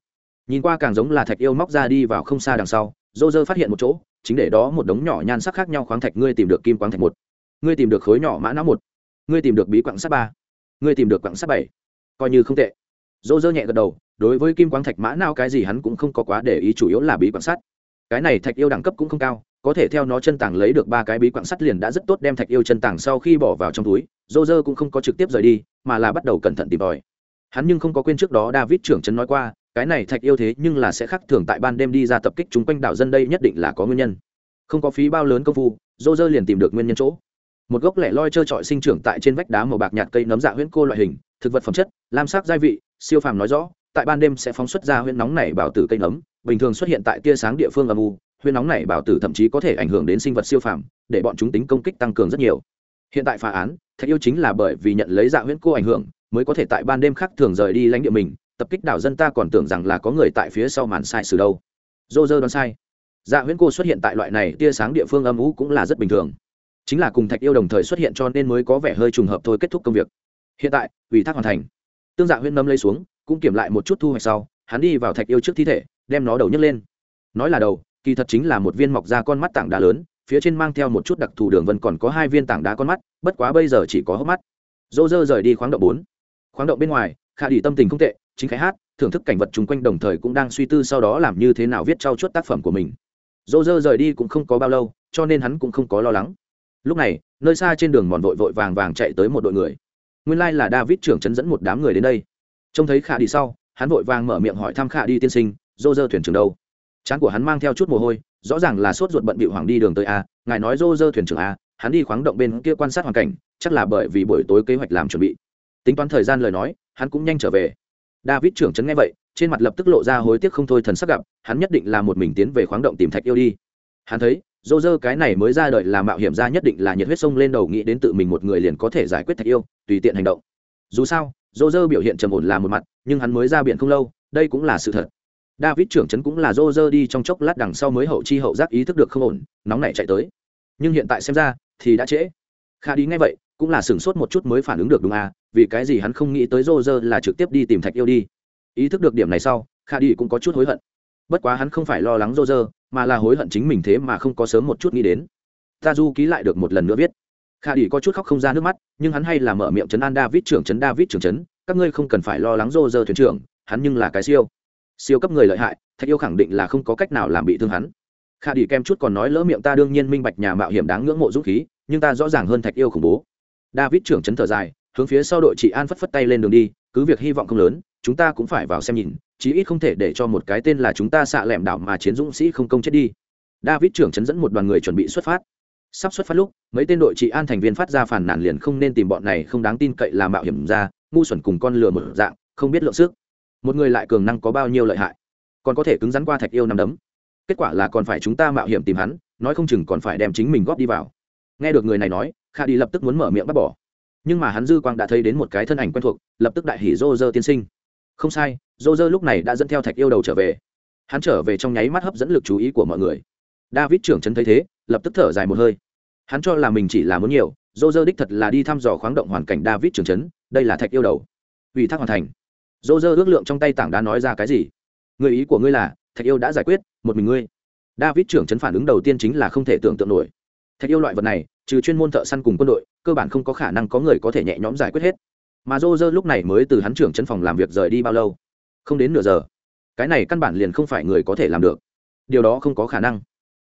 Nhìn qua càng giống là thạch yêu móc ra đi vào không xa đằng sau dô dơ phát hiện một chỗ, chính để đó một đống nhỏ nhan sắc khác nhau khoáng thạch, ngươi tìm được kim quáng thạch một. Ngươi tìm được khối nhỏ mã não một. Ngươi tìm được bí quặng sắt ba. Ngươi tìm được quặng sắt bảy. Coi như không tệ. Dô dơ nhẹ gật đầu, đối với kim quáng thạch mã não cái gì hắn cũng không có quá để ý, chủ yếu là bí quặng sắt. Cái này thạch yêu đẳng cấp cũng không cao, có thể theo nó chân tàng lấy được ba cái bí quặng sắt liền đã rất tốt đem thạch yêu chân tàng sau khi bỏ vào trong túi. Dô dơ cũng không có trực tiếp rời đi, mà là bắt đầu cẩn thận tìm tòi. Hắn nhưng không có quên trước đó david trưởng trấn nói qua cái này thạch yêu thế nhưng là sẽ khác thường tại ban đêm đi ra tập kích chúng quanh đảo dân đây nhất định là có nguyên nhân. Không có phí bao lớn công phu, dô dơ liền tìm được nguyên nhân chỗ. Một gốc lẻ loi trơ trọi sinh trưởng tại trên vách đá màu bạc nhạt cây nấm dạ huyễn cô loại hình, thực vật phẩm chất, lam sắc gia vị, siêu phàm nói rõ, tại ban đêm sẽ phóng xuất ra huyễn nóng này bảo tử cây nấm, bình thường xuất hiện tại tia sáng địa phương âm u, huyễn nóng này bảo tử thậm chí có thể ảnh hưởng đến sinh vật siêu phàm, để bọn chúng tính công kích tăng cường rất nhiều. Hiện tại phá án, thạch yêu chính là bởi vì nhận lấy dạ huyễn cô ảnh hưởng, mới có thể tại ban đêm khác thường rời đi lãnh địa mình tập kích đảo dân ta còn tưởng rằng là có người tại phía sau màn sai sự đâu. Dô dơ đoán sai. Dạ huyễn cô xuất hiện tại loại này tia sáng địa phương âm ú cũng là rất bình thường. Chính là cùng thạch yêu đồng thời xuất hiện cho nên mới có vẻ hơi trùng hợp thôi kết thúc công việc. Hiện tại, ủy thác hoàn thành. Tương dạ huyễn nâm lấy xuống, cũng kiểm lại một chút thu hoạch sau, hắn đi vào thạch yêu trước thi thể, đem nó đầu nhấc lên. Nói là đầu, kỳ thật chính là một viên mọc ra con mắt tảng đá lớn, phía trên mang theo một chút đặc thù đường vân còn có hai viên tảng đá con mắt, bất quá bây giờ chỉ có hốc mắt. Dô dơ rời đi khoáng động bốn. Khoáng động bên ngoài, khả đi tâm tình không tệ chính khái hát, thưởng thức cảnh vật chung quanh đồng thời cũng đang suy tư sau đó làm như thế nào viết trao chuốt tác phẩm của mình. Dô dơ rời đi cũng không có bao lâu, cho nên hắn cũng không có lo lắng. Lúc này, nơi xa trên đường mòn vội vội vàng vàng chạy tới một đội người. Nguyên lai là david trưởng chấn dẫn một đám người đến đây. Trông thấy khả đi sau, hắn vội vàng mở miệng hỏi thăm khả đi tiên sinh, dô dơ thuyền trưởng đâu? Chán của hắn mang theo chút mồ hôi, rõ ràng là sốt ruột bận bị hoàng đi đường tới a, ngài nói dô dơ thuyền trưởng a, hắn đi khoáng động bên kia quan sát hoàn cảnh, chắc là bởi vì buổi tối kế hoạch làm chuẩn bị. Tính toán thời gian lời nói, hắn cũng nhanh trở về david trưởng trấn nghe vậy, trên mặt lập tức lộ ra hối tiếc không thôi thần sắc gặp, hắn nhất định là một mình tiến về khoáng động tìm thạch yêu đi. Hắn thấy, dô dơ cái này mới ra đời là mạo hiểm ra nhất định là nhiệt huyết sông lên đầu nghĩ đến tự mình một người liền có thể giải quyết thạch yêu, tùy tiện hành động. Dù sao, dô dơ biểu hiện trầm ổn là một mặt, nhưng hắn mới ra biển không lâu, đây cũng là sự thật. David trưởng trấn cũng là dô dơ đi trong chốc lát đằng sau mới hậu chi hậu giác ý thức được không ổn, nóng này chạy tới. Nhưng hiện tại xem ra, thì đã trễ. Kha đi ngay vậy, cũng là sửng sốt một chút mới phản ứng được đúng à vì cái gì hắn không nghĩ tới rô rơ là trực tiếp đi tìm thạch yêu đi? Ý thức được điểm này sau kha đi cũng có chút hối hận. Bất quá hắn không phải lo lắng rô rơ mà là hối hận chính mình thế mà không có sớm một chút nghĩ đến. Ta du ký lại được một lần nữa viết. Kha đi có chút khóc không ra nước mắt, nhưng hắn hay là mở miệng chấn an david trưởng chấn david trưởng chấn các ngươi không cần phải lo lắng rô rơ thuyền trưởng, hắn nhưng là cái siêu. Siêu cấp người lợi hại, thạch yêu khẳng định là không có cách nào làm bị thương hắn. Kha đi kem chút còn nói lỡ miệng ta đương nhiên minh bạch nhà mạo hiểm đáng ngưỡng mộ dũng khí, nhưng ta rõ ràng hơn thạch yêu khủng bố. David trưởng chấn thở dài hướng phía sau đội chị an phất phất tay lên đường đi, cứ việc hy vọng không lớn, chúng ta cũng phải vào xem nhìn, chí ít không thể để cho một cái tên là chúng ta xạ lẻm đảo mà chiến dũng sĩ không công chết đi. David trưởng chấn dẫn một đoàn người chuẩn bị xuất phát. Sắp xuất phát lúc, mấy tên đội chị an thành viên phát ra phản nản liền không nên tìm bọn này không đáng tin cậy là mạo hiểm ra, ngu xuẩn cùng con lừa một dạng, không biết lượng sức. Một người lại cường năng có bao nhiêu lợi hại? Còn có thể cứng rắn qua thạch yêu nằm đấm. Kết quả là còn phải chúng ta mạo hiểm tìm hắn, nói không chừng còn phải đem chính mình góp đi vào. Nghe được người này nói kha đi lập tức muốn mở miệng bắt bỏ nhưng mà hắn dư quang đã thấy đến một cái thân ảnh quen thuộc, lập tức đại hỉ rô rơ tiên sinh. Không sai, rô rơ lúc này đã dẫn theo thạch yêu đầu trở về. Hắn trở về trong nháy mắt hấp dẫn lực chú ý của mọi người. David trưởng trấn thấy thế, lập tức thở dài một hơi. Hắn cho là mình chỉ là muốn nhiều, rô rơ đích thật là đi thăm dò khoáng động hoàn cảnh david trưởng trấn, đây là thạch yêu đầu. Ủy thác hoàn thành. Rô rơ ước lượng trong tay tảng đá nói ra cái gì? Người ý của ngươi là, thạch yêu đã giải quyết, một mình ngươi. David trưởng trấn phản ứng đầu tiên chính là không thể tưởng tượng nổi. Thạch yêu loại vật này trừ chuyên môn thợ săn cùng quân đội, cơ bản không có khả năng có người có thể nhẹ nhõm giải quyết hết. Mà dô dơ lúc này mới từ hắn trưởng trấn phòng làm việc rời đi bao lâu? Không đến nửa giờ. Cái này căn bản liền không phải người có thể làm được. Điều đó không có khả năng.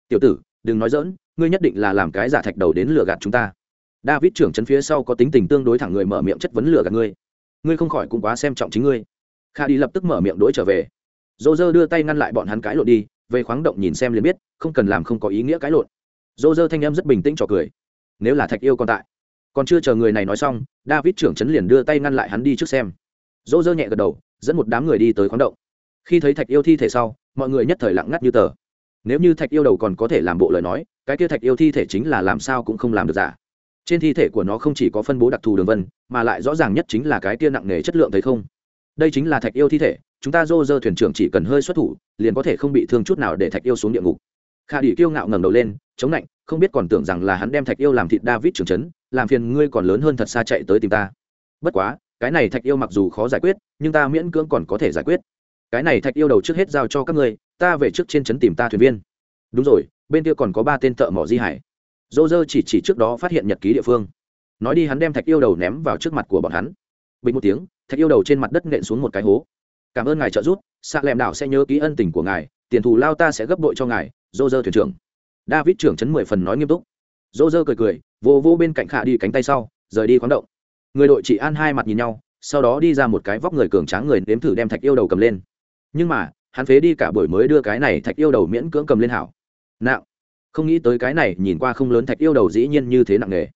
Tiểu tử, đừng nói dỡn ngươi nhất định là làm cái giả thạch đầu đến lừa gạt chúng ta. David trưởng trấn phía sau có tính tình tương đối thẳng người mở miệng chất vấn lừa gạt ngươi. Ngươi không khỏi cũng quá xem trọng chính ngươi. Kha đi lập tức mở miệng đối trở về. Dô dơ đưa tay ngăn lại bọn hắn cãi lộn đi, về khoáng động nhìn xem liền biết, không cần làm không có ý nghĩa cãi lộn. Dô dơ thanh em rất bình tĩnh trò cười nếu là thạch yêu còn tại. Còn chưa chờ người này nói xong, david trưởng trấn liền đưa tay ngăn lại hắn đi trước xem. Dỗ dơ nhẹ gật đầu, dẫn một đám người đi tới khoáng động. Khi thấy thạch yêu thi thể sau, mọi người nhất thời lặng ngắt như tờ. Nếu như thạch yêu đầu còn có thể làm bộ lời nói, cái kia thạch yêu thi thể chính là làm sao cũng không làm được giả trên thi thể của nó không chỉ có phân bố đặc thù đường vân, mà lại rõ ràng nhất chính là cái kia nặng nề chất lượng thấy không. Đây chính là thạch yêu thi thể, chúng ta dô dơ thuyền trưởng chỉ cần hơi xuất thủ, liền có thể không bị thương chút nào để thạch yêu xuống địa ngục. Khả đỉ kiêu ngạo ngẩng đầu lên, chống lạnh không biết còn tưởng rằng là hắn đem thạch yêu làm thịt david trưởng trấn làm phiền ngươi còn lớn hơn thật xa chạy tới tìm ta. Bất quá, cái này thạch yêu mặc dù khó giải quyết, nhưng ta miễn cưỡng còn có thể giải quyết. Cái này thạch yêu đầu trước hết giao cho các ngươi, ta về trước trên trấn tìm ta thuyền viên. Đúng rồi, bên kia còn có ba tên thợ mỏ di hải. Dô dơ chỉ chỉ trước đó phát hiện nhật ký địa phương. Nói đi hắn đem thạch yêu đầu ném vào trước mặt của bọn hắn. Bình một tiếng, thạch yêu đầu trên mặt đất nện xuống một cái hố. Cảm ơn ngài trợ giúp xạ lẹm đảo sẽ nhớ ký ân tình của ngài, tiền thù lao ta sẽ gấp đội cho ngài, dô dơ thuyền trưởng david trưởng chấn mười phần nói nghiêm túc. Dô dơ cười cười, vô vô bên cạnh khả đi cánh tay sau, rời đi khoáng động. Người đội chị an hai mặt nhìn nhau, sau đó đi ra một cái vóc người cường tráng người nếm thử đem thạch yêu đầu cầm lên. Nhưng mà, hắn phế đi cả buổi mới đưa cái này thạch yêu đầu miễn cưỡng cầm lên hảo. Nặng. Không nghĩ tới cái này nhìn qua không lớn thạch yêu đầu dĩ nhiên như thế nặng nề.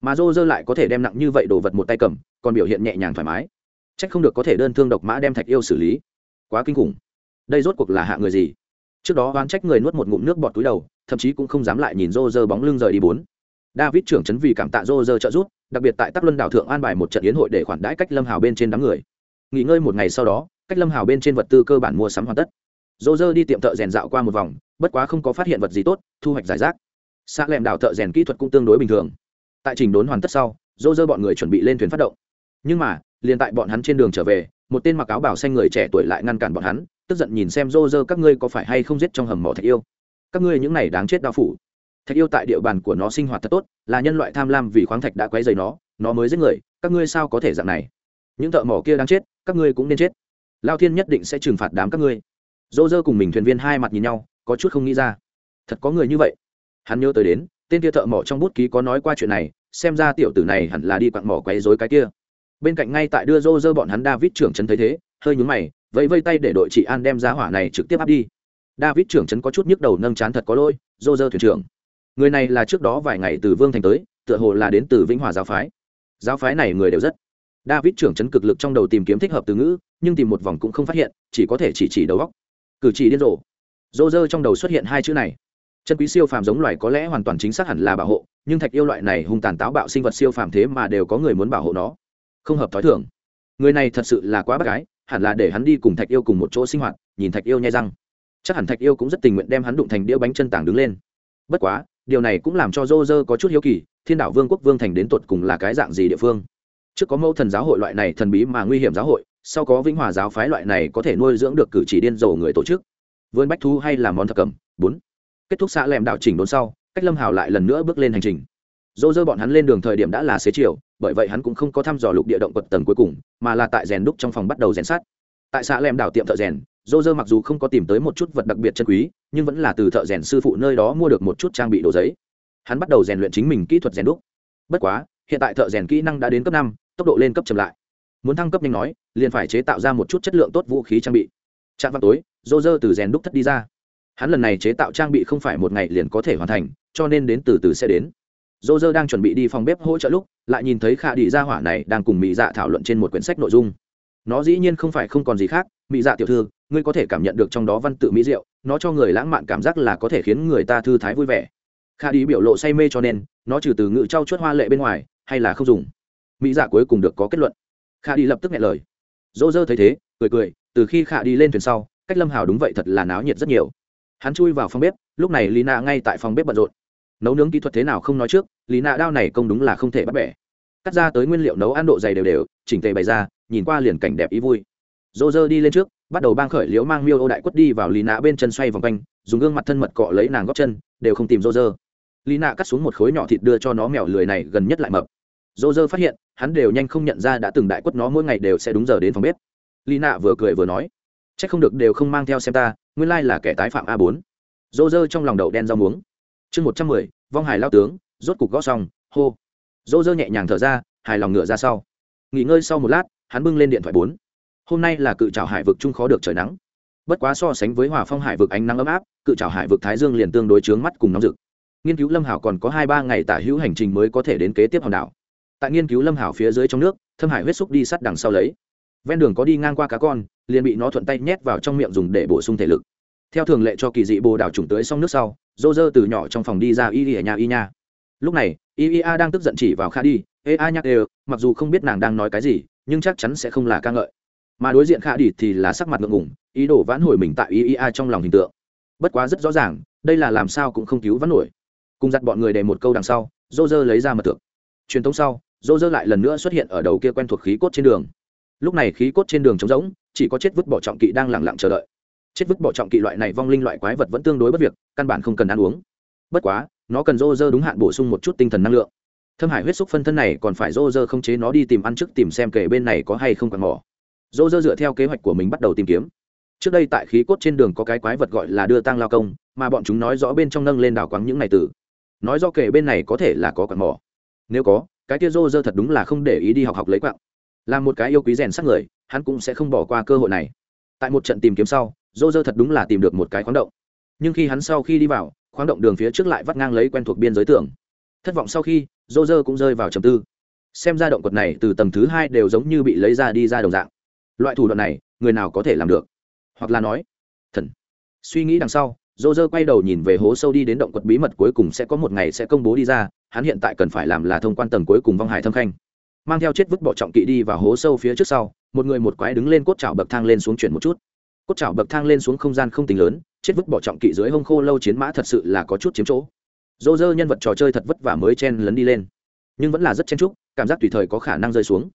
Mà dô dơ lại có thể đem nặng như vậy đồ vật một tay cầm, còn biểu hiện nhẹ nhàng thoải mái. C h ắ c không được có thể đơn thương độc mã đem thạch yêu xử lý. Quá kinh khủng. Đây rốt cuộc là hạ người gì? Trước đó oán trách người nuốt một ngụm nước bọt túi đầu, thậm chí cũng không dám lại nhìn rô rơ bóng lưng rời đi bốn. David trưởng chấn vì cảm tạ rô rơ trợ giúp, đặc biệt tại tắc luân đảo thượng an bài một trận yến hội để khoản đãi cách lâm hào bên trên đám người. Nghỉ ngơi một ngày sau đó, cách lâm hào bên trên vật tư cơ bản mua sắm hoàn tất. Rô rơ đi tiệm thợ rèn dạo qua một vòng, bất quá không có phát hiện vật gì tốt, thu hoạch giải rác. Xác lẻm đảo thợ rèn kỹ thuật cũng tương đối bình thường. Tại trình đốn hoàn tất sau rô rơ bọn người chuẩn bị lên thuyền phát động. Nhưng mà, liền tại bọn hắn trên đường trở về, một tên mặc áo bảo xanh người trẻ tuổi lại ngăn cản bọn hắn tức giận nhìn xem rô rơ các ngươi có phải hay không giết trong hầm mỏ thạch yêu? Các ngươi những này đáng chết đao phủ. Thạch yêu tại địa bàn của nó sinh hoạt thật tốt, là nhân loại tham lam vì khoáng thạch đã quấy dày nó nó mới giết người, các ngươi sao có thể dạng này? Những thợ mỏ kia đáng chết, các ngươi cũng nên chết. Lao thiên nhất định sẽ trừng phạt đám các ngươi. Dô dơ cùng mình thuyền viên hai mặt nhìn nhau, có chút không nghĩ ra. Thật có người như vậy. Hắn nhớ tới đến, tên kia thợ mỏ trong bút ký có nói qua chuyện này, xem ra tiểu tử này hẳn là đi quặng mỏ quấy dối cái kia. Bên cạnh ngay tại đưa dô dơ bọn hắn david trưởng trấn thấy thế, hơi nhúng mày vẫy vây tay để đội chị an đem giá hỏa này trực tiếp áp đi. David trưởng trấn có chút nhức đầu nâng chán thật có lỗi, dô dơ thuyền trưởng. Người này là trước đó vài ngày từ vương thành tới, tựa hồ là đến từ vĩnh hòa giáo phái. Giáo phái này người đều rất. David trưởng trấn cực lực trong đầu tìm kiếm thích hợp từ ngữ, nhưng tìm một vòng cũng không phát hiện, chỉ có thể chỉ chỉ đầu góc cử chỉ điên rồ. Dô dơ trong đầu xuất hiện hai chữ này. Chân quý siêu phàm giống loài có lẽ hoàn toàn chính xác hẳn là bảo hộ, nhưng thạch yêu loại này hung tàn táo bạo sinh vật siêu phàm thế mà đều có người muốn bảo hộ nó. Không hợp t h ó i thường. Người này thật sự là quá bác gái hẳn là để hắn đi cùng thạch yêu cùng một chỗ sinh hoạt, nhìn thạch yêu nhai răng. Chắc hẳn thạch yêu cũng rất tình nguyện đem hắn đụng thành đĩa bánh chân tảng đứng lên. Bất quá, điều này cũng làm cho dô dơ có chút hiếu kỳ, thiên đạo vương quốc vương thành đến tột cùng là cái dạng gì địa phương? Trước có mẫu thần giáo hội loại này thần bí mà nguy hiểm giáo hội, sau có vĩnh hòa giáo phái loại này có thể nuôi dưỡng được cử chỉ điên rồ người tổ chức. Vươn bách thu hay là món thập cầm bốn. Kết thúc xã lèm đạo chỉnh đốn sau, cách lâm hào lại lần nữa bước lên hành trình. Dô dơ bọn hắn lên đường thời điểm đã là xế chiều bởi vậy hắn cũng không có thăm dò lục địa động vật tầng cuối cùng, mà là tại rèn đúc trong phòng bắt đầu rèn sát. Tại xã lem đảo tiệm thợ rèn, dô dơ mặc dù không có tìm tới một chút vật đặc biệt chân quý, nhưng vẫn là từ thợ rèn sư phụ nơi đó mua được một chút trang bị đồ giấy. Hắn bắt đầu rèn luyện chính mình kỹ thuật rèn đúc. Bất quá, hiện tại thợ rèn kỹ năng đã đến cấp năm, tốc độ lên cấp chậm lại. Muốn thăng cấp nhanh nói, liền phải chế tạo ra một chút chất lượng tốt vũ khí trang bị. Trạm vào tối, dô dơ từ rèn đúc thất đi ra. Hắn lần này chế tạo trang bị không phải một ngày liền có thể hoàn thành, cho nên đến từ từ sẽ đến dô dơ đang chuẩn bị đi phòng bếp hỗ trợ lúc, lại nhìn thấy khả đi ra hỏa này đang cùng mỹ dạ thảo luận trên một quyển sách nội dung. Nó dĩ nhiên không phải không còn gì khác mỹ dạ tiểu thư, ngươi có thể cảm nhận được trong đó văn tự mỹ diệu, nó cho người lãng mạn cảm giác là có thể khiến người ta thư thái vui vẻ. Kha đi biểu lộ say mê cho nên, nó trừ từ ngữ trau chuốt hoa lệ bên ngoài, hay là không dùng. Mỹ dạ cuối cùng được có kết luận. Kha đi lập tức nghe lời. Dô dơ thấy thế, cười cười, từ khi khả đi lên thuyền sau, cách lâm hào đúng vậy thật là náo nhiệt rất nhiều. Hắn chui vào phòng bếp, lúc này Lina ngay tại phòng bếp bận rộn. Nấu nướng kỹ thuật thế nào không nói trước lý nạ đao này công đúng là không thể bắt bẻ. Cắt ra tới nguyên liệu nấu ăn độ dày đều đều, chỉnh tề bày ra, nhìn qua liền cảnh đẹp ý vui. Dô dơ đi lên trước, bắt đầu bang khởi liễu mang miêu ô đại quất đi vào lý nạ bên chân xoay vòng quanh, dùng gương mặt thân mật cọ lấy nàng góc chân, đều không tìm dô dơ lý nạ cắt xuống một khối nhỏ thịt đưa cho nó mèo lười này gần nhất lại mập. Dô dơ phát hiện, hắn đều nhanh không nhận ra đã từng đại quất nó mỗi ngày đều sẽ đúng giờ đến phòng bếp. Lý nạ vừa cười vừa nói c h ắ c không được đều không mang theo xem ta, nguyên lai là kẻ tái phạm a bốn. Dô dơ trong lòng đậu đen rau muống. Chương một trăm mười, vong hải lao tướng rốt cục gõ xong, hô. Dô dơ nhẹ nhàng thở ra, hài lòng ngựa ra sau. Nghỉ ngơi sau một lát, hắn bưng lên điện thoại bốn. Hôm nay là cự trào hải vực chung khó được trời nắng. Bất quá so sánh với hòa phong hải vực ánh nắng ấm áp, cự trào hải vực thái dương liền tương đối chướng mắt cùng nóng rực. Nghiên cứu lâm hảo còn có hai ba ngày tả hữu hành trình mới có thể đến kế tiếp hòn đảo. Tại nghiên cứu lâm hảo phía dưới trong nước, thâm hải huyết xúc đi sắt đằng sau lấy. Ven đường có đi ngang qua cá con, liền bị nó thuận tay nhét vào trong miệng dùng để bổ sung thể lực. Theo thường lệ cho kỳ dị bồ đảo trùng tới xong nước sau dô dơ từ nhỏ trong phòng đi ra y y ở nhà y nha lúc này iea đang tức giận chỉ vào kha đi. Ê, a nhắc đều mặc dù không biết nàng đang nói cái gì, nhưng chắc chắn sẽ không là ca ngợi. Mà đối diện kha đi thì là sắc mặt ngượng ngủng ý đồ vãn hồi mình tại iea trong lòng hình tượng. Bất quá rất rõ ràng, đây là làm sao cũng không cứu vãn nổi. Cùng dặn bọn người để một câu đằng sau dô dơ lấy ra mật tượng truyền thống sau dô dơ lại lần nữa xuất hiện ở đầu kia quen thuộc khí cốt trên đường. Lúc này khí cốt trên đường trống rỗng, chỉ có chết vứt bỏ trọng kỵ đang lẳng lặng chờ đợi. Chết vứt bỏ trọng kỵ loại này vong linh loại quái vật vẫn tương đối bất việc, căn bản không cần ăn uống. Bất quá nó cần rô rơ đúng hạn bổ sung một chút tinh thần năng lượng. Thâm hải huyết xúc phân thân này còn phải rô rơ không chế nó đi tìm ăn trước tìm xem kể bên này có hay không còn mỏ rô rơ dựa theo kế hoạch của mình bắt đầu tìm kiếm. Trước đây tại khí cốt trên đường có cái quái vật gọi là đưa tăng lao công, mà bọn chúng nói rõ bên trong nâng lên đảo quáng những này từ. Nói do kể bên này có thể là có quặng mỏ nếu có, cái kia rô rơ thật đúng là không để ý đi học học lấy quặng là một cái yêu quý rèn sắc người, hắn cũng sẽ không bỏ qua cơ hội này. Tại một trận tìm kiếm sau, rô rơ thật đúng là tìm được một cái khoáng động. Nhưng khi hắn sau khi đi vào khoáng động đường phía trước lại vắt ngang lấy quen thuộc biên giới tường. Thất vọng sau khi dô dơ cũng rơi vào trầm tư. Xem ra động quật này từ tầng thứ hai đều giống như bị lấy ra đi ra đồng dạng. Loại thủ đoạn này, người nào có thể làm được? Hoặc là nói, thần. Suy nghĩ đằng sau dô dơ quay đầu nhìn về hố sâu đi đến động quật bí mật cuối cùng sẽ có một ngày sẽ công bố đi ra, hắn hiện tại cần phải làm là thông quan tầng cuối cùng vong hải thâm khanh. Mang theo chết vứt bỏ trọng kỵ đi vào hố sâu phía trước sau, một người một quái đứng lên cốt chảo bậc thang lên xuống chuyển một chút. Cốt chảo bậc thang lên xuống không gian không tính lớn chết vứt bỏ trọng kỵ dưới hông khô lâu chiến mã thật sự là có chút chiếm chỗ. Dô dơ nhân vật trò chơi thật vất vả mới chen lấn đi lên. Nhưng vẫn là rất chen trúc cảm giác tùy thời có khả năng rơi xuống.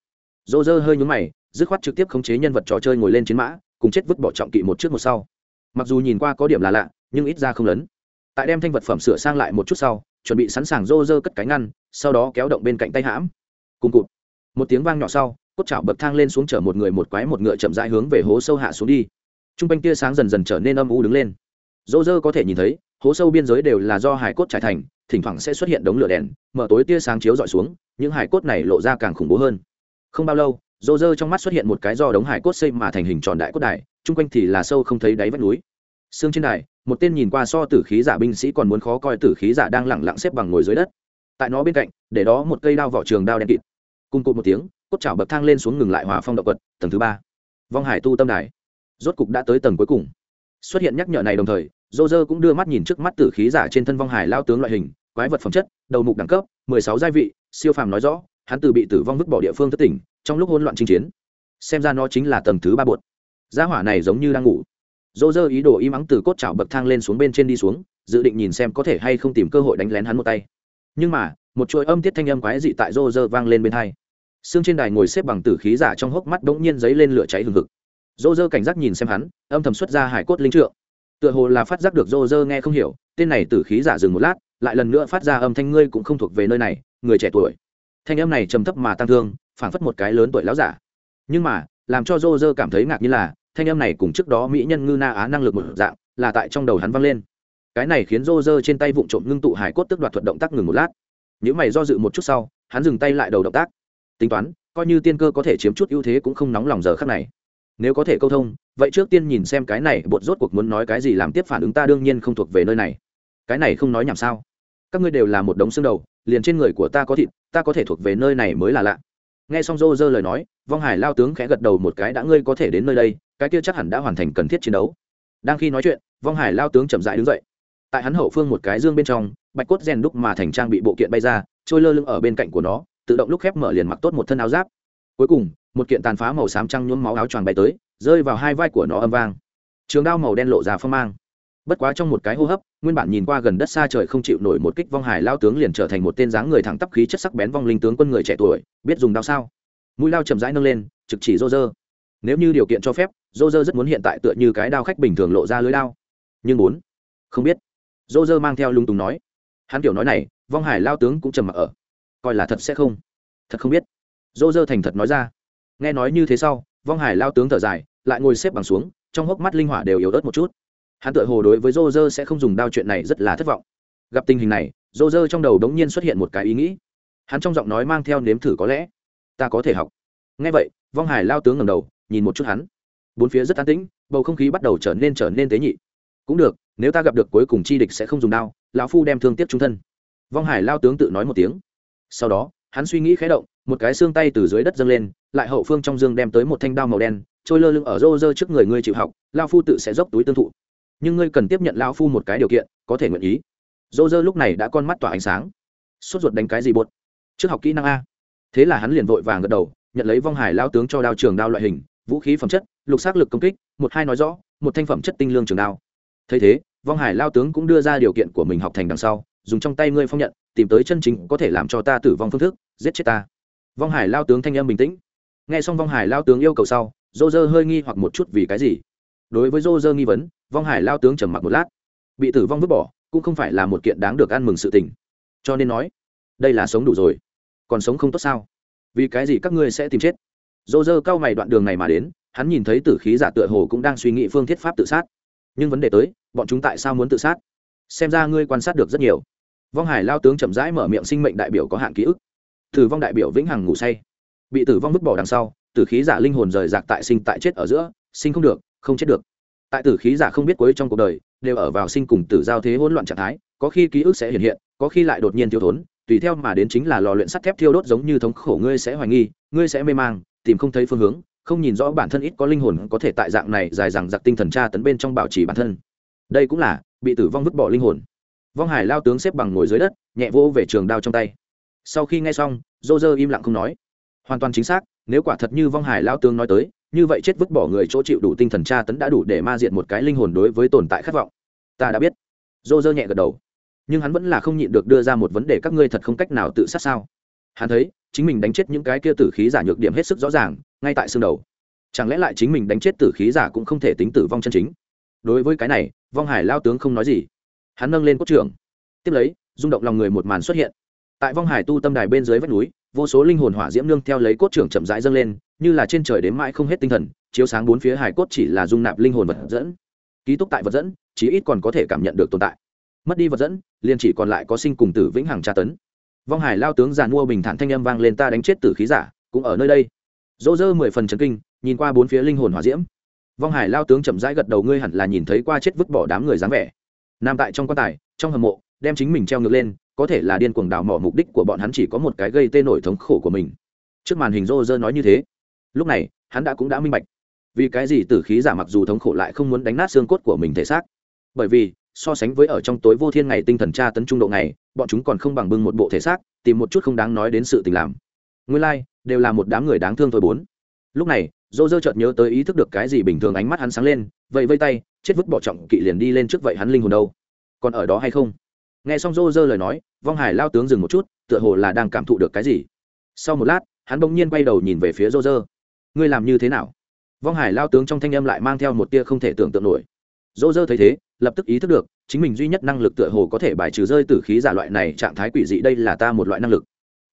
Dô dơ hơi nhúng mày, dứt khoát trực tiếp khống chế nhân vật trò chơi ngồi lên chiến mã, cùng chết vứt bỏ trọng kỵ một trước một sau. Mặc dù nhìn qua có điểm là lạ, nhưng ít ra không lớn tại đem thanh vật phẩm sửa sang lại một chút sau, chuẩn bị sẵn sàng dô dơ cất cánh ngăn, sau đó kéo động bên cạnh tay hãm. Cùng cụt. Một tiếng vang nhỏ sau, cốt chảo bậc thang lên xuống chở một người một quái một ngựa chậm rãi hướng về hố sâu hạ xuống đi t r u n g quanh tia sáng dần dần trở nên âm u đứng lên. Dỗ dơ có thể nhìn thấy, hố sâu biên giới đều là do hải cốt trải thành, thỉnh thoảng sẽ xuất hiện đống lửa đèn, mở tối tia sáng chiếu dọi xuống, những hải cốt này lộ ra càng khủng bố hơn. Không bao lâu, dỗ dơ trong mắt xuất hiện một cái do đống hải cốt xây mà thành hình tròn đại cốt đài, chung quanh thì là sâu không thấy đáy vách núi. Xương trên đài, một tên nhìn qua so tử khí giả binh sĩ còn muốn khó coi tử khí giả đang lẳng lặng xếp bằng ngồi dưới đất. Tại nó bên cạnh, để đó một cây đao vỏ trường đao đen kịt. Cùng cụt một tiếng, cốt chảo bậc thang lên xuống ngừng lại hòa phong động quật, tầng thứ ba. Vong hải tu tâm đài rốt cục đã tới tầng cuối cùng. Xuất hiện nhắc nhở này đồng thời dô dơ cũng đưa mắt nhìn trước mắt tử khí giả trên thân vong hải lao tướng loại hình, quái vật phẩm chất, đầu mục đẳng cấp, mười sáu gia vị, siêu phàm nói rõ, hắn từ bị tử vong vứt bỏ địa phương thất tỉnh, trong lúc hỗn loạn chinh chiến. Xem ra nó chính là tầng thứ ba bột. Gia hỏa này giống như đang ngủ. Dô dơ ý đồ im ắng từ cốt chảo bậc thang lên xuống bên trên đi xuống, dự định nhìn xem có thể hay không tìm cơ hội đánh lén hắn một tay. Nhưng mà, một chuỗi âm tiết thanh âm quái dị tại dô dơ vang lên bên hai. Xương trên đài ngồi xếp bằng tử khí giả trong hốc mắt đ ỗ n g nhiên dấy lên lửa cháy hừng hực rô rơ cảnh giác nhìn xem hắn, âm thầm xuất ra hải cốt linh trượng. Tựa hồ là phát giác được rô rơ nghe không hiểu, tên này tử khí giả dừng một lát, lại lần nữa phát ra âm thanh ngươi cũng không thuộc về nơi này, người trẻ tuổi. Thanh âm này trầm thấp mà tăng thương, phảng phất một cái lớn tuổi láo giả. Nhưng mà, làm cho rô rơ cảm thấy ngạc như là, thanh âm này cùng trước đó mỹ nhân ngư na á năng lực một dạng, là tại trong đầu hắn vang lên. Cái này khiến rô rơ trên tay vụn trộm ngưng tụ hải cốt tức đoạt thuật động tác ngừng một lát. Nếu mày do dự một chút sau, hắn dừng tay lại đầu động tác. Tính toán, coi như tiên cơ có thể chiếm chút ưu thế cũng không nóng lòng giờ khắc này nếu có thể câu thông, vậy trước tiên nhìn xem cái này, bột rốt cuộc muốn nói cái gì làm tiếp phản ứng ta đương nhiên không thuộc về nơi này. Cái này không nói nhảm sao? Các ngươi đều là một đống xương đầu, liền trên người của ta có thịt, ta có thể thuộc về nơi này mới là lạ. Nghe xong rô rơ lời nói, vong hải lao tướng khẽ gật đầu một cái, đã ngươi có thể đến nơi đây, cái kia chắc hẳn đã hoàn thành cần thiết chiến đấu. Đang khi nói chuyện, vong hải lao tướng chậm rãi đứng dậy. Tại hắn hậu phương một cái dương bên trong, bạch cốt rèn đúc mà thành trang bị bộ kiện bay ra, trôi lơ lưng ở bên cạnh của nó, tự động lúc khép mở liền mặc tốt một thân áo giáp. Cuối cùng một kiện tàn phá màu xám trăng nhuốm máu áo choàng bay tới, rơi vào hai vai của nó âm vang. Trường đao màu đen lộ ra phong mang. Bất quá trong một cái hô hấp, nguyên bản nhìn qua gần đất xa trời không chịu nổi một kích vong hải lao tướng liền trở thành một tên dáng người thẳng tắp khí chất sắc bén vong linh tướng quân người trẻ tuổi, biết dùng đao sao? Mũi lao chậm rãi nâng lên, trực chỉ rô rơ nếu như điều kiện cho phép rô rơ rất muốn hiện tại tựa như cái đao khách bình thường lộ ra lưới đao. Nhưng muốn, không biết. Rô rơ mang theo lung tùng nói. Hắn kiểu nói này, vong hải lao tướng cũng trầm mặc ở. Coi là thật sẽ không. Thật không biết. Rô rơ thành thật nói ra nghe nói như thế sau, vong hải lao tướng thở dài, lại ngồi xếp bằng xuống, trong hốc mắt linh hỏa đều yếu ớt một chút. Hắn tự hồ đối với rô rơ sẽ không dùng đao chuyện này rất là thất vọng. Gặp tình hình này rô rơ trong đầu đống nhiên xuất hiện một cái ý nghĩ. Hắn trong giọng nói mang theo nếm thử có lẽ, ta có thể học. Ngay vậy, vong hải lao tướng ngầm đầu, nhìn một chút hắn. Bốn phía rất an tĩnh, bầu không khí bắt đầu trở nên trở nên tế nhị. Cũng được, nếu ta gặp được cuối cùng chi địch sẽ không dùng đao, lão phu đem thương tiếp trung thân. Vong hải lao tướng tự nói một tiếng. Sau đó, hắn suy nghĩ khé động, một cái xương tay từ dưới đất dâng lên lại hậu phương trong dương đem tới một thanh đao màu đen, trôi lơ lưng ở rô rơ trước người ngươi chịu học lao phu tự sẽ dốc túi tương thụ. Nhưng ngươi cần tiếp nhận lao phu một cái điều kiện, có thể nguyện ý. Rô rơ lúc này đã con mắt tỏa ánh sáng. Sốt ruột đánh cái gì bột trước học kỹ năng a. Thế là hắn liền vội vàng gật đầu, nhận lấy vong hải lao tướng cho đao trường đao loại hình, vũ khí phẩm chất, lục xác lực công kích, một hai nói rõ, một thanh phẩm chất tinh lương trường đao. Thấy thế, vong hải lao tướng cũng đưa ra điều kiện của mình học thành đằng sau, dùng trong tay ngươi phong nhận, tìm tới chân chính có thể làm cho ta tử vong phương thức, giết chết ta. Vong hải lao tướng thanh âm bình tĩnh nghe xong vong hải lao tướng yêu cầu sau dô dơ hơi nghi hoặc một chút vì cái gì. Đối với dô dơ nghi vấn, vong hải lao tướng trầm mặc một lát. Bị tử vong vứt bỏ, cũng không phải là một kiện đáng được ăn mừng sự tình. Cho nên nói, đây là sống đủ rồi. Còn sống không tốt sao? Vì cái gì các ngươi sẽ tìm chết? Dô dơ cao mày đoạn đường này mà đến, hắn nhìn thấy tử khí giả tựa hồ cũng đang suy nghĩ phương thiết pháp tự sát. Nhưng vấn đề tới, bọn chúng tại sao muốn tự sát? Xem ra ngươi quan sát được rất nhiều. Vong hải lao tướng chậm rãi mở miệng sinh mệnh đại biểu có hạn ký ức. Tử vong đại biểu vĩnh hằng ngủ say bị tử vong vứt bỏ đằng sau, tử khí giả linh hồn rời rạc tại sinh tại chết ở giữa, sinh không được, không chết được. Tại tử khí giả không biết cuối trong cuộc đời, đều ở vào sinh cùng tử giao thế hỗn loạn trạng thái, có khi ký ức sẽ hiện hiện, có khi lại đột nhiên thiếu thốn, tùy theo mà đến chính là lò luyện sắt thép thiêu đốt giống như thống khổ ngươi sẽ hoài nghi, ngươi sẽ mê mang, tìm không thấy phương hướng, không nhìn rõ bản thân ít có linh hồn có thể tại dạng này dài dằng giặc tinh thần tra tấn bên trong bảo trì bản thân. Đây cũng là, bị tử vong vứt bỏ linh hồn. Vong hải lao tướng xếp bằng ngồi dưới đất, nhẹ vỗ về trường đao trong tay. Sau khi nghe xong dô dơ im lặng không nói hoàn toàn chính xác, nếu quả thật như vong hải lao tướng nói tới, như vậy chết vứt bỏ người chỗ chịu đủ tinh thần tra tấn đã đủ để ma diện một cái linh hồn đối với tồn tại khát vọng. Ta đã biết. Dô dơ nhẹ gật đầu. Nhưng hắn vẫn là không nhịn được đưa ra một vấn đề các ngươi thật không cách nào tự sát sao? Hắn thấy, chính mình đánh chết những cái kia tử khí giả nhược điểm hết sức rõ ràng, ngay tại xương đầu. Chẳng lẽ lại chính mình đánh chết tử khí giả cũng không thể tính tử vong chân chính? Đối với cái này, vong hải lao tướng không nói gì. Hắn nâng lên cốt trưởng. Tiếp lấy, rung động lòng người một màn xuất hiện. Tại vong hải tu tâm đài bên dưới vách núi vô số linh hồn hỏa diễm nương theo lấy cốt trưởng chậm rãi dâng lên, như là trên trời đến mãi không hết tinh thần, chiếu sáng bốn phía hải cốt chỉ là dung nạp linh hồn vật dẫn. Ký túc tại vật dẫn, chí ít còn có thể cảm nhận được tồn tại. Mất đi vật dẫn, liền chỉ còn lại có sinh cùng tử vĩnh hằng tra tấn. Vong hải lao tướng giàn mua bình thản thanh âm vang lên ta đánh chết tử khí giả, cũng ở nơi đây. Dỗ dơ mười phần trấn kinh, nhìn qua bốn phía linh hồn hỏa diễm. Vong hải lao tướng chậm rãi gật đầu, ngươi hẳn là nhìn thấy qua chết vứt bỏ đám người dáng vẻ. Nằm tại trong quan tài, trong hầm mộ, đem chính mình treo ngược lên có thể là điên cuồng đào mỏ mục đích của bọn hắn chỉ có một cái gây tê nổi thống khổ của mình. Trước màn hình rô rơ nói như thế. Lúc này hắn đã cũng đã minh bạch. Vì cái gì tử khí giả mặc dù thống khổ lại không muốn đánh nát xương cốt của mình thể xác. Bởi vì so sánh với ở trong tối vô thiên ngày tinh thần tra tấn trung độ này, bọn chúng còn không bằng bưng một bộ thể xác tìm một chút không đáng nói đến sự tình làm. Nguyên lai、like, đều là một đám người đáng thương thôi bốn. Lúc này dô dơ chợt nhớ tới ý thức được cái gì bình thường ánh mắt hắn sáng lên vậy vây tay chết vứt bỏ trọng kỵ liền đi lên trước vậy hắn linh hồn đâu? Còn ở đó hay không? Nghe xong rô rơ lời nói, vong hải lao tướng dừng một chút, tựa hồ là đang cảm thụ được cái gì. Sau một lát, hắn bỗng nhiên quay đầu nhìn về phía rô rơ. Ngươi làm như thế nào? Vong hải lao tướng trong thanh âm lại mang theo một tia không thể tưởng tượng nổi. Rô rơ thấy thế, lập tức ý thức được, chính mình duy nhất năng lực tựa hồ có thể bài trừ rơi từ khí giả loại này trạng thái quỷ dị đây là ta một loại năng lực.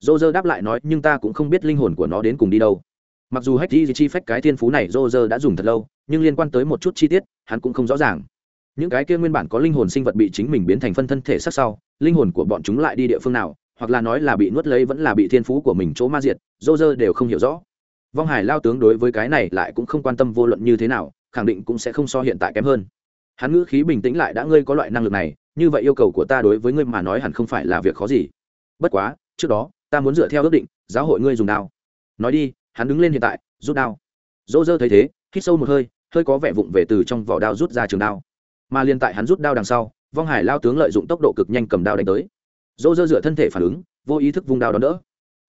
Rô rơ đáp lại nói, nhưng ta cũng không biết linh hồn của nó đến cùng đi đâu. Mặc dù hách di chi phách cái thiên phú này rô rơ đã dùng thật lâu, nhưng liên quan tới một chút chi tiết, hắn cũng không rõ ràng những cái kia nguyên bản có linh hồn sinh vật bị chính mình biến thành phân thân thể sắc sau, linh hồn của bọn chúng lại đi địa phương nào, hoặc là nói là bị nuốt lấy vẫn là bị thiên phú của mình chỗ ma diệt dô dơ đều không hiểu rõ. Vong hải lao tướng đối với cái này lại cũng không quan tâm vô luận như thế nào, khẳng định cũng sẽ không so hiện tại kém hơn. Hắn ngữ khí bình tĩnh lại đã ngươi có loại năng lực này, như vậy yêu cầu của ta đối với ngươi mà nói hẳn không phải là việc khó gì. Bất quá, trước đó, ta muốn dựa theo ước định, giáo hội ngươi dùng đao. Nói đi, hắn đứng lên hiện tại, rút đao. Dô dơ thấy thế, hít sâu một hơi hơi có vẻ vụng về từ trong vỏ đao rút ra trường đao mà liên tại hắn rút đao đằng sau, vong hải lao tướng lợi dụng tốc độ cực nhanh cầm đao đánh tới. Dô dơ dựa thân thể phản ứng, vô ý thức vung đao đón đỡ.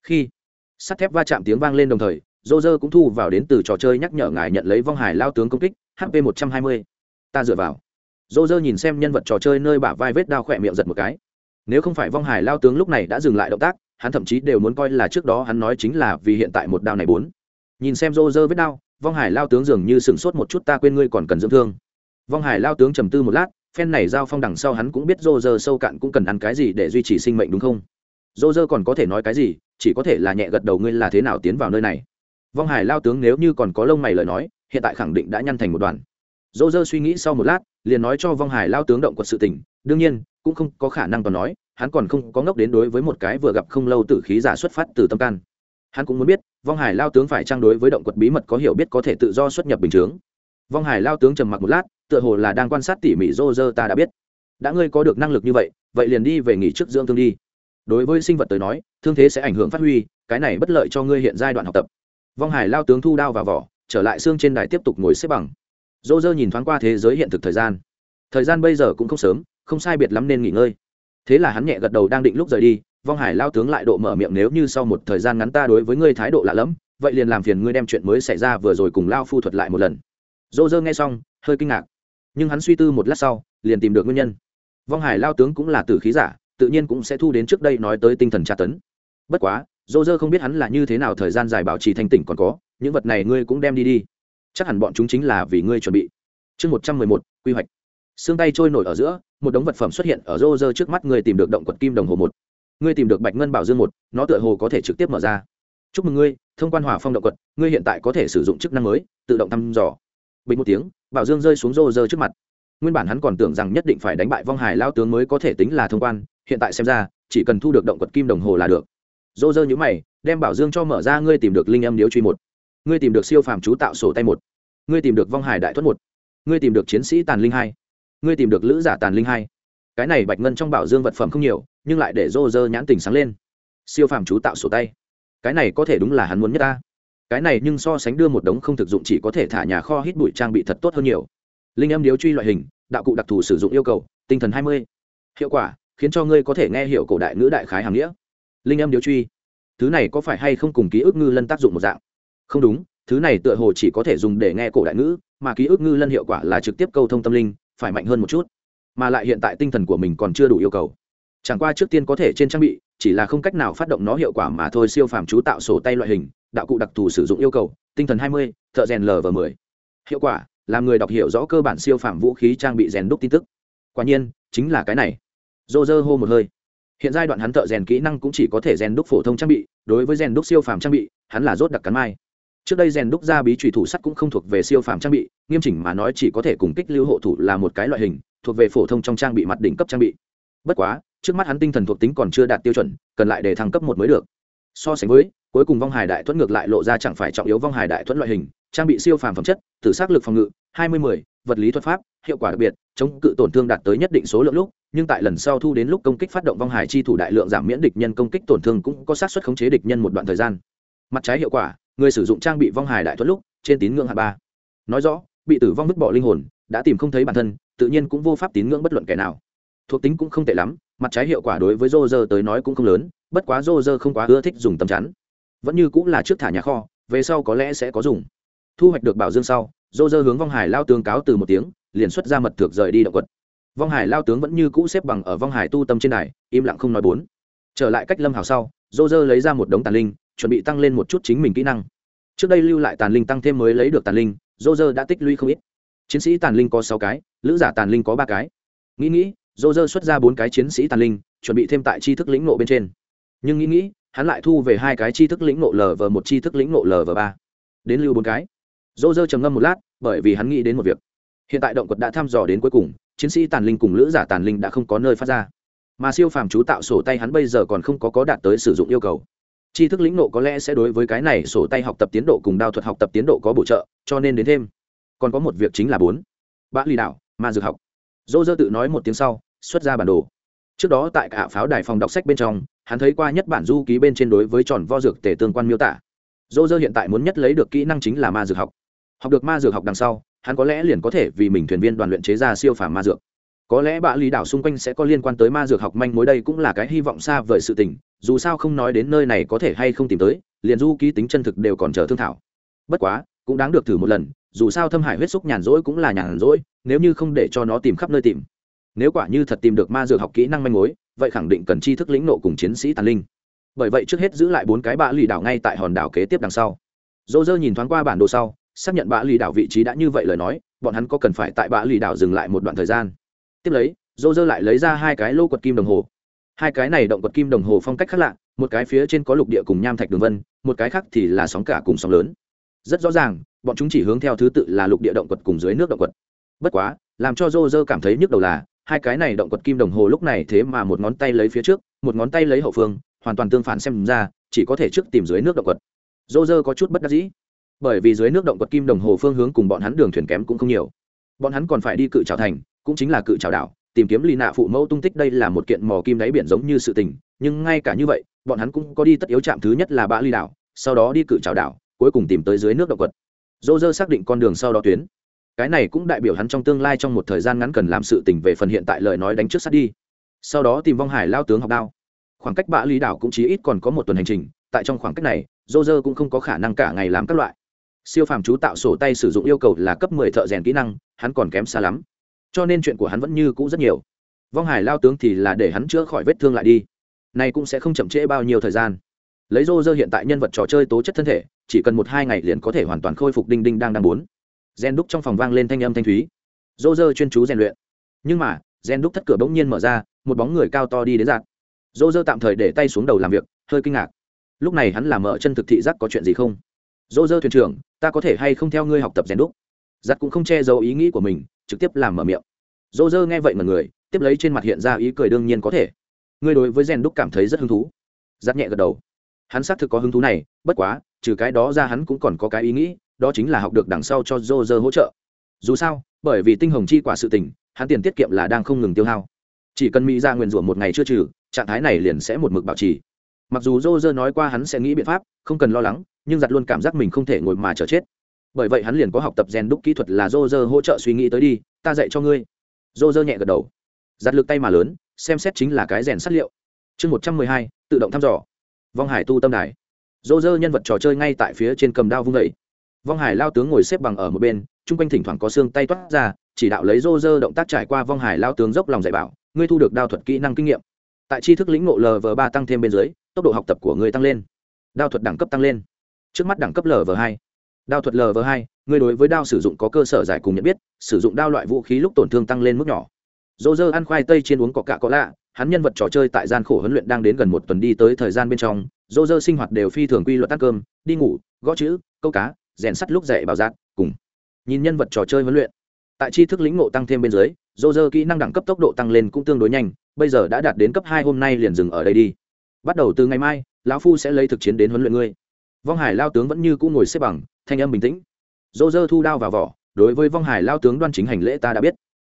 Khi sắt thép va chạm tiếng vang lên đồng thời dô dơ cũng thu vào đến từ trò chơi nhắc nhở ngài nhận lấy vong hải lao tướng công kích hp một trăm hai mươi. Ta dựa vào. Dô dơ nhìn xem nhân vật trò chơi nơi bả vai vết đao khỏe miệng giật một cái. Nếu không phải vong hải lao tướng lúc này đã dừng lại động tác, hắn thậm chí đều muốn coi là trước đó hắn nói chính là vì hiện tại một đao này bốn. Nhìn xem rô rơ vết đao, vong hải lao tướng dường như sửng sốt một chút, ta quên ngươi còn cần dưỡng thương vong hải lao tướng trầm tư một lát, phen này giao phong đằng sau hắn cũng biết rô rơ sâu cạn cũng cần ăn cái gì để duy trì sinh mệnh đúng không? Rô rơ còn có thể nói cái gì, chỉ có thể là nhẹ gật đầu ngươi là thế nào tiến vào nơi này. Vong hải lao tướng nếu như còn có lông mày lời nói, hiện tại khẳng định đã nhăn thành một đoàn. Rô dơ suy nghĩ sau một lát, liền nói cho vong hải lao tướng động quật sự tình, đương nhiên, cũng không có khả năng còn nói, hắn còn không có ngốc đến đối với một cái vừa gặp không lâu tử khí giả xuất phát từ tâm can. Hắn cũng muốn biết, vong hải lao tướng phải trang đối với động quật bí mật có hiểu biết có thể tự do xuất nhập bình chướng. Vong hải lao tướng trầm mặc một lát tựa hồ là đang quan sát tỉ mỉ Rô dơ ta đã biết. Đã ngươi có được năng lực như vậy vậy liền đi về nghỉ trước dưỡng thương đi. Đối với sinh vật tới nói, thương thế sẽ ảnh hưởng phát huy, cái này bất lợi cho ngươi hiện giai đoạn học tập. Vong hải lao tướng thu đao vào vỏ, trở lại xương trên đài tiếp tục ngồi xếp bằng. Dô dơ nhìn thoáng qua thế giới hiện thực thời gian. Thời gian bây giờ cũng không sớm, không sai biệt lắm nên nghỉ ngơi. Thế là hắn nhẹ gật đầu đang định lúc rời đi, vong hải lao tướng lại độ mở miệng nếu như sau một thời gian ngắn ta đối với ngươi thái độ lạ lẫm, vậy liền làm phiền ngươi đem chuyện mới xảy ra vừa rồi cùng lao phu thuật lại một lần. Dô dơ nghe xong, hơi kinh ngạc nhưng hắn suy tư một lát sau, liền tìm được nguyên nhân. Vong hải lao tướng cũng là tử khí giả, tự nhiên cũng sẽ thu đến trước đây nói tới tinh thần tra tấn. Bất quá, dô dơ không biết hắn là như thế nào thời gian dài bảo trì thanh tỉnh còn có, những vật này ngươi cũng đem đi đi. Chắc hẳn bọn chúng chính là vì ngươi chuẩn bị. Chương một trăm mười một, quy hoạch. Xương tay trôi nổi ở giữa, một đống vật phẩm xuất hiện ở rô rơ trước mắt ngươi tìm được động quật kim đồng hồ một. Ngươi tìm được bạch ngân bảo dương một, nó tựa hồ có thể trực tiếp mở ra. Chúc mừng ngươi, thông quan hỏa phong động quật, ngươi hiện tại có thể sử dụng chức năng mới, tự động thăm dò. Bình một tiếng bảo dương rơi xuống rô rơ trước mặt. Nguyên bản hắn còn tưởng rằng nhất định phải đánh bại vong hải lao tướng mới có thể tính là thông quan, hiện tại xem ra, chỉ cần thu được động quật kim đồng hồ là được. Rô rơ nhữ mày, đem bảo dương cho mở ra, ngươi tìm được linh âm điếu truy một. Ngươi tìm được siêu phàm chú tạo sổ tay một. Ngươi tìm được vong hải đại thuất một. Ngươi tìm được chiến sĩ tàn linh hai. Ngươi tìm được lữ giả tàn linh hai. Cái này bạch ngân trong bảo dương vật phẩm không nhiều, nhưng lại để rô rơ nhãn tình sáng lên. Siêu phàm chú tạo sổ tay. Cái này có thể đúng là hắn muốn nhất ta cái này nhưng so sánh đưa một đống không thực dụng chỉ có thể thả nhà kho hít bụi trang bị thật tốt hơn nhiều. Linh âm điếu truy loại hình, đạo cụ đặc thù sử dụng yêu cầu, tinh thần hai mươi. Hiệu quả, khiến cho ngươi có thể nghe hiểu cổ đại ngữ đại khái hàm nghĩa. Linh âm điếu truy. Thứ này có phải hay không cùng ký ức ngư lân tác dụng một dạng? Không đúng, thứ này tựa hồ chỉ có thể dùng để nghe cổ đại ngữ, mà ký ức ngư lân hiệu quả là trực tiếp câu thông tâm linh, phải mạnh hơn một chút. Mà lại hiện tại tinh thần của mình còn chưa đủ yêu cầu. Chẳng qua trước tiên có thể trên trang bị, chỉ là không cách nào phát động nó hiệu quả mà thôi, siêu phàm chú tạo sổ tay loại hình đạo cụ đặc thù sử dụng yêu cầu, tinh thần hai mươi, thợ rèn l và mười. Hiệu quả, làm người đọc hiểu rõ cơ bản siêu phẩm vũ khí trang bị rèn đúc tin tức. Quả nhiên, chính là cái này. Dô dơ hô một hơi. Hiện giai đoạn hắn thợ rèn kỹ năng cũng chỉ có thể rèn đúc phổ thông trang bị, đối với rèn đúc siêu phàm trang bị, hắn là rốt đặc cắn mai. Trước đây rèn đúc ra bí trùy thủ sắt cũng không thuộc về siêu phàm trang bị, nghiêm chỉnh mà nói chỉ có thể cùng kích lưu hộ thủ là một cái loại hình, thuộc về phổ thông trong trang bị mặt đỉnh cấp trang bị. Bất quá, trước mắt hắn tinh thần thuộc tính còn chưa đạt tiêu chuẩn, cần lại để thăng cấp một mới được. So sánh với cuối cùng vong hải đại thuẫn ngược lại lộ ra chẳng phải trọng yếu vong hải đại thuẫn loại hình, trang bị siêu phàm phẩm chất tự xác lực phòng ngự, hai mươi mười, vật lý thuật pháp, hiệu quả đặc biệt, chống cự tổn thương đạt tới nhất định số lượng lúc, nhưng tại lần sau thu đến lúc công kích phát động vong hải chi thủ đại lượng giảm miễn địch nhân công kích tổn thương cũng có xác suất khống chế địch nhân một đoạn thời gian. Mặt trái hiệu quả, người sử dụng trang bị vong hải đại thuẫn lúc, trên tín ngưỡng hạ ba. Nói rõ, bị tử vong vứt bỏ linh hồn, đã tìm không thấy bản thân, tự nhiên cũng vô pháp tín ngưỡng bất luận kẻ nào. Thuộc tính cũng không tệ lắm, mặt trái hiệu quả đối với rô rơ tới nói cũng không lớn, bất quá rô rơ không quá ưa thích dùng tầm chắn vẫn như cũng là trước thả nhà kho, về sau có lẽ sẽ có dùng. Thu hoạch được bảo dương sau, dô dơ hướng vong hải lao tướng cáo từ một tiếng, liền xuất ra mật thược rời đi động quật. Vong hải lao tướng vẫn như cũ xếp bằng ở vong hải tu tâm trên đài, im lặng không nói bốn. Trở lại cách lâm hào sau, dô dơ lấy ra một đống tàn linh, chuẩn bị tăng lên một chút chính mình kỹ năng. Trước đây lưu lại tàn linh tăng thêm mới lấy được tàn linh, dô dơ đã tích lũy không ít. Chiến sĩ tàn linh có sáu cái, lữ giả tàn linh có ba cái. Nghĩ nghĩ, dô dơ xuất ra bốn cái chiến sĩ tàn linh, chuẩn bị thêm tại tri thức lĩnh nộ bên trên. Nhưng nghĩ nghĩ hắn lại thu về hai cái tri thức lĩnh nộ lờ và một tri thức lĩnh nộ lờ và ba. Đến lưu bốn cái. Dô dơ trầm ngâm một lát, bởi vì hắn nghĩ đến một việc. Hiện tại động quật đã thăm dò đến cuối cùng, chiến sĩ tàn linh cùng lữ giả tàn linh đã không có nơi phát ra. Mà siêu phàm chú tạo sổ tay hắn bây giờ còn không có có đạt tới sử dụng yêu cầu. Tri thức lĩnh nộ có lẽ sẽ đối với cái này sổ tay học tập tiến độ cùng đao thuật học tập tiến độ có bổ trợ, cho nên đến thêm. Còn có một việc chính là bốn. Bã lì đảo, ma dược học. Dô dơ tự nói một tiếng sau, xuất ra bản đồ. Trước đó tại cả pháo đài phòng đọc sách bên trong hắn thấy qua nhất bản du ký bên trên đối với tròn vo dược tể tương quan miêu tả. Dô dơ hiện tại muốn nhất lấy được kỹ năng chính là ma dược học. Học được ma dược học đằng sau, hắn có lẽ liền có thể vì mình thuyền viên đoàn luyện chế ra siêu phàm ma dược. Có lẽ bạ lý đảo xung quanh sẽ có liên quan tới ma dược học manh mối đây cũng là cái hy vọng xa vời sự tình, dù sao không nói đến nơi này có thể hay không tìm tới, liền du ký tính chân thực đều còn chờ thương thảo. Bất quá, cũng đáng được thử một lần, dù sao thâm hải huyết xúc nhàn rỗi cũng là nhàn rỗi, nếu như không để cho nó tìm khắp nơi tìm. Nếu quả như thật tìm được ma dược học kỹ năng manh mối vậy khẳng định cần tri thức lĩnh nộ cùng chiến sĩ tàn linh. Bởi vậy trước hết giữ lại bốn cái bạ lì đảo ngay tại hòn đảo kế tiếp đằng sau. Dô dơ nhìn thoáng qua bản đồ sau, xác nhận bạ lì đảo vị trí đã như vậy lời nói, bọn hắn có cần phải tại bạ lì đảo dừng lại một đoạn thời gian. Tiếp lấy, dô dơ lại lấy ra hai cái lô quật kim đồng hồ. Hai cái này động quật kim đồng hồ phong cách khác lạ, một cái phía trên có lục địa cùng nham thạch đường vân, một cái khác thì là sóng cả cùng sóng lớn. Rất rõ ràng, bọn chúng chỉ hướng theo thứ tự là lục địa động quật cùng dưới nước động quật. Bất quá, làm cho dô dơ cảm thấy nhức đầu là hai cái này động quật kim đồng hồ lúc này thế mà một ngón tay lấy phía trước, một ngón tay lấy hậu phương, hoàn toàn tương phản xem ra, chỉ có thể trước tìm dưới nước động quật. Dô dơ có chút bất đắc dĩ, bởi vì dưới nước động quật kim đồng hồ phương hướng cùng bọn hắn đường thuyền kém cũng không nhiều. Bọn hắn còn phải đi cự trào thành, cũng chính là cự trào đảo, tìm kiếm lì nạ phụ mẫu tung tích đây là một kiện mò kim đáy biển giống như sự tình, nhưng ngay cả như vậy, bọn hắn cũng có đi tất yếu chạm thứ nhất là bã ly đảo, sau đó đi cự trào đảo, cuối cùng tìm tới dưới nước động quật. Dô dơ xác định con đường sau đó tuyến cái này cũng đại biểu hắn trong tương lai trong một thời gian ngắn cần làm sự tình về phần hiện tại lời nói đánh trước sát đi. Sau đó tìm vong hải lao tướng học đao. Khoảng cách bã lý đảo cũng chỉ ít còn có một tuần hành trình, tại trong khoảng cách này dô dơ cũng không có khả năng cả ngày làm các loại. Siêu phàm chú tạo sổ tay sử dụng yêu cầu là cấp mười thợ rèn kỹ năng, hắn còn kém xa lắm. Cho nên chuyện của hắn vẫn như cũ rất nhiều. Vong hải lao tướng thì là để hắn chữa khỏi vết thương lại đi. Này cũng sẽ không chậm trễ bao nhiêu thời gian. Lấy dô dơ hiện tại nhân vật trò chơi tố chất thân thể, chỉ cần một hai ngày liền có thể hoàn toàn khôi phục đinh đinh đang đang bốn gen đúc trong phòng vang lên thanh âm thanh thúy. Dô dơ chuyên chú rèn luyện. Nhưng mà gen đúc thất cửa bỗng nhiên mở ra, một bóng người cao to đi đến giạt dô dơ tạm thời để tay xuống đầu làm việc, hơi kinh ngạc. Lúc này hắn làm mở chân thực thị giác có chuyện gì không? Dô dơ thuyền trưởng, ta có thể hay không theo ngươi học tập rèn đúc? Giặt cũng không che giấu ý nghĩ của mình, trực tiếp làm mở miệng. Dô dơ nghe vậy mà người, tiếp lấy trên mặt hiện ra ý cười đương nhiên có thể. Ngươi đối với rèn đúc cảm thấy rất hứng thú. Giặt nhẹ gật đầu. Hắn xác thực có hứng thú này, bất quá, trừ cái đó ra hắn cũng còn có cái ý nghĩ đó chính là học được đằng sau cho dô dơ hỗ trợ. Dù sao, bởi vì tinh hồng chi quả sự tình, hắn tiền tiết kiệm là đang không ngừng tiêu hao. Chỉ cần mỹ ra nguyền rủa một ngày chưa trừ, trạng thái này liền sẽ một mực bảo trì. Mặc dù dô dơ nói qua hắn sẽ nghĩ biện pháp, không cần lo lắng, nhưng giặt luôn cảm giác mình không thể ngồi mà chờ chết. Bởi vậy hắn liền có học tập rèn đúc kỹ thuật là dô dơ hỗ trợ suy nghĩ tới đi, ta dạy cho ngươi. Dô dơ nhẹ gật đầu. Giặt lực tay mà lớn, xem xét chính là cái rèn sắt liệu. Chương một trăm mười hai, tự động thăm dò. Vong hải tu tâm đài. Dô dơ nhân vật trò chơi ngay tại phía trên cầm đao vung vẩy vong hải lao tướng ngồi xếp bằng ở một bên, chung quanh thỉnh thoảng có xương tay toát ra, chỉ đạo lấy Rô Rơ động tác trải qua vong hải lao tướng dốc lòng dạy bảo, ngươi thu được đao thuật kỹ năng kinh nghiệm. Tại tri thức lĩnh ngộ lv ba tăng thêm bên dưới, tốc độ học tập của ngươi tăng lên. Đao thuật đẳng cấp tăng lên. Trước mắt đẳng cấp lv hai. Đao thuật lv hai, ngươi đối với đao sử dụng có cơ sở giải cùng nhận biết, sử dụng đao loại vũ khí lúc tổn thương tăng lên mức nhỏ. Dô dơ ăn khoai tây trên uống có cạ có lạ, hắn nhân vật trò chơi tại gian khổ huấn luyện đang đến gần một tuần đi tới thời gian bên trong dô dơ sinh hoạt đều phi thường quy luật ăn cơm, đi ngủ, gõ chữ, câu cá rèn sắt lúc dậy bảo giác, cùng nhìn nhân vật trò chơi huấn luyện. Tại tri thức lĩnh ngộ tăng thêm bên dưới, dô dơ kỹ năng đẳng cấp tốc độ tăng lên cũng tương đối nhanh, bây giờ đã đạt đến cấp hai, hôm nay liền dừng ở đây đi. Bắt đầu từ ngày mai, lão phu sẽ lấy thực chiến đến huấn luyện ngươi. Vong hải lao tướng vẫn như cũ ngồi xếp bằng, thanh âm bình tĩnh. Dô dơ thu đao vào vỏ, đối với vong hải lao tướng đoan chính hành lễ ta đã biết.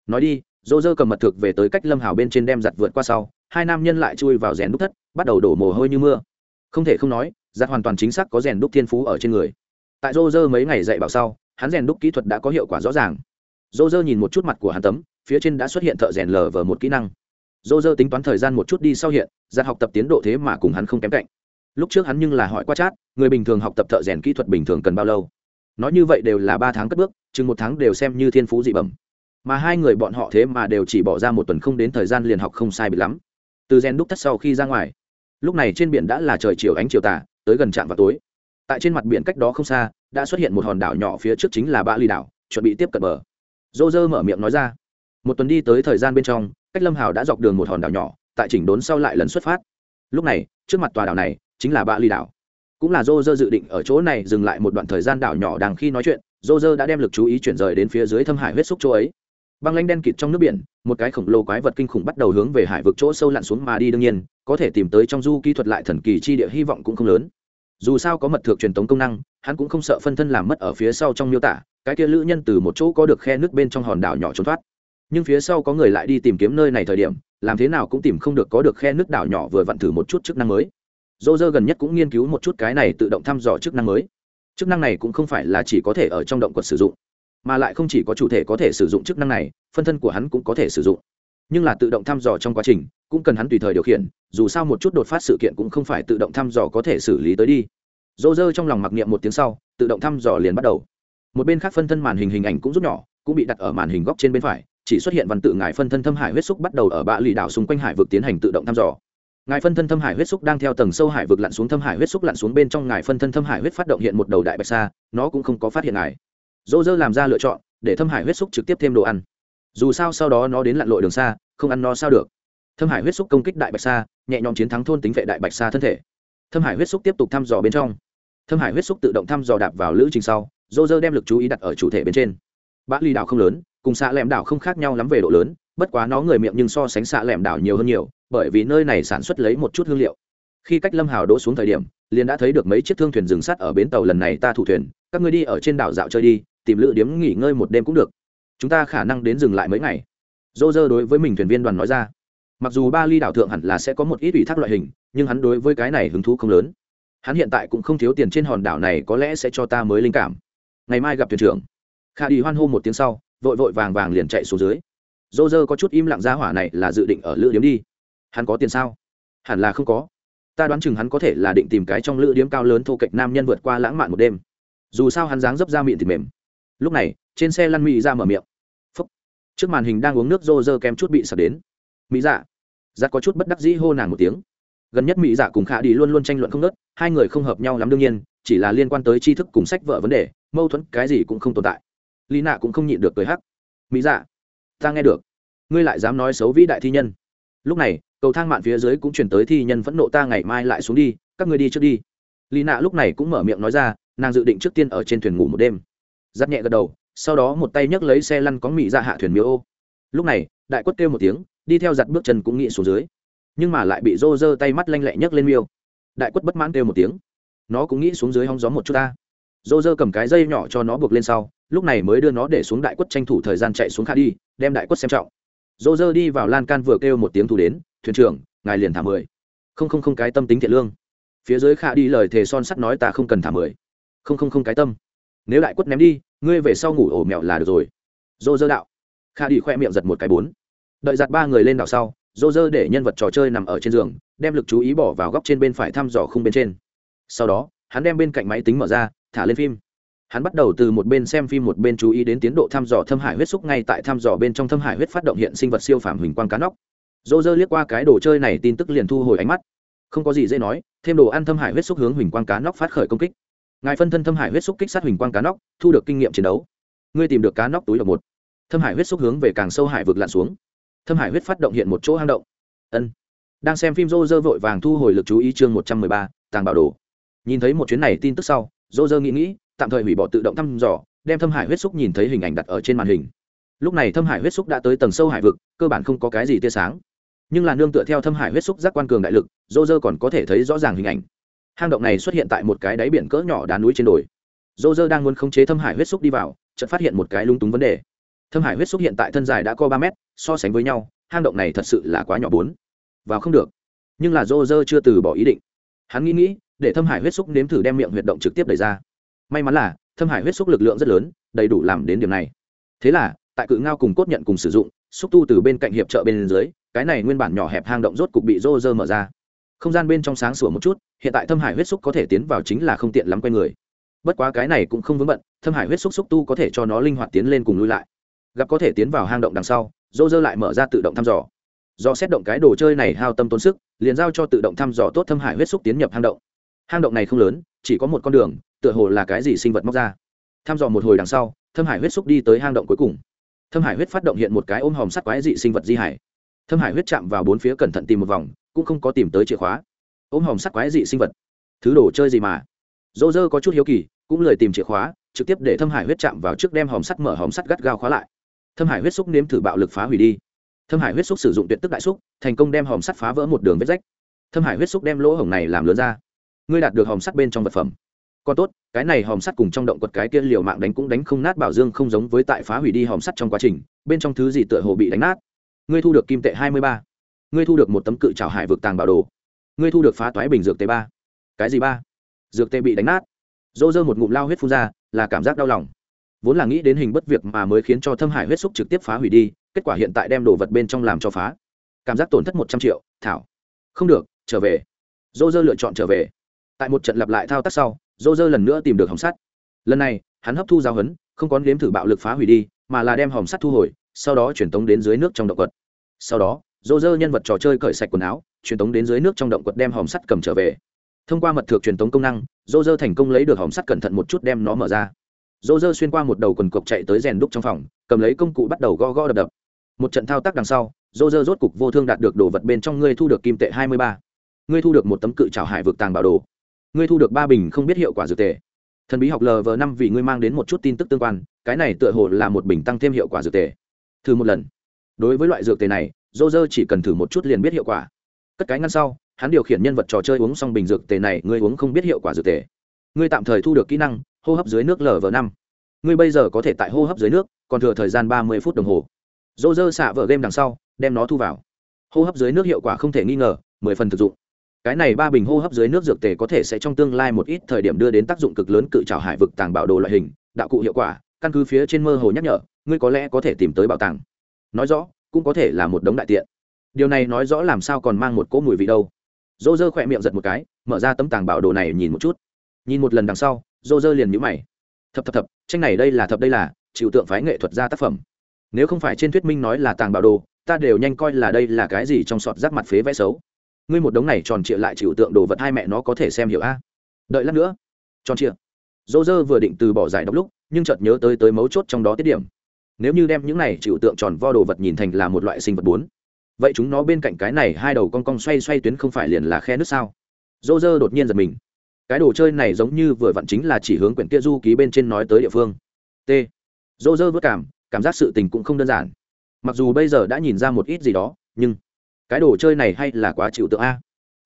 Nói đi, dô dơ cầm mật thực về tới cách lâm hào bên trên đem giặt vượt qua sau, hai nam nhân lại chui vào rèn đúc thất, bắt đầu đổ mồ hôi như mưa. Không thể không nói, giặt hoàn toàn chính xác có rèn đúc thiên phú ở trên người tại rô rơ mấy ngày dạy bảo sau, hắn rèn đúc kỹ thuật đã có hiệu quả rõ ràng. Rô rơ nhìn một chút mặt của hắn tấm, phía trên đã xuất hiện thợ rèn lờ vờ một kỹ năng. Rô rơ tính toán thời gian một chút đi sau hiện giặt học tập tiến độ thế mà cùng hắn không kém cạnh. Lúc trước hắn nhưng là hỏi qua chát người bình thường học tập thợ rèn kỹ thuật bình thường cần bao lâu? Nói như vậy đều là ba tháng cất bước, chừng một tháng đều xem như thiên phú dị bẩm. Mà hai người bọn họ thế mà đều chỉ bỏ ra một tuần không đến thời gian liền học không sai bị lắm. Từ rèn đúc thất sau khi ra ngoài, lúc này trên biển đã là trời chiều ánh chiều tà, tới gần trạm vào tối tại trên mặt biển cách đó không xa, đã xuất hiện một hòn đảo nhỏ phía trước chính là ba ly đảo, chuẩn bị tiếp cận bờ. Dô dơ mở miệng nói ra. Một tuần đi tới thời gian bên trong, cách lâm hào đã dọc đường một hòn đảo nhỏ, tại chỉnh đốn sau lại lần xuất phát. Lúc này, trước mặt tòa đảo này, chính là ba ly đảo. Cũng là dô dơ dự định ở chỗ này dừng lại một đoạn thời gian đảo nhỏ đang khi nói chuyện dô dơ đã đem lực chú ý chuyển rời đến phía dưới thâm hải huyết xúc chỗ ấy. Băng lanh đen kịt trong nước biển, một cái khổng lồ quái vật kinh khủng bắt đầu hướng về hải vực chỗ sâu lặn xuống mà đi đương nhiên, có thể tìm tới trong du kỹ thuật lại thần kỳ chi địa hy vọng cũng không lớn dù sao có mật thược truyền tống công năng, hắn cũng không sợ phân thân làm mất ở phía sau trong miêu tả, cái kia lữ nhân từ một chỗ có được khe nước bên trong hòn đảo nhỏ trốn thoát. Nhưng phía sau có người lại đi tìm kiếm nơi này thời điểm, làm thế nào cũng tìm không được có được khe nước đảo nhỏ vừa vặn thử một chút chức năng mới. Dô dơ gần nhất cũng nghiên cứu một chút cái này tự động thăm dò chức năng mới. Chức năng này cũng không phải là chỉ có thể ở trong động quật sử dụng, mà lại không chỉ có chủ thể có thể sử dụng chức năng này, phân thân của hắn cũng có thể sử dụng nhưng là tự động thăm dò trong quá trình, cũng cần hắn tùy thời điều khiển, dù sao một chút đột phát sự kiện cũng không phải tự động thăm dò có thể xử lý tới đi. Dỗ dơ trong lòng mặc niệm một tiếng sau, tự động thăm dò liền bắt đầu. Một bên khác phân thân màn hình hình ảnh cũng rút nhỏ, cũng bị đặt ở màn hình góc trên bên phải, chỉ xuất hiện văn tự ngài phân thân thâm hải huyết xúc bắt đầu ở bạ lì đảo xung quanh hải vực tiến hành tự động thăm dò. Ngài phân thân thâm hải huyết xúc đang theo tầng sâu hải vực lặn xuống thâm hải huyết xúc lặn xuống bên trong ngài phân thân thâm hải huyết phát động hiện một đầu đại bạch sa, nó cũng không có phát hiện ngài. Dỗ dơ làm ra lựa chọn, để thâm hải huyết xúc trực tiếp thêm đồ ăn dù sao sau đó nó đến lặn lội đường xa, không ăn no sao được. Thâm hải huyết xúc công kích đại bạch sa, nhẹ nhõm chiến thắng thôn tính vệ đại bạch sa thân thể. Thâm hải huyết xúc tiếp tục thăm dò bên trong. Thâm hải huyết xúc tự động thăm dò đạp vào lữ trình sau, dô dơ đem lực chú ý đặt ở chủ thể bên trên. Bã ly đảo không lớn, cùng xạ lẻm đảo không khác nhau lắm về độ lớn, bất quá nó người miệng nhưng so sánh xạ lẻm đảo nhiều hơn nhiều, bởi vì nơi này sản xuất lấy một chút hương liệu. Khi cách lâm hào đỗ xuống thời điểm, liền đã thấy được mấy chiếc thương thuyền dừng sắt ở bến tàu lần này ta thủ thuyền, các ngươi đi ở trên đảo dạo chơi đi, tìm lựa điếm nghỉ ngơi một đêm cũng được chúng ta khả năng đến dừng lại mấy ngày. Dô dơ đối với mình thuyền viên đoàn nói ra. Mặc dù ba ly đảo thượng hẳn là sẽ có một ít ủy thác loại hình, nhưng hắn đối với cái này hứng thú không lớn. Hắn hiện tại cũng không thiếu tiền trên hòn đảo này có lẽ sẽ cho ta mới linh cảm. Ngày mai gặp thuyền trưởng. Khả đi hoan hô một tiếng sau, vội vội vàng vàng liền chạy xuống dưới. Dô dơ có chút im lặng ra hỏa này là dự định ở lữ điếm đi. Hắn có tiền sao? Hẳn là không có. Ta đoán chừng hắn có thể là định tìm cái trong lữ điếm cao lớn thô kệch nam nhân vượt qua lãng mạn một đêm. Dù sao hắn dáng dấp ra miệng thì mềm. Lúc này, trên xe lăn mỹ ra mở miệng trước màn hình đang uống nước rô rơ kem chút bị sập đến. Mỹ dạ. Giặt có chút bất đắc dĩ hô nàng một tiếng. Gần nhất mỹ dạ cùng khả đi luôn luôn tranh luận không nớt hai người không hợp nhau lắm đương nhiên, chỉ là liên quan tới tri thức cùng sách vợ vấn đề, mâu thuẫn cái gì cũng không tồn tại. Lý nạ cũng không nhịn được cười hắc. Mỹ dạ ta nghe được. Ngươi lại dám nói xấu vĩ đại thi nhân. Lúc này, cầu thang mạn phía dưới cũng chuyển tới thi nhân phẫn nộ ta ngày mai lại xuống đi, các ngươi đi trước đi. Lý nạ lúc này cũng mở miệng nói ra, nàng dự định trước tiên ở trên thuyền ngủ một đêm. Giáp nhẹ gật đầu sau đó một tay nhấc lấy xe lăn có mỹ ra dạ hạ thuyền miêu ô. Lúc này, đại quất kêu một tiếng, đi theo giặt bước chân cũng nghĩ xuống dưới. Nhưng mà lại bị rô rơ tay mắt lanh lẹ nhấc lên miêu. Đại quất bất mãn kêu một tiếng. Nó cũng nghĩ xuống dưới hóng gió một chút ta. Rô rơ cầm cái dây nhỏ cho nó buộc lên sau, lúc này mới đưa nó để xuống đại quất tranh thủ thời gian chạy xuống khá đi, đem đại quất xem trọng. Rô dơ đi vào lan can vừa kêu một tiếng thủ đến, thuyền trưởng, ngài liền thả mười. Không không không, cái tâm tính thiện lương. Phía dưới khả đi lời thề son sắt nói, ta không cần thả mười. Không không không, cái tâm. Nếu đại quất ném đi ngươi về sau ngủ ổ mẹo là được rồi. Dô dơ đạo. Kha đi khoe miệng giật một cái bốn. Đợi giặt ba người lên đảo sau, dô dơ để nhân vật trò chơi nằm ở trên giường, đem lực chú ý bỏ vào góc trên bên phải thăm dò khung bên trên. Sau đó, hắn đem bên cạnh máy tính mở ra, thả lên phim. Hắn bắt đầu từ một bên xem phim một bên chú ý đến tiến độ thăm dò thâm hải huyết xúc ngay tại thăm dò bên trong thâm hải huyết phát động hiện sinh vật siêu phàm huỳnh quang cá nóc. Dô dơ liếc qua cái đồ chơi này tin tức liền thu hồi ánh mắt. Không có gì dễ nói, thêm đồ ăn thâm hải huyết xúc hướng huỳnh quang cá nóc phát khởi công kích ngài phân thân thâm hải huyết xúc kích sát huỳnh quang cá nóc, thu được kinh nghiệm chiến đấu. Ngươi tìm được cá nóc túi độc một. Thâm hải huyết xúc hướng về càng sâu hải vực lặn xuống. Thâm hải huyết phát động hiện một chỗ hang động. Ân. Đang xem phim rô rơ vội vàng thu hồi lực chú ý chương một trăm mười ba, tàng bảo đồ. Nhìn thấy một chuyến này tin tức sau rô rơ nghĩ nghĩ, tạm thời hủy bỏ tự động thăm dò, đem thâm hải huyết xúc nhìn thấy hình ảnh đặt ở trên màn hình. Lúc này thâm hải huyết xúc đã tới tầng sâu hải vực, cơ bản không có cái gì tia sáng. Nhưng là nương tựa theo thâm hải huyết xúc giác quan cường đại lực rô rơ còn có thể thấy rõ ràng hình ảnh hang động này xuất hiện tại một cái đáy biển cỡ nhỏ đá núi trên đồi. Dô dơ đang muốn khống chế thâm hải huyết xúc đi vào, chợt phát hiện một cái lung túng vấn đề. Thâm hải huyết xúc hiện tại thân dài đã có ba mét, so sánh với nhau, hang động này thật sự là quá nhỏ bốn. Vào không được. Nhưng là dô dơ chưa từ bỏ ý định. Hắn nghĩ nghĩ, để thâm hải huyết xúc nếm thử đem miệng huyệt động trực tiếp đẩy ra. May mắn là, thâm hải huyết xúc lực lượng rất lớn, đầy đủ làm đến điểm này. Thế là, tại cự ngao cùng cốt nhận cùng sử dụng, xúc tu từ bên cạnh hiệp trợ bên dưới, cái này nguyên bản nhỏ hẹp hang động rốt cục bị dô dơ mở ra không gian bên trong sáng sủa một chút, hiện tại thâm hải huyết xúc có thể tiến vào chính là không tiện lắm quay người. Bất quá cái này cũng không vướng bận, thâm hải huyết xúc xúc tu có thể cho nó linh hoạt tiến lên cùng lui lại. Gặp có thể tiến vào hang động đằng sau, dô dơ lại mở ra tự động thăm dò. Do xét động cái đồ chơi này hao tâm tốn sức, liền giao cho tự động thăm dò tốt thâm hải huyết xúc tiến nhập hang động. Hang động này không lớn, chỉ có một con đường, tựa hồ là cái gì sinh vật móc ra. Thăm dò một hồi đằng sau, thâm hải huyết xúc đi tới hang động cuối cùng. Thâm hải huyết phát động hiện một cái ôm hòm sắt quái dị sinh vật di hải. Thâm hải huyết chạm vào bốn phía cẩn thận tìm một vòng cũng không có tìm tới chìa khóa. Ôm hòm sắt quái dị sinh vật. Thứ đồ chơi gì mà? Dỗ dơ có chút hiếu kỳ, cũng lời tìm chìa khóa, trực tiếp để thâm hải huyết chạm vào trước đem hòm sắt mở hòm sắt gắt gao khóa lại. Thâm hải huyết xúc nếm thử bạo lực phá hủy đi. Thâm hải huyết xúc sử dụng tuyệt tức đại xúc, thành công đem hòm sắt phá vỡ một đường vết rách. Thâm hải huyết xúc đem lỗ hổng này làm lớn ra. Ngươi đạt được hòm sắt bên trong vật phẩm. Còn tốt, cái này hòm sắt cùng trong động quật cái kia liều mạng đánh cũng đánh không nát bảo dương không giống với tại phá hủy đi hòm sắt trong quá trình, bên trong thứ gì tựa hồ bị đánh nát. Ngươi thu được kim tệ hai mươi ba ngươi thu được một tấm cự trào hải vực tàng bảo đồ. Ngươi thu được phá toái bình dược tế ba. Cái gì ba? Dược tê bị đánh nát. Dô dơ một ngụm lao huyết phun ra, là cảm giác đau lòng. Vốn là nghĩ đến hình bất việc mà mới khiến cho thâm hải huyết xúc trực tiếp phá hủy đi, kết quả hiện tại đem đồ vật bên trong làm cho phá. Cảm giác tổn thất một trăm triệu, thảo. Không được, trở về. Dô dơ lựa chọn trở về. Tại một trận lặp lại thao tác sau dô dơ lần nữa tìm được hồng sắt. Lần này, hắn hấp thu giao hấn, không có nếm thử bạo lực phá hủy đi, mà là đem hồng sắt thu hồi, sau đó chuyển tống đến dưới nước trong động vật. sau đó dô dơ nhân vật trò chơi cởi sạch quần áo, truyền tống đến dưới nước trong động quật đem hòm sắt cầm trở về. Thông qua mật thược truyền tống công năng, dô dơ thành công lấy được hòm sắt cẩn thận một chút đem nó mở ra. Dô dơ xuyên qua một đầu quần cộc chạy tới rèn đúc trong phòng, cầm lấy công cụ bắt đầu go go đập đập. Một trận thao tác đằng sau, dô dơ rốt cục vô thương đạt được đồ vật bên trong ngươi thu được kim tệ hai mươi ba. Ngươi thu được một tấm cự trào hải vực tàng bảo đồ. Ngươi thu được ba bình không biết hiệu quả dược tề thần bí học lv năm vì ngươi mang đến một chút tin tức tương quan, cái này tựa hồ là một bình tăng thêm hiệu quả dược tề thử một lần. Đối với loại dược tề này dô dơ chỉ cần thử một chút liền biết hiệu quả. Cất cái ngăn sau, hắn điều khiển nhân vật trò chơi uống xong bình dược tề này, ngươi uống không biết hiệu quả dược tề. Ngươi tạm thời thu được kỹ năng, hô hấp dưới nước lv năm. Ngươi bây giờ có thể tại hô hấp dưới nước, còn thừa thời gian ba mươi phút đồng hồ. Dô dơ xạ vợ game đằng sau, đem nó thu vào. Hô hấp dưới nước hiệu quả không thể nghi ngờ, mười phần thực dụng. Cái này ba bình hô hấp dưới nước dược tề có thể sẽ trong tương lai một ít thời điểm đưa đến tác dụng cực lớn cự trào hải vực tàng bảo đồ loại hình, đạo cụ hiệu quả, căn cứ phía trên mơ hồ nhắc nhở, ngươi có lẽ có thể tìm tới bảo tàng. Nói rõ cũng có thể là một đống đại tiện. Điều này nói rõ làm sao còn mang một cỗ mùi vị đâu. Dô dơ khỏe miệng giật một cái, mở ra tấm tàng bảo đồ này nhìn một chút. Nhìn một lần đằng sau dô dơ liền nhũ mày. Thập thập thập, tranh này đây là thập đây là, chịu tượng phái nghệ thuật ra tác phẩm. Nếu không phải trên thuyết minh nói là tàng bảo đồ, ta đều nhanh coi là đây là cái gì trong sọt rác mặt phế vẽ xấu. Ngươi một đống này tròn trịa lại chịu tượng đồ vật hai mẹ nó có thể xem hiểu a. Đợi lát nữa. Tròn trịa. Dô dơ vừa định từ bỏ giải đọc lúc, nhưng chợt nhớ tới tới mấu chốt trong đó tiết điểm nếu như đem những này chịu tượng tròn vo đồ vật nhìn thành là một loại sinh vật bốn, vậy chúng nó bên cạnh cái này hai đầu cong cong xoay xoay tuyến không phải liền là khe nước sao? Dô dơ đột nhiên giật mình. Cái đồ chơi này giống như vừa vặn chính là chỉ hướng quyển kia du ký bên trên nói tới địa phương. T. Dô dơ vất cảm cảm giác sự tình cũng không đơn giản. Mặc dù bây giờ đã nhìn ra một ít gì đó, nhưng cái đồ chơi này hay là quá chịu tượng a.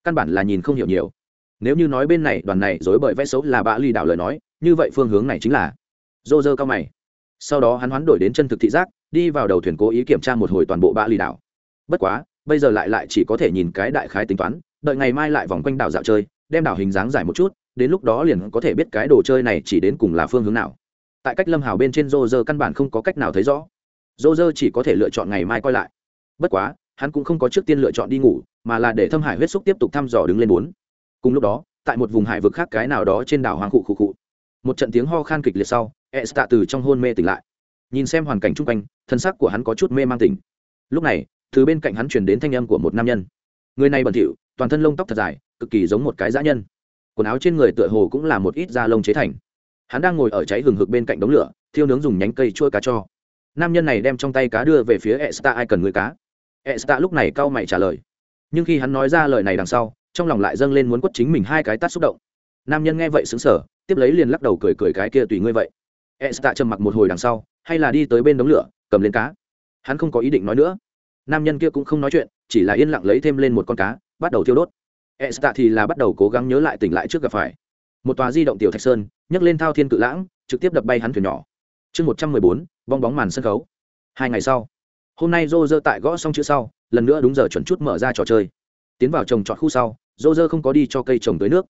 Căn bản là nhìn không hiểu nhiều. Nếu như nói bên này, đoàn này dối bởi vẽ xấu là bã ly đảo lời nói, như vậy phương hướng này chính là dô dơ cao mày sau đó hắn hoán đổi đến chân thực thị giác, đi vào đầu thuyền cố ý kiểm tra một hồi toàn bộ bã lì đảo. Bất quá, bây giờ lại lại chỉ có thể nhìn cái đại khái tính toán, đợi ngày mai lại vòng quanh đảo dạo chơi, đem đảo hình dáng dài một chút, đến lúc đó liền có thể biết cái đồ chơi này chỉ đến cùng là phương hướng nào. Tại cách lâm hào bên trên rô rơ căn bản không có cách nào thấy rõ. Rô rơ chỉ có thể lựa chọn ngày mai coi lại. Bất quá, hắn cũng không có trước tiên lựa chọn đi ngủ, mà là để thâm hải huyết xúc tiếp tục thăm dò đứng lên bốn. Cùng lúc đó, tại một vùng hải vực khác cái nào đó trên đảo hoàng cụ khụ khụ. Một trận tiếng ho khan kịch liệt sau e s tạ từ trong hôn mê tỉnh lại. Nhìn xem hoàn cảnh chung quanh, thân sắc của hắn có chút mê mang tỉnh. Lúc này, từ bên cạnh hắn chuyển đến thanh âm của một nam nhân. Người này bẩn thỉu, toàn thân lông tóc thật dài, cực kỳ giống một cái dã nhân. Quần áo trên người tựa hồ cũng là một ít da lông chế thành. Hắn đang ngồi ở cháy hừng hực bên cạnh đống lửa, thiêu nướng dùng nhánh cây chua cá cho. Nam nhân này đem trong tay cá đưa về phía e s ai cần người cá? E s lúc này cau mày trả lời. Nhưng khi hắn nói ra lời này đằng sau, trong lòng lại dâng lên muốn quất chính mình hai cái tát xúc động. Nam nhân nghe vậy xứng sở tiếp lấy liền lắc đầu cười cười cái kia tùy ngươi vậy e s trầm mặc một hồi đằng sau, hay là đi tới bên đống lửa, cầm lên cá. Hắn không có ý định nói nữa. Nam nhân kia cũng không nói chuyện, chỉ là yên lặng lấy thêm lên một con cá, bắt đầu thiêu đốt. E s thì là bắt đầu cố gắng nhớ lại tỉnh lại trước gặp phải. Một tòa di động tiểu thạch sơn, nhấc lên thao thiên cự lãng, trực tiếp đập bay hắn thuyền nhỏ. Chương một trăm mười bốn, bong bóng màn sân khấu. Hai ngày sau, hôm nay Roger rơ tại gõ xong chữ sau, lần nữa đúng giờ chuẩn chút mở ra trò chơi. Tiến vào trồng trọt khu sau, Roger không có đi cho cây trồng tới nước.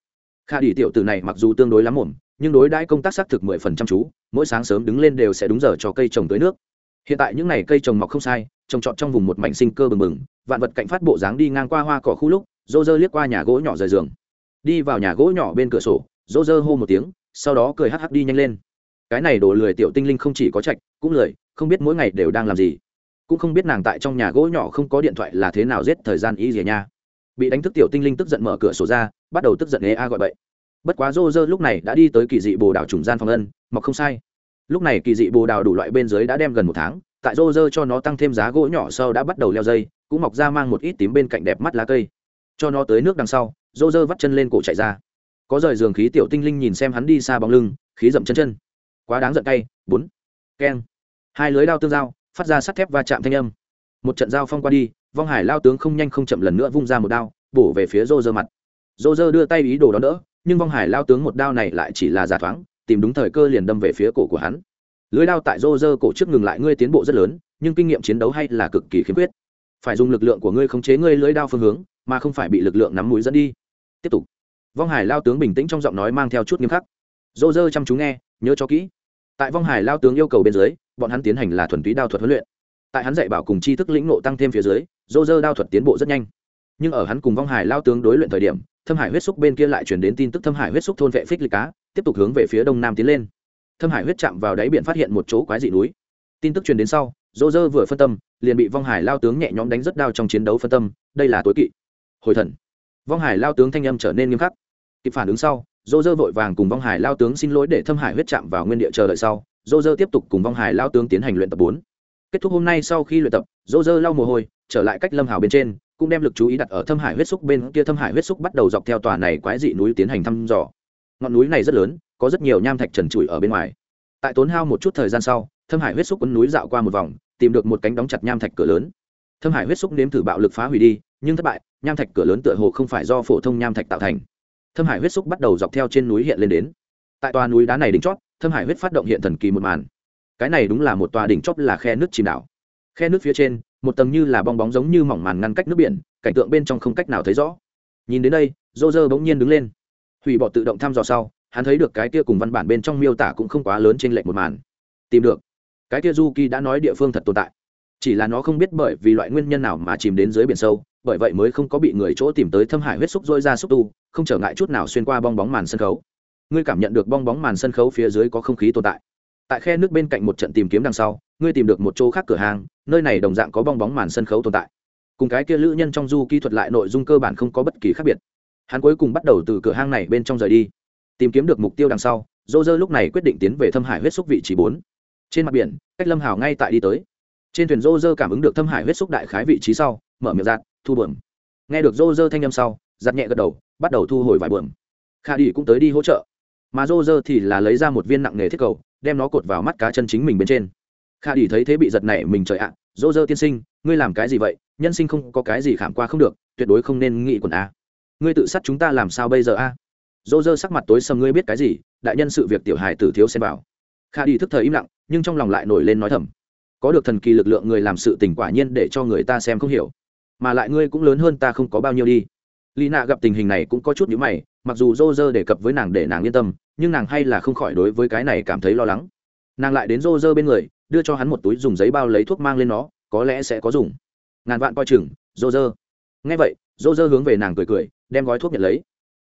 Kha đi tiểu tử này mặc dù tương đối lắm mồm nhưng đối đãi công tác xác thực mười phần trăm chú, mỗi sáng sớm đứng lên đều sẽ đúng giờ cho cây trồng tới nước. Hiện tại những n à y cây trồng mọc không sai, trồng trọt trong vùng một mảnh sinh cơ bừng bừng, vạn vật cạnh phát bộ dáng đi ngang qua hoa cỏ khu lúc Roger liếc qua nhà gỗ nhỏ rời giường. Đi vào nhà gỗ nhỏ bên cửa sổ Roger hô một tiếng, sau đó cười hắc hắc đi nhanh lên. Cái này đổ lười tiểu tinh linh không chỉ có trạch, cũng lười, không biết mỗi ngày đều đang làm gì. Cũng không biết nàng tại trong nhà gỗ nhỏ không có điện thoại là thế nào giết thời gian ý gì nha. Bị đánh thức tiểu tinh linh tức giận mở cửa sổ ra, bắt đầu tức giận ê a gọi bậy bất quá rô rơ lúc này đã đi tới kỳ dị bồ đào trùng gian phòng ân, mọc không sai. Lúc này kỳ dị bồ đào đủ loại bên dưới đã đem gần một tháng, tại rô rơ cho nó tăng thêm giá gỗ nhỏ sau đã bắt đầu leo dây, cũng mọc ra mang một ít tím bên cạnh đẹp mắt lá cây. Cho nó tới nước đằng sau, rô rơ vắt chân lên cổ chạy ra. Có rời giường khí tiểu tinh linh nhìn xem hắn đi xa bóng lưng, khí dậm chân chân. Quá đáng giận cay, bốn, keng. Hai lưới đao tương giao, phát ra sắt thép va chạm thanh âm. Một trận giao phong qua đi, vong hải lao tướng không nhanh không chậm lần nữa vung ra một đao, bổ về phía rô rơ mặt. Rô rơ đưa tay ý đồ đón đỡ nhưng vong hải lao tướng một đao này lại chỉ là giả thoáng, tìm đúng thời cơ liền đâm về phía cổ của hắn. Lưới đao tại rô rơ cổ trước ngừng lại, ngươi tiến bộ rất lớn, nhưng kinh nghiệm chiến đấu hay là cực kỳ khiếm khuyết. Phải dùng lực lượng của ngươi khống chế ngươi lưỡi đao phương hướng, mà không phải bị lực lượng nắm mũi dẫn đi. Tiếp tục. Vong hải lao tướng bình tĩnh trong giọng nói mang theo chút nghiêm khắc. Rô rơ chăm chú nghe, nhớ cho kỹ. Tại vong hải lao tướng yêu cầu bên dưới, bọn hắn tiến hành là thuần túy đao thuật huấn luyện. Tại hắn dạy bảo cùng tri thức lĩnh nộ tăng thêm phía dưới, rô rơ đao thuật tiến bộ rất nhanh nhưng ở hắn cùng vong hải lao tướng đối luyện thời điểm, thâm hải huyết xúc bên kia lại chuyển đến tin tức thâm hải huyết xúc thôn vệ phích lịch cá, tiếp tục hướng về phía đông nam tiến lên. Thâm hải huyết chạm vào đáy biển phát hiện một chỗ quái dị núi. Tin tức truyền đến sau, dỗ dơ vừa phân tâm, liền bị vong hải lao tướng nhẹ nhõm đánh rất đau trong chiến đấu phân tâm, đây là tối kỵ. Hồi thần. Vong hải lao tướng thanh âm trở nên nghiêm khắc. Kịp phản ứng sau, dỗ dơ vội vàng cùng vong hải lao tướng xin lỗi để thâm hải huyết chạm vào nguyên địa chờ đợi sau, dỗ dơ tiếp tục cùng vong hải lao tướng tiến hành luyện tập bốn. Kết thúc hôm nay sau khi luyện tập, dỗ dơ lau mồ hôi, trở lại cách lâm hào bên trên cũng đem lực chú ý đặt ở thâm hải huyết xúc bên kia. Thâm hải huyết xúc bắt đầu dọc theo tòa này quái dị núi tiến hành thăm dò. Ngọn núi này rất lớn, có rất nhiều nham thạch trần trụi ở bên ngoài. Tại tốn hao một chút thời gian sau, thâm hải huyết xúc quấn núi dạo qua một vòng, tìm được một cánh đóng chặt nham thạch cửa lớn. Thâm hải huyết xúc nếm thử bạo lực phá hủy đi, nhưng thất bại, nham thạch cửa lớn tựa hồ không phải do phổ thông nham thạch tạo thành. Thâm hải huyết xúc bắt đầu dọc theo trên núi hiện lên đến. Tại tòa núi đá này đỉnh chót, thâm hải huyết phát động hiện thần kỳ một màn. Cái này đúng là một tòa đỉnh chót là khe nước chìm đảo. Khe nước phía trên một tầng như là bong bóng giống như mỏng màn ngăn cách nước biển, cảnh tượng bên trong không cách nào thấy rõ. Nhìn đến đây dô dơ bỗng nhiên đứng lên. Hủy bỏ tự động thăm dò sau, hắn thấy được cái kia cùng văn bản bên trong miêu tả cũng không quá lớn trên lệnh một màn. Tìm được. Cái kia du kỳ đã nói địa phương thật tồn tại. Chỉ là nó không biết bởi vì loại nguyên nhân nào mà chìm đến dưới biển sâu, bởi vậy mới không có bị người chỗ tìm tới thâm hải huyết xúc dôi ra xúc tu, không trở ngại chút nào xuyên qua bong bóng màn sân khấu. Ngươi cảm nhận được bong bóng màn sân khấu phía dưới có không khí tồn tại tại khe nước bên cạnh một trận tìm kiếm đằng sau, ngươi tìm được một chỗ khác cửa hàng, nơi này đồng dạng có bong bóng màn sân khấu tồn tại. Cùng cái kia lữ nhân trong du kỹ thuật lại nội dung cơ bản không có bất kỳ khác biệt. Hắn cuối cùng bắt đầu từ cửa hang này bên trong rời đi, tìm kiếm được mục tiêu đằng sau dô dơ lúc này quyết định tiến về thâm hải huyết xúc vị trí bốn. Trên mặt biển, cách lâm hào ngay tại đi tới. Trên thuyền dô dơ cảm ứng được thâm hải huyết xúc đại khái vị trí sau, mở miệng giạt thu bờm nghe được dô dơ thanh â m sau giặt nhẹ gật đầu, bắt đầu thu hồi vải bờm kha đi cũng tới đi hỗ trợ. Mà dô dơ thì là lấy ra một viên nặng nghề thiết cầu đem nó cột vào mắt cá chân chính mình bên trên. Kha đi thấy thế bị giật này mình trời ạ, dỗ dơ tiên sinh, ngươi làm cái gì vậy? Nhân sinh không có cái gì khảm qua không được, tuyệt đối không nên nghĩ quần a. Ngươi tự sát chúng ta làm sao bây giờ a? Dỗ dơ sắc mặt tối sầm, ngươi biết cái gì? Đại nhân sự việc tiểu hài tử thiếu xem bảo kha đi thức thời im lặng, nhưng trong lòng lại nổi lên nói thầm, có được thần kỳ lực lượng người làm sự tình quả nhiên để cho người ta xem không hiểu, mà lại ngươi cũng lớn hơn ta không có bao nhiêu đi. Lì nạ gặp tình hình này cũng có chút nhữ mày mặc dù rô rơ đề cập với nàng để nàng yên tâm, nhưng nàng hay là không khỏi đối với cái này cảm thấy lo lắng. Nàng lại đến rô rơ bên người, đưa cho hắn một túi dùng giấy bao lấy thuốc mang lên nó, có lẽ sẽ có dùng. Ngàn vạn coi chừng, rô rơ. Ngay vậy, rô rơ hướng về nàng cười cười, đem gói thuốc nhận lấy.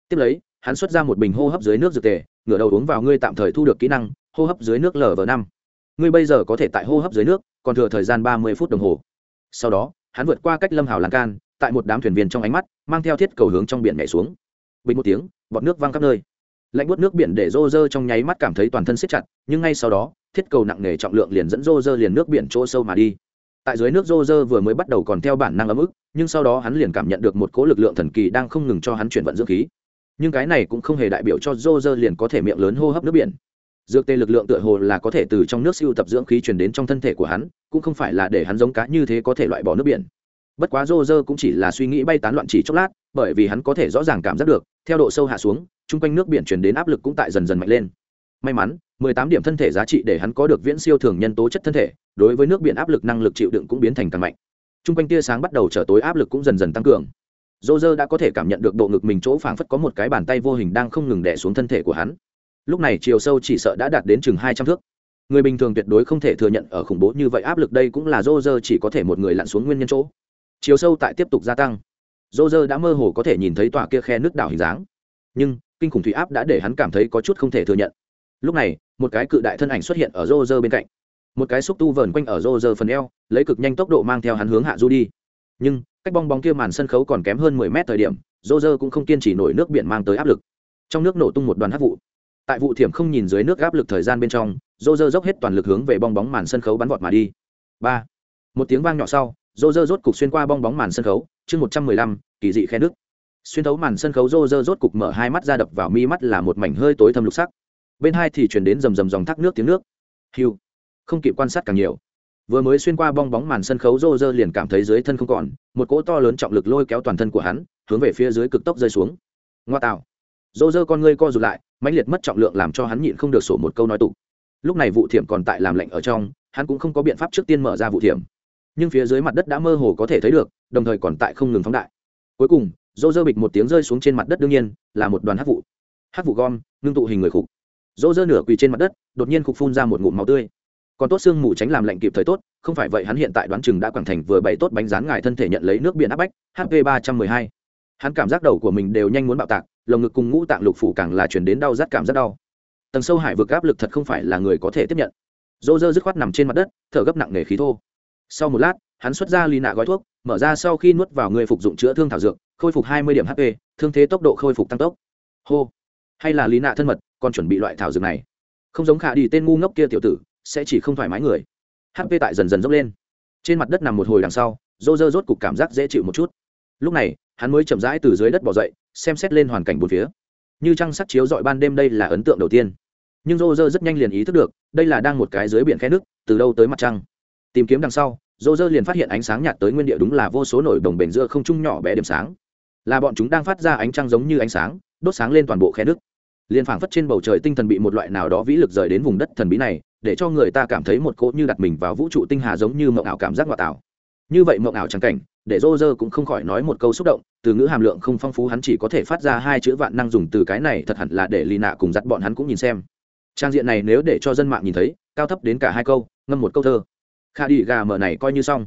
Tiếp lấy, hắn xuất ra một bình hô hấp dưới nước dược tề, ngửa đầu uống vào ngươi tạm thời thu được kỹ năng, hô hấp dưới nước lv năm. Ngươi bây giờ có thể tại hô hấp dưới nước, còn thừa thời gian ba mươi phút đồng hồ. Sau đó, hắn vượt qua cách lâm hào lan can, tại một đám thuyền viên trong ánh mắt, mang theo thiết cầu hướng trong biển nhảy xuống bình một tiếng, bọt nước văng khắp nơi. Lạnh bút nước biển để rô rơ trong nháy mắt cảm thấy toàn thân siết chặt, nhưng ngay sau đó, thiết cầu nặng nề trọng lượng liền dẫn rô rơ liền nước biển chỗ sâu mà đi. Tại dưới nước rô rơ vừa mới bắt đầu còn theo bản năng ấm ức, nhưng sau đó hắn liền cảm nhận được một cỗ lực lượng thần kỳ đang không ngừng cho hắn chuyển vận dưỡng khí. Nhưng cái này cũng không hề đại biểu cho rô rơ liền có thể miệng lớn hô hấp nước biển. Dược tê lực lượng tựa hồ là có thể từ trong nước siêu tập dưỡng khí chuyển đến trong thân thể của hắn, cũng không phải là để hắn giống cá như thế có thể loại bỏ nước biển bất quá rô rơ cũng chỉ là suy nghĩ bay tán loạn chỉ chốc lát, bởi vì hắn có thể rõ ràng cảm giác được, theo độ sâu hạ xuống, chung quanh nước biển truyền đến áp lực cũng tại dần dần mạnh lên. May mắn 18 điểm thân thể giá trị để hắn có được viễn siêu thường nhân tố chất thân thể, đối với nước biển áp lực năng lực chịu đựng cũng biến thành càng mạnh. Chung quanh tia sáng bắt đầu trở tối áp lực cũng dần dần tăng cường. Dô dơ đã có thể cảm nhận được độ ngực mình chỗ phảng phất có một cái bàn tay vô hình đang không ngừng đẻ xuống thân thể của hắn. Lúc này chiều sâu chỉ sợ đã đạt đến chừng hai trăm thước. Người bình thường tuyệt đối không thể thừa nhận ở khủng bố như vậy áp lực đây cũng là dô dơ chỉ có thể một người lặn xuống nguyên nhân chỗ chiều sâu tại tiếp tục gia tăng. Dô dơ đã mơ hồ có thể nhìn thấy tòa kia khe nước đảo hình dáng. Nhưng, kinh khủng thủy áp đã để hắn cảm thấy có chút không thể thừa nhận. Lúc này, một cái cự đại thân ảnh xuất hiện ở rô rơ bên cạnh. Một cái xúc tu vờn quanh ở rô rơ phần eo, lấy cực nhanh tốc độ mang theo hắn hướng hạ du đi. Nhưng, cách bong bóng kia màn sân khấu còn kém hơn mười mét thời điểm, rô rơ cũng không kiên trì nổi nước biển mang tới áp lực. Trong nước nổ tung một đoàn hát vụ. Tại vụ thiểm không nhìn dưới nước áp lực thời gian bên trong, rô rơ dốc hết toàn lực hướng về bong bóng màn sân khấu bắn vọt mà đi. Ba. Một tiếng vang nhỏ sau rô rơ rốt cục xuyên qua bong bóng màn sân khấu, chương một trăm mười lăm, kỳ dị khe nước xuyên thấu màn sân khấu, rô rơ rốt cục mở hai mắt ra đập vào mi mắt là một mảnh hơi tối thâm lục sắc. Bên hai thì chuyển đến rầm rầm dòng thác nước tiếng nước. Hiu, không kịp quan sát càng nhiều. Vừa mới xuyên qua bong bóng màn sân khấu, rô rơ liền cảm thấy dưới thân không còn, một cỗ to lớn trọng lực lôi kéo toàn thân của hắn, hướng về phía dưới cực tốc rơi xuống. Ngoa tạo. Rô rơ con ngươi co rụt lại, mãnh liệt mất trọng lượng làm cho hắn nhịn không được sổ một câu nói tục lúc này vụ thiểm còn tại làm lạnh ở trong, hắn cũng không có biện pháp trước tiên mở ra vụ thiểm nhưng phía dưới mặt đất đã mơ hồ có thể thấy được, đồng thời còn tại không ngừng phóng đại. Cuối cùng dỗ dơ bịch một tiếng rơi xuống trên mặt đất đương nhiên, là một đoàn hát vụ. Hát vụ gom, ngưng tụ hình người khục. Dỗ dơ nửa quỳ trên mặt đất, đột nhiên khục phun ra một ngụm máu tươi. Còn tốt xương mù tránh làm lạnh kịp thời tốt, không phải vậy hắn hiện tại đoán chừng đã quảng thành vừa bày tốt bánh rán ngài thân thể nhận lấy nước biển áp bách hp ba trăm mười hai. Hắn cảm giác đầu của mình đều nhanh muốn bạo tạc, lồng ngực cùng ngũ tạng lục phủ càng là chuyển đến đau rát cảm rất đau. Tầng sâu hải vực áp lực thật không phải là người có thể tiếp nhận. Dỗ dơ dứt khoát nằm trên mặt đất, thở gấp nặng nề khí thô sau một lát, hắn xuất ra ly nạ gói thuốc, mở ra sau khi nuốt vào người phục dụng chữa thương thảo dược, khôi phục hai mươi điểm hp thương thế tốc độ khôi phục tăng tốc. Hô! Hay là lý nạ thân mật, còn chuẩn bị loại thảo dược này. Không giống khả đi tên ngu ngốc kia tiểu tử, sẽ chỉ không thoải mái người. Hp tại dần dần dốc lên. Trên mặt đất nằm một hồi đằng sau dô dơ rốt cục cảm giác dễ chịu một chút. Lúc này, hắn mới chậm rãi từ dưới đất bỏ dậy, xem xét lên hoàn cảnh bốn phía. Như trăng sắc chiếu dọi ban đêm đây là ấn tượng đầu tiên. Nhưng rô dơ rất nhanh liền ý thức được, đây là đang một cái dưới biển khe nước, từ đâu tới mặt trăng tìm kiếm đằng sau dô dơ liền phát hiện ánh sáng nhạt tới nguyên địa đúng là vô số nổi đồng bền giữa không trung nhỏ bé điểm sáng. Là bọn chúng đang phát ra ánh trăng giống như ánh sáng, đốt sáng lên toàn bộ khe nước. Liền phảng phất trên bầu trời tinh thần bị một loại nào đó vĩ lực rời đến vùng đất thần bí này, để cho người ta cảm thấy một cỗ như đặt mình vào vũ trụ tinh hà giống như mộng ảo cảm giác ngoại tạo. Như vậy mộng ảo trắng cảnh, để rô rơ cũng không khỏi nói một câu xúc động, từ ngữ hàm lượng không phong phú hắn chỉ có thể phát ra hai chữ vạn năng dùng từ cái này thật hẳn là để lì nạ cùng dắt bọn hắn cũng nhìn xem. Trang diện này nếu để cho dân mạng nhìn thấy, cao thấp đến cả hai câu, ngâm một câu thơ kha đi gà mở này coi như xong.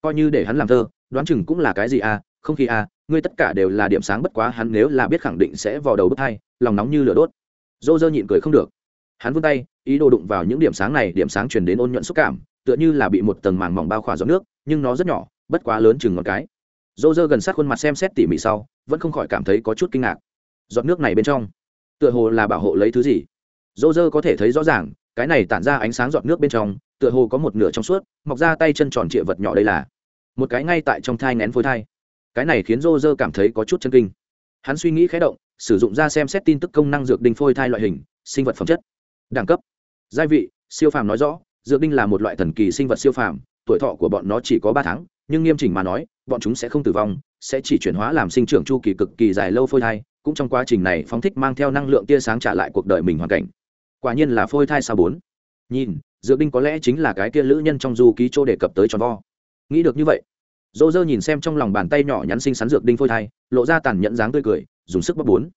Coi như để hắn làm thơ đoán chừng cũng là cái gì à không khí à ngươi tất cả đều là điểm sáng bất quá hắn nếu là biết khẳng định sẽ vào đầu bức tai, lòng nóng như lửa đốt. Dô dơ nhịn cười không được. Hắn vươn tay ý đồ đụng vào những điểm sáng này điểm sáng truyền đến ôn nhuận xúc cảm tựa như là bị một tầng màng mỏng bao khỏa giọt nước nhưng nó rất nhỏ bất quá lớn chừng ngọn cái. Dô dơ gần sát khuôn mặt xem xét tỉ mỉ sau vẫn không khỏi cảm thấy có chút kinh ngạc. Giọt nước này bên trong tựa hồ là bảo hộ lấy thứ gì? Dô dơ có thể thấy rõ ràng cái này tản ra ánh sáng giọt nước bên trong tựa hồ có một nửa trong suốt, mọc ra tay chân tròn trịa vật nhỏ đây là. Một cái ngay tại trong thai nén phôi thai. Cái này khiến rô rơ cảm thấy có chút chân kinh. Hắn suy nghĩ khé động, sử dụng ra xem xét tin tức công năng dược đinh phôi thai loại hình, sinh vật phẩm chất. Đẳng cấp. Gia vị, siêu phàm nói rõ, dược đinh là một loại thần kỳ sinh vật siêu phàm, tuổi thọ của bọn nó chỉ có ba tháng, nhưng nghiêm chỉnh mà nói, bọn chúng sẽ không tử vong, sẽ chỉ chuyển hóa làm sinh trưởng chu kỳ cực kỳ dài lâu phôi thai, cũng trong quá trình này phóng thích mang theo năng lượng tia sáng trả lại cuộc đời mình hoàn cảnh. Quả nhiên là phôi thai sao bốn. Nhìn dược đinh có lẽ chính là cái kia lữ nhân trong du ký chỗ đề cập tới tròn vo. Nghĩ được như vậy, dỗ dơ nhìn xem trong lòng bàn tay nhỏ nhắn xinh xắn dược đinh phôi thai, lộ ra tàn nhẫn dáng tươi cười, dùng sức bóc bốn.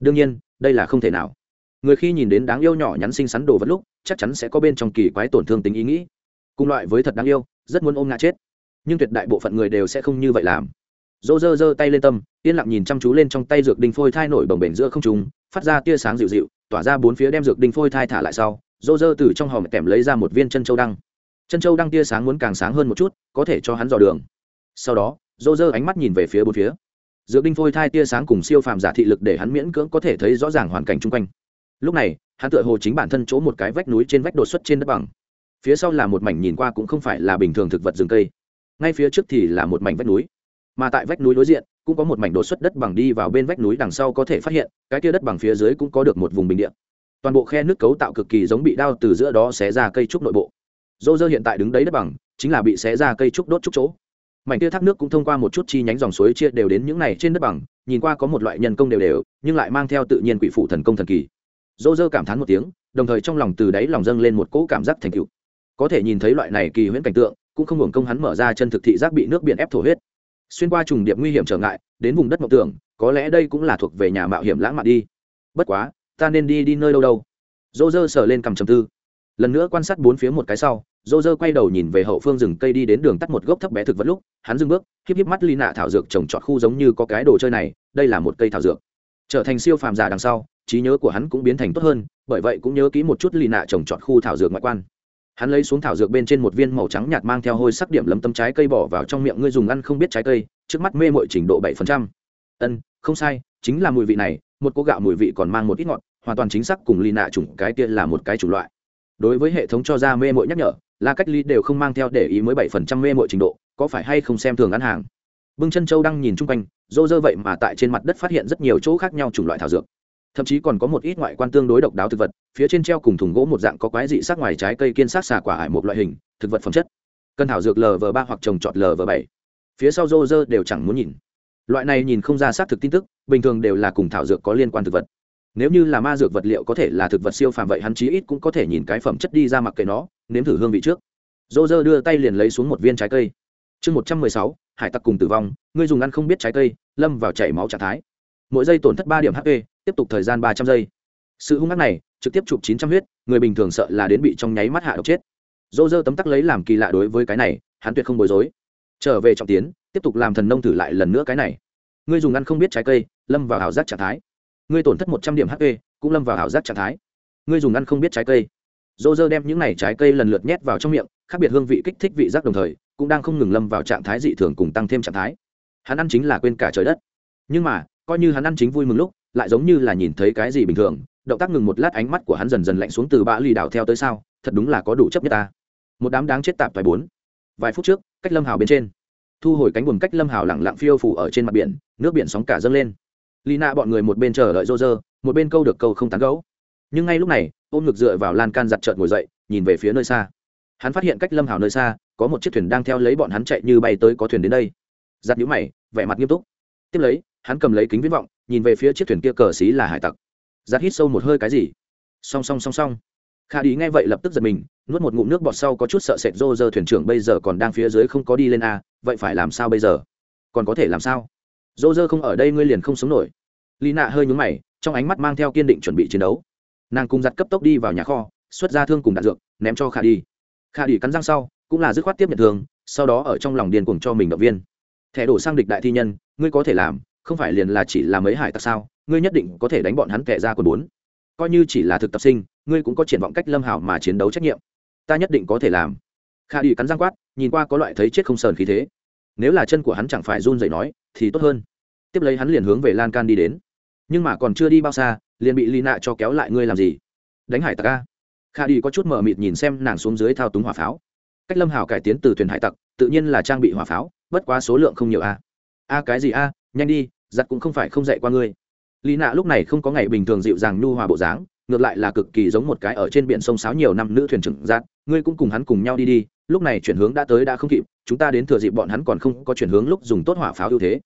Đương nhiên, đây là không thể nào. Người khi nhìn đến đáng yêu nhỏ nhắn xinh xắn đồ vật lúc, chắc chắn sẽ có bên trong kỳ quái tổn thương tính ý nghĩ. Cùng loại với thật đáng yêu, rất muốn ôm ngã chết. Nhưng tuyệt đại bộ phận người đều sẽ không như vậy làm. Dỗ dơ giơ tay lên tâm, yên lặng nhìn chăm chú lên trong tay dược đinh phôi thai nổi bồng bềnh giữa không trùng phát ra tia sáng dịu dịu, tỏa ra bốn phía đem dược đinh phôi thai thả lại sau dô dơ từ trong hòm kèm lấy ra một viên chân châu đăng. Chân châu đăng tia sáng muốn càng sáng hơn một chút, có thể cho hắn dò đường. Sau đó dô dơ ánh mắt nhìn về phía bốn phía. Dược đinh phôi thai tia sáng cùng siêu phàm giả thị lực để hắn miễn cưỡng có thể thấy rõ ràng hoàn cảnh chung quanh. Lúc này, hắn tựa hồ chính bản thân chỗ một cái vách núi trên vách đột xuất trên đất bằng. Phía sau là một mảnh nhìn qua cũng không phải là bình thường thực vật rừng cây. Ngay phía trước thì là một mảnh vách núi. Mà tại vách núi đối diện cũng có một mảnh đột xuất đất bằng đi vào bên vách núi đằng sau có thể phát hiện, cái kia đất bằng phía dưới cũng có được một vùng bình địa. toàn bộ khe nước cấu tạo cực kỳ giống bị đao từ giữa đó xé ra cây trúc nội bộ. Dô dơ hiện tại đứng đấy đất bằng, chính là bị xé ra cây trúc đốt trúc chỗ. Mảnh kia thác nước cũng thông qua một chút chi nhánh dòng suối chia đều đến những này trên đất bằng, nhìn qua có một loại nhân công đều đều, nhưng lại mang theo tự nhiên quỷ phụ thần công thần kỳ. Dô dơ cảm thán một tiếng, đồng thời trong lòng từ đáy lòng dâng lên một cỗ cảm giác thành cựu có thể nhìn thấy loại này kỳ huyễn cảnh tượng, cũng không hưởng công hắn mở ra chân thực thị giác bị nước biển ép thổ huyết xuyên qua trùng điệp nguy hiểm trở ngại, đến vùng đất mộng tưởng, có lẽ đây cũng là thuộc về nhà mạo hiểm lãng mạn đi. Bất quá, ta nên đi đi nơi đâu đâu? Dô dơ sờ lên cầm trầm tư. Lần nữa quan sát bốn phía một cái sau dô dơ quay đầu nhìn về hậu phương rừng cây đi đến đường tắt một gốc thấp bé thực vật lúc, hắn dưng bước, híp híp mắt ly nạ thảo dược trồng trọt khu giống như có cái đồ chơi này, đây là một cây thảo dược. Trở thành siêu phàm giả đằng sau, trí nhớ của hắn cũng biến thành tốt hơn, bởi vậy cũng nhớ kỹ một chút ly nạ trồng trọt khu thảo dược ngoại quan hắn lấy xuống thảo dược bên trên một viên màu trắng nhạt mang theo hôi sắc điểm lấm tấm trái cây bỏ vào trong miệng, ngươi dùng ăn không biết trái cây, trước mắt mê mội trình độ bảy phần trăm. Ân, không sai, chính là mùi vị này, một cô gạo mùi vị còn mang một ít ngọt, hoàn toàn chính xác cùng ly nạ chủng cái kia là một cái chủng loại. Đối với hệ thống cho ra mê mội nhắc nhở là cách ly đều không mang theo để ý mới bảy phần trăm mê mội trình độ, có phải hay không xem thường ăn hàng? Bưng chân châu đang nhìn chung quanh dô dơ vậy mà tại trên mặt đất phát hiện rất nhiều chỗ khác nhau chủng loại thảo dược thậm chí còn có một ít ngoại quan tương đối độc đáo thực vật, phía trên treo cùng thùng gỗ một dạng có quái dị sắc ngoài trái cây kiên sát xà quả ải một loại hình, thực vật phẩm chất. Cân thảo dược lv ba hoặc trồng trọt lv bảy. Phía sau rô rơ đều chẳng muốn nhìn. Loại này nhìn không ra xác thực tin tức, bình thường đều là cùng thảo dược có liên quan thực vật. Nếu như là ma dược vật liệu có thể là thực vật siêu phàm vậy hắn chí ít cũng có thể nhìn cái phẩm chất đi ra mặc kệ nó, nếm thử hương vị trước. Rô rơ đưa tay liền lấy xuống một viên trái cây. Chương một trăm mười sáu, hải tặc cùng tử vong, ngươi dùng ăn không biết trái cây, lâm vào chảy máu trạng thái. Mỗi giây tổn thất ba điểm hp tiếp tục thời gian ba trăm giây. Sự hung ác này, trực tiếp chụp chín trăm huyết, người bình thường sợ là đến bị trong nháy mắt hạ độc chết. Dô dơ tấm tắc lấy làm kỳ lạ đối với cái này, hắn tuyệt không bối rối. Trở về trọng tiến, tiếp tục làm thần nông thử lại lần nữa cái này. Ngươi dùng ăn không biết trái cây, lâm vào ảo giác trạng thái. Ngươi tổn thất một trăm điểm hp cũng lâm vào ảo giác trạng thái. Ngươi dùng ăn không biết trái cây. Dô dơ đem những này trái cây lần lượt nhét vào trong miệng, khác biệt hương vị kích thích vị giác đồng thời, cũng đang không ngừng lâm vào trạng thái dị thường cùng tăng thêm trạng thái. Hắn ăn chính là quên cả trời đất. Nhưng mà, coi như hắn ăn chính vui mừng lúc lại giống như là nhìn thấy cái gì bình thường, động tác ngừng một lát ánh mắt của hắn dần dần lạnh xuống từ bã lì đảo theo tới sao, thật đúng là có đủ chấp nhất ta. Một đám đáng chết tạp vài bốn. Vài phút trước, cách lâm hào bên trên. Thu hồi cánh buồm cách lâm hào lẳng lặng phiêu phủ ở trên mặt biển, nước biển sóng cả dâng lên. Lì nạ bọn người một bên chờ đợi rô rơ, một bên câu được câu không tán gấu nhưng ngay lúc này, ôm ngực dựa vào lan can giặt trợn ngồi dậy, nhìn về phía nơi xa. Hắn phát hiện cách lâm hào nơi xa, có một chiếc thuyền đang theo lấy bọn hắn chạy như bay tới có thuyền đến đây. Giặt nhũ mày, vẻ mặt nghiêm túc. Tiếp lấy, hắn cầm lấy kính viễn vọng nhìn về phía chiếc thuyền kia cờ xí là hải tặc. Giặt hít sâu một hơi cái gì? Song song song song. Khả đi nghe vậy lập tức giật mình, nuốt một ngụm nước bọt sau có chút sợ sệt rô rơ thuyền trưởng bây giờ còn đang phía dưới không có đi lên a vậy phải làm sao bây giờ? Còn có thể làm sao? Rô rơ không ở đây ngươi liền không sống nổi. Lý nạ hơi nhúng mày, trong ánh mắt mang theo kiên định chuẩn bị chiến đấu. Nàng cùng giặt cấp tốc đi vào nhà kho, xuất ra thương cùng đạn dược, ném cho khả đi khả đi cắn răng sau, cũng là dứt khoát tiếp nhận thương, sau đó ở trong lòng điền cuồng cho mình động viên. Thẻ đổ sang địch đại thi nhân, ngươi có thể làm không phải liền là chỉ là mấy hải tặc sao? Ngươi nhất định có thể đánh bọn hắn kẻ ra quần bốn. Coi như chỉ là thực tập sinh, ngươi cũng có triển vọng cách lâm hảo mà chiến đấu trách nhiệm. Ta nhất định có thể làm. Kha đi cắn răng quát, nhìn qua có loại thấy chết không sờn khí thế. Nếu là chân của hắn chẳng phải run dậy nói, thì tốt hơn. Tiếp lấy hắn liền hướng về lan can đi đến. Nhưng mà còn chưa đi bao xa, liền bị lì nạ cho kéo lại ngươi làm gì? Đánh hải tặc a. Kha đi có chút mờ mịt nhìn xem nàng xuống dưới thao túng hỏa pháo. Cách lâm hảo cải tiến từ thuyền hải tặc, tự nhiên là trang bị hỏa pháo, bất quá số lượng không nhiều a. A cái gì a? Nhanh đi giặt cũng không phải không dạy qua ngươi. Lý nạ lúc này không có ngày bình thường dịu dàng nhu hòa bộ dáng, ngược lại là cực kỳ giống một cái ở trên biển sông sáo nhiều năm nữ thuyền trưởng giặt, ngươi cũng cùng hắn cùng nhau đi đi, lúc này chuyển hướng đã tới đã không kịp, chúng ta đến thừa dịp bọn hắn còn không có chuyển hướng lúc dùng tốt hỏa pháo ưu thế.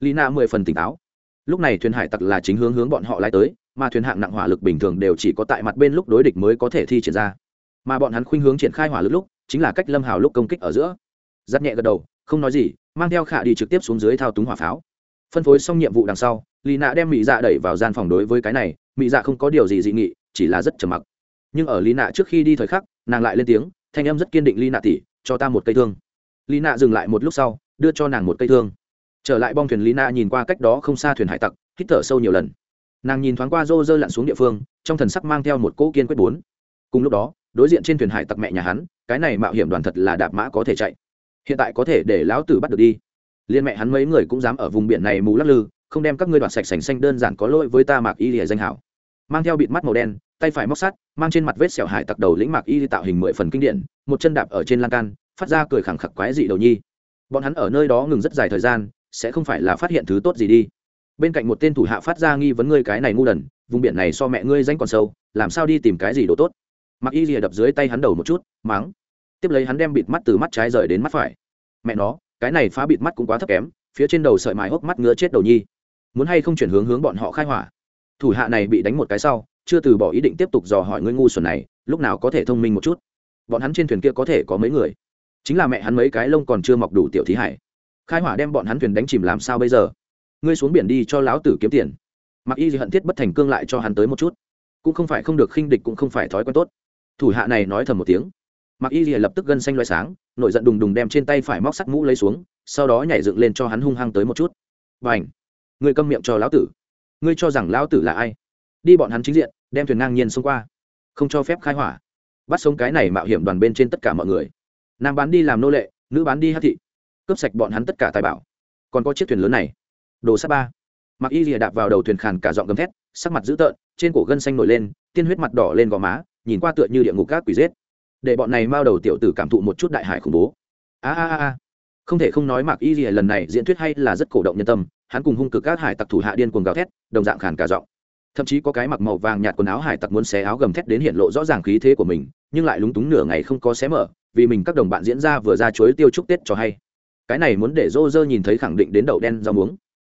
Lý nạ mười phần tỉnh táo. Lúc này thuyền hải tặc là chính hướng hướng bọn họ lái tới, mà thuyền hạng nặng hỏa lực bình thường đều chỉ có tại mặt bên lúc đối địch mới có thể thi triển ra. Mà bọn hắn khuynh hướng triển khai hỏa lực lúc, chính là cách lâm hào lúc công kích ở giữa. Giáp nhẹ gật đầu, không nói gì, mang theo khả đi trực tiếp xuống dưới thao túng hỏa pháo phân phối xong nhiệm vụ đằng sau lì nạ đem mỹ dạ đẩy vào gian phòng đối với cái này mỹ dạ không có điều gì dị nghị, chỉ là rất trầm mặc. Nhưng ở lì nạ trước khi đi thời khắc, nàng lại lên tiếng, thanh em rất kiên định lì nạ tỉ cho ta một cây thương. Lì nạ dừng lại một lúc sau, đưa cho nàng một cây thương. Trở lại bong thuyền lì nạ nhìn qua cách đó không xa thuyền hải tặc, hít thở sâu nhiều lần. Nàng nhìn thoáng qua rô rơ lặn xuống địa phương, trong thần sắc mang theo một cỗ kiên quyết bốn. Cùng lúc đó, đối diện trên thuyền hải tặc mẹ nhà hắn, cái này mạo hiểm đoàn thật là đạp mã có thể chạy. Hiện tại có thể để lão tử bắt được đi liên mẹ hắn mấy người cũng dám ở vùng biển này mù lắc lư, không đem các ngươi đoạt sạch sành xanh đơn giản có lỗi với ta mạc y lìa danh hảo. Mang theo bịt mắt màu đen, tay phải móc sắt, mang trên mặt vết sẹo hải tặc đầu lĩnh mạc y tạo hình mười phần kinh điển, một chân đạp ở trên lan can, phát ra cười khẳng khặc quái dị đầu nhi. Bọn hắn ở nơi đó ngừng rất dài thời gian, sẽ không phải là phát hiện thứ tốt gì đi. Bên cạnh một tên thủ hạ phát ra nghi vấn ngươi cái này ngu đần, vùng biển này so mẹ ngươi danh còn sâu, làm sao đi tìm cái gì đồ tốt? Mặc y rìa đập dưới tay hắn đầu một chút, mắng. Tiếp lấy hắn đem bịt mắt từ mắt trái rời đến mắt phải. Mẹ nó cái này phá bịt mắt cũng quá thấp kém, phía trên đầu sợi mài hốc mắt ngứa chết đầu nhi. Muốn hay không chuyển hướng hướng bọn họ khai hỏa? Thủ hạ này bị đánh một cái sau, chưa từ bỏ ý định tiếp tục dò hỏi ngươi ngu xuẩn này, lúc nào có thể thông minh một chút? Bọn hắn trên thuyền kia có thể có mấy người? Chính là mẹ hắn mấy cái lông còn chưa mọc đủ tiểu thí hải. Khai hỏa đem bọn hắn thuyền đánh chìm làm sao bây giờ? Ngươi xuống biển đi cho lão tử kiếm tiền. Mặc y gì hận thiết bất thành cương lại cho hắn tới một chút. Cũng không phải không được khinh địch cũng không phải thói quen tốt. Thủ hạ này nói thầm một tiếng mặc y lìa lập tức gân xanh loay sáng nội giận đùng đùng đem trên tay phải móc sắt mũ lấy xuống, sau đó nhảy dựng lên cho hắn hung hăng tới một chút. Và ảnh người câm miệng cho lão tử. Ngươi cho rằng lão tử là ai? Đi bọn hắn chính diện, đem thuyền ngang nhiên xông qua. Không cho phép khai hỏa. Bắt sống cái này mạo hiểm đoàn bên trên tất cả mọi người. Nam bán đi làm nô lệ, nữ bán đi hát thị. Cướp sạch bọn hắn tất cả tài bảo. Còn có chiếc thuyền lớn này. Đồ sắt ba. Mặc y lìa đạp vào đầu thuyền khàn cả giọng gầm thét, sắc mặt dữ tợn, trên cổ gân xanh nổi lên, tiên huyết mặt đỏ lên gò má, nhìn qua tựa như địa ngục các quỷ giết để bọn này mao đầu tiểu tử cảm thụ một chút đại hải khủng bố. A a a không thể không nói mạc y gì lần này diễn thuyết hay là rất cổ động nhân tâm, hắn cùng hung cực các hải tặc thủ hạ điên cuồng gào thét, đồng dạng khàn cả giọng. Thậm chí có cái mặc màu vàng nhạt quần áo hải tặc muốn xé áo gầm thét đến hiện lộ rõ ràng khí thế của mình, nhưng lại lúng túng nửa ngày không có xé mở, vì mình các đồng bạn diễn ra vừa ra chuối tiêu chúc tết cho hay. Cái này muốn để rô rơ nhìn thấy khẳng định đến đậu đen rau muống.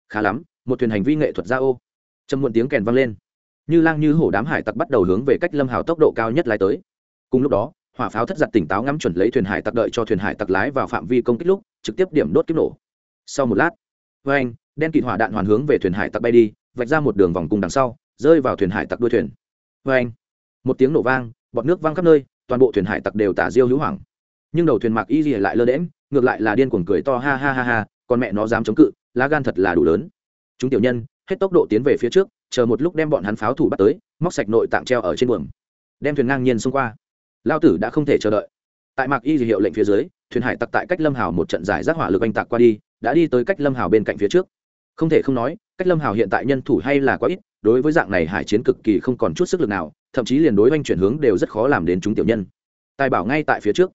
Khá lắm, một thuyền hành vi nghệ thuật ra ô. Châm muộn tiếng kèn vang lên. Như lang như hổ đám hải tặc bắt đầu hướng về cách lâm hào tốc độ cao nhất lái tới. Cùng lúc đó hỏa pháo thất giật tỉnh táo ngắm chuẩn lấy thuyền hải tặc đợi cho thuyền hải tặc lái vào phạm vi công kích lúc, trực tiếp điểm đốt kiếp nổ. Sau một lát, với anh, đen kịt hỏa đạn hoàn hướng về thuyền hải tặc bay đi, vạch ra một đường vòng cùng đằng sau, rơi vào thuyền hải tặc đuôi thuyền. Với anh, một tiếng nổ vang, bọt nước văng khắp nơi, toàn bộ thuyền hải tặc đều tả diêu hữu hoảng. Nhưng đầu thuyền mạc y gì lại lơ đễm ngược lại là điên cuồng cười to, ha ha ha ha còn mẹ nó dám chống cự, lá gan thật là đủ lớn. Chúng tiểu nhân, hết tốc độ tiến về phía trước, chờ một lúc đem bọn hắn pháo thủ bắt tới, móc sạch nội tạng treo ở trên buồng đem thuyền ngang nhiên xông qua lao tử đã không thể chờ đợi. Tại mạc y hiệu lệnh phía dưới, thuyền hải tặc tại cách lâm hào một trận giải rác hỏa lực anh tạc qua đi, đã đi tới cách lâm hào bên cạnh phía trước. Không thể không nói, cách lâm hào hiện tại nhân thủ hay là quá ít, đối với dạng này hải chiến cực kỳ không còn chút sức lực nào, thậm chí liền đối oanh chuyển hướng đều rất khó làm đến chúng tiểu nhân. Tài bảo ngay tại phía trước.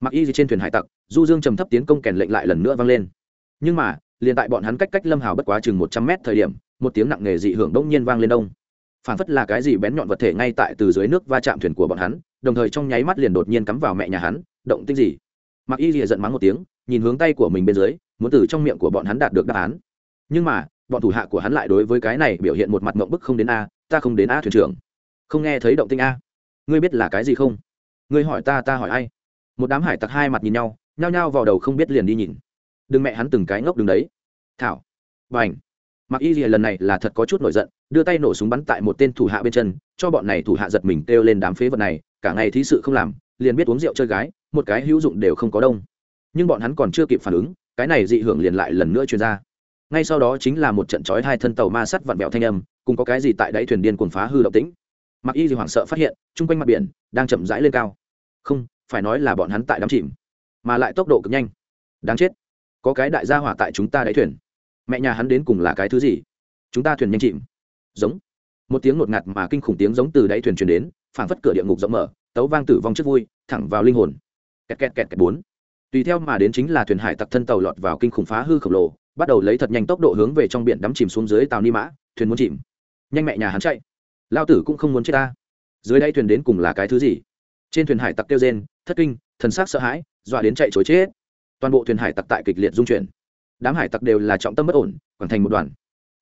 Mặc y trên thuyền hải tặc, du dương trầm thấp tiến công kèn lệnh lại lần nữa vang lên. Nhưng mà, liền tại bọn hắn cách cách lâm hào bất quá chừng một trăm mét thời điểm, một tiếng nặng nề dị hưởng đông nhiên vang lên đông phản phất là cái gì bén nhọn vật thể ngay tại từ dưới nước va chạm thuyền của bọn hắn đồng thời trong nháy mắt liền đột nhiên cắm vào mẹ nhà hắn, động tích gì? Mặc y lìa giận mắng một tiếng, nhìn hướng tay của mình bên dưới, muốn từ trong miệng của bọn hắn đạt được đáp án. Nhưng mà, bọn thủ hạ của hắn lại đối với cái này biểu hiện một mặt mộng bức không đến a, ta không đến a thuyền trưởng. Không nghe thấy động tinh a. Ngươi biết là cái gì không? Ngươi hỏi ta ta hỏi ai? Một đám hải tặc hai mặt nhìn nhau, nhao nhao vào đầu không biết liền đi nhìn. Đừng mẹ hắn từng cái ngốc đứng đấy. Thảo. Và ảnh mặc y lìa lần này là thật có chút nổi giận, đưa tay nổ súng bắn tại một tên thủ hạ bên chân, cho bọn này thủ hạ giật mình kêu lên đám phế vật này, cả ngày thí sự không làm, liền biết uống rượu chơi gái, một cái hữu dụng đều không có đông. Nhưng bọn hắn còn chưa kịp phản ứng, cái này dị hưởng liền lại lần nữa truyền ra. Ngay sau đó chính là một trận chói hai thân tàu ma sắt vặn vẹo thanh âm, cùng có cái gì tại đáy thuyền điên cuồng phá hư động tĩnh. Mặc y gì hoảng sợ phát hiện, chung quanh mặt biển đang chậm rãi lên cao. Không, phải nói là bọn hắn tại đám chìm, mà lại tốc độ cực nhanh. Đáng chết, có cái đại gia hỏa tại chúng ta đáy thuyền mẹ nhà hắn đến cùng là cái thứ gì? Chúng ta thuyền nhanh chìm giống. Một tiếng ngột ngạt mà kinh khủng tiếng giống từ đáy thuyền truyền đến, phảng phất cửa địa ngục rộng mở, tấu vang tử vong trước vui, thẳng vào linh hồn. Kẹt kẹt kẹt kẹt bốn. Tùy theo mà đến chính là thuyền hải tặc thân tàu lọt vào kinh khủng phá hư khổng lồ, bắt đầu lấy thật nhanh tốc độ hướng về trong biển đắm chìm xuống dưới tàu ni mã, thuyền muốn chìm. Nhanh mẹ nhà hắn chạy. Lao tử cũng không muốn chết ta. Dưới đây thuyền đến cùng là cái thứ gì? Trên thuyền hải tặc kêu rên, thất kinh, thần sắc sợ hãi, dọa đến chạy chối chết. Toàn bộ thuyền hải tặc tại kịch liệt dung chuyển đám hải tặc đều là trọng tâm bất ổn hoàn thành một đoàn.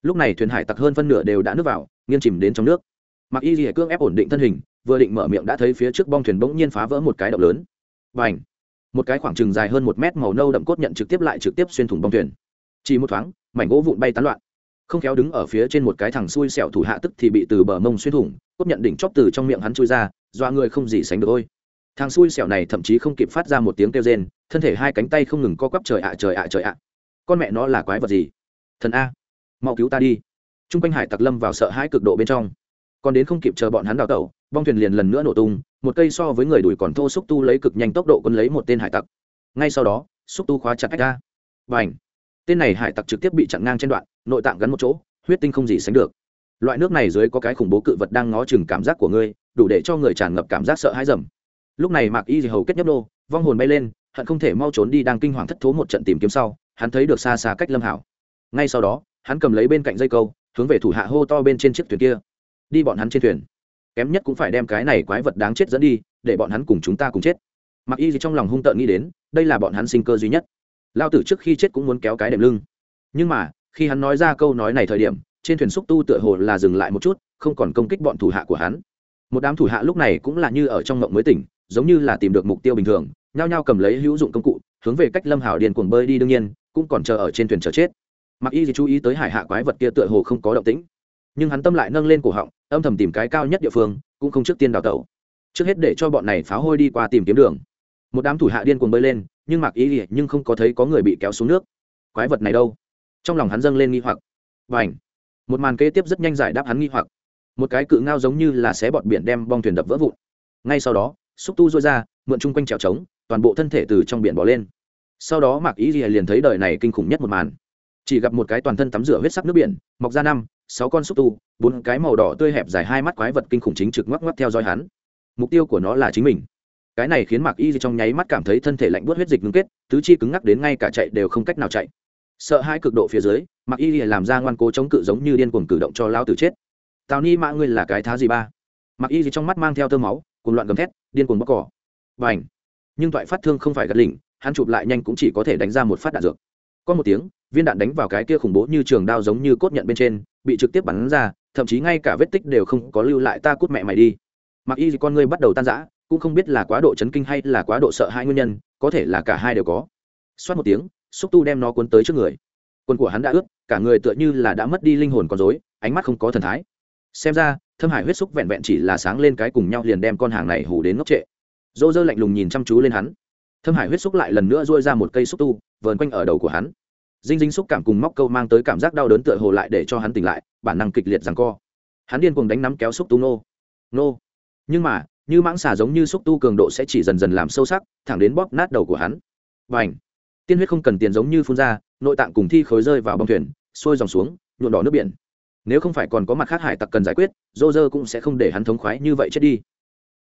Lúc này thuyền hải tặc hơn phân nửa đều đã nước vào, nghiêng chìm đến trong nước. Mặc y dìa cương ép ổn định thân hình, vừa định mở miệng đã thấy phía trước bong thuyền bỗng nhiên phá vỡ một cái động lớn. Và ảnh một cái khoảng trừng dài hơn một mét màu nâu đậm cốt nhận trực tiếp lại trực tiếp xuyên thủng bong thuyền. Chỉ một thoáng, mảnh gỗ vụn bay tán loạn. Không khéo đứng ở phía trên một cái thằng xui xẻo thủ hạ tức thì bị từ bờ mông xuyên thủng, cốt nhận đỉnh chóp từ trong miệng hắn chui ra doa người không gì sánh được ôi. Thằng xui xẻo này thậm chí không kịp phát ra một tiếng kêu rên, thân thể hai cánh tay không ngừng co quắp trời ạ trời ạ trời ạ con mẹ nó là quái vật gì? Thần a, mau cứu ta đi. T r u n g quanh hải tặc lâm vào sợ hãi cực độ bên trong. Còn đến không kịp chờ bọn hắn đào tẩu, bong thuyền liền lần nữa nổ tung, một cây so với người đuổi còn thô xúc tu lấy cực nhanh tốc độ quân lấy một tên hải tặc. Ngay sau đó, xúc tu khóa chặt ách ra và ảnh tên này hải tặc trực tiếp bị chặn ngang trên đoạn, nội tạng gắn một chỗ, huyết tinh không gì sánh được. Loại nước này dưới có cái khủng bố cự vật đang ngó chừng cảm giác của ngươi, đủ để cho người tràn ngập cảm giác sợ hãi dầm. Lúc này mạc y thì hầu kết nhấp đô vong hồn bay lên, hận không thể mau trốn đi đang kinh hoàng thất thố một trận tìm kiếm sau hắn thấy được xa xa cách lâm hảo ngay sau đó hắn cầm lấy bên cạnh dây câu hướng về thủ hạ hô to bên trên chiếc thuyền kia đi bọn hắn trên thuyền kém nhất cũng phải đem cái này quái vật đáng chết dẫn đi để bọn hắn cùng chúng ta cùng chết mặc y gì trong lòng hung tợn nghĩ đến đây là bọn hắn sinh cơ duy nhất lao tử trước khi chết cũng muốn kéo cái đệm lưng nhưng mà khi hắn nói ra câu nói này thời điểm trên thuyền xúc tu tựa hồ là dừng lại một chút không còn công kích bọn thủ hạ của hắn một đám thủ hạ lúc này cũng là như ở trong ngộng mới tỉnh giống như là tìm được mục tiêu bình thường nhao nhao cầm lấy hữu dụng công cụ hướng về cách lâm hảo điền cuồng bơi đi đương nhiên cũng còn chờ ở trên thuyền chờ chết. Mặc y thì chú ý tới hải hạ quái vật kia tựa hồ không có động tĩnh, nhưng hắn tâm lại nâng lên cổ họng, âm thầm tìm cái cao nhất địa phương, cũng không trước tiên đào tẩu. Trước hết để cho bọn này phá hôi đi qua tìm kiếm đường. Một đám thủ hạ điên cuồng bơi lên, nhưng mặc y gì nhưng không có thấy có người bị kéo xuống nước. Quái vật này đâu? Trong lòng hắn dâng lên nghi hoặc. Và ảnh một màn kế tiếp rất nhanh giải đáp hắn nghi hoặc. Một cái cự ngao giống như là xé bọt biển đem bong thuyền đập vỡ vụn. Ngay sau đó, xúc tu dôi ra, mượn chung quanh trèo trống, toàn bộ thân thể từ trong biển bỏ lên sau đó mạc ý rìa liền thấy đời này kinh khủng nhất một màn. Chỉ gặp một cái toàn thân tắm rửa huyết sắc nước biển, mọc ra năm, sáu con xúc tu, bốn cái màu đỏ tươi hẹp dài hai mắt quái vật kinh khủng chính trực ngoắc ngoắc theo dõi hắn. Mục tiêu của nó là chính mình. Cái này khiến mạc y trong nháy mắt cảm thấy thân thể lạnh buốt huyết dịch ngưng kết, tứ chi cứng ngắc đến ngay cả chạy đều không cách nào chạy. Sợ hai cực độ phía dưới, mạc y làm ra ngoan cố chống cự giống như điên cuồng cử động cho lao tử chết. Tào ni mã, ngươi là cái thá gì ba? Mạc y trong mắt mang theo tơ máu cùng loạn gầm thét, điên cuồng bóc cỏ. Và ảnh nhưng toại phát thương không phải gật lỉnh hắn chụp lại nhanh cũng chỉ có thể đánh ra một phát đạn dược. Có một tiếng, viên đạn đánh vào cái kia khủng bố như trường đao giống như cốt nhận bên trên, bị trực tiếp bắn ra, thậm chí ngay cả vết tích đều không có lưu lại, ta cút mẹ mày đi. Mặc y con ngươi bắt đầu tan rã, cũng không biết là quá độ chấn kinh hay là quá độ sợ hai nguyên nhân, có thể là cả hai đều có. Xoát một tiếng, xúc tu đem nó cuốn tới trước người. Quần của hắn đã ướt, cả người tựa như là đã mất đi linh hồn con dối ánh mắt không có thần thái. Xem ra, thâm hải huyết xúc vẹn vẹn chỉ là sáng lên cái cùng nhau liền đem con hàng này hủ đến ngốc trệ. Dô dơ lạnh lùng nhìn chăm chú lên hắn thâm hải huyết xúc lại lần nữa dôi ra một cây xúc tu, vờn quanh ở đầu của hắn. Dinh dinh xúc cảm cùng móc câu mang tới cảm giác đau đớn tựa hồ lại để cho hắn tỉnh lại, bản năng kịch liệt rằng co. Hắn điên cùng đánh nắm kéo xúc tu nô. Nô. Nhưng mà, như mãng xà giống như xúc tu cường độ sẽ chỉ dần dần làm sâu sắc, thẳng đến bóp nát đầu của hắn. Và ảnh tiên huyết không cần tiền giống như phun ra, nội tạng cùng thi khối rơi vào bông thuyền sôi dòng xuống, nhuộn đỏ nước biển. Nếu không phải còn có mặt khác hải tặc cần giải quyết dô dơ cũng sẽ không để hắn thống khoái như vậy chết đi.